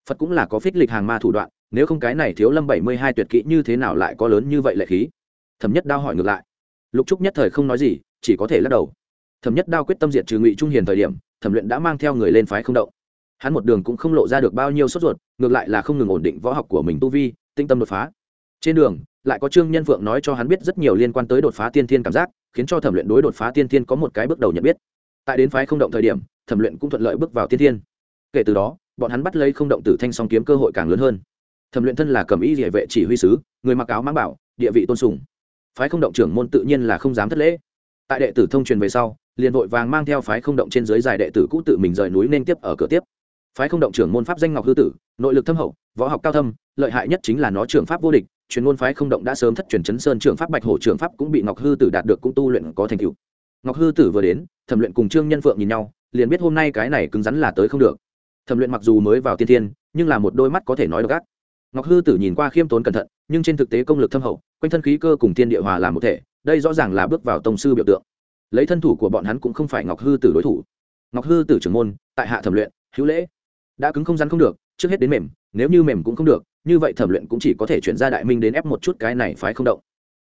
Phật cũng là có phích lịch hàng ma thủ đoạn nếu không cái này thiếu lâm bảy mươi hai tuyệt kỹ như thế nào lại có lớn như vậy lệ khí? Thẩm nhất đao hỏi ngược lại. Lục trúc nhất thời không nói gì, chỉ có thể lắc đầu. Thẩm nhất đao quyết tâm diệt trừ ngụy trung hiền thời điểm, thẩm luyện đã mang theo người lên phái không động. Hắn một đường cũng không lộ ra được bao nhiêu sốt ruột, ngược lại là không ngừng ổn định võ học của mình tu vi tinh tâm đột phá. Trên đường, lại có trương nhân phượng nói cho hắn biết rất nhiều liên quan tới đột phá tiên thiên cảm giác, khiến cho thẩm luyện đối đột phá tiên thiên có một cái bước đầu nhận biết. Tại đến phái không động thời điểm, thẩm luyện cũng thuận lợi bước vào tiên thiên. Kể từ đó, bọn hắn bắt lấy không động tử thanh song kiếm cơ hội càng lớn hơn thẩm luyện thân là cầm ý địa vệ chỉ huy sứ người mặc áo mang bảo địa vị tôn sùng. Phái không động trưởng môn tự nhiên là không dám thất lễ. Tại đệ tử thông truyền về sau liền vội vàng mang theo phái không động trên dưới dài đệ tử cũ tự mình rời núi nên tiếp ở cửa tiếp. Phái không động trưởng môn pháp danh ngọc hư tử nội lực thâm hậu võ học cao thâm lợi hại nhất chính là nó trưởng pháp vô địch truyền môn phái không động đã sớm thất truyền chấn sơn trưởng pháp bạch hổ trưởng pháp cũng bị ngọc hư tử đạt được cũng tu luyện có thành tựu. Ngọc hư tử vừa đến thẩm luyện cùng trương nhân phượng nhìn nhau liền biết hôm nay cái này cứng rắn là tới không được. Thẩm luyện mặc dù mới vào tiên Thiên, nhưng là một đôi mắt có thể nói được gắt ngọc hư tử nhìn qua khiêm tốn cẩn thận, nhưng trên thực tế công lực thâm hậu, quanh thân khí cơ cùng tiên địa hòa làm một thể, đây rõ ràng là bước vào tông sư biểu tượng. Lấy thân thủ của bọn hắn cũng không phải ngọc hư tử đối thủ. Ngọc hư tử trưởng môn, tại hạ thẩm luyện, hữu lễ. Đã cứng không rắn không được, trước hết đến mềm, nếu như mềm cũng không được, như vậy thẩm luyện cũng chỉ có thể chuyển ra đại minh đến ép một chút cái này phái không động.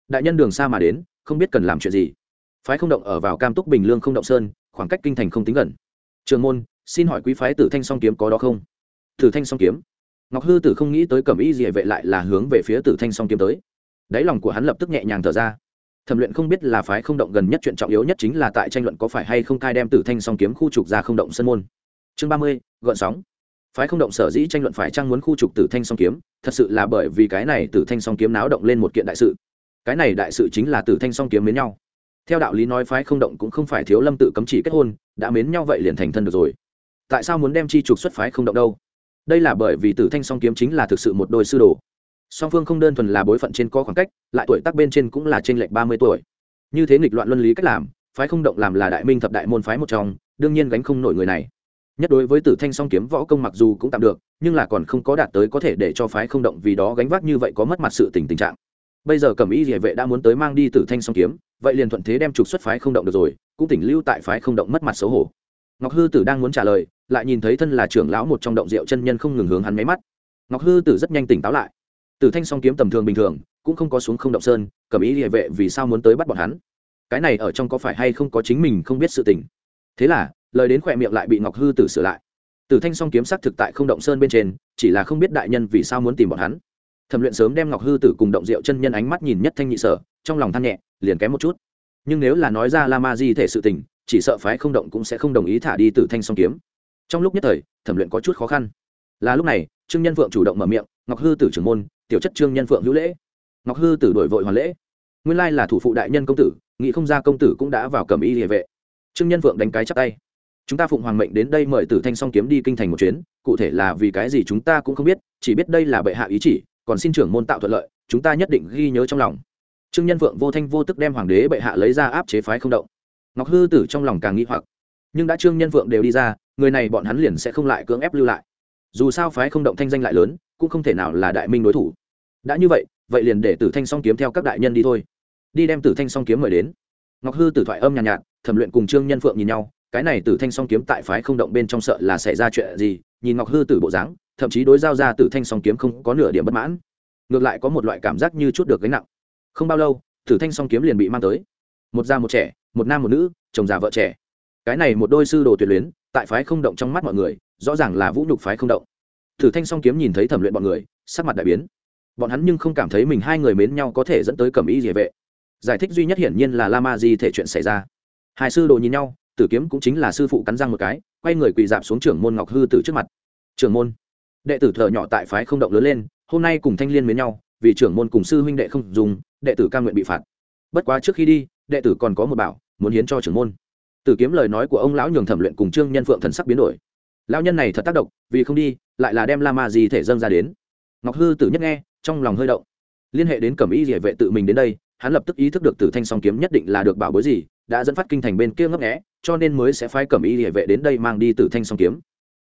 Đại nhân đường xa mà đến, không biết cần làm chuyện gì. Phái không động ở vào cam túc bình lương không động sơn, khoảng cách kinh thành không tính gần. Trường môn, xin hỏi quý phái tử thanh song kiếm có đó không? Tử thanh song kiếm ngọc hư tử không nghĩ tới cẩm y gì vệ lại là hướng về phía tử thanh song kiếm tới. Đáy lòng của hắn lập tức nhẹ nhàng thở ra. Thẩm luyện không biết là phái không động gần nhất chuyện trọng yếu nhất chính là tại tranh luận có phải hay không cai đem tử thanh song kiếm khu trục ra không động sân môn. Chương ba mươi, gợn sóng. Phái không động sở dĩ tranh luận phải trang muốn khu trục tử thanh song kiếm, thật sự là bởi vì cái này tử thanh song kiếm náo động lên một kiện đại sự. Cái này đại sự chính là tử thanh song kiếm mến nhau. Theo đạo lý nói phái không động cũng không phải thiếu lâm tự cấm chỉ kết hôn, đã mến nhau vậy liền thành thân được rồi. Tại sao muốn đem chi trục xuất phái không động đâu? Đây là bởi vì tử thanh song kiếm chính là thực sự một đôi sư đồ. Song phương không đơn thuần là bối phận trên có khoảng cách, lại tuổi tác bên trên cũng là trên lệch ba mươi tuổi. Như thế nghịch loạn luân lý cách làm, phái không động làm là đại minh thập đại môn phái một trong, đương nhiên gánh không nổi người này. Nhất đối với tử thanh song kiếm võ công mặc dù cũng tạm được, nhưng là còn không có đạt tới có thể để cho phái không động vì đó gánh vác như vậy có mất mặt sự tình tình trạng. Bây giờ cẩm ý địa vệ đã muốn tới mang đi tử thanh song kiếm, vậy liền thuận thế đem trục xuất phái không động được rồi, cũng tỉnh lưu tại phái không động mất mặt xấu hổ ngọc hư tử đang muốn trả lời, lại nhìn thấy thân là trưởng lão một trong động rượu chân nhân không ngừng hướng hắn máy mắt. Ngọc hư tử rất nhanh tỉnh táo lại. Tử thanh song kiếm tầm thường bình thường, cũng không có xuống không động sơn, cầm ý địa vệ vì sao muốn tới bắt bọn hắn? Cái này ở trong có phải hay không có chính mình không biết sự tình? Thế là, lời đến khỏe miệng lại bị ngọc hư tử sửa lại. Tử thanh song kiếm xác thực tại không động sơn bên trên, chỉ là không biết đại nhân vì sao muốn tìm bọn hắn. Thẩm luyện sớm đem ngọc hư tử cùng động rượu chân nhân ánh mắt nhìn nhất thanh nhị sở, trong lòng than nhẹ, liền kém một chút. Nhưng nếu là nói ra la ma di thể sự tình chỉ sợ phái không động cũng sẽ không đồng ý thả đi tử thanh song kiếm. Trong lúc nhất thời, thẩm luyện có chút khó khăn. Là lúc này, trương nhân phượng chủ động mở miệng, ngọc hư tử trưởng môn, tiểu chất trương nhân phượng hữu lễ. Ngọc hư tử đổi vội hoàn lễ. Nguyên lai là thủ phụ đại nhân công tử nghị không ra công tử cũng đã vào cầm y địa vệ. Trương nhân phượng đánh cái chắp tay. Chúng ta phụng hoàng mệnh đến đây mời tử thanh song kiếm đi kinh thành một chuyến, cụ thể là vì cái gì chúng ta cũng không biết, chỉ biết đây là bệ hạ ý chỉ, còn xin trưởng môn tạo thuận lợi, chúng ta nhất định ghi nhớ trong lòng. Trương nhân phượng vô thanh vô tức đem hoàng đế bệ hạ lấy ra áp chế phái không động ngọc hư tử trong lòng càng nghĩ hoặc. Nhưng đã trương nhân Vượng đều đi ra người này bọn hắn liền sẽ không lại cưỡng ép lưu lại. Dù sao phái không động thanh danh lại lớn cũng không thể nào là đại minh đối thủ. Đã như vậy vậy liền để tử thanh song kiếm theo các đại nhân đi thôi. Đi đem tử thanh song kiếm mời đến. Ngọc hư tử thoại âm nhàn nhạt, nhạt thẩm luyện cùng trương nhân phượng nhìn nhau cái này tử thanh song kiếm tại phái không động bên trong sợ là xảy ra chuyện gì nhìn ngọc hư tử bộ dáng thậm chí đối giao ra tử thanh song kiếm không có nửa điểm bất mãn. Ngược lại có một loại cảm giác như chút được gánh nặng. Không bao lâu tử thanh song kiếm liền bị mang tới. Một da một trẻ một nam một nữ, chồng già vợ trẻ. Cái này một đôi sư đồ tuyệt luyến, tại phái không động trong mắt mọi người, rõ ràng là vũ nhục phái không động. Tử thanh song kiếm nhìn thấy thẩm luyện bọn người, sắc mặt đại biến. Bọn hắn nhưng không cảm thấy mình hai người mến nhau có thể dẫn tới cầm ý địa vệ. Giải thích duy nhất hiển nhiên là la ma di thể chuyện xảy ra. Hai sư đồ nhìn nhau, tử kiếm cũng chính là sư phụ cắn răng một cái, quay người quỳ dạp xuống trưởng môn ngọc hư tử trước mặt. Trưởng môn. Đệ tử thợ nhỏ tại phái không động lớn lên, hôm nay cùng thanh liên mến nhau, vì trưởng môn cùng sư huynh đệ không dùng, đệ tử ca nguyện bị phạt. Bất quá trước khi đi đệ tử còn có một bảo, muốn hiến cho trưởng môn. Tử kiếm lời nói của ông lão nhường thẩm luyện cùng trương nhân phượng thần sắc biến đổi. Lão nhân này thật tác động, vì không đi, lại là đem la ma di thể dâng ra đến. Ngọc hư tử nhất nghe, trong lòng hơi động. Liên hệ đến cẩm y địa vệ tự mình đến đây, hắn lập tức ý thức được tử thanh song kiếm nhất định là được bảo bối gì, đã dẫn phát kinh thành bên kia ngấp nghẽ cho nên mới sẽ phái cẩm y địa vệ đến đây mang đi tử thanh song kiếm.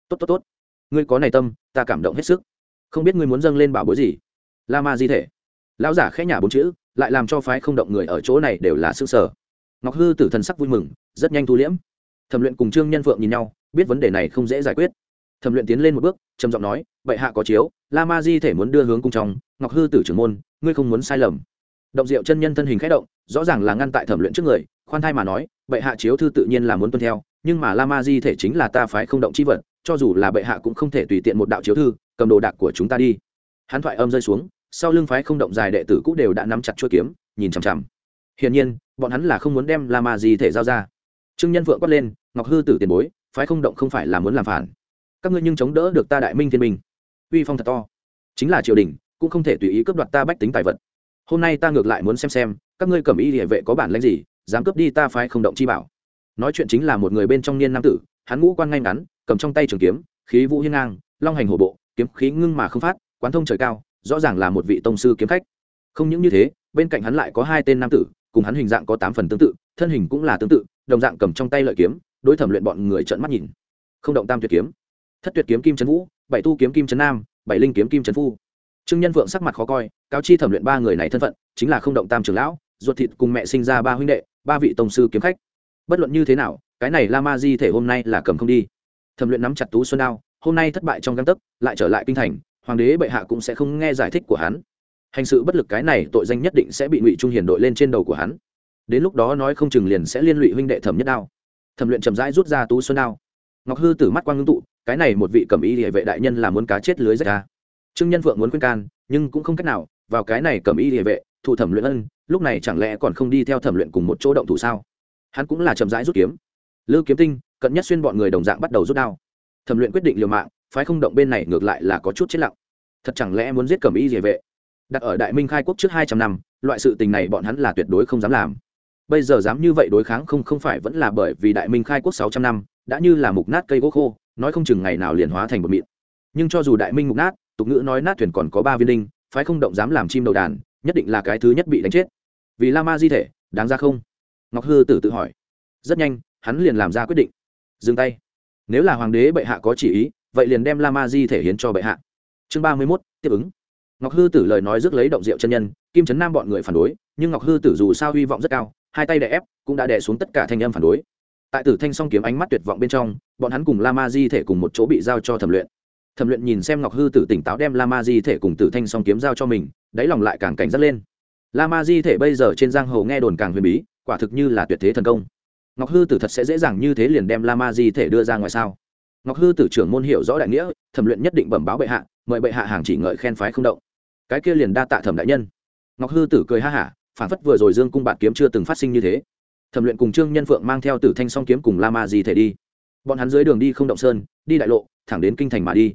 Tốt tốt tốt. Ngươi có này tâm, ta cảm động hết sức. Không biết ngươi muốn dâng lên bảo bối gì? La ma di thể lão giả khẽ nhả bốn chữ, lại làm cho phái không động người ở chỗ này đều là xương sở ngọc hư tử thần sắc vui mừng, rất nhanh thu liễm. Thẩm luyện cùng trương nhân phượng nhìn nhau, biết vấn đề này không dễ giải quyết. Thẩm luyện tiến lên một bước, trầm giọng nói, bệ hạ có chiếu, la ma di thể muốn đưa hướng cung trong, ngọc hư tử trưởng môn, ngươi không muốn sai lầm. Động diệu chân nhân thân hình khẽ động, rõ ràng là ngăn tại thẩm luyện trước người, khoan thai mà nói, bệ hạ chiếu thư tự nhiên là muốn tuân theo, nhưng mà la ma di thể chính là ta phái không động chi vật, cho dù là bệ hạ cũng không thể tùy tiện một đạo chiếu thư, cầm đồ đạc của chúng ta đi. Hắn thoại âm rơi xuống sau lưng phái không động dài đệ tử cũ đều đã nắm chặt chuôi kiếm, nhìn chằm chằm. Hiển nhiên, bọn hắn là không muốn đem la ma di thể giao ra. Trương nhân vượng quát lên, ngọc hư tử tiền bối, phái không động không phải là muốn làm phản. Các ngươi nhưng chống đỡ được ta đại minh thiên minh. Uy phong thật to. Chính là triều đình, cũng không thể tùy ý cướp đoạt ta bách tính tài vật. Hôm nay ta ngược lại muốn xem xem, các ngươi cầm y địa vệ có bản lãnh gì, dám cướp đi ta phái không động chi bảo. Nói chuyện chính là một người bên trong niên nam tử, hắn ngũ quan ngay ngắn, cầm trong tay trường kiếm, khí vũ hiên ngang, long hành hổ bộ, kiếm khí ngưng mà không phát, quán thông trời cao rõ ràng là một vị tông sư kiếm khách. Không những như thế, bên cạnh hắn lại có hai tên nam tử, cùng hắn hình dạng có tám phần tương tự, thân hình cũng là tương tự, đồng dạng cầm trong tay lợi kiếm, đối thẩm luyện bọn người trợn mắt nhìn. Không động tam tuyệt kiếm. Thất tuyệt kiếm kim trấn vũ, bảy tu kiếm kim trấn nam, bảy linh kiếm kim trấn phu. Trương nhân vượng sắc mặt khó coi, cáo chi thẩm luyện ba người này thân phận, chính là không động tam trưởng lão, ruột thịt cùng mẹ sinh ra ba huynh đệ, ba vị tông sư kiếm khách. Bất luận như thế nào, cái này la ma di thể hôm nay là cầm không đi. Thẩm luyện nắm chặt tú xuân đao, hôm nay thất bại trong găng tấc, lại trở lại kinh thành hoàng đế bệ hạ cũng sẽ không nghe giải thích của hắn. Hành sự bất lực cái này tội danh nhất định sẽ bị ngụy trung hiền đội lên trên đầu của hắn. Đến lúc đó nói không chừng liền sẽ liên lụy huynh đệ thẩm nhất đao. Thẩm luyện chậm rãi rút ra tú xuân đao. Ngọc hư tử mắt quang ngưng tụ, cái này một vị cầm ý địa vệ đại nhân là muốn cá chết lưới rách ra. Trương nhân Vượng muốn khuyên can, nhưng cũng không cách nào, vào cái này cầm ý địa vệ thủ thẩm luyện ân, lúc này chẳng lẽ còn không đi theo thẩm luyện cùng một chỗ động thủ sao? Hắn cũng là chậm rãi rút kiếm. Lư kiếm tinh, cận nhất xuyên bọn người đồng dạng bắt đầu rút đao. Thẩm luyện quyết định liều mạng phái không động bên này ngược lại là có chút chết lặng. Thật chẳng lẽ muốn giết cầm y địa vệ? Đặt ở đại minh khai quốc trước hai trăm năm, loại sự tình này bọn hắn là tuyệt đối không dám làm. Bây giờ dám như vậy đối kháng không không phải vẫn là bởi vì đại minh khai quốc sáu trăm năm, đã như là mục nát cây gỗ khô, nói không chừng ngày nào liền hóa thành một mịn. Nhưng cho dù đại minh mục nát, tục ngữ nói nát thuyền còn có ba viên đinh, phái không động dám làm chim đầu đàn, nhất định là cái thứ nhất bị đánh chết. Vì la ma di thể, đáng ra không? Ngọc hư tử tự hỏi. Rất nhanh, hắn liền làm ra quyết định. Dừng tay. Nếu là hoàng đế bệ hạ có chỉ ý vậy liền đem la ma di thể hiến cho bệ hạ. Chương ba mươi mốt, tiếp ứng. Ngọc hư tử lời nói rước lấy động rượu chân nhân, kim trấn nam bọn người phản đối, nhưng ngọc hư tử dù sao hy vọng rất cao, hai tay đè ép, cũng đã đè xuống tất cả thanh âm phản đối. Tại tử thanh song kiếm ánh mắt tuyệt vọng bên trong, bọn hắn cùng la ma di thể cùng một chỗ bị giao cho thẩm luyện. Thẩm luyện nhìn xem ngọc hư tử tỉnh táo đem la ma di thể cùng tử thanh song kiếm giao cho mình, đáy lòng lại càng cảnh giác lên. La ma di thể bây giờ trên giang hồ nghe đồn càng huyền bí, quả thực như là tuyệt thế thần công. Ngọc hư tử thật sẽ dễ dàng như thế liền đem la ma di thể đưa ra ngoài sao? Ngọc hư tử trưởng môn hiểu rõ đại nghĩa, thẩm luyện nhất định bẩm báo bệ hạ, mời bệ hạ hàng chỉ ngợi khen phái không động. Cái kia liền đa tạ thẩm đại nhân. Ngọc hư tử cười ha hả, phản phất vừa rồi dương cung bạt kiếm chưa từng phát sinh như thế. Thẩm luyện cùng trương nhân phượng mang theo tử thanh song kiếm cùng la ma di thể đi. Bọn hắn dưới đường đi không động sơn, đi đại lộ, thẳng đến kinh thành mà đi.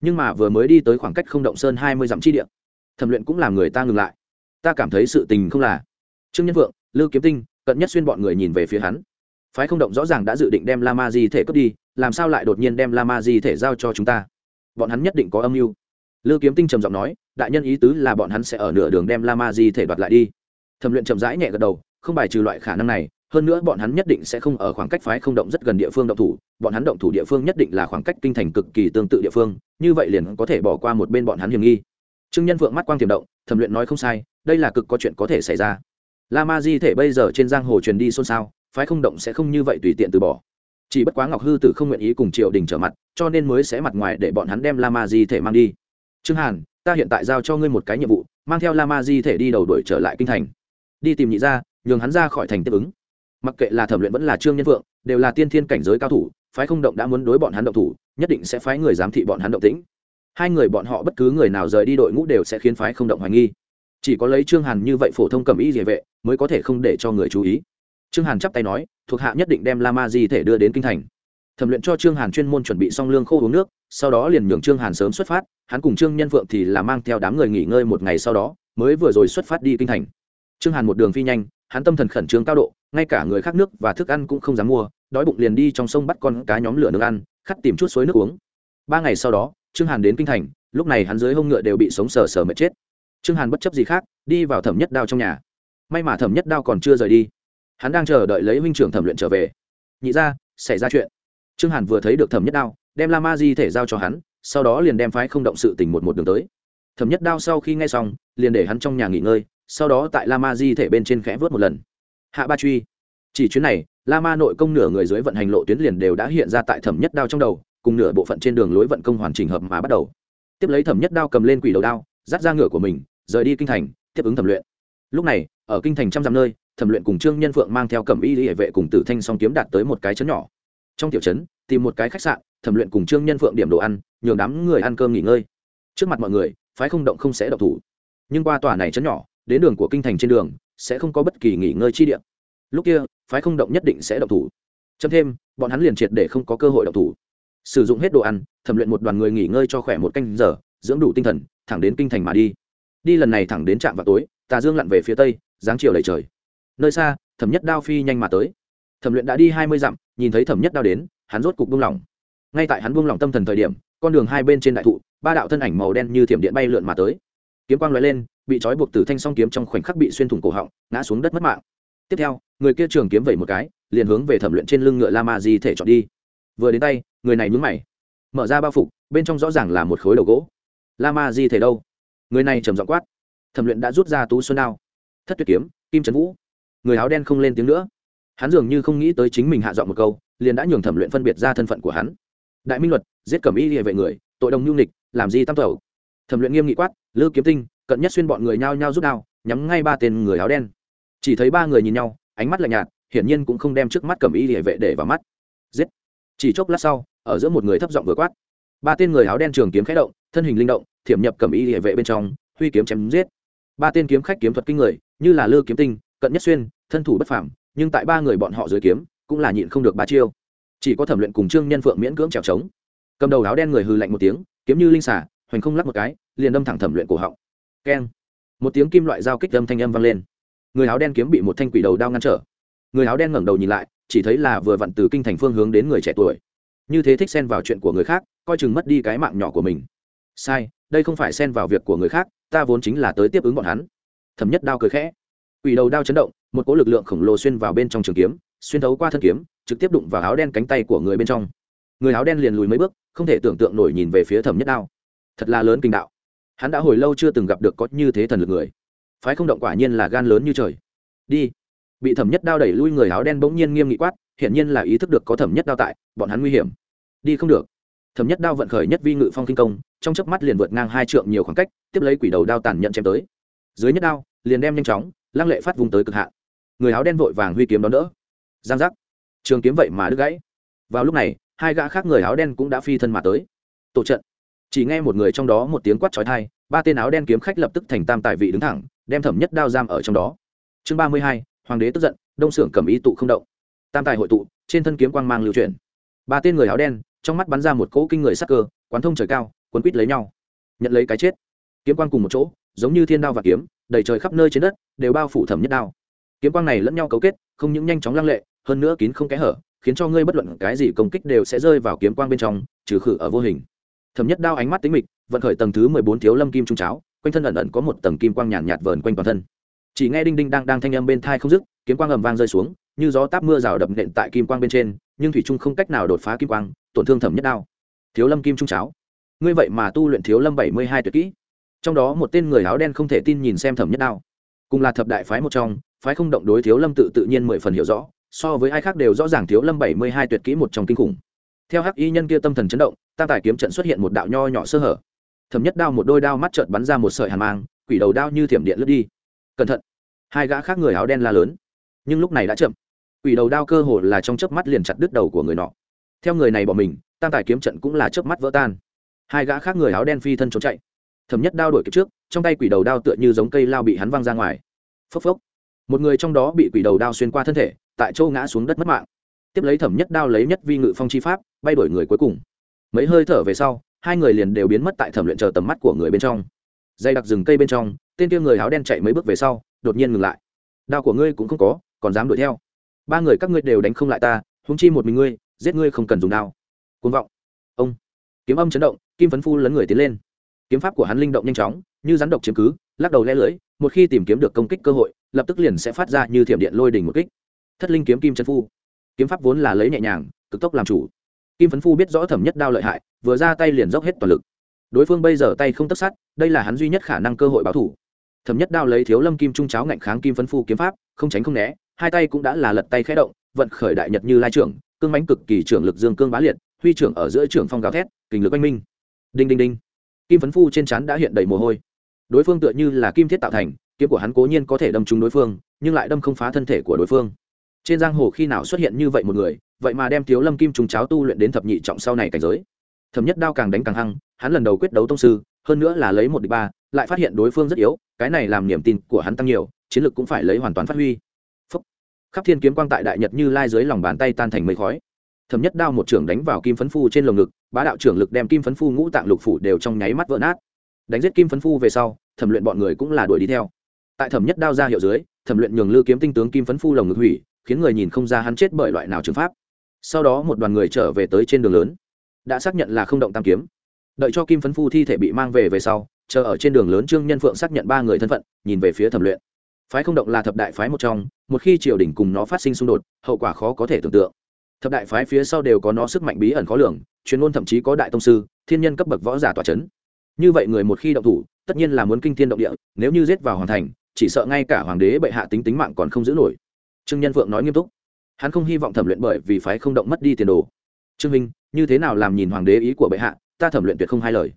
Nhưng mà vừa mới đi tới khoảng cách không động sơn hai mươi dặm chi địa, thẩm luyện cũng làm người ta ngừng lại. Ta cảm thấy sự tình không là. Trương nhân phượng lưu kiếm tinh, cận nhất xuyên bọn người nhìn về phía hắn phái không động rõ ràng đã dự định đem la ma di thể cướp đi, làm sao lại đột nhiên đem la ma di thể giao cho chúng ta? Bọn hắn nhất định có âm mưu. Lưu kiếm tinh trầm giọng nói, đại nhân ý tứ là bọn hắn sẽ ở nửa đường đem la ma di thể đoạt lại đi. Thẩm luyện chậm rãi nhẹ gật đầu, không bài trừ loại khả năng này, hơn nữa bọn hắn nhất định sẽ không ở khoảng cách phái không động rất gần địa phương động thủ, bọn hắn động thủ địa phương nhất định là khoảng cách kinh thành cực kỳ tương tự địa phương, như vậy liền có thể bỏ qua một bên bọn hắn hiểm nghi. Trương nhân vượng mắt quang tiềm động, thẩm luyện nói không sai, đây là cực có chuyện có thể xảy ra. La ma di thể bây giờ trên giang hồ truyền đi xôn xao phái không động sẽ không như vậy tùy tiện từ bỏ. Chỉ bất quá ngọc hư tử không nguyện ý cùng triều đình trở mặt, cho nên mới sẽ mặt ngoài để bọn hắn đem la ma di thể mang đi. Trương hàn, ta hiện tại giao cho ngươi một cái nhiệm vụ, mang theo la ma di thể đi đầu đuổi trở lại kinh thành. Đi tìm nhị ra nhường hắn ra khỏi thành tiếp ứng. Mặc kệ là thẩm luyện vẫn là trương nhân vượng, đều là tiên thiên cảnh giới cao thủ, phái không động đã muốn đối bọn hắn động thủ, nhất định sẽ phái người giám thị bọn hắn động tĩnh. Hai người bọn họ bất cứ người nào rời đi đội ngũ đều sẽ khiến phái không động hoài nghi. Chỉ có lấy trương hàn như vậy phổ thông cầm ý địa vệ, mới có thể không để cho người chú ý trương hàn chắp tay nói, thuộc hạ nhất định đem la ma di thể đưa đến kinh thành. Thẩm luyện cho trương hàn chuyên môn chuẩn bị xong lương khô uống nước, sau đó liền nhường trương hàn sớm xuất phát, hắn cùng trương nhân phượng thì là mang theo đám người nghỉ ngơi một ngày sau đó, mới vừa rồi xuất phát đi kinh thành. Trương hàn một đường phi nhanh, hắn tâm thần khẩn trương cao độ, ngay cả người khác nước và thức ăn cũng không dám mua, đói bụng liền đi trong sông bắt con cá nhóm lửa nước ăn, khắt tìm chút suối nước uống. Ba ngày sau đó, trương hàn đến kinh thành, lúc này hắn dưới hông ngựa đều bị sống sờ sờ mệt chết. Trương hàn bất chấp gì khác, đi vào thẩm nhất đao trong nhà. May mà thẩm nhất đao còn chưa rời đi hắn đang chờ đợi lấy huynh trưởng thẩm luyện trở về. Nhị ra xảy ra chuyện. Trương hàn vừa thấy được thẩm nhất đao, đem la ma di thể giao cho hắn, sau đó liền đem phái không động sự tình một một đường tới. Thẩm nhất đao sau khi nghe xong, liền để hắn trong nhà nghỉ ngơi, sau đó tại la ma di thể bên trên khẽ vớt một lần. Hạ ba truy. Chỉ chuyến này, la ma nội công nửa người dưới vận hành lộ tuyến liền đều đã hiện ra tại thẩm nhất đao trong đầu, cùng nửa bộ phận trên đường lối vận công hoàn chỉnh hợp mà bắt đầu. Tiếp lấy thẩm nhất đao cầm lên quỷ đầu đao dắt ra ngựa của mình, rời đi kinh thành, tiếp ứng thẩm luyện. Lúc này, ở kinh thành trăm dặm nơi thẩm luyện cùng trương nhân phượng mang theo cẩm y hệ vệ cùng tử thanh song kiếm đạt tới một cái chấn nhỏ. Trong tiểu trấn, tìm một cái khách sạn, thẩm luyện cùng trương nhân phượng điểm đồ ăn, nhường đám người ăn cơm nghỉ ngơi. Trước mặt mọi người, phái không động không sẽ động thủ. Nhưng qua tòa này chấn nhỏ, đến đường của kinh thành trên đường, sẽ không có bất kỳ nghỉ ngơi chi địa. Lúc kia, phái không động nhất định sẽ động thủ. Chấm thêm, bọn hắn liền triệt để không có cơ hội động thủ. Sử dụng hết đồ ăn, thẩm luyện một đoàn người nghỉ ngơi cho khỏe một canh giờ, dưỡng đủ tinh thần, thẳng đến kinh thành mà đi. Đi lần này thẳng đến trạm vào tối, tà dương lặn về phía tây dáng chiều đầy trời nơi xa, thẩm nhất đao phi nhanh mà tới. Thẩm luyện đã đi hai mươi dặm, nhìn thấy thẩm nhất đao đến, hắn rốt cục buông lỏng. Ngay tại hắn buông lỏng tâm thần thời điểm, con đường hai bên trên đại thụ, ba đạo thân ảnh màu đen như thiểm điện bay lượn mà tới. Kiếm quang l lên, bị trói buộc từ thanh song kiếm trong khoảnh khắc bị xuyên thủng cổ họng, ngã xuống đất mất mạng. Tiếp theo, người kia trường kiếm vẩy một cái, liền hướng về thẩm luyện trên lưng ngựa la ma di thể chọn đi. Vừa đến tay, người này nhúng mày. Mở ra bao phục, bên trong rõ ràng là một khối đầu gỗ. La ma di thể đâu? Người này trầm giọng quát. Thẩm luyện đã rút ra tú xuân đao. Thất tuyệt kiếm, kim trấn vũ người áo đen không lên tiếng nữa. Hắn dường như không nghĩ tới chính mình hạ dọn một câu, liền đã nhường thẩm luyện phân biệt ra thân phận của hắn. Đại minh luật, giết cẩm y địa vệ người, tội đồng nhu nịch làm gì tam tẩu? Thẩm luyện nghiêm nghị quát, lư kiếm tinh, cận nhất xuyên bọn người nhao nhao rút đao, nhắm ngay ba tên người áo đen. Chỉ thấy ba người nhìn nhau, ánh mắt lạnh nhạt, hiển nhiên cũng không đem trước mắt cẩm y địa vệ để vào mắt. Giết! Chỉ chốc lát sau, ở giữa một người thấp giọng vừa quát. Ba tên người áo đen trường kiếm khẽ động, thân hình linh động, thiểm nhập cẩm y địa vệ bên trong, huy kiếm chém giết. Ba tên kiếm khách kiếm thuật kinh người, như là lư kiếm tinh cận nhất xuyên, thân thủ bất phàm, nhưng tại ba người bọn họ dưới kiếm, cũng là nhịn không được ba chiêu. Chỉ có thẩm luyện cùng trương nhân phượng miễn cưỡng trèo trống cầm đầu áo đen người hư lạnh một tiếng, kiếm như linh xả hoành không lắc một cái, liền đâm thẳng thẩm luyện cổ họng. Keng. Một tiếng kim loại dao kích âm thanh âm vang lên. Người áo đen kiếm bị một thanh quỷ đầu đao ngăn trở. Người áo đen ngẩng đầu nhìn lại, chỉ thấy là vừa vặn từ kinh thành phương hướng đến người trẻ tuổi. Như thế thích xen vào chuyện của người khác, coi chừng mất đi cái mạng nhỏ của mình. Sai, đây không phải xen vào việc của người khác, ta vốn chính là tới tiếp ứng bọn hắn. Thẩm nhất đao cười khẽ quỷ đầu đao chấn động, một cỗ lực lượng khổng lồ xuyên vào bên trong trường kiếm, xuyên thấu qua thân kiếm, trực tiếp đụng vào áo đen cánh tay của người bên trong. Người áo đen liền lùi mấy bước, không thể tưởng tượng nổi nhìn về phía thẩm nhất đao. Thật là lớn kinh đạo. Hắn đã hồi lâu chưa từng gặp được có như thế thần lực người. Phái không động quả nhiên là gan lớn như trời. Đi. Bị thẩm nhất đao đẩy lui người áo đen bỗng nhiên nghiêm nghị quát, hiển nhiên là ý thức được có thẩm nhất đao tại, bọn hắn nguy hiểm. Đi không được. Thẩm nhất đao vận khởi nhất vi ngự phong kinh công, trong chớp mắt liền vượt ngang hai trượng nhiều khoảng cách, tiếp lấy quỷ đầu đao tàn nhận chém tới. Dưới nhất đao, liền đem nhanh chóng lăng lệ phát vùng tới cực hạn. Người áo đen vội vàng huy kiếm đón đỡ. Giang giác. Trường kiếm vậy mà đứt gãy. Vào lúc này, hai gã khác người áo đen cũng đã phi thân mà tới. Tổ trận. Chỉ nghe một người trong đó một tiếng quát trói thai ba tên áo đen kiếm khách lập tức thành tam tài vị đứng thẳng, đem thẩm nhất đao giam ở trong đó. Chương ba mươi hai, hoàng đế tức giận, đông xưởng cầm ý tụ không động. Tam tài hội tụ, trên thân kiếm quang mang lưu truyền ba tên người áo đen, trong mắt bắn ra một cỗ kinh người sắc cơ, quán thông trời cao, quấn quít lấy nhau. Nhận lấy cái chết. Kiếm quang cùng một chỗ, giống như thiên đao và kiếm đầy trời khắp nơi trên đất đều bao phủ thẩm nhất đao. Kiếm quang này lẫn nhau cấu kết không những nhanh chóng lăng lệ hơn nữa kín không kẽ hở khiến cho ngươi bất luận cái gì công kích đều sẽ rơi vào kiếm quang bên trong trừ khử ở vô hình. Thẩm nhất đao ánh mắt tính mịch vận khởi tầng thứ mười bốn thiếu lâm kim trung cháo quanh thân ẩn ẩn có một tầng kim quang nhàn nhạt, nhạt vờn quanh toàn thân. Chỉ nghe đinh đinh đang đang thanh âm bên thai không dứt kiếm quang ầm vang rơi xuống như gió táp mưa rào đập nện tại kim quang bên trên nhưng thủy trung không cách nào đột phá kim quang tổn thương thẩm nhất đao. Thiếu lâm kim trung cháo. Ngươi vậy mà tu luyện thiếu lâm bảy mươi hai tuyệt kỹ trong đó một tên người áo đen không thể tin nhìn xem thẩm nhất đao. Cùng là thập đại phái một trong, phái không động đối thiếu lâm tự tự nhiên mười phần hiểu rõ, so với ai khác đều rõ ràng thiếu lâm bảy mươi hai tuyệt kỹ một trong kinh khủng. Theo hắc y nhân kia tâm thần chấn động, tam tài kiếm trận xuất hiện một đạo nho nhỏ sơ hở. Thẩm nhất đao một đôi đao mắt trợn bắn ra một sợi hàn mang, quỷ đầu đao như thiểm điện lướt đi. Cẩn thận, hai gã khác người áo đen la lớn. Nhưng lúc này đã chậm. Quỷ đầu đao cơ hồ là trong chớp mắt liền chặt đứt đầu của người nọ. Theo người này bỏ mình, tam tài kiếm trận cũng là chớp mắt vỡ tan. Hai gã khác người áo đen phi thân trốn chạy thẩm nhất đao đổi kịp trước, trong tay quỷ đầu đao tựa như giống cây lao bị hắn văng ra ngoài. Phốc phốc. Một người trong đó bị quỷ đầu đao xuyên qua thân thể, tại châu ngã xuống đất mất mạng. Tiếp lấy thẩm nhất đao lấy nhất vi ngự phong chi pháp, bay đổi người cuối cùng. Mấy hơi thở về sau, hai người liền đều biến mất tại thẩm luyện chờ tầm mắt của người bên trong. Dây đặc rừng cây bên trong, tên kia người áo đen chạy mấy bước về sau, đột nhiên ngừng lại. Đao của ngươi cũng không có, còn dám đuổi theo. Ba người các ngươi đều đánh không lại ta húng chi một mình ngươi, giết ngươi không cần dùng đao. Côn vọng. Ông. Kiếm âm chấn động, kim phấn phu lấn người tiến lên kiếm pháp của hắn linh động nhanh chóng, như rắn độc chiếm cứ, lắc đầu le lưỡi, một khi tìm kiếm được công kích cơ hội, lập tức liền sẽ phát ra như thiểm điện lôi đỉnh một kích. Thất linh kiếm kim chân phu. Kiếm pháp vốn là lấy nhẹ nhàng, cực tốc làm chủ. Kim phấn phu biết rõ thẩm nhất đao lợi hại, vừa ra tay liền dốc hết toàn lực. Đối phương bây giờ tay không tất sát, đây là hắn duy nhất khả năng cơ hội báo thủ. Thẩm nhất đao lấy thiếu lâm kim trung cháo ngạnh kháng kim phấn phu kiếm pháp, không tránh không né, hai tay cũng đã là lật tay khẽ động, vận khởi đại nhật như lai trưởng, cương mánh cực kỳ trưởng lực dương cương bá liệt, huy trưởng ở giữa trưởng phong gào thét kình lực oanh minh. Đinh đinh đinh kim phấn phu trên trán đã hiện đầy mồ hôi. Đối phương tựa như là kim thiết tạo thành, kiếm của hắn cố nhiên có thể đâm trúng đối phương, nhưng lại đâm không phá thân thể của đối phương. Trên giang hồ khi nào xuất hiện như vậy một người, vậy mà đem thiếu lâm kim trùng cháo tu luyện đến thập nhị trọng sau này cảnh giới. Thẩm nhất đao càng đánh càng hăng, hắn lần đầu quyết đấu tông sư, hơn nữa là lấy một địch ba, lại phát hiện đối phương rất yếu, cái này làm niềm tin của hắn tăng nhiều, chiến lược cũng phải lấy hoàn toàn phát huy. Phúc. khắp thiên kiếm quang tại đại nhật như lai dưới lòng bàn tay tan thành mây khói thẩm nhất đao một trưởng đánh vào kim phấn phu trên lồng ngực, bá đạo trưởng lực đem kim phấn phu ngũ tạng lục phủ đều trong nháy mắt vỡ nát. Đánh giết kim phấn phu về sau, thẩm luyện bọn người cũng là đuổi đi theo. Tại thẩm nhất đao ra hiệu dưới, thẩm luyện nhường lư kiếm tinh tướng kim phấn phu lồng ngực hủy, khiến người nhìn không ra hắn chết bởi loại nào trường pháp. Sau đó một đoàn người trở về tới trên đường lớn. Đã xác nhận là không động tam kiếm. Đợi cho kim phấn phu thi thể bị mang về về sau, chờ ở trên đường lớn trương nhân phượng xác nhận ba người thân phận, nhìn về phía thẩm luyện. Phái không động là thập đại phái một trong, một khi triều đình cùng nó phát sinh xung đột, hậu quả khó có thể tưởng tượng thập đại phái phía sau đều có nó sức mạnh bí ẩn khó lường chuyên môn thậm chí có đại tông sư, thiên nhân cấp bậc võ giả tòa c h ấ n như vậy người một khi động thủ, tất nhiên là muốn kinh thiên động địa, nếu như giết vào hoàn thành, chỉ sợ ngay cả hoàng đế bệ hạ tính tính mạng còn không giữ nổi. Trương nhân phượng nói nghiêm túc. Hắn không hy vọng thẩm luyện bởi vì phái không động mất đi tiền đồ. Trương minh, như thế nào làm nhìn hoàng đế ý của bệ hạ, ta thẩm luyện tuyệt không hai lời.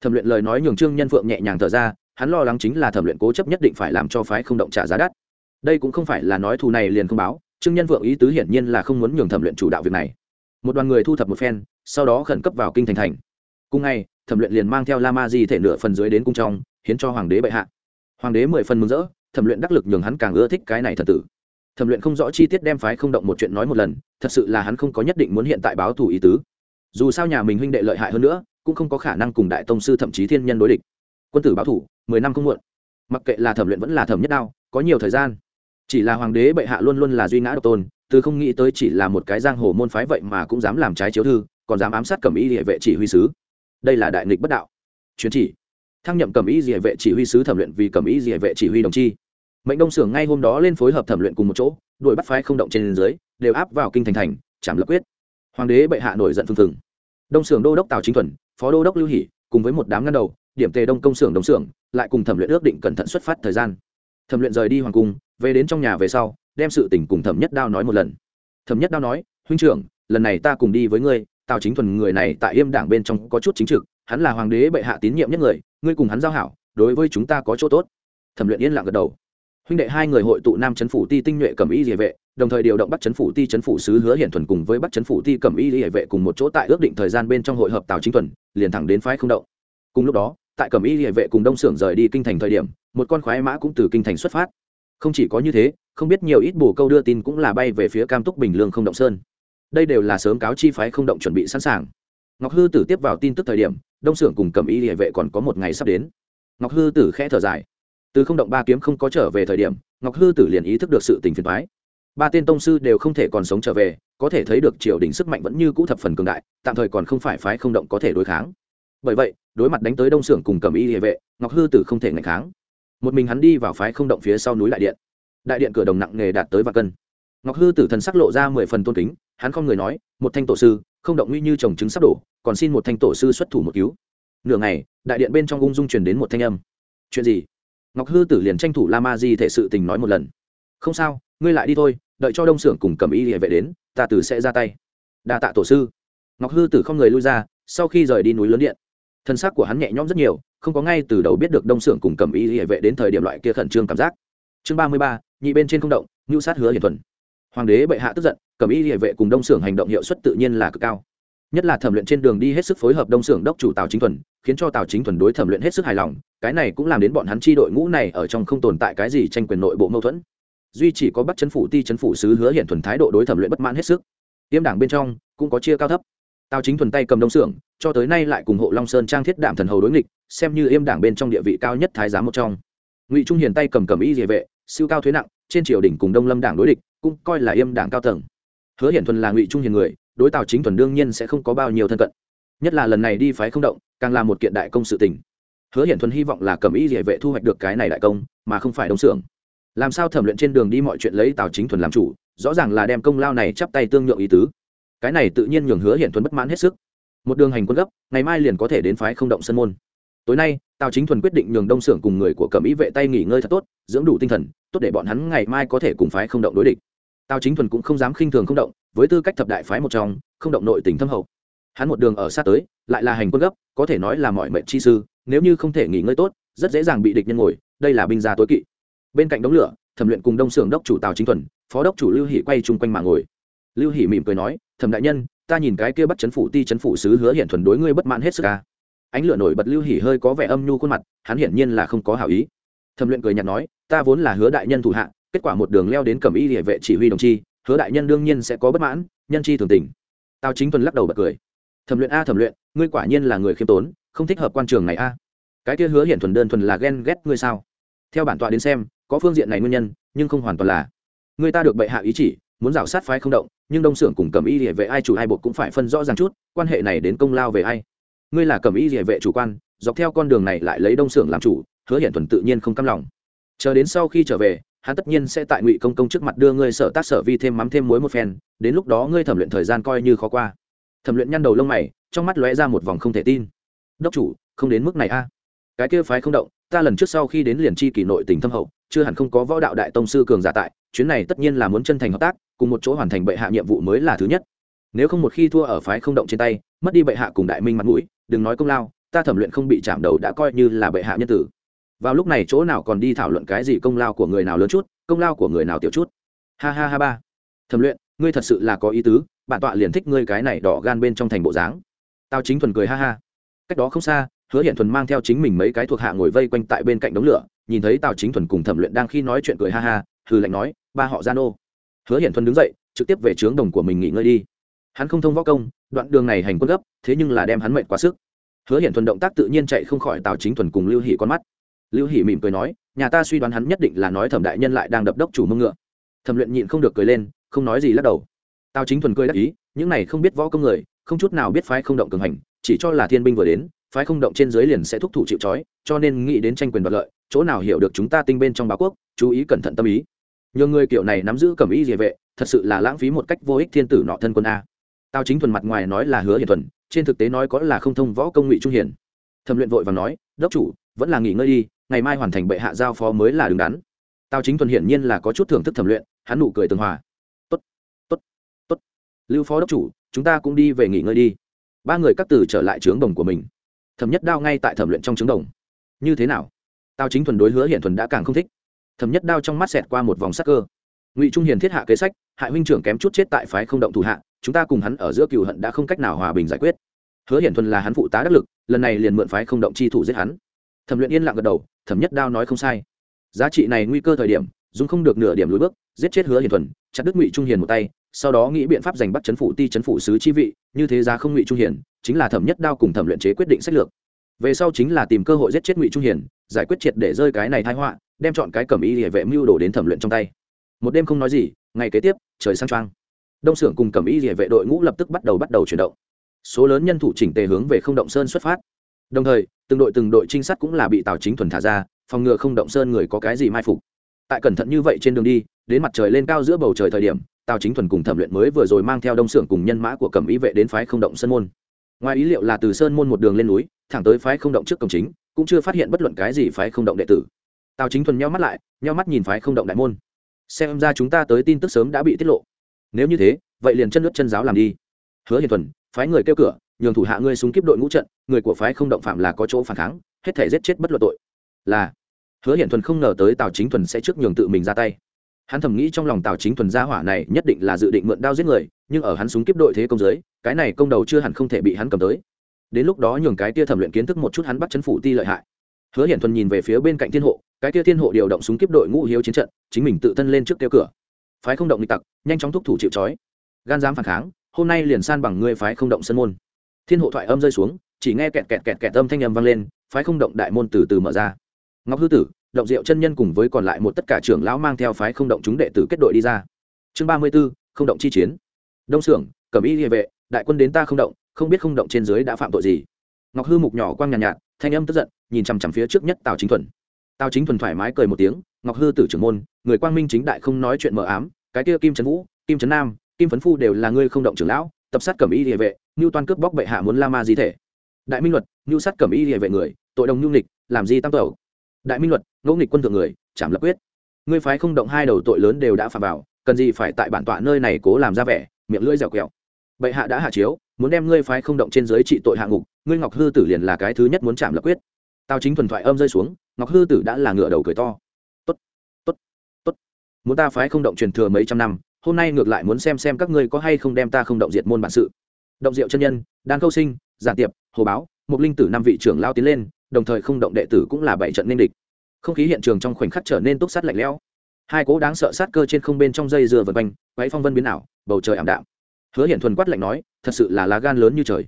Thẩm luyện lời nói nhường trương nhân phượng nhẹ nhàng thở ra, hắn lo lắng chính là thẩm luyện cố chấp nhất định phải làm cho phái không động trả giá đắt. Đây cũng không phải là nói thù này liền không báo trương nhân vượng ý tứ hiển nhiên là không muốn nhường thẩm luyện chủ đạo việc này. Một đoàn người thu thập một phen, sau đó khẩn cấp vào kinh thành thành. Cùng ngày, thẩm luyện liền mang theo la ma di thể nửa phần dưới đến cung trong, hiến cho hoàng đế bệ hạ. Hoàng đế mười phần mừng rỡ, thẩm luyện đắc lực nhường hắn càng ưa thích cái này thật tử. Thẩm luyện không rõ chi tiết đem phái không động một chuyện nói một lần, thật sự là hắn không có nhất định muốn hiện tại báo thủ ý tứ. Dù sao nhà mình huynh đệ lợi hại hơn nữa, cũng không có khả năng cùng đại tông sư thậm chí thiên nhân đối địch. Quân tử báo thủ mười năm không muộn. Mặc kệ là thẩm luyện vẫn là thẩm nhất đao, có nhiều thời gian chỉ là hoàng đế bệ hạ luôn luôn là duy ngã độc tôn, từ không nghĩ tới chỉ là một cái giang hồ môn phái vậy mà cũng dám làm trái chiếu thư, còn dám ám sát cẩm y địa vệ chỉ huy sứ. Đây là đại nghịch bất đạo. Chuyến chỉ. Thăng nhậm cẩm y địa vệ chỉ huy sứ thẩm luyện vì cẩm y địa vệ chỉ huy đồng chi. Mệnh đông xưởng ngay hôm đó lên phối hợp thẩm luyện cùng một chỗ, đuổi bắt phái không động trên dưới, đều áp vào kinh thành thành, chạm lập quyết. Hoàng đế bệ hạ nổi giận phừng phừng. Đông xưởng đô đốc tào chính thuần, phó đô đốc lưu hỷ, cùng với một đám ngăn đầu, điểm tề đông công xưởng đồng xưởng lại cùng thẩm luyện ước định cẩn thận xuất phát thời gian. Thẩm luyện rời đi hoàng cung về đến trong nhà về sau, đem sự tình cùng thẩm nhất đao nói một lần. Thẩm nhất đao nói, huynh trưởng, lần này ta cùng đi với ngươi, tào chính thuần người này tại yêm đảng bên trong có chút chính trực, hắn là hoàng đế bệ hạ tín nhiệm nhất người, ngươi cùng hắn giao hảo, đối với chúng ta có chỗ tốt. Thẩm luyện yên lặng gật đầu. Huynh đệ hai người hội tụ nam chấn phủ ti tinh nhuệ cầm y địa vệ, đồng thời điều động bắt chấn phủ ti chấn phủ sứ hứa hiển thuần cùng với bắt chấn phủ ti cầm y địa vệ cùng một chỗ tại ước định thời gian bên trong hội hợp tào chính thuần, liền thẳng đến phái không động. Cùng lúc đó, tại cầm y địa vệ cùng đông xưởng rời đi kinh thành thời điểm, một con khoái mã cũng từ kinh thành xuất phát không chỉ có như thế, không biết nhiều ít bù câu đưa tin cũng là bay về phía cam túc bình lương không động sơn. Đây đều là sớm cáo chi phái không động chuẩn bị sẵn sàng. Ngọc hư tử tiếp vào tin tức thời điểm, đông xưởng cùng cầm y địa vệ còn có một ngày sắp đến. Ngọc hư tử khẽ thở dài. Từ không động ba kiếm không có trở về thời điểm, ngọc hư tử liền ý thức được sự tình phiền thoái ba tên tông sư đều không thể còn sống trở về, có thể thấy được triều đình sức mạnh vẫn như cũ thập phần cường đại, tạm thời còn không phải phái không động có thể đối kháng. Bởi vậy, đối mặt đánh tới đông xưởng cùng cầm y địa vệ, ngọc hư tử không thể ngạch kháng một mình hắn đi vào phái không động phía sau núi đại điện. Đại điện cửa đồng nặng nghề đạt tới và cân. Ngọc hư tử thần sắc lộ ra mười phần tôn kính, hắn không người nói, một thanh tổ sư, không động nguy như trồng trứng sắp đổ, còn xin một thanh tổ sư xuất thủ một cứu. Nửa ngày, đại điện bên trong ung dung truyền đến một thanh âm. Chuyện gì? Ngọc hư tử liền tranh thủ la ma di thể sự tình nói một lần. Không sao, ngươi lại đi thôi, đợi cho đông xưởng cùng cầm y địa vệ đến, ta tử sẽ ra tay. Đa tạ tổ sư. Ngọc hư tử không người lui ra, sau khi rời đi núi lớn điện thân xác của hắn nhẹ nhõm rất nhiều, không có ngay từ đầu biết được đông xưởng cùng cầm y hệ vệ đến thời điểm loại kia khẩn trương cảm giác. Chương ba mươi ba, nhị bên trên không động ngưu sát hứa hiển thuần. Hoàng đế bệ hạ tức giận cầm y hệ vệ cùng đông xưởng hành động hiệu suất tự nhiên là cực cao. Nhất là thẩm luyện trên đường đi hết sức phối hợp đông xưởng đốc chủ tào chính thuần, khiến cho tào chính thuần đối thẩm luyện hết sức hài lòng, cái này cũng làm đến bọn hắn chi đội ngũ này ở trong không tồn tại cái gì tranh quyền nội bộ mâu thuẫn. Duy chỉ có bắt chấn phủ, ti chấn phủ sứ hứa hiển thuần thái độ đối thẩm luyện bất mãn hết sức. Tiêm đảng bên trong cũng có chia cao thấp. Tào chính thuần tay cầm đông xưởng cho tới nay lại cùng hộ long sơn trang thiết đạm thần hầu đối nghịch, xem như yêm đảng bên trong địa vị cao nhất thái giám một trong. Ngụy trung hiền tay cầm cầm y địa vệ, siêu cao thuế nặng, trên triều đình cùng đông lâm đảng đối địch, cũng coi là yêm đảng cao tầng. Hứa hiển thuần là ngụy trung hiền người, đối tào chính thuần đương nhiên sẽ không có bao nhiêu thân cận. Nhất là lần này đi phái không động, càng là một kiện đại công sự tình. Hứa hiển thuần hy vọng là cầm ý địa vệ thu hoạch được cái này đại công, mà không phải đông xưởng. Làm sao thẩm luyện trên đường đi mọi chuyện lấy tào chính thuần làm chủ, rõ ràng là đem công lao này chắp tay tương nhượng ý tứ. Cái này tự nhiên nhường hứa hiển thuần bất mãn hết sức một đường hành quân gấp, ngày mai liền có thể đến phái không động sân môn. Tối nay, tào chính thuần quyết định nhường đông xưởng cùng người của cẩm ý vệ tay nghỉ ngơi thật tốt, dưỡng đủ tinh thần, tốt để bọn hắn ngày mai có thể cùng phái không động đối địch. Tào chính thuần cũng không dám khinh thường không động, với tư cách thập đại phái một trong, không động nội tình thâm hậu. Hắn một đường ở xa tới, lại là hành quân gấp, có thể nói là mọi mệnh chi sư, nếu như không thể nghỉ ngơi tốt, rất dễ dàng bị địch nhân ngồi, đây là binh gia tối kỵ. Bên cạnh đống lửa, thẩm luyện cùng đông xưởng đốc chủ tào chính thuần, phó đốc chủ lưu hỷ quay chung quanh mà ngồi. Lưu hỷ mỉm cười nói, thẩm đại nhân ta nhìn cái kia bắt chấn phủ ti chấn phủ sứ hứa hiện thuần đối ngươi bất mãn hết sức ca. Ánh lửa nổi bật lưu hỉ hơi có vẻ âm nhu khuôn mặt, hắn hiển nhiên là không có hảo ý. Thẩm luyện cười nhạt nói, ta vốn là hứa đại nhân thủ hạ, kết quả một đường leo đến cẩm y địa vệ chỉ huy đồng chi, hứa đại nhân đương nhiên sẽ có bất mãn, nhân chi thường tình. Tào chính thuần lắc đầu bật cười. Thẩm luyện a, thẩm luyện, ngươi quả nhiên là người khiêm tốn, không thích hợp quan trường này a. Cái kia hứa hiện thuần đơn thuần là ghen ghét ngươi sao? Theo bản tọa đến xem, có phương diện này nguyên nhân, nhưng không hoàn toàn là. Người ta được bệ hạ ý chỉ muốn rào sát phái không động, nhưng đông xưởng cùng cầm y địa vệ ai chủ ai buộc cũng phải phân rõ ràng chút, quan hệ này đến công lao về ai. Ngươi là cầm y địa vệ chủ quan, dọc theo con đường này lại lấy đông xưởng làm chủ, hứa hiện thuần tự nhiên không căm lòng. Chờ đến sau khi trở về, hắn tất nhiên sẽ tại ngụy công công trước mặt đưa ngươi sở tác sở vi thêm mắm thêm muối một phen, đến lúc đó ngươi thẩm luyện thời gian coi như khó qua. Thẩm luyện nhăn đầu lông mày, trong mắt lóe ra một vòng không thể tin. Đốc chủ, không đến mức này a. Cái kia phái không động, ta lần trước sau khi đến liền chi kỳ nội tình thâm hậu, chưa hẳn không có võ đạo đại tông sư cường giả tại, chuyến này tất nhiên là muốn chân thành hợp tác cùng một chỗ hoàn thành bệ hạ nhiệm vụ mới là thứ nhất. Nếu không một khi thua ở phái không động trên tay, mất đi bệ hạ cùng đại minh mặt mũi, đừng nói công lao, ta thẩm luyện không bị chạm đầu đã coi như là bệ hạ nhân tử. Vào lúc này chỗ nào còn đi thảo luận cái gì công lao của người nào lớn chút, công lao của người nào tiểu chút. Ha ha ha ba. Thẩm luyện, ngươi thật sự là có ý tứ, bản tọa liền thích ngươi cái này đỏ gan bên trong thành bộ dáng. Tao chính thuần cười ha ha. Cách đó không xa, hứa hiện thuần mang theo chính mình mấy cái thuộc hạ ngồi vây quanh tại bên cạnh đống lửa, nhìn thấy tào chính thuần cùng thẩm luyện đang khi nói chuyện cười ha ha, hừ lạnh nói, ba họ gian ô hứa Hiển thuần đứng dậy, trực tiếp về trướng đồng của mình nghỉ ngơi đi. Hắn không thông võ công, đoạn đường này hành quân gấp, thế nhưng là đem hắn mệt quá sức. Hứa Hiển thuần động tác tự nhiên chạy không khỏi tào chính thuần cùng lưu hỉ con mắt. Lưu hỉ mỉm cười nói, nhà ta suy đoán hắn nhất định là nói thẩm đại nhân lại đang đập đốc chủ mông ngựa. Thẩm luyện nhịn không được cười lên, không nói gì lắc đầu. Tào chính thuần cười đắc ý, những này không biết võ công người, không chút nào biết phái không động cường hành, chỉ cho là thiên binh vừa đến, phái không động trên dưới liền sẽ thúc thủ chịu trói, cho nên nghĩ đến tranh quyền đoạt lợi, chỗ nào hiểu được chúng ta tinh bên trong báo quốc, chú ý cẩn thận tâm ý nhiều người kiểu này nắm giữ cẩm y địa vệ, thật sự là lãng phí một cách vô ích thiên tử nọ thân quân a. Tao chính thuần mặt ngoài nói là hứa hiền thuần, trên thực tế nói có là không thông võ công ngụy trung hiền. Thẩm luyện vội và nói, đốc chủ, vẫn là nghỉ ngơi đi, ngày mai hoàn thành bệ hạ giao phó mới là đứng đắn. Tao chính thuần hiển nhiên là có chút thưởng thức thẩm luyện, hắn nụ cười tường hòa. Tốt tốt tốt. Lưu phó đốc chủ, chúng ta cũng đi về nghỉ ngơi đi. Ba người các từ trở lại trướng đồng của mình. Thẩm nhất đao ngay tại thẩm luyện trong trướng đồng. Như thế nào? Tao chính thuần đối hứa hiển thuần đã càng không thích thẩm nhất đao trong mắt xẹt qua một vòng sắc cơ. Ngụy trung hiền thiết hạ kế sách, hại huynh trưởng kém chút chết tại phái không động thủ hạ, chúng ta cùng hắn ở giữa cựu hận đã không cách nào hòa bình giải quyết. Hứa hiển thuần là hắn phụ tá đắc lực, lần này liền mượn phái không động chi thủ giết hắn. Thẩm luyện yên lặng gật đầu, thẩm nhất đao nói không sai. Giá trị này nguy cơ thời điểm, dùng không được nửa điểm lùi bước, giết chết hứa hiển thuần, chặt đứt ngụy trung hiền một tay, sau đó nghĩ biện pháp giành bắt chấn phủ ti chấn phủ sứ chi vị, như thế giá không ngụy trung hiền, chính là thẩm nhất đao cùng thẩm luyện chế quyết định sách lược. Về sau chính là tìm cơ hội giết chết ngụy trung hiền, giải quyết triệt để rơi cái này thái họa đem chọn cái cẩm y hệ vệ mưu đồ đến thẩm luyện trong tay. Một đêm không nói gì, ngày kế tiếp, trời sang trang đông xưởng cùng cẩm y hệ vệ đội ngũ lập tức bắt đầu bắt đầu chuyển động. Số lớn nhân thủ chỉnh tề hướng về không động sơn xuất phát. Đồng thời, từng đội từng đội trinh sát cũng là bị tào chính thuần thả ra, phòng ngừa không động sơn người có cái gì mai phục. Tại cẩn thận như vậy trên đường đi, đến mặt trời lên cao giữa bầu trời thời điểm, tào chính thuần cùng thẩm luyện mới vừa rồi mang theo đông xưởng cùng nhân mã của cẩm y vệ đến phái không động sơn môn. Ngoài ý liệu là từ sơn môn một đường lên núi, thẳng tới phái không động trước cổng chính, cũng chưa phát hiện bất luận cái gì phái không động đệ tử tào chính thuần nheo mắt lại, nheo mắt nhìn phái không động đại môn. Xem ra chúng ta tới tin tức sớm đã bị tiết lộ. Nếu như thế, vậy liền chân nước chân giáo làm đi. Hứa hiền thuần, phái người kêu cửa, nhường thủ hạ ngươi súng kiếp đội ngũ trận, người của phái không động phạm là có chỗ phản kháng, hết thể giết chết bất luận tội. Là, hứa hiển thuần không ngờ tới tào chính thuần sẽ trước nhường tự mình ra tay. Hắn thầm nghĩ trong lòng tào chính thuần gia hỏa này nhất định là dự định mượn đao giết người, nhưng ở hắn súng kiếp đội thế công giới cái này công đầu chưa hẳn không thể bị hắn cầm tới. Đến lúc đó nhường cái tia thẩm luyện kiến thức một chút hắn bắt chấn phủ ti lợi hại hứa hiển thuần nhìn về phía bên cạnh thiên hộ cái kia thiên hộ điều động súng kiếp đội ngũ hiếu chiến trận chính mình tự thân lên trước kêu cửa. Phái không động nghịch tặc nhanh chóng thúc thủ chịu trói. Gan dám phản kháng hôm nay liền san bằng ngươi phái không động sân môn. Thiên hộ thoại âm rơi xuống chỉ nghe kẹt kẹt kẹt kẹt âm thanh âm vang lên phái không động đại môn từ từ mở ra. Ngọc hư tử động diệu chân nhân cùng với còn lại một tất cả trưởng lão mang theo phái không động chúng đệ tử kết đội đi ra. Chương ba mươi b ố không động chi chiến. Đông xưởng cẩm y địa vệ đại quân đến ta không động không biết không động trên dưới đã phạm tội gì. Ngọc hư mục nhỏ quang nhàn nhạt, nhạt thanh âm tức giận nhìn chằm chằm phía trước nhất tào chính thuần. Tào chính thuần thoải mái cười một tiếng, ngọc hư tử trưởng môn, người quang minh chính đại không nói chuyện mờ ám, cái kia kim trấn vũ, kim trấn nam, kim phấn phu đều là ngươi không động trưởng lão, tập sát cẩm y địa vệ ngưu toan cướp bóc bệ hạ muốn la ma di thể. Đại minh luật ngưu sát cẩm y địa vệ người, tội đồng nhu nghịch, làm gì tam tẩu? Đại minh luật ngẫu nghịch quân thượng người, chảm lập quyết. Ngươi phái không động hai đầu tội lớn đều đã phạm vào, cần gì phải tại bản tọa nơi này cố làm ra vẻ, miệng lưỡi dẻo quẹo. Bệ hạ đã hạ chiếu, muốn đem ngươi phái không động trên giới trị tội hạ ngục, ngươi ngọc hư tử liền là cái thứ nhất muốn chạm lập quyết tao chính thuần thoại âm rơi xuống, ngọc hư tử đã là ngựa đầu cười to. Tốt tốt tốt, muốn ta phái không động truyền thừa mấy trăm năm, hôm nay ngược lại muốn xem xem các ngươi có hay không đem ta không động diệt môn bản sự. Động diệu chân nhân, đan khâu sinh, giản tiệp, hồ báo một linh tử năm vị trưởng lao tiến lên, đồng thời không động đệ tử cũng là bảy trận nên địch. Không khí hiện trường trong khoảnh khắc trở nên túc sát lạnh lẽo. Hai cố đáng sợ sát cơ trên không bên trong dây dừa vật quanh, quấy phong vân biến ảo, bầu trời ảm đạm. Hứa hiển thuần quát lạnh nói, thật sự là lá gan lớn như trời.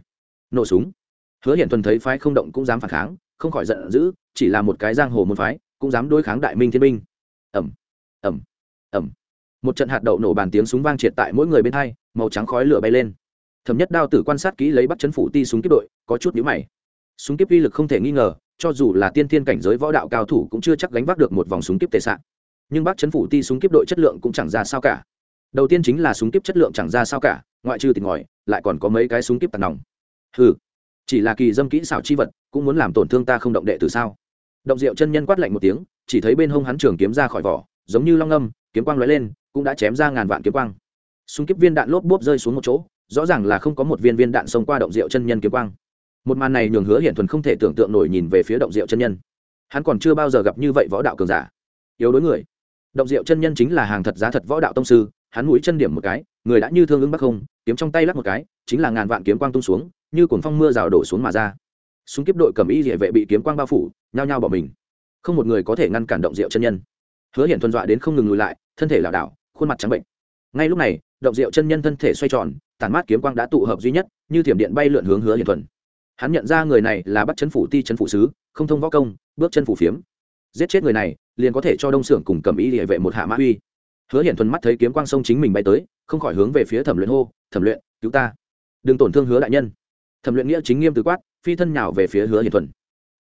Nổ súng. Hứa hiển thuần thấy phái không động cũng dám phản kháng không khỏi giận dữ, chỉ là một cái giang hồ môn phái, cũng dám đối kháng đại minh thiên binh. Ẩm ẩm ẩm một trận hạt đậu nổ bàn tiếng súng vang triệt tại mỗi người bên hai, màu trắng khói lửa bay lên. Thẩm nhất đao tử quan sát kỹ lấy bắt chấn phủ ti súng kiếp đội, có chút nhũ mày. Súng kiếp uy lực không thể nghi ngờ, cho dù là tiên thiên cảnh giới võ đạo cao thủ cũng chưa chắc gánh vác được một vòng súng kiếp tệ sạn nhưng bác chấn phủ ti súng kiếp đội chất lượng cũng chẳng ra sao cả. Đầu tiên chính là súng kiếp chất lượng chẳng ra sao cả, ngoại trừ tình ngòi, lại còn có mấy cái súng kiếp tàn nòng. Hừ chỉ là kỳ dâm kỹ xảo chi vật, cũng muốn làm tổn thương ta không động đệ từ sao? Động diệu chân nhân quát lạnh một tiếng, chỉ thấy bên hông hắn trường kiếm ra khỏi vỏ, giống như long âm kiếm quang lóe lên, cũng đã chém ra ngàn vạn kiếm quang. Súng kíp viên đạn lốp bốp rơi xuống một chỗ, rõ ràng là không có một viên viên đạn xông qua động diệu chân nhân kiếm quang. Một màn này nhường hứa hiện thuần không thể tưởng tượng nổi nhìn về phía động diệu chân nhân. Hắn còn chưa bao giờ gặp như vậy võ đạo cường giả. Yếu đối người. Động diệu chân nhân chính là hàng thật giá thật võ đạo tông sư, hắn mũi chân điểm một cái, người đã như thương ứng bắc không, kiếm trong tay lắc một cái, chính là ngàn vạn kiếm quang tung xuống như cuồng phong mưa rào đổ xuống mà ra. Súng kiếp đội cầm y địa vệ bị kiếm quang bao phủ, nhao nhao bỏ mình. Không một người có thể ngăn cản động diệu chân nhân. Hứa hiển thuần dọa đến không ngừng lùi lại, thân thể lảo đảo, khuôn mặt trắng bệnh. Ngay lúc này, động diệu chân nhân thân thể xoay tròn, tản mát kiếm quang đã tụ hợp duy nhất, như thiểm điện bay lượn hướng hứa hiển thuần. Hắn nhận ra người này là bắt chân phủ ti chân phủ sứ, không thông võ công, bước chân phủ phiếm. Giết chết người này, liền có thể cho đông xưởng cùng cầm y địa vệ một hạ mã uy. Hứa hiển thuần mắt thấy kiếm quang sông chính mình bay tới, không khỏi hướng về phía thẩm luyện hô, thẩm luyện, cứu ta. Đừng tổn thương hứa đại nhân thẩm luyện nghĩa chính nghiêm từ quát, phi thân nhào về phía hứa hiển thuần.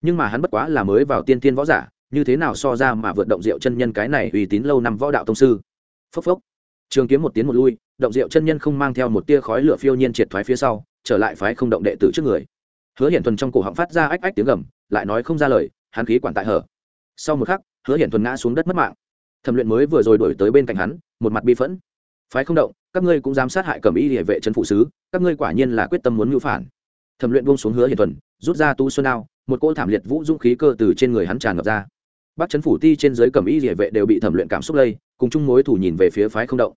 Nhưng mà hắn bất quá là mới vào tiên tiên võ giả, như thế nào so ra mà vượt động diệu chân nhân cái này uy tín lâu năm võ đạo tông sư? Phốc phốc. Trường kiếm một tiến một lui, động diệu chân nhân không mang theo một tia khói lửa phiêu nhiên triệt thoái phía sau, trở lại phái không động đệ tử trước người. Hứa hiển thuần trong cổ họng phát ra ách ách tiếng gầm, lại nói không ra lời, hắn khí quản tại hở. Sau một khắc, hứa hiển thuần ngã xuống đất mất mạng. Thẩm luyện mới vừa rồi đổi tới bên cạnh hắn, một mặt bi phẫn. Phái không động, các ngươi cũng dám sát hại cầm y địa vệ trấn phụ sứ, các ngươi quả nhiên là quyết tâm muốn mưu phản thẩm luyện buông xuống hứa hiển thuần, rút ra tu xuân ao, một cỗ thảm liệt vũ dũng khí cơ từ trên người hắn tràn ngập ra. Bắc trấn phủ ti trên dưới cầm y địa vệ đều bị thẩm luyện cảm xúc lây, cùng chung mối thủ nhìn về phía phái không động.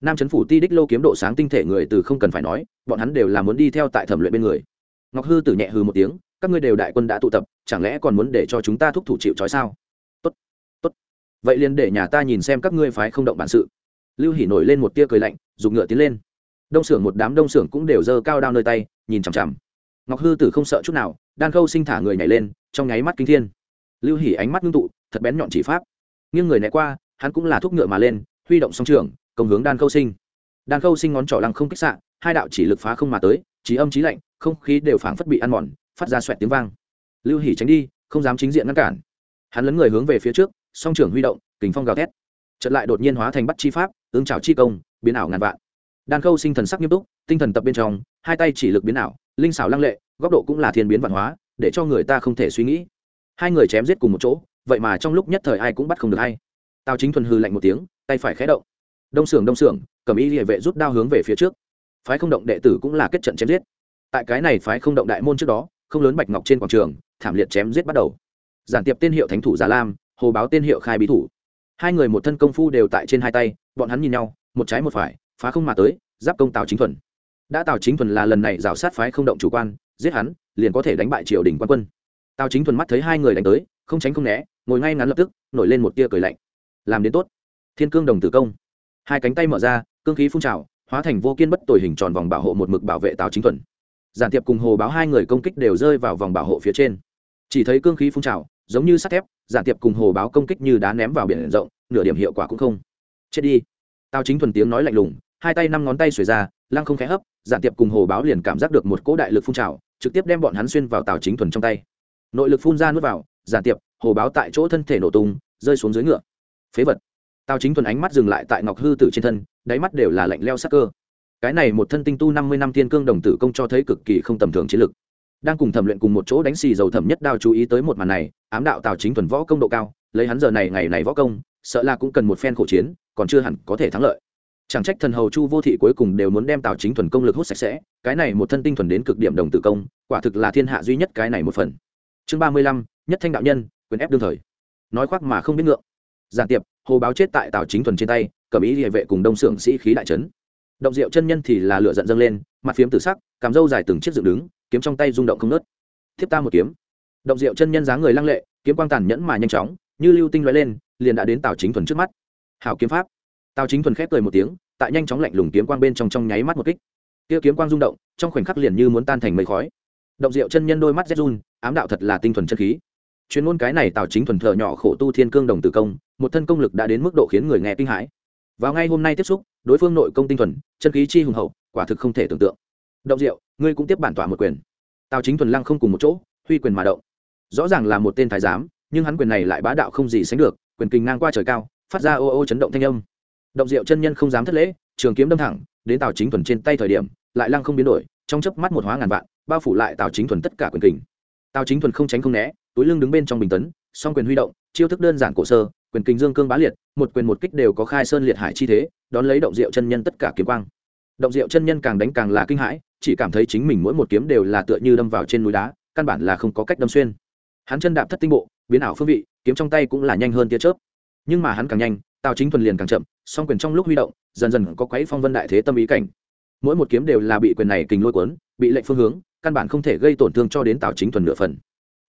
Nam trấn phủ ti đích lô kiếm độ sáng tinh thể người từ không cần phải nói, bọn hắn đều là muốn đi theo tại thẩm luyện bên người. Ngọc hư tử nhẹ hư một tiếng, các ngươi đều đại quân đã tụ tập, chẳng lẽ còn muốn để cho chúng ta thúc thủ chịu trói sao? Tốt tốt. Vậy liền để nhà ta nhìn xem các ngươi phái không động bản sự. Lưu hỉ nổi lên một tia cười lạnh dùng ngựa tiến lên. Đông xưởng một đám đông xưởng cũng đều giơ cao đao nơi tay, nhìn chằm chằm ngọc hư tử không sợ chút nào, đan khâu sinh thả người nhảy lên, trong nháy mắt kinh thiên. Lưu hỉ ánh mắt ngưng tụ, thật bén nhọn chỉ pháp. Nghiêng người né qua, hắn cũng là thúc ngựa mà lên, huy động song trường, công hướng đan khâu sinh. Đan khâu sinh ngón trỏ lăng không kích xạ, hai đạo chỉ lực phá không mà tới, trí âm trí lạnh, không khí đều phảng phất bị ăn mòn, phát ra xoẹt tiếng vang. Lưu hỉ tránh đi, không dám chính diện ngăn cản. Hắn lấn người hướng về phía trước, song trưởng huy động, kình phong gào thét. Trận lại đột nhiên hóa thành bắt chi pháp, ứng trào chi công, biến ảo ngàn vạn. Đan khâu sinh thần sắc nghiêm túc, tinh thần tập bên trong, hai tay chỉ lực biến ảo linh xảo lăng lệ, góc độ cũng là thiên biến văn hóa, để cho người ta không thể suy nghĩ. Hai người chém giết cùng một chỗ, vậy mà trong lúc nhất thời ai cũng bắt không được hay tào chính thuần hư lạnh một tiếng, tay phải khé động. Đông xưởng đông xưởng, cầm y địa vệ rút đao hướng về phía trước. Phái không động đệ tử cũng là kết trận chém giết. Tại cái này phái không động đại môn trước đó, không lớn bạch ngọc trên quảng trường, thảm liệt chém giết bắt đầu. Giản tiệp tên hiệu thánh thủ già lam, hồ báo tên hiệu khai bí thủ. Hai người một thân công phu đều tại trên hai tay, bọn hắn nhìn nhau, một trái một phải, phá không mà tới, giáp công tào chính thuần đã tào chính thuần là lần này rào sát phái không động chủ quan, giết hắn, liền có thể đánh bại triều đình quan quân. Tào chính thuần mắt thấy hai người đánh tới, không tránh không né, ngồi ngay ngắn lập tức, nổi lên một tia cười lạnh. Làm đến tốt. Thiên cương đồng tử công. Hai cánh tay mở ra, cương khí phun trào, hóa thành vô kiên bất tồi hình tròn vòng bảo hộ một mực bảo vệ tào chính thuần. Giản tiệp cùng hồ báo hai người công kích đều rơi vào vòng bảo hộ phía trên. Chỉ thấy cương khí phun trào, giống như sắt thép, giản tiệp cùng hồ báo công kích như đá ném vào biển rộng, nửa điểm hiệu quả cũng không. Chết đi. Tào chính thuần tiếng nói lạnh lùng hai tay năm ngón tay xuề ra, lăng không khẽ hấp, giản tiệp cùng hồ báo liền cảm giác được một cỗ đại lực phun trào, trực tiếp đem bọn hắn xuyên vào tào chính thuần trong tay. Nội lực phun ra nuốt vào, giản tiệp, hồ báo tại chỗ thân thể nổ tung, rơi xuống dưới ngựa. Phế vật. Tào chính thuần ánh mắt dừng lại tại ngọc hư tử trên thân, đáy mắt đều là lạnh leo sắc cơ. Cái này một thân tinh tu năm mươi năm tiên cương đồng tử công cho thấy cực kỳ không tầm thường chiến lực. Đang cùng thẩm luyện cùng một chỗ đánh xì dầu thẩm nhất đao chú ý tới một màn này, ám đạo tào chính thuần võ công độ cao, lấy hắn giờ này ngày này võ công, sợ là cũng cần một phen khổ chiến, còn chưa hẳn có thể thắng lợi chẳng trách thần hầu chu vô thị cuối cùng đều muốn đem tào chính thuần công lực hút sạch sẽ, cái này một thân tinh thuần đến cực điểm đồng tử công, quả thực là thiên hạ duy nhất cái này một phần. Chương ba mươi lăm, nhất thanh đạo nhân, quyền ép đương thời. Nói khoác mà không biết ngượng. Giản tiệp, hồ báo chết tại tào chính thuần trên tay, cầm ý địa vệ cùng đông xưởng sĩ khí đại trấn động diệu chân nhân thì là lửa giận dâng lên, mặt phiếm tử sắc cảm dâu dài từng chiếc dựng đứng, kiếm trong tay rung động không nớt thiếp ta một kiếm. Động diệu chân nhân dáng người lăng lệ, kiếm quang tàn nhẫn mà nhanh chóng, như lưu tinh lóe lên, liền đã đến tào chính thuần trước mắt. Hảo kiếm pháp tào chính thuần khép cười một tiếng, tại nhanh chóng lạnh lùng kiếm quang bên trong trong nháy mắt một kích. Kia kiếm quang rung động, trong khoảnh khắc liền như muốn tan thành mây khói. Động diệu chân nhân đôi mắt rét run, ám đạo thật là tinh thuần chân khí. Chuyên môn cái này tào chính thuần thợ nhỏ khổ tu thiên cương đồng tử công, một thân công lực đã đến mức độ khiến người nghe kinh hãi. Vào ngay hôm nay tiếp xúc, đối phương nội công tinh thuần, chân khí chi hùng hậu, quả thực không thể tưởng tượng. Động diệu, ngươi cũng tiếp bản tỏa một quyền. Tào chính thuần lăng không cùng một chỗ, huy quyền mà động. Rõ ràng là một tên thái giám, nhưng hắn quyền này lại bá đạo không gì sánh được, quyền kinh ngang qua trời cao, phát ra ô ô chấn động thanh âm động diệu chân nhân không dám thất lễ, trường kiếm đâm thẳng, đến tào chính thuần trên tay thời điểm, lại lăng không biến đổi, trong chớp mắt một hóa ngàn vạn, bao phủ lại tào chính thuần tất cả quyền kình. Tào chính thuần không tránh không né, túi lưng đứng bên trong bình tấn, song quyền huy động, chiêu thức đơn giản cổ sơ, quyền kình dương cương bá liệt, một quyền một kích đều có khai sơn liệt hải chi thế, đón lấy động diệu chân nhân tất cả kiếm quang. Động diệu chân nhân càng đánh càng là kinh hãi, chỉ cảm thấy chính mình mỗi một kiếm đều là tựa như đâm vào trên núi đá, căn bản là không có cách đâm xuyên. Hắn chân đạp thất tinh bộ, biến ảo phương vị, kiếm trong tay cũng là nhanh hơn tia chớp. Nhưng mà hắn càng nhanh tào chính thuần liền càng chậm, song quyền trong lúc huy động, dần dần có quấy phong vân đại thế tâm ý cảnh. Mỗi một kiếm đều là bị quyền này kình lôi cuốn, bị lệnh phương hướng, căn bản không thể gây tổn thương cho đến tào chính thuần nửa phần.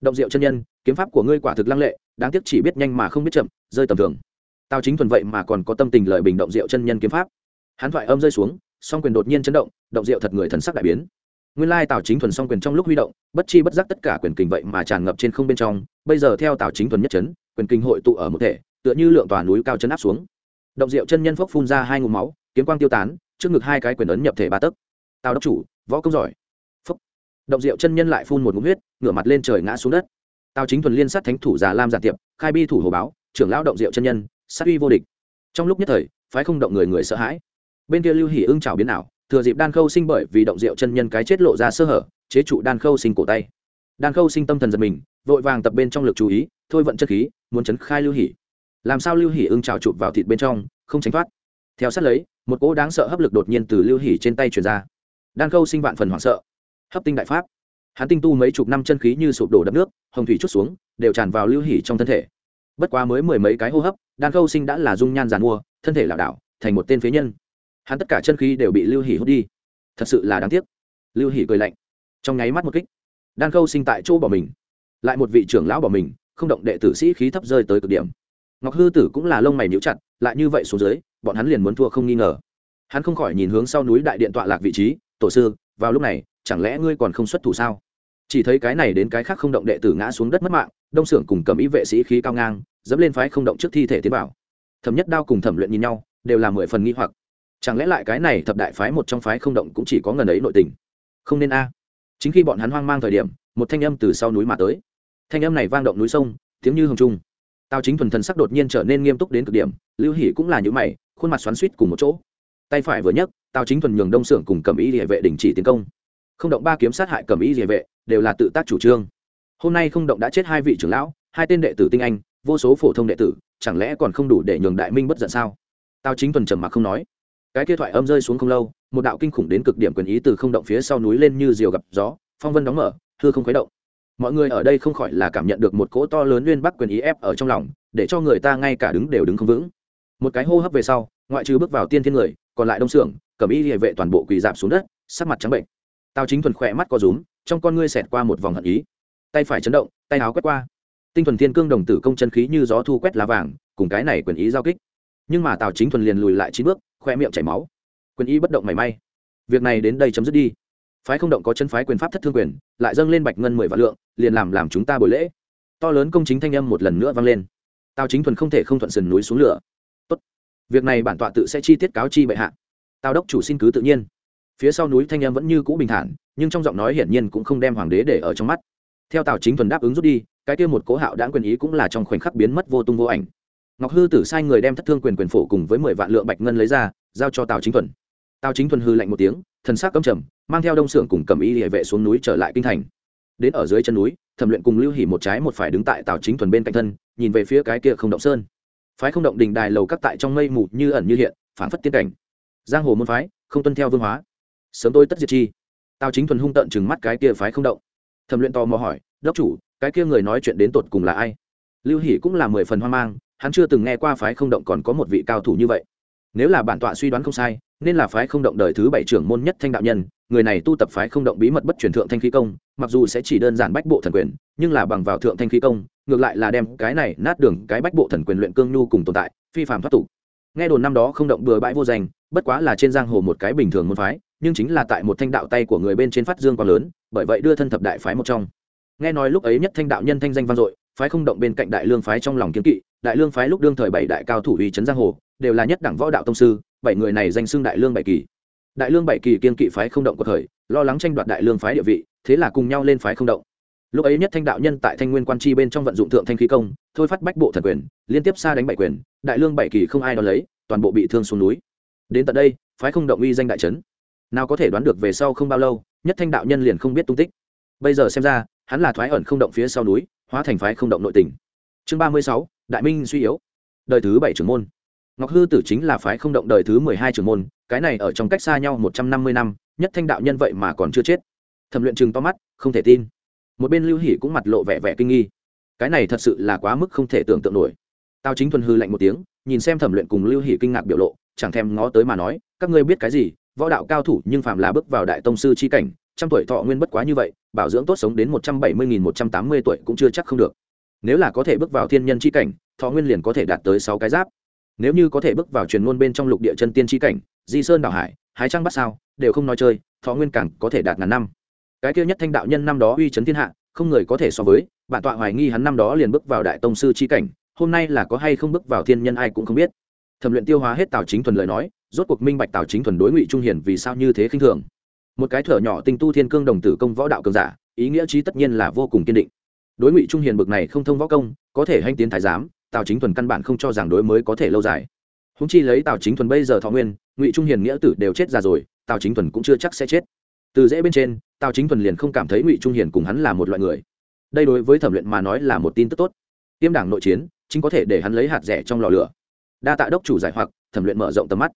Động diệu chân nhân, kiếm pháp của ngươi quả thực lăng lệ, đáng tiếc chỉ biết nhanh mà không biết chậm, rơi tầm thường. Tào chính thuần vậy mà còn có tâm tình lời bình động diệu chân nhân kiếm pháp. Hắn thoại âm rơi xuống, song quyền đột nhiên chấn động động diệu thật người thần sắc đại biến. Nguyên lai tào chính thuần song quyền trong lúc huy động, bất chi bất giác tất cả quyền kình vậy mà tràn ngập trên không bên trong, bây giờ theo tào chính thuần nhất chấn, quyền kinh hội tụ ở một thể tựa như lượng tòa núi cao chấn áp xuống. Động diệu chân nhân phốc phun ra hai ngụm máu, kiếm quang tiêu tán, trước ngực hai cái quyền ấn nhập thể ba tấc. Tào đốc chủ, võ công giỏi. Phốc. Động diệu chân nhân lại phun một ngụm huyết, ngửa mặt lên trời ngã xuống đất. Tào chính thuần liên sát thánh thủ già lam giả tiệp, khai bi thủ hồ báo, trưởng lão động diệu chân nhân, sát uy vô địch. Trong lúc nhất thời, phái không động người người sợ hãi. Bên kia lưu hỉ ưng trào biến ảo, thừa dịp đan khâu sinh bởi vì động diệu chân nhân cái chết lộ ra sơ hở, chế trụ đan khâu sinh cổ tay. Đan khâu sinh tâm thần giật mình, vội vàng tập bên trong lực chú ý, thôi vận chất khí, muốn chấn khai lưu hỉ làm sao lưu hỉ ưng trào chụp vào thịt bên trong, không tránh thoát? Theo sát lấy, một cỗ đáng sợ hấp lực đột nhiên từ lưu hỉ trên tay truyền ra. Đan khâu sinh vạn phần hoảng sợ. Hấp tinh đại pháp. Hắn tinh tu mấy chục năm chân khí như sụp đổ đập nước, hồng thủy chút xuống, đều tràn vào lưu hỉ trong thân thể. Bất quá mới mười mấy cái hô hấp, đan khâu sinh đã là dung nhan giàn mua, thân thể lảo đảo, thành một tên phế nhân. Hắn tất cả chân khí đều bị lưu hỉ hút đi. Thật sự là đáng tiếc. Lưu hỉ cười lạnh. Trong nháy mắt một kích, đan khâu sinh tại chỗ bỏ mình. Lại một vị trưởng lão bỏ mình, không động đệ tử sĩ khí thấp rơi tới cực điểm ngọc hư tử cũng là lông mày níu chặt, lại như vậy xuống dưới, bọn hắn liền muốn thua không nghi ngờ. Hắn không khỏi nhìn hướng sau núi đại điện tọa lạc vị trí, tổ sư, vào lúc này, chẳng lẽ ngươi còn không xuất thủ sao? Chỉ thấy cái này đến cái khác không động đệ tử ngã xuống đất mất mạng, đông xưởng cùng cầm ý vệ sĩ khí cao ngang, dẫm lên phái không động trước thi thể tiến bảo thẩm nhất đao cùng thẩm luyện nhìn nhau, đều là mười phần nghi hoặc. Chẳng lẽ lại cái này thập đại phái một trong phái không động cũng chỉ có ngần ấy nội tình? Không nên a. Chính khi bọn hắn hoang mang thời điểm, một thanh âm từ sau núi mà tới. Thanh âm này vang động núi sông, tiếng như hồng trung tào chính thuần thần sắc đột nhiên trở nên nghiêm túc đến cực điểm, lưu hỷ cũng là những mày, khuôn mặt xoắn suýt cùng một chỗ. Tay phải vừa nhấc, tào chính thuần nhường đông xưởng cùng cầm ý địa vệ đình chỉ tiến công. Không động ba kiếm sát hại cầm ý địa vệ, đều là tự tác chủ trương. Hôm nay không động đã chết hai vị trưởng lão, hai tên đệ tử tinh anh, vô số phổ thông đệ tử, chẳng lẽ còn không đủ để nhường đại minh bất giận sao? Tào chính thuần trầm mặc không nói. Cái kia thoại âm rơi xuống không lâu, một đạo kinh khủng đến cực điểm quyền ý từ không động phía sau núi lên như diều gặp gió, phong vân đóng mở thưa không khuấy động mọi người ở đây không khỏi là cảm nhận được một cỗ to lớn nguyên bắc quyền ý ép ở trong lòng, để cho người ta ngay cả đứng đều đứng không vững. Một cái hô hấp về sau, ngoại trừ bước vào tiên thiên người, còn lại đông xưởng, cầm y địa vệ toàn bộ quỳ dạp xuống đất, sắc mặt trắng bệnh. Tào chính thuần khỏe mắt có rúm, trong con ngươi xẹt qua một vòng hận ý. Tay phải chấn động, tay áo quét qua. Tinh thuần thiên cương đồng tử công chân khí như gió thu quét lá vàng, cùng cái này quyền ý giao kích. Nhưng mà tào chính thuần liền lùi lại chín bước, khoe miệng chảy máu. Quyền ý bất động mảy may. Việc này đến đây chấm dứt đi phái không động có chân phái quyền pháp thất thương quyền, lại dâng lên bạch ngân mười vạn lượng, liền làm làm chúng ta buổi lễ. To lớn công chính thanh âm một lần nữa vang lên. Tào chính thuần không thể không thuận sườn núi xuống lửa. Tốt, việc này bản tọa tự sẽ chi tiết cáo chi bệ hạ. Tào đốc chủ xin cứ tự nhiên. Phía sau núi thanh âm vẫn như cũ bình thản, nhưng trong giọng nói hiển nhiên cũng không đem hoàng đế để ở trong mắt. Theo tào chính thuần đáp ứng rút đi, cái kia một cố hạo đãng quyền ý cũng là trong khoảnh khắc biến mất vô tung vô ảnh. Ngọc hư tử sai người đem thất thương quyền quyền phổ cùng với mười vạn lượng bạch ngân lấy ra, giao cho tào chính thuần. Tào chính thuần hư lạnh một tiếng thần sắc cấm trầm, mang theo đông xưởng cùng cầm y địa vệ xuống núi trở lại kinh thành. Đến ở dưới chân núi, thẩm luyện cùng lưu hỉ một trái một phải đứng tại tào chính thuần bên cạnh thân, nhìn về phía cái kia không động sơn. Phái không động đình đài lầu các tại trong mây mù như ẩn như hiện phản phất tiên cảnh. Giang hồ môn phái, không tuân theo vương hóa. Sớm tôi tất diệt chi. Tào chính thuần hung tận chừng mắt cái kia phái không động. Thẩm luyện tò mò hỏi, đốc chủ, cái kia người nói chuyện đến tột cùng là ai? Lưu hỉ cũng là mười phần hoang mang, hắn chưa từng nghe qua phái không động còn có một vị cao thủ như vậy. Nếu là bản tọa suy đoán không sai nên là phái không động đời thứ bảy trưởng môn nhất thanh đạo nhân, người này tu tập phái không động bí mật bất truyền thượng thanh khí công, mặc dù sẽ chỉ đơn giản bách bộ thần quyền, nhưng là bằng vào thượng thanh khí công, ngược lại là đem cái này nát đường cái bách bộ thần quyền luyện cương nhu cùng tồn tại, phi phạm thoát tục. Nghe đồn năm đó không động bừa bãi vô danh, bất quá là trên giang hồ một cái bình thường môn phái, nhưng chính là tại một thanh đạo tay của người bên trên phát dương quá lớn, bởi vậy đưa thân thập đại phái một trong. Nghe nói lúc ấy nhất thanh đạo nhân thanh danh vang dội, phái không động bên cạnh đại lương phái trong lòng kiếm kỵ, đại lương phái lúc đương thời bảy đại cao thủ uy trấn giang hồ, đều là nhất đẳng võ đạo tông sư bảy người này danh xưng đại lương bảy kỳ. Đại lương bảy kỳ kiên kỵ phái không động cuộc thời, lo lắng tranh đoạt đại lương phái địa vị, thế là cùng nhau lên phái không động. Lúc ấy nhất thanh đạo nhân tại thanh nguyên quan chi bên trong vận dụng thượng thanh khí công, thôi phát bách bộ thần quyền, liên tiếp xa đánh bảy quyền, đại lương bảy kỳ không ai đón lấy, toàn bộ bị thương xuống núi. Đến tận đây, phái không động uy danh đại trấn nào có thể đoán được về sau không bao lâu, nhất thanh đạo nhân liền không biết tung tích. Bây giờ xem ra, hắn là thoái ẩn không động phía sau núi, hóa thành phái không động nội tình. Chương ba mươi sáu, đại minh suy yếu. Đời thứ bảy trưởng môn ngọc hư tử chính là phái không động đời thứ mười hai trưởng môn, cái này ở trong cách xa nhau một trăm năm mươi năm, nhất thanh đạo nhân vậy mà còn chưa chết. Thẩm luyện chừng to mắt, không thể tin. Một bên lưu hỷ cũng mặt lộ vẻ vẻ kinh nghi. Cái này thật sự là quá mức không thể tưởng tượng nổi. Tao chính thuần hư lạnh một tiếng, nhìn xem thẩm luyện cùng lưu hỷ kinh ngạc biểu lộ, chẳng thèm ngó tới mà nói, các ngươi biết cái gì, võ đạo cao thủ nhưng phạm là bước vào đại tông sư c h i cảnh, trăm tuổi thọ nguyên bất quá như vậy, bảo dưỡng tốt sống đến một trăm bảy mươi nghìn một trăm tám mươi tuổi cũng chưa chắc không được. Nếu là có thể bước vào thiên nhân c h i cảnh, thọ nguyên liền có thể đạt tới sáu cái giáp nếu như có thể bước vào truyền ngôn bên trong lục địa chân tiên tri cảnh, di sơn đảo hải, hái trăng bắt sao, đều không nói chơi, thọ nguyên cảng có thể đạt ngàn năm. Cái kia nhất thanh đạo nhân năm đó uy chấn thiên hạ, không người có thể so với, bản tọa hoài nghi hắn năm đó liền bước vào đại tông sư tri cảnh, hôm nay là có hay không bước vào thiên nhân ai cũng không biết. Thẩm luyện tiêu hóa hết tào chính thuần lời nói, rốt cuộc minh bạch tào chính thuần đối ngụy trung hiển vì sao như thế khinh thường. Một cái thở nhỏ tinh tu thiên cương đồng tử công võ đạo cường giả, ý nghĩa trí tất nhiên là vô cùng kiên định. Đối ngụy trung hiền bực này không thông võ công, có thể hanh tiến thái giám tào chính thuần căn bản không cho rằng đối mới có thể lâu dài. Húng chi lấy tào chính thuần bây giờ thọ nguyên, ngụy trung hiền nghĩa tử đều chết già rồi, tào chính thuần cũng chưa chắc sẽ chết. Từ dễ bên trên, tào chính thuần liền không cảm thấy ngụy trung hiền cùng hắn là một loại người. Đây đối với thẩm luyện mà nói là một tin tức tốt. Tiêm đảng nội chiến, chính có thể để hắn lấy hạt rẻ trong lò lửa. Đa tạ đốc chủ giải hoặc, thẩm luyện mở rộng tầm mắt.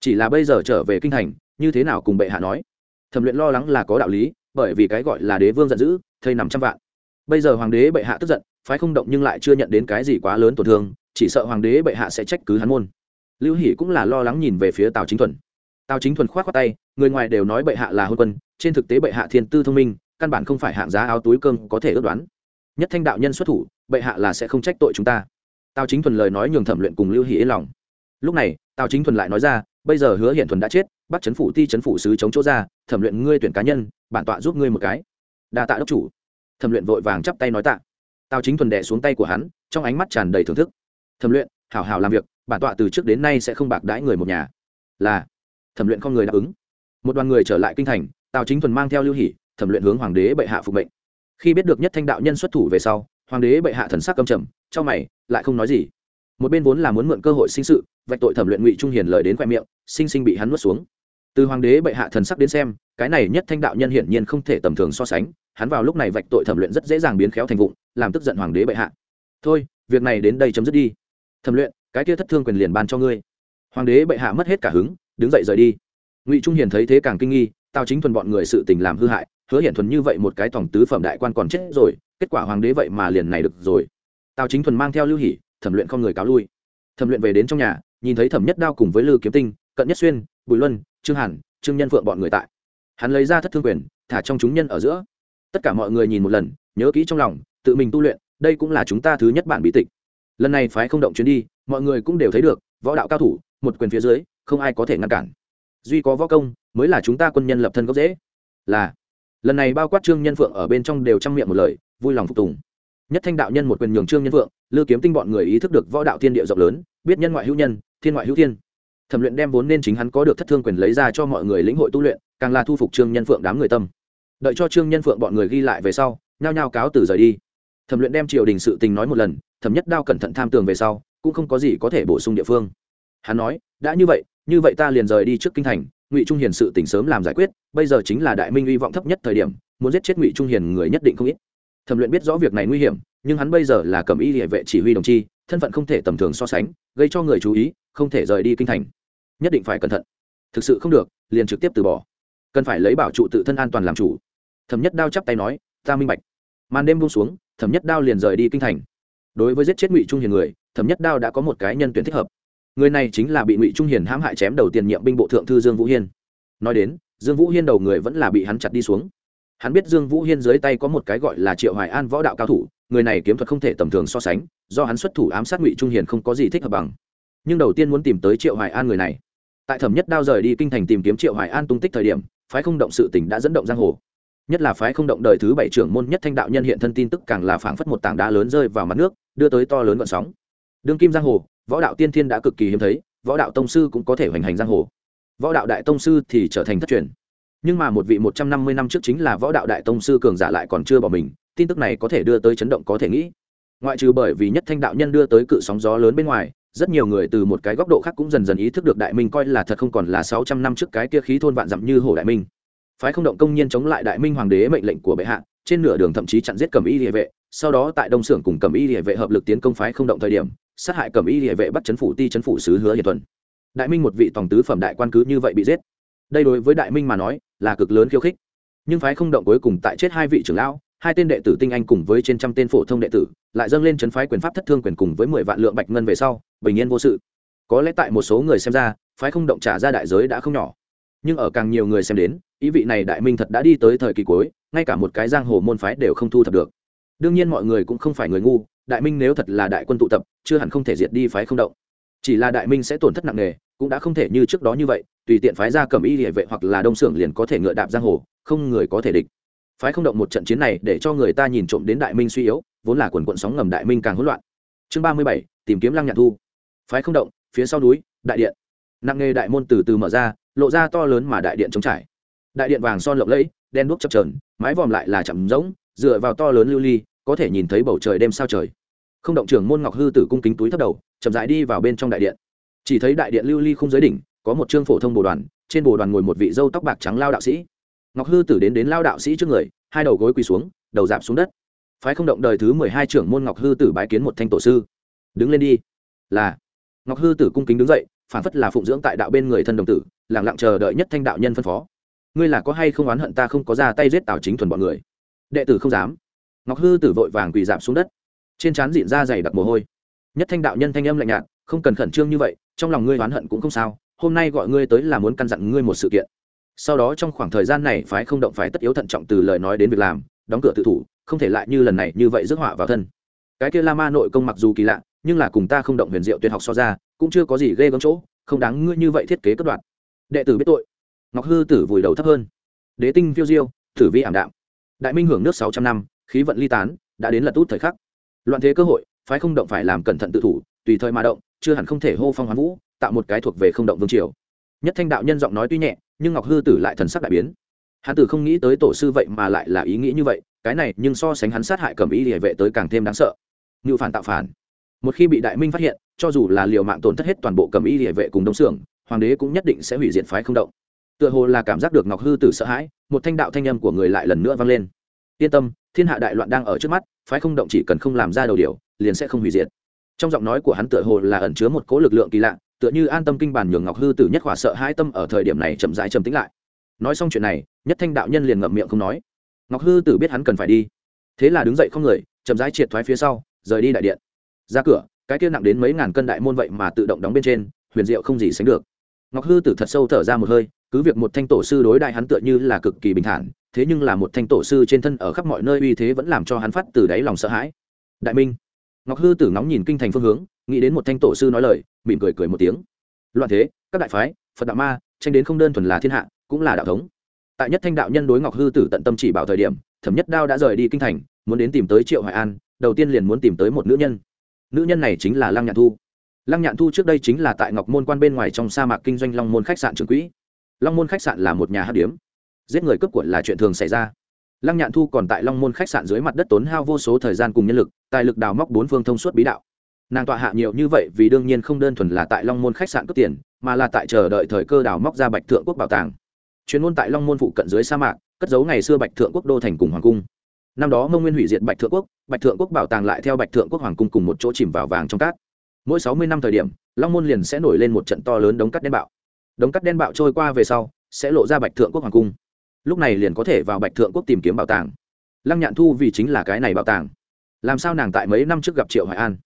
Chỉ là bây giờ trở về kinh thành, như thế nào cùng bệ hạ nói? Thẩm luyện lo lắng là có đạo lý, bởi vì cái gọi là đế vương giận dữ thây nằm trăm vạn bây giờ hoàng đế bệ hạ tức giận, phái không động nhưng lại chưa nhận đến cái gì quá lớn tổn thương, chỉ sợ hoàng đế bệ hạ sẽ trách cứ hắn môn. Lưu hỷ cũng là lo lắng nhìn về phía tào chính thuần. Tào chính thuần k h o á t khoác tay, người ngoài đều nói bệ hạ là hôn quân, trên thực tế bệ hạ thiên tư thông minh, căn bản không phải hạng giá áo túi cơm có thể ước đoán. Nhất thanh đạo nhân xuất thủ, bệ hạ là sẽ không trách tội chúng ta. Tào chính thuần lời nói nhường thẩm luyện cùng lưu hỷ yên lòng. Lúc này, tào chính thuần lại nói ra, bây giờ hứa hiện thuần đã chết, bắt chấn phủ ti chấn phủ sứ chống chỗ ra, thẩm luyện ngươi tuyển cá nhân, bản tọa giúp ngươi một cái. Đa tạ đốc chủ thẩm luyện vội vàng chắp tay nói tạ. Tào chính thuần đẻ xuống tay của hắn, trong ánh mắt tràn đầy thưởng thức. Thẩm luyện, hảo hảo làm việc, bản tọa từ trước đến nay sẽ không bạc đãi người một nhà. Là, thẩm luyện không người đáp ứng. Một đoàn người trở lại kinh thành, tào chính thuần mang theo lưu hỷ, thẩm luyện hướng hoàng đế bệ hạ phục mệnh. Khi biết được nhất thanh đạo nhân xuất thủ về sau, hoàng đế bệ hạ thần sắc cầm trầm trong mày, lại không nói gì. Một bên vốn là muốn mượn cơ hội sinh sự, vạch tội thẩm luyện ngụy trung hiền lời đến khoe miệng, sinh sinh bị hắn nuốt xuống. Từ hoàng đế bệ hạ thần sắc đến xem, cái này nhất thanh đạo nhân hiển nhiên không thể tầm thường so sánh hắn vào lúc này vạch tội thẩm luyện rất dễ dàng biến khéo thành vụng làm tức giận hoàng đế bệ hạ. Thôi việc này đến đây chấm dứt đi. Thẩm luyện cái kia thất thương quyền liền ban cho ngươi. Hoàng đế bệ hạ mất hết cả hứng đứng dậy rời đi. Ngụy trung hiền thấy thế càng kinh nghi tao chính thuần bọn người sự tình làm hư hại hứa hiển thuần như vậy một cái tổng tứ phẩm đại quan còn chết rồi kết quả hoàng đế vậy mà liền này được rồi. Tào chính thuần mang theo lưu hỉ, thẩm luyện không người cáo lui. Thẩm luyện về đến trong nhà nhìn thấy thẩm nhất đao cùng với lư kiếm tinh cận nhất xuyên bùi luân trương hàn trương nhân phượng bọn người tại. Hắn lấy ra thất thương quyền thả trong chúng nhân ở giữa tất cả mọi người nhìn một lần, nhớ kỹ trong lòng, tự mình tu luyện, đây cũng là chúng ta thứ nhất bản bí tịch. Lần này phái không động chuyến đi, mọi người cũng đều thấy được, võ đạo cao thủ, một quyền phía dưới, không ai có thể ngăn cản. Duy có võ công, mới là chúng ta quân nhân lập thân gốc dễ là, lần này bao quát trương nhân phượng ở bên trong đều trang miệng một lời, vui lòng phục tùng. Nhất thanh đạo nhân một quyền nhường trương nhân vượng Lưu kiếm tinh bọn người ý thức được võ đạo thiên địa rộng lớn, biết nhân ngoại hữu nhân, thiên ngoại hữu thiên. Thẩm luyện đem vốn nên chính hắn có được thất thương quyền lấy ra cho mọi người lĩnh hội tu luyện, càng là thu phục trương nhân phượng đám người tâm đợi cho trương nhân phượng bọn người ghi lại về sau, nhao nhao cáo từ rời đi. Thẩm luyện đem triều đình sự tình nói một lần, thẩm nhất đao cẩn thận tham tường về sau, cũng không có gì có thể bổ sung địa phương. Hắn nói, đã như vậy như vậy ta liền rời đi trước kinh thành, ngụy trung hiền sự tỉnh sớm làm giải quyết, bây giờ chính là đại minh hy vọng thấp nhất thời điểm, muốn giết chết ngụy trung hiền người nhất định không ít. Thẩm luyện biết rõ việc này nguy hiểm, nhưng hắn bây giờ là cầm y địa vệ chỉ huy đồng chi, thân phận không thể tầm thường so sánh, gây cho người chú ý, không thể rời đi kinh thành. Nhất định phải cẩn thận. Thực sự không được, liền trực tiếp từ bỏ. Cần phải lấy bảo trụ tự thân an toàn làm chủ thẩm nhất đao chắp tay nói, ta minh bạch. Màn đêm buông xuống, thẩm nhất đao liền rời đi kinh thành. Đối với giết chết ngụy trung hiền người, thẩm nhất đao đã có một cái nhân tuyển thích hợp. Người này chính là bị ngụy trung hiền hãm hại chém đầu tiền nhiệm binh bộ thượng thư dương vũ hiên. Nói đến, dương vũ hiên đầu người vẫn là bị hắn chặt đi xuống. Hắn biết dương vũ hiên dưới tay có một cái gọi là triệu hoài an võ đạo cao thủ, người này kiếm thuật không thể tầm thường so sánh, do hắn xuất thủ ám sát ngụy trung hiền không có gì thích hợp bằng. Nhưng đầu tiên muốn tìm tới triệu hoài an người này. Tại thẩm nhất đao rời đi kinh thành tìm kiếm triệu hoài an tung tích thời điểm, phái không động sự tỉnh đã dẫn động giang hồ nhất là phái không động đời thứ bảy trưởng môn nhất thanh đạo nhân hiện thân tin tức càng là phảng phất một tảng đá lớn rơi vào mặt nước, đưa tới to lớn vận sóng. Đương kim giang hồ, võ đạo tiên thiên đã cực kỳ hiếm thấy, võ đạo tông sư cũng có thể hoành hành giang hồ. Võ đạo đại tông sư thì trở thành thất truyền. Nhưng mà một vị một trăm năm mươi năm trước chính là võ đạo đại tông sư cường giả lại còn chưa bỏ mình, tin tức này có thể đưa tới chấn động có thể nghĩ. Ngoại trừ bởi vì nhất thanh đạo nhân đưa tới cự sóng gió lớn bên ngoài, rất nhiều người từ một cái góc độ khác cũng dần dần ý thức được đại minh coi là thật không còn là sáu trăm năm trước cái kia khí thôn vạn dặm như hồ đại minh phái không động công nhiên chống lại đại minh hoàng đế mệnh lệnh của bệ hạ, trên nửa đường thậm chí chặn giết cầm y địa vệ, sau đó tại đông xưởng cùng cầm y địa vệ hợp lực tiến công phái không động thời điểm, sát hại cầm y địa vệ bắt chấn phủ ti chấn phủ sứ hứa hiền tuần đại minh một vị tổng tứ phẩm đại quan cứ như vậy bị giết. Đây đối với đại minh mà nói, là cực lớn khiêu khích. Nhưng phái không động cuối cùng tại chết hai vị trưởng lão, hai tên đệ tử tinh anh cùng với trên trăm tên phổ thông đệ tử, lại dâng lên chấn phái quyền pháp thất thương quyền cùng với mười vạn lượng bạch ngân về sau, bình yên vô sự. Có lẽ tại một số người xem ra, phái không động trả ra đại giới đã không nhỏ nhưng ở càng nhiều người xem đến, ý vị này đại minh thật đã đi tới thời kỳ cuối, ngay cả một cái giang hồ môn phái đều không thu thập được. Đương nhiên mọi người cũng không phải người ngu, đại minh nếu thật là đại quân tụ tập, chưa hẳn không thể diệt đi phái không động. Chỉ là đại minh sẽ tổn thất nặng nề, cũng đã không thể như trước đó như vậy, tùy tiện phái ra cầm y địa vệ hoặc là đông xưởng liền có thể ngựa đạp giang hồ, không người có thể địch. Phái không động một trận chiến này để cho người ta nhìn trộm đến đại minh suy yếu, vốn là quần quận sóng ngầm đại minh càng hỗn loạn. Chương ba mươi bảy, tìm kiếm lăng nhạn thu. Phái không động, phía sau núi, đại điện. Nặng nghề đại môn từ từ mở ra lộ ra to lớn mà đại điện trống trải. Đại điện vàng son lộng lẫy, đen đuốc chập trờn mái vòm lại là chậm rỗng, dựa vào to lớn lưu ly, có thể nhìn thấy bầu trời đêm sao trời. Không động trưởng môn ngọc hư tử cung kính túi thấp đầu, chậm rãi đi vào bên trong đại điện. Chỉ thấy đại điện lưu ly không giới đỉnh, có một chương phổ thông bồ đoàn, trên bồ đoàn ngồi một vị dâu tóc bạc trắng lao đạo sĩ. Ngọc hư tử đến đến lao đạo sĩ trước người, hai đầu gối quỳ xuống, đầu dạp xuống đất. Phái không động đời thứ mười hai trưởng môn ngọc hư tử bái kiến một thanh tổ sư. Đứng lên đi. Là. Ngọc hư tử cung kính đứng dậy phản phất là phụng dưỡng tại đạo bên người thân đồng tử lẳng lặng chờ đợi nhất thanh đạo nhân phân phó. Ngươi là có hay không oán hận ta không có ra tay giết tào chính thuần bọn người? Đệ tử không dám. Ngọc hư tử vội vàng quỳ dạp xuống đất. Trên trán dịn ra dày đặc mồ hôi. Nhất thanh đạo nhân thanh âm lạnh nhạt, không cần khẩn trương như vậy, trong lòng ngươi oán hận cũng không sao, hôm nay gọi ngươi tới là muốn căn dặn ngươi một sự kiện. Sau đó trong khoảng thời gian này phái không động phải tất yếu thận trọng từ lời nói đến việc làm, đóng cửa tự thủ, không thể lại như lần này như vậy rước họa vào thân. Cái kia la ma nội công mặc dù kỳ lạ, nhưng là cùng ta không động huyền diệu tuyệt học so ra cũng chưa có gì ghê gớm chỗ, không đáng ngươi như vậy thiết kế cất đoạn. Đệ tử biết tội. Ngọc hư tử vùi đầu thấp hơn. Đế tinh phiêu diêu, tử vi ảm đạm. Đại minh hưởng nước sáu trăm năm, khí vận ly tán, đã đến lật út thời khắc. Loạn thế cơ hội, phái không động phải làm cẩn thận tự thủ, tùy thời mà động, chưa hẳn không thể hô phong hoán vũ, tạo một cái thuộc về không động vương triều. Nhất thanh đạo nhân giọng nói tuy nhẹ, nhưng ngọc hư tử lại thần sắc đại biến. Hắn tử không nghĩ tới tổ sư vậy mà lại là ý nghĩ như vậy, cái này nhưng so sánh hắn sát hại cầm ý địa vệ tới càng thêm đáng sợ. Ngự phản tạo phản. Một khi bị đại minh phát hiện cho dù là liều mạng tổn thất hết toàn bộ cầm y địa vệ cùng đông xưởng, hoàng đế cũng nhất định sẽ hủy diệt phái không động. Tựa hồ là cảm giác được ngọc hư tử sợ hãi, một thanh đạo thanh âm của người lại lần nữa vang lên. Yên tâm, thiên hạ đại loạn đang ở trước mắt, phái không động chỉ cần không làm ra đầu điều, liền sẽ không hủy diệt. Trong giọng nói của hắn tựa hồ là ẩn chứa một cố lực lượng kỳ lạ, tựa như an tâm kinh bản nhường ngọc hư tử nhất khỏa sợ hai tâm ở thời điểm này chậm rãi trầm tĩnh lại. Nói xong chuyện này, nhất thanh đạo nhân liền ngậm miệng không nói. Ngọc hư tử biết hắn cần phải đi. Thế là đứng dậy không người, chậm rãi triệt thoái phía sau, rời đi đại điện. Ra cửa cái kia nặng đến mấy ngàn cân đại môn vậy mà tự động đóng bên trên, huyền diệu không gì sánh được. Ngọc hư tử thật sâu thở ra một hơi, cứ việc một thanh tổ sư đối đại hắn tựa như là cực kỳ bình thản, thế nhưng là một thanh tổ sư trên thân ở khắp mọi nơi uy thế vẫn làm cho hắn phát từ đáy lòng sợ hãi. Đại minh, ngọc hư tử ngóng nhìn kinh thành phương hướng, nghĩ đến một thanh tổ sư nói lời, mỉm cười cười một tiếng. Loạn thế, các đại phái, phật đạo ma, tranh đến không đơn thuần là thiên hạ, cũng là đạo thống. Tại nhất thanh đạo nhân đối ngọc hư tử tận tâm chỉ bảo thời điểm, thẩm nhất đao đã rời đi kinh thành, muốn đến tìm tới triệu hoài an, đầu tiên liền muốn tìm tới một nữ nhân nữ nhân này chính là lăng nhạn thu. Lăng nhạn thu trước đây chính là tại ngọc môn quan bên ngoài trong sa mạc kinh doanh long môn khách sạn trường quỹ. Long môn khách sạn là một nhà hát điếm. Giết người cướp của là chuyện thường xảy ra. Lăng nhạn thu còn tại long môn khách sạn dưới mặt đất tốn hao vô số thời gian cùng nhân lực, tài lực đào móc bốn phương thông suốt bí đạo. Nàng tọa hạ nhiều như vậy vì đương nhiên không đơn thuần là tại long môn khách sạn cướp tiền, mà là tại chờ đợi thời cơ đào móc ra bạch thượng quốc bảo tàng. Chuyên môn tại long môn phụ cận dưới sa mạc, cất giấu ngày xưa bạch thượng quốc đô thành cùng hoàng cung năm đó mông nguyên hủy diệt bạch thượng quốc, bạch thượng quốc bảo tàng lại theo bạch thượng quốc hoàng cung cùng một chỗ chìm vào vàng trong cát. Mỗi sáu mươi năm thời điểm, long môn liền sẽ nổi lên một trận to lớn đống cắt đen bạo. Đống cắt đen bạo trôi qua về sau, sẽ lộ ra bạch thượng quốc hoàng cung. Lúc này liền có thể vào bạch thượng quốc tìm kiếm bảo tàng. Lăng nhạn thu vì chính là cái này bảo tàng. Làm sao nàng tại mấy năm trước gặp triệu hoài an?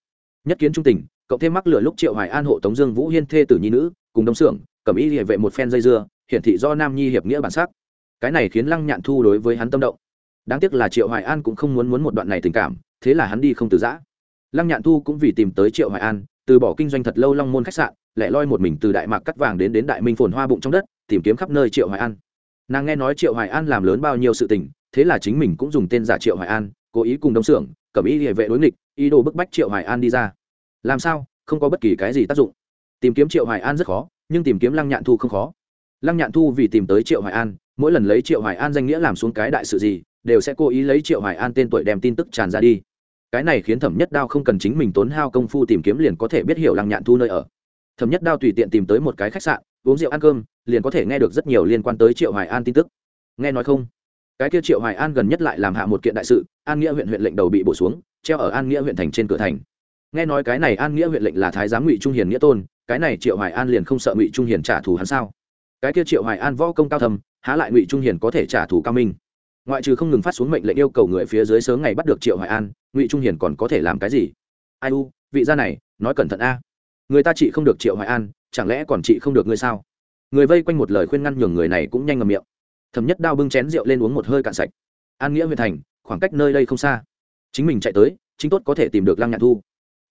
Nhất kiến trung tình cộng thêm mắc lửa lúc triệu hoài an hộ tống dương vũ hiên thê tử nhi nữ, cùng đông xưởng cầm y địa vệ một phen dây dưa, hiển thị do nam nhi hiệp nghĩa bản sắc. Cái này khiến lăng nhạn thu đối với hắn tâm động đáng tiếc là triệu hoài an cũng không muốn muốn một đoạn này tình cảm, thế là hắn đi không từ giã. Lăng nhạn thu cũng vì tìm tới triệu hoài an, từ bỏ kinh doanh thật lâu long môn khách sạn, lại loi một mình từ đại mạc cắt vàng đến đến đại minh phồn hoa bụng trong đất, tìm kiếm khắp nơi triệu hoài an. Nàng nghe nói triệu hoài an làm lớn bao nhiêu sự tình, thế là chính mình cũng dùng tên giả triệu hoài an, cố ý cùng đông xưởng cẩm ý địa vệ đối nghịch, ý đồ bức bách triệu hoài an đi ra. Làm sao? Không có bất kỳ cái gì tác dụng. Tìm kiếm triệu hoài an rất khó, nhưng tìm kiếm lăng nhạn thu không khó. Lăng nhạn thu vì tìm tới triệu hoài an, mỗi lần lấy triệu hoài an danh nghĩa làm xuống cái đại sự gì đều sẽ cố ý lấy triệu hoài an tên tuổi đem tin tức tràn ra đi. Cái này khiến thẩm nhất đao không cần chính mình tốn hao công phu tìm kiếm liền có thể biết hiểu lăng nhạn thu nơi ở. Thẩm nhất đao tùy tiện tìm tới một cái khách sạn, uống rượu ăn cơm, liền có thể nghe được rất nhiều liên quan tới triệu hoài an tin tức. Nghe nói không? Cái kia triệu hoài an gần nhất lại làm hạ một kiện đại sự, an nghĩa huyện huyện lệnh đầu bị bổ xuống, treo ở an nghĩa huyện thành trên cửa thành. Nghe nói cái này an nghĩa huyện lệnh là thái giám ngụy trung hiền nghĩa tôn, cái này triệu hoài an liền không sợ ngụy trung hiền trả thù hắn sao? Cái kia triệu hoài an võ công cao thầm há lại ngụy trung hiền có thể trả thù cao minh? Ngoại trừ không ngừng phát xuống mệnh lệnh yêu cầu người phía dưới sớm ngày bắt được triệu hoài an, ngụy trung hiền còn có thể làm cái gì? Ai u, vị gia này, nói cẩn thận a. Người ta trị không được triệu hoài an, chẳng lẽ còn trị không được ngươi sao? Người vây quanh một lời khuyên ngăn nhường người này cũng nhanh ngầm miệng. Thẩm nhất đao bưng chén rượu lên uống một hơi cạn sạch. An nghĩa huyện thành, khoảng cách nơi đây không xa. Chính mình chạy tới, chính tốt có thể tìm được lăng nhạn thu.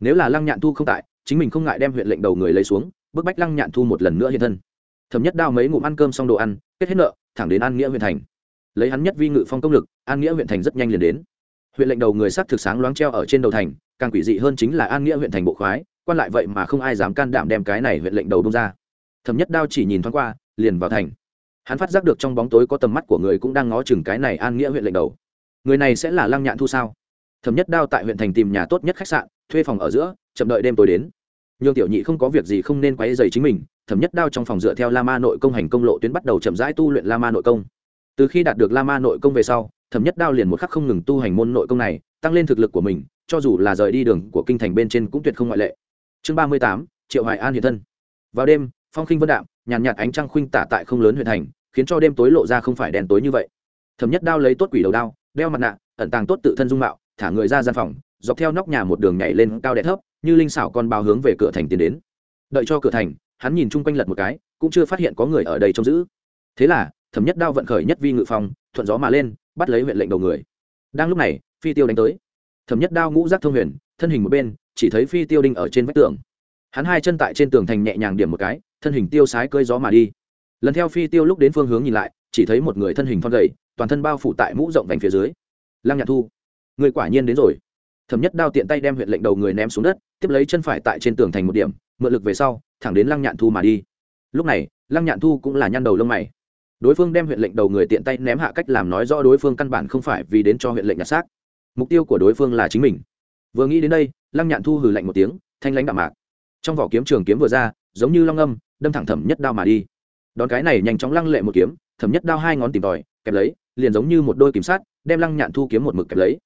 Nếu là lăng nhạn thu không tại, chính mình không ngại đem huyện lệnh đầu người lấy xuống, bức bách lăng nhạn thu một lần nữa hiện thân. Thẩm nhất đao mấy ngụm ăn cơm xong đồ ăn, kết hết nợ, thẳng đến an nghĩa huyện thành lấy hắn nhất vi ngự phong công lực, an nghĩa huyện thành rất nhanh liền đến. Huyện lệnh đầu người sắc thực sáng loáng treo ở trên đầu thành, càng quỷ dị hơn chính là an nghĩa huyện thành bộ khoái, quan lại vậy mà không ai dám can đảm đem cái này huyện lệnh đầu đông ra. Thẩm nhất đao chỉ nhìn thoáng qua, liền vào thành. Hắn phát giác được trong bóng tối có tầm mắt của người cũng đang ngó chừng cái này an nghĩa huyện lệnh đầu. Người này sẽ là lăng nhạn thu sao? Thẩm nhất đao tại huyện thành tìm nhà tốt nhất khách sạn, thuê phòng ở giữa, chậm đợi đêm tối đến. Nhường tiểu nhị không có việc gì không nên quấy dày chính mình, thẩm nhất đao trong phòng dựa theo la ma nội công hành công lộ tuyến bắt đầu chậm rãi tu luyện la ma nội công từ khi đạt được la ma nội công về sau, thẩm nhất đao liền một khắc không ngừng tu hành môn nội công này, tăng lên thực lực của mình, cho dù là rời đi đường của kinh thành bên trên cũng tuyệt không ngoại lệ. Chương ba mươi tám, triệu hoài an hiện thân. Vào đêm, phong khinh vân đạm, nhàn nhạt ánh trăng khuynh tả tại không lớn huyện thành, khiến cho đêm tối lộ ra không phải đèn tối như vậy. Thẩm nhất đao lấy tốt quỷ đầu đao, đeo mặt nạ, ẩn tàng tốt tự thân dung mạo, thả người ra gian phòng, dọc theo nóc nhà một đường nhảy lên cao đẹp thấp, như linh xảo con bao hướng về cửa thành tiến đến. Đợi cho cửa thành, hắn nhìn chung quanh lật một cái, cũng chưa phát hiện có người ở đây trông giữ. Thế là thẩm nhất đao vận khởi nhất vi ngự Phong, thuận gió mà lên bắt lấy huyện lệnh đầu người. Đang lúc này phi tiêu đánh tới. Thẩm nhất đao ngũ giác thông huyền thân hình một bên chỉ thấy phi tiêu đinh ở trên vách tường. Hắn hai chân tại trên tường thành nhẹ nhàng điểm một cái thân hình tiêu sái cơi gió mà đi. Lần theo phi tiêu lúc đến phương hướng nhìn lại chỉ thấy một người thân hình thon gầy toàn thân bao phủ tại mũ rộng vành phía dưới. Lăng nhạn thu người quả nhiên đến rồi. Thẩm nhất đao tiện tay đem huyện lệnh đầu người ném xuống đất tiếp lấy chân phải tại trên tường thành một điểm mượn lực về sau thẳng đến lăng nhạn thu mà đi. Lúc này lăng nhạn thu cũng là nhăn đầu lông mày đối phương đem huyện lệnh đầu người tiện tay ném hạ cách làm nói rõ đối phương căn bản không phải vì đến cho huyện lệnh nhặt xác. Mục tiêu của đối phương là chính mình. Vừa nghĩ đến đây, lăng nhạn thu hừ lạnh một tiếng, thanh lãnh đạm mạc. Trong vỏ kiếm trường kiếm vừa ra, giống như long âm, đâm thẳng thẩm nhất đao mà đi. Đón cái này nhanh chóng lăng lệ một kiếm, thẩm nhất đao hai ngón tìm tòi, kẹp lấy, liền giống như một đôi kiểm sát, đem lăng nhạn thu kiếm một mực kẹp lấy.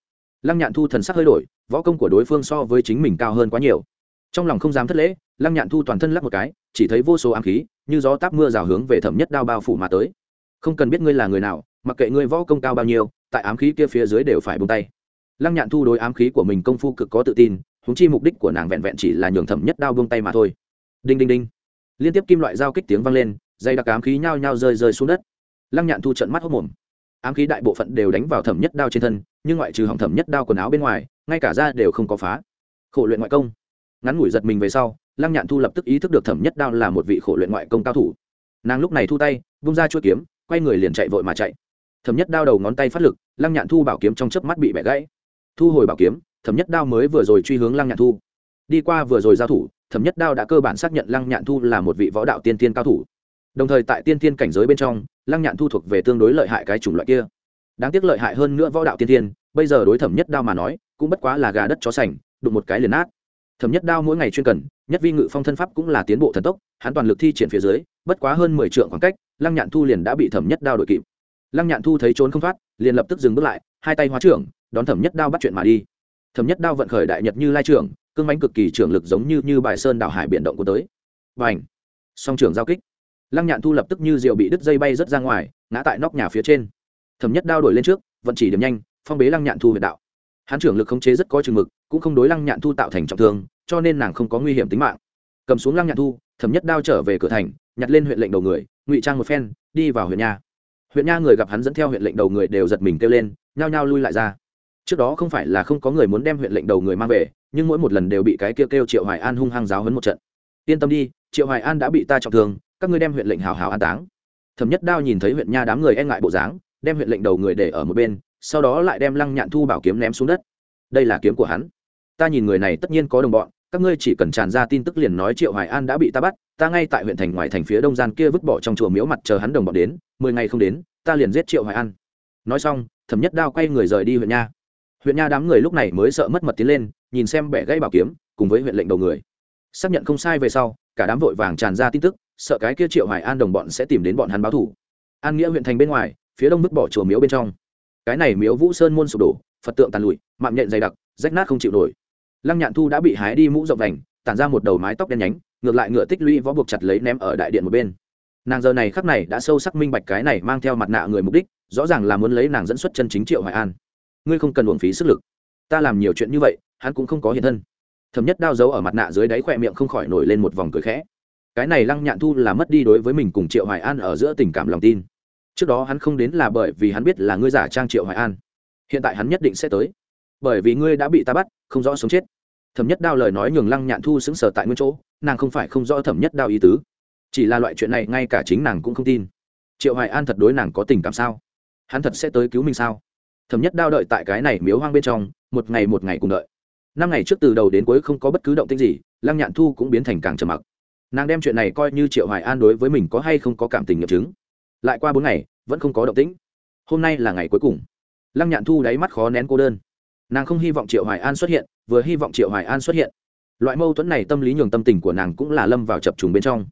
Lăng nhạn thu thần sắc hơi đổi, võ công của đối phương so với chính mình cao hơn quá nhiều. Trong lòng không dám thất lễ, lăng nhạn thu toàn thân lắc một cái, chỉ thấy vô số ám khí, như gió táp mưa rào hướng về thẩm nhất đao bao phủ mà tới không cần biết ngươi là người nào, mặc kệ ngươi võ công cao bao nhiêu, tại ám khí kia phía dưới đều phải bung tay. Lăng nhạn thu đối ám khí của mình công phu cực có tự tin húng chi mục đích của nàng vẹn vẹn chỉ là nhường thẩm nhất đao bung tay mà thôi. Đinh đinh đinh. Liên tiếp kim loại giao kích tiếng vang lên, dây đặc ám khí nhao nhao rơi rơi xuống đất. Lăng nhạn thu trận mắt hốc mồm ám khí đại bộ phận đều đánh vào thẩm nhất đao trên thân, nhưng ngoại trừ hỏng thẩm nhất đao quần áo bên ngoài, ngay cả da đều không có phá. Khổ luyện ngoại công. Ngắn ngủi giật mình về sau, lăng nhạn thu lập tức ý thức được thẩm nhất đao là một vị khổ luyện ngoại công cao thủ. Nàng lúc này thu tay, vung ra chuỗi kiếm quay người liền chạy vội mà chạy. Thẩm nhất đao đầu ngón tay phát lực, lăng nhạn thu bảo kiếm trong chớp mắt bị bẻ gãy. Thu hồi bảo kiếm, thẩm nhất đao mới vừa rồi truy hướng lăng nhạn thu. Đi qua vừa rồi giao thủ, thẩm nhất đao đã cơ bản xác nhận lăng nhạn thu là một vị võ đạo tiên tiên cao thủ. Đồng thời tại tiên tiên cảnh giới bên trong, lăng nhạn thu thuộc về tương đối lợi hại cái chủng loại kia. Đáng tiếc lợi hại hơn nữa võ đạo tiên tiên bây giờ đối thẩm nhất đao mà nói, cũng bất quá là gà đất chó sành, đụng một cái liền nát. Thẩm nhất đao mỗi ngày chuyên cần, nhất vi ngự phong thân pháp cũng là tiến bộ thần tốc, hắn toàn lực thi triển phía dưới, bất quá hơn mười trượng khoảng cách lăng nhạn thu liền đã bị thẩm nhất đao đội kịp. Lăng nhạn thu thấy trốn không thoát, liền lập tức dừng bước lại, hai tay hóa trưởng, đón thẩm nhất đao bắt chuyện mà đi. Thẩm nhất đao vận khởi đại nhật như lai trưởng, cương bánh cực kỳ trưởng lực giống như như bài sơn đảo hải biển động của tới. Và ảnh song trưởng giao kích. Lăng nhạn thu lập tức như diều bị đứt dây bay rớt ra ngoài, ngã tại nóc nhà phía trên. Thẩm nhất đao đổi lên trước, vận chỉ điểm nhanh, phong bế lăng nhạn thu huyệt đạo. Hắn trưởng lực khống chế rất có chừng mực, cũng không đối lăng nhạn thu tạo thành trọng thương, cho nên nàng không có nguy hiểm tính mạng. Cầm xuống lăng nhạn thu, thẩm nhất đao trở về cửa thành, nhặt lên huyện lệnh đầu người ngụy trang một phen, đi vào huyện nha. Huyện nha người gặp hắn dẫn theo huyện lệnh đầu người đều giật mình kêu lên, nhao nhao lui lại ra. Trước đó không phải là không có người muốn đem huyện lệnh đầu người mang về, nhưng mỗi một lần đều bị cái kêu kêu triệu hoài an hung hăng giáo hấn một trận. Yên tâm đi, triệu hoài an đã bị ta trọng thương, các ngươi đem huyện lệnh hào hào an táng. Thẩm nhất đao nhìn thấy huyện nha đám người e ngại bộ dáng, đem huyện lệnh đầu người để ở một bên, sau đó lại đem lăng nhạn thu bảo kiếm ném xuống đất. Đây là kiếm của hắn. Ta nhìn người này tất nhiên có đồng bọn các ngươi chỉ cần tràn ra tin tức liền nói triệu hoài an đã bị ta bắt, ta ngay tại huyện thành ngoài thành phía đông gian kia vứt bỏ trong chùa miếu mặt chờ hắn đồng bọn đến, mười ngày không đến, ta liền giết triệu hoài an. Nói xong, thẩm nhất đao quay người rời đi huyện nha. Huyện nha đám người lúc này mới sợ mất mật tiến lên, nhìn xem bẻ gãy bảo kiếm, cùng với huyện lệnh đầu người. Xác nhận không sai về sau, cả đám vội vàng tràn ra tin tức, sợ cái kia triệu hoài an đồng bọn sẽ tìm đến bọn hắn báo thủ an nghĩa huyện thành bên ngoài, phía đông vứt bỏ chùa miếu bên trong. Cái này miếu vũ sơn môn sụp đổ, phật tượng tàn lụi, mạng nhện dày đặc, rách nát không chịu nổi lăng nhạn thu đã bị hái đi mũ rộng vành, tản ra một đầu mái tóc đen nhánh, ngược lại ngựa tích lũy võ buộc chặt lấy ném ở đại điện một bên. Nàng giờ này khắc này đã sâu sắc minh bạch cái này mang theo mặt nạ người mục đích, rõ ràng là muốn lấy nàng dẫn xuất chân chính triệu hoài an. Ngươi không cần uổng phí sức lực. Ta làm nhiều chuyện như vậy, hắn cũng không có hiện thân. Thấm nhất đao dấu ở mặt nạ dưới đáy khỏe miệng không khỏi nổi lên một vòng cười khẽ. Cái này lăng nhạn thu là mất đi đối với mình cùng triệu hoài an ở giữa tình cảm lòng tin. Trước đó hắn không đến là bởi vì hắn biết là ngươi giả trang triệu hoài an. Hiện tại hắn nhất định sẽ tới bởi vì ngươi đã bị ta bắt, không rõ sống chết. Thẩm nhất đao lời nói nhường lăng nhạn thu xứng sở tại nguyên chỗ, nàng không phải không rõ thẩm nhất đao ý tứ. Chỉ là loại chuyện này ngay cả chính nàng cũng không tin. Triệu hoài an thật đối nàng có tình cảm sao? Hắn thật sẽ tới cứu mình sao? Thẩm nhất đao đợi tại cái này miếu hoang bên trong, một ngày một ngày cùng đợi. Năm ngày trước từ đầu đến cuối không có bất cứ động tích gì, lăng nhạn thu cũng biến thành càng trầm mặc. Nàng đem chuyện này coi như triệu hoài an đối với mình có hay không có cảm tình nghiệm chứng. Lại qua bốn ngày, vẫn không có động tĩnh. Hôm nay là ngày cuối cùng. Lăng nhạn thu đáy mắt khó nén cô đơn nàng không hy vọng triệu hoài an xuất hiện, vừa hy vọng triệu hoài an xuất hiện. Loại mâu thuẫn này tâm lý nhường tâm tình của nàng cũng là lâm vào chập trùng bên trong.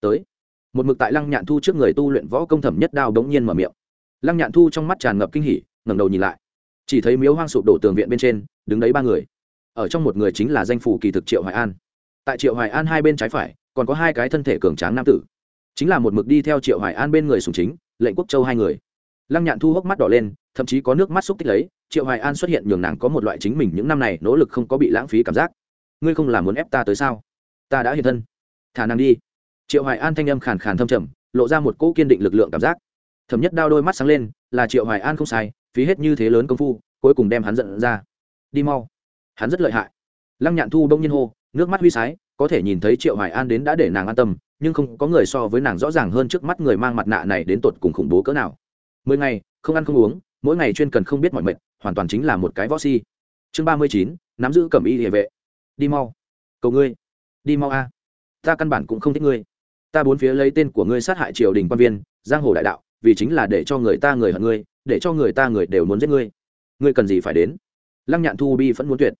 Tới, một mực tại lăng nhạn thu trước người tu luyện võ công thẩm nhất đao đống nhiên mở miệng. Lăng nhạn thu trong mắt tràn ngập kinh hỉ, ngẩng đầu nhìn lại. Chỉ thấy miếu hoang sụp đổ tường viện bên trên, đứng đấy ba người. Ở trong một người chính là danh phủ kỳ thực triệu hoài an. Tại triệu hoài an hai bên trái phải, còn có hai cái thân thể cường tráng nam tử. Chính là một mực đi theo triệu hoài an bên người sùng chính, lệnh quốc châu hai người. Lăng nhạn thu hốc mắt đỏ lên, thậm chí có nước mắt xúc tích lấy triệu hoài an xuất hiện nhường nàng có một loại chính mình những năm này nỗ lực không có bị lãng phí cảm giác. Ngươi không làm muốn ép ta tới sao? Ta đã hiện thân. Thả nàng đi. Triệu hoài an thanh âm khàn khàn thâm trầm, lộ ra một cỗ kiên định lực lượng cảm giác. Thẩm nhất đao đôi mắt sáng lên, là triệu hoài an không sai, phí hết như thế lớn công phu, cuối cùng đem hắn giận ra. Đi mau. Hắn rất lợi hại. Lăng nhạn thu đông nhiên hô, nước mắt huy sái, có thể nhìn thấy triệu hoài an đến đã để nàng an tâm, nhưng không có người so với nàng rõ ràng hơn trước mắt người mang mặt nạ này đến tột cùng khủng bố cỡ nào. Mười ngày, không ăn không uống, mỗi ngày chuyên cần không biết mọi mệnh hoàn toàn chính là một cái võ si. Chương ba mươi chín, nắm giữ cẩm y địa vệ. Đi mau. Cầu ngươi. Đi mau a. Ta căn bản cũng không thích ngươi. Ta bốn phía lấy tên của ngươi sát hại triều đình quan viên, giang hồ đại đạo, vì chính là để cho người ta người hận ngươi, để cho người ta người đều muốn giết ngươi. Ngươi cần gì phải đến? Lăng nhạn thu bi vẫn muốn tuyệt.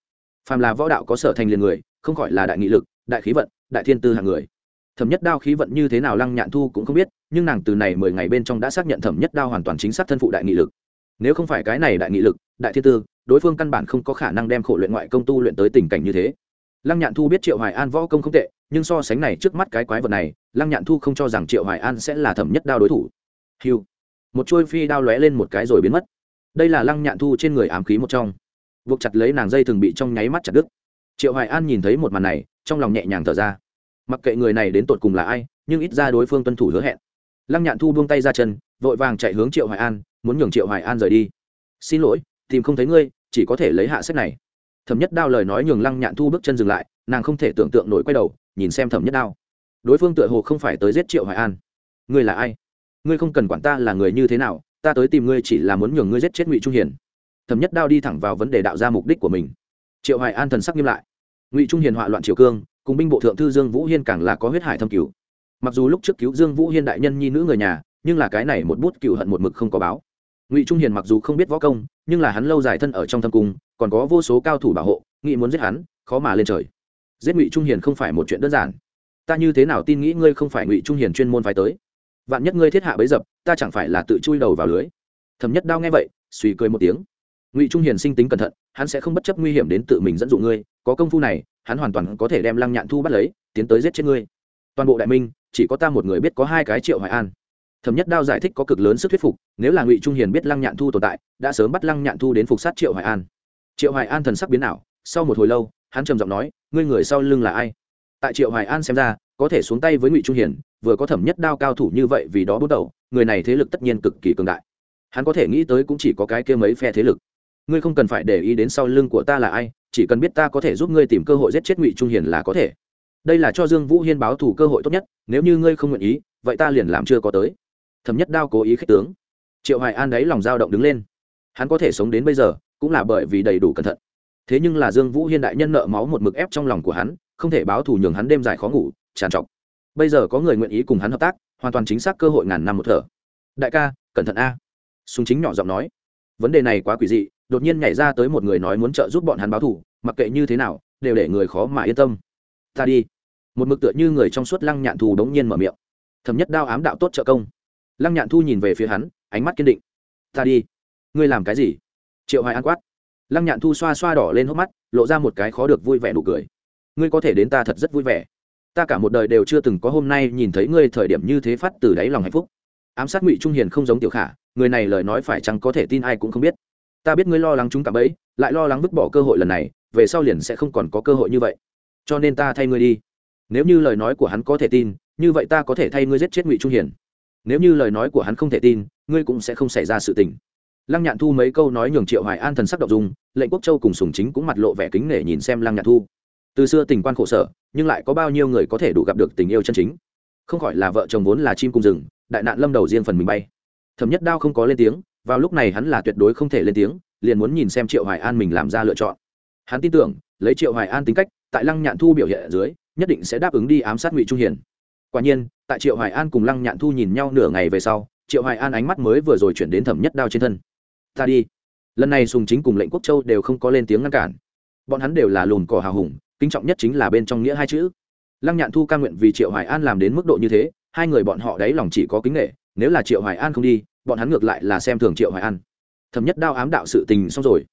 Phàm là võ đạo có sở thành liền người, không khỏi là đại nghị lực, đại khí vận, đại thiên tư hàng người. Thẩm nhất đao khí vận như thế nào lăng nhạn thu cũng không biết, nhưng nàng từ này mười ngày bên trong đã xác nhận thẩm nhất đao hoàn toàn chính xác thân phụ đại nghị lực nếu không phải cái này đại nghị lực, đại thiên tư, đối phương căn bản không có khả năng đem khổ luyện ngoại công tu luyện tới tình cảnh như thế. Lăng nhạn thu biết triệu hoài an võ công không tệ, nhưng so sánh này trước mắt cái quái vật này, lăng nhạn thu không cho rằng triệu hoài an sẽ là thẩm nhất đao đối thủ. Hiu một chuôi phi đao lóe lên một cái rồi biến mất. Đây là lăng nhạn thu trên người ám khí một trong. Buộc chặt lấy nàng dây thường bị trong nháy mắt chặt đứt. Triệu hoài an nhìn thấy một màn này, trong lòng nhẹ nhàng thở ra. Mặc kệ người này đến tột cùng là ai, nhưng ít ra đối phương tuân thủ hứa hẹn. Lăng nhạn thu buông tay ra chân, vội vàng chạy hướng triệu hoài an muốn nhường triệu hoài an rời đi. Xin lỗi, tìm không thấy ngươi, chỉ có thể lấy hạ sách này. Thẩm nhất đao lời nói nhường lăng nhạn thu bước chân dừng lại, nàng không thể tưởng tượng nổi quay đầu, nhìn xem thẩm nhất đao. Đối phương tựa hồ không phải tới giết triệu hoài an. Ngươi là ai? Ngươi không cần quản ta là người như thế nào, ta tới tìm ngươi chỉ là muốn nhường ngươi giết chết ngụy trung hiền. Thẩm nhất đao đi thẳng vào vấn đề đạo ra mục đích của mình. Triệu hoài an thần sắc nghiêm lại. Ngụy trung hiền họa loạn triều cương, cùng binh bộ thượng thư dương vũ hiên càng là có huyết hải thâm cứu mặc dù lúc trước cứu dương vũ hiên đại nhân nhi nữ người nhà, nhưng là cái này một bút cựu hận một mực không có báo ngụy trung hiền mặc dù không biết võ công nhưng là hắn lâu dài thân ở trong thâm cung còn có vô số cao thủ bảo hộ nghị muốn giết hắn khó mà lên trời giết ngụy trung hiền không phải một chuyện đơn giản ta như thế nào tin nghĩ ngươi không phải ngụy trung hiền chuyên môn phải tới vạn nhất ngươi thiết hạ bấy dập ta chẳng phải là tự chui đầu vào lưới thẩm nhất đao nghe vậy suy cười một tiếng ngụy trung hiền sinh tính cẩn thận hắn sẽ không bất chấp nguy hiểm đến tự mình dẫn dụ ngươi có công phu này hắn hoàn toàn có thể đem lăng nhạn thu bắt lấy tiến tới giết chết ngươi toàn bộ đại minh chỉ có ta một người biết có hai cái triệu hoài an thẩm nhất đao giải thích có cực lớn sức thuyết phục, nếu là ngụy trung hiền biết lăng nhạn thu tồn tại, đã sớm bắt lăng nhạn thu đến phục sát triệu hoài an. Triệu hoài an thần sắc biến ảo, sau một hồi lâu, hắn trầm giọng nói, ngươi người sau lưng là ai? Tại triệu hoài an xem ra, có thể xuống tay với ngụy trung hiền, vừa có thẩm nhất đao cao thủ như vậy vì đó bút đầu, người này thế lực tất nhiên cực kỳ cường đại. Hắn có thể nghĩ tới cũng chỉ có cái kia mấy phe thế lực. Ngươi không cần phải để ý đến sau lưng của ta là ai, chỉ cần biết ta có thể giúp ngươi tìm cơ hội giết chết ngụy trung hiền là có thể. Đây là cho dương vũ hiên báo thủ cơ hội tốt nhất, nếu như ngươi không nguyện ý, vậy ta liền làm chưa có tới thẩm nhất đao cố ý khích tướng. Triệu hoài an đấy lòng dao động đứng lên. Hắn có thể sống đến bây giờ, cũng là bởi vì đầy đủ cẩn thận. Thế nhưng là dương vũ hiên đại nhân nợ máu một mực ép trong lòng của hắn, không thể báo thù nhường hắn đêm dài khó ngủ, tràn trọc. Bây giờ có người nguyện ý cùng hắn hợp tác, hoàn toàn chính xác cơ hội ngàn năm một thở. Đại ca, cẩn thận a. Súng chính nhỏ giọng nói. Vấn đề này quá quỷ dị, đột nhiên nhảy ra tới một người nói muốn trợ giúp bọn hắn báo thù, mặc kệ như thế nào, đều để người khó mà yên tâm. Ta đi. Một mực tựa như người trong suốt lăng nhạn thù đống nhiên mở miệng. Thầm nhất đao ám đạo tốt trợ công lăng nhạn thu nhìn về phía hắn, ánh mắt kiên định. Ta đi. Ngươi làm cái gì? Triệu hoài an quát. Lăng nhạn thu xoa xoa đỏ lên hốc mắt, lộ ra một cái khó được vui vẻ nụ cười. Ngươi có thể đến ta thật rất vui vẻ. Ta cả một đời đều chưa từng có hôm nay nhìn thấy ngươi thời điểm như thế phát từ đáy lòng hạnh phúc. Ám sát ngụy trung hiền không giống tiểu khả, người này lời nói phải chăng có thể tin ai cũng không biết. Ta biết ngươi lo lắng chúng cả bấy lại lo lắng vứt bỏ cơ hội lần này, về sau liền sẽ không còn có cơ hội như vậy. Cho nên ta thay ngươi đi. Nếu như lời nói của hắn có thể tin, như vậy ta có thể thay ngươi giết chết ngụy trung hiền nếu như lời nói của hắn không thể tin, ngươi cũng sẽ không xảy ra sự tình. Lăng nhạn thu mấy câu nói nhường triệu hoài an thần sắc đ ộ n g dung, lệnh quốc châu cùng sùng chính cũng mặt lộ vẻ kính nể nhìn xem lăng nhạn thu. Từ xưa tình quan khổ sở, nhưng lại có bao nhiêu người có thể đủ gặp được tình yêu chân chính? Không khỏi là vợ chồng vốn là chim cung rừng, đại nạn lâm đầu riêng phần mình bay. Thẩm nhất đao không có lên tiếng, vào lúc này hắn là tuyệt đối không thể lên tiếng, liền muốn nhìn xem triệu hoài an mình làm ra lựa chọn. Hắn tin tưởng, lấy triệu hoài an tính cách, tại lăng nhạn thu biểu hiện ở dưới, nhất định sẽ đáp ứng đi ám sát ngụy trung hiền quả nhiên, tại triệu hoài an cùng lăng nhạn thu nhìn nhau nửa ngày về sau, triệu hoài an ánh mắt mới vừa rồi chuyển đến thẩm nhất đao trên thân. Ta đi. Lần này sùng chính cùng lệnh quốc châu đều không có lên tiếng ngăn cản. Bọn hắn đều là lùn cỏ hào hùng, kính trọng nhất chính là bên trong nghĩa hai chữ. Lăng nhạn thu ca nguyện vì triệu hoài an làm đến mức độ như thế, hai người bọn họ đáy lòng chỉ có kính nghệ nếu là triệu hoài an không đi, bọn hắn ngược lại là xem thường triệu hoài an. Thẩm nhất đao ám đạo sự tình xong rồi.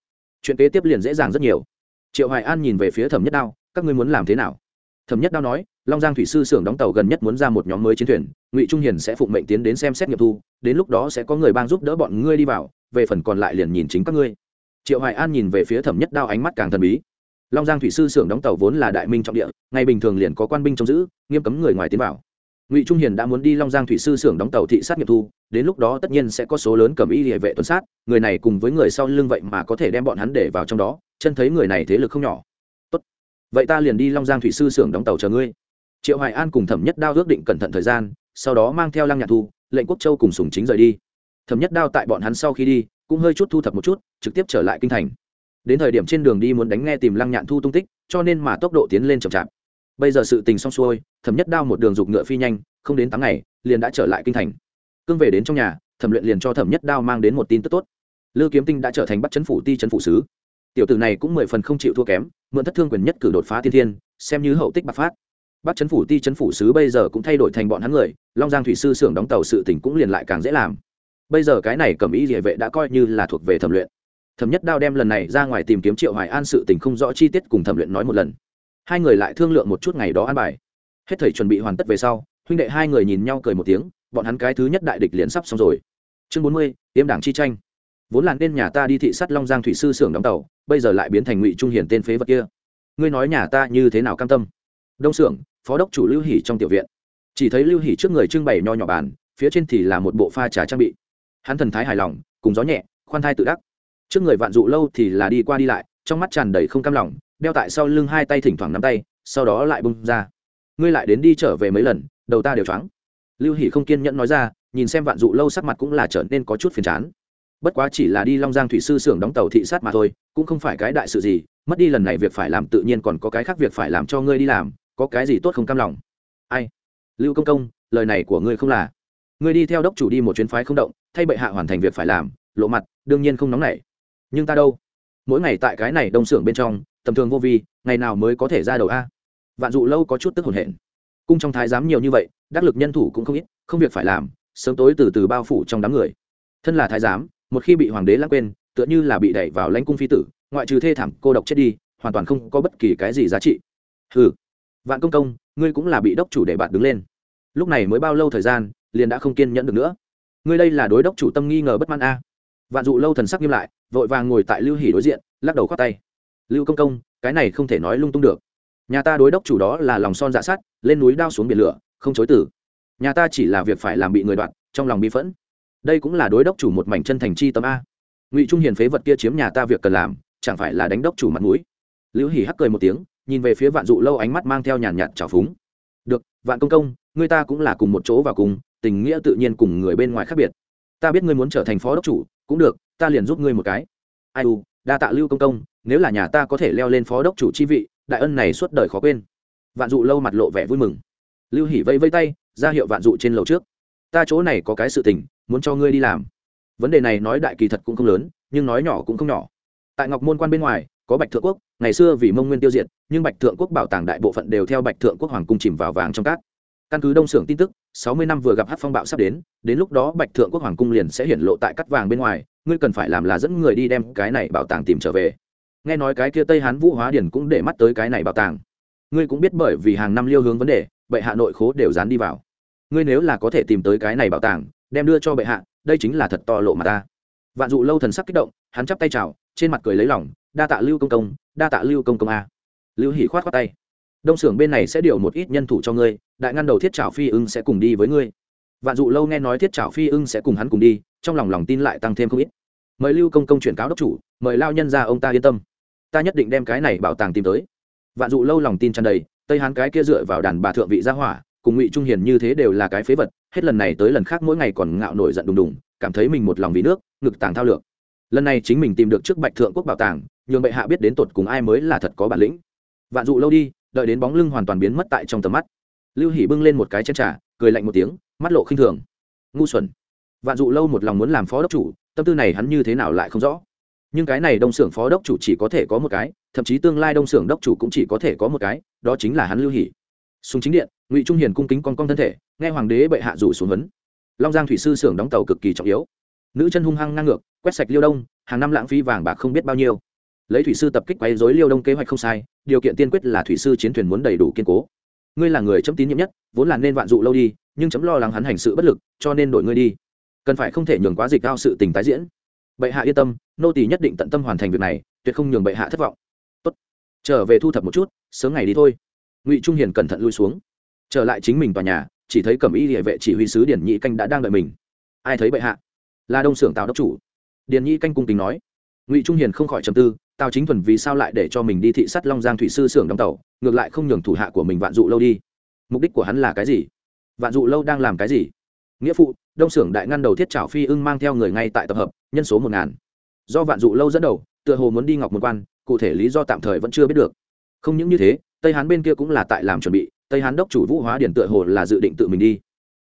Chuyện kế tiếp liền dễ dàng rất nhiều. Triệu hoài an nhìn về phía thẩm nhất đao, các ngươi muốn làm thế nào? Thẩm nhất đao nói long giang thủy sư xưởng đóng tàu gần nhất muốn ra một nhóm mới chiến thuyền, ngụy trung hiền sẽ phụng mệnh tiến đến xem xét nghiệm thu, đến lúc đó sẽ có người bang giúp đỡ bọn ngươi đi vào, về phần còn lại liền nhìn chính các ngươi. Triệu hoài an nhìn về phía thẩm nhất đao ánh mắt càng thần bí. Long giang thủy sư xưởng đóng tàu vốn là đại minh trọng địa, ngày bình thường liền có quan binh trông giữ, nghiêm cấm người ngoài tiến vào. Ngụy trung hiền đã muốn đi long giang thủy sư xưởng đóng tàu thị sát nghiệm thu, đến lúc đó tất nhiên sẽ có số lớn cầm y địa vệ tuần sát, người này cùng với người sau lưng vậy mà có thể đem bọn hắn để vào trong đó, chân thấy người này thế lực không nhỏ. Tốt. vậy ta liền đi long giang thủy sư xưởng đóng tàu chờ ngươi triệu hoài an cùng thẩm nhất đao ước định cẩn thận thời gian sau đó mang theo lăng nhạc thu lệnh quốc châu cùng sùng chính rời đi thẩm nhất đao tại bọn hắn sau khi đi cũng hơi chút thu thập một chút trực tiếp trở lại kinh thành đến thời điểm trên đường đi muốn đánh nghe tìm lăng nhạn thu tung tích cho nên mà tốc độ tiến lên chậm chạp bây giờ sự tình xong xuôi thẩm nhất đao một đường dục ngựa phi nhanh không đến tám ngày liền đã trở lại kinh thành cương về đến trong nhà thẩm luyện liền cho thẩm nhất đao mang đến một tin tức tốt lư kiếm tinh đã trở thành bắt chấn phủ ti chấn phủ sứ tiểu tử này cũng mười phần không chịu thua kém mượn thất thương quyền nhất cử đột phá thiên thiên xem như hậu tích bạc phát bắc chấn phủ, ti chấn phủ sứ bây giờ cũng thay đổi thành bọn hắn người, long giang thủy sư xưởng đóng tàu sự tỉnh cũng liền lại càng dễ làm. Bây giờ cái này cầm ý địa vệ đã coi như là thuộc về thẩm luyện. Thẩm nhất đao đem lần này ra ngoài tìm kiếm triệu hoài an sự tình không rõ chi tiết cùng thẩm luyện nói một lần. Hai người lại thương lượng một chút ngày đó an bài. Hết thầy chuẩn bị hoàn tất về sau, huynh đệ hai người nhìn nhau cười một tiếng, bọn hắn cái thứ nhất đại địch liền sắp xong rồi. Chương bốn mươi, tiêm đảng chi tranh. Vốn là nên nhà ta đi thị sát long giang thủy sư xưởng đóng tàu, bây giờ lại biến thành ngụy trung hiển tên phế vật kia. Ngươi nói nhà ta như thế nào cam tâm? Đông xưởng phó đốc chủ lưu hỉ trong tiểu viện. Chỉ thấy lưu hỉ trước người trưng bày nho nhỏ bàn, phía trên thì là một bộ pha trà trang bị. Hắn thần thái hài lòng, cùng gió nhẹ, khoan thai tự đắc. Trước người vạn dụ lâu thì là đi qua đi lại, trong mắt tràn đầy không cam lòng, đeo tại sau lưng hai tay thỉnh thoảng nắm tay, sau đó lại bung ra. Ngươi lại đến đi trở về mấy lần, đầu ta đều choáng. Lưu hỷ không kiên nhẫn nói ra, nhìn xem vạn dụ lâu sắc mặt cũng là trở nên có chút phiền chán. Bất quá chỉ là đi long giang thủy sư xưởng đóng tàu thị sát mà thôi, cũng không phải cái đại sự gì, mất đi lần này việc phải làm tự nhiên còn có cái khác việc phải làm cho ngươi đi làm có cái gì tốt không cam lòng? Ai? Lưu công công, lời này của ngươi không là. Ngươi đi theo đốc chủ đi một chuyến phái không động, thay bệ hạ hoàn thành việc phải làm, lộ mặt, đương nhiên không nóng nảy. Nhưng ta đâu? Mỗi ngày tại cái này đông xưởng bên trong, tầm thường vô vi, ngày nào mới có thể ra đầu a? Vạn dụ lâu có chút tức hồn hển. Cung trong thái giám nhiều như vậy, đắc lực nhân thủ cũng không ít, không việc phải làm, sớm tối từ từ bao phủ trong đám người. Thân là thái giám, một khi bị hoàng đế lãng quên, tựa như là bị đẩy vào lãnh cung phi tử, ngoại trừ thê thảm cô độc chết đi, hoàn toàn không có bất kỳ cái gì giá trị. Hừ vạn công công, ngươi cũng là bị đốc chủ để bạn đứng lên. Lúc này mới bao lâu thời gian, liền đã không kiên nhẫn được nữa. Ngươi đây là đối đốc chủ tâm nghi ngờ bất mãn a. Vạn dụ lâu thần sắc nghiêm lại, vội vàng ngồi tại lưu hỉ đối diện, lắc đầu khoát tay. Lưu công công, cái này không thể nói lung tung được. Nhà ta đối đốc chủ đó là lòng son dạ sát lên núi đao xuống biển lửa, không chối tử nhà ta chỉ là việc phải làm bị người đoạn trong lòng bi phẫn. Đây cũng là đối đốc chủ một mảnh chân thành chi tâm a. Ngụy trung hiền phế vật kia chiếm nhà ta việc cần làm, chẳng phải là đánh đốc chủ mặt mũi. Lưu hỉ hắc cười một tiếng nhìn về phía vạn dụ lâu ánh mắt mang theo nhàn nhạt trào phúng. Được, vạn công công người ta cũng là cùng một chỗ và cùng, tình nghĩa tự nhiên cùng người bên ngoài khác biệt. Ta biết ngươi muốn trở thành phó đốc chủ, cũng được, ta liền giúp ngươi một cái. Ai u, đa tạ lưu công công, nếu là nhà ta có thể leo lên phó đốc chủ chi vị, đại ân này suốt đời khó quên. Vạn dụ lâu mặt lộ vẻ vui mừng. Lưu hỉ vây vây tay, ra hiệu vạn dụ trên lầu trước. Ta chỗ này có cái sự tình, muốn cho ngươi đi làm. Vấn đề này nói đại kỳ thật cũng không lớn, nhưng nói nhỏ cũng không nhỏ. Tại ngọc môn quan bên ngoài có bạch thượng quốc, ngày xưa vì mông nguyên tiêu diệt, nhưng bạch thượng quốc bảo tàng đại bộ phận đều theo bạch thượng quốc hoàng cung chìm vào vàng trong cát. Căn cứ đông xưởng tin tức, sáu mươi năm vừa gặp hát phong bạo sắp đến đến lúc đó bạch thượng quốc hoàng cung liền sẽ hiển lộ tại cắt vàng bên ngoài, ngươi cần phải làm là dẫn người đi đem cái này bảo tàng tìm trở về. Nghe nói cái kia tây hán vũ hóa điển cũng để mắt tới cái này bảo tàng. Ngươi cũng biết bởi vì hàng năm liêu hướng vấn đề, bệ hạ nội khố đều dán đi vào. Ngươi nếu là có thể tìm tới cái này bảo tàng, đem đưa cho bệ hạ, đây chính là thật to lộ mà ta. Vạn dụ lâu thần sắc kích động, hắn chắp tay chào, trên mặt cười lấy lỏng đa tạ lưu công công, đa tạ lưu công công a. Lưu hỉ khoát khoát tay. Đông xưởng bên này sẽ điều một ít nhân thủ cho ngươi, đại ngăn đầu thiết trảo phi ưng sẽ cùng đi với ngươi. Vạn dụ lâu nghe nói thiết trảo phi ưng sẽ cùng hắn cùng đi, trong lòng lòng tin lại tăng thêm không ít. Mời lưu công công chuyển cáo đốc chủ, mời lao nhân ra ông ta yên tâm. Ta nhất định đem cái này bảo tàng tìm tới. Vạn dụ lâu lòng tin tràn đầy, tây hán cái kia dựa vào đàn bà thượng vị gia hỏa, cùng ngụy trung hiền như thế đều là cái phế vật, hết lần này tới lần khác mỗi ngày còn ngạo nổi giận đùng đùng, cảm thấy mình một lòng vì nước, ngực tàng thao lược. Lần này chính mình tìm được trước bạch thượng quốc bảo tàng nhường bệ hạ biết đến tột cùng ai mới là thật có bản lĩnh. Vạn dụ lâu đi, đợi đến bóng lưng hoàn toàn biến mất tại trong tầm mắt. Lưu hỉ bưng lên một cái chén trà, cười lạnh một tiếng, mắt lộ khinh thường. Ngu xuẩn. Vạn dụ lâu một lòng muốn làm phó đốc chủ, tâm tư này hắn như thế nào lại không rõ. Nhưng cái này đông xưởng phó đốc chủ chỉ có thể có một cái, thậm chí tương lai đông xưởng đốc chủ cũng chỉ có thể có một cái, đó chính là hắn lưu hỉ súng chính điện, ngụy trung hiền cung kính con con thân thể, nghe hoàng đế bệ hạ rủ xuống huấn. long giang thủy sư xưởng đóng tàu cực kỳ trọng yếu. Nữ chân hung hăng ngang ngược, quét sạch liêu đông, hàng năm lãng phí vàng bạc không biết bao nhiêu lấy thủy sư tập kích quấy dối liêu đông kế hoạch không sai, điều kiện tiên quyết là thủy sư chiến thuyền muốn đầy đủ kiên cố. Ngươi là người chấm tín nhiệm nhất, vốn là nên vạn dụ lâu đi, nhưng chấm lo lắng hắn hành sự bất lực, cho nên đổi ngươi đi. Cần phải không thể nhường quá dịch cao sự tình tái diễn. Bệ hạ yên tâm, nô tỳ nhất định tận tâm hoàn thành việc này, tuyệt không nhường bệ hạ thất vọng. Tốt. Trở về thu thập một chút, sớm ngày đi thôi. Ngụy trung hiền cẩn thận lui xuống. Trở lại chính mình tòa nhà, chỉ thấy cẩm y địa vệ chỉ huy sứ điển nhị canh đã đang đợi mình. Ai thấy bệ hạ? Là đông xưởng tào đốc chủ. Điền nhị canh cung kính nói. Ngụy trung hiền không khỏi trầm tư tào chính thuần vì sao lại để cho mình đi thị sát long giang thủy sư xưởng đóng tàu, ngược lại không nhường thủ hạ của mình vạn dụ lâu đi. Mục đích của hắn là cái gì? Vạn dụ lâu đang làm cái gì? Nghĩa phụ, đông xưởng đại ngăn đầu thiết trảo phi ưng mang theo người ngay tại tập hợp, nhân số một ngàn. Do vạn dụ lâu dẫn đầu, tựa hồ muốn đi ngọc một quan, cụ thể lý do tạm thời vẫn chưa biết được. Không những như thế, tây hán bên kia cũng là tại làm chuẩn bị, tây hán đốc chủ vũ hóa điển tựa hồ là dự định tự mình đi.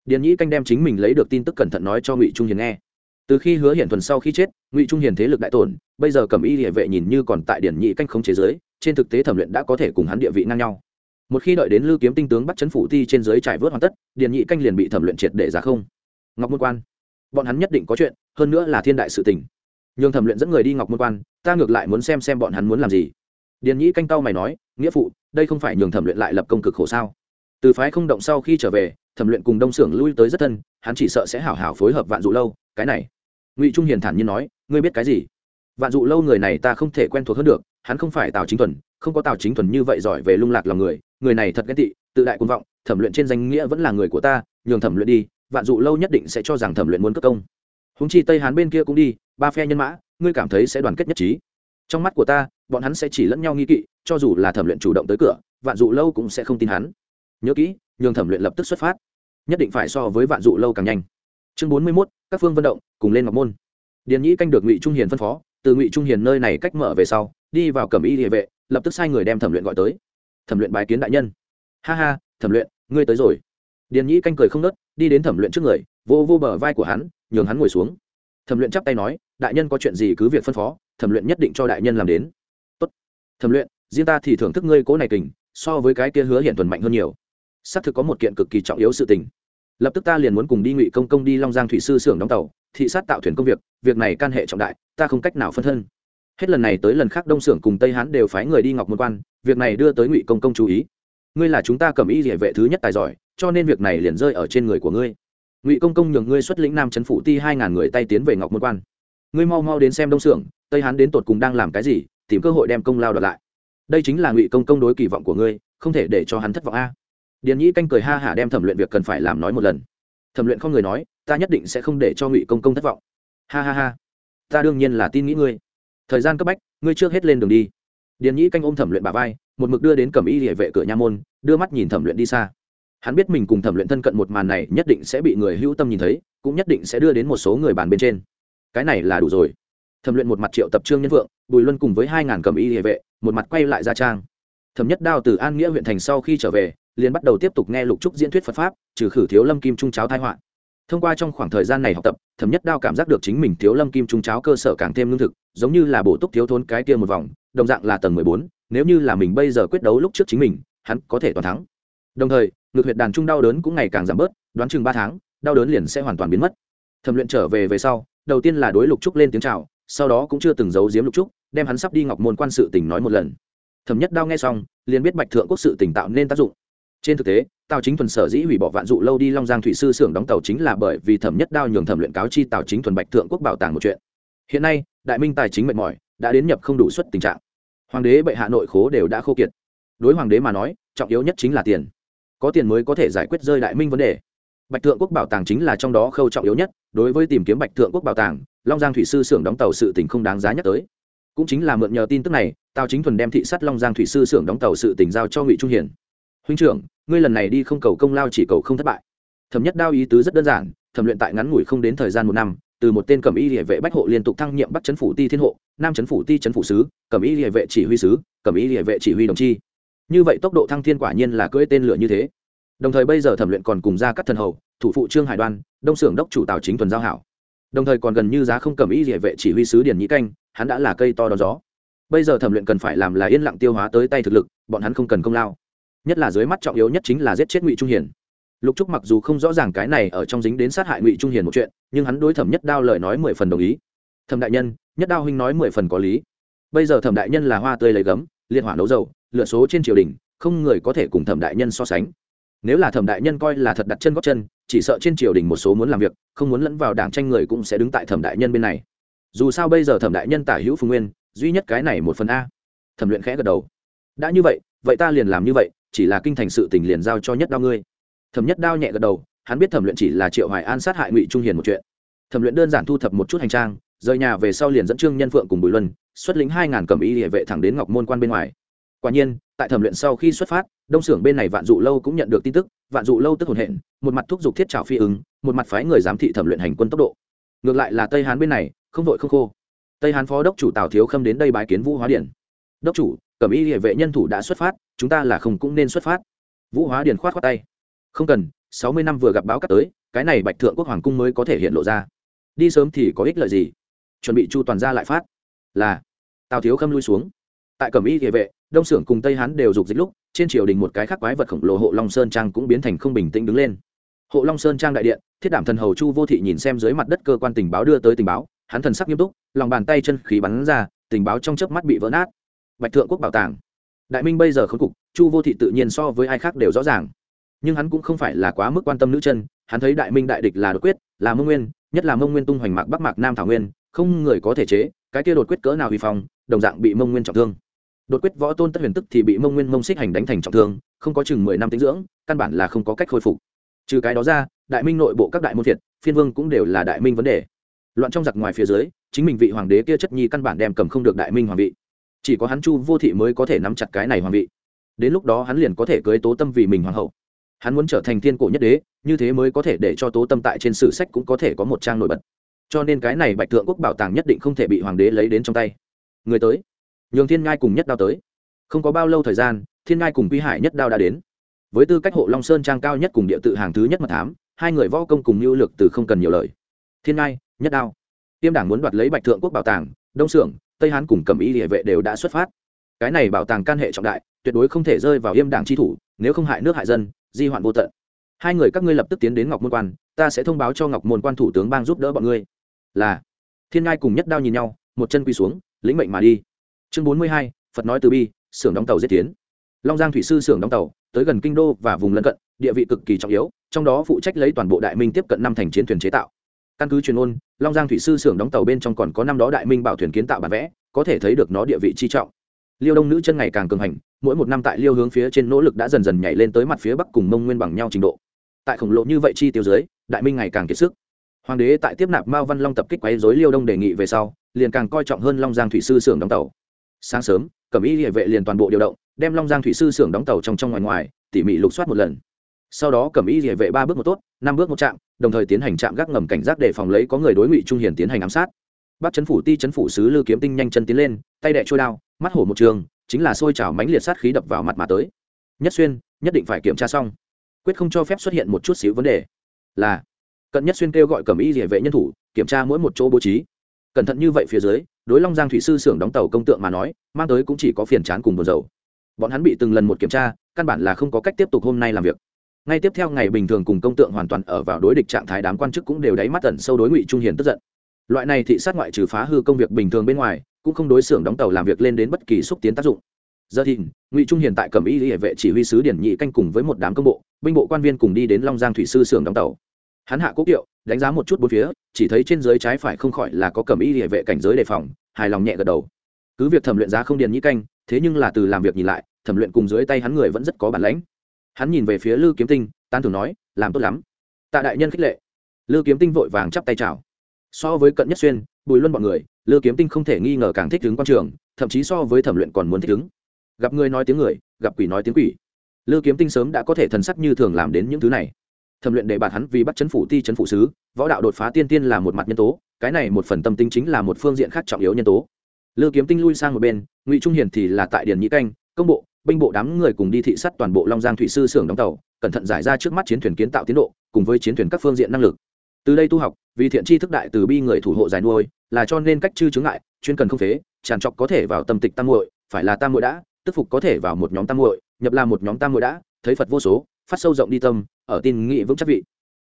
Điền nhĩ canh đem chính mình lấy được tin tức cẩn thận nói cho ngụy trung hiền nghe từ khi hứa hiển thuần sau khi chết, ngụy trung hiền thế lực đại tổn, bây giờ cầm y địa vệ nhìn như còn tại điển nhị canh không chế giới, trên thực tế thẩm luyện đã có thể cùng hắn địa vị ngang nhau. Một khi đợi đến lưu kiếm tinh tướng bắt chấn phủ ti trên giới trải vớt hoàn tất, điển nhị canh liền bị thẩm luyện triệt để giá không. Ngọc môn quan. Bọn hắn nhất định có chuyện, hơn nữa là thiên đại sự tình. Nhường thẩm luyện dẫn người đi ngọc môn quan, ta ngược lại muốn xem xem bọn hắn muốn làm gì. Điền nhĩ canh tao mày nói, nghĩa phụ, đây không phải nhường thẩm luyện lại lập công cực khổ sao? Từ phái không động sau khi trở về, thẩm luyện cùng đông xưởng lui tới rất thân, hắn chỉ sợ sẽ hảo hảo phối hợp vạn dụ lâu, cái này ngụy trung hiền thản nhiên nói, ngươi biết cái gì? Vạn dụ lâu người này ta không thể quen thuộc hơn được, hắn không phải tào chính thuần, không có tào chính thuần như vậy giỏi về lung lạc lòng người người này thật ghét tị, tự đại quân vọng, thẩm luyện trên danh nghĩa vẫn là người của ta, nhường thẩm luyện đi, vạn dụ lâu nhất định sẽ cho rằng thẩm luyện muốn cất công. Húng chi tây hán bên kia cũng đi, ba phe nhân mã, ngươi cảm thấy sẽ đoàn kết nhất trí. Trong mắt của ta, bọn hắn sẽ chỉ lẫn nhau nghi kỵ, cho dù là thẩm luyện chủ động tới cửa, vạn dụ lâu cũng sẽ không tin hắn. Nhớ kỹ, nhường thẩm luyện lập tức xuất phát, nhất định phải so với vạn dụ lâu càng nhanh. Chương bốn mươi mốt các phương vận động, cùng lên ngọc môn. Điền nhĩ canh được ngụy trung hiền phân phó, từ ngụy trung hiền nơi này cách mở về sau, đi vào cẩm y địa vệ, lập tức sai người đem thẩm luyện gọi tới. Thẩm luyện bái kiến đại nhân. Ha ha, thẩm luyện, ngươi tới rồi. Điền nhĩ canh cười không nớt, đi đến thẩm luyện trước người vô vô bờ vai của hắn, nhường hắn ngồi xuống. Thẩm luyện chắp tay nói, đại nhân có chuyện gì cứ việc phân phó, thẩm luyện nhất định cho đại nhân làm đến. Tốt. thẩm luyện, riêng ta thì thưởng thức ngươi cố này kình, so với cái kia hứa hiện thuần mạnh hơn nhiều. Xác thực có một kiện cực kỳ trọng yếu sự tình lập tức ta liền muốn cùng đi ngụy công công đi long giang thủy sư xưởng đóng tàu, thị sát tạo thuyền công việc việc này can hệ trọng đại, ta không cách nào phân thân. Hết lần này tới lần khác đông xưởng cùng tây hán đều phái người đi ngọc môn quan, việc này đưa tới ngụy công công chú ý. Ngươi là chúng ta cầm y địa vệ thứ nhất tài giỏi, cho nên việc này liền rơi ở trên người của ngươi. Ngụy công công nhường ngươi xuất lĩnh nam trấn phủ ti hai ngàn người tay tiến về ngọc môn quan. Ngươi mau mau đến xem đông xưởng, tây hán đến tột cùng đang làm cái gì, tìm cơ hội đem công lao đợt lại. Đây chính là ngụy công công đối kỳ vọng của ngươi, không thể để cho hắn thất vọng a điền nhĩ canh cười ha hả đem thẩm luyện việc cần phải làm nói một lần. Thẩm luyện không người nói, ta nhất định sẽ không để cho ngụy công công thất vọng. Ha ha ha, ta đương nhiên là tin nghĩ ngươi. Thời gian cấp bách, ngươi trước hết lên đường đi. Điền nhĩ canh ôm thẩm luyện bà vai, một mực đưa đến cẩm y địa vệ cửa nha môn, đưa mắt nhìn thẩm luyện đi xa. Hắn biết mình cùng thẩm luyện thân cận một màn này nhất định sẽ bị người hữu tâm nhìn thấy, cũng nhất định sẽ đưa đến một số người bàn bên trên. Cái này là đủ rồi. Thẩm luyện một mặt triệu tập trương nhân vượng, bùi luân cùng với hai ngàn cẩm y địa vệ, một mặt quay lại ra trang. Thẩm nhất đao từ an nghĩa huyện thành sau khi trở về liền bắt đầu tiếp tục nghe lục trúc diễn thuyết phật pháp, trừ khử thiếu lâm kim trung cháo thái họa. Thông qua trong khoảng thời gian này học tập, thẩm nhất đao cảm giác được chính mình thiếu lâm kim trung cháo cơ sở càng thêm lương thực, giống như là bổ túc thiếu thốn cái kia một vòng, đồng dạng là tầng mười bốn, nếu như là mình bây giờ quyết đấu lúc trước chính mình, hắn có thể toàn thắng. Đồng thời ngược huyệt đàn trung đau đớn cũng ngày càng giảm bớt, đoán chừng ba tháng, đau đớn liền sẽ hoàn toàn biến mất. Thẩm luyện trở về về sau, đầu tiên là đối lục trúc lên tiếng chào, sau đó cũng chưa từng giấu giếm lục trúc, đem hắn sắp đi ngọc môn quan sự tỉnh nói một lần. Thẩm nhất đao nghe xong, liền biết bạch thượng quốc sự tỉnh tạo nên tác dụng trên thực tế, tào chính thuần sở dĩ hủy bỏ vạn dụ lâu đi long giang thủy sư xưởng đóng tàu chính là bởi vì thẩm nhất đao nhường thẩm luyện cáo chi tào chính thuần bạch thượng quốc bảo tàng một chuyện. Hiện nay, đại minh tài chính mệt mỏi, đã đến nhập không đủ suất tình trạng. Hoàng đế bệ hạ nội khố đều đã khô kiệt. Đối hoàng đế mà nói, trọng yếu nhất chính là tiền. Có tiền mới có thể giải quyết rơi đại minh vấn đề. Bạch thượng quốc bảo tàng chính là trong đó khâu trọng yếu nhất, đối với tìm kiếm bạch thượng quốc bảo tàng, long giang thủy sư xưởng đóng tàu sự tỉnh không đáng giá nhắc tới. Cũng chính là mượn nhờ tin tức này, tào chính thuần đem thị sát long giang thủy sư xưởng đóng tàu sự tỉnh giao cho ngụy trung hiển huynh trưởng, ngươi lần này đi không cầu công lao chỉ cầu không thất bại. Thẩm nhất đao ý tứ rất đơn giản, thẩm luyện tại ngắn ngủi không đến thời gian một năm, từ một tên cẩm y địa vệ bách hộ liên tục thăng nhiệm bắc chấn phủ ti thiên hộ, nam chấn phủ ti chấn phủ sứ, cẩm y địa vệ chỉ huy sứ, cẩm y địa vệ chỉ huy đồng chi. Như vậy tốc độ thăng thiên quả nhiên là cưỡi tên lửa như thế. Đồng thời bây giờ thẩm luyện còn cùng ra các thần hầu, thủ phụ trương hải đoan, đông xưởng đốc chủ tào chính tuần giao hảo. Đồng thời còn gần như giá không cẩm y địa vệ chỉ huy sứ điền nhĩ canh, hắn đã là cây to đón gió. Bây giờ thẩm luyện cần phải làm là yên lặng tiêu hóa tới tay thực lực, bọn hắn không cần công lao nhất là dưới mắt trọng yếu nhất chính là giết chết ngụy trung hiền lục trúc mặc dù không rõ ràng cái này ở trong dính đến sát hại ngụy trung hiền một chuyện nhưng hắn đối thẩm nhất đao lời nói mười phần đồng ý thẩm đại nhân nhất đao huynh nói mười phần có lý bây giờ thẩm đại nhân là hoa tươi lấy gấm liên hỏa nấu dầu lựa số trên triều đình không người có thể cùng thẩm đại nhân so sánh nếu là thẩm đại nhân coi là thật đặt chân góp chân chỉ sợ trên triều đình một số muốn làm việc không muốn lẫn vào đảng tranh người cũng sẽ đứng tại thẩm đại nhân bên này dù sao bây giờ thẩm đại nhân tả hữu phùng nguyên duy nhất cái này một phần a thẩm luyện khẽ gật đầu đã như vậy vậy ta liền làm như vậy chỉ là kinh thành sự tình liền giao cho nhất đao ngươi. Thẩm nhất đao nhẹ gật đầu, hắn biết thẩm luyện chỉ là triệu hoài an sát hại ngụy trung hiền một chuyện. Thẩm luyện đơn giản thu thập một chút hành trang, rời nhà về sau liền dẫn trương nhân phượng cùng bùi luân, xuất lính hai ngàn cầm y địa vệ thẳng đến ngọc môn quan bên ngoài. Quả nhiên, tại thẩm luyện sau khi xuất phát, đông xưởng bên này vạn dụ lâu cũng nhận được tin tức, vạn dụ lâu tức hồn hện, một mặt thúc giục thiết trào phi ứng, một mặt phái người giám thị thẩm luyện hành quân tốc độ. Ngược lại là tây hán bên này, không vội không khô. Tây hán phó đốc chủ tào thiếu khâm đến đây bái kiến vũ hóa điện đốc chủ, cẩm y địa vệ nhân thủ đã xuất phát chúng ta là không cũng nên xuất phát. Vũ hóa điền khoát khoát tay. Không cần, sáu mươi năm vừa gặp báo cắt tới, cái này bạch thượng quốc hoàng cung mới có thể hiện lộ ra. Đi sớm thì có ích lợi gì? Chuẩn bị chu toàn ra lại phát. Là, tào thiếu khâm lui xuống. Tại cẩm y địa vệ, đông xưởng cùng tây hán đều dục dịch lúc, trên triều đình một cái khác quái vật khổng lồ hộ long sơn trang cũng biến thành không bình tĩnh đứng lên. Hộ long sơn trang đại điện, thiết đảm thần hầu chu vô thị nhìn xem dưới mặt đất cơ quan tình báo đưa tới tình báo, hắn thần sắc nghiêm túc, lòng bàn tay chân khí bắn ra, tình báo trong chớp mắt bị vỡ nát. Bạch thượng quốc bảo tàng đại minh bây giờ khốn cục, chu vô thị tự nhiên so với ai khác đều rõ ràng. Nhưng hắn cũng không phải là quá mức quan tâm nữ chân, hắn thấy đại minh đại địch là đột quyết, là mông nguyên, nhất là mông nguyên tung hoành mạc bắc mạc nam thảo nguyên, không người có thể chế, cái kia đột quyết cỡ nào vi phong, đồng dạng bị mông nguyên trọng thương. Đột quyết võ tôn tất huyền tức thì bị mông nguyên mông xích hành đánh thành trọng thương, không có chừng mười năm tính dưỡng, căn bản là không có cách khôi phục. Trừ cái đó ra, đại minh nội bộ các đại môn thiệt phiên vương cũng đều là đại minh vấn đề. Loạn trong giặc ngoài phía dưới, chính mình vị hoàng đế kia chất nhi căn bản đem cầm không được đại minh hoàng vị chỉ có hắn chu vô thị mới có thể nắm chặt cái này hoàng vị. Đến lúc đó hắn liền có thể cưới tố tâm vì mình hoàng hậu. Hắn muốn trở thành thiên cổ nhất đế, như thế mới có thể để cho tố tâm tại trên sử sách cũng có thể có một trang nổi bật. Cho nên cái này bạch thượng quốc bảo tàng nhất định không thể bị hoàng đế lấy đến trong tay. Người tới. Nhường thiên ngai cùng nhất đao tới. Không có bao lâu thời gian, thiên ngai cùng quy hải nhất đao đã đến. Với tư cách hộ long sơn trang cao nhất cùng địa tự hàng thứ nhất mật thám, hai người võ công cùng mưu lược từ không cần nhiều lời. Thiên ngai, nhất đao. Tiêm đảng muốn đoạt lấy bạch thượng quốc bảo tàng đông xưởng, tây hán cùng cầm ý địa vệ đều đã xuất phát. Cái này bảo tàng can hệ trọng đại, tuyệt đối không thể rơi vào yêm đảng tri thủ, nếu không hại nước hại dân, di hoạn vô tận. Hai người các ngươi lập tức tiến đến ngọc môn quan, ta sẽ thông báo cho ngọc môn quan thủ tướng bang giúp đỡ bọn ngươi. Là. Thiên ngai cùng nhất đao nhìn nhau, một chân quỳ xuống, lĩnh mệnh mà đi. Chương bốn mươi hai, phật nói từ bi, xưởng đóng tàu giết tiến. Long giang thủy sư xưởng đóng tàu, tới gần kinh đô và vùng lân cận, địa vị cực kỳ trọng yếu, trong đó phụ trách lấy toàn bộ đại minh tiếp cận năm thành chiến thuyền chế tạo căn cứ truyền ôn long giang thủy sư xưởng đóng tàu bên trong còn có năm đó đại minh bảo thuyền kiến tạo bản vẽ, có thể thấy được nó địa vị chi trọng. Liêu đông nữ chân ngày càng cường hành, mỗi một năm tại liêu hướng phía trên nỗ lực đã dần dần nhảy lên tới mặt phía bắc cùng mông nguyên bằng nhau trình độ. Tại khổng lồ như vậy chi tiêu dưới, đại minh ngày càng kiệt sức. Hoàng đế tại tiếp nạp mao văn long tập kích quấy dối liêu đông đề nghị về sau, liền càng coi trọng hơn long giang thủy sư xưởng đóng tàu. Sáng sớm, cẩm y địa vệ liền toàn bộ điều động, đem long giang thủy sư xưởng đóng tàu trong trong ngoài ngoài, tỉ mỉ lục soát một lần sau đó cẩm y địa vệ ba bước một tốt, năm bước một trạm đồng thời tiến hành trạm gác ngầm cảnh giác để phòng lấy có người đối ngụy trung hiền tiến hành ám sát. Bắt chấn phủ ti chấn phủ sứ lư kiếm tinh nhanh chân tiến lên, tay đệ trôi đao, mắt hổ một trường, chính là xôi trào mánh liệt sát khí đập vào mặt mà tới. Nhất xuyên, nhất định phải kiểm tra xong. Quyết không cho phép xuất hiện một chút xíu vấn đề. Là, cận nhất xuyên kêu gọi cẩm y địa vệ nhân thủ, kiểm tra mỗi một chỗ bố trí. Cẩn thận như vậy phía dưới, đối long giang thủy sư xưởng đóng tàu công tượng mà nói, mang tới cũng chỉ có phiền chán cùng buồn dầu bọn hắn bị từng lần một kiểm tra, căn bản là không có cách tiếp tục hôm nay làm việc ngay tiếp theo ngày bình thường cùng công tượng hoàn toàn ở vào đối địch trạng thái, đám quan chức cũng đều đáy mắt tẩn sâu đối ngụy trung hiền tức giận. Loại này thị sát ngoại trừ phá hư công việc bình thường bên ngoài, cũng không đối xưởng đóng tàu làm việc lên đến bất kỳ xúc tiến tác dụng. Giờ thì, ngụy trung hiền tại cẩm y hệ vệ chỉ huy sứ điển nhị canh cùng với một đám công bộ, binh bộ quan viên cùng đi đến long giang thủy sư xưởng đóng tàu. Hắn hạ quốc kiệu, đánh giá một chút bốn phía, chỉ thấy trên dưới trái phải không khỏi là có cẩm y hệ vệ cảnh giới đề phòng, hài lòng nhẹ gật đầu. Cứ việc thẩm luyện giá không điền nhị canh, thế nhưng là từ làm việc nhìn lại, thẩm luyện cùng dưới tay hắn người vẫn rất có bản lãnh hắn nhìn về phía lư kiếm tinh tan thường nói, làm tốt lắm. Tạ đại nhân khích lệ. Lư kiếm tinh vội vàng chắp tay chào. So với cận nhất xuyên, bùi luân bọn người, lư kiếm tinh không thể nghi ngờ càng thích đứng quan trường, thậm chí so với thẩm luyện còn muốn thích đứng gặp người nói tiếng người, gặp quỷ nói tiếng quỷ. Lư kiếm tinh sớm đã có thể thần sắc như thường làm đến những thứ này. Thẩm luyện để bạt hắn vì bắt chấn phủ ti chấn phủ sứ, võ đạo đột phá tiên tiên là một mặt nhân tố, cái này một phần tâm tính chính là một phương diện khác trọng yếu nhân tố. Lư kiếm tinh lui sang một bên, ngụy trung hiền thì là tại điền nhĩ canh, công bộ binh bộ đám người cùng đi thị sát toàn bộ long giang thủy sư xưởng đóng tàu, cẩn thận giải ra trước mắt chiến thuyền kiến tạo tiến độ, cùng với chiến thuyền các phương diện năng lực. Từ đây tu học, vì thiện tri thức đại từ bi người thủ hộ giải nuôi, là cho nên cách chư chứng ngại, chuyên cần không phế, tràn trọc có thể vào tâm tịch tam muội, phải là tam muội đã, tức phục có thể vào một nhóm tam muội, nhập là một nhóm tam muội đã, thấy phật vô số, phát sâu rộng đi tâm, ở tin nghị vững chắc vị.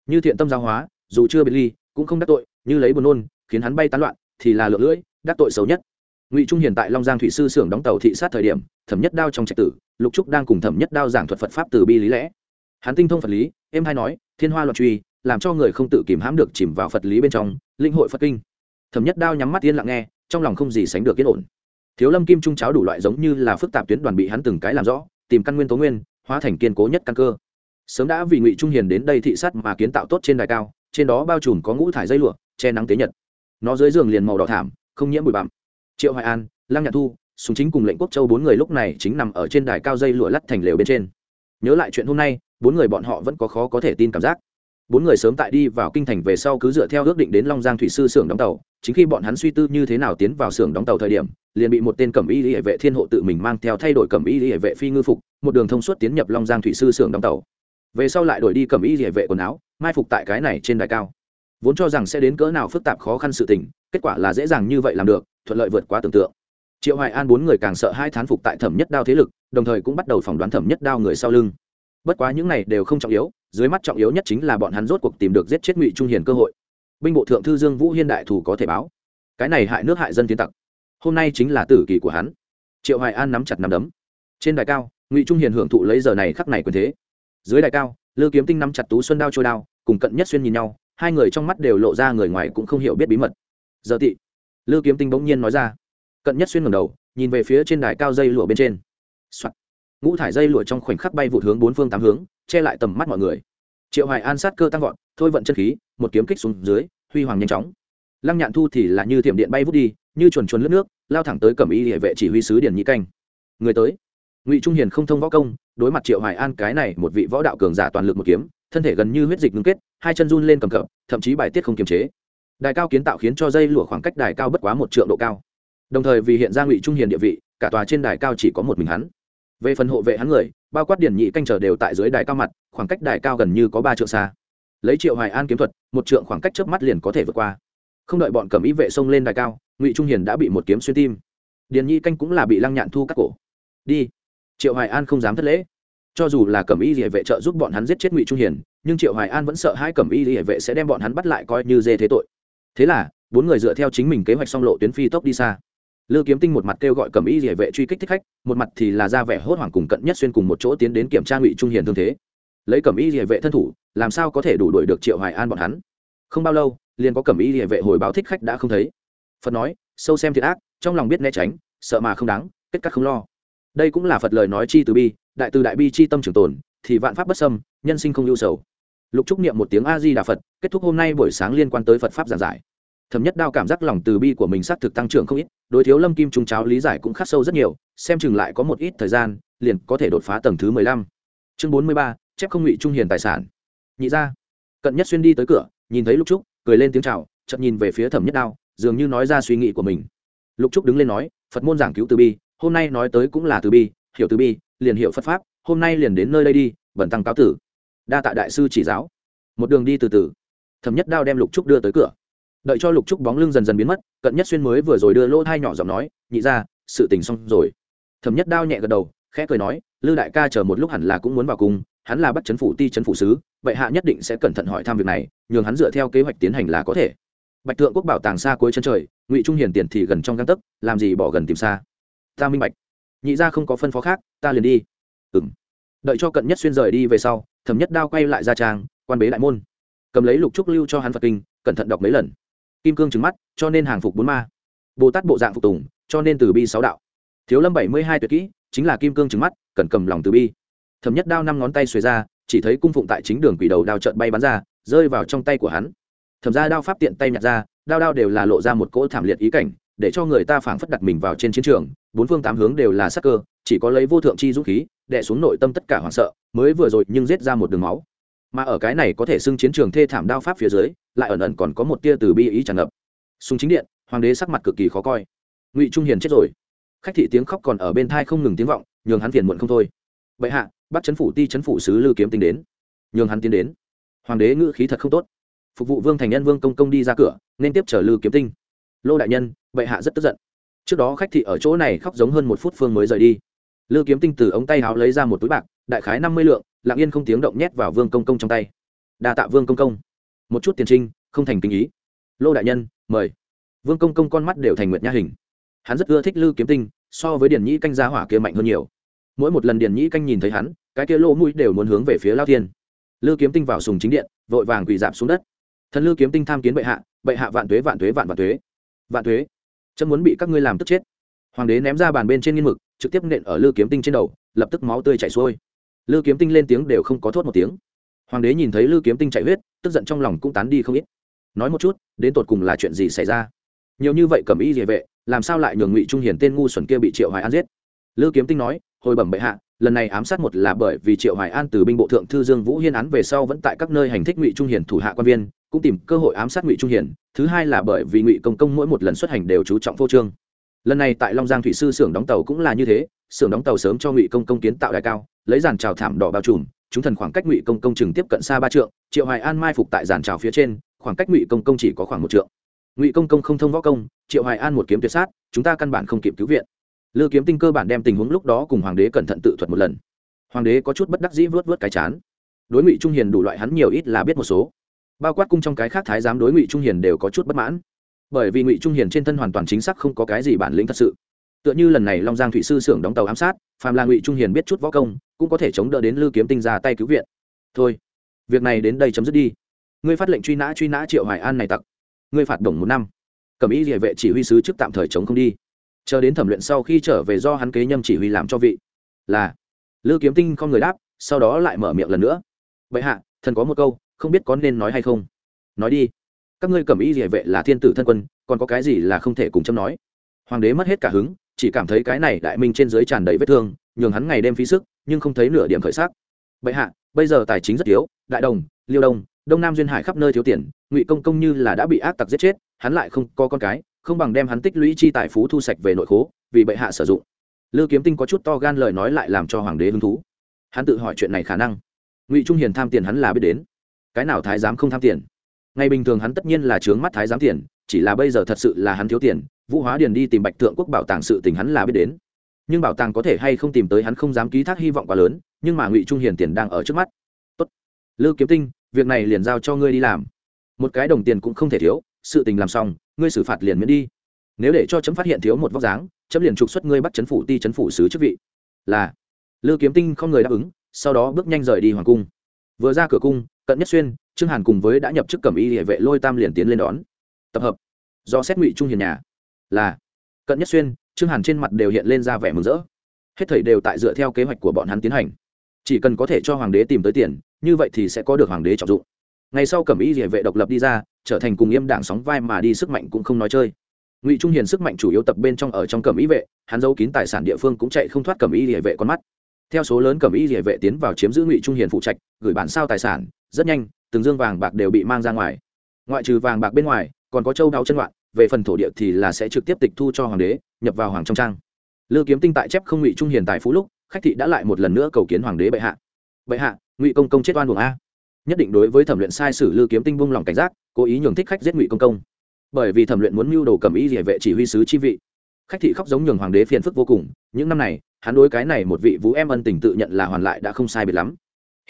Như thiện tâm giáo hóa, dù chưa biệt ly, cũng không đắc tội, như lấy buồn nôn, khiến hắn bay tán loạn, thì là lượng lưỡi, đắc tội xấu nhất ngụy trung hiền tại long giang thủy sư xưởng đóng tàu thị sát thời điểm, thẩm nhất đao trong trạch tử, lục trúc đang cùng thẩm nhất đao giảng thuật phật pháp từ bi lý lẽ. Hắn tinh thông phật lý em hay nói, thiên hoa loạn truy, làm cho người không tự kìm hãm được chìm vào phật lý bên trong, linh hội phật kinh. Thẩm nhất đao nhắm mắt yên lặng nghe, trong lòng không gì sánh được yên ổn. Thiếu lâm kim trung cháo đủ loại giống như là phức tạp tuyến đoàn bị hắn từng cái làm rõ, tìm căn nguyên tố nguyên, hóa thành kiên cố nhất căn cơ. Sớm đã vì ngụy trung hiền đến đây thị sát mà kiến tạo tốt trên đài cao, trên đó bao trùm có ngũ thải dây lụa, che nắng tế nhật. Nó dưới giường liền màu đỏ thảm, không nhiễm bụi bặm triệu hoài an, lăng nhạn thu súng chính cùng lệnh quốc châu bốn người lúc này chính nằm ở trên đài cao dây lụa lắt thành lều bên trên. Nhớ lại chuyện hôm nay, bốn người bọn họ vẫn có khó có thể tin cảm giác. Bốn người sớm tại đi vào kinh thành về sau cứ dựa theo ước định đến long giang thủy sư xưởng đóng tàu, chính khi bọn hắn suy tư như thế nào tiến vào xưởng đóng tàu thời điểm, liền bị một tên cẩm y hệ vệ thiên hộ tự mình mang theo thay đổi cẩm y hệ vệ phi ngư phục, một đường thông suốt tiến nhập long giang thủy sư xưởng đóng tàu. Về sau lại đổi đi cẩm y hệ vệ quần áo, mai phục tại cái này trên đài cao. Vốn cho rằng sẽ đến cỡ nào phức tạp khó khăn sự tình, kết quả là dễ dàng như vậy làm được thuận lợi vượt quá tưởng tượng. Triệu hoài an bốn người càng sợ hai thán phục tại thẩm nhất đao thế lực, đồng thời cũng bắt đầu phỏng đoán thẩm nhất đao người sau lưng. Bất quá những này đều không trọng yếu, dưới mắt trọng yếu nhất chính là bọn hắn rốt cuộc tìm được giết chết ngụy trung hiền cơ hội. Binh bộ thượng thư dương vũ hiên đại thủ có thể báo. Cái này hại nước hại dân tiến tặc. Hôm nay chính là tử kỳ của hắn. Triệu hoài an nắm chặt nắm đấm. Trên đài cao, ngụy trung hiền hưởng thụ lấy giờ này khắc này quyền thế. Dưới đài cao, lư kiếm tinh nắm chặt tú xuân đao trôi đao, cùng cận nhất xuyên nhìn nhau, hai người trong mắt đều lộ ra người ngoài cũng không hiểu biết bí mật. Giờ tị lư kiếm tinh bỗng nhiên nói ra. Cận nhất xuyên ngầm đầu, nhìn về phía trên đài cao dây lụa bên trên、Soạn. ngũ thải dây lụa trong khoảnh khắc bay vụt hướng bốn phương tám hướng, che lại tầm mắt mọi người. Triệu hoài an sát cơ tăng vọt, thôi vận chân khí, một kiếm kích xuống dưới, huy hoàng nhanh chóng. Lăng nhạn thu thì là như thiểm điện bay vút đi, như chuồn chuồn lướt nước, lao thẳng tới cẩm y hệ vệ chỉ huy sứ điển nhị canh. Người tới. Ngụy trung hiền không thông võ công, đối mặt triệu hoài an cái này một vị võ đạo cường giả toàn lực một kiếm, thân thể gần như huyết dịch ngưng kết, hai chân run lên cầm cập, thậm chí bài tiết không kiềm chế đài cao kiến tạo khiến cho dây lụa khoảng cách đài cao bất quá một trượng độ cao. Đồng thời vì hiện ra ngụy trung hiền địa vị, cả tòa trên đài cao chỉ có một mình hắn. Về phần hộ vệ hắn người, bao quát điển nhị canh chờ đều tại dưới đài cao mặt, khoảng cách đài cao gần như có ba trượng xa. Lấy triệu hoài an kiếm thuật, một trượng khoảng cách trước mắt liền có thể vượt qua. Không đợi bọn cầm ý vệ xông lên đài cao, ngụy trung hiền đã bị một kiếm xuyên tim. Điền nhị canh cũng là bị lăng nhạn thu cắt cổ. Đi. Triệu hoài an không dám thất lễ. Cho dù là cẩm y địa vệ trợ giúp bọn hắn giết chết ngụy trung hiền, nhưng triệu hoài an vẫn sợ hai cẩm y địa vệ sẽ đem bọn hắn bắt lại coi như dê thế tội thế là, bốn người dựa theo chính mình kế hoạch song lộ tuyến phi tốc đi xa. Lưu kiếm tinh một mặt kêu gọi cẩm y địa vệ truy kích thích khách, một mặt thì là ra vẻ hốt hoảng cùng cận nhất xuyên cùng một chỗ tiến đến kiểm tra ngụy trung hiền thương thế. Lấy cẩm y địa vệ thân thủ, làm sao có thể đủ đuổi được triệu hoài an bọn hắn? Không bao lâu, liền có cẩm y địa vệ hồi báo thích khách đã không thấy. Phật nói, sâu xem thiệt ác, trong lòng biết né tránh, sợ mà không đáng, kết cắt không lo. Đây cũng là phật lời nói chi từ bi, đại từ đại bi chi tâm trường tồn, thì vạn pháp bất xâm, nhân sinh không ưu sầu lục trúc niệm một tiếng a di đà phật, kết thúc hôm nay buổi sáng liên quan tới phật pháp giảng giải. Thẩm nhất đao cảm giác lòng từ bi của mình xác thực tăng trưởng không ít, đối thiếu lâm kim trung cháo lý giải cũng khắc sâu rất nhiều, xem chừng lại có một ít thời gian, liền có thể đột phá tầng thứ mười lăm. Chương bốn mươi ba, chép không ngụy trung hiền tài sản. Nhị ra cận nhất xuyên đi tới cửa, nhìn thấy lục trúc, cười lên tiếng chào chậm nhìn về phía thẩm nhất đao, dường như nói ra suy nghĩ của mình. Lục trúc đứng lên nói, phật môn giảng cứu từ bi, hôm nay nói tới cũng là từ bi, hiểu từ bi, liền hiểu phật pháp, hôm nay liền đến nơi đây đi vần tăng cáo tử đa tạ đại sư chỉ giáo. Một đường đi từ từ. Thẩm nhất đao đem lục trúc đưa tới cửa. Đợi cho lục trúc bóng lưng dần dần biến mất, cận nhất xuyên mới vừa rồi đưa lỗ thai nhỏ giọng nói, nhị ra sự tình xong rồi. Thẩm nhất đao nhẹ gật đầu, khẽ cười nói, lư đại ca chờ một lúc hẳn là cũng muốn vào cùng, hắn là bắt chấn phủ ti chấn phủ sứ, vậy hạ nhất định sẽ cẩn thận hỏi thăm việc này, nhường hắn dựa theo kế hoạch tiến hành là có thể. Bạch tượng quốc bảo tàng xa cuối chân trời, ngụy trung hiền tiền thì gần trong găng tấc, làm gì bỏ gần tìm xa. Ta minh bạch. Nhị ra không có phân phó khác, ta liền đi. Ừ m đợi cho cận nhất xuyên rời đi về sau thẩm nhất đao quay lại ra trang, quan bế đại môn. Cầm lấy lục trúc lưu cho hắn phật kinh, cẩn thận đọc mấy lần. Kim cương trứng mắt, cho nên hàng phục bốn ma. Bồ tát bộ dạng phục tùng, cho nên từ bi sáu đạo. Thiếu lâm bảy mươi hai tuyệt kỹ, chính là kim cương trứng mắt, cần cầm lòng từ bi. Thẩm nhất đao năm ngón tay xuề ra, chỉ thấy cung phụng tại chính đường quỷ đầu đao trợn bay bắn ra, rơi vào trong tay của hắn. Thẩm ra đao pháp tiện tay nhặt ra, đao đao đều là lộ ra một cỗ thảm liệt ý cảnh, để cho người ta phảng phất đặt mình vào trên chiến trường, bốn phương tám hướng đều là sắc cơ, chỉ có lấy vô thượng chi dũng khí, đè xuống nội tâm tất cả hoảng sợ mới vừa rồi nhưng giết ra một đường máu. Mà ở cái này có thể xưng chiến trường thê thảm đao pháp phía dưới, lại ẩn ẩn còn có một tia từ bi ý tràn ngập. Súng chính điện, hoàng đế sắc mặt cực kỳ khó coi. Ngụy trung hiền chết rồi. Khách thị tiếng khóc còn ở bên thai không ngừng tiếng vọng, nhường hắn phiền muộn không thôi. Bệ hạ, bắt chấn phủ ti chấn phủ sứ lư kiếm tính đến. Nhường hắn tiến đến. Hoàng đế ngữ khí thật không tốt. Phục vụ vương thành nhân vương công công đi ra cửa, nên tiếp chở lư kiếm tinh. Lô đại nhân, bệ hạ rất tức giận. Trước đó khách thị ở chỗ này khóc giống hơn một phút phương mới rời đi lư kiếm tinh từ ống tay áo lấy ra một túi bạc, đại khái năm mươi lượng, lặng yên không tiếng động nhét vào vương công công trong tay. Đa tạ vương công công. Một chút tiền trinh, không thành kinh ý. Lô đại nhân, mời. Vương công công con mắt đều thành nguyệt nha hình. Hắn rất ưa thích lư kiếm tinh, so với Điền nhĩ canh gia hỏa kia mạnh hơn nhiều. Mỗi một lần Điền nhĩ canh nhìn thấy hắn, cái kia lô mũi đều muốn hướng về phía lao thiên. Lư kiếm tinh vào sùng chính điện, vội vàng quỳ dạp xuống đất. Thần lư kiếm tinh tham kiến bệ hạ bệ hạ vạn tuế vạn tuế, vạn vạn tuế. Vạn tuế? Chấm muốn bị các ngươi làm tức chết. Hoàng đế ném ra bàn bên trên nghiên mực trực tiếp nện ở lư kiếm tinh trên đầu, lập tức máu tươi chảy xuôi. Lư kiếm tinh lên tiếng đều không có thốt một tiếng. Hoàng đế nhìn thấy lư kiếm tinh chạy huyết, tức giận trong lòng cũng tán đi không ít. Nói một chút, đến tột cùng là chuyện gì xảy ra? Nhiều như vậy cầm y địa vệ, làm sao lại nhường ngụy trung hiền tên ngu xuẩn kia bị triệu hoài an giết? Lư kiếm tinh nói, hồi bẩm bệ hạ, lần này ám sát một là bởi vì triệu hoài an từ binh bộ thượng thư dương vũ hiên án về sau vẫn tại các nơi hành thích ngụy trung hiền thủ hạ quan viên, cũng tìm cơ hội ám sát ngụy trung hiền, thứ hai là bởi vì ngụy công công mỗi một lần xuất hành đều chú trọng phô trương lần này tại long giang thủy sư xưởng đóng tàu cũng là như thế, xưởng đóng tàu sớm cho ngụy công công kiến tạo đài cao, lấy giàn trào thảm đỏ bao trùm, chúng thần khoảng cách ngụy công công chừng tiếp cận xa ba trượng, triệu hoài an mai phục tại giàn trào phía trên, khoảng cách ngụy công công chỉ có khoảng một trượng. Ngụy công công không thông võ công, triệu hoài an một kiếm tuyệt sát, chúng ta căn bản không kịp cứu viện. Lư kiếm tinh cơ bản đem tình huống lúc đó cùng hoàng đế cẩn thận tự thuật một lần. Hoàng đế có chút bất đắc dĩ vớt vớt cái chán. Đối ngụy trung hiền đủ loại hắn nhiều ít là biết một số. Bao quát cung trong cái khác thái giám đối ngụy trung hiền đều có chút bất mãn bởi vì ngụy trung hiền trên thân hoàn toàn chính xác không có cái gì bản lĩnh thật sự. Tựa như lần này long giang thủy sư xưởng đóng tàu ám sát, phàm là ngụy trung hiền biết chút võ công, cũng có thể chống đỡ đến lư kiếm tinh ra tay cứu viện. Thôi, việc này đến đây chấm dứt đi. Ngươi phát lệnh truy nã truy nã triệu hoài an này tặc. Ngươi phạt đồng một năm. Cầm ý địa vệ chỉ huy sứ trước tạm thời chống không đi. Chờ đến thẩm luyện sau khi trở về do hắn kế nhâm chỉ huy làm cho vị. Là. Lư kiếm tinh không người đáp, sau đó lại mở miệng lần nữa. Vậy hạ, thần có một câu, không biết có nên nói hay không. Nói đi các ngươi cầm ý địa vệ là thiên tử thân quân còn có cái gì là không thể cùng châm nói? Hoàng đế mất hết cả hứng chỉ cảm thấy cái này đại minh trên dưới tràn đầy vết thương nhường hắn ngày đêm phí sức nhưng không thấy nửa điểm khởi sắc. Bệ hạ bây giờ tài chính rất yếu, đại đồng liêu đông đông nam duyên hải khắp nơi thiếu tiền ngụy công công như là đã bị ác tặc giết chết hắn lại không có con cái không bằng đem hắn tích lũy chi tài phú thu sạch về nội khố vì bệ hạ sử dụng. Lư kiếm tinh có chút to gan lời nói lại làm cho hoàng đế hứng thú. Hắn tự hỏi chuyện này khả năng. Ngụy trung hiền tham tiền hắn là biết đến. Cái nào thái giám không tham tiền? Ngày bình thường hắn tất nhiên là trướng mắt thái giám tiền, chỉ là bây giờ thật sự là hắn thiếu tiền, vũ hóa điền đi tìm bạch thượng quốc bảo tàng sự tình hắn là biết đến. Nhưng bảo tàng có thể hay không tìm tới hắn không dám ký thác hy vọng quá lớn, nhưng mà ngụy trung hiền tiền đang ở trước mắt. Tốt. Lư kiếm tinh, việc này liền giao cho ngươi đi làm. Một cái đồng tiền cũng không thể thiếu, sự tình làm xong, ngươi xử phạt liền miễn đi. Nếu để cho chấm phát hiện thiếu một vóc dáng, chấm liền trục xuất ngươi bắt chấn phủ ti chấn phủ sứ chức vị. Là. Lư kiếm tinh không người đáp ứng, sau đó bước nhanh rời đi hoàng cung. Vừa ra cửa cung, cận nhất xuyên trương hàn cùng với đã nhập chức cẩm y địa vệ lôi tam liền tiến lên đón. Tập hợp. Do xét ngụy trung hiền nhà. Là. Cận nhất xuyên, trương hàn trên mặt đều hiện lên ra vẻ mừng rỡ. Hết thầy đều tại dựa theo kế hoạch của bọn hắn tiến hành. Chỉ cần có thể cho hoàng đế tìm tới tiền, như vậy thì sẽ có được hoàng đế trọng dụng. Ngày sau cẩm y địa vệ độc lập đi ra, trở thành cùng yêm đảng sóng vai mà đi sức mạnh cũng không nói chơi. Ngụy trung hiền sức mạnh chủ yếu tập bên trong ở trong cẩm y vệ, hắn giấu kín tài sản địa phương cũng chạy không thoát cẩm y địa vệ con mắt. Theo số lớn cẩm y địa vệ tiến vào chiếm giữ ngụy trung hiền phụ trạch gửi bản sao tài sản, rất nhanh từng dương vàng bạc đều bị mang ra ngoài. Ngoại trừ vàng bạc bên ngoài, còn có châu đao chân loạn về phần thổ địa thì là sẽ trực tiếp tịch thu cho hoàng đế, nhập vào hoàng trong trang. Lư kiếm tinh tại chép không ngụy trung hiền tài phú lúc, khách thị đã lại một lần nữa cầu kiến hoàng đế bệ hạ. Bệ hạ, ngụy công công chết oan buồng a. Nhất định đối với thẩm luyện sai sử lư kiếm tinh buông lòng cảnh giác, cố ý nhường thích khách giết ngụy công công. Bởi vì thẩm luyện muốn mưu đồ cầm ý địa vệ chỉ huy sứ chi vị. Khách thị khóc giống nhường hoàng đế phiền phức vô cùng, những năm này, hắn đối cái này một vị vũ em ân tình tự nhận là hoàn lại đã không sai biệt lắm.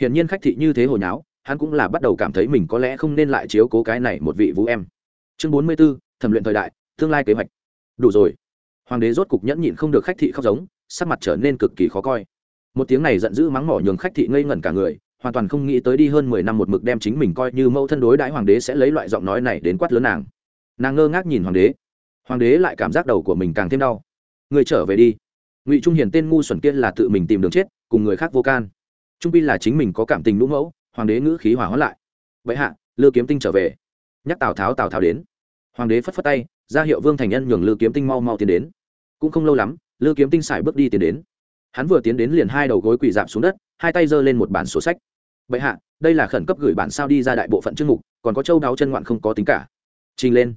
Hiển nhiên khách thị như thế hồi nháo hắn cũng là bắt đầu cảm thấy mình có lẽ không nên lại chiếu cố cái này một vị vũ em. Chương bốn mươi b ố thẩm luyện thời đại, tương lai kế hoạch. Đủ rồi. Hoàng đế rốt cục nhẫn nhịn không được khách thị khóc giống, sắc mặt trở nên cực kỳ khó coi. Một tiếng này giận dữ mắng mỏ nhường khách thị ngây ngẩn cả người, hoàn toàn không nghĩ tới đi hơn mười năm một mực đem chính mình coi như mẫu thân đối đãi hoàng đế sẽ lấy loại giọng nói này đến quát lớn nàng. Nàng ngơ ngác nhìn hoàng đế. Hoàng đế lại cảm giác đầu của mình càng thêm đau. Người trở về đi. Ngụy trung hiền tên ngu xuẩn kia là tự mình tìm đường chết, cùng người khác vô can. Trung pi là chính mình có cảm tình lũ mẫu hoàng đế ngữ khí hỏa hóa lại. Vậy hạ, lư kiếm tinh trở về. Nhắc tào tháo tào tháo đến. Hoàng đế phất phất tay, ra hiệu vương thành nhân nhường lư kiếm tinh mau mau tiến đến. Cũng không lâu lắm, lư kiếm tinh xài bước đi tiến đến. Hắn vừa tiến đến liền hai đầu gối quỳ dạp xuống đất, hai tay giơ lên một bản sổ sách. Bệ hạ, đây là khẩn cấp gửi bản sao đi ra đại bộ phận chương mục, còn có châu đáo chân ngoạn không có tính cả. Trình lên.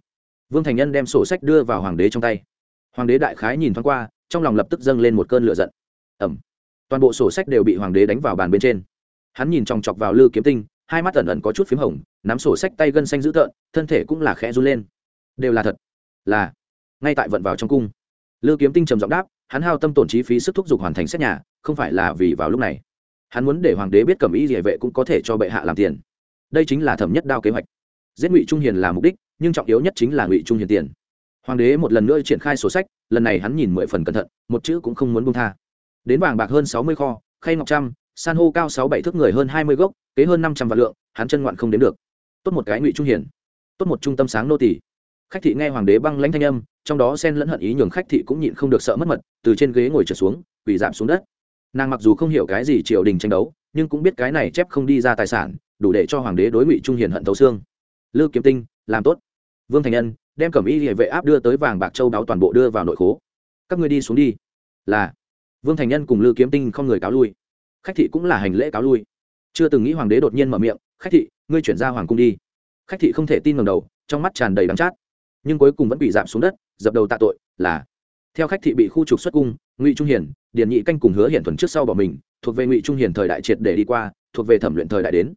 Vương thành nhân đem sổ sách đưa vào hoàng đế trong tay. Hoàng đế đại khái nhìn thoáng qua, trong lòng lập tức dâng lên một cơn lửa giận. Ẩm. Toàn bộ sổ sách đều bị hoàng đế đánh vào bàn bên trên hắn nhìn chòng chọc vào lư kiếm tinh, hai mắt ẩn ẩn có chút p h í m hồng, nắm sổ sách tay gân xanh dữ tợn, thân thể cũng là khẽ run lên. Đều là thật. Là. Ngay tại vận vào trong cung, lư kiếm tinh trầm giọng đáp, hắn hao tâm tổn chi phí sức thúc giục hoàn thành xét nhà, không phải là vì vào lúc này. Hắn muốn để hoàng đế biết cầm ý địa vệ cũng có thể cho bệ hạ làm tiền. Đây chính là thẩm nhất đao kế hoạch. Giết ngụy trung hiền là mục đích, nhưng trọng yếu nhất chính là ngụy trung hiền tiền. Hoàng đế một lần nữa triển khai sổ sách, lần này hắn nhìn mười phần cẩn thận, một chữ cũng không muốn bung tha. Đến vàng bạc hơn sáu mươi kho, khay ngọc trăm san hô cao sáu bảy thước người hơn hai mươi gốc kế hơn năm trăm vạn lượng hắn chân ngoạn không đến được. Tốt một cái ngụy trung hiển, tốt một trung tâm sáng nô tỷ khách thị nghe hoàng đế băng lãnh thanh âm trong đó xen lẫn hận ý nhường khách thị cũng nhịn không được sợ mất mật từ trên ghế ngồi trở xuống quỳ giảm xuống đất. Nàng mặc dù không hiểu cái gì triều đình tranh đấu nhưng cũng biết cái này chép không đi ra tài sản đủ để cho hoàng đế đối ngụy trung hiền hận thấu xương. Lư kiếm tinh làm tốt. Vương thành nhân đem cẩm y địa vệ áp đưa tới vàng bạc châu đáo toàn bộ đưa vào nội khố. Các ngươi đi xuống đi. Là. Vương thành nhân cùng lư kiếm tinh không người cáo lui khách thị cũng là hành lễ cáo lui. Chưa từng nghĩ hoàng đế đột nhiên mở miệng, khách thị, ngươi chuyển ra hoàng cung đi. Khách thị không thể tin ngầm đầu, trong mắt tràn đầy đắng chát. Nhưng cuối cùng vẫn bị giảm xuống đất, dập đầu tạ tội, là theo khách thị bị khu trục xuất cung, ngụy trung hiển, điền nhị canh cùng hứa hiển thuần trước sau bỏ mình, thuộc về ngụy trung hiển thời đại triệt để đi qua, thuộc về thẩm luyện thời đại đến.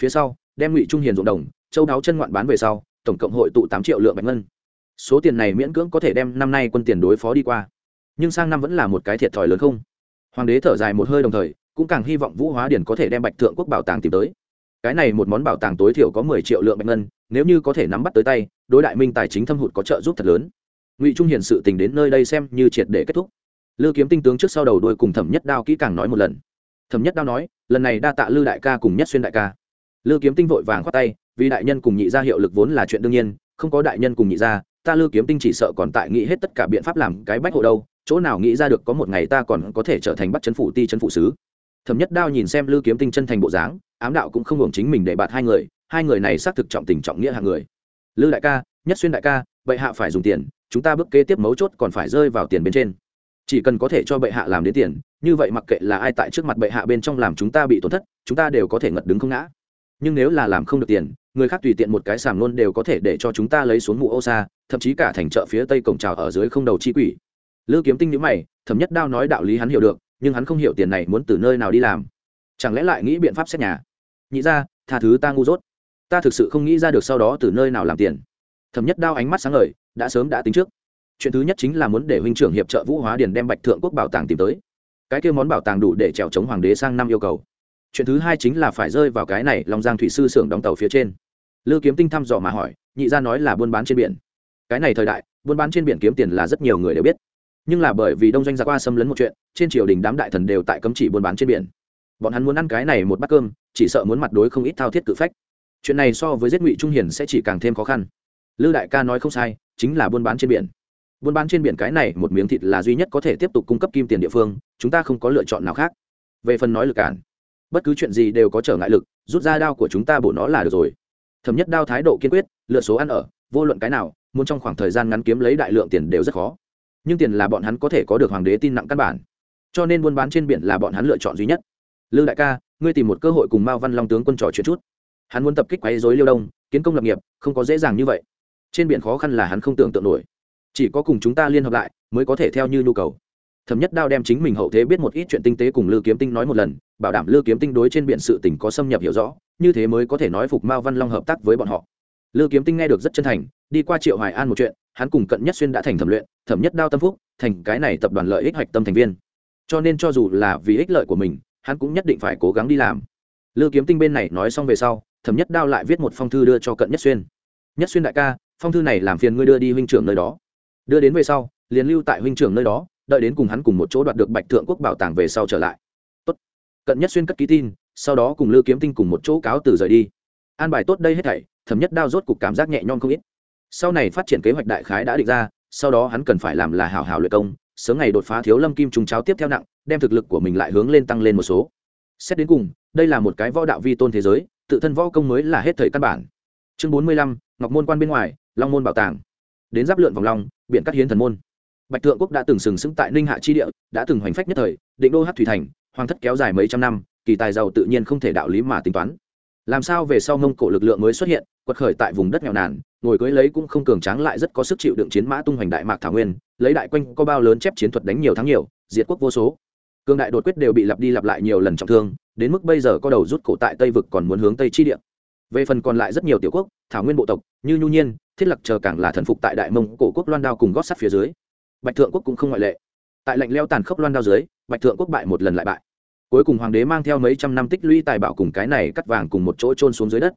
Phía sau, đem ngụy trung hiển ruộng đồng, châu đáo chân ngoạn bán về sau, tổng cộng hội tụ tám triệu lượng bạch ngân. Số tiền này miễn cưỡng có thể đem năm nay quân tiền đối phó đi qua. Nhưng sang năm vẫn là một cái thiệt thòi lớn không? Hoàng đế thở dài một hơi đồng thời cũng càng hy vọng vũ hóa điển có thể đem bạch thượng quốc bảo tàng tìm tới. Cái này một món bảo tàng tối thiểu có mười triệu lượng bạch ngân, nếu như có thể nắm bắt tới tay, đối đại minh tài chính thâm hụt có trợ giúp thật lớn. Ngụy trung hiển sự tình đến nơi đây xem như triệt để kết thúc. Lư kiếm tinh tướng trước sau đầu đuôi cùng thẩm nhất đao kỹ càng nói một lần. Thẩm nhất đao nói, lần này đa tạ lư đại ca cùng nhất xuyên đại ca. Lư kiếm tinh vội vàng khoát tay, vì đại nhân cùng nhị gia hiệu lực vốn là chuyện đương nhiên, không có đại nhân cùng nhị gia, ta lư kiếm tinh chỉ sợ còn tại nghĩ hết tất cả biện pháp làm cái bách hộ đâu, chỗ nào nghĩ ra được có một ngày ta còn có thể trở thành bắt chấn phủ ti chấn phủ sứ thẩm nhất đao nhìn xem lư kiếm tinh chân thành bộ dáng, ám đạo cũng không hưởng chính mình để bạt hai người hai người này xác thực trọng tình trọng nghĩa hạng người. Lư đại ca, nhất xuyên đại ca, bệ hạ phải dùng tiền, chúng ta bước kế tiếp mấu chốt còn phải rơi vào tiền bên trên. Chỉ cần có thể cho bệ hạ làm đến tiền, như vậy mặc kệ là ai tại trước mặt bệ hạ bên trong làm chúng ta bị tổn thất, chúng ta đều có thể ngật đứng không ngã. Nhưng nếu là làm không được tiền, người khác tùy tiện một cái sàm luôn đều có thể để cho chúng ta lấy xuống mụ ô xa, thậm chí cả thành chợ phía tây cổng trào ở dưới không đầu chi quỷ. Lư kiếm tinh nhữ mày, thẩm nhất đao nói đạo lý hắn hiểu được nhưng hắn không hiểu tiền này muốn từ nơi nào đi làm. Chẳng lẽ lại nghĩ biện pháp xét nhà? Nhị ra, tha thứ ta ngu dốt. Ta thực sự không nghĩ ra được sau đó từ nơi nào làm tiền. Thẩm nhất đao ánh mắt sáng ngời, đã sớm đã tính trước. Chuyện thứ nhất chính là muốn để huynh trưởng hiệp trợ vũ hóa điền đem bạch thượng quốc bảo tàng tìm tới. Cái kêu món bảo tàng đủ để trèo chống hoàng đế sang năm yêu cầu. Chuyện thứ hai chính là phải rơi vào cái này lòng giang thủy sư xưởng đóng tàu phía trên. Lư kiếm tinh thăm dò mà hỏi, nhị ra nói là buôn bán trên biển. Cái này thời đại, buôn bán trên biển kiếm tiền là rất nhiều người đều biết nhưng là bởi vì đông doanh giặc qua xâm lấn một chuyện, trên triều đình đám đại thần đều tại cấm chỉ buôn bán trên biển. Bọn hắn muốn ăn cái này một bát cơm, chỉ sợ muốn mặt đối không ít thao thiết cự phách. Chuyện này so với giết ngụy trung hiền sẽ chỉ càng thêm khó khăn. Lư đại ca nói không sai, chính là buôn bán trên biển. Buôn bán trên biển cái này một miếng thịt là duy nhất có thể tiếp tục cung cấp kim tiền địa phương, chúng ta không có lựa chọn nào khác. Về phần nói lực cản, bất cứ chuyện gì đều có trở ngại lực, rút ra đao của chúng ta bổ nó là được rồi. Thấm nhất đao thái độ kiên quyết, lựa số ăn ở, vô luận cái nào, muốn trong khoảng thời gian ngắn kiếm lấy đại lượng tiền đều rất khó nhưng tiền là bọn hắn có thể có được hoàng đế tin nặng căn bản. Cho nên buôn bán trên biển là bọn hắn lựa chọn duy nhất. Lư đại ca, ngươi tìm một cơ hội cùng mao văn long tướng quân trò chuyện chút. Hắn muốn tập kích quấy dối liêu đông, kiến công lập nghiệp, không có dễ dàng như vậy. Trên biển khó khăn là hắn không tưởng tượng nổi. Chỉ có cùng chúng ta liên hợp lại, mới có thể theo như nhu cầu. Thẩm nhất đao đem chính mình hậu thế biết một ít chuyện tinh tế cùng lư kiếm tinh nói một lần, bảo đảm lư kiếm tinh đối trên biển sự tỉnh có xâm nhập hiểu rõ, như thế mới có thể nói phục mao văn long hợp tác với bọn họ. Lư kiếm tinh nghe được rất chân thành, đi qua triệu hoài an một chuyện hắn cùng cận nhất xuyên đã thành thẩm luyện, thẩm nhất đao tâm phúc, thành cái này tập đoàn lợi ích hoạch tâm thành viên. Cho nên cho dù là vì ích lợi của mình, hắn cũng nhất định phải cố gắng đi làm. Lư kiếm tinh bên này nói xong về sau, thẩm nhất đao lại viết một phong thư đưa cho cận nhất xuyên. Nhất xuyên đại ca, phong thư này làm phiền ngươi đưa đi huynh trưởng nơi đó. Đưa đến về sau, liền lưu tại huynh trưởng nơi đó, đợi đến cùng hắn cùng một chỗ đoạt được bạch thượng quốc bảo tàng về sau trở lại. Tốt. Cận nhất xuyên cất ký tin, sau đó cùng lư kiếm tinh cùng một chỗ cáo từ rời đi. An bài tốt đây hết thảy, thẩm nhất đao rốt cục cảm giác nhẹ nhõm không ít sau này phát triển kế hoạch đại khái đã định ra, sau đó hắn cần phải làm là hảo hảo luyện công, sớm ngày đột phá thiếu lâm kim trùng cháo tiếp theo nặng, đem thực lực của mình lại hướng lên tăng lên một số. Xét đến cùng, đây là một cái võ đạo vi tôn thế giới, tự thân võ công mới là hết thời căn bản. Chương bốn mươi lăm, ngọc môn quan bên ngoài, long môn bảo tàng. Đến giáp lượn vòng long biện cắt hiến thần môn. Bạch thượng quốc đã từng sừng sững tại ninh hạ chi địa, đã từng hoành phách nhất thời, định đô hát thủy thành, hoàng thất kéo dài mấy trăm năm, kỳ tài giàu tự nhiên không thể đạo lý mà tính toán làm sao về sau mông cổ lực lượng mới xuất hiện, quật khởi tại vùng đất nghèo nàn, ngồi cưới lấy cũng không cường tráng lại rất có sức chịu đựng chiến mã tung hoành đại mạc thảo nguyên, lấy đại quanh có bao lớn chép chiến thuật đánh nhiều thắng nhiều, diệt quốc vô số. Cương đại đột quyết đều bị lặp đi lặp lại nhiều lần trọng thương, đến mức bây giờ có đầu rút cổ tại tây vực còn muốn hướng tây chi địa. Về phần còn lại rất nhiều tiểu quốc, thảo nguyên bộ tộc, như nhu nhiên, thiết lập chờ càng là thần phục tại đại mông cổ quốc loan đao cùng gót sắt phía dưới. Bạch thượng quốc cũng không ngoại lệ. Tại lệnh leo tàn khốc loan đao dưới, bạch thượng quốc bại một lần lại bại cuối cùng hoàng đế mang theo mấy trăm năm tích lũy tài bảo cùng cái này cắt vàng cùng một chỗ trôn xuống dưới đất.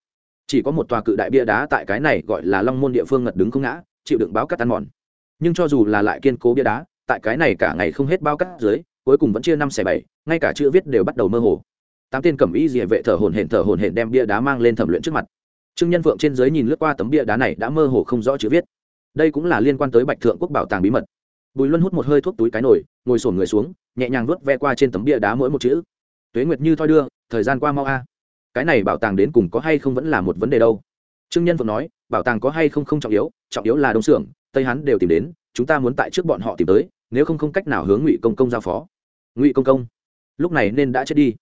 Chỉ có một tòa cự đại bia đá tại cái này gọi là long môn địa phương ngật đứng không ngã, chịu đựng báo cắt ăn mòn. Nhưng cho dù là lại kiên cố bia đá, tại cái này cả ngày không hết bao cắt dưới, cuối cùng vẫn chia năm xẻ bảy, ngay cả chữ viết đều bắt đầu mơ hồ. Tám tên cẩm y dỉa vệ thở hồn hển thở hồn hển đem bia đá mang lên thẩm luyện trước mặt. Trương nhân phượng trên dưới nhìn lướt qua tấm bia đá này đã mơ hồ không rõ chữ viết. Đây cũng là liên quan tới bạch thượng quốc bảo tàng bí mật bùi luân hút một hơi thuốc túi cái nổi ngồi sổn người xuống, nhẹ nhàng vớt ve qua trên tấm bia đá mỗi một chữ. Tuế nguyệt như thoi đưa, thời gian qua mau a. Cái này bảo tàng đến cùng có hay không vẫn là một vấn đề đâu. Trương nhân phượng nói, bảo tàng có hay không không trọng yếu trọng yếu là đông xưởng, tây hắn đều tìm đến, chúng ta muốn tại trước bọn họ tìm tới, nếu không không cách nào hướng ngụy công công giao phó. Ngụy công công, lúc này nên đã chết đi.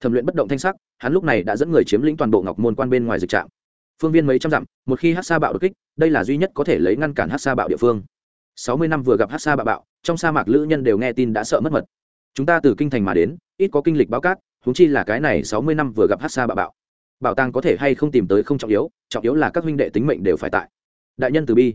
Thẩm luyện bất động thanh sắc, hắn lúc này đã dẫn người chiếm lĩnh toàn bộ ngọc môn quan bên ngoài dịch trạm. Phương viên mấy trăm dặm, một khi hát sa bạo đột kích, đây là duy nhất có thể lấy ngăn cản hát sa bạo địa phương sáu mươi năm vừa gặp hát sa bạo bạo, trong sa mạc lữ nhân đều nghe tin đã sợ mất mật. Chúng ta từ kinh thành mà đến, ít có kinh lịch báo cát húng chi là cái này sáu mươi năm vừa gặp hát sa bạo bạo. Bảo tàng có thể hay không tìm tới không trọng yếu trọng yếu là các huynh đệ tính mệnh đều phải tại. Đại nhân từ bi.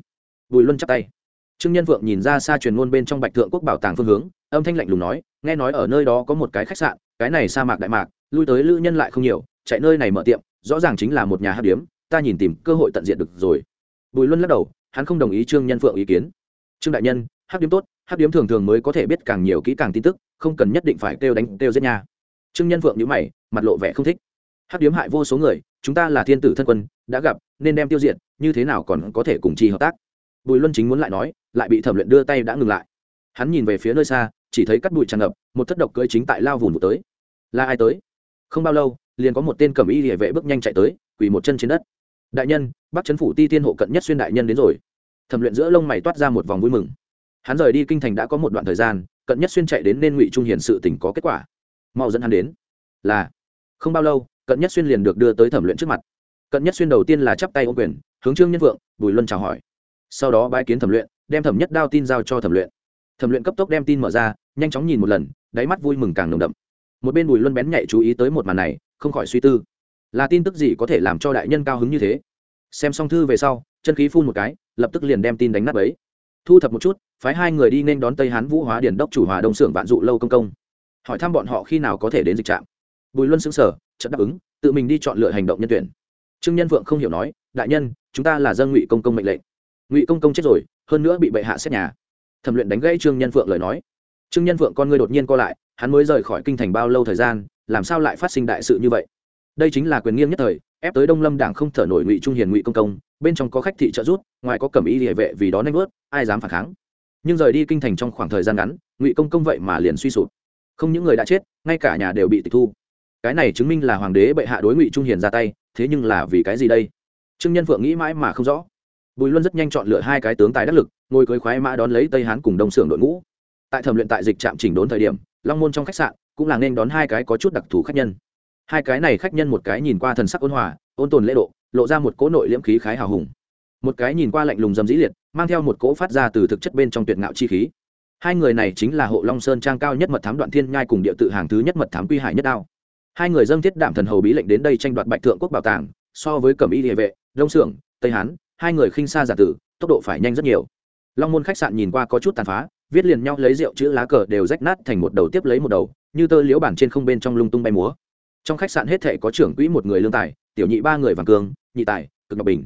Bùi luân chắp tay. Trương nhân vượng nhìn ra xa truyền ngôn bên trong bạch thượng quốc bảo tàng phương hướng, âm thanh lạnh lùng nói, nghe nói ở nơi đó có một cái khách sạn, cái này sa mạc đại mạc, lui tới lữ nhân lại không nhiều, chạy nơi này mở tiệm, rõ ràng chính là một nhà hát điếm, ta nhìn tìm cơ hội tận diện được rồi. Bùi luân lắc đầu, hắn không đồng ý trương nhân phượng ý kiến trương đại nhân, hát điếm tốt, hát điếm thường thường mới có thể biết càng nhiều kỹ càng tin tức, không cần nhất định phải kêu đánh, kêu giết nha. Trương nhân vượng nhữ mày, mặt lộ vẻ không thích. Hát điếm hại vô số người, chúng ta là thiên tử thân quân, đã gặp, nên đem tiêu diệt, như thế nào còn có thể cùng chi hợp tác? Bùi luân chính muốn lại nói, lại bị thẩm luyện đưa tay đã ngừng lại. Hắn nhìn về phía nơi xa, chỉ thấy cắt bụi tràn ngập, một thất độc cưỡi chính tại lao vùn một tới. Là ai tới? Không bao lâu, liền có một tên cầm y địa vệ bước nhanh chạy tới, quỳ một chân trên đất. Đại nhân, bắc trấn phủ ti tiên hộ cận nhất xuyên đại nhân đến rồi thẩm luyện giữa lông mày toát ra một vòng vui mừng. Hắn rời đi kinh thành đã có một đoạn thời gian, cận nhất xuyên chạy đến nên ngụy trung hiền sự tỉnh có kết quả. Mau dẫn hắn đến. Là, không bao lâu, cận nhất xuyên liền được đưa tới thẩm luyện trước mặt. Cận nhất xuyên đầu tiên là chắp tay ô quyền, hướng trương nhân vượng, bùi luân chào hỏi. Sau đó bãi kiến thẩm luyện, đem thẩm nhất đao tin giao cho thẩm luyện. Thẩm luyện cấp tốc đem tin mở ra, nhanh chóng nhìn một lần, đáy mắt vui mừng càng nồng đậm. Một bên bùi luân bén nhạy chú ý tới một màn này, không khỏi suy tư. Là tin tức gì có thể làm cho đại nhân cao hứng như thế? Xem xong thư về sau, chân khí phun một cái lập tức liền đem tin đánh nát ấy thu thập một chút, phái hai người đi nên đón tây hán vũ hóa điển đốc chủ hòa đông xưởng vạn dụ lâu công công. Hỏi thăm bọn họ khi nào có thể đến dịch trạm. Bùi luân xứng sở chợt đáp ứng, tự mình đi chọn lựa hành động nhân tuyển. Trương nhân vượng không hiểu nói, đại nhân, chúng ta là dân ngụy công công mệnh lệnh. Ngụy công công chết rồi, hơn nữa bị bệ hạ xét nhà. Thẩm luyện đánh gãy trương nhân vượng lời nói. Trương nhân vượng con ngươi đột nhiên co lại, hắn mới rời khỏi kinh thành bao lâu thời gian, làm sao lại phát sinh đại sự như vậy? Đây chính là quyền nghiêng nhất thời ép tới đông lâm đảng không thở nổi ngụy trung hiền ngụy công công, bên trong có khách thị trợ rút, ngoài có cẩm y địa vệ vì đó nanh vớt, ai dám phản kháng. Nhưng rời đi kinh thành trong khoảng thời gian ngắn, ngụy công công vậy mà liền suy sụp. Không những người đã chết, ngay cả nhà đều bị tịch thu. Cái này chứng minh là hoàng đế bệ hạ đối ngụy trung hiền ra tay, thế nhưng là vì cái gì đây? Trương nhân phượng nghĩ mãi mà không rõ. Bùi luân rất nhanh chọn lựa hai cái tướng tài đắc lực, ngồi cưới khoái mã đón lấy tây hán cùng đông xưởng đội ngũ. Tại thẩm luyện tại dịch trạm chỉnh đốn thời điểm, long môn trong khách sạn cũng là nên đón hai cái có chút đặc thù khách nhân hai cái này khách nhân một cái nhìn qua thần sắc ôn hòa, ôn tồn lễ độ, lộ ra một cỗ nội liễm khí khái hào hùng. Một cái nhìn qua lạnh lùng dầm dĩ liệt, mang theo một cỗ phát ra từ thực chất bên trong tuyệt ngạo chi khí. Hai người này chính là hộ long sơn trang cao nhất mật thám đoạn thiên nhai cùng địa tự hàng thứ nhất mật thám quy hải nhất đao. Hai người dâng thiết đảm thần hầu bí lệnh đến đây tranh đoạt bạch thượng quốc bảo tàng, so với cẩm y địa vệ, đông xưởng tây hán, hai người khinh xa giả tử, tốc độ phải nhanh rất nhiều. Long môn khách sạn nhìn qua có chút tàn phá, viết liền nhau lấy rượu chữ lá cờ đều rách nát thành một đầu tiếp lấy một đầu, như tơ liễu bản trên không bên trong lung tung bay múa trong khách sạn hết thể có trưởng quỹ một người lương tài, tiểu nhị ba người vàng cường nhị tài, cực ngọc bình.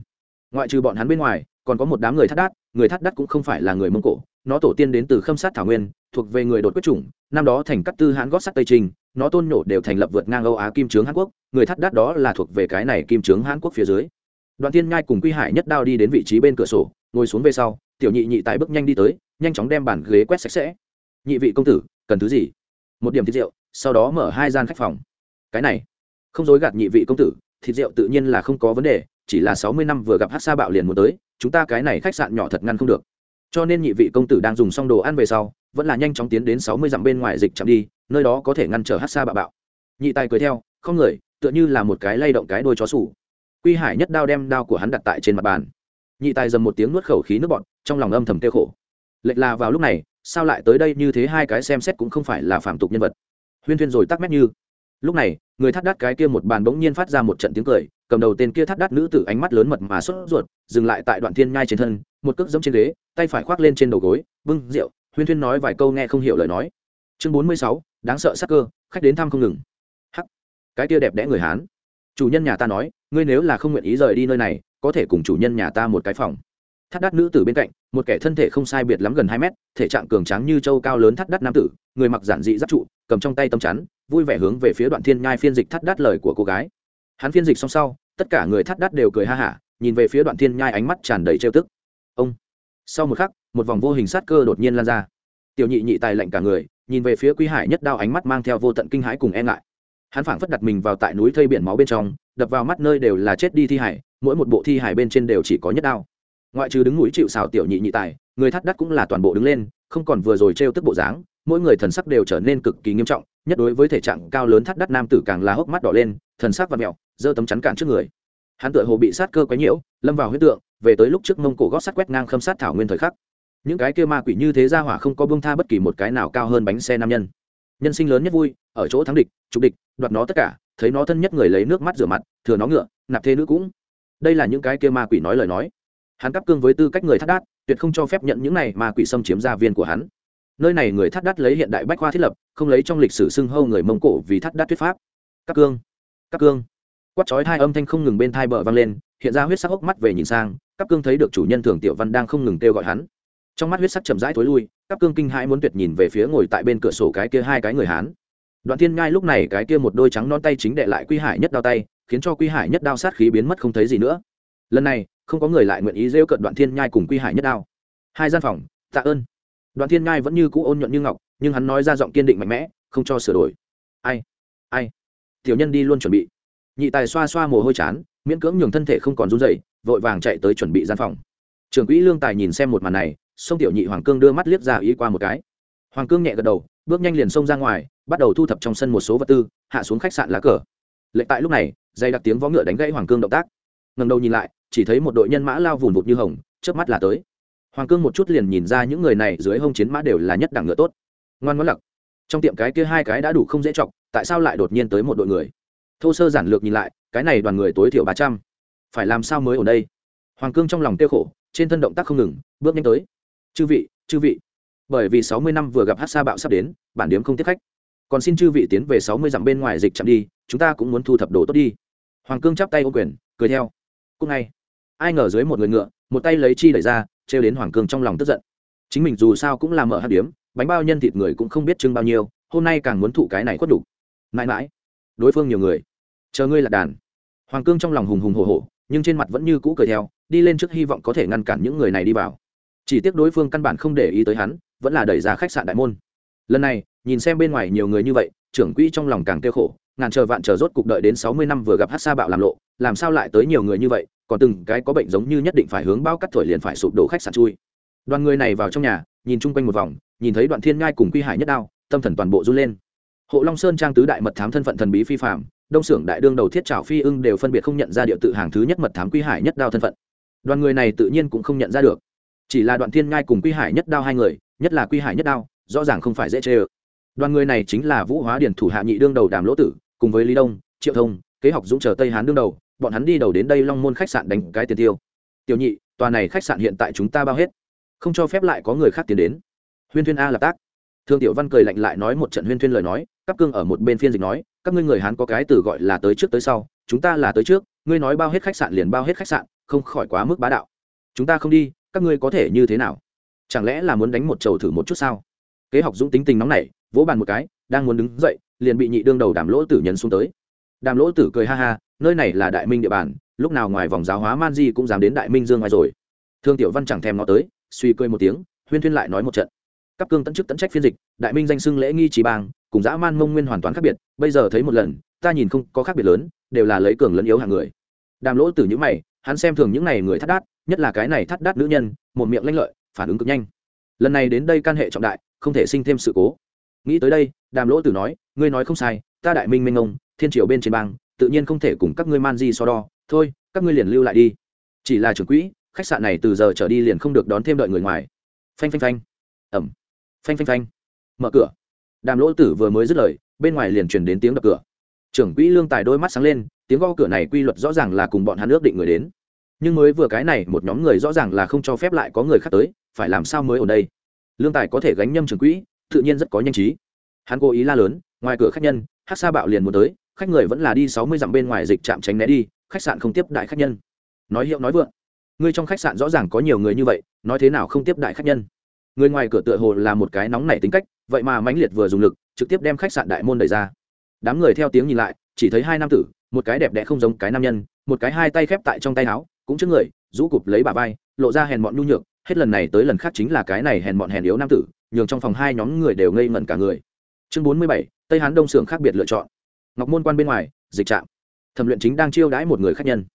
Ngoại trừ bọn hắn bên ngoài, còn có một đám người thắt đát, người thắt đát cũng không phải là người mông cổ. Nó tổ tiên đến từ khâm sát thảo nguyên, thuộc về người đột quyết chủng, năm đó thành cắt tư hãn gót sắt tây trình, nó tôn nhổ đều thành lập vượt ngang âu á kim trướng hàn quốc, người thắt đát đó là thuộc về cái này kim trướng hàn quốc phía dưới. Đoàn tiên nhai cùng quy hải nhất đao đi đến vị trí bên cửa sổ, ngồi xuống về sau, tiểu nhị nhị tài bước nhanh đi tới, nhanh chóng đem bàn ghế quét sạch sẽ. Nhị vị công tử, cần thứ gì? Một điểm tiết rượu. Sau đó mở hai gian khách phòng cái này không dối gạt nhị vị công tử thịt rượu tự nhiên là không có vấn đề chỉ là sáu mươi năm vừa gặp hát sa bạo liền muốn tới chúng ta cái này khách sạn nhỏ thật ngăn không được. Cho nên nhị vị công tử đang dùng xong đồ ăn về sau vẫn là nhanh chóng tiến đến sáu mươi dặm bên ngoài dịch chậm đi nơi đó có thể ngăn trở hát sa bạo bạo. Nhị tài cười theo không người tựa như là một cái lay động cái đôi chó sủ. Quy hải nhất đao đem đao của hắn đặt tại trên mặt bàn. Nhị tài dầm một tiếng nuốt khẩu khí nước bọt, trong lòng âm thầm kêu khổ. Lệch là vào lúc này sao lại tới đây như thế hai cái xem xét cũng không phải là phạm tục nhân vật. Huyên thuyên rồi tắc mét như lúc này, người thắt đắt cái kia một bàn bỗng nhiên phát ra một trận tiếng cười, cầm đầu tên kia thắt đắt nữ tử ánh mắt lớn mật mà sốt ruột, dừng lại tại đoạn thiên nhai trên thân, một cước dẫm trên ghế, tay phải khoác lên trên đầu gối bưng rượu. Huyên thuyên nói vài câu nghe không hiểu lời nói. Chương bốn mươi sáu, đáng sợ sắc cơ, khách đến thăm không ngừng. Hắc. Cái kia đẹp đẽ người hán. Chủ nhân nhà ta nói, ngươi nếu là không nguyện ý rời đi nơi này, có thể cùng chủ nhân nhà ta một cái phòng. Thắt đắt nữ tử bên cạnh, một kẻ thân thể không sai biệt lắm gần hai mét, thể trạng cường tráng như châu cao lớn thắt đắt nam tử, người mặc giản dị giáp trụ, cầm trong tay tấm chắn vui vẻ hướng về phía đoạn thiên nhai phiên dịch thắt đắt lời của cô gái. Hắn phiên dịch xong sau, tất cả người thắt đắt đều cười ha hả, nhìn về phía đoạn thiên nhai ánh mắt tràn đầy trêu tức. Ông! Sau một khắc, một vòng vô hình sát cơ đột nhiên lan ra. Tiểu nhị nhị tài lạnh cả người, nhìn về phía quý hải nhất đao ánh mắt mang theo vô tận kinh hãi cùng e ngại. Hắn phảng phất đặt mình vào tại núi thây biển máu bên trong, đập vào mắt nơi đều là chết đi thi hải, mỗi một bộ thi hải bên trên đều chỉ có nhất đao. Ngoại trừ đứng núi chịu xào tiểu nhị nhị tài, người thắt đắt cũng là toàn bộ đứng lên, không còn vừa rồi trêu tức bộ dáng, mỗi người thần sắc đều trở nên cực kỳ nghiêm trọng nhất đối với thể trạng cao lớn thắt đắt nam tử càng là hốc mắt đỏ lên, thần sắc và mẹo, giơ tấm chắn cản trước người. Hắn tựa hồ bị sát cơ quấy nhiễu, lâm vào huyết tượng, về tới lúc trước mông cổ gót sắt quét ngang khâm sát thảo nguyên thời khắc. Những cái kia ma quỷ như thế ra hỏa không có bông tha bất kỳ một cái nào cao hơn bánh xe nam nhân. Nhân sinh lớn nhất vui, ở chỗ thắng địch, trục địch, đoạt nó tất cả, thấy nó thân nhất người lấy nước mắt rửa mặt, thừa nó ngựa, nạp thế nữ cũng. Đây là những cái kia ma quỷ nói lời nói. Hắn cắp cương với tư cách người thắt đát, tuyệt không cho phép nhận những này ma quỷ xâm chiếm gia viên của hắn nơi này người thắt đát lấy hiện đại bách khoa thiết lập, không lấy trong lịch sử xưng hâu người mông cổ vì thắt đát thuyết pháp. Các cương các cương. Quát chói hai âm thanh không ngừng bên thai bờ vang lên, hiện ra huyết sắc hốc mắt về nhìn sang, các cương thấy được chủ nhân thường tiểu văn đang không ngừng kêu gọi hắn. Trong mắt huyết sắc chậm rãi thối lui, các cương kinh hãi muốn tuyệt nhìn về phía ngồi tại bên cửa sổ cái kia hai cái người hán. Đoạn thiên ngai lúc này cái kia một đôi trắng non tay chính đệ lại quy hải nhất đao tay, khiến cho quy hải nhất đao sát khí biến mất không thấy gì nữa. Lần này, không có người lại nguyện ý rêu cận đoạn thiên nhai cùng quy hải nhất đao. Hai gian phòng, tạ ơn đoạn thiên nhai vẫn như cũ ôn nhuận như ngọc, nhưng hắn nói ra giọng kiên định mạnh mẽ, không cho sửa đổi. Ai ai? Tiểu nhân đi luôn chuẩn bị. Nhị tài xoa xoa mồ hôi chán, miễn cưỡng nhường thân thể không còn run dậy vội vàng chạy tới chuẩn bị gian phòng. Trưởng quỹ lương tài nhìn xem một màn này, sông tiểu nhị hoàng cương đưa mắt liếc ra ý qua một cái. Hoàng cương nhẹ gật đầu, bước nhanh liền xông ra ngoài, bắt đầu thu thập trong sân một số vật tư, hạ xuống khách sạn lá cờ. Lệnh tại lúc này, dây đặc tiếng vó ngựa đánh gãy hoàng cương động tác. Ngẩng đầu nhìn lại, chỉ thấy một đội nhân mã lao vùn vụt như hồng trước mắt là tới hoàng cương một chút liền nhìn ra những người này dưới hông chiến mã đều là nhất đẳng ngựa tốt. Ngoan ngoãn lặc, trong tiệm cái kia hai cái đã đủ không dễ chọc, tại sao lại đột nhiên tới một đội người? Thô sơ giản lược nhìn lại, cái này đoàn người tối thiểu ba trăm. Phải làm sao mới ở đây? Hoàng cương trong lòng tiêu khổ, trên thân động tác không ngừng, bước nhanh tới. Chư vị chư vị. Bởi vì sáu mươi năm vừa gặp hát sa bạo sắp đến, bản điếm không tiếp khách. Còn xin chư vị tiến về sáu mươi dặm bên ngoài dịch chậm đi, chúng ta cũng muốn thu thập đồ tốt đi. Hoàng cương chắp tay ô quyền, cười theo. Cúc ngay. Ai ngờ dưới một người ngựa, một tay lấy chi đẩy ra trêu đến hoàng cương trong lòng tức giận. Chính mình dù sao cũng là mở hát điếm, bánh bao nhân thịt người cũng không biết chưng bao nhiêu, hôm nay càng muốn thụ cái này khuất đủ mãi mãi, đối phương nhiều người. Chờ ngươi là đàn. Hoàng cương trong lòng hùng hùng hồ hồ nhưng trên mặt vẫn như cũ cười theo, đi lên trước hy vọng có thể ngăn cản những người này đi vào. Chỉ tiếc đối phương căn bản không để ý tới hắn, vẫn là đẩy ra khách sạn đại môn. Lần này, nhìn xem bên ngoài nhiều người như vậy, trưởng quỹ trong lòng càng kêu khổ, ngàn chờ vạn chờ rốt cục đợi đến sáu mươi năm vừa gặp hát sa bạo làm lộ, làm sao lại tới nhiều người như vậy còn từng cái có bệnh giống như nhất định phải hướng bao cắt thổi liền phải sụp đổ khách sạn chui. Đoàn người này vào trong nhà, nhìn chung quanh một vòng, nhìn thấy đoạn thiên ngai cùng quy hải nhất đao, tâm thần toàn bộ run lên. Hộ long sơn trang tứ đại mật thám thân phận thần bí phi phạm đông xưởng đại đương đầu thiết trảo phi ưng đều phân biệt không nhận ra địa tự hàng thứ nhất mật thám quy hải nhất đao thân phận. Đoàn người này tự nhiên cũng không nhận ra được. Chỉ là đoạn thiên ngai cùng quy hải nhất đao hai người, nhất là quy hải nhất đao, rõ ràng không phải dễ chê ơ. Đoàn người này chính là vũ hóa điển thủ hạ nhị đương đầu đàm lỗ tử, cùng với lý đông, triệu thông kế học dũng chờ tây hán đương đầu, bọn hắn đi đầu đến đây long môn khách sạn đánh cái tiền tiêu. Tiểu nhị, tòa này khách sạn hiện tại chúng ta bao hết. Không cho phép lại có người khác tiến đến. Huyên thuyên a là tác. Thương tiểu văn cười lạnh lại nói một trận huyên thuyên lời nói các cương ở một bên phiên dịch nói, các ngươi người hán có cái từ gọi là tới trước tới sau, chúng ta là tới trước, ngươi nói bao hết khách sạn liền bao hết khách sạn, không khỏi quá mức bá đạo. Chúng ta không đi, các ngươi có thể như thế nào? Chẳng lẽ là muốn đánh một trầu thử một chút sao? Kế học dũng tính tình nóng nảy, vỗ bàn một cái, đang muốn đứng dậy, liền bị nhị đương đầu đảm lỗ tử nhấn xuống tới đàm lỗ tử cười ha ha, nơi này là đại minh địa bàn, lúc nào ngoài vòng giáo hóa man di cũng dám đến đại minh dương ngoài rồi. Thương tiểu văn chẳng thèm nó tới, suy cười một tiếng, huyên thuyên lại nói một trận. Cấp cương tận chức tận trách phiên dịch, đại minh danh xưng lễ nghi trí bang, cùng dã man mông nguyên hoàn toàn khác biệt, bây giờ thấy một lần, ta nhìn không có khác biệt lớn, đều là lấy cường lẫn yếu hàng người. Đàm lỗ tử những mày, hắn xem thường những này người thắt đát, nhất là cái này thắt đát nữ nhân, một miệng lanh lợi, phản ứng cực nhanh. Lần này đến đây can hệ trọng đại, không thể sinh thêm sự cố. Nghĩ tới đây, đàm lỗ tử nói, ngươi nói không sai, ta đại minh minh ông thiên triều bên trên bang, tự nhiên không thể cùng các ngươi man di so đo. Thôi, các ngươi liền lưu lại đi. Chỉ là trưởng quỹ, khách sạn này từ giờ trở đi liền không được đón thêm đợi người ngoài. Phanh phanh phanh. Ẩm. Phanh phanh phanh. Mở cửa. Đàm lỗ tử vừa mới dứt lời, bên ngoài liền truyền đến tiếng đập cửa. Trưởng quỹ lương tài đôi mắt sáng lên, tiếng gõ cửa này quy luật rõ ràng là cùng bọn hắn ước định người đến. Nhưng mới vừa cái này, một nhóm người rõ ràng là không cho phép lại có người khác tới, phải làm sao mới ở đây? Lương tài có thể gánh nhâm trưởng quỹ, tự nhiên rất có nhanh trí. Hắn cố ý la lớn, ngoài cửa khách nhân hát sa bạo liền muốn tới khách người vẫn là đi sáu mươi dặm bên ngoài dịch trạm tránh né đi, khách sạn không tiếp đại khách nhân. Nói hiệu nói vượng ngươi trong khách sạn rõ ràng có nhiều người như vậy, nói thế nào không tiếp đại khách nhân? Người ngoài cửa tựa hồ là một cái nóng nảy tính cách, vậy mà mãnh liệt vừa dùng lực, trực tiếp đem khách sạn đại môn đẩy ra. Đám người theo tiếng nhìn lại, chỉ thấy hai nam tử, một cái đẹp đẽ không giống cái nam nhân, một cái hai tay khép tại trong tay áo, cũng trước người, rũ cụp lấy bà vai, lộ ra hèn mọn nhu nhược, hết lần này tới lần khác chính là cái này hèn mọn hèn yếu nam tử, nhường trong phòng hai nhóm người đều ngây ngẩn cả người. Chương bốn mươi bảy, tây hán đông sưởng khác biệt lựa chọn ngọc môn quan bên ngoài, dịch trạm. Thẩm luyện chính đang chiêu đãi một người khách nhân.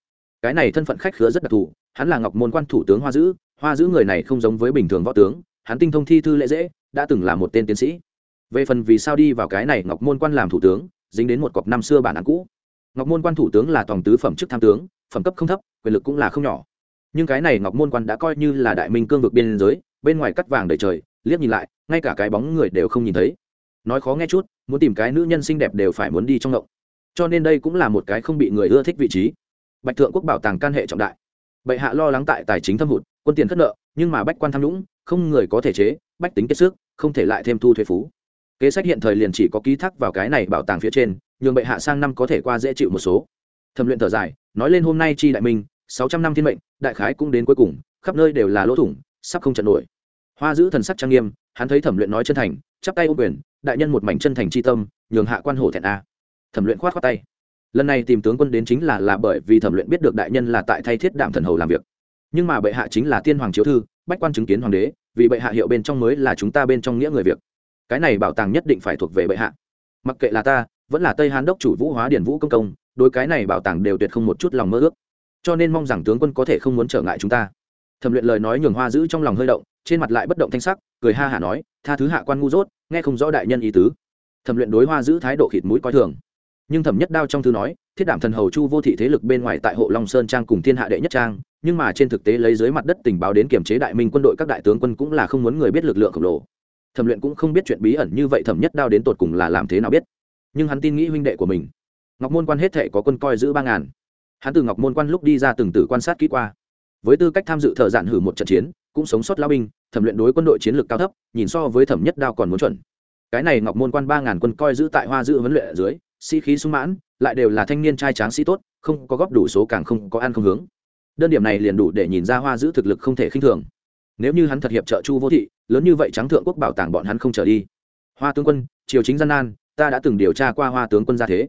Cái này thân phận khách khứa rất đặc thù, hắn là ngọc môn quan thủ tướng hoa dữ hoa dữ người này không giống với bình thường võ tướng, hắn tinh thông thi thư lễ dễ, đã từng là một tên tiến sĩ. Về phần vì sao đi vào cái này, ngọc môn quan làm thủ tướng, dính đến một cọc năm xưa bản án cũ. Ngọc môn quan thủ tướng là tổng tứ phẩm chức tham tướng, phẩm cấp không thấp, quyền lực cũng là không nhỏ. Nhưng cái này ngọc môn quan đã coi như là đại minh cương vực biên giới, bên ngoài cắt vàng đầy trời, liếc nhìn lại, ngay cả cái bóng người đều không nhìn thấy. Nói khó nghe chút muốn tìm cái nữ nhân xinh đẹp đều phải muốn đi trong ngộng. Cho nên đây cũng là một cái không bị người ưa thích vị trí. Bạch thượng quốc bảo tàng can hệ trọng đại. Bệ hạ lo lắng tại tài chính thâm hụt, quân tiền khất nợ, nhưng mà bách quan tham nhũng, không người có thể chế, bách tính kết sức, không thể lại thêm thu thuế phú. Kế sách hiện thời liền chỉ có ký thác vào cái này bảo tàng phía trên, nhường bệ hạ sang năm có thể qua dễ chịu một số. Thẩm luyện thở dài, nói lên hôm nay chi đại minh, sáu trăm năm thiên mệnh, đại khái cũng đến cuối cùng, khắp nơi đều là lỗ thủng, sắp không trận nổi hoa giữ thần sắc trang nghiêm, hắn thấy thẩm luyện nói chân thành, chắp tay ô quyền, đại nhân một mảnh chân thành c h i tâm, nhường hạ quan hổ thẹn a. Thẩm luyện khoát khoát tay. Lần này tìm tướng quân đến chính là là bởi vì thẩm luyện biết được đại nhân là tại thay thiết đảm thần hầu làm việc. Nhưng mà bệ hạ chính là tiên hoàng chiếu thư, bách quan chứng kiến hoàng đế, vì bệ hạ hiệu bên trong mới là chúng ta bên trong nghĩa người việc. Cái này bảo tàng nhất định phải thuộc về bệ hạ. Mặc kệ là ta, vẫn là tây hán đốc chủ vũ hóa điển vũ công công đôi cái này bảo tàng đều tuyệt không một chút lòng mơ ước. Cho nên mong rằng tướng quân có thể không muốn trở ngại chúng ta. Thẩm luyện lời nói nhường hoa giữ trong lòng hơi động trên mặt lại bất động thanh sắc, cười ha hả nói, tha thứ hạ quan ngu dốt, nghe không rõ đại nhân ý tứ. Thẩm luyện đối hoa giữ thái độ khịt mũi coi thường. Nhưng thẩm nhất đao trong thư nói, thiết đảm thần hầu chu vô thị thế lực bên ngoài tại hộ long sơn trang cùng thiên hạ đệ nhất trang, nhưng mà trên thực tế lấy dưới mặt đất tình báo đến kiểm chế đại minh quân đội các đại tướng quân cũng là không muốn người biết lực lượng khổng lồ. Thẩm luyện cũng không biết chuyện bí ẩn như vậy thẩm nhất đao đến tột cùng là làm thế nào biết. Nhưng hắn tin nghĩ huynh đệ của mình. Ngọc môn quan hết thệ có quân coi giữ ba ngàn. Hắn từ ngọc môn quan lúc đi ra từng tử quan sát kỹ qua. Với tư cách tham dự thợ dạn hử một trận chiến cũng sống sót lao binh, thẩm luyện đối quân đội chiến lược cao thấp, nhìn so với thẩm nhất đao còn muốn chuẩn. Cái này ngọc môn quan ba ngàn quân coi giữ tại hoa giữ huấn luyện ở dưới, sĩ、si、khí sung mãn, lại đều là thanh niên trai tráng sĩ tốt, không có góp đủ số càng không có ăn không hướng. Đơn điểm này liền đủ để nhìn ra hoa giữ thực lực không thể khinh thường. Nếu như hắn thật hiệp trợ chu vô thị, lớn như vậy trắng thượng quốc bảo tàng bọn hắn không trở đi. Hoa tướng quân, triều chính gian nan, ta đã từng điều tra qua hoa tướng quân ra thế.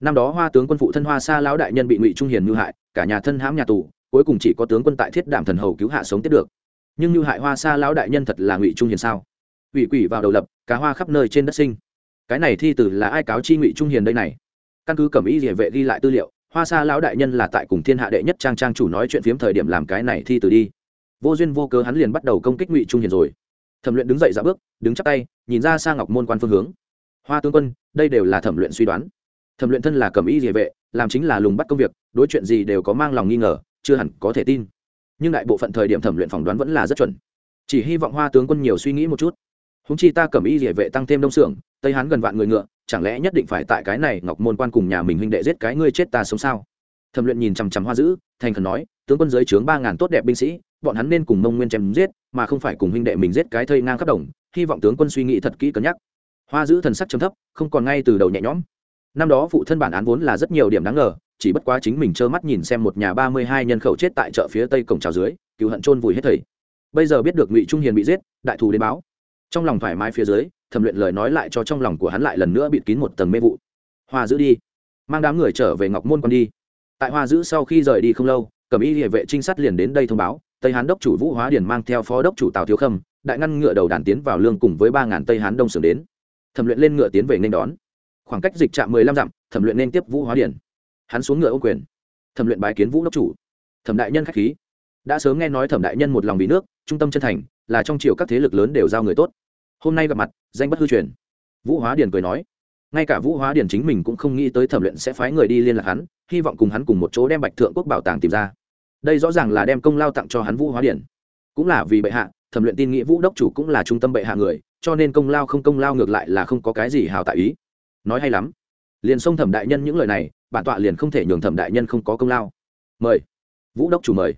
Năm đó hoa tướng quân phụ thân hoa sa lão đại nhân bị ngụy trung hiền ngư hại, cả nhà thân hãm nhà tù, cuối cùng chỉ có tướng quân tại thiết đảm thần hầu cứu hạ sống tiếp được nhưng như hại hoa sa lão đại nhân thật là ngụy trung hiền sao? Ủy quỷ vào đầu lập, cá hoa khắp nơi trên đất sinh. Cái này thi từ là ai cáo chi ngụy trung hiền đây này? Căn cứ cẩm ý địa vệ ghi lại tư liệu, hoa sa lão đại nhân là tại cùng thiên hạ đệ nhất trang trang chủ nói chuyện phiếm thời điểm làm cái này thi từ đi. Vô duyên vô cớ hắn liền bắt đầu công kích ngụy trung hiền rồi. Thẩm luyện đứng dậy ra bước, đứng chắp tay, nhìn ra sang ngọc môn quan phương hướng. Hoa tướng quân, đây đều là thẩm luyện suy đoán. Thẩm luyện thân là cẩm y địa vệ, làm chính là lùng bắt công việc, đối chuyện gì đều có mang lòng nghi ngờ, chưa hẳn có thể tin nhưng đại bộ phận thời điểm thẩm luyện phỏng đoán vẫn là rất chuẩn. Chỉ hy vọng hoa tướng quân nhiều suy nghĩ một chút. Húng chi ta cầm y địa vệ tăng thêm đông xưởng, tây hán gần vạn người ngựa, chẳng lẽ nhất định phải tại cái này ngọc môn quan cùng nhà mình huynh đệ giết cái ngươi chết ta sống sao? Thẩm luyện nhìn chằm chằm hoa dữ, thành khẩn nói, tướng quân giới trướng ba ngàn tốt đẹp binh sĩ, bọn hắn nên cùng mông nguyên chém giết, mà không phải cùng huynh đệ mình giết cái thây ngang khắp đồng, hy vọng tướng quân suy nghĩ thật kỹ cân nhắc. Hoa dữ thần sắc chấm thấp, không còn ngay từ đầu nhẹ nhõm năm đó phụ thân bản án vốn là rất nhiều điểm đáng ngờ, chỉ bất quá chính mình trơ mắt nhìn xem một nhà ba mươi hai nhân khẩu chết tại chợ phía tây cổng trào dưới cựu hận chôn vùi hết thầy. Bây giờ biết được ngụy trung hiền bị giết, đại thù đến báo. Trong lòng thoải mái phía dưới, thẩm luyện lời nói lại cho trong lòng của hắn lại lần nữa bịt kín một tầng mê vụ. Hoa giữ đi. Mang đám người trở về ngọc môn còn đi. Tại hoa giữ sau khi rời đi không lâu, cẩm y địa vệ trinh sát liền đến đây thông báo, tây hán đốc chủ vũ hóa điền mang theo phó đốc chủ tào thiếu khâm, đại ngăn ngựa đầu đàn tiến vào lương cùng với ba ngàn tây hán đông sưởng đến. Thẩm luyện lên ngựa tiến về nên đón khoảng cách dịch trạm mười lăm dặm, thẩm luyện nên tiếp vũ hóa điển. hắn xuống ngựa ô quyền. Thẩm luyện bái kiến vũ đốc chủ. Thẩm đại nhân k h á c h khí. Đã sớm nghe nói thẩm đại nhân một lòng vì nước, trung tâm chân thành, là trong triều các thế lực lớn đều giao người tốt. Hôm nay gặp mặt, danh bất hư truyền. Vũ hóa điển cười nói. Ngay cả vũ hóa điển chính mình cũng không nghĩ tới thẩm luyện sẽ phái người đi liên lạc hắn, hy vọng cùng hắn cùng một chỗ đem bạch thượng quốc bảo tàng tìm ra. Đây rõ ràng là đem công lao tặng cho hắn vũ hóa điển. Cũng là vì bệ hạ, thẩm luyện tin nghĩ vũ đốc chủ cũng là trung tâm bệ hạ người, cho nên công lao không công lao ngược lại là không có cái gì hào tại ý nói hay lắm. Liền xông thẩm đại nhân những lời này, bản tọa liền không thể nhường thẩm đại nhân không có công lao. Mời. Vũ đốc chủ mời.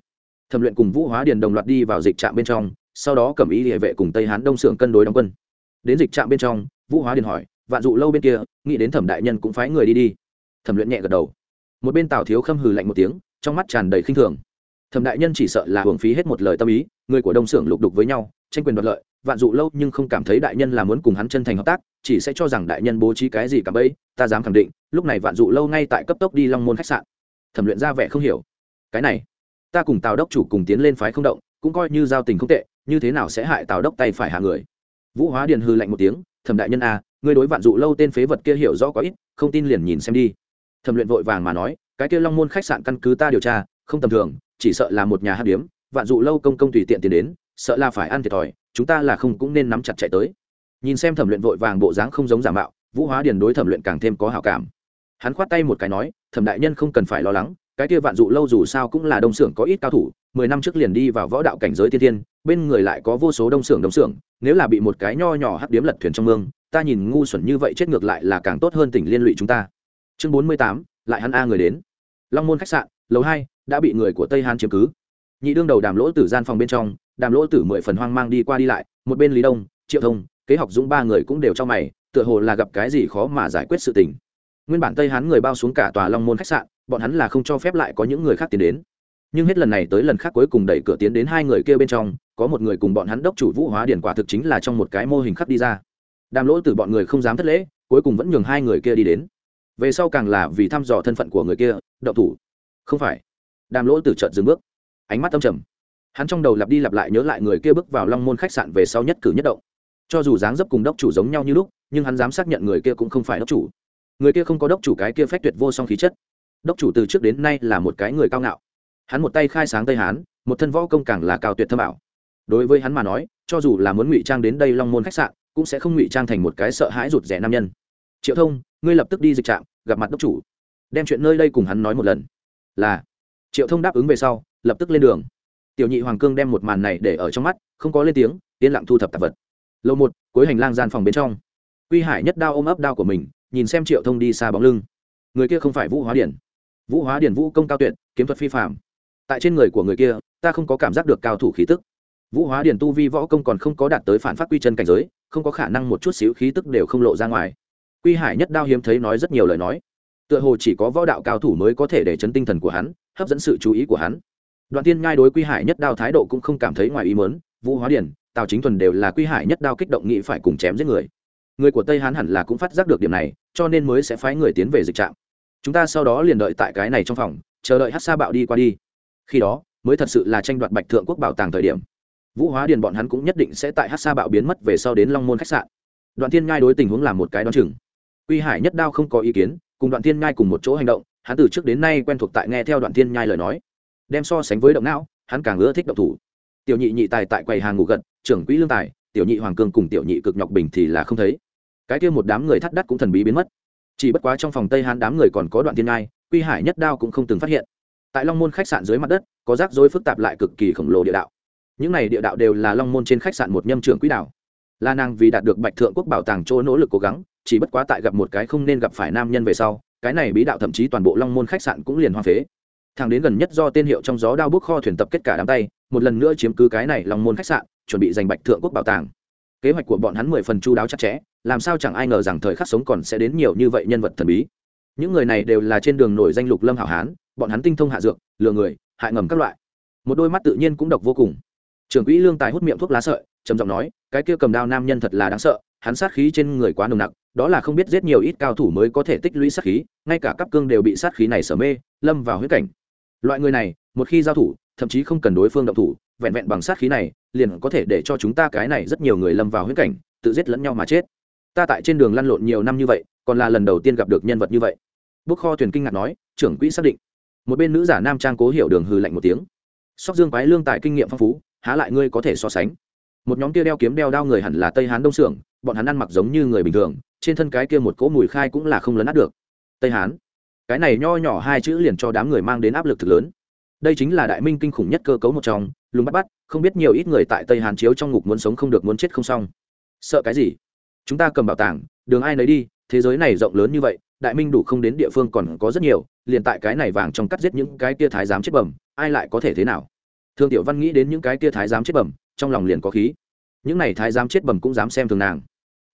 Thẩm luyện cùng vũ hóa điền đồng loạt đi vào dịch trạm bên trong, sau đó cầm ý địa vệ cùng tây hán đông xưởng cân đối đóng quân. Đến dịch trạm bên trong, vũ hóa điền hỏi, vạn dụ lâu bên kia, nghĩ đến thẩm đại nhân cũng phái người đi đi. Thẩm luyện nhẹ gật đầu. Một bên tào thiếu khâm hừ lạnh một tiếng, trong mắt tràn đầy khinh thường. Thẩm đại nhân chỉ sợ là hưởng phí hết một lời tâm ý, người của đông xưởng lục đục với nhau, tranh quyền đoạt lợi vạn dụ lâu nhưng không cảm thấy đại nhân là muốn cùng hắn chân thành hợp tác chỉ sẽ cho rằng đại nhân bố trí cái gì cả bấy ta dám khẳng định lúc này vạn dụ lâu ngay tại cấp tốc đi long môn khách sạn. Thẩm luyện ra vẻ không hiểu. Cái này ta cùng tào đốc chủ cùng tiến lên phái không động cũng coi như giao tình không tệ như thế nào sẽ hại tào đốc tay phải hạ người? Vũ hóa điền hư lạnh một tiếng thẩm đại nhân a à, ngươi đối vạn dụ lâu tên phế vật kia hiểu rõ có ít không tin liền nhìn xem đi. Thẩm luyện vội vàng mà nói cái kia long môn khách sạn căn cứ ta điều tra không tầm thường chỉ sợ là một nhà hát điếm vạn dụ lâu công công tùy tiện tiền đến sợ là phải ăn thiệt thòi, chúng ta là không cũng nên nắm chặt chạy tới. Nhìn xem thẩm luyện vội vàng bộ dáng không giống giả mạo, vũ hóa điền đối thẩm luyện càng thêm có hảo cảm. Hắn khoát tay một cái nói, thẩm đại nhân không cần phải lo lắng, cái kia vạn dụ lâu dù sao cũng là đông xưởng có ít cao thủ, mười năm trước liền đi vào võ đạo cảnh giới tiên tiên bên người lại có vô số đông xưởng đông xưởng, nếu là bị một cái nho nhỏ hắc điếm lật thuyền trong mương, ta nhìn ngu xuẩn như vậy chết ngược lại là càng tốt hơn tỉnh liên lụy chúng ta. Chương bốn mươi tám, lại hắn a người đến. Long môn khách sạn, lầu hai, đã bị người của tây han chiếm cứ. Nhị đương đầu đàm lỗ tử gian phòng bên trong đàm lỗ tử mười phần hoang mang đi qua đi lại, một bên lý đông, triệu thông, kế học dũng ba người cũng đều cho mày, tựa hồ là gặp cái gì khó mà giải quyết sự tình. Nguyên bản tây hán người bao xuống cả tòa long môn khách sạn, bọn hắn là không cho phép lại có những người khác tiến đến. Nhưng hết lần này tới lần khác cuối cùng đẩy cửa tiến đến hai người kia bên trong, có một người cùng bọn hắn đốc chủ vũ hóa điển quả thực chính là trong một cái mô hình khắc đi ra. Đàm lỗ từ bọn người không dám thất lễ, cuối cùng vẫn nhường hai người kia đi đến. Về sau càng là vì thăm dò thân phận của người kia đậu thủ. Không phải. Đàm lỗ từ trợt dừng bước. Ánh mắt âm trầm hắn trong đầu lặp đi lặp lại nhớ lại người kia bước vào long môn khách sạn về sau nhất cử nhất động. Cho dù dáng dấp cùng đốc chủ giống nhau như lúc, nhưng hắn dám xác nhận người kia cũng không phải đốc chủ. Người kia không có đốc chủ cái kia phách tuyệt vô song khí chất. Đốc chủ từ trước đến nay là một cái người cao ngạo. Hắn một tay khai sáng tây hán, một thân võ công càng là cao tuyệt thâm ảo. Đối với hắn mà nói, cho dù là muốn ngụy trang đến đây long môn khách sạn, cũng sẽ không ngụy trang thành một cái sợ hãi rụt rẻ nam nhân. Triệu thông, ngươi lập tức đi dịch trạm, gặp mặt đốc chủ. Đem chuyện nơi đây cùng hắn nói một lần. Là. Triệu thông đáp ứng về sau, lập tức lên đường tiểu nhị hoàng cương đem một màn này để ở trong mắt, không có lên tiếng, yên lặng thu thập tạp vật. Lâu một, cuối hành lang gian phòng bên trong. Quy hải nhất đao ôm ấp đao của mình, nhìn xem triệu thông đi xa bóng lưng. Người kia không phải vũ hóa điển. Vũ hóa điển vũ công cao tuyệt, kiếm thuật phi phạm tại trên người của người kia, ta không có cảm giác được cao thủ khí tức. Vũ hóa điển tu vi võ công còn không có đạt tới phản phát quy chân cảnh giới, không có khả năng một chút xíu khí tức đều không lộ ra ngoài. Quy hải nhất đao hiếm thấy nói rất nhiều lời nói. Tựa hồ chỉ có võ đạo cao thủ mới có thể để chấn tinh thần của hắn, hấp dẫn sự chú ý của hắn đoạn tiên nhai đối quy hải nhất đao thái độ cũng không cảm thấy ngoài ý mớn vũ hóa điển, tào chính thuần đều là quy hải nhất đao kích động nghị phải cùng chém giết người. Người của tây hán hẳn là cũng phát giác được điểm này, cho nên mới sẽ phái người tiến về dịch trạm. Chúng ta sau đó liền đợi tại cái này trong phòng, chờ đợi hát sa bạo đi qua đi. Khi đó, mới thật sự là tranh đoạt bạch thượng quốc bảo tàng thời điểm. Vũ hóa điền bọn hắn cũng nhất định sẽ tại hát sa bạo biến mất về sau đến long môn khách sạn. Đoạn thiên ngai đối tình huống làm một cái đoán chừng. Quy hải nhất đao không có ý kiến, cùng đoạn thiên ngai cùng một chỗ hành động, hắn từ trước đến nay quen thuộc tại nghe theo đoạn thiên nhai lời nói đem so sánh với động não, hắn càng ưa thích động thủ. Tiểu nhị nhị tài tại quầy hàng ngủ gật, trưởng quỹ lương tài, tiểu nhị hoàng cương cùng tiểu nhị cực nhọc bình thì là không thấy. Cái kia một đám người thắt đắt cũng thần bí biến mất. Chỉ bất quá trong phòng tây hán đám người còn có đoạn thiên ngai, quy hải nhất đao cũng không từng phát hiện. Tại long môn khách sạn dưới mặt đất, có rác rối phức tạp lại cực kỳ khổng lồ địa đạo. Những này địa đạo đều là long môn trên khách sạn một nhâm trưởng quỹ đạo. La nàng vì đạt được bạch thượng quốc bảo tàng chỗ nỗ lực cố gắng, chỉ bất quá tại gặp một cái không nên gặp phải nam nhân về sau, cái này bí đạo thậm chí toàn bộ long môn khách sạn cũng liền hoa phế thằng đến gần nhất do tên hiệu trong gió đao bút kho thuyền tập kết cả đám tay, một lần nữa chiếm cứ cái này long môn khách sạn, chuẩn bị giành bạch thượng quốc bảo tàng. Kế hoạch của bọn hắn mười phần chu đáo chặt chẽ, làm sao chẳng ai ngờ rằng thời khắc sống còn sẽ đến nhiều như vậy nhân vật thần bí. Những người này đều là trên đường nổi danh lục lâm hảo hán, bọn hắn tinh thông hạ dược, lừa người, hại ngầm các loại. Một đôi mắt tự nhiên cũng độc vô cùng. Trưởng quỹ lương tài hút miệng thuốc lá sợi, trầm giọng nói, cái kia cầm đao nam nhân thật là đáng sợ, hắn sát khí trên người quá nồng nặc, đó là không biết giết nhiều ít cao thủ mới có thể tích lũy sát khí, ngay cả cấp cương đều bị sát khí này sở mê, lâm vào huyết cảnh loại người này, một khi giao thủ, thậm chí không cần đối phương động thủ, vẹn vẹn bằng sát khí này, liền có thể để cho chúng ta cái này rất nhiều người lâm vào huyết cảnh, tự giết lẫn nhau mà chết. Ta tại trên đường lăn lộn nhiều năm như vậy, còn là lần đầu tiên gặp được nhân vật như vậy. Bức kho thuyền kinh ngạc nói, trưởng quỹ xác định. Một bên nữ giả nam trang cố hiểu đường hư lạnh một tiếng. Sóc dương quái lương tại kinh nghiệm phong phú, há lại ngươi có thể so sánh? Một nhóm kia đeo kiếm đeo đao người hẳn là tây hán đông xưởng bọn hắn ăn mặc giống như người bình thường, trên thân cái kia một cỗ mùi khai cũng là không lấn át được. Tây hán? Cái này nho nhỏ hai chữ liền cho đám người mang đến áp lực thực lớn. Đây chính là đại minh kinh khủng nhất cơ cấu một trong, lùng bắt bắt, không biết nhiều ít người tại tây hàn chiếu trong ngục muốn sống không được muốn chết không xong. Sợ cái gì? Chúng ta cầm bảo tàng, đường ai nấy đi, thế giới này rộng lớn như vậy, đại minh đủ không đến địa phương còn có rất nhiều, liền tại cái này vàng trong cắt giết những cái kia thái giám chết bẩm, ai lại có thể thế nào? Thương tiểu văn nghĩ đến những cái kia thái giám chết bẩm, trong lòng liền có khí. Những này thái giám chết bẩm cũng dám xem thường nàng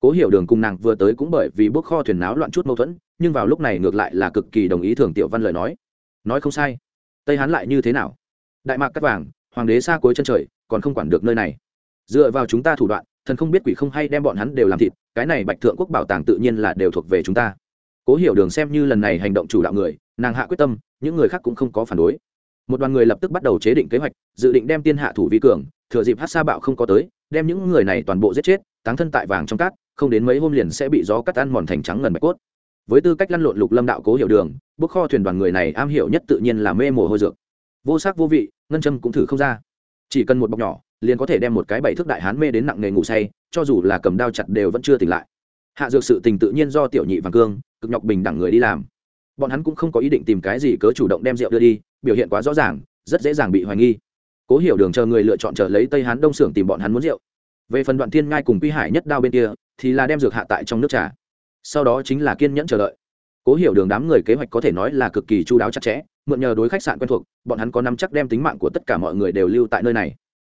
cố hiểu đường cùng nàng vừa tới cũng bởi vì bước kho thuyền náo loạn chút mâu thuẫn, nhưng vào lúc này ngược lại là cực kỳ đồng ý thường tiểu văn lời nói. Nói không sai. Tây hán lại như thế nào? Đại mạc cắt vàng, hoàng đế xa cuối chân trời, còn không quản được nơi này. Dựa vào chúng ta thủ đoạn, thần không biết quỷ không hay đem bọn hắn đều làm thịt, cái này bạch thượng quốc bảo tàng tự nhiên là đều thuộc về chúng ta. Cố hiểu đường xem như lần này hành động chủ đạo người, nàng hạ quyết tâm, những người khác cũng không có phản đối. Một đoàn người lập tức bắt đầu chế định kế hoạch, dự định đem tiên hạ thủ vi cường, thừa dịp hát sa bạo không có tới, đem những người này toàn bộ giết chết, táng thân tại vàng trong cát không đến mấy hôm liền sẽ bị gió cắt ăn mòn thành trắng ngần bạch cốt. Với tư cách lăn lộn lục lâm đạo cố hiểu đường bước kho thuyền đoàn người này am hiểu nhất tự nhiên là mê mồ hôi dược. Vô sắc vô vị, ngân châm cũng thử không ra. Chỉ cần một bọc nhỏ, liền có thể đem một cái bảy thước đại hán mê đến nặng nghề ngủ say, cho dù là cầm đao chặt đều vẫn chưa tỉnh lại. Hạ dược sự tình tự nhiên do tiểu nhị vàng cương, cực nhọc bình đẳng người đi làm. Bọn hắn cũng không có ý định tìm cái gì cớ chủ động đem rượu đưa đi, biểu hiện quá rõ ràng, rất dễ dàng bị hoài nghi. Cố hiểu đường chờ người lựa chọn chờ lấy tây hán đông xưởng tìm bọn hắn muốn rượu. Về phần đoạn thiên ngai cùng quy hải nhất đao bên kia thì là đem dược hạ tại trong nước trà. Sau đó chính là kiên nhẫn chờ đợi. Cố hiểu đường đám người kế hoạch có thể nói là cực kỳ chu đáo chặt chẽ, mượn nhờ đối khách sạn quen thuộc, bọn hắn có nắm chắc đem tính mạng của tất cả mọi người đều lưu tại nơi này.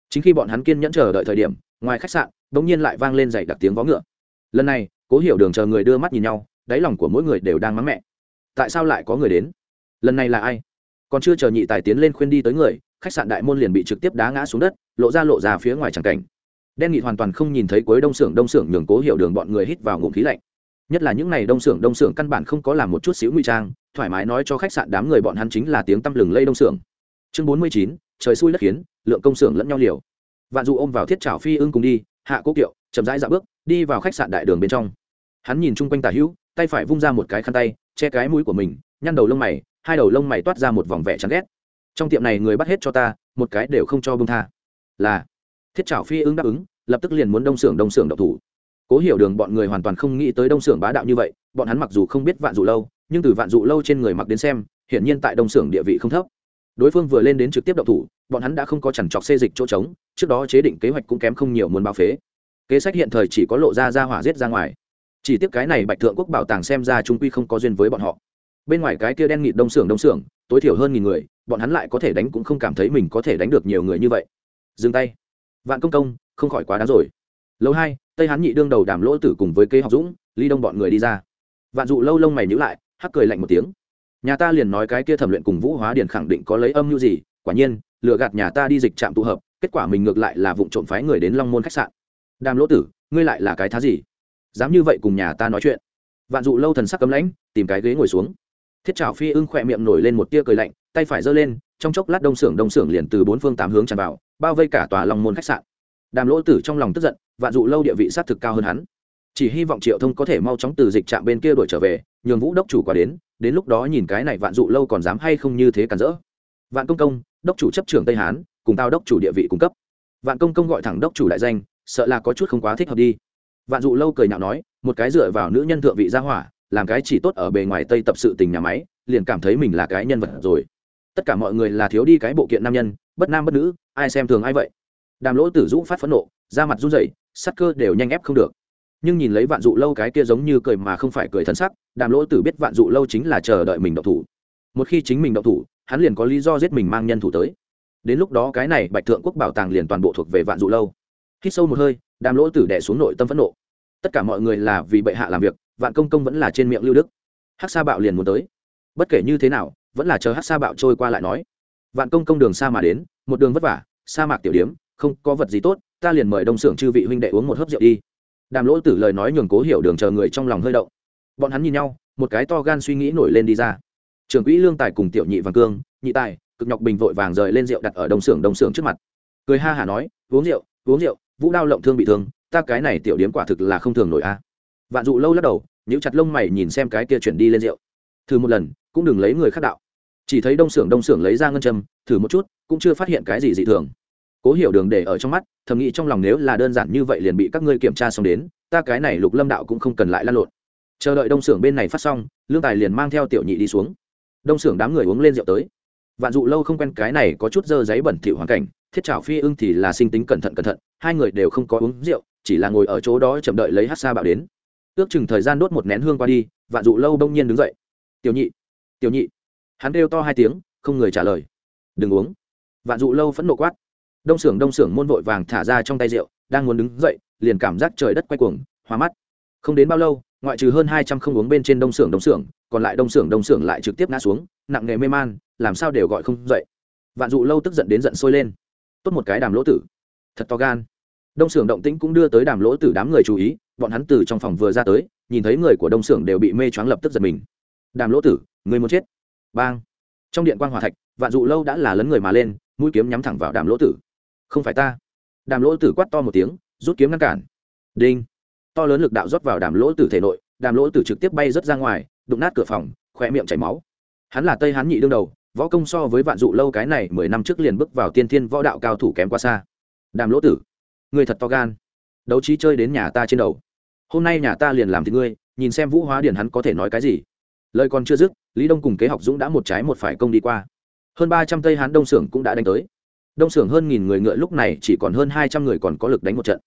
Chính khi bọn hắn kiên nhẫn chờ đợi thời điểm, ngoài khách sạn đ ỗ n g nhiên lại vang lên dày đặc tiếng vó ngựa. Lần này, cố hiểu đường chờ người đưa mắt nhìn nhau, đáy lòng của mỗi người đều đang mắng mẹ. Tại sao lại có người đến? Lần này là ai? Còn chưa chờ nhị tài tiến lên khuyên đi tới người, khách sạn đại môn liền bị trực tiếp đá ngã xuống đất, lộ ra lộ ra phía ngoài tràng cảnh đen nghị hoàn toàn không nhìn thấy cuối đông xưởng đông xưởng nhường cố hiểu đường bọn người hít vào ngụm khí lạnh. Nhất là những ngày đông xưởng đông xưởng căn bản không có làm một chút xíu nguy trang, thoải mái nói cho khách sạn đám người bọn hắn chính là tiếng tăm lừng lây đông xưởng. Chương bốn mươi chín, trời xui đất khiến, lượng công xưởng lẫn nhau liều. Vạn dụ ôm vào thiết trào phi ưng cùng đi, hạ cố kiệu, chậm rãi dạo bước, đi vào khách sạn đại đường bên trong. Hắn nhìn chung quanh tả hữu, tay phải vung ra một cái khăn tay, che cái mũi của mình, nhăn đầu lông mày, hai đầu lông mày toát ra một vòng vẻ chán ghét. Trong tiệm này người bắt hết cho ta, một cái đều không cho bông tha. Là thiết trảo phi ưng đáp ứng, lập tức liền muốn đông xưởng đông xưởng độc thủ. Cố hiểu đường bọn người hoàn toàn không nghĩ tới đông xưởng bá đạo như vậy, bọn hắn mặc dù không biết vạn dụ lâu, nhưng từ vạn dụ lâu trên người mặc đến xem, hiển nhiên tại đông xưởng địa vị không thấp. Đối phương vừa lên đến trực tiếp độc thủ, bọn hắn đã không có chẳng chọc xê dịch chỗ trống, trước đó chế định kế hoạch cũng kém không nhiều muốn báo phế. Kế sách hiện thời chỉ có lộ ra ra hỏa giết ra ngoài. Chỉ tiếc cái này bạch thượng quốc bảo tàng xem ra trung quy không có duyên với bọn họ. Bên ngoài cái kia đen nghịt đông xưởng đông xưởng tối thiểu hơn nghìn người, bọn hắn lại có thể đánh cũng không cảm thấy mình có thể đánh được nhiều người như vậy. Dừng tay vạn công công, không khỏi quá đáng rồi. Lâu hai, tây hán nhị đương đầu đàm lỗ tử cùng với kế học dũng, ly đông bọn người đi ra. Vạn dụ lâu lông mày nhữ lại, hắc cười lạnh một tiếng. Nhà ta liền nói cái kia thẩm luyện cùng vũ hóa điển khẳng định có lấy âm mưu gì, quả nhiên, lừa gạt nhà ta đi dịch trạm tụ hợp, kết quả mình ngược lại là vụ trộm phái người đến long môn khách sạn. Đàm lỗ tử, ngươi lại là cái thá gì? Dám như vậy cùng nhà ta nói chuyện. Vạn dụ lâu thần sắc cấm lãnh, tìm cái ghế ngồi xuống. Thiết trào phi ưng khỏe miệng nổi lên một tia cười lạnh, tay phải giơ lên, trong chốc lát đông xưởng đông xưởng liền từ bốn phương tám hướng tràn vào bao vây cả tòa long môn khách sạn. Đàm lỗ tử trong lòng tức giận, vạn dụ lâu địa vị sát thực cao hơn hắn. Chỉ hy vọng triệu thông có thể mau chóng từ dịch trạm bên kia đuổi trở về, nhường vũ đốc chủ qua đến đến lúc đó nhìn cái này vạn dụ lâu còn dám hay không như thế cản rỡ. Vạn công công, đốc chủ chấp trưởng tây hán, cùng tao đốc chủ địa vị cung cấp. Vạn công công gọi thẳng đốc chủ đại danh, sợ là có chút không quá thích hợp đi. Vạn dụ lâu cười nhạo nói, một cái dựa vào nữ nhân thượng vị gia hỏa, làm cái chỉ tốt ở bề ngoài tây tập sự tình nhà máy, liền cảm thấy mình là cái nhân vật rồi. Tất cả mọi người là thiếu đi cái bộ kiện nam nhân bất nam bất nữ, ai xem thường ai vậy? Đàm lỗ tử dũ phát phẫn nộ, da mặt run rẩy, sắc cơ đều nhanh ép không được. Nhưng nhìn lấy vạn dụ lâu cái kia giống như cười mà không phải cười thân sắc, đàm lỗ tử biết vạn dụ lâu chính là chờ đợi mình độc thủ. Một khi chính mình độc thủ, hắn liền có lý do giết mình mang nhân thủ tới. Đến lúc đó cái này bạch thượng quốc bảo tàng liền toàn bộ thuộc về vạn dụ lâu. Hít sâu một hơi, đàm lỗ tử đẻ xuống nội tâm phẫn nộ. Tất cả mọi người là vì bệ hạ làm việc, vạn công công vẫn là trên miệng lưu đức. Hắc sa bạo liền muốn tới. Bất kể như thế nào, vẫn là chờ hắc sa bạo trôi qua lại nói vạn công công đường xa mà đến, một đường vất vả, sa mạc tiểu điếm, không có vật gì tốt, ta liền mời đông xưởng chư vị huynh đệ uống một hớp rượu đi. Đàm lỗ tử lời nói nhường cố hiểu đường chờ người trong lòng hơi động. Bọn hắn nhìn nhau, một cái to gan suy nghĩ nổi lên đi ra. Trưởng quỹ lương tài cùng tiểu nhị vàng cương, nhị tài, cực nhọc bình vội vàng rời lên rượu đặt ở đông xưởng đông xưởng trước mặt. Cười ha hả nói, uống rượu uống rượu, vũ đao lộng thương bị thương, ta cái này tiểu điếm quả thực là không thường nổi a. Vạn dụ lâu lắc đầu, nhíu chặt lông mày nhìn xem cái kia chuyển đi lên rượu. Thử một lần, cũng đừng lấy người khác đạo chỉ thấy đông xưởng đông xưởng lấy ra ngân châm, thử một chút, cũng chưa phát hiện cái gì dị thường. Cố hiểu đường để ở trong mắt, thầm nghĩ trong lòng nếu là đơn giản như vậy liền bị các ngươi kiểm tra xong đến, ta cái này lục lâm đạo cũng không cần lại lan lộn. Chờ đợi đông xưởng bên này phát xong, lương tài liền mang theo tiểu nhị đi xuống. Đông xưởng đám người uống lên rượu tới. Vạn dụ lâu không quen cái này có chút dơ giấy bẩn thỉu hoàn cảnh, thiết trảo phi ưng thì là sinh tính cẩn thận cẩn thận, hai người đều không có uống rượu, chỉ là ngồi ở chỗ đó chậm đợi lấy hát xa bạo đến. Ước chừng thời gian đốt một nén hương qua đi, vạn dụ lâu đông nhiên đứng dậy. Tiểu nhị tiểu nhị hắn kêu to hai tiếng, không người trả lời. Đừng uống. Vạn dụ lâu phẫn nộ quát. Đông xưởng đông xưởng môn vội vàng thả ra trong tay rượu, đang muốn đứng dậy, liền cảm giác trời đất quay cuồng, hoa mắt. Không đến bao lâu, ngoại trừ hơn hai trăm không uống bên trên đông xưởng đông xưởng còn lại đông xưởng đông xưởng lại trực tiếp ngã xuống, nặng nghề mê man, làm sao đều gọi không dậy. Vạn dụ lâu tức giận đến giận sôi lên. Tốt một cái đàm lỗ tử. Thật to gan. Đông xưởng động tĩnh cũng đưa tới đàm lỗ tử đám người chú ý, bọn hắn từ trong phòng vừa ra tới, nhìn thấy người của đông xưởng đều bị mê choáng lập tức giật mình. Đàm lỗ tử, người muốn chết bang. Trong điện quan hòa thạch, vạn dụ lâu đã là lấn người mà lên, mũi kiếm nhắm thẳng vào đàm lỗ tử. Không phải ta. Đàm lỗ tử quát to một tiếng, rút kiếm ngăn cản. Đinh. To lớn lực đạo rót vào đàm lỗ tử thể nội, đàm lỗ tử trực tiếp bay rớt ra ngoài, đụng nát cửa phòng khoe miệng chảy máu. Hắn là tây hán nhị đương đầu, võ công so với vạn dụ lâu cái này mười năm trước liền bước vào tiên thiên võ đạo cao thủ kém quá xa. Đàm lỗ tử. Người thật to gan. Đấu trí chơi đến nhà ta trên đầu. Hôm nay nhà ta liền làm thì ngươi, nhìn xem vũ hóa điển hắn có thể nói cái gì lời còn chưa dứt, lý đông cùng kế học dũng đã một trái một phải công đi qua. Hơn ba trăm tây hán đông xưởng cũng đã đánh tới. Đông xưởng hơn nghìn người ngựa lúc này chỉ còn hơn hai trăm người còn có lực đánh một trận.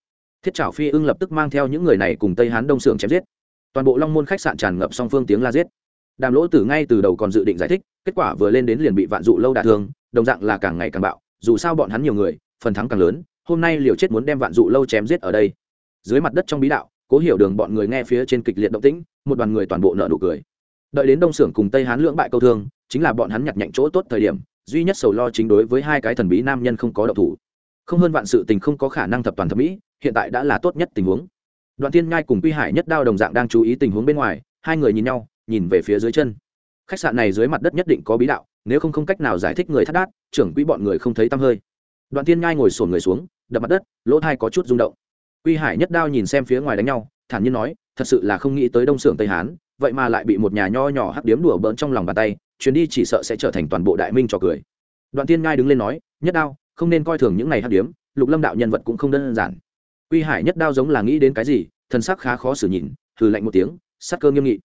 Thiết trảo phi ưng lập tức mang theo những người này cùng tây hán đông xưởng chém giết. Toàn bộ long môn khách sạn tràn ngập song phương tiếng la giết. Đàm lỗ tử ngay từ đầu còn dự định giải thích, kết quả vừa lên đến liền bị vạn dụ lâu đả thương, đồng dạng là càng ngày càng bạo, dù sao bọn hắn nhiều người, phần thắng càng lớn, hôm nay liều chết muốn đem vạn dụ lâu chém giết ở đây. Dưới mặt đất trong bí đạo, cố hiểu đường bọn người nghe phía trên kịch liệt động tĩnh, một đoàn người toàn bộ nợ nụ cười đợi đến đông xưởng cùng tây hán lưỡng bại câu thương, chính là bọn hắn nhặt nhạnh chỗ tốt thời điểm, duy nhất sầu lo chính đối với hai cái thần bí nam nhân không có độc thủ. Không hơn vạn sự tình không có khả năng thập toàn thẩm mỹ, hiện tại đã là tốt nhất tình huống. Đoạn Thiên nhai cùng quy hải nhất đao đồng dạng đang chú ý tình huống bên ngoài, hai người nhìn nhau, nhìn về phía dưới chân. Khách sạn này dưới mặt đất nhất định có bí đạo, nếu không không cách nào giải thích người thắt đát, trưởng quỹ bọn người không thấy tăm hơi. Đoạn Thiên nhai ngồi sổn người xuống, đập mặt đất, lỗ thai có chút rung động. Quy hải nhất đao nhìn xem phía ngoài đánh nhau, thản nhiên nói, thật sự là không nghĩ tới đông xưởng tây hán vậy mà lại bị một nhà nho nhỏ hắc điếm đùa bỡn trong lòng bàn tay, chuyến đi chỉ sợ sẽ trở thành toàn bộ đại minh trò cười. Đoạn tiên ngai đứng lên nói, nhất đao, không nên coi thường những ngày hắc điếm, lục lâm đạo nhân vật cũng không đơn giản. Quy hải nhất đao giống là nghĩ đến cái gì thân sắc khá khó xử nhìn thử lạnh một tiếng, sắc cơ nghiêm nghị.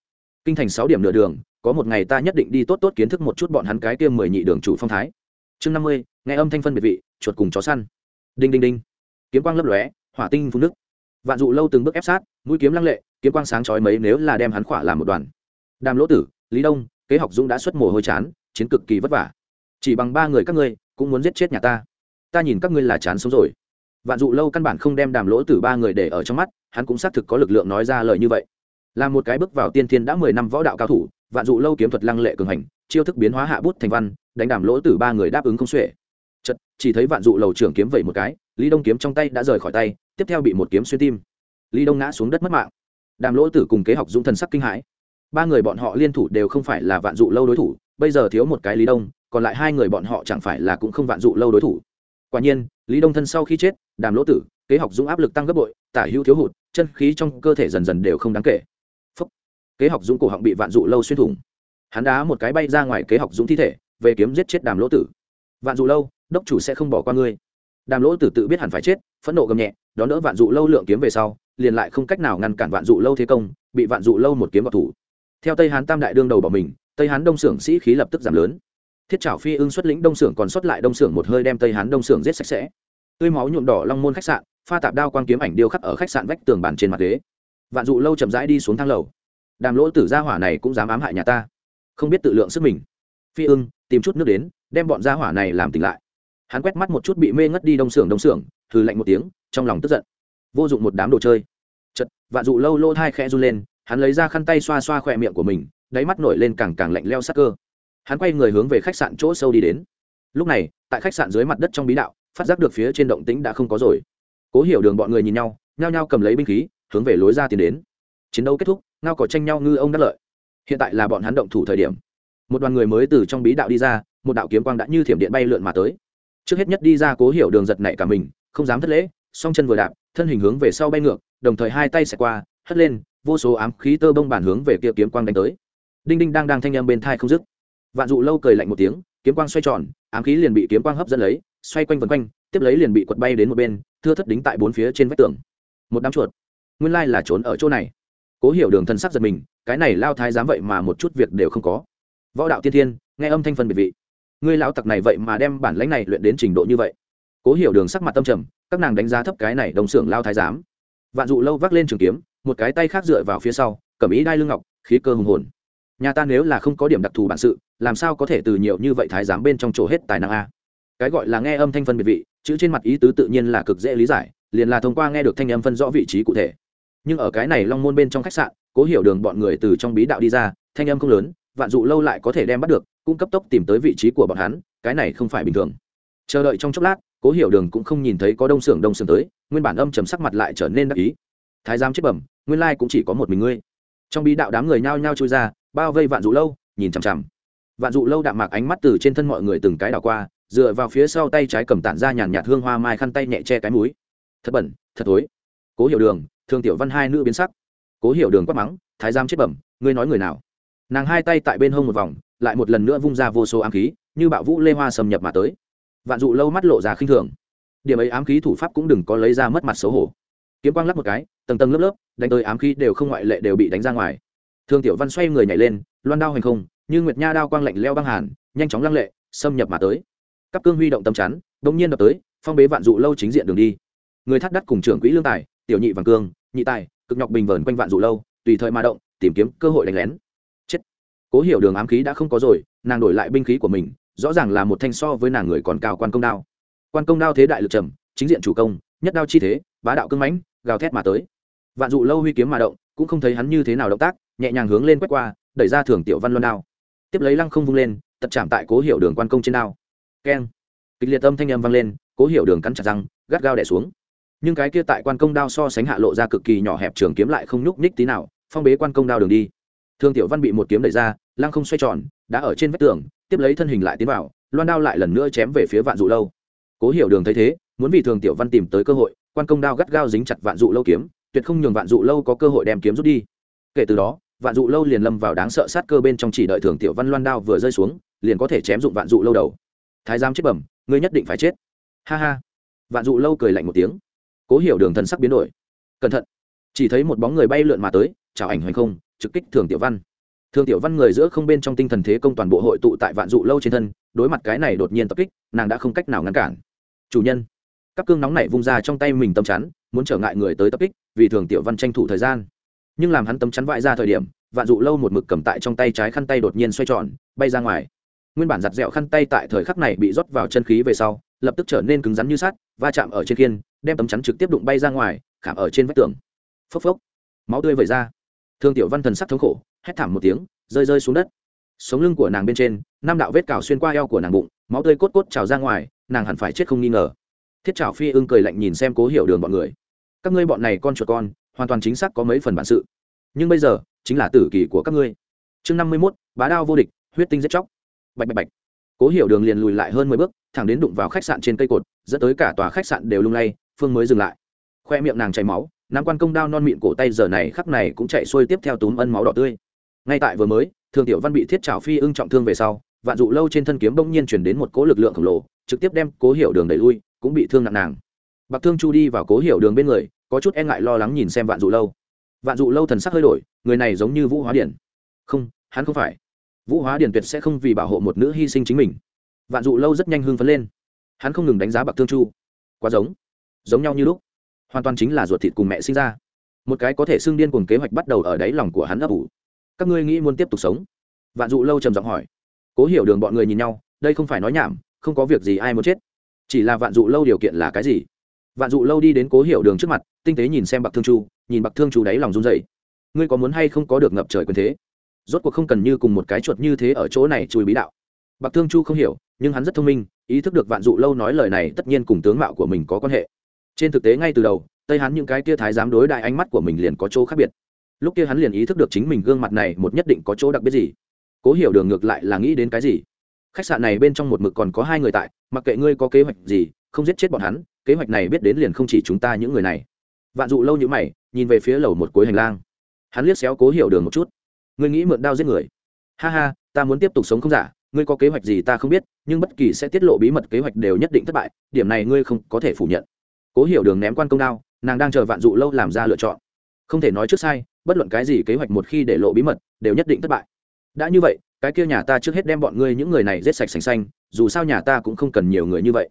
Kinh thành sáu điểm nửa đường, có một ngày ta nhất định đi tốt tốt kiến thức một chút bọn hắn cái kia mười nhị đường chủ phong thái. Chương năm mươi, nghe âm thanh phân biệt vị, chuột cùng chó săn. Đinh đinh đinh. Kiếm quang lấp lóe, hỏa tinh phun nước. Vạn dụ lâu từng bước ép sát mũi kiếm lăng lệ, kiếm quang sáng chói mấy nếu là đem hắn khỏa làm một đoàn. Đàm lỗ tử, lý đông, kế học dũng đã xuất mồ hôi chán, chiến cực kỳ vất vả. Chỉ bằng ba người các ngươi, cũng muốn giết chết nhà ta. Ta nhìn các ngươi là chán sống rồi. Vạn dụ lâu căn bản không đem đàm lỗ tử ba người để ở trong mắt, hắn cũng xác thực có lực lượng nói ra lời như vậy. Là một cái bước vào tiên thiên đã mười năm võ đạo cao thủ, vạn dụ lâu kiếm thuật lăng lệ cường hành, chiêu thức biến hóa hạ bút thành văn, đánh đàm lỗ tử ba người đáp ứng không xuể. Chật chỉ thấy vạn dụ lầu trưởng kiếm vẩy một cái, lý đông kiếm trong tay đã rời khỏi tay, tiếp theo bị một kiếm xuyên tim lý đông ngã xuống đất mất mạng. Đàm lỗ tử cùng kế học dũng thần sắc kinh hãi. Ba người bọn họ liên thủ đều không phải là vạn dụ lâu đối thủ, bây giờ thiếu một cái lý đông, còn lại hai người bọn họ chẳng phải là cũng không vạn dụ lâu đối thủ. Quả nhiên, lý đông thân sau khi chết, đàm lỗ tử, kế học dũng áp lực tăng gấp bội, tả hữu thiếu hụt, chân khí trong cơ thể dần dần đều không đáng kể. Phúc. kế học dũng cổ họng bị vạn dụ lâu xuyên thủng. Hắn đá một cái bay ra ngoài kế học dũng thi thể, về kiếm giết chết đàm lỗ tử. Vạn dụ lâu, đốc chủ sẽ không bỏ qua ngươi. Đàm lỗ tử tự biết hẳn phải chết, phẫn nộ gầm nhẹ, đón đỡ vạn dụ lâu lượng kiếm về sau liền lại không cách nào ngăn cản vạn dụ lâu thế công, bị vạn dụ lâu một kiếm vào thủ. Theo tây hán tam đại đương đầu bỏ mình, tây hán đông xưởng sĩ khí lập tức giảm lớn. Thiết trảo phi ưng xuất lĩnh đông xưởng còn xuất lại đông xưởng một hơi đem tây hán đông xưởng giết sạch sẽ. Tươi máu nhuộm đỏ long môn khách sạn, pha tạp đao quang kiếm ảnh điêu khắc ở khách sạn vách tường bàn trên mặt ghế. Vạn dụ lâu chậm rãi đi xuống thang lầu. Đàm lỗ tử gia hỏa này cũng dám ám hại nhà ta. Không biết tự lượng sức mình. Phi ưng, tìm chút nước đến, đem bọn gia hỏa này làm tỉnh lại. Hắn quét mắt một chút bị mê ngất đi đông xưởng đông xưởng thử lạnh một tiếng, trong lòng tức giận vô dụng một đám đồ chơi. Chật vạn dụ lâu lô thai khẽ run lên, hắn lấy ra khăn tay xoa xoa khỏe miệng của mình, đáy mắt nổi lên càng càng lạnh leo sắc cơ. Hắn quay người hướng về khách sạn chỗ sâu đi đến. Lúc này, tại khách sạn dưới mặt đất trong bí đạo, phát giác được phía trên động tĩnh đã không có rồi. Cố hiểu đường bọn người nhìn nhau, nhao nhao cầm lấy binh khí, hướng về lối ra tiến đến. Chiến đấu kết thúc, ngao cỏ tranh nhau ngư ông đắc lợi. Hiện tại là bọn hắn động thủ thời điểm. Một đoàn người mới từ trong bí đạo đi ra, một đạo kiếm quang đã như thiểm điện bay lượn mà tới. Trước hết nhất đi ra cố hiểu đường giật nảy cả mình, không dám thất lễ, song chân vừa đạp thân hình hướng về sau bay ngược, đồng thời hai tay xẹt qua, hất lên, vô số ám khí tơ bông bản hướng về kia kiếm quang đánh tới. Đinh đinh đang đang thanh âm bên thai không dứt. Vạn dụ lâu cười lạnh một tiếng, kiếm quang xoay tròn, ám khí liền bị kiếm quang hấp dẫn lấy, xoay quanh vần quanh, tiếp lấy liền bị quật bay đến một bên, thưa thất đính tại bốn phía trên vách tường. Một đám chuột. Nguyên lai là trốn ở chỗ này. Cố hiểu đường thân sắc giật mình, cái này lao thái dám vậy mà một chút việc đều không có. Võ đạo tiên thiên, nghe âm thanh phân biệt vị. Ngươi lão tặc này vậy mà đem bản lãnh này luyện đến trình độ như vậy cố hiểu đường sắc mặt tâm trầm, các nàng đánh giá thấp cái này đồng xưởng lao thái giám. Vạn dụ lâu vác lên trường kiếm, một cái tay khác dựa vào phía sau, cầm ý đai lưng ngọc, khí cơ hùng hồn. Nhà ta nếu là không có điểm đặc thù bản sự, làm sao có thể từ nhiều như vậy thái giám bên trong chỗ hết tài năng a? Cái gọi là nghe âm thanh phân biệt vị, chữ trên mặt ý tứ tự nhiên là cực dễ lý giải, liền là thông qua nghe được thanh âm phân rõ vị trí cụ thể. Nhưng ở cái này long môn bên trong khách sạn, cố hiểu đường bọn người từ trong bí đạo đi ra, thanh âm không lớn, vạn dụ lâu lại có thể đem bắt được, cũng cấp tốc tìm tới vị trí của bọn hắn, cái này không phải bình thường. Chờ đợi trong chốc lát cố hiểu đường cũng không nhìn thấy có đông xưởng đông xưởng tới, nguyên bản âm chầm sắc mặt lại trở nên đắc ý. Thái giám chết bẩm, nguyên lai cũng chỉ có một mình ngươi. Trong bí đạo đám người nhao nhao chui ra, bao vây vạn dụ lâu, nhìn chằm chằm. Vạn dụ lâu đạm mạc ánh mắt từ trên thân mọi người từng cái đảo qua, dựa vào phía sau tay trái cầm tản ra nhàn nhạt hương hoa mai khăn tay nhẹ che cái múi thật bẩn, thật thối. Cố hiểu đường, thương tiểu văn hai nữ biến sắc. Cố hiểu đường quát mắng, thái giám chết bẩm, ngươi nói người nào? Nàng hai tay tại bên hông một vòng, lại một lần nữa vung ra vô số ám khí, như bạo vũ lê hoa xâm nhập mà tới vạn dụ lâu mắt lộ ra khinh thường. Điểm ấy ám khí thủ pháp cũng đừng có lấy ra mất mặt xấu hổ. Kiếm quang lắp một cái, tầng tầng lớp lớp, đánh tới ám khí đều không ngoại lệ đều bị đánh ra ngoài. Thương tiểu văn xoay người nhảy lên, loan đao hành không, như nguyệt nha đao quang lạnh leo băng hàn, nhanh chóng lăng lệ, xâm nhập mà tới. Các cương huy động tâm chắn đông nhiên đập tới, phong bế vạn dụ lâu chính diện đường đi. Người thắt đắt cùng trưởng quỹ lương tài, tiểu nhị vàng cương, nhị tài, cực nhọc bình vờn quanh vạn dụ lâu, tùy thời mà động, tìm kiếm cơ hội đánh lén. Chết. Cố hiểu đường ám khí đã không có rồi, nàng đổi lại binh khí của mình rõ ràng là một thanh so với nàng người còn cao quan công đao. Quan công đao thế đại lực trầm, chính diện chủ công, nhất đao chi thế, bá đạo cưng mãnh, gào thét mà tới. Vạn dụ lâu huy kiếm mà động, cũng không thấy hắn như thế nào động tác, nhẹ nhàng hướng lên quét qua, đẩy ra thường tiểu văn loan đao. Tiếp lấy lăng không vung lên, tật chạm tại cố hiệu đường quan công trên đao. Keng. Kịch liệt âm thanh âm vang lên, cố hiệu đường cắn chặt răng, gắt gao đẻ xuống. Nhưng cái kia tại quan công đao so sánh hạ lộ ra cực kỳ nhỏ hẹp trường kiếm lại không nhúc nhích tí nào, phong bế quan công đao đường đi. Thương tiểu văn bị một kiếm đẩy ra, lăng không xoay tròn, đã ở trên vách tường tiếp lấy thân hình lại tiến vào, loan đao lại lần nữa chém về phía vạn dụ lâu. Cố hiểu đường thấy thế, muốn vì thường tiểu văn tìm tới cơ hội, quan công đao gắt gao dính chặt vạn dụ lâu kiếm, tuyệt không nhường vạn dụ lâu có cơ hội đem kiếm rút đi. Kể từ đó, vạn dụ lâu liền lâm vào đáng sợ sát cơ bên trong chỉ đợi thường tiểu văn loan đao vừa rơi xuống, liền có thể chém dụng vạn dụ lâu đầu. Thái giám chết bẩm, ngươi nhất định phải chết. Ha ha. Vạn dụ lâu cười lạnh một tiếng. Cố hiểu đường thần sắc biến đổi. Cẩn thận. Chỉ thấy một bóng người bay lượn mà tới, chào ảnh hoành không, trực kích thường tiểu văn thường tiểu văn người giữa không bên trong tinh thần thế công toàn bộ hội tụ tại vạn dụ lâu trên thân, đối mặt cái này đột nhiên tập kích, nàng đã không cách nào ngăn cản. Chủ nhân. Các cương nóng này vung ra trong tay mình tâm chắn, muốn trở ngại người tới tập kích, vì thường tiểu văn tranh thủ thời gian. Nhưng làm hắn tấm chắn vãi ra thời điểm, vạn dụ lâu một mực cầm tại trong tay trái khăn tay đột nhiên xoay tròn, bay ra ngoài. Nguyên bản giặt dẹo khăn tay tại thời khắc này bị rót vào chân khí về sau, lập tức trở nên cứng rắn như sắt, va chạm ở trên kiên, đem tấm chắn trực tiếp đụng bay ra ngoài, khảm ở trên vách tường. Phốc phốc. Máu tươi vẩy ra. Thương tiểu văn thần sắc thống khổ hét thảm một tiếng, rơi rơi xuống đất. Sống lưng của nàng bên trên, năm đạo vết cào xuyên qua eo của nàng bụng, máu tươi cốt cốt trào ra ngoài, nàng hẳn phải chết không nghi ngờ. Thiết trào phi ưng cười lạnh nhìn xem cố hiểu đường bọn người. Các ngươi bọn này con chuột con, hoàn toàn chính xác có mấy phần bản sự. Nhưng bây giờ, chính là tử kỳ của các ngươi. Chương năm mươi mốt, bá đao vô địch, huyết tinh giết chóc. Bạch bạch bạch. Cố hiểu đường liền lùi lại hơn mười bước, thẳng đến đụng vào khách sạn trên cây cột, dẫn tới cả tòa khách sạn đều lung lay, phương mới dừng lại. Khoe miệng nàng chảy máu, nam quan công đao non mịn cổ tay giờ này khắc này cũng chạy xuôi tiếp theo túm ân máu đỏ tươi ngay tại vừa mới, thường tiểu văn bị thiết trào phi ưng trọng thương về sau, vạn dụ lâu trên thân kiếm bỗng nhiên chuyển đến một cố lực lượng khổng lồ, trực tiếp đem cố hiểu đường đẩy lui, cũng bị thương nặng nàng. Bạc thương chu đi vào cố hiểu đường bên người, có chút e ngại lo lắng nhìn xem vạn dụ lâu. Vạn dụ lâu thần sắc hơi đổi, người này giống như vũ hóa điển. Không, hắn không phải. Vũ hóa điển tuyệt sẽ không vì bảo hộ một nữ hy sinh chính mình. Vạn dụ lâu rất nhanh hưng phấn lên. Hắn không ngừng đánh giá bạc thương chu. Quá giống. Giống nhau như lúc. Hoàn toàn chính là ruột thịt cùng mẹ sinh ra. Một cái có thể xưng điên cùng kế hoạch bắt đầu ở đáy lòng của hắn ấp ủ các ngươi nghĩ muốn tiếp tục sống? Vạn dụ lâu trầm giọng hỏi. Cố hiểu đường bọn người nhìn nhau, đây không phải nói nhảm, không có việc gì ai muốn chết. Chỉ là vạn dụ lâu điều kiện là cái gì? Vạn dụ lâu đi đến cố hiểu đường trước mặt, tinh tế nhìn xem bạc thương chu, nhìn bạc thương chu đáy lòng run dậy ngươi có muốn hay không có được ngập trời quyền thế? Rốt cuộc không cần như cùng một cái chuột như thế ở chỗ này chùi bí đạo. Bạc thương chu không hiểu, nhưng hắn rất thông minh, ý thức được vạn dụ lâu nói lời này tất nhiên cùng tướng mạo của mình có quan hệ. Trên thực tế ngay từ đầu, tây hắn những cái tia thái dám đối đại ánh mắt của mình liền có chỗ khác biệt lúc kia hắn liền ý thức được chính mình gương mặt này một nhất định có chỗ đặc biệt gì. Cố hiểu đường ngược lại là nghĩ đến cái gì? Khách sạn này bên trong một mực còn có hai người tại, mặc kệ ngươi có kế hoạch gì, không giết chết bọn hắn, kế hoạch này biết đến liền không chỉ chúng ta những người này. Vạn dụ lâu như mày, nhìn về phía lầu một cuối hành lang. Hắn liếc xéo cố hiểu đường một chút. Ngươi nghĩ mượn đao giết người? Ha ha, ta muốn tiếp tục sống không giả, ngươi có kế hoạch gì ta không biết, nhưng bất kỳ sẽ tiết lộ bí mật kế hoạch đều nhất định thất bại, điểm này ngươi không có thể phủ nhận. Cố hiểu đường ném quan công đao, nàng đang chờ vạn dụ lâu làm ra lựa chọn. Không thể nói trước sai bất luận cái gì kế hoạch một khi để lộ bí mật, đều nhất định thất bại. Đã như vậy, cái kia nhà ta trước hết đem bọn ngươi những người này giết sạch sành xanh, dù sao nhà ta cũng không cần nhiều người như vậy.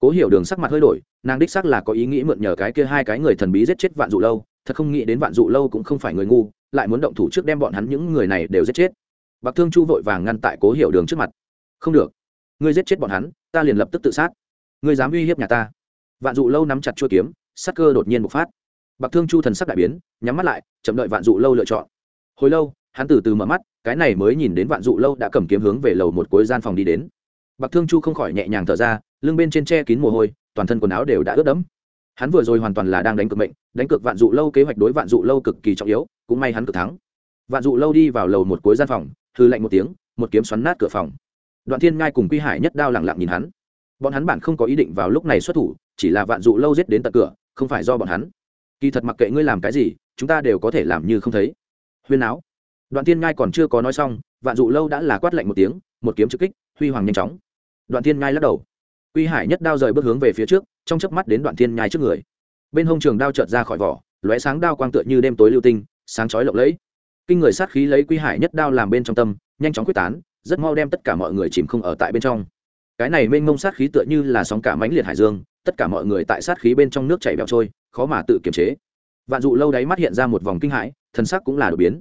Cố hiểu đường sắc mặt hơi đổi, nàng đích sắc là có ý nghĩ mượn nhờ cái kia hai cái người thần bí giết chết vạn dụ lâu, thật không nghĩ đến vạn dụ lâu cũng không phải người ngu, lại muốn động thủ trước đem bọn hắn những người này đều giết chết. Bạc thương chu vội vàng ngăn tại cố hiểu đường trước mặt. Không được, ngươi giết chết bọn hắn, ta liền lập tức tự sát. Ngươi dám uy hiếp nhà ta. Vạn dụ lâu nắm chặt chua kiếm, sắc cơ đột nhiên bộc phát bạc thương chu thần sắc đại biến, nhắm mắt lại, chậm đợi vạn dụ lâu lựa chọn. Hồi lâu, hắn từ từ mở mắt, cái này mới nhìn đến vạn dụ lâu đã cầm kiếm hướng về lầu một cuối gian phòng đi đến. Bạc thương chu không khỏi nhẹ nhàng thở ra, lưng bên trên che kín mồ hôi, toàn thân quần áo đều đã ướt đẫm. Hắn vừa rồi hoàn toàn là đang đánh cược mệnh, đánh cược vạn dụ lâu kế hoạch đối vạn dụ lâu cực kỳ trọng yếu, cũng may hắn cực thắng. Vạn dụ lâu đi vào lầu một cuối gian phòng, hư lạnh một tiếng, một kiếm xoắn nát cửa phòng. Đoạn thiên ngai cùng quy hải nhất đao lẳng lặng nhìn hắn. Bọn hắn bản không có ý định vào lúc này xuất thủ, chỉ là vạn dụ lâu giết đến tận cửa, không phải do bọn hắn kỳ thật mặc kệ ngươi làm cái gì, chúng ta đều có thể làm như không thấy. Huyên áo. Đoạn thiên ngai còn chưa có nói xong, vạn dụ lâu đã là quát lạnh một tiếng, một kiếm trực kích, huy hoàng nhanh chóng. Đoạn thiên ngai lắc đầu. Quy hải nhất đao rời bước hướng về phía trước, trong chớp mắt đến đoạn thiên Ngai trước người. Bên hông trường đao trợt ra khỏi vỏ, lóe sáng đao quang tựa như đêm tối lưu tinh, sáng chói lộng lẫy. Kinh người sát khí lấy quy hải nhất đao làm bên trong tâm, nhanh chóng quyết tán, rất mau đem tất cả mọi người chìm không ở tại bên trong. Cái này mênh mông sát khí tựa như là sóng cả mãnh liệt hải dương, tất cả mọi người tại sát khí bên trong nước chảy bẹo trôi khó mà tự kiềm chế. Vạn dụ lâu đáy mắt hiện ra một vòng kinh hãi, thần sắc cũng là đột biến.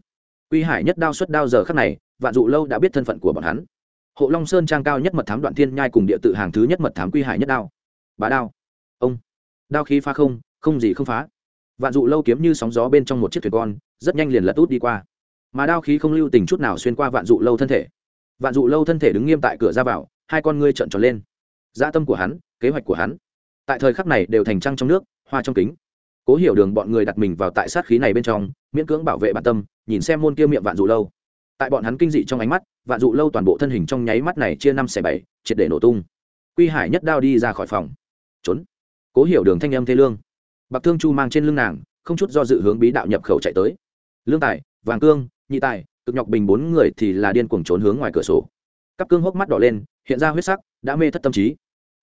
Quy hải nhất đao xuất đao giờ khắc này, vạn dụ lâu đã biết thân phận của bọn hắn. Hộ long sơn trang cao nhất mật thám đoạn thiên nhai cùng địa tự hàng thứ nhất mật thám quy hải nhất đao. Bá đao. Ông. Đao khí phá không không gì không phá. Vạn dụ lâu kiếm như sóng gió bên trong một chiếc thuyền con, rất nhanh liền lật út đi qua. Mà đao khí không lưu tình chút nào xuyên qua vạn dụ lâu thân thể. Vạn dụ lâu thân thể đứng nghiêm tại cửa ra vào, hai con ngươi trợn tròn lên. Dã tâm của hắn, kế hoạch của hắn, tại thời khắc này đều thành trăng trong nước hoa trong kính. Cố hiểu đường bọn người đặt mình vào tại sát khí này bên trong, miễn cưỡng bảo vệ bản tâm, nhìn xem môn kia miệng vạn dụ lâu. Tại bọn hắn kinh dị trong ánh mắt, vạn dụ lâu toàn bộ thân hình trong nháy mắt này chia năm xẻ bảy, triệt để nổ tung. Quy hải nhất đao đi ra khỏi phòng. Trốn. Cố hiểu đường thanh âm thê lương. Bạc thương chu mang trên lưng nàng, không chút do dự hướng bí đạo nhập khẩu chạy tới. Lương tài, vàng cương, nhị tài, cực nhọc bình bốn người thì là điên cuồng trốn hướng ngoài cửa sổ. Cắp cương hốc mắt đỏ lên, hiện ra huyết sắc, đã mê thất tâm trí.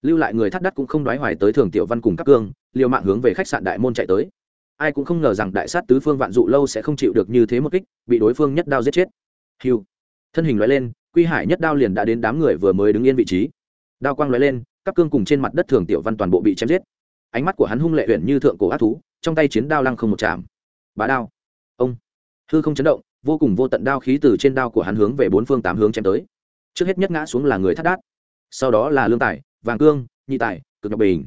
Lưu lại người thắt đắt cũng không đoái hoài tới thường tiểu văn cùng cắp cương liều mạng hướng về khách sạn đại môn chạy tới. Ai cũng không ngờ rằng đại sát tứ phương vạn dụ lâu sẽ không chịu được như thế một kích, bị đối phương nhất đao giết chết. Hiu thân hình loại lên, quy hải nhất đao liền đã đến đám người vừa mới đứng yên vị trí. Đao quang loại lên các cương cùng trên mặt đất thường tiểu văn toàn bộ bị chém giết. Ánh mắt của hắn hung lệ huyện như thượng cổ ác thú, trong tay chiến đao lăng không một chạm. Bá đao. Ông. Hư không chấn động, vô cùng vô tận đao khí từ trên đao của hắn hướng về bốn phương tám hướng chém tới. Trước hết nhất ngã xuống là người thắt đát, sau đó là lương tài, vàng cương, nhị tài, cực ngọc bình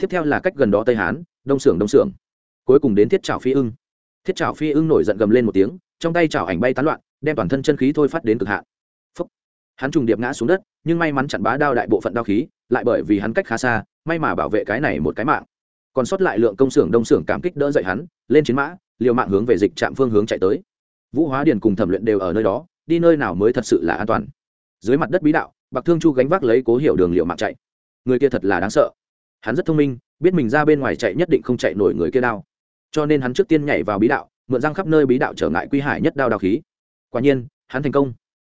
tiếp theo là cách gần đó tây hán, đông xưởng đông xưởng cuối cùng đến thiết trào phi ưng. Thiết trào phi ưng nổi giận gầm lên một tiếng, trong tay trào ảnh bay tán loạn, đem toàn thân chân khí thôi phát đến cực hạn. Phúc. hắn trùng điệp ngã xuống đất, nhưng may mắn chặn bá đao đại bộ phận đao khí, lại bởi vì hắn cách khá xa, may mà bảo vệ cái này một cái mạng. Còn sót lại lượng công xưởng đông xưởng cảm kích đỡ dậy hắn, lên chiến mã, liều mạng hướng về dịch trạm phương hướng chạy tới. Vũ hóa điền cùng thẩm luyện đều ở nơi đó, đi nơi nào mới thật sự là an toàn. Dưới mặt đất bí đạo, bạc thương chu gánh vác lấy cố hiểu đường liệu mạng chạy. Người kia thật là đáng sợ hắn rất thông minh, biết mình ra bên ngoài chạy nhất định không chạy nổi người kia đao. Cho nên hắn trước tiên nhảy vào bí đạo, mượn răng khắp nơi bí đạo trở ngại quy hải nhất đao đao khí. Quả nhiên, hắn thành công.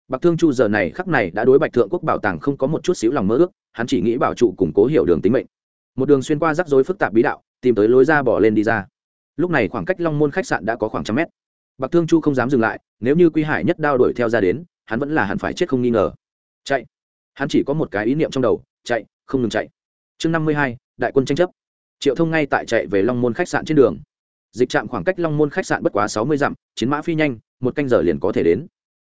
Bạc thương chu giờ này khắc này đã đối bạch thượng quốc bảo tàng không có một chút xíu lòng mơ ước, hắn chỉ nghĩ bảo trụ củng cố hiểu đường tính mệnh. Một đường xuyên qua rắc rối phức tạp bí đạo, tìm tới lối ra bỏ lên đi ra. Lúc này khoảng cách long môn khách sạn đã có khoảng trăm mét. Bạc thương chu không dám dừng lại, nếu như quy hải nhất đao đuổi theo ra đến, hắn vẫn là hẳn phải chết không nghi ngờ. Chạy. Hắn chỉ có một cái ý niệm trong đầu, chạy, không ngừng chạy chương năm mươi hai, đại quân tranh chấp. Triệu thông ngay tại chạy về long môn khách sạn trên đường. Dịch trạm khoảng cách long môn khách sạn bất quá sáu mươi dặm, chiến mã phi nhanh, một canh giờ liền có thể đến.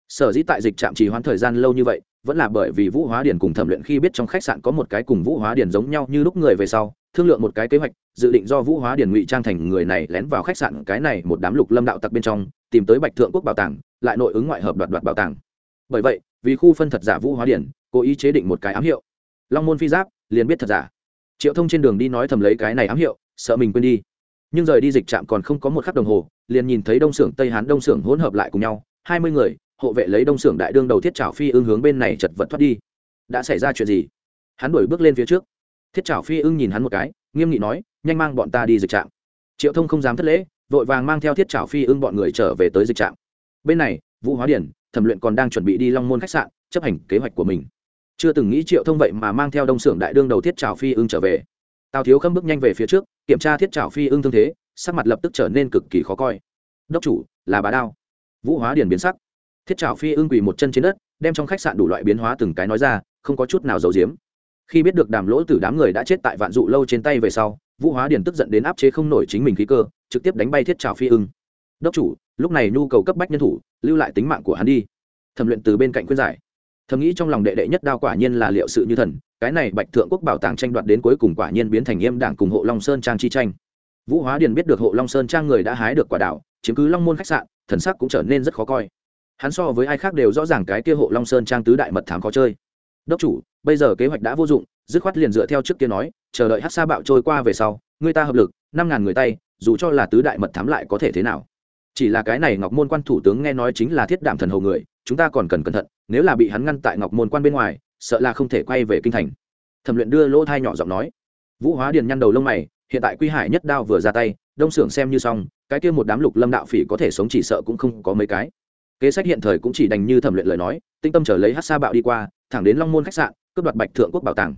Sở dĩ tại dịch trạm trì hoãn thời gian lâu như vậy, vẫn là bởi vì vũ hóa điển cùng thẩm luyện khi biết trong khách sạn có một cái cùng vũ hóa điển giống nhau như lúc người về sau, thương lượng một cái kế hoạch, dự định do vũ hóa điển ngụy trang thành người này lén vào khách sạn cái này một đám lục lâm đạo tặc bên trong, tìm tới bạch thượng quốc bảo tàng, lại nội ứng ngoại hợp đoạt đoạt bảo tàng. Bởi vậy, vì khu phân thật giả vũ hóa điển cố ý chế định một cái ám hiệu. Long môn phi giáp, liền biết thật giả triệu thông trên đường đi nói thầm lấy cái này ám hiệu, sợ mình quên đi. Nhưng rời đi dịch trạm còn không có một khắc đồng hồ, liền nhìn thấy đông xưởng tây hán đông xưởng hỗn hợp lại cùng nhau, hai mươi người, hộ vệ lấy đông xưởng đại đương đầu thiết trào phi ưng hướng bên này chật vật thoát đi. Đã xảy ra chuyện gì? Hắn đuổi bước lên phía trước. Thiết trào phi ưng nhìn hắn một cái, nghiêm nghị nói, nhanh mang bọn ta đi dịch trạm. Triệu thông không dám thất lễ, vội vàng mang theo thiết trào phi ưng bọn người trở về tới dịch trạm. Bên này, vũ hóa điển, thẩm luyện còn đang chuẩn bị đi long môn khách sạn, chấp hành kế hoạch của mình chưa từng nghĩ triệu thông vậy mà mang theo đông xưởng đại đương đầu thiết trào phi ưng trở về. Tào thiếu khâm bước nhanh về phía trước, kiểm tra thiết trào phi ưng thương thế, sắc mặt lập tức trở nên cực kỳ khó coi. Đốc chủ, là bà đao. Vũ hóa điển biến sắc. Thiết trào phi ưng quỳ một chân trên đất, đem trong khách sạn đủ loại biến hóa từng cái nói ra, không có chút nào giấu giếm. Khi biết được đàm lỗ từ đám người đã chết tại vạn dụ lâu trên tay về sau, vũ hóa điển tức giận đến áp chế không nổi chính mình khí cơ, trực tiếp đánh bay thiết trào phi ưng. Đốc chủ, lúc này nhu cầu cấp bách nhân thủ, lưu lại tính mạng của hắn đi. Thẩm luyện từ bên cạnh khuyên giải thầm nghĩ trong lòng đệ đệ nhất đao quả nhiên là liệu sự như thần, cái này bạch thượng quốc bảo tàng tranh đoạt đến cuối cùng quả nhiên biến thành nghiêm đảng cùng hộ long sơn trang chi tranh. Vũ hóa điền biết được hộ long sơn trang người đã hái được quả đảo, chiếm cứ long môn khách sạn, thần sắc cũng trở nên rất khó coi. Hắn so với ai khác đều rõ ràng cái kia hộ long sơn trang tứ đại mật thám khó chơi. Đốc chủ, bây giờ kế hoạch đã vô dụng, dứt khoát liền dựa theo trước kia nói, chờ đợi hát sa bạo trôi qua về sau, người ta hợp lực, năm ngàn người tay, dù cho là tứ đại mật thám lại có thể thế nào? Chỉ là cái này ngọc môn quan thủ tướng nghe nói chính là thiết đảm thần hầu người chúng ta còn cần cẩn thận, nếu là bị hắn ngăn tại ngọc môn quan bên ngoài, sợ là không thể quay về kinh thành. Thẩm luyện đưa lỗ thai nhỏ giọng nói. Vũ hóa điền nhăn đầu lông mày, hiện tại quy hải nhất đao vừa ra tay, đông xưởng xem như xong, cái kia một đám lục lâm đạo phỉ có thể sống chỉ sợ cũng không có mấy cái. Kế sách hiện thời cũng chỉ đành như thẩm luyện lời nói, tinh tâm trở lấy hát sa bạo đi qua, thẳng đến long môn khách sạn, cướp đoạt bạch thượng quốc bảo tàng.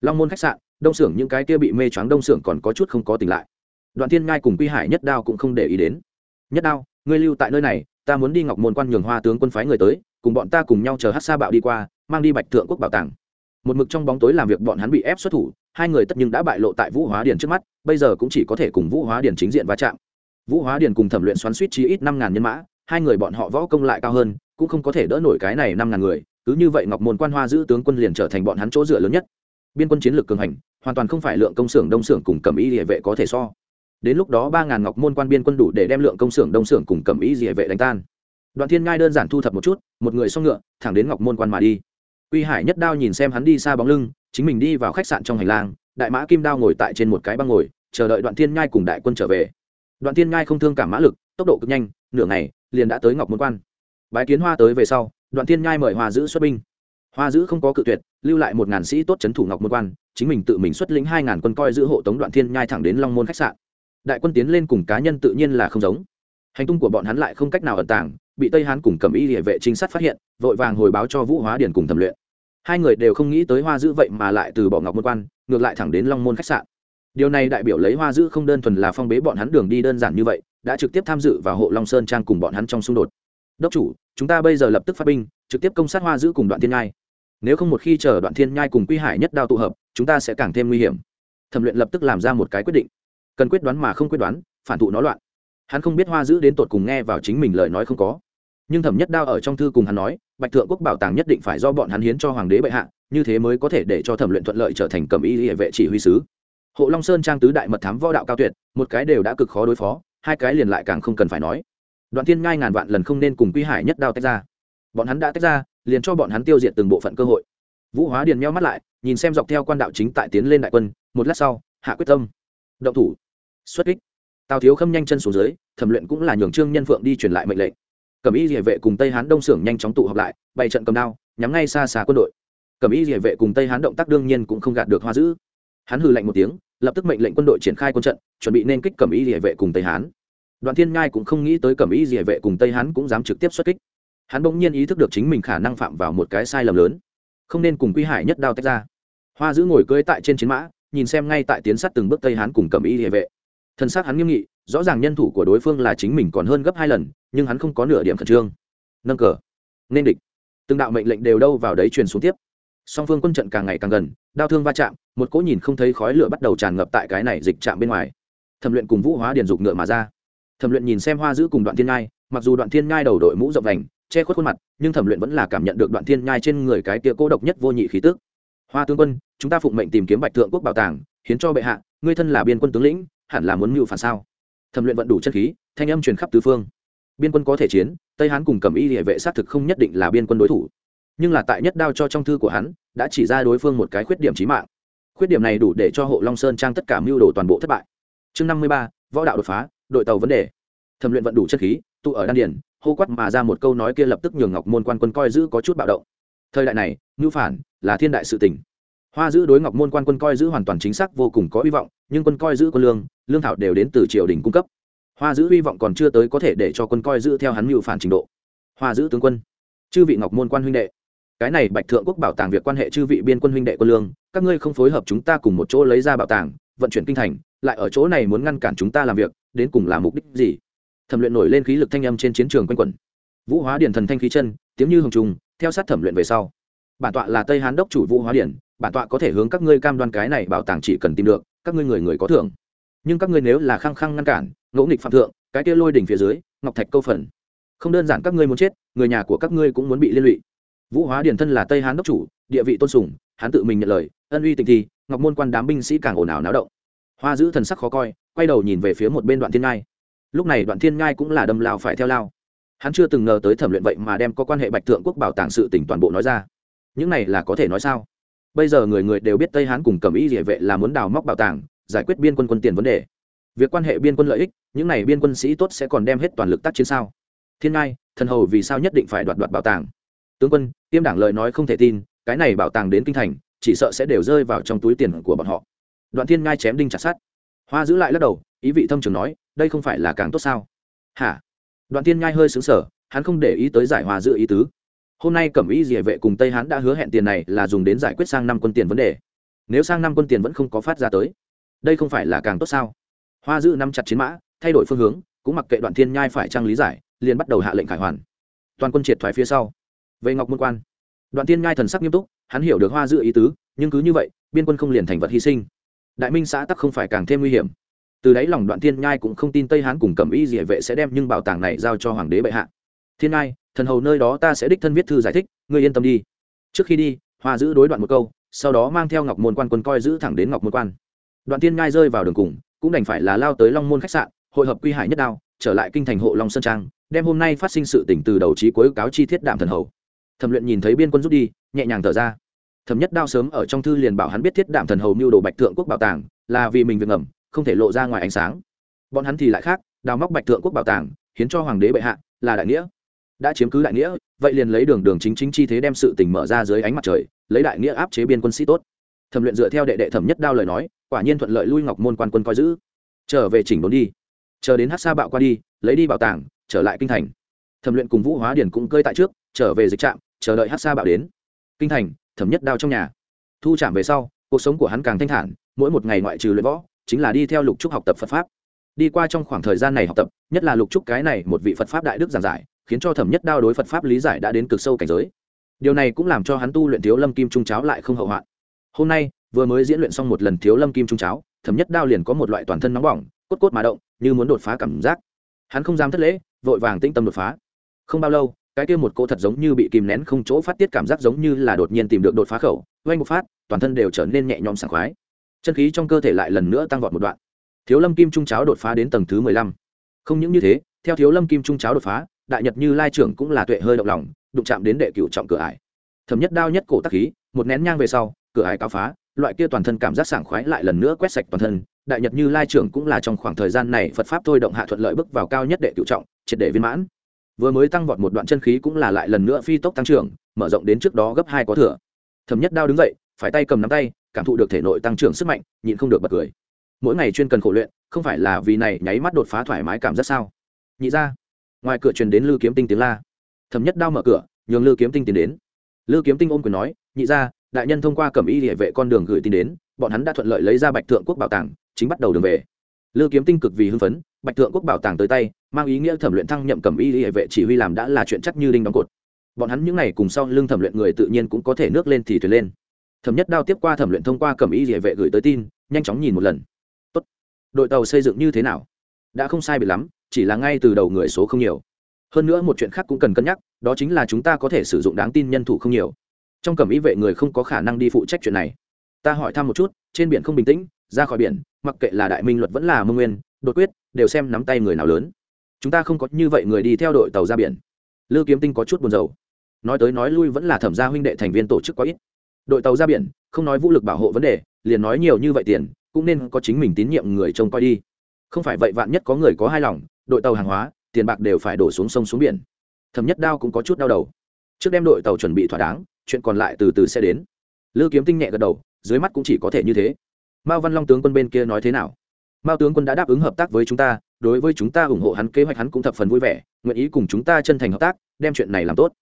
Long môn khách sạn, đông xưởng những cái kia bị mê choáng đông xưởng còn có chút không có tỉnh lại. Đoạn thiên ngai cùng quy hải nhất đao cũng không để ý đến. Nhất đao, ngươi lưu tại nơi này ta muốn đi ngọc môn quan nhường hoa tướng quân phái người tới, cùng bọn ta cùng nhau chờ hát sa bạo đi qua, mang đi bạch thượng quốc bảo tàng. Một mực trong bóng tối làm việc bọn hắn bị ép xuất thủ, hai người tất nhưng đã bại lộ tại vũ hóa điền trước mắt, bây giờ cũng chỉ có thể cùng vũ hóa điền chính diện va chạm. Vũ hóa điền cùng thẩm luyện xoắn suýt chí ít năm ngàn nhân mã, hai người bọn họ võ công lại cao hơn, cũng không có thể đỡ nổi cái này năm ngàn người, cứ như vậy ngọc môn quan hoa giữ tướng quân liền trở thành bọn hắn chỗ dựa lớn nhất. Biên quân chiến lược cường hành, hoàn toàn không phải lượng công xưởng đông xưởng cùng cầm y địa vệ có thể so đến lúc đó ba ngàn ngọc môn quan biên quân đủ để đem lượng công xưởng đông xưởng cùng cầm ý địa vệ đánh tan. Đoạn thiên ngai đơn giản thu thập một chút, một người xong ngựa, thẳng đến ngọc môn quan mà đi. Uy hải nhất đao nhìn xem hắn đi xa bóng lưng, chính mình đi vào khách sạn trong hành lang, đại mã kim đao ngồi tại trên một cái băng ngồi, chờ đợi đoạn thiên ngai cùng đại quân trở về. Đoạn thiên ngai không thương cảm mã lực, tốc độ cực nhanh, nửa ngày, liền đã tới ngọc môn quan. Bái kiến hoa tới về sau, đoạn thiên ngai mời hoa giữ xuất binh. Hoa giữ không có cự tuyệt, lưu lại một ngàn sĩ tốt c thủ ngọc môn quan, chính mình tự mình xuất lĩnh hai ngàn quân coi giữ hộ tống đoạn thiên nhai thẳng đến long môn khách sạn đại quân tiến lên cùng cá nhân tự nhiên là không giống. Hành tung của bọn hắn lại không cách nào ẩn tàng, bị tây hán cùng cầm y địa vệ trinh sát phát hiện, vội vàng hồi báo cho vũ hóa điển cùng thẩm luyện. Hai người đều không nghĩ tới hoa dữ vậy mà lại từ bỏ ngọc môn quan, ngược lại thẳng đến long môn khách sạn. Điều này đại biểu lấy hoa dữ không đơn thuần là phong bế bọn hắn đường đi đơn giản như vậy, đã trực tiếp tham dự vào hộ long sơn trang cùng bọn hắn trong xung đột. Đốc chủ, chúng ta bây giờ lập tức phát binh, trực tiếp công sát hoa dữ cùng đoạn thiên nhai. Nếu không một khi chờ đoạn thiên nhai cùng quy hải nhất đao tụ hợp, chúng ta sẽ càng thêm nguy hiểm. Thẩm luyện lập tức làm ra một cái quyết định cần quyết đoán mà không quyết đoán, phản thụ nó loạn. Hắn không biết hoa giữ đến tột cùng nghe vào chính mình lời nói không có. Nhưng thẩm nhất đao ở trong thư cùng hắn nói, bạch thượng quốc bảo tàng nhất định phải do bọn hắn hiến cho hoàng đế bệ hạ, như thế mới có thể để cho thẩm luyện thuận lợi trở thành cầm y hệ vệ chỉ huy sứ. Hộ long sơn trang tứ đại mật thám võ đạo cao tuyệt, một cái đều đã cực khó đối phó, hai cái liền lại càng không cần phải nói. Đoạn thiên ngai ngàn vạn lần không nên cùng quy hải nhất đao tách ra. Bọn hắn đã tách ra, liền cho bọn hắn tiêu diệt từng bộ phận cơ hội. Vũ hóa điền meo mắt lại, nhìn xem dọc theo quan đạo chính tại tiến lên đại quân, một lát sau, hạ quyết tâm. Động thủ xuất kích. Tào thiếu khâm nhanh chân xuống dưới, thẩm luyện cũng là nhường trương nhân phượng đi truyền lại mệnh lệnh. Cẩm y địa vệ cùng tây hán đông xưởng nhanh chóng tụ họp lại, bày trận cầm đao, nhắm ngay xa xa quân đội. Cẩm y địa vệ cùng tây hán động tác đương nhiên cũng không gạt được hoa dữ. Hắn hừ lạnh một tiếng, lập tức mệnh lệnh quân đội triển khai quân trận, chuẩn bị nên kích cẩm y địa vệ cùng tây hán. Đoạn thiên ngai cũng không nghĩ tới cẩm y địa vệ cùng tây hán cũng dám trực tiếp xuất kích. Hắn bỗng nhiên ý thức được chính mình khả năng phạm vào một cái sai lầm lớn. Không nên cùng quy hải nhất đao tách ra. Hoa giữ ngồi cưỡi tại trên chiến mã, nhìn xem ngay tại tiến sát từng bước tây hán cùng cẩm y địa vệ thân xác hắn nghiêm nghị, rõ ràng nhân thủ của đối phương là chính mình còn hơn gấp hai lần, nhưng hắn không có nửa điểm khẩn trương. Nâng cờ. Nên địch. Từng đạo mệnh lệnh đều đâu vào đấy truyền xuống tiếp. Song phương quân trận càng ngày càng gần, đao thương va chạm, một cỗ nhìn không thấy khói lửa bắt đầu tràn ngập tại cái này dịch chạm bên ngoài. Thẩm luyện cùng vũ hóa điền dục ngựa mà ra. Thẩm luyện nhìn xem hoa giữ cùng đoạn thiên ngai, mặc dù đoạn thiên ngai đầu đội mũ rộng vành, che khuất khuôn mặt, nhưng thẩm luyện vẫn là cảm nhận được đoạn thiên nhai trên người cái tia cô độc nhất vô nhị khí tức. Hoa tướng quân, chúng ta phụng mệnh tìm kiếm bạch thượng quốc bảo tàng, hiến cho bệ hạ, ngươi thân là biên quân tướng lĩnh hẳn là muốn mưu phản sao? Thẩm luyện vận đủ chân khí, thanh âm truyền khắp tứ phương. Biên quân có thể chiến, tây hán cùng cầm y địa vệ xác thực không nhất định là biên quân đối thủ. Nhưng là tại nhất đao cho trong thư của hắn, đã chỉ ra đối phương một cái khuyết điểm trí mạng. Khuyết điểm này đủ để cho hộ long sơn trang tất cả mưu đồ toàn bộ thất bại. Chương năm mươi ba, võ đạo đột phá, đội tàu vấn đề. Thẩm luyện vận đủ chân khí, tụ ở đan điển hô quát mà ra một câu nói kia lập tức nhường ngọc môn quan quân coi giữ có chút bạo động. Thời đại này, ngưu phản là thiên đại sự tình. Hoa giữ đối ngọc môn quan quân coi giữ hoàn toàn chính xác vô cùng có hy vọng, nhưng quân coi giữ quân lương lương thảo đều đến từ triều đình cung cấp. Hoa giữ hy vọng còn chưa tới có thể để cho quân coi giữ theo hắn mưu phản trình độ. Hoa giữ tướng quân, chư vị ngọc môn quan huynh đệ, cái này bạch thượng quốc bảo tàng việc quan hệ chư vị biên quân huynh đệ quân lương, các ngươi không phối hợp chúng ta cùng một chỗ lấy ra bảo tàng, vận chuyển kinh thành, lại ở chỗ này muốn ngăn cản chúng ta làm việc, đến cùng là mục đích gì? Thẩm luyện nổi lên khí lực thanh âm trên chiến trường quanh quẩn. Vũ hóa điển thần thanh khí chân, tiếng như hồng trùng, theo sát thẩm luyện về sau. Bản tọa là tây hán đốc chủ vũ hóa điển, bản tọa có thể hướng các ngươi cam đoan cái này bảo tàng chỉ cần tìm được, các ngươi người người có thưởng nhưng các ngươi nếu là khăng khăng ngăn cản, ngỗ nghịch phạm thượng, cái kia lôi đỉnh phía dưới, ngọc thạch câu phần. Không đơn giản các ngươi muốn chết, người nhà của các ngươi cũng muốn bị liên lụy. Vũ hóa điển thân là tây hán đốc chủ, địa vị tôn sùng, hắn tự mình nhận lời, ân uy tình thi ngọc môn quan đám binh sĩ càng ồn ào náo động. Hoa giữ thần sắc khó coi, quay đầu nhìn về phía một bên đoạn thiên ngai. Lúc này đoạn thiên ngai cũng là đâm lao phải theo lao. Hắn chưa từng ngờ tới thẩm luyện vậy mà đem có quan hệ bạch thượng quốc bảo tàng sự tỉnh toàn bộ nói ra. Những này là có thể nói sao? Bây giờ người người đều biết tây hán cùng cầm ý địa vệ là muốn đào móc bảo tàng giải quyết biên quân quân tiền vấn đề. Việc quan hệ biên quân lợi ích, những này biên quân sĩ tốt sẽ còn đem hết toàn lực tác chiến sao? Thiên ngai, thần hầu vì sao nhất định phải đoạt đoạt bảo tàng? Tướng quân, tiêm đảng lời nói không thể tin, cái này bảo tàng đến kinh thành, chỉ sợ sẽ đều rơi vào trong túi tiền của bọn họ. Đoạn thiên ngai chém đinh chặt sát hoa giữ lại lắc đầu, ý vị thâm trường nói, đây không phải là càng tốt sao? Hả? Đoạn thiên ngai hơi xứng sở hắn không để ý tới giải hòa giữ ý tứ. Hôm nay cẩm ý địa vệ cùng tây hắn đã hứa hẹn tiền này là dùng đến giải quyết sang năm quân tiền vấn đề. Nếu sang năm quân tiền vẫn không có phát ra tới đây không phải là càng tốt sao? Hoa dữ nắm chặt chiến mã, thay đổi phương hướng, cũng mặc kệ đoạn thiên nhai phải trang lý giải, liền bắt đầu hạ lệnh khải hoàn. Toàn quân triệt thoái phía sau. Về ngọc môn quan. Đoạn thiên nhai thần sắc nghiêm túc, hắn hiểu được hoa Dữ ý tứ, nhưng cứ như vậy, biên quân không liền thành vật hy sinh. Đại minh xã tắc không phải càng thêm nguy hiểm. Từ đấy lòng đoạn thiên nhai cũng không tin tây hán cùng cẩm y địa vệ sẽ đem nhưng bảo tàng này giao cho hoàng đế bệ hạ. Thiên nhai, thần hầu nơi đó ta sẽ đích thân viết thư giải thích, ngươi yên tâm đi. Trước khi đi, hoa giữ đối đoạn một câu, sau đó mang theo ngọc môn quan quân coi giữ thẳng đến ngọc môn quan đoạn thiên ngai rơi vào đường cùng, cũng đành phải là lao tới long môn khách sạn, hội hợp quy hải nhất đao, trở lại kinh thành hộ long sơn trang, đem hôm nay phát sinh sự tỉnh từ đầu trí cuối cáo chi thiết đạm thần hầu. Thẩm luyện nhìn thấy biên quân rút đi, nhẹ nhàng thở ra. Thẩm nhất đao sớm ở trong thư liền bảo hắn biết thiết đạm thần hầu mưu đồ bạch thượng quốc bảo tàng, là vì mình việc ngầm, không thể lộ ra ngoài ánh sáng. Bọn hắn thì lại khác, đào móc bạch thượng quốc bảo tàng, hiến cho hoàng đế bệ hạ, là đại nghĩa. Đã chiếm cứ đại nghĩa, vậy liền lấy đường đường chính chính chi thế đem sự tình mở ra dưới ánh mặt trời, lấy đại nghĩa áp chế biên quân sĩ tốt. Thẩm luyện dựa theo đệ đệ thẩm nhất đao lời nói quả nhiên thuận lợi lui ngọc môn quan quân coi giữ. Trở về chỉnh đốn đi. Chờ đến hát sa bạo qua đi, lấy đi bảo tàng, trở lại kinh thành. Thẩm luyện cùng vũ hóa điển cũng cơi tại trước, trở về dịch trạm, chờ đợi hát sa bạo đến. Kinh thành, thẩm nhất đao trong nhà. Thu trạm về sau, cuộc sống của hắn càng thanh thản, mỗi một ngày ngoại trừ luyện võ, chính là đi theo lục trúc học tập phật pháp. Đi qua trong khoảng thời gian này học tập, nhất là lục trúc cái này một vị phật pháp đại đức giảng giải, khiến cho thẩm nhất đao đối phật pháp lý giải đã đến cực sâu cảnh giới. Điều này cũng làm cho hắn tu luyện thiếu lâm kim trung cháo lại không hậu hoạn hôm nay, vừa mới diễn luyện xong một lần thiếu lâm kim trung cháo thấm nhất đao liền có một loại toàn thân nóng bỏng, cốt cốt mà động, như muốn đột phá cảm giác. Hắn không dám thất lễ, vội vàng tĩnh tâm đột phá. Không bao lâu, cái kia một cô thật giống như bị kìm nén không chỗ phát tiết cảm giác giống như là đột nhiên tìm được đột phá khẩu, oanh một phát, toàn thân đều trở nên nhẹ nhõm sảng khoái. Chân khí trong cơ thể lại lần nữa tăng vọt một đoạn. Thiếu lâm kim trung cháo đột phá đến tầng thứ mười lăm. Không những như thế, theo thiếu lâm kim trung cháo đột phá, đại nhật như lai trưởng cũng là tuệ hơi động lòng, đụng chạm đến đệ cựu trọng cửa ải. Thấm nhất đao nhất cổ tắc khí, một nén nhang về sau cửa ải cao phá, loại kia toàn thân cảm giác sảng khoái lại lần nữa quét sạch toàn thân. Đại nhật như lai trưởng cũng là trong khoảng thời gian này phật pháp thôi động hạ thuận lợi bước vào cao nhất đệ cựu trọng, triệt để viên mãn. Vừa mới tăng vọt một đoạn chân khí cũng là lại lần nữa phi tốc tăng trưởng, mở rộng đến trước đó gấp hai có thừa. Thẩm nhất đao đứng dậy, phải tay cầm nắm tay, cảm thụ được thể nội tăng trưởng sức mạnh, nhịn không được bật cười. Mỗi ngày chuyên cần khổ luyện, không phải là vì này nháy mắt đột phá thoải mái cảm giác sao? Nhị ra, ngoài cửa truyền đến lư kiếm tinh tiếng la. Thẩm nhất đao mở cửa, nhường lư kiếm tinh tiến đến. Lư kiếm tinh ôm quyền nói, nhị ra đại nhân thông qua cẩm y địa vệ con đường gửi tin đến, bọn hắn đã thuận lợi lấy ra bạch thượng quốc bảo tàng, chính bắt đầu đường về. Lư kiếm tinh cực vì hưng phấn, bạch thượng quốc bảo tàng tới tay, mang ý nghĩa thẩm luyện thăng nhậm cẩm y địa vệ chỉ huy làm đã là chuyện chắc như đinh đóng cột. Bọn hắn những n à y cùng sau lưng thẩm luyện người tự nhiên cũng có thể nước lên thì thuyền lên. Thẩm nhất đao tiếp qua thẩm luyện thông qua cẩm y địa vệ gửi tới tin, nhanh chóng nhìn một lần. Tốt. đội tàu xây dựng như thế nào? Đã không sai bị lắm, chỉ là ngay từ đầu người số không nhiều. Hơn nữa một chuyện khác cũng cần cân nhắc, đó chính là chúng ta có thể sử dụng đáng tin nhân thủ không nhiều trong cẩm ý vệ người không có khả năng đi phụ trách chuyện này. Ta hỏi thăm một chút, trên biển không bình tĩnh, ra khỏi biển, mặc kệ là đại minh luật vẫn là mông nguyên, đột quyết, đều xem nắm tay người nào lớn. Chúng ta không có như vậy người đi theo đội tàu ra biển. Lư kiếm tinh có chút buồn rầu. Nói tới nói lui vẫn là thẩm gia huynh đệ thành viên tổ chức quá ít. Đội tàu ra biển, không nói vũ lực bảo hộ vấn đề, liền nói nhiều như vậy tiền, cũng nên có chính mình tín nhiệm người trông coi đi. Không phải vậy vạn nhất có người có hai lòng, đội tàu hàng hóa, tiền bạc đều phải đổ xuống sông xuống biển. Thẩm nhất đao cũng có chút đau đầu. Trước đem đội tàu chuẩn bị thỏa đáng chuyện còn lại từ từ sẽ đến. Lư kiếm tinh nhẹ gật đầu, dưới mắt cũng chỉ có thể như thế. Mao văn long tướng quân bên kia nói thế nào? Mao tướng quân đã đáp ứng hợp tác với chúng ta, đối với chúng ta ủng hộ hắn kế hoạch hắn cũng thập phần vui vẻ, nguyện ý cùng chúng ta chân thành hợp tác, đem chuyện này làm tốt.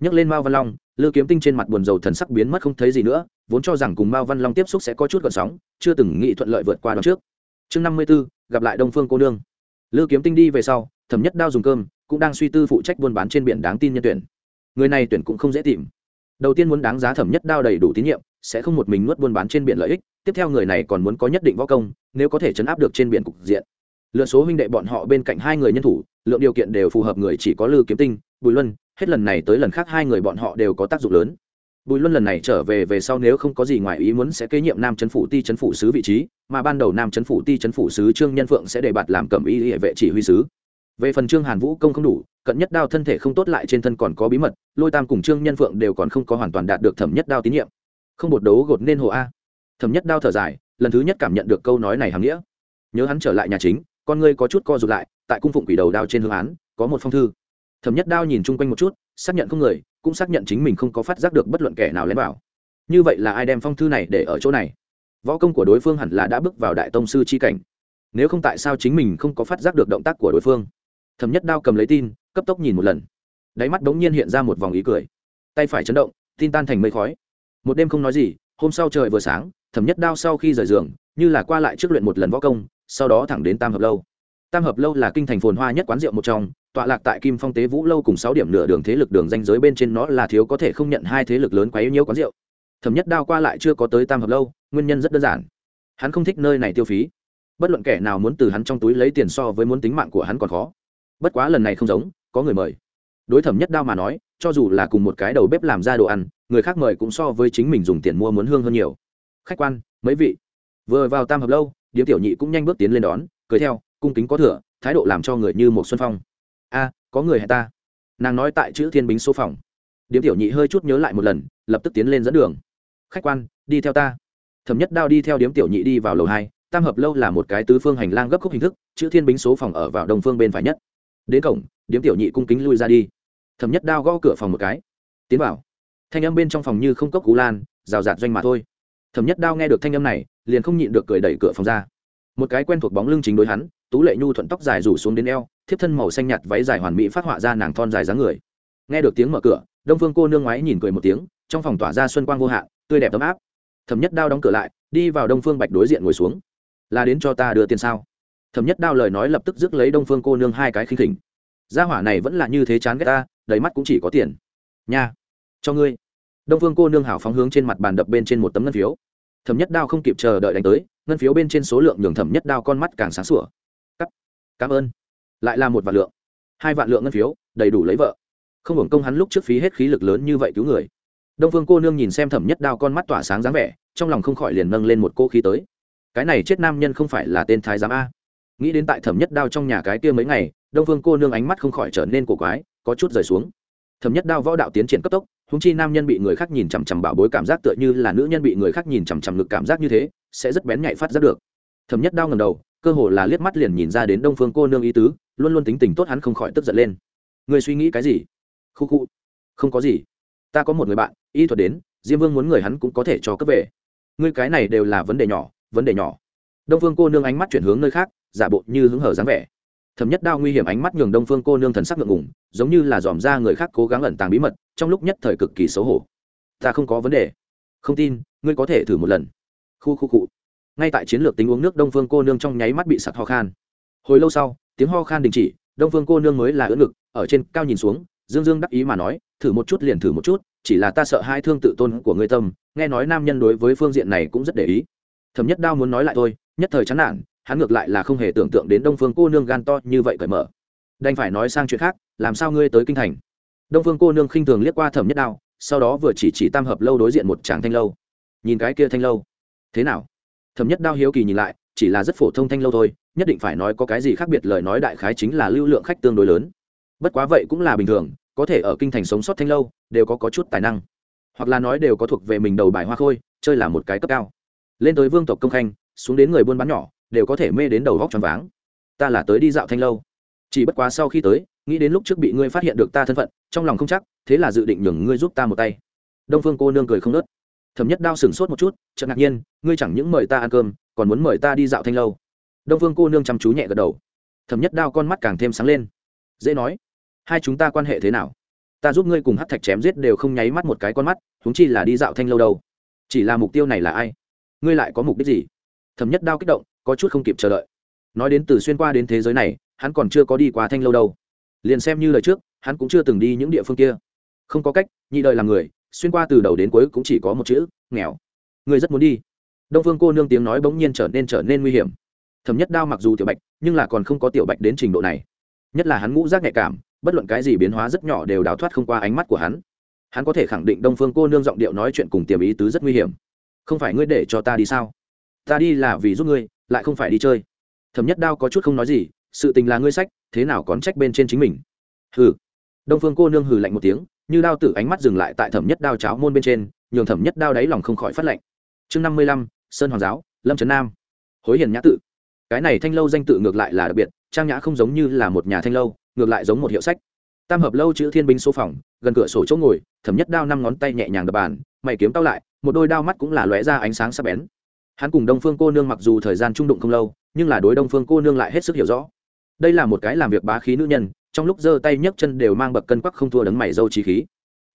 Nhắc lên mao văn long, lư kiếm tinh trên mặt buồn rầu thần sắc biến mất không thấy gì nữa, vốn cho rằng cùng mao văn long tiếp xúc sẽ có chút gợn sóng, chưa từng nghĩ thuận lợi vượt qua đó trước. Chương năm mươi b ố gặp lại đông phương cô nương. Lư kiếm tinh đi về sau, thẩm nhất đao dùng cơm, cũng đang suy tư phụ trách buôn bán trên biển đáng tin nhân tuyển. Người này tuyển cũng không dễ tìm đầu tiên muốn đáng giá thẩm nhất đao đầy đủ tín nhiệm, sẽ không một mình nuốt buôn bán trên biển lợi ích, tiếp theo người này còn muốn có nhất định võ công, nếu có thể chấn áp được trên biển cục diện. Lựa số huynh đệ bọn họ bên cạnh hai người nhân thủ, lượng điều kiện đều phù hợp người chỉ có lư kiếm tinh, bùi luân, hết lần này tới lần khác hai người bọn họ đều có tác dụng lớn. Bùi luân lần này trở về về sau nếu không có gì ngoài ý muốn sẽ kế nhiệm nam chấn phủ ti chấn phủ sứ vị trí, mà ban đầu nam chấn phủ ti chấn phủ sứ trương nhân phượng sẽ đề bạt làm cẩm y hệ vệ chỉ huy sứ. Về phần trương hàn vũ công không đủ cận nhất đao thân thể không tốt lại trên thân còn có bí mật, lôi tam cùng trương nhân phượng đều còn không có hoàn toàn đạt được thẩm nhất đao tín nhiệm. Không bột đấu gột nên hồ a. Thẩm nhất đao thở dài, lần thứ nhất cảm nhận được câu nói này hàm nghĩa. Nhớ hắn trở lại nhà chính, con ngươi có chút co rụt lại, tại cung phụng quỷ đầu đao trên hương án, có một phong thư. Thẩm nhất đao nhìn chung quanh một chút, xác nhận không người, cũng xác nhận chính mình không có phát giác được bất luận kẻ nào lén vào. Như vậy là ai đem phong thư này để ở chỗ này? Võ công của đối phương hẳn là đã bước vào đại tông sư c h i cảnh. Nếu không tại sao chính mình không có phát giác được động tác của đối phương? Thẩm nhất đao cầm lấy tin cấp tốc nhìn một lần. Đáy mắt bỗng nhiên hiện ra một vòng ý cười. Tay phải chấn động, tin tan thành mây khói. Một đêm không nói gì, hôm sau trời vừa sáng, thẩm nhất đao sau khi rời giường, như là qua lại trước luyện một lần võ công, sau đó thẳng đến tam hợp lâu. Tam hợp lâu là kinh thành phồn hoa nhất quán rượu một trong, tọa lạc tại kim phong tế vũ lâu cùng sáu điểm nửa đường thế lực đường danh giới bên trên nó là thiếu có thể không nhận hai thế lực lớn quá yếu nhiễu quán rượu. Thẩm nhất đao qua lại chưa có tới tam hợp lâu, nguyên nhân rất đơn giản. Hắn không thích nơi này tiêu phí. Bất luận kẻ nào muốn từ hắn trong túi lấy tiền so với muốn tính mạng của hắn còn khó. Bất quá lần này không giống có người mời. Đối thẩm nhất đao mà nói, cho dù là cùng một cái đầu bếp làm ra đồ ăn, người khác mời cũng so với chính mình dùng tiền mua muốn hương hơn nhiều. Khách quan, mấy vị? Vừa vào tam hợp lâu, điếm tiểu nhị cũng nhanh bước tiến lên đón, cười theo, cung kính có thừa, thái độ làm cho người như một xuân phong. A, có người hẹn ta. Nàng nói tại chữ thiên bính số phòng. Điếm tiểu nhị hơi chút nhớ lại một lần, lập tức tiến lên dẫn đường. Khách quan, đi theo ta. Thẩm nhất đao đi theo điếm tiểu nhị đi vào lầu hai, tam hợp lâu là một cái tứ phương hành lang gấp khúc hình thức, chữ thiên bính số phòng ở vào đông phương bên phải nhất đến cổng, điếm tiểu nhị cung kính lui ra đi. Thẩm nhất đao gõ cửa phòng một cái. Tiến vào. Thanh âm bên trong phòng như không cốc cú lan, rào rạt doanh mà thôi. Thẩm nhất đao nghe được thanh âm này, liền không nhịn được cười đẩy cửa phòng ra. Một cái quen thuộc bóng lưng chính đối hắn, tú lệ nhu thuận tóc dài rủ xuống đến eo, thiếp thân màu xanh nhạt váy dài hoàn mỹ phát họa ra nàng thon dài dáng người. Nghe được tiếng mở cửa, đông phương cô nương ngoái nhìn cười một tiếng, trong phòng tỏa ra xuân quang vô hạn, tươi đẹp ấm áp. Thẩm nhất đao đóng cửa lại, đi vào đông phương bạch đối diện ngồi xuống. Là đến cho ta đưa tiền sao? Thẩm nhất đao lời nói lập tức rước lấy đông phương cô nương hai cái khinh khỉnh. Gia hỏa này vẫn là như thế chán ghét ta, đầy mắt cũng chỉ có tiền. Nha, cho ngươi. Đông phương cô nương hảo phóng hướng trên mặt bàn đập bên trên một tấm ngân phiếu. Thẩm nhất đao không kịp chờ đợi đánh tới, ngân phiếu bên trên số lượng nhường thẩm nhất đao con mắt càng sáng sủa. Cắt cảm ơn. Lại là một vạn lượng. Hai vạn lượng ngân phiếu, đầy đủ lấy vợ. Không hưởng công hắn lúc trước phí hết khí lực lớn như vậy cứu người. Đông phương cô nương nhìn xem thẩm nhất đao con mắt tỏa sáng dáng vẻ, trong lòng không khỏi liền nâng lên một cô khí tới. Cái này chết nam nhân không phải là tên thái giám a nghĩ đến tại thẩm nhất đao trong nhà cái kia mấy ngày, đông phương cô nương ánh mắt không khỏi trở nên cổ quái, có chút rời xuống. Thẩm nhất đao võ đạo tiến triển cấp tốc húng chi nam nhân bị người khác nhìn chằm chằm bảo bối cảm giác tựa như là nữ nhân bị người khác nhìn chằm chằm ngực cảm giác như thế, sẽ rất bén nhạy phát giác được. Thẩm nhất đao ngầm đầu, cơ hồ là liếc mắt liền nhìn ra đến đông phương cô nương ý tứ, luôn luôn tính tình tốt hắn không khỏi tức giận lên. Người suy nghĩ cái gì? Khu khu. Không có gì. Ta có một người bạn, y thuật đến, diêm vương muốn người hắn cũng có thể cho cấp về. Ngươi cái này đều là vấn đề nhỏ, vấn đề nhỏ. Đông phương cô nương ánh mắt chuyển hướng nơi khác giả bộ như hứng hở dáng vẻ. Thẩm nhất đao nguy hiểm ánh mắt nhường đông phương cô nương thần sắc ngượng ngùng, giống như là dòm ra người khác cố gắng ẩn tàng bí mật, trong lúc nhất thời cực kỳ xấu hổ. Ta không có vấn đề. Không tin, ngươi có thể thử một lần. Khu khu cụ ngay tại chiến lược tính uống nước đông phương cô nương trong nháy mắt bị sặc ho khan. Hồi lâu sau, tiếng ho khan đình chỉ, đông phương cô nương mới là ưỡn ngực, ở trên cao nhìn xuống, dương dương đắc ý mà nói, thử một chút liền thử một chút, chỉ là ta sợ hai thương tự tôn của người tâm, nghe nói nam nhân đối với phương diện này cũng rất để ý. Thẩm nhất đao muốn nói lại thôi, nhất thời chán nản hắn ngược lại là không hề tưởng tượng đến đông phương cô nương gan to như vậy cởi mở. Đành phải nói sang chuyện khác làm sao ngươi tới kinh thành? Đông phương cô nương khinh thường liếc qua thẩm nhất đao sau đó vừa chỉ chỉ tam hợp lâu đối diện một tràng thanh lâu. Nhìn cái kia thanh lâu. Thế nào? Thẩm nhất đao hiếu kỳ nhìn lại chỉ là rất phổ thông thanh lâu thôi nhất định phải nói có cái gì khác biệt lời nói đại khái chính là lưu lượng khách tương đối lớn. Bất quá vậy cũng là bình thường có thể ở kinh thành sống sót thanh lâu đều có, có chút tài năng. Hoặc là nói đều có thuộc về mình đầu bài hoa khôi chơi là một cái cấp cao. Lên tới vương tộc công khanh xuống đến người buôn bán nhỏ đều có thể mê đến đầu góc tròn váng. Ta là tới đi dạo thanh lâu. Chỉ bất quá sau khi tới, nghĩ đến lúc trước bị ngươi phát hiện được ta thân phận, trong lòng không chắc, thế là dự định nhường ngươi giúp ta một tay. Đông phương cô nương cười không nớt. Thẩm nhất đao sửng sốt một chút, chợt ngạc nhiên, ngươi chẳng những mời ta ăn cơm, còn muốn mời ta đi dạo thanh lâu. Đông phương cô nương chăm chú nhẹ gật đầu. Thẩm nhất đao con mắt càng thêm sáng lên. Dễ nói, hai chúng ta quan hệ thế nào? Ta giúp ngươi cùng hát thạch chém giết đều không nháy mắt một cái con mắt thúng chi là đi dạo thanh lâu đâu. Chỉ là mục tiêu này là ai? Ngươi lại có mục đích gì? Thẩm nhất đao kích động có chút không kịp chờ đợi. Nói đến từ xuyên qua đến thế giới này, hắn còn chưa có đi qua thanh lâu đâu. Liền xem như lời trước, hắn cũng chưa từng đi những địa phương kia. Không có cách, nhị đời làm người, xuyên qua từ đầu đến cuối cũng chỉ có một chữ, nghèo. Người rất muốn đi. Đông phương cô nương tiếng nói bỗng nhiên trở nên trở nên nguy hiểm. Thẩm nhất đao mặc dù tiểu bạch, nhưng là còn không có tiểu bạch đến trình độ này. Nhất là hắn ngũ giác nhạy cảm, bất luận cái gì biến hóa rất nhỏ đều đào thoát không qua ánh mắt của hắn. Hắn có thể khẳng định đông phương cô nương giọng điệu nói chuyện cùng tiềm ý tứ rất nguy hiểm. Không phải ngươi để cho ta đi sao? Ta đi là vì giúp ngươi lại không phải đi chơi. Thẩm nhất đao có chút không nói gì, sự tình là ngươi sách, thế nào còn trách bên trên chính mình? Hừ. Đông phương cô nương hừ lạnh một tiếng, như đao tử ánh mắt dừng lại tại thẩm nhất đao cháo môn bên trên, nhường thẩm nhất đao đáy lòng không khỏi phát lạnh. Chương năm mươi lăm, sơn hoàng giáo, lâm trấn nam. Hối hiền nhã tự. Cái này thanh lâu danh tự ngược lại là đặc biệt, trang nhã không giống như là một nhà thanh lâu, ngược lại giống một hiệu sách. Tam hợp lâu chữ thiên binh số phòng, gần cửa sổ chỗ ngồi, thẩm nhất đao năm ngón tay nhẹ nhàng đập bàn, mày kiếm tao lại, một đôi đao mắt cũng là lóe ra ánh sáng sắc bén hắn cùng đông phương cô nương mặc dù thời gian trung đụng không lâu, nhưng là đối đông phương cô nương lại hết sức hiểu rõ. Đây là một cái làm việc bá khí nữ nhân, trong lúc giơ tay nhấc chân đều mang bậc cân quắc không thua đấng mày dâu trí khí.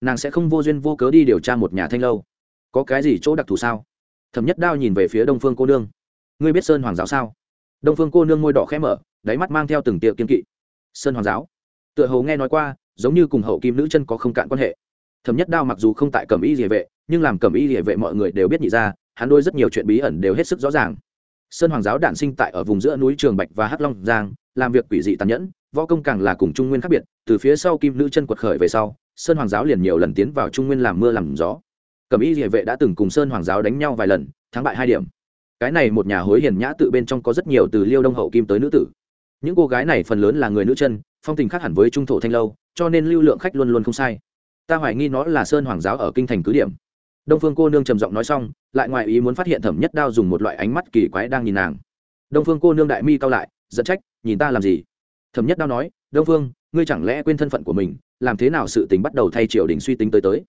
Nàng sẽ không vô duyên vô cớ đi điều tra một nhà thanh lâu. Có cái gì chỗ đặc thù sao? Thẩm nhất đao nhìn về phía đông phương cô nương. Ngươi biết sơn hoàng giáo sao? Đông phương cô nương môi đỏ khẽ mở, đáy mắt mang theo từng tiệm kiên kỵ. Sơn hoàng giáo? Tựa hồ nghe nói qua, giống như cùng hậu kim nữ chân có không cạn quan hệ. Thẩm nhất đao mặc dù không tại cẩm y địa vệ, nhưng làm cẩm y địa vệ mọi người đều biết nhị ra hắn đôi rất nhiều chuyện bí ẩn đều hết sức rõ ràng. Sơn hoàng giáo đản sinh tại ở vùng giữa núi trường bạch và hắc long giang, làm việc quỷ dị tàn nhẫn, võ công càng là cùng trung nguyên khác biệt, từ phía sau kim nữ chân quật khởi về sau, sơn hoàng giáo liền nhiều lần tiến vào trung nguyên làm mưa làm gió. Cẩm y địa vệ đã từng cùng sơn hoàng giáo đánh nhau vài lần, thắng bại hai điểm. Cái này một nhà hối hiền nhã tự bên trong có rất nhiều từ liêu đông hậu kim tới nữ tử. Những cô gái này phần lớn là người nữ chân, phong tình khác hẳn với trung thổ thanh lâu, cho nên lưu lượng khách luôn luôn không sai. Ta hoài nghi nó là sơn hoàng giáo ở kinh thành cứ điểm đông phương cô nương trầm giọng nói xong, lại ngoài ý muốn phát hiện thẩm nhất đao dùng một loại ánh mắt kỳ quái đang nhìn nàng. Đông phương cô nương đại mi cao lại, giận trách, nhìn ta làm gì? Thẩm nhất đao nói, đông phương, ngươi chẳng lẽ quên thân phận của mình, làm thế nào sự tình bắt đầu thay triều đình suy tính tới tới?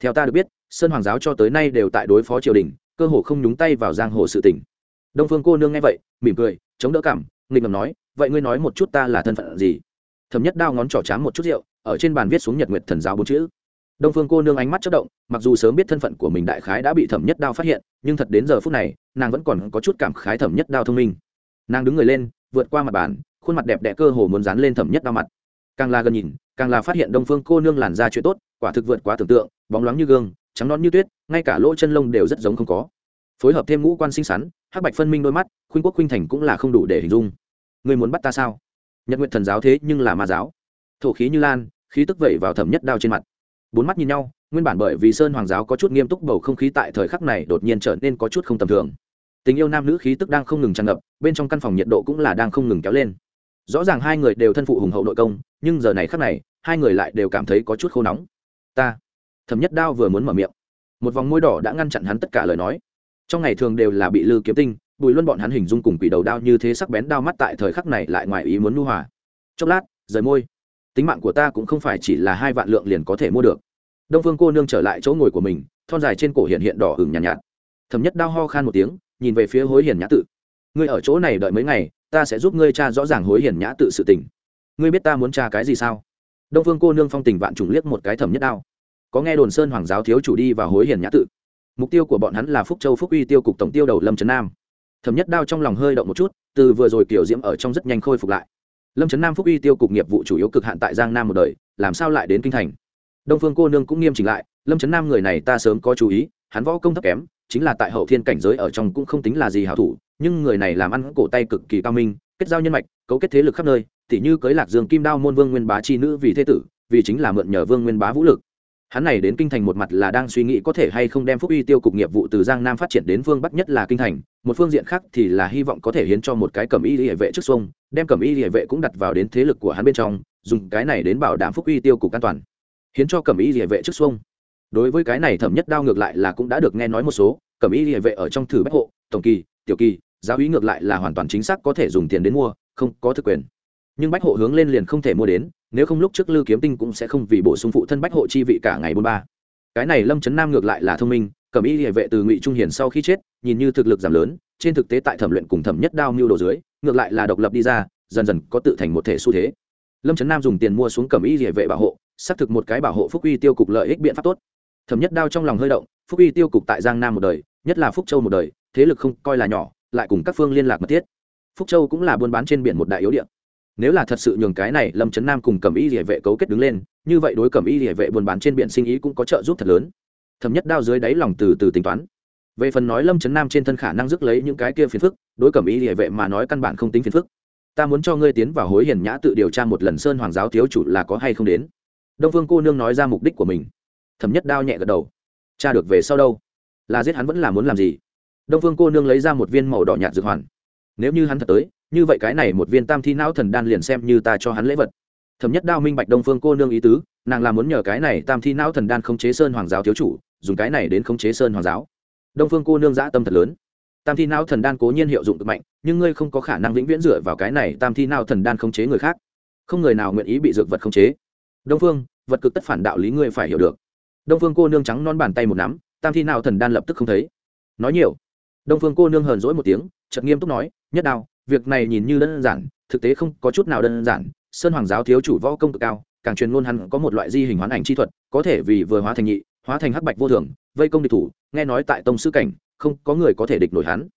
Theo ta được biết, sơn hoàng giáo cho tới nay đều tại đối phó triều đình, cơ hồ không nhúng tay vào giang hồ sự tình. Đông phương cô nương nghe vậy, mỉm cười, chống đỡ cảm, nghịch ngầm nói, vậy ngươi nói một chút ta là thân phận gì? Thẩm nhất đao ngón trỏ chám một chút rượu, ở trên bàn viết xuống nhật nguyệt thần giáo bốn chữ đông phương cô nương ánh mắt chất động, mặc dù sớm biết thân phận của mình đại khái đã bị thẩm nhất đao phát hiện, nhưng thật đến giờ phút này, nàng vẫn còn có chút cảm khái thẩm nhất đao thông minh. Nàng đứng người lên, vượt qua mặt bàn, khuôn mặt đẹp đẽ cơ hồ muốn dán lên thẩm nhất đao mặt. Càng là gần nhìn, càng là phát hiện đông phương cô nương làn da chuyện tốt, quả thực vượt quá tưởng tượng, bóng loáng như gương, trắng non như tuyết, ngay cả lỗ chân lông đều rất giống không có. Phối hợp thêm ngũ quan xinh xắn, hắc bạch phân minh đôi mắt, khuynh quốc khuynh thành cũng là không đủ để hình dung. Ngươi muốn bắt ta sao? Nhật nguyện thần giáo thế nhưng là ma giáo. Thổ khí như lan, khí tức vẩy vào thẩm nhất đao trên mặt bốn mắt nhìn nhau, nguyên bản bởi vì sơn hoàng giáo có chút nghiêm túc bầu không khí tại thời khắc này đột nhiên trở nên có chút không tầm thường. Tình yêu nam nữ khí tức đang không ngừng tràn ngập, bên trong căn phòng nhiệt độ cũng là đang không ngừng kéo lên. Rõ ràng hai người đều thân phụ hùng hậu nội công, nhưng giờ này khắc này, hai người lại đều cảm thấy có chút khô nóng. Ta, thẩm nhất đao vừa muốn mở miệng. Một vòng môi đỏ đã ngăn chặn hắn tất cả lời nói. Trong ngày thường đều là bị lư kiếm tinh, bùi luân bọn hắn hình dung cùng quỷ đầu đao như thế sắc bén đao mắt tại thời khắc này lại ngoài ý muốn nu hòa. Chốc lát, rời môi tính mạng của ta cũng không phải chỉ là hai vạn lượng liền có thể mua được. Đông phương cô nương trở lại chỗ ngồi của mình thon dài trên cổ hiện hiện đỏ hừng nhàn nhạt, nhạt. Thẩm nhất đao ho khan một tiếng nhìn về phía hối hiền nhã tự. Ngươi ở chỗ này đợi mấy ngày ta sẽ giúp ngươi cha rõ ràng hối hiền nhã tự sự tình. Ngươi biết ta muốn tra cái gì sao? Đông phương cô nương phong tình vạn trùng liếc một cái thẩm nhất đao. Có nghe đồn sơn hoàng giáo thiếu chủ đi và hối hiền nhã tự. Mục tiêu của bọn hắn là phúc châu phúc uy tiêu cục tổng tiêu đầu lâm trấn nam. Thẩm nhất đao trong lòng hơi động một chút từ vừa rồi kiểu diễm ở trong rất nhanh khôi phục lại lâm trấn nam phúc uy tiêu cục nghiệp vụ chủ yếu cực hạn tại giang nam một đời, làm sao lại đến kinh thành? Đông phương cô nương cũng nghiêm chỉnh lại, lâm trấn nam người này ta sớm có chú ý, hắn võ công thấp kém, chính là tại hậu thiên cảnh giới ở trong cũng không tính là gì hảo thủ, nhưng người này làm ăn cổ tay cực kỳ cao minh, kết giao nhân mạch, cấu kết thế lực khắp nơi, tỉ như cưới lạc dương kim đao môn vương nguyên bá chi nữ vì thế tử, vì chính là mượn nhờ vương nguyên bá vũ lực hắn này đến kinh thành một mặt là đang suy nghĩ có thể hay không đem phúc uy tiêu cục nghiệp vụ từ giang nam phát triển đến phương bắc nhất là kinh thành, một phương diện khác thì là hy vọng có thể hiến cho một cái cẩm y địa vệ trước xuông, đem cẩm y địa vệ cũng đặt vào đến thế lực của hắn bên trong, dùng cái này đến bảo đảm phúc uy tiêu cục an toàn. Hiến cho cẩm y địa vệ trước xuông. Đối với cái này thẩm nhất đao ngược lại là cũng đã được nghe nói một số, cẩm y địa vệ ở trong thử bách hộ, tổng kỳ, tiểu kỳ, giáo ý ngược lại là hoàn toàn chính xác có thể dùng tiền đến mua, không có thực quyền. Nhưng bách hộ hướng lên liền không thể mua đến nếu không lúc trước lư kiếm tinh cũng sẽ không vì bổ sung phụ thân bách hộ chi vị cả ngày bốn ba. Cái này lâm trấn nam ngược lại là thông minh cẩm y địa vệ từ ngụy trung hiền sau khi chết, nhìn như thực lực giảm lớn, trên thực tế tại thẩm luyện cùng thẩm nhất đao mưu đồ dưới, ngược lại là độc lập đi ra, dần dần có tự thành một thể xu thế. Lâm trấn nam dùng tiền mua xuống cẩm y địa vệ bảo hộ, xác thực một cái bảo hộ phúc uy tiêu cục lợi ích biện pháp tốt. Thẩm nhất đao trong lòng hơi động, phúc uy tiêu cục tại giang nam một đời, nhất là phúc châu một đời, thế lực không coi là nhỏ, lại cùng các phương liên lạc mật thiết. Phúc châu cũng là buôn bán trên biển một đại yếu điện nếu là thật sự nhường cái này lâm trấn nam cùng cầm y địa vệ cấu kết đứng lên, như vậy đối cầm y địa vệ buôn bán trên biển sinh ý cũng có trợ giúp thật lớn. Thẩm nhất đao dưới đáy lòng từ từ tính toán. Về phần nói lâm trấn nam trên thân khả năng rước lấy những cái kia phiền phức, đối cẩm y địa vệ mà nói căn bản không tính phiền phức. Ta muốn cho ngươi tiến vào hối hiền nhã tự điều tra một lần sơn hoàng giáo thiếu chủ là có hay không đến. Đông phương cô nương nói ra mục đích của mình. Thẩm nhất đao nhẹ gật đầu. Cha được về sau đâu? Là giết hắn vẫn là muốn làm gì? Đông phương cô nương lấy ra một viên màu đỏ nhạt dược hoàn. Nếu như hắn thật tới như vậy cái này một viên tam thi não thần đan liền xem như ta cho hắn lễ vật. Thẩm nhất đao minh bạch đông phương cô nương ý tứ, nàng là muốn nhờ cái này tam thi não thần đan khống chế sơn hoàng giáo thiếu chủ, dùng cái này đến khống chế sơn hoàng giáo. Đông phương cô nương dã tâm thật lớn. Tam thi não thần đan cố nhiên hiệu dụng cực mạnh, nhưng ngươi không có khả năng vĩnh viễn dựa vào cái này tam thi não thần đan khống chế người khác. Không người nào nguyện ý bị dược vật khống chế. Đông phương, vật cực tất phản đạo lý ngươi phải hiểu được. Đông phương cô nương trắng non bàn tay một nắm, tam thi nào thần đan lập tức không thấy. Nói nhiều. Đông phương cô nương hờn dỗi một tiếng, chợt nghiêm túc nói, nhất đao việc này nhìn như đơn giản, thực tế không có chút nào đơn giản. Sơn hoàng giáo thiếu chủ võ công cực cao, càng truyền ngôn hắn có một loại di hình hoán ảnh chi thuật, có thể vì vừa hóa thành nhị, hóa thành hắc bạch vô thường, vây công địch thủ, nghe nói tại tông sư cảnh, không có người có thể địch nổi hắn.